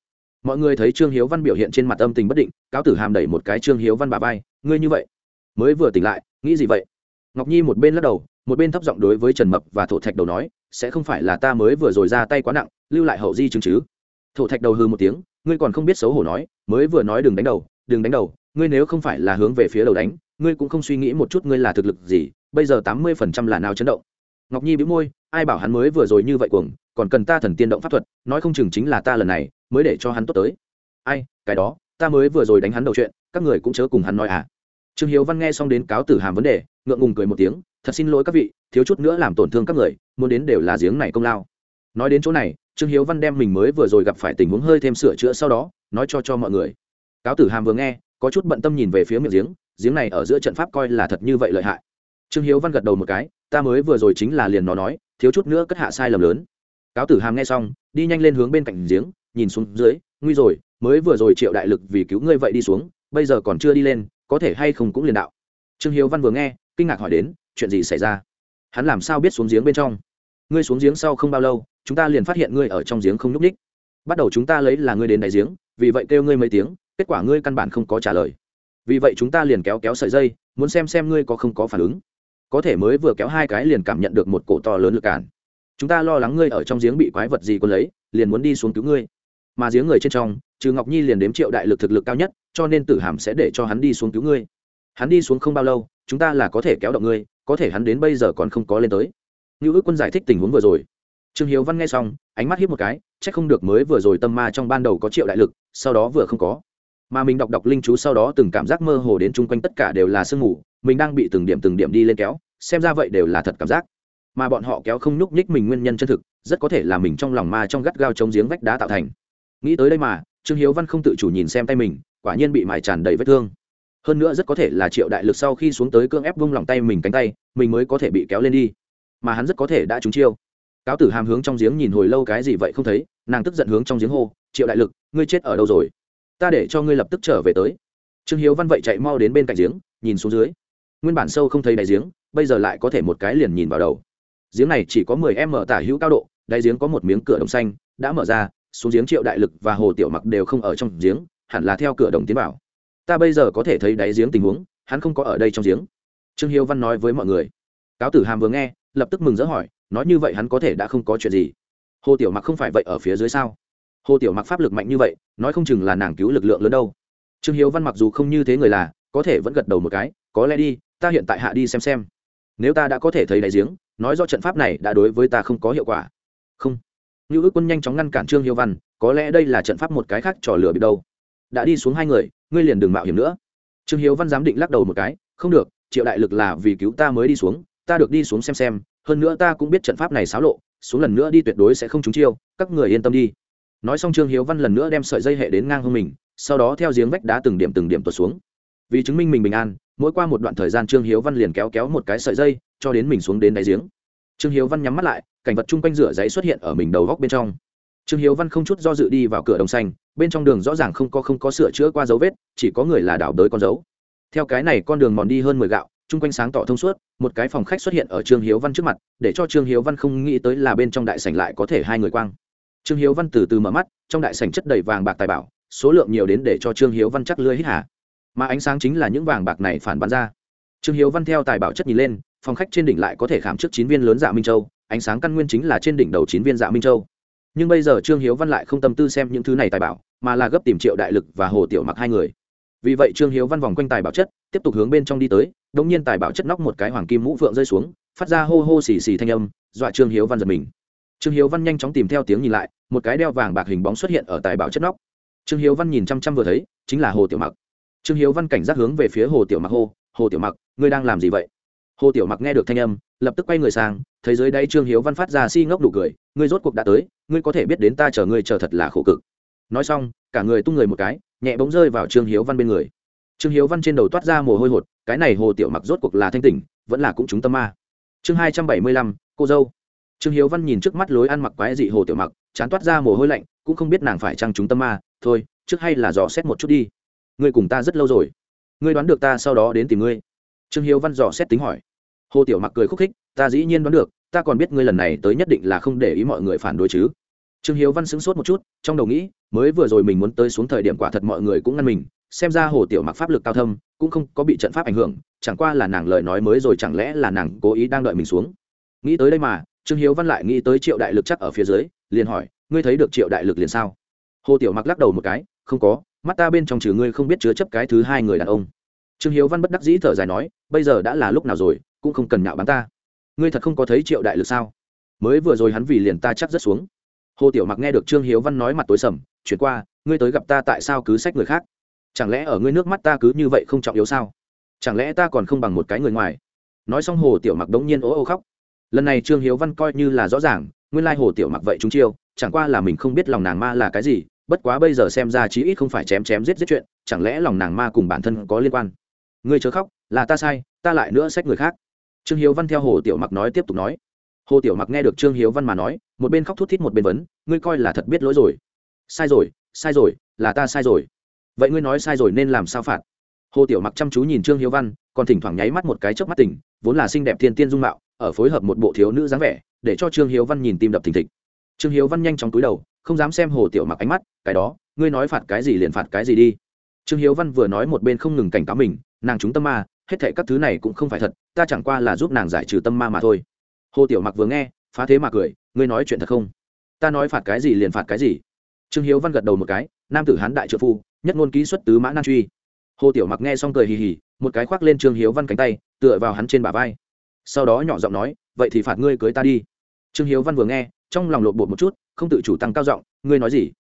A: Mọi người thấy trương hiếu văn biểu hiện trên mặt âm tình bất định, cáo tử hàm đẩy một cái trương hiếu văn bà vai, ngươi như vậy, mới vừa tỉnh lại, nghĩ gì vậy? Ngọc nhi một bên lắc đầu, một bên thấp giọng đối với trần mập và thổ thạch đầu nói, sẽ không phải là ta mới vừa rồi ra tay quá nặng, lưu lại hậu di chứng chứ? Thổ thạch đầu hư một tiếng, ngươi còn không biết xấu hổ nói, mới vừa nói đừng đánh đầu, đừng đánh đầu ngươi nếu không phải là hướng về phía đầu đánh, ngươi cũng không suy nghĩ một chút ngươi là thực lực gì, bây giờ tám mươi phần trăm là nào chấn động. Ngọc nhi bĩu môi, ai bảo hắn mới vừa rồi như vậy cuồng, còn cần ta thần tiên động pháp thuật, nói không chừng chính là ta lần này mới để cho hắn tốt tới. Ai, cái đó, ta mới vừa rồi đánh hắn đầu chuyện, các người cũng chớ cùng hắn nói à. Trương hiếu văn nghe xong đến cáo tử hàm vấn đề, ngượng ngùng cười một tiếng, thật xin lỗi các vị, thiếu chút nữa làm tổn thương các người, muốn đến đều là giếng này công lao. Nói đến chỗ này, trương hiếu văn đem mình mới vừa rồi gặp phải tình huống hơi thêm sửa chữa sau đó, nói cho cho mọi người. Cáo tử hàm vừa nghe có chút bận tâm nhìn về phía miệng giếng giếng này ở giữa trận pháp coi là thật như vậy lợi hại. Trương hiếu văn gật đầu một cái, ta mới vừa rồi chính là liền nó nói, thiếu chút nữa cất hạ sai lầm lớn. Cáo tử hàm nghe xong, đi nhanh lên hướng bên cạnh giếng, nhìn xuống dưới, nguy rồi, mới vừa rồi triệu đại lực vì cứu ngươi vậy đi xuống, bây giờ còn chưa đi lên, có thể hay không cũng liền đạo. Trương hiếu văn vừa nghe, kinh ngạc hỏi đến, chuyện gì xảy ra? Hắn làm sao biết xuống giếng bên trong? Ngươi xuống giếng sau không bao lâu, chúng ta liền phát hiện ngươi ở trong giếng không nhúc ních bắt đầu chúng ta lấy là ngươi đến đại giếng, vì vậy kêu ngươi mấy tiếng kết quả ngươi căn bản không có trả lời. Vì vậy chúng ta liền kéo kéo sợi dây, muốn xem xem ngươi có không có phản ứng. Có thể mới vừa kéo hai cái liền cảm nhận được một cổ to lớn lực cản. Chúng ta lo lắng ngươi ở trong giếng bị quái vật gì quân lấy, liền muốn đi xuống cứu ngươi. Mà giếng người trên trong, trừ ngọc nhi liền đếm triệu đại lực thực lực cao nhất, cho nên tử hàm sẽ để cho hắn đi xuống cứu ngươi. Hắn đi xuống không bao lâu, chúng ta là có thể kéo động ngươi, có thể hắn đến bây giờ còn không có lên tới. Như ước quân giải thích tình huống vừa rồi. Trương hiếu văn nghe xong, ánh mắt hiếp một cái c h ắ c không được mới vừa rồi tâm ma trong ban đầu có triệu đại lực, sau đó vừa không có mà mình đọc đọc linh chú sau đó từng cảm giác mơ hồ đến chung quanh tất cả đều là sương mù, mình đang bị từng điểm từng điểm đi lên kéo, xem ra vậy đều là thật cảm giác. Mà bọn họ kéo không nhúc nhích mình nguyên nhân chân thực, rất có thể là mình trong lòng ma trong gắt gao chống giếng vách đá tạo thành. Nghĩ tới đây mà, trương hiếu văn không tự chủ nhìn xem tay mình, quả nhiên bị mài tràn đầy vết thương. Hơn nữa rất có thể là triệu đại lực sau khi xuống tới cưỡng ép vung lòng tay mình cánh tay, mình mới có thể bị kéo lên đi. Mà hắn rất có thể đã trúng chiêu. Cáo tử hàm hướng trong giếng nhìn hồi lâu cái gì vậy không thấy, nàng tức giận hướng trong giếng hô, triệu đại lực, ngươi chết ở đâu rồi? Ta để cho ngươi lập tức trở về tới. Trương hiếu văn vậy chạy mau đến bên cạnh giếng, nhìn xuống dưới. Nguyên bản sâu không thấy đáy giếng, bây giờ lại có thể một cái liền nhìn vào đầu. Giếng này chỉ có mười m tả hữu cao độ, đáy giếng có một miếng cửa đồng xanh, đã mở ra, xuống giếng triệu đại lực và hồ tiểu mặc đều không ở trong giếng, hẳn là theo cửa đồng tiến vào. Ta bây giờ có thể thấy đáy giếng tình huống, hắn không có ở đây trong giếng. Trương hiếu văn nói với mọi người. Cáo tử hàm vừa nghe, lập tức mừng rỡ hỏi, nói như vậy hắn có thể đã không có chuyện gì? Hồ tiểu mặc không phải vậy ở phía dưới sao? Hồ tiểu mặc pháp lực mạnh như vậy, nói không chừng là nàng cứu lực lượng lớn đâu. Trương hiếu văn mặc dù không như thế người là, có thể vẫn gật đầu một cái, có lẽ đi, ta hiện tại hạ đi xem xem. Nếu ta đã có thể thấy đại giếng, nói do trận pháp này đã đối với ta không có hiệu quả. Không. Như ước quân nhanh chóng ngăn cản trương hiếu văn, có lẽ đây là trận pháp một cái khác trò lửa bị đâu. Đã đi xuống hai người, ngươi liền đừng mạo hiểm nữa. Trương hiếu văn giám định lắc đầu một cái, không được, triệu đại lực là vì cứu ta mới đi xuống, ta được đi xuống xem xem, hơn nữa ta cũng biết trận pháp này xáo lộ, xuống lần nữa đi tuyệt đối sẽ không trúng chiêu, các người yên tâm đi nói xong trương hiếu văn lần nữa đem sợi dây hệ đến ngang hông mình, sau đó theo giếng vách đá từng điểm từng điểm tuột xuống. Vì chứng minh mình bình an, mỗi qua một đoạn thời gian trương hiếu văn liền kéo kéo một cái sợi dây, cho đến mình xuống đến đáy giếng. Trương hiếu văn nhắm mắt lại, cảnh vật chung quanh rửa giấy xuất hiện ở mình đầu góc bên trong. Trương hiếu văn không chút do dự đi vào cửa đồng xanh, bên trong đường rõ ràng không có không có sửa chữa qua dấu vết, chỉ có người là đảo đới con dấu. Theo cái này con đường mòn đi hơn mười gạo, chung quanh sáng tỏ thông suốt, một cái phòng khách xuất hiện ở trương hiếu văn trước mặt, để cho trương hiếu văn không nghĩ tới là bên trong đại sảnh lại có thể hai người quang trương hiếu văn từ từ mở mắt, trong đại sảnh chất đầy vàng bạc tài bảo, số lượng nhiều đến để cho trương hiếu văn chắc lưới hít hả mà ánh sáng chính là những vàng bạc này phản bắn ra. Trương hiếu văn theo tài bảo chất nhìn lên, phòng khách trên đỉnh lại có thể khảm trước chín viên lớn dạ minh châu, ánh sáng căn nguyên chính là trên đỉnh đầu chín viên dạ minh châu. Nhưng bây giờ trương hiếu văn lại không tâm tư xem những thứ này tài bảo, mà là gấp tìm triệu đại lực và hồ tiểu mặc hai người. Vì vậy trương hiếu văn vòng quanh tài bảo chất, tiếp tục hướng bên trong đi tới đ ỗ n g nhiên tài bảo chất nóc một cái hoàng kim mũ phượng rơi xuống, phát ra hô hô xì xì thanh âm, dọa trương hiếu văn giật mình trương hiếu văn nhanh chóng tìm theo tiếng nhìn lại, một cái đeo vàng bạc hình bóng xuất hiện ở tài bảo chất nóc. Trương hiếu văn nhìn chăm chăm vừa thấy, chính là hồ tiểu mặc. Trương hiếu văn cảnh giác hướng về phía hồ tiểu mặc hô, hồ tiểu mặc, ngươi đang làm gì vậy? Hồ tiểu mặc nghe được thanh âm, lập tức quay người sang, thấy dưới đáy trương hiếu văn phát ra si ngốc đủ cười, ngươi rốt cuộc đã tới, ngươi có thể biết đến ta chờ ngươi chờ thật là khổ cực. Nói xong, cả người tung người một cái, nhẹ bóng rơi vào trương hiếu văn bên người. Trương hiếu văn trên đầu toát ra mồ hôi hột, cái này hồ tiểu mặc rốt cuộc là thanh tỉnh, vẫn là cũng chúng tâm ma. Chương hai trăm bảy mươi lăm, cô dâu trương hiếu văn nhìn trước mắt lối ăn mặc quái dị hồ tiểu mặc, chán toát ra mồ hôi lạnh, cũng không biết nàng phải chăng chúng tâm ma, thôi, trước hay là dò xét một chút đi. Ngươi cùng ta rất lâu rồi. Ngươi đoán được ta sau đó đến tìm ngươi. Trương hiếu văn dò xét tính hỏi. Hồ tiểu mặc cười khúc khích, ta dĩ nhiên đoán được, ta còn biết ngươi lần này tới nhất định là không để ý mọi người phản đối chứ. Trương hiếu văn sững sốt một chút, trong đầu nghĩ, mới vừa rồi mình muốn tới xuống thời điểm quả thật mọi người cũng ngăn mình, xem ra hồ tiểu mặc pháp lực cao thâm, cũng không có bị trận pháp ảnh hưởng, chẳng qua là nàng lời nói mới rồi chẳng lẽ là nàng cố ý đang đợi mình xuống. Nghĩ tới đây mà trương hiếu văn lại nghĩ tới triệu đại lực chắc ở phía dưới, liền hỏi, ngươi thấy được triệu đại lực liền sao? Hồ tiểu mặc lắc đầu một cái, không có, mắt ta bên trong trừ ngươi không biết chứa chấp cái thứ hai người đàn ông. Trương hiếu văn bất đắc dĩ thở dài nói, bây giờ đã là lúc nào rồi, cũng không cần nhạo bán ta. Ngươi thật không có thấy triệu đại lực sao? Mới vừa rồi hắn vì liền ta chắc rất xuống. Hồ tiểu mặc nghe được trương hiếu văn nói mặt tối sầm, chuyển qua, ngươi tới gặp ta tại sao cứ sách người khác? Chẳng lẽ ở ngươi nước mắt ta cứ như vậy không trọng yếu sao? Chẳng lẽ ta còn không bằng một cái người ngoài? Nói xong hồ tiểu mặc đống nhiên ố ô khóc lần này trương hiếu văn coi như là rõ ràng, nguyên lai hồ tiểu mặc vậy chúng chiêu, chẳng qua là mình không biết lòng nàng ma là cái gì, bất quá bây giờ xem ra chí ít không phải chém chém giết giết chuyện, chẳng lẽ lòng nàng ma cùng bản thân có liên quan? Ngươi chớ khóc, là ta sai, ta lại nữa sách người khác. Trương hiếu văn theo hồ tiểu mặc nói tiếp tục nói. Hồ tiểu mặc nghe được trương hiếu văn mà nói, một bên khóc thút thít một bên vấn, ngươi coi là thật biết lỗi rồi. Sai rồi sai rồi, là ta sai rồi. Vậy ngươi nói sai rồi nên làm sao phạt? Hồ tiểu mặc chăm chú nhìn trương hiếu văn, còn thỉnh thoảng nháy mắt một cái chớp mắt tỉnh, vốn là xinh đẹp thiên tiên dung mạo ở phối hợp một bộ thiếu nữ dáng vẻ, để cho trương hiếu văn nhìn tim đập thình thịch. Trương hiếu văn nhanh chóng túi đầu, không dám xem hồ tiểu mặc ánh mắt, cái đó, ngươi nói phạt cái gì liền phạt cái gì đi. Trương hiếu văn vừa nói một bên không ngừng cảnh cáo mình, nàng chúng tâm ma, hết thệ các thứ này cũng không phải thật, ta chẳng qua là giúp nàng giải trừ tâm ma mà thôi. Hồ tiểu mặc vừa nghe, phá thế mà cười, ngươi nói chuyện thật không? Ta nói phạt cái gì liền phạt cái gì. Trương hiếu văn gật đầu một cái, nam tử hán đại trợ phu, nhất ngôn ký xuất tứ mã nan truy. Hồ tiểu mặc nghe xong cười hì hì, một cái khoác lên trương hiếu văn cánh tay, tựa vào hắn trên bả vai sau đó nhỏ giọng nói, vậy thì phạt ngươi cưới ta đi. Trương hiếu văn vừa nghe, trong lòng lột bột một chút, không tự chủ tăng cao giọng, ngươi nói gì?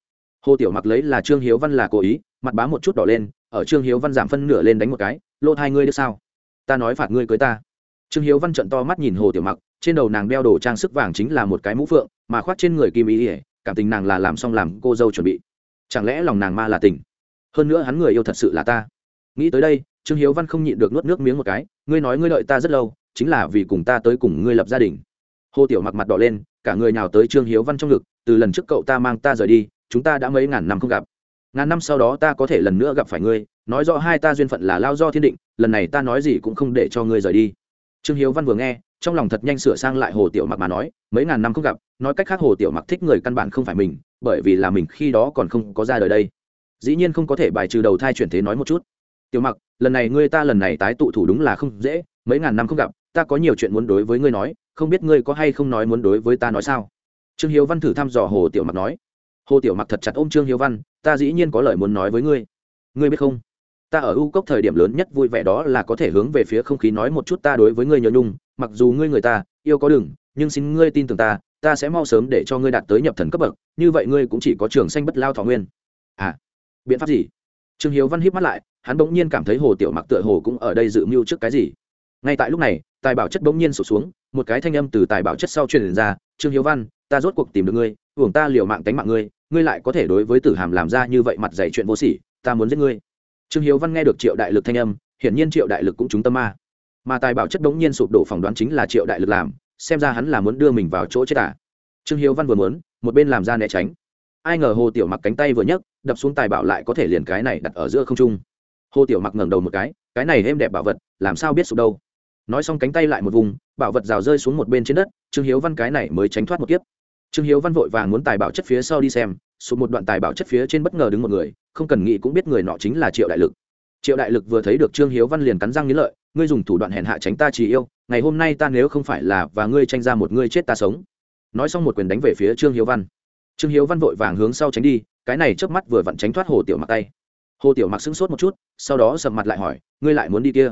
A: Hồ tiểu mặc lấy là trương hiếu văn là cố ý, mặt bá một chút đỏ lên, ở trương hiếu văn giảm phân nửa lên đánh một cái lô hai ngươi được sao? Ta nói phạt ngươi cưới ta. Trương hiếu văn trận to mắt nhìn hồ tiểu mặc, trên đầu nàng đeo đồ trang sức vàng chính là một cái mũ phượng, mà khoác trên người kim ý ỉa cảm tình nàng là làm xong làm cô dâu chuẩn bị. Chẳng lẽ lòng nàng ma là tình? Hơn nữa hắn người yêu thật sự là ta. Nghĩ tới đây, trương hiếu văn không nhịn được nuốt nước miếng một cái, ngươi nói ngươi đợi ta rất lâu chính là vì cùng ta tới cùng ngươi lập gia đình. Hồ tiểu mặc mặt đỏ lên, cả người nào tới trương hiếu văn trong ngực, từ lần trước cậu ta mang ta rời đi, chúng ta đã mấy ngàn năm không gặp. Ngàn năm sau đó ta có thể lần nữa gặp phải ngươi, nói rõ hai ta duyên phận là lao do thiên định, lần này ta nói gì cũng không để cho ngươi rời đi. Trương hiếu văn vừa nghe, trong lòng thật nhanh sửa sang lại hồ tiểu mặc mà nói, mấy ngàn năm không gặp, nói cách khác hồ tiểu mặc thích người căn bản không phải mình, bởi vì là mình khi đó còn không có ra đời đây. Dĩ nhiên không có thể bài trừ đầu thai chuyển thế nói một chút. Tiểu mặc, lần này ngươi ta lần này tái tụ thủ đúng là không dễ, mấy ngàn năm không gặp ta có nhiều chuyện muốn đối với ngươi nói, không biết ngươi có hay không nói muốn đối với ta nói sao? Trương hiếu văn thử thăm dò hồ tiểu mặc nói. Hồ tiểu mặc thật chặt ôm trương hiếu văn, ta dĩ nhiên có lời muốn nói với ngươi. Ngươi biết không? Ta ở u cốc thời điểm lớn nhất vui vẻ đó là có thể hướng về phía không khí nói một chút ta đối với ngươi nhớ nhung, mặc dù ngươi người ta, yêu có đừng, nhưng xin ngươi tin tưởng ta ta sẽ mau sớm để cho ngươi đạt tới nhập thần cấp bậc, như vậy ngươi cũng chỉ có trường xanh bất lao thọ nguyên. À biện pháp gì? Trương hiếu văn híp mắt lại, hắn bỗng nhiên cảm thấy hồ tiểu mặc tựa hồ cũng ở đây dự mưu trước cái gì. Ngay tại lúc này tài bảo chất bỗng nhiên sụt xuống, một cái thanh âm từ tài bảo chất sau truyền ra, trương hiếu văn, ta rốt cuộc tìm được ngươi, hưởng ta liều mạng tánh mạng ngươi ngươi lại có thể đối với tử hàm làm ra như vậy mặt dày chuyện vô sỉ, ta muốn giết ngươi. Trương hiếu văn nghe được triệu đại lực thanh âm, hiển nhiên triệu đại lực cũng trúng tâm ma. Mà tài bảo chất bỗng nhiên sụp đổ phỏng đoán chính là triệu đại lực làm, xem ra hắn là muốn đưa mình vào chỗ chết à. trương hiếu văn vừa muốn, một bên làm ra né tránh. Ai ngờ hồ tiểu mặc cánh tay vừa nhấc, đập xuống tài bảo lại có thể liền cái này đặt ở giữa không trung. Hồ tiểu mặc ngẩng đầu một cái cái này êm đẹp bảo vật, làm sao biết sụp đâu? Nói xong cánh tay lại một vùng, bảo vật rào rơi xuống một bên trên đất, trương hiếu văn cái này mới tránh thoát một kiếp. Trương hiếu văn vội vàng muốn tài bảo chất phía sau đi xem, sụp một đoạn tài bảo chất phía trên bất ngờ đứng một người, không cần nghĩ cũng biết người nọ chính là triệu đại lực. Triệu đại lực vừa thấy được trương hiếu văn liền cắn răng nghĩ lợi, ngươi dùng thủ đoạn hèn hạ tránh ta chỉ yêu, ngày hôm nay ta nếu không phải là và ngươi tranh ra một ngươi chết ta sống. Nói xong một quyền đánh về phía trương hiếu văn. Trương hiếu văn vội vàng hướng sau tránh đi, cái này trước mắt vừa vặn tránh thoát hồ tiểu mặc tay. Hồ tiểu mặc sững sốt một chút, sau đó sầm mặt lại hỏi, ngươi lại muốn đi kia?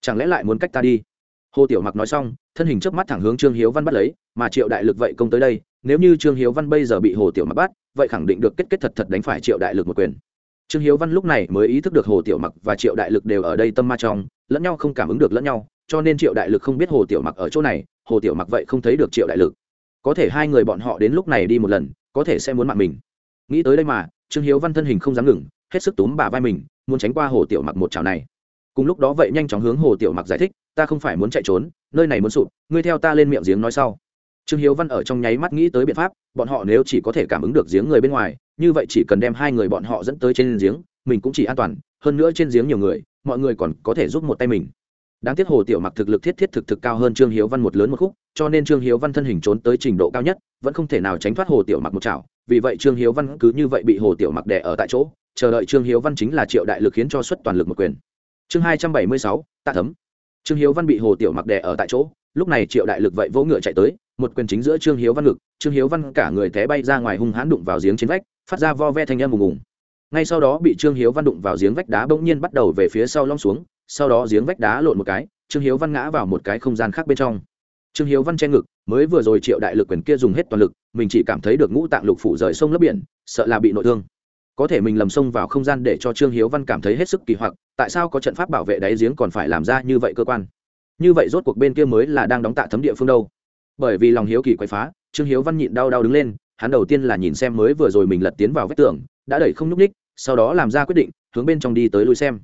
A: Chẳng lẽ lại muốn cách ta đi? Hồ tiểu mặc nói xong, thân hình trước mắt thẳng hướng trương hiếu văn bắt lấy, mà triệu đại lực vậy công tới đây, nếu như trương hiếu văn bây giờ bị hồ tiểu mặc bắt, vậy khẳng định được kết kết thật thật đánh phải triệu đại lực một quyền. Trương hiếu văn lúc này mới ý thức được hồ tiểu mặc và triệu đại lực đều ở đây tâm ma trong, lẫn nhau không cảm ứng được lẫn nhau, cho nên triệu đại lực không biết hồ tiểu mặc ở chỗ này, hồ tiểu mặc vậy không thấy được triệu đại lực. Có thể hai người bọn họ đến lúc này đi một lần, có thể sẽ muốn mạng mình. Nghĩ tới đây mà, trương hiếu văn thân hình không dám ngừng, hết sức túm bà vai mình, muốn tránh qua hồ tiểu mặc một chảo này cùng lúc đó vậy nhanh chóng hướng hồ tiểu mặc giải thích, ta không phải muốn chạy trốn, nơi này muốn sụp, ngươi theo ta lên miệng giếng nói sau. Trương hiếu văn ở trong nháy mắt nghĩ tới biện pháp, bọn họ nếu chỉ có thể cảm ứng được giếng người bên ngoài, như vậy chỉ cần đem hai người bọn họ dẫn tới trên giếng, mình cũng chỉ an toàn, hơn nữa trên giếng nhiều người, mọi người còn có thể giúp một tay mình. Đáng tiếc hồ tiểu mặc thực lực thiết thiết thực thực cao hơn trương hiếu văn một lớn một khúc, cho nên trương hiếu văn thân hình trốn tới trình độ cao nhất, vẫn không thể nào tránh thoát hồ tiểu mặc một chảo. Vì vậy trương hiếu văn cứ như vậy bị hồ tiểu mặc đè ở tại chỗ, chờ đợi trương hiếu văn chính là triệu đại lực khiến cho xuất toàn lực một quyền chương hai trăm bảy mươi sáu, tạ thấm. Trương hiếu văn bị hồ tiểu mặc đè ở tại chỗ, lúc này triệu đại lực vậy vỗ ngựa chạy tới, một quyền chính giữa trương hiếu văn ngực, trương hiếu văn cả người té bay ra ngoài hung hãn đụng vào giếng trên vách, phát ra vo ve thanh âm ùng ùng. Ngay sau đó bị trương hiếu văn đụng vào giếng vách đá bỗng nhiên bắt đầu về phía sau long xuống, sau đó giếng vách đá lộn một cái, trương hiếu văn ngã vào một cái không gian khác bên trong. Trương hiếu văn che ngực, mới vừa rồi triệu đại lực quyền kia dùng hết toàn lực, mình chỉ cảm thấy được ngũ tạng lục phủ rời sông lấp biển, sợ là bị nội thương có thể mình lầm sông vào không gian để cho trương hiếu văn cảm thấy hết sức kỳ hoặc, tại sao có trận pháp bảo vệ đáy giếng còn phải làm ra như vậy cơ quan? Như vậy rốt cuộc bên kia mới là đang đóng tạ thấm địa phương đâu. Bởi vì lòng hiếu kỳ quậy phá, trương hiếu văn nhịn đau đau đứng lên, hắn đầu tiên là nhìn xem mới vừa rồi mình lật tiến vào vách tường, đã đẩy không nhúc ních sau đó làm ra quyết định, hướng bên trong đi tới lui xem.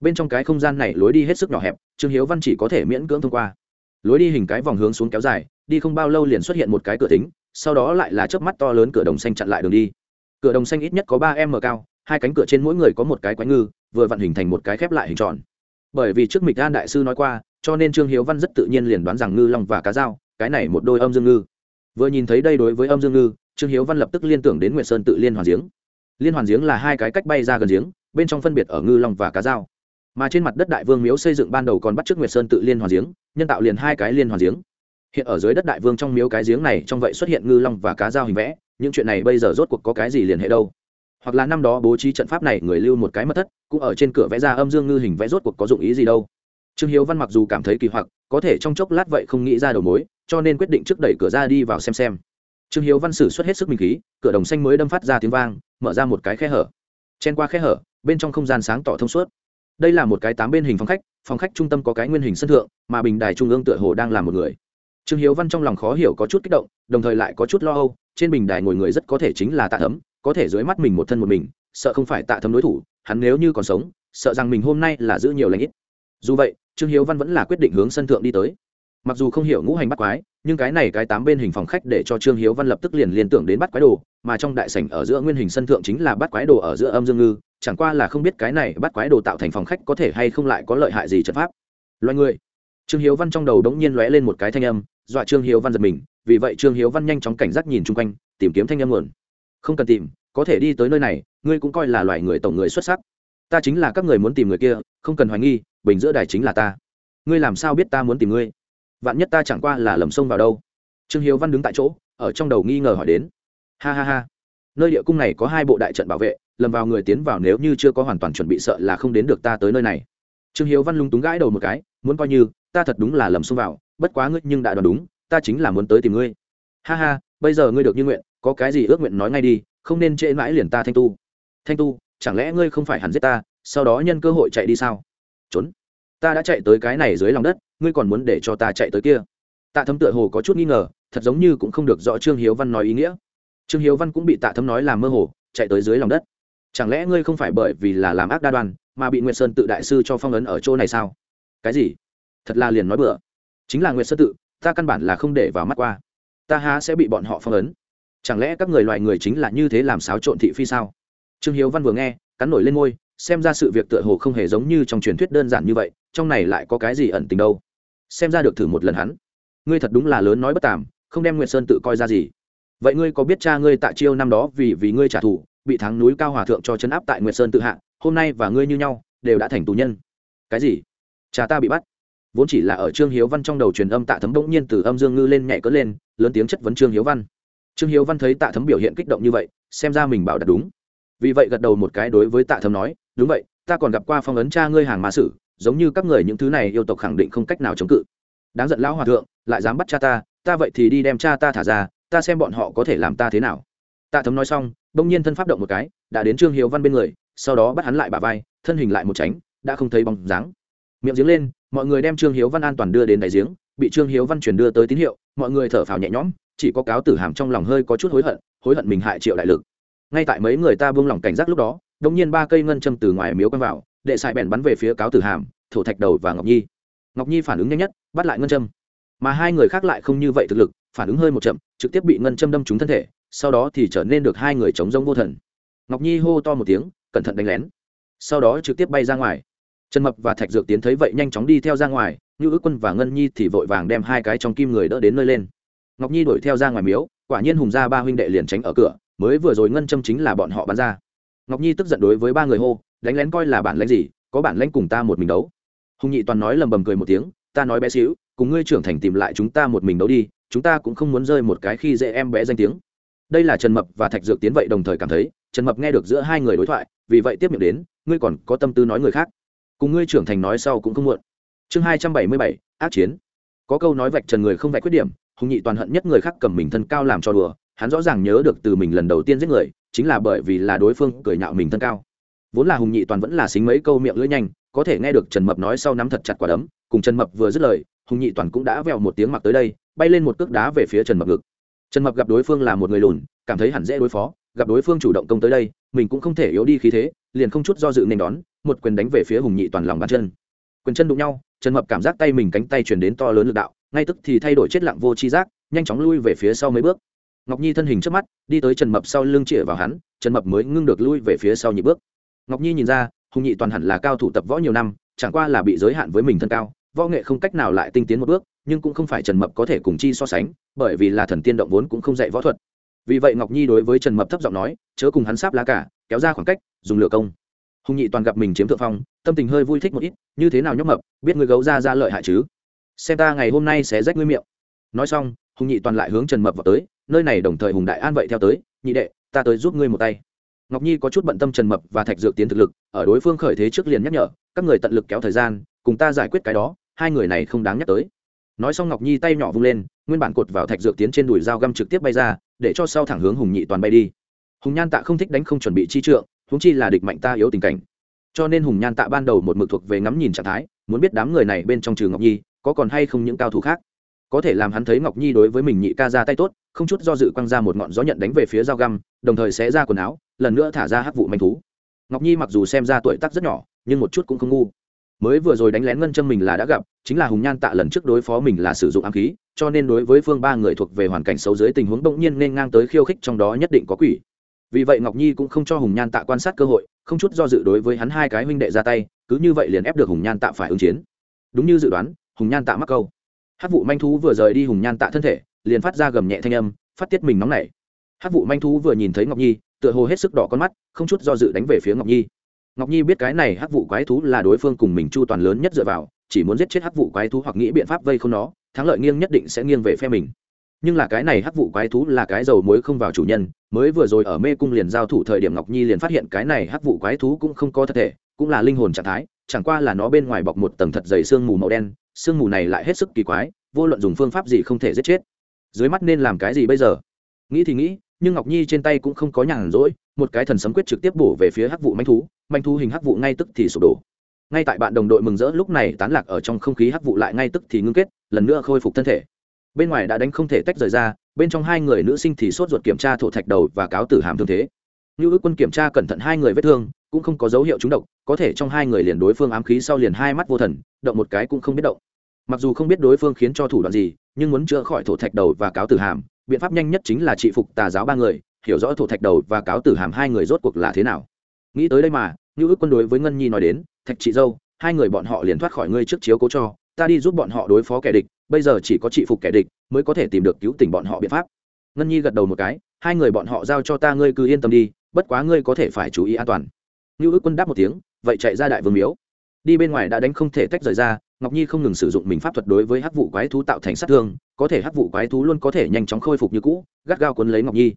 A: Bên trong cái không gian này lối đi hết sức nhỏ hẹp, trương hiếu văn chỉ có thể miễn cưỡng thông qua. Lối đi hình cái vòng hướng xuống kéo dài, đi không bao lâu liền xuất hiện một cái cửa tính sau đó lại là chớp mắt to lớn cửa đồng xanh chặn lại đường đi cửa đồng xanh ít nhất có ba m cao, hai cánh cửa trên mỗi người có một cái quái ngư, vừa vặn hình thành một cái khép lại hình tròn. Bởi vì trước mịch an đại sư nói qua, cho nên trương hiếu văn rất tự nhiên liền đoán rằng ngư long và cá dao, cái này một đôi âm dương ngư. Vừa nhìn thấy đây đối với âm dương ngư, trương hiếu văn lập tức liên tưởng đến nguyệt sơn tự liên hoàn giếng. Liên hoàn giếng là hai cái cách bay ra gần giếng, bên trong phân biệt ở ngư long và cá dao. Mà trên mặt đất đại vương miếu xây dựng ban đầu còn bắt trước nguyệt sơn tự liên hoàn giếng, nhân tạo liền hai cái liên hoàn giếng. Hiện ở dưới đất đại vương trong miếu cái giếng này, trong vậy xuất hiện ngư long và cá dao hình vẽ những chuyện này bây giờ rốt cuộc có cái gì liên hệ đâu? Hoặc là năm đó bố trí trận pháp này người lưu một cái mất thất, cũng ở trên cửa vẽ ra âm dương ngư hình vẽ rốt cuộc có dụng ý gì đâu? Trương hiếu văn mặc dù cảm thấy kỳ hoặc, có thể trong chốc lát vậy không nghĩ ra đầu mối, cho nên quyết định trước đẩy cửa ra đi vào xem xem. Trương hiếu văn sử xuất hết sức minh khí, cửa đồng xanh mới đâm phát ra tiếng vang, mở ra một cái khe hở. Chen qua khe hở, bên trong không gian sáng tỏ thông suốt. Đây là một cái tám bên hình phòng khách phòng khách trung tâm có cái nguyên hình sân thượng, mà bình đài trung ương tựa hồ đang là một người. Trương hiếu văn trong lòng khó hiểu có chút kích động, đồng thời lại có chút lo âu trên bình đài ngồi người rất có thể chính là tạ thấm, có thể dưới mắt mình một thân một mình, sợ không phải tạ thấm đối thủ, hắn nếu như còn sống, sợ rằng mình hôm nay là giữ nhiều lãnh ít. Dù vậy, trương hiếu văn vẫn là quyết định hướng sân thượng đi tới. Mặc dù không hiểu ngũ hành bắt quái, nhưng cái này cái tám bên hình phòng khách để cho trương hiếu văn lập tức liền liên tưởng đến bắt quái đồ, mà trong đại sảnh ở giữa nguyên hình sân thượng chính là bắt quái đồ ở giữa âm dương ngư, chẳng qua là không biết cái này bắt quái đồ tạo thành phòng khách có thể hay không lại có lợi hại gì trận pháp. Loài người. Trương hiếu văn trong đầu đống nhiên lóe lên một cái thanh âm, dọa trương hiếu văn giật mình vì vậy trương hiếu văn nhanh chóng cảnh giác nhìn chung quanh, tìm kiếm thanh âm nguồn. Không cần tìm, có thể đi tới nơi này, ngươi cũng coi là loài người tổng người xuất sắc. Ta chính là các người muốn tìm người kia, không cần hoài nghi, bình giữa đài chính là ta. Ngươi làm sao biết ta muốn tìm ngươi? Vạn nhất ta chẳng qua là lầm sông vào đâu. Trương hiếu văn đứng tại chỗ, ở trong đầu nghi ngờ hỏi đến. Ha ha ha. Nơi địa cung này có hai bộ đại trận bảo vệ, lầm vào người tiến vào nếu như chưa có hoàn toàn chuẩn bị sợ là không đến được ta tới nơi này. Trương hiếu văn lung túng gãi đầu một cái, muốn coi như, ta thật đúng là lầm xông vào, bất quá ngươi nhưng đã đoán đúng ta chính là muốn tới tìm ngươi. Ha ha, bây giờ ngươi được như nguyện, có cái gì ước nguyện nói ngay đi, không nên trễ mãi liền ta thanh tu. Thanh tu, chẳng lẽ ngươi không phải hẳn giết ta, sau đó nhân cơ hội chạy đi sao? Trốn. Ta đã chạy tới cái này dưới lòng đất, ngươi còn muốn để cho ta chạy tới kia. Tạ thấm tựa hồ có chút nghi ngờ, thật giống như cũng không được rõ trương hiếu văn nói ý nghĩa. Trương hiếu văn cũng bị tạ thấm nói làm mơ hồ, chạy tới dưới lòng đất. Chẳng lẽ ngươi không phải bởi vì là làm ác đa đoan, mà bị nguyệt sơn tự đại sư cho phong ấn ở chỗ này sao? Cái gì? Thật là liền nói bừa. Chính là nguyệt sơn tự ta căn bản là không để vào mắt qua. Ta há sẽ bị bọn họ phong ấn. Chẳng lẽ các người loài người chính là như thế làm xáo trộn thị phi sao? Trương hiếu văn vừa nghe, cắn nổi lên ngôi xem ra sự việc tựa hồ không hề giống như trong truyền thuyết đơn giản như vậy, trong này lại có cái gì ẩn tình đâu. Xem ra được thử một lần hắn. Ngươi thật đúng là lớn nói bất tàm, không đem nguyệt sơn tự coi ra gì. Vậy ngươi có biết cha ngươi tạ chiêu năm đó vì vì ngươi trả thù, bị thắng núi cao hòa thượng cho chấn áp tại nguyệt sơn tự hạ, hôm nay và ngươi như nhau, đều đã thành tù nhân. Cái gì? Cha ta bị bắt vốn chỉ là ở trương hiếu văn trong đầu truyền âm tạ thấm bỗng nhiên từ âm dương ngư lên nhảy cỡ lên, lớn tiếng chất vấn trương hiếu văn. Trương hiếu văn thấy tạ thấm biểu hiện kích động như vậy, xem ra mình bảo đặt đúng. Vì vậy gật đầu một cái đối với tạ thấm nói, đúng vậy, ta còn gặp qua phong ấn cha ngươi hàng ma sử, giống như các người những thứ này yêu tộc khẳng định không cách nào chống cự. Đáng giận lão hòa thượng, lại dám bắt cha ta ta vậy thì đi đem cha ta thả ra, ta xem bọn họ có thể làm ta thế nào. Tạ thấm nói xong, bỗng nhiên thân pháp động một cái, đã đến trương hiếu văn bên người, sau đó bắt hắn lại bà vai, thân hình lại một tránh, đã không thấy bóng dáng. Miệng giếng lên mọi người đem trương hiếu văn an toàn đưa đến đại giếng, bị trương hiếu văn truyền đưa tới tín hiệu, mọi người thở phào nhẹ nhõm, chỉ có cáo tử hàm trong lòng hơi có chút hối hận hối hận mình hại triệu đại lực. Ngay tại mấy người ta buông lỏng cảnh giác lúc đó đ ỗ n g nhiên ba cây ngân châm từ ngoài miếu quăng vào đệ sải bèn bắn về phía cáo tử hàm, thổ thạch đầu và ngọc nhi. Ngọc nhi phản ứng nhanh nhất, bắt lại ngân châm. Mà hai người khác lại không như vậy thực lực, phản ứng hơi một chậm, trực tiếp bị ngân châm đâm trúng thân thể, sau đó thì trở nên được hai người chống giống vô thần. Ngọc nhi hô to một tiếng, cẩn thận đánh lén. Sau đó trực tiếp bay ra ngoài trần mập và thạch dược tiến thấy vậy nhanh chóng đi theo ra ngoài, như ước quân và ngân nhi thì vội vàng đem hai cái trong kim người đỡ đến nơi lên. Ngọc nhi đuổi theo ra ngoài miếu, quả nhiên hùng ra ba huynh đệ liền tránh ở cửa, mới vừa rồi ngân châm chính là bọn họ bắn ra. Ngọc nhi tức giận đối với ba người hô, đánh lén coi là bản lãnh gì, có bản lãnh cùng ta một mình đấu. Hùng nhị toàn nói lầm bầm cười một tiếng, ta nói bé xíu, cùng ngươi trưởng thành tìm lại chúng ta một mình đấu đi, chúng ta cũng không muốn rơi một cái khi dễ em bé danh tiếng. Đây là trần mập và thạch dược tiến vậy đồng thời cảm thấy, trần mập nghe được giữa hai người đối thoại, vì vậy tiếp miệng đến, ngươi còn có tâm tư nói người khác cùng ngươi trưởng thành nói sau cũng không muộn. Chương hai trăm bảy mươi bảy, ác chiến. Có câu nói vạch trần người không vạch khuyết điểm, hùng nhị toàn hận nhất người khác cầm mình thân cao làm cho đùa, hắn rõ ràng nhớ được từ mình lần đầu tiên giết người, chính là bởi vì là đối phương cười nhạo mình thân cao. Vốn là hùng nhị toàn vẫn là xính mấy câu miệng lưỡi nhanh, có thể nghe được trần mập nói sau nắm thật chặt quả đấm, cùng trần mập vừa dứt lời, hùng nhị toàn cũng đã vẹo một tiếng mặc tới đây, bay lên một cước đá về phía trần mập ngực. Trần mập gặp đối phương là một người lùn cảm thấy hẳn dễ đối phó, gặp đối phương chủ động công tới đây, mình cũng không thể yếu đi khí thế, liền không chút do dự nên đón, một quyền đánh về phía hùng nhị toàn lòng bàn chân. Quyền chân đụng nhau, trần mập cảm giác tay mình cánh tay chuyển đến to lớn lực đạo, ngay tức thì thay đổi chết lặng vô tri giác, nhanh chóng lui về phía sau mấy bước. Ngọc nhi thân hình trước mắt, đi tới trần mập sau lưng chĩa vào hắn, trần mập mới ngưng được lui về phía sau nhị bước. Ngọc nhi nhìn ra, hùng nhị toàn hẳn là cao thủ tập võ nhiều năm, chẳng qua là bị giới hạn với mình thân cao, võ nghệ không cách nào lại tinh tiến một bước, nhưng cũng không phải trần mập có thể cùng chi so sánh, bởi vì là thần tiên động vốn cũng không dạy võ thuật vì vậy ngọc nhi đối với trần mập thấp giọng nói, chớ cùng hắn sáp lá cả, kéo ra khoảng cách, dùng lửa công. Hùng nhị toàn gặp mình chiếm thượng phong, tâm tình hơi vui thích một ít, như thế nào nhóc mập, biết người gấu ra ra lợi hại chứ? Xem ta ngày hôm nay sẽ rách ngươi miệng. Nói xong, hùng nhị toàn lại hướng trần mập vào tới, nơi này đồng thời hùng đại an vậy theo tới, nhị đệ, ta tới giúp ngươi một tay. Ngọc nhi có chút bận tâm trần mập và thạch dược tiến thực lực, ở đối phương khởi thế trước liền nhắc nhở, các người tận lực kéo thời gian, cùng ta giải quyết cái đó, hai người này không đáng nhắc tới nói xong ngọc nhi tay nhỏ vung lên, nguyên bản cột vào thạch dược tiến trên đùi dao găm trực tiếp bay ra, để cho sau thẳng hướng hùng nhị toàn bay đi. Hùng nhan tạ không thích đánh không chuẩn bị chi trượng húng chi là địch mạnh ta yếu tình cảnh. Cho nên hùng nhan tạ ban đầu một mực thuộc về ngắm nhìn trạng thái, muốn biết đám người này bên trong trừ ngọc nhi, có còn hay không những cao thủ khác. Có thể làm hắn thấy ngọc nhi đối với mình nhị ca ra tay tốt, không chút do dự quăng ra một ngọn gió nhận đánh về phía dao găm, đồng thời sẽ ra quần áo, lần nữa thả ra hắc vụ manh thú. Ngọc nhi mặc dù xem ra tuổi tác rất nhỏ, nhưng một chút cũng không ngu mới vừa rồi đánh lén ngân châm mình là đã gặp, chính là hùng nhan tạ lần trước đối phó mình là sử dụng ám khí, cho nên đối với phương ba người thuộc về hoàn cảnh xấu dưới tình huống bỗng nhiên nên ngang tới khiêu khích trong đó nhất định có quỷ. Vì vậy ngọc nhi cũng không cho hùng nhan tạ quan sát cơ hội, không chút do dự đối với hắn hai cái huynh đệ ra tay, cứ như vậy liền ép được hùng nhan tạ phải ứng chiến. Đúng như dự đoán, hùng nhan tạ mắc câu. Hát vụ manh thú vừa rời đi hùng nhan tạ thân thể, liền phát ra gầm nhẹ thanh âm, phát tiết mình nóng nảy. Hát vụ manh thú vừa nhìn thấy ngọc nhi, tựa hồ hết sức đỏ con mắt, không chút do dự đánh về phía ngọc nhi ngọc nhi biết cái này hắc vụ quái thú là đối phương cùng mình chu toàn lớn nhất dựa vào, chỉ muốn giết chết hắc vụ quái thú hoặc nghĩ biện pháp vây không nó, thắng lợi nghiêng nhất định sẽ nghiêng về phe mình. Nhưng là cái này hắc vụ quái thú là cái dầu muối không vào chủ nhân, mới vừa rồi ở mê cung liền giao thủ thời điểm ngọc nhi liền phát hiện cái này hắc vụ quái thú cũng không có thật thể, cũng là linh hồn trạng thái, chẳng qua là nó bên ngoài bọc một tầng thật dày sương mù màu đen, sương mù này lại hết sức kỳ quái, vô luận dùng phương pháp gì không thể giết chết. Dưới mắt nên làm cái gì bây giờ? Nghĩ thì nghĩ nhưng ngọc nhi trên tay cũng không có nhàn rỗi, một cái thần sấm quyết trực tiếp bổ về phía hắc vụ manh thú manh thú hình hắc vụ ngay tức thì sụp đổ. Ngay tại bạn đồng đội mừng rỡ lúc này tán lạc ở trong không khí hắc vụ lại ngay tức thì ngưng kết, lần nữa khôi phục thân thể. Bên ngoài đã đánh không thể tách rời ra, bên trong hai người nữ sinh thì sốt ruột kiểm tra thổ thạch đầu và cáo tử hàm thương thế. Như ước quân kiểm tra cẩn thận hai người vết thương, cũng không có dấu hiệu trúng độc, có thể trong hai người liền đối phương ám khí sau liền hai mắt vô thần, động một cái cũng không biết động. Mặc dù không biết đối phương khiến cho thủ đoạn gì, nhưng muốn chữa khỏi thổ thạch đầu và cáo tử hàm biện pháp nhanh nhất chính là trị phục tà giáo ba người, hiểu rõ thổ thạch đầu và cáo tử hàm hai người rốt cuộc là thế nào. Nghĩ tới đây mà như ước quân đối với ngân nhi nói đến, thạch chị dâu, hai người bọn họ liền thoát khỏi ngươi trước chiếu cố cho, ta đi giúp bọn họ đối phó kẻ địch, bây giờ chỉ có trị phục kẻ địch mới có thể tìm được cứu tỉnh bọn họ biện pháp. Ngân nhi gật đầu một cái, hai người bọn họ giao cho ta ngươi cứ yên tâm đi, bất quá ngươi có thể phải chú ý an toàn. Như ước quân đáp một tiếng, vậy chạy ra đại vương miếu. Đi bên ngoài đã đánh không thể tách rời ra ngọc nhi không ngừng sử dụng mình pháp thuật đối với hắc vụ quái thú tạo thành sát thương, có thể hắc vụ quái thú luôn có thể nhanh chóng khôi phục như cũ, gắt gao cuốn lấy ngọc nhi.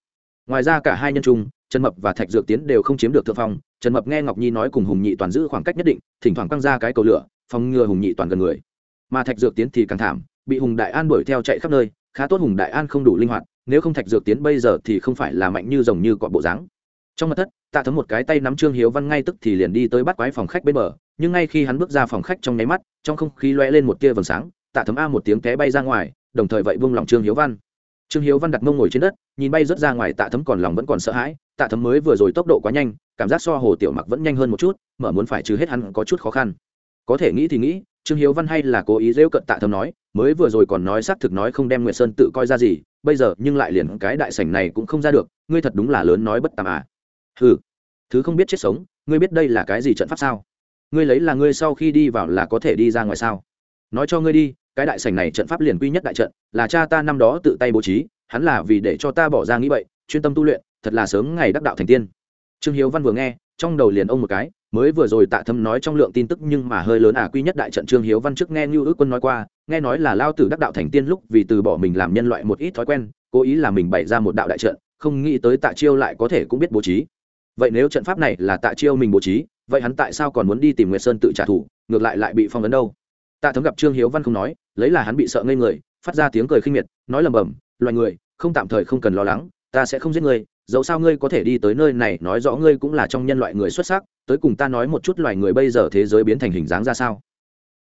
A: Ngoài ra cả hai nhân trung, trần mập và thạch dược tiến đều không chiếm được thượng phong, trần mập nghe ngọc nhi nói cùng hùng nhị toàn giữ khoảng cách nhất định, thỉnh thoảng quăng ra cái cầu lửa, phòng ngừa hùng nhị toàn gần người. Mà thạch dược tiến thì càng thảm, bị hùng đại an đuổi theo chạy khắp nơi, khá tốt hùng đại an không đủ linh hoạt, nếu không thạch dược tiến bây giờ thì không phải là mạnh như rồng như cọp bộ dáng. Trong mặt thất tạ thấm một cái tay nắm trương hiếu văn ngay tức thì liền đi tới bắt quái phòng khách bên bờ, nhưng ngay khi hắn bước ra phòng khách trong nháy mắt, trong không khí loe lên một tia vầng sáng, tạ thấm a một tiếng té bay ra ngoài, đồng thời vậy vung lòng trương hiếu văn. Trương hiếu văn đặt mông ngồi trên đất, nhìn bay rớt ra ngoài, tạ thấm còn lòng vẫn còn sợ hãi, tạ thấm mới vừa rồi tốc độ quá nhanh, cảm giác so hồ tiểu mặc vẫn nhanh hơn một chút, mở muốn phải trừ hết hắn có chút khó khăn. Có thể nghĩ thì nghĩ, trương hiếu văn hay là cố ý rêu cận tạ thấm nói, mới vừa rồi còn nói xác thực nói không đem nguyệt sơn tự coi ra gì, bây giờ nhưng lại liền cái đại sảnh này cũng không ra được, ngươi thật đúng là lớn nói bất tàm à hừ. Thứ không biết chết sống, ngươi biết đây là cái gì trận pháp sao? Ngươi lấy là ngươi sau khi đi vào là có thể đi ra ngoài sao? Nói cho ngươi đi, cái đại sảnh này trận pháp liền quy nhất đại trận, là cha ta năm đó tự tay bố trí, hắn là vì để cho ta bỏ ra nghĩ vậy chuyên tâm tu luyện, thật là sớm ngày đắc đạo thành tiên. Trương hiếu văn vừa nghe, trong đầu liền ông một cái, mới vừa rồi tạ thâm nói trong lượng tin tức nhưng mà hơi lớn à quy nhất đại trận trương hiếu văn trước nghe như ước quân nói qua, nghe nói là lao tử đắc đạo thành tiên lúc vì từ bỏ mình làm nhân loại một ít thói quen, cố ý là mình bày ra một đạo đại trận, không nghĩ tới tạ chiêu lại có thể cũng biết bố trí vậy nếu trận pháp này là tạ chiêu mình bố trí, vậy hắn tại sao còn muốn đi tìm nguyệt sơn tự trả thù, ngược lại lại bị phong ấn đâu? Tạ thấm gặp trương hiếu văn không nói, lấy là hắn bị sợ ngây người, phát ra tiếng cười khinh miệt, nói lầm bầm loài người, không tạm thời không cần lo lắng, ta sẽ không giết ngươi, dẫu sao ngươi có thể đi tới nơi này nói rõ ngươi cũng là trong nhân loại người xuất sắc, tới cùng ta nói một chút loài người bây giờ thế giới biến thành hình dáng ra sao?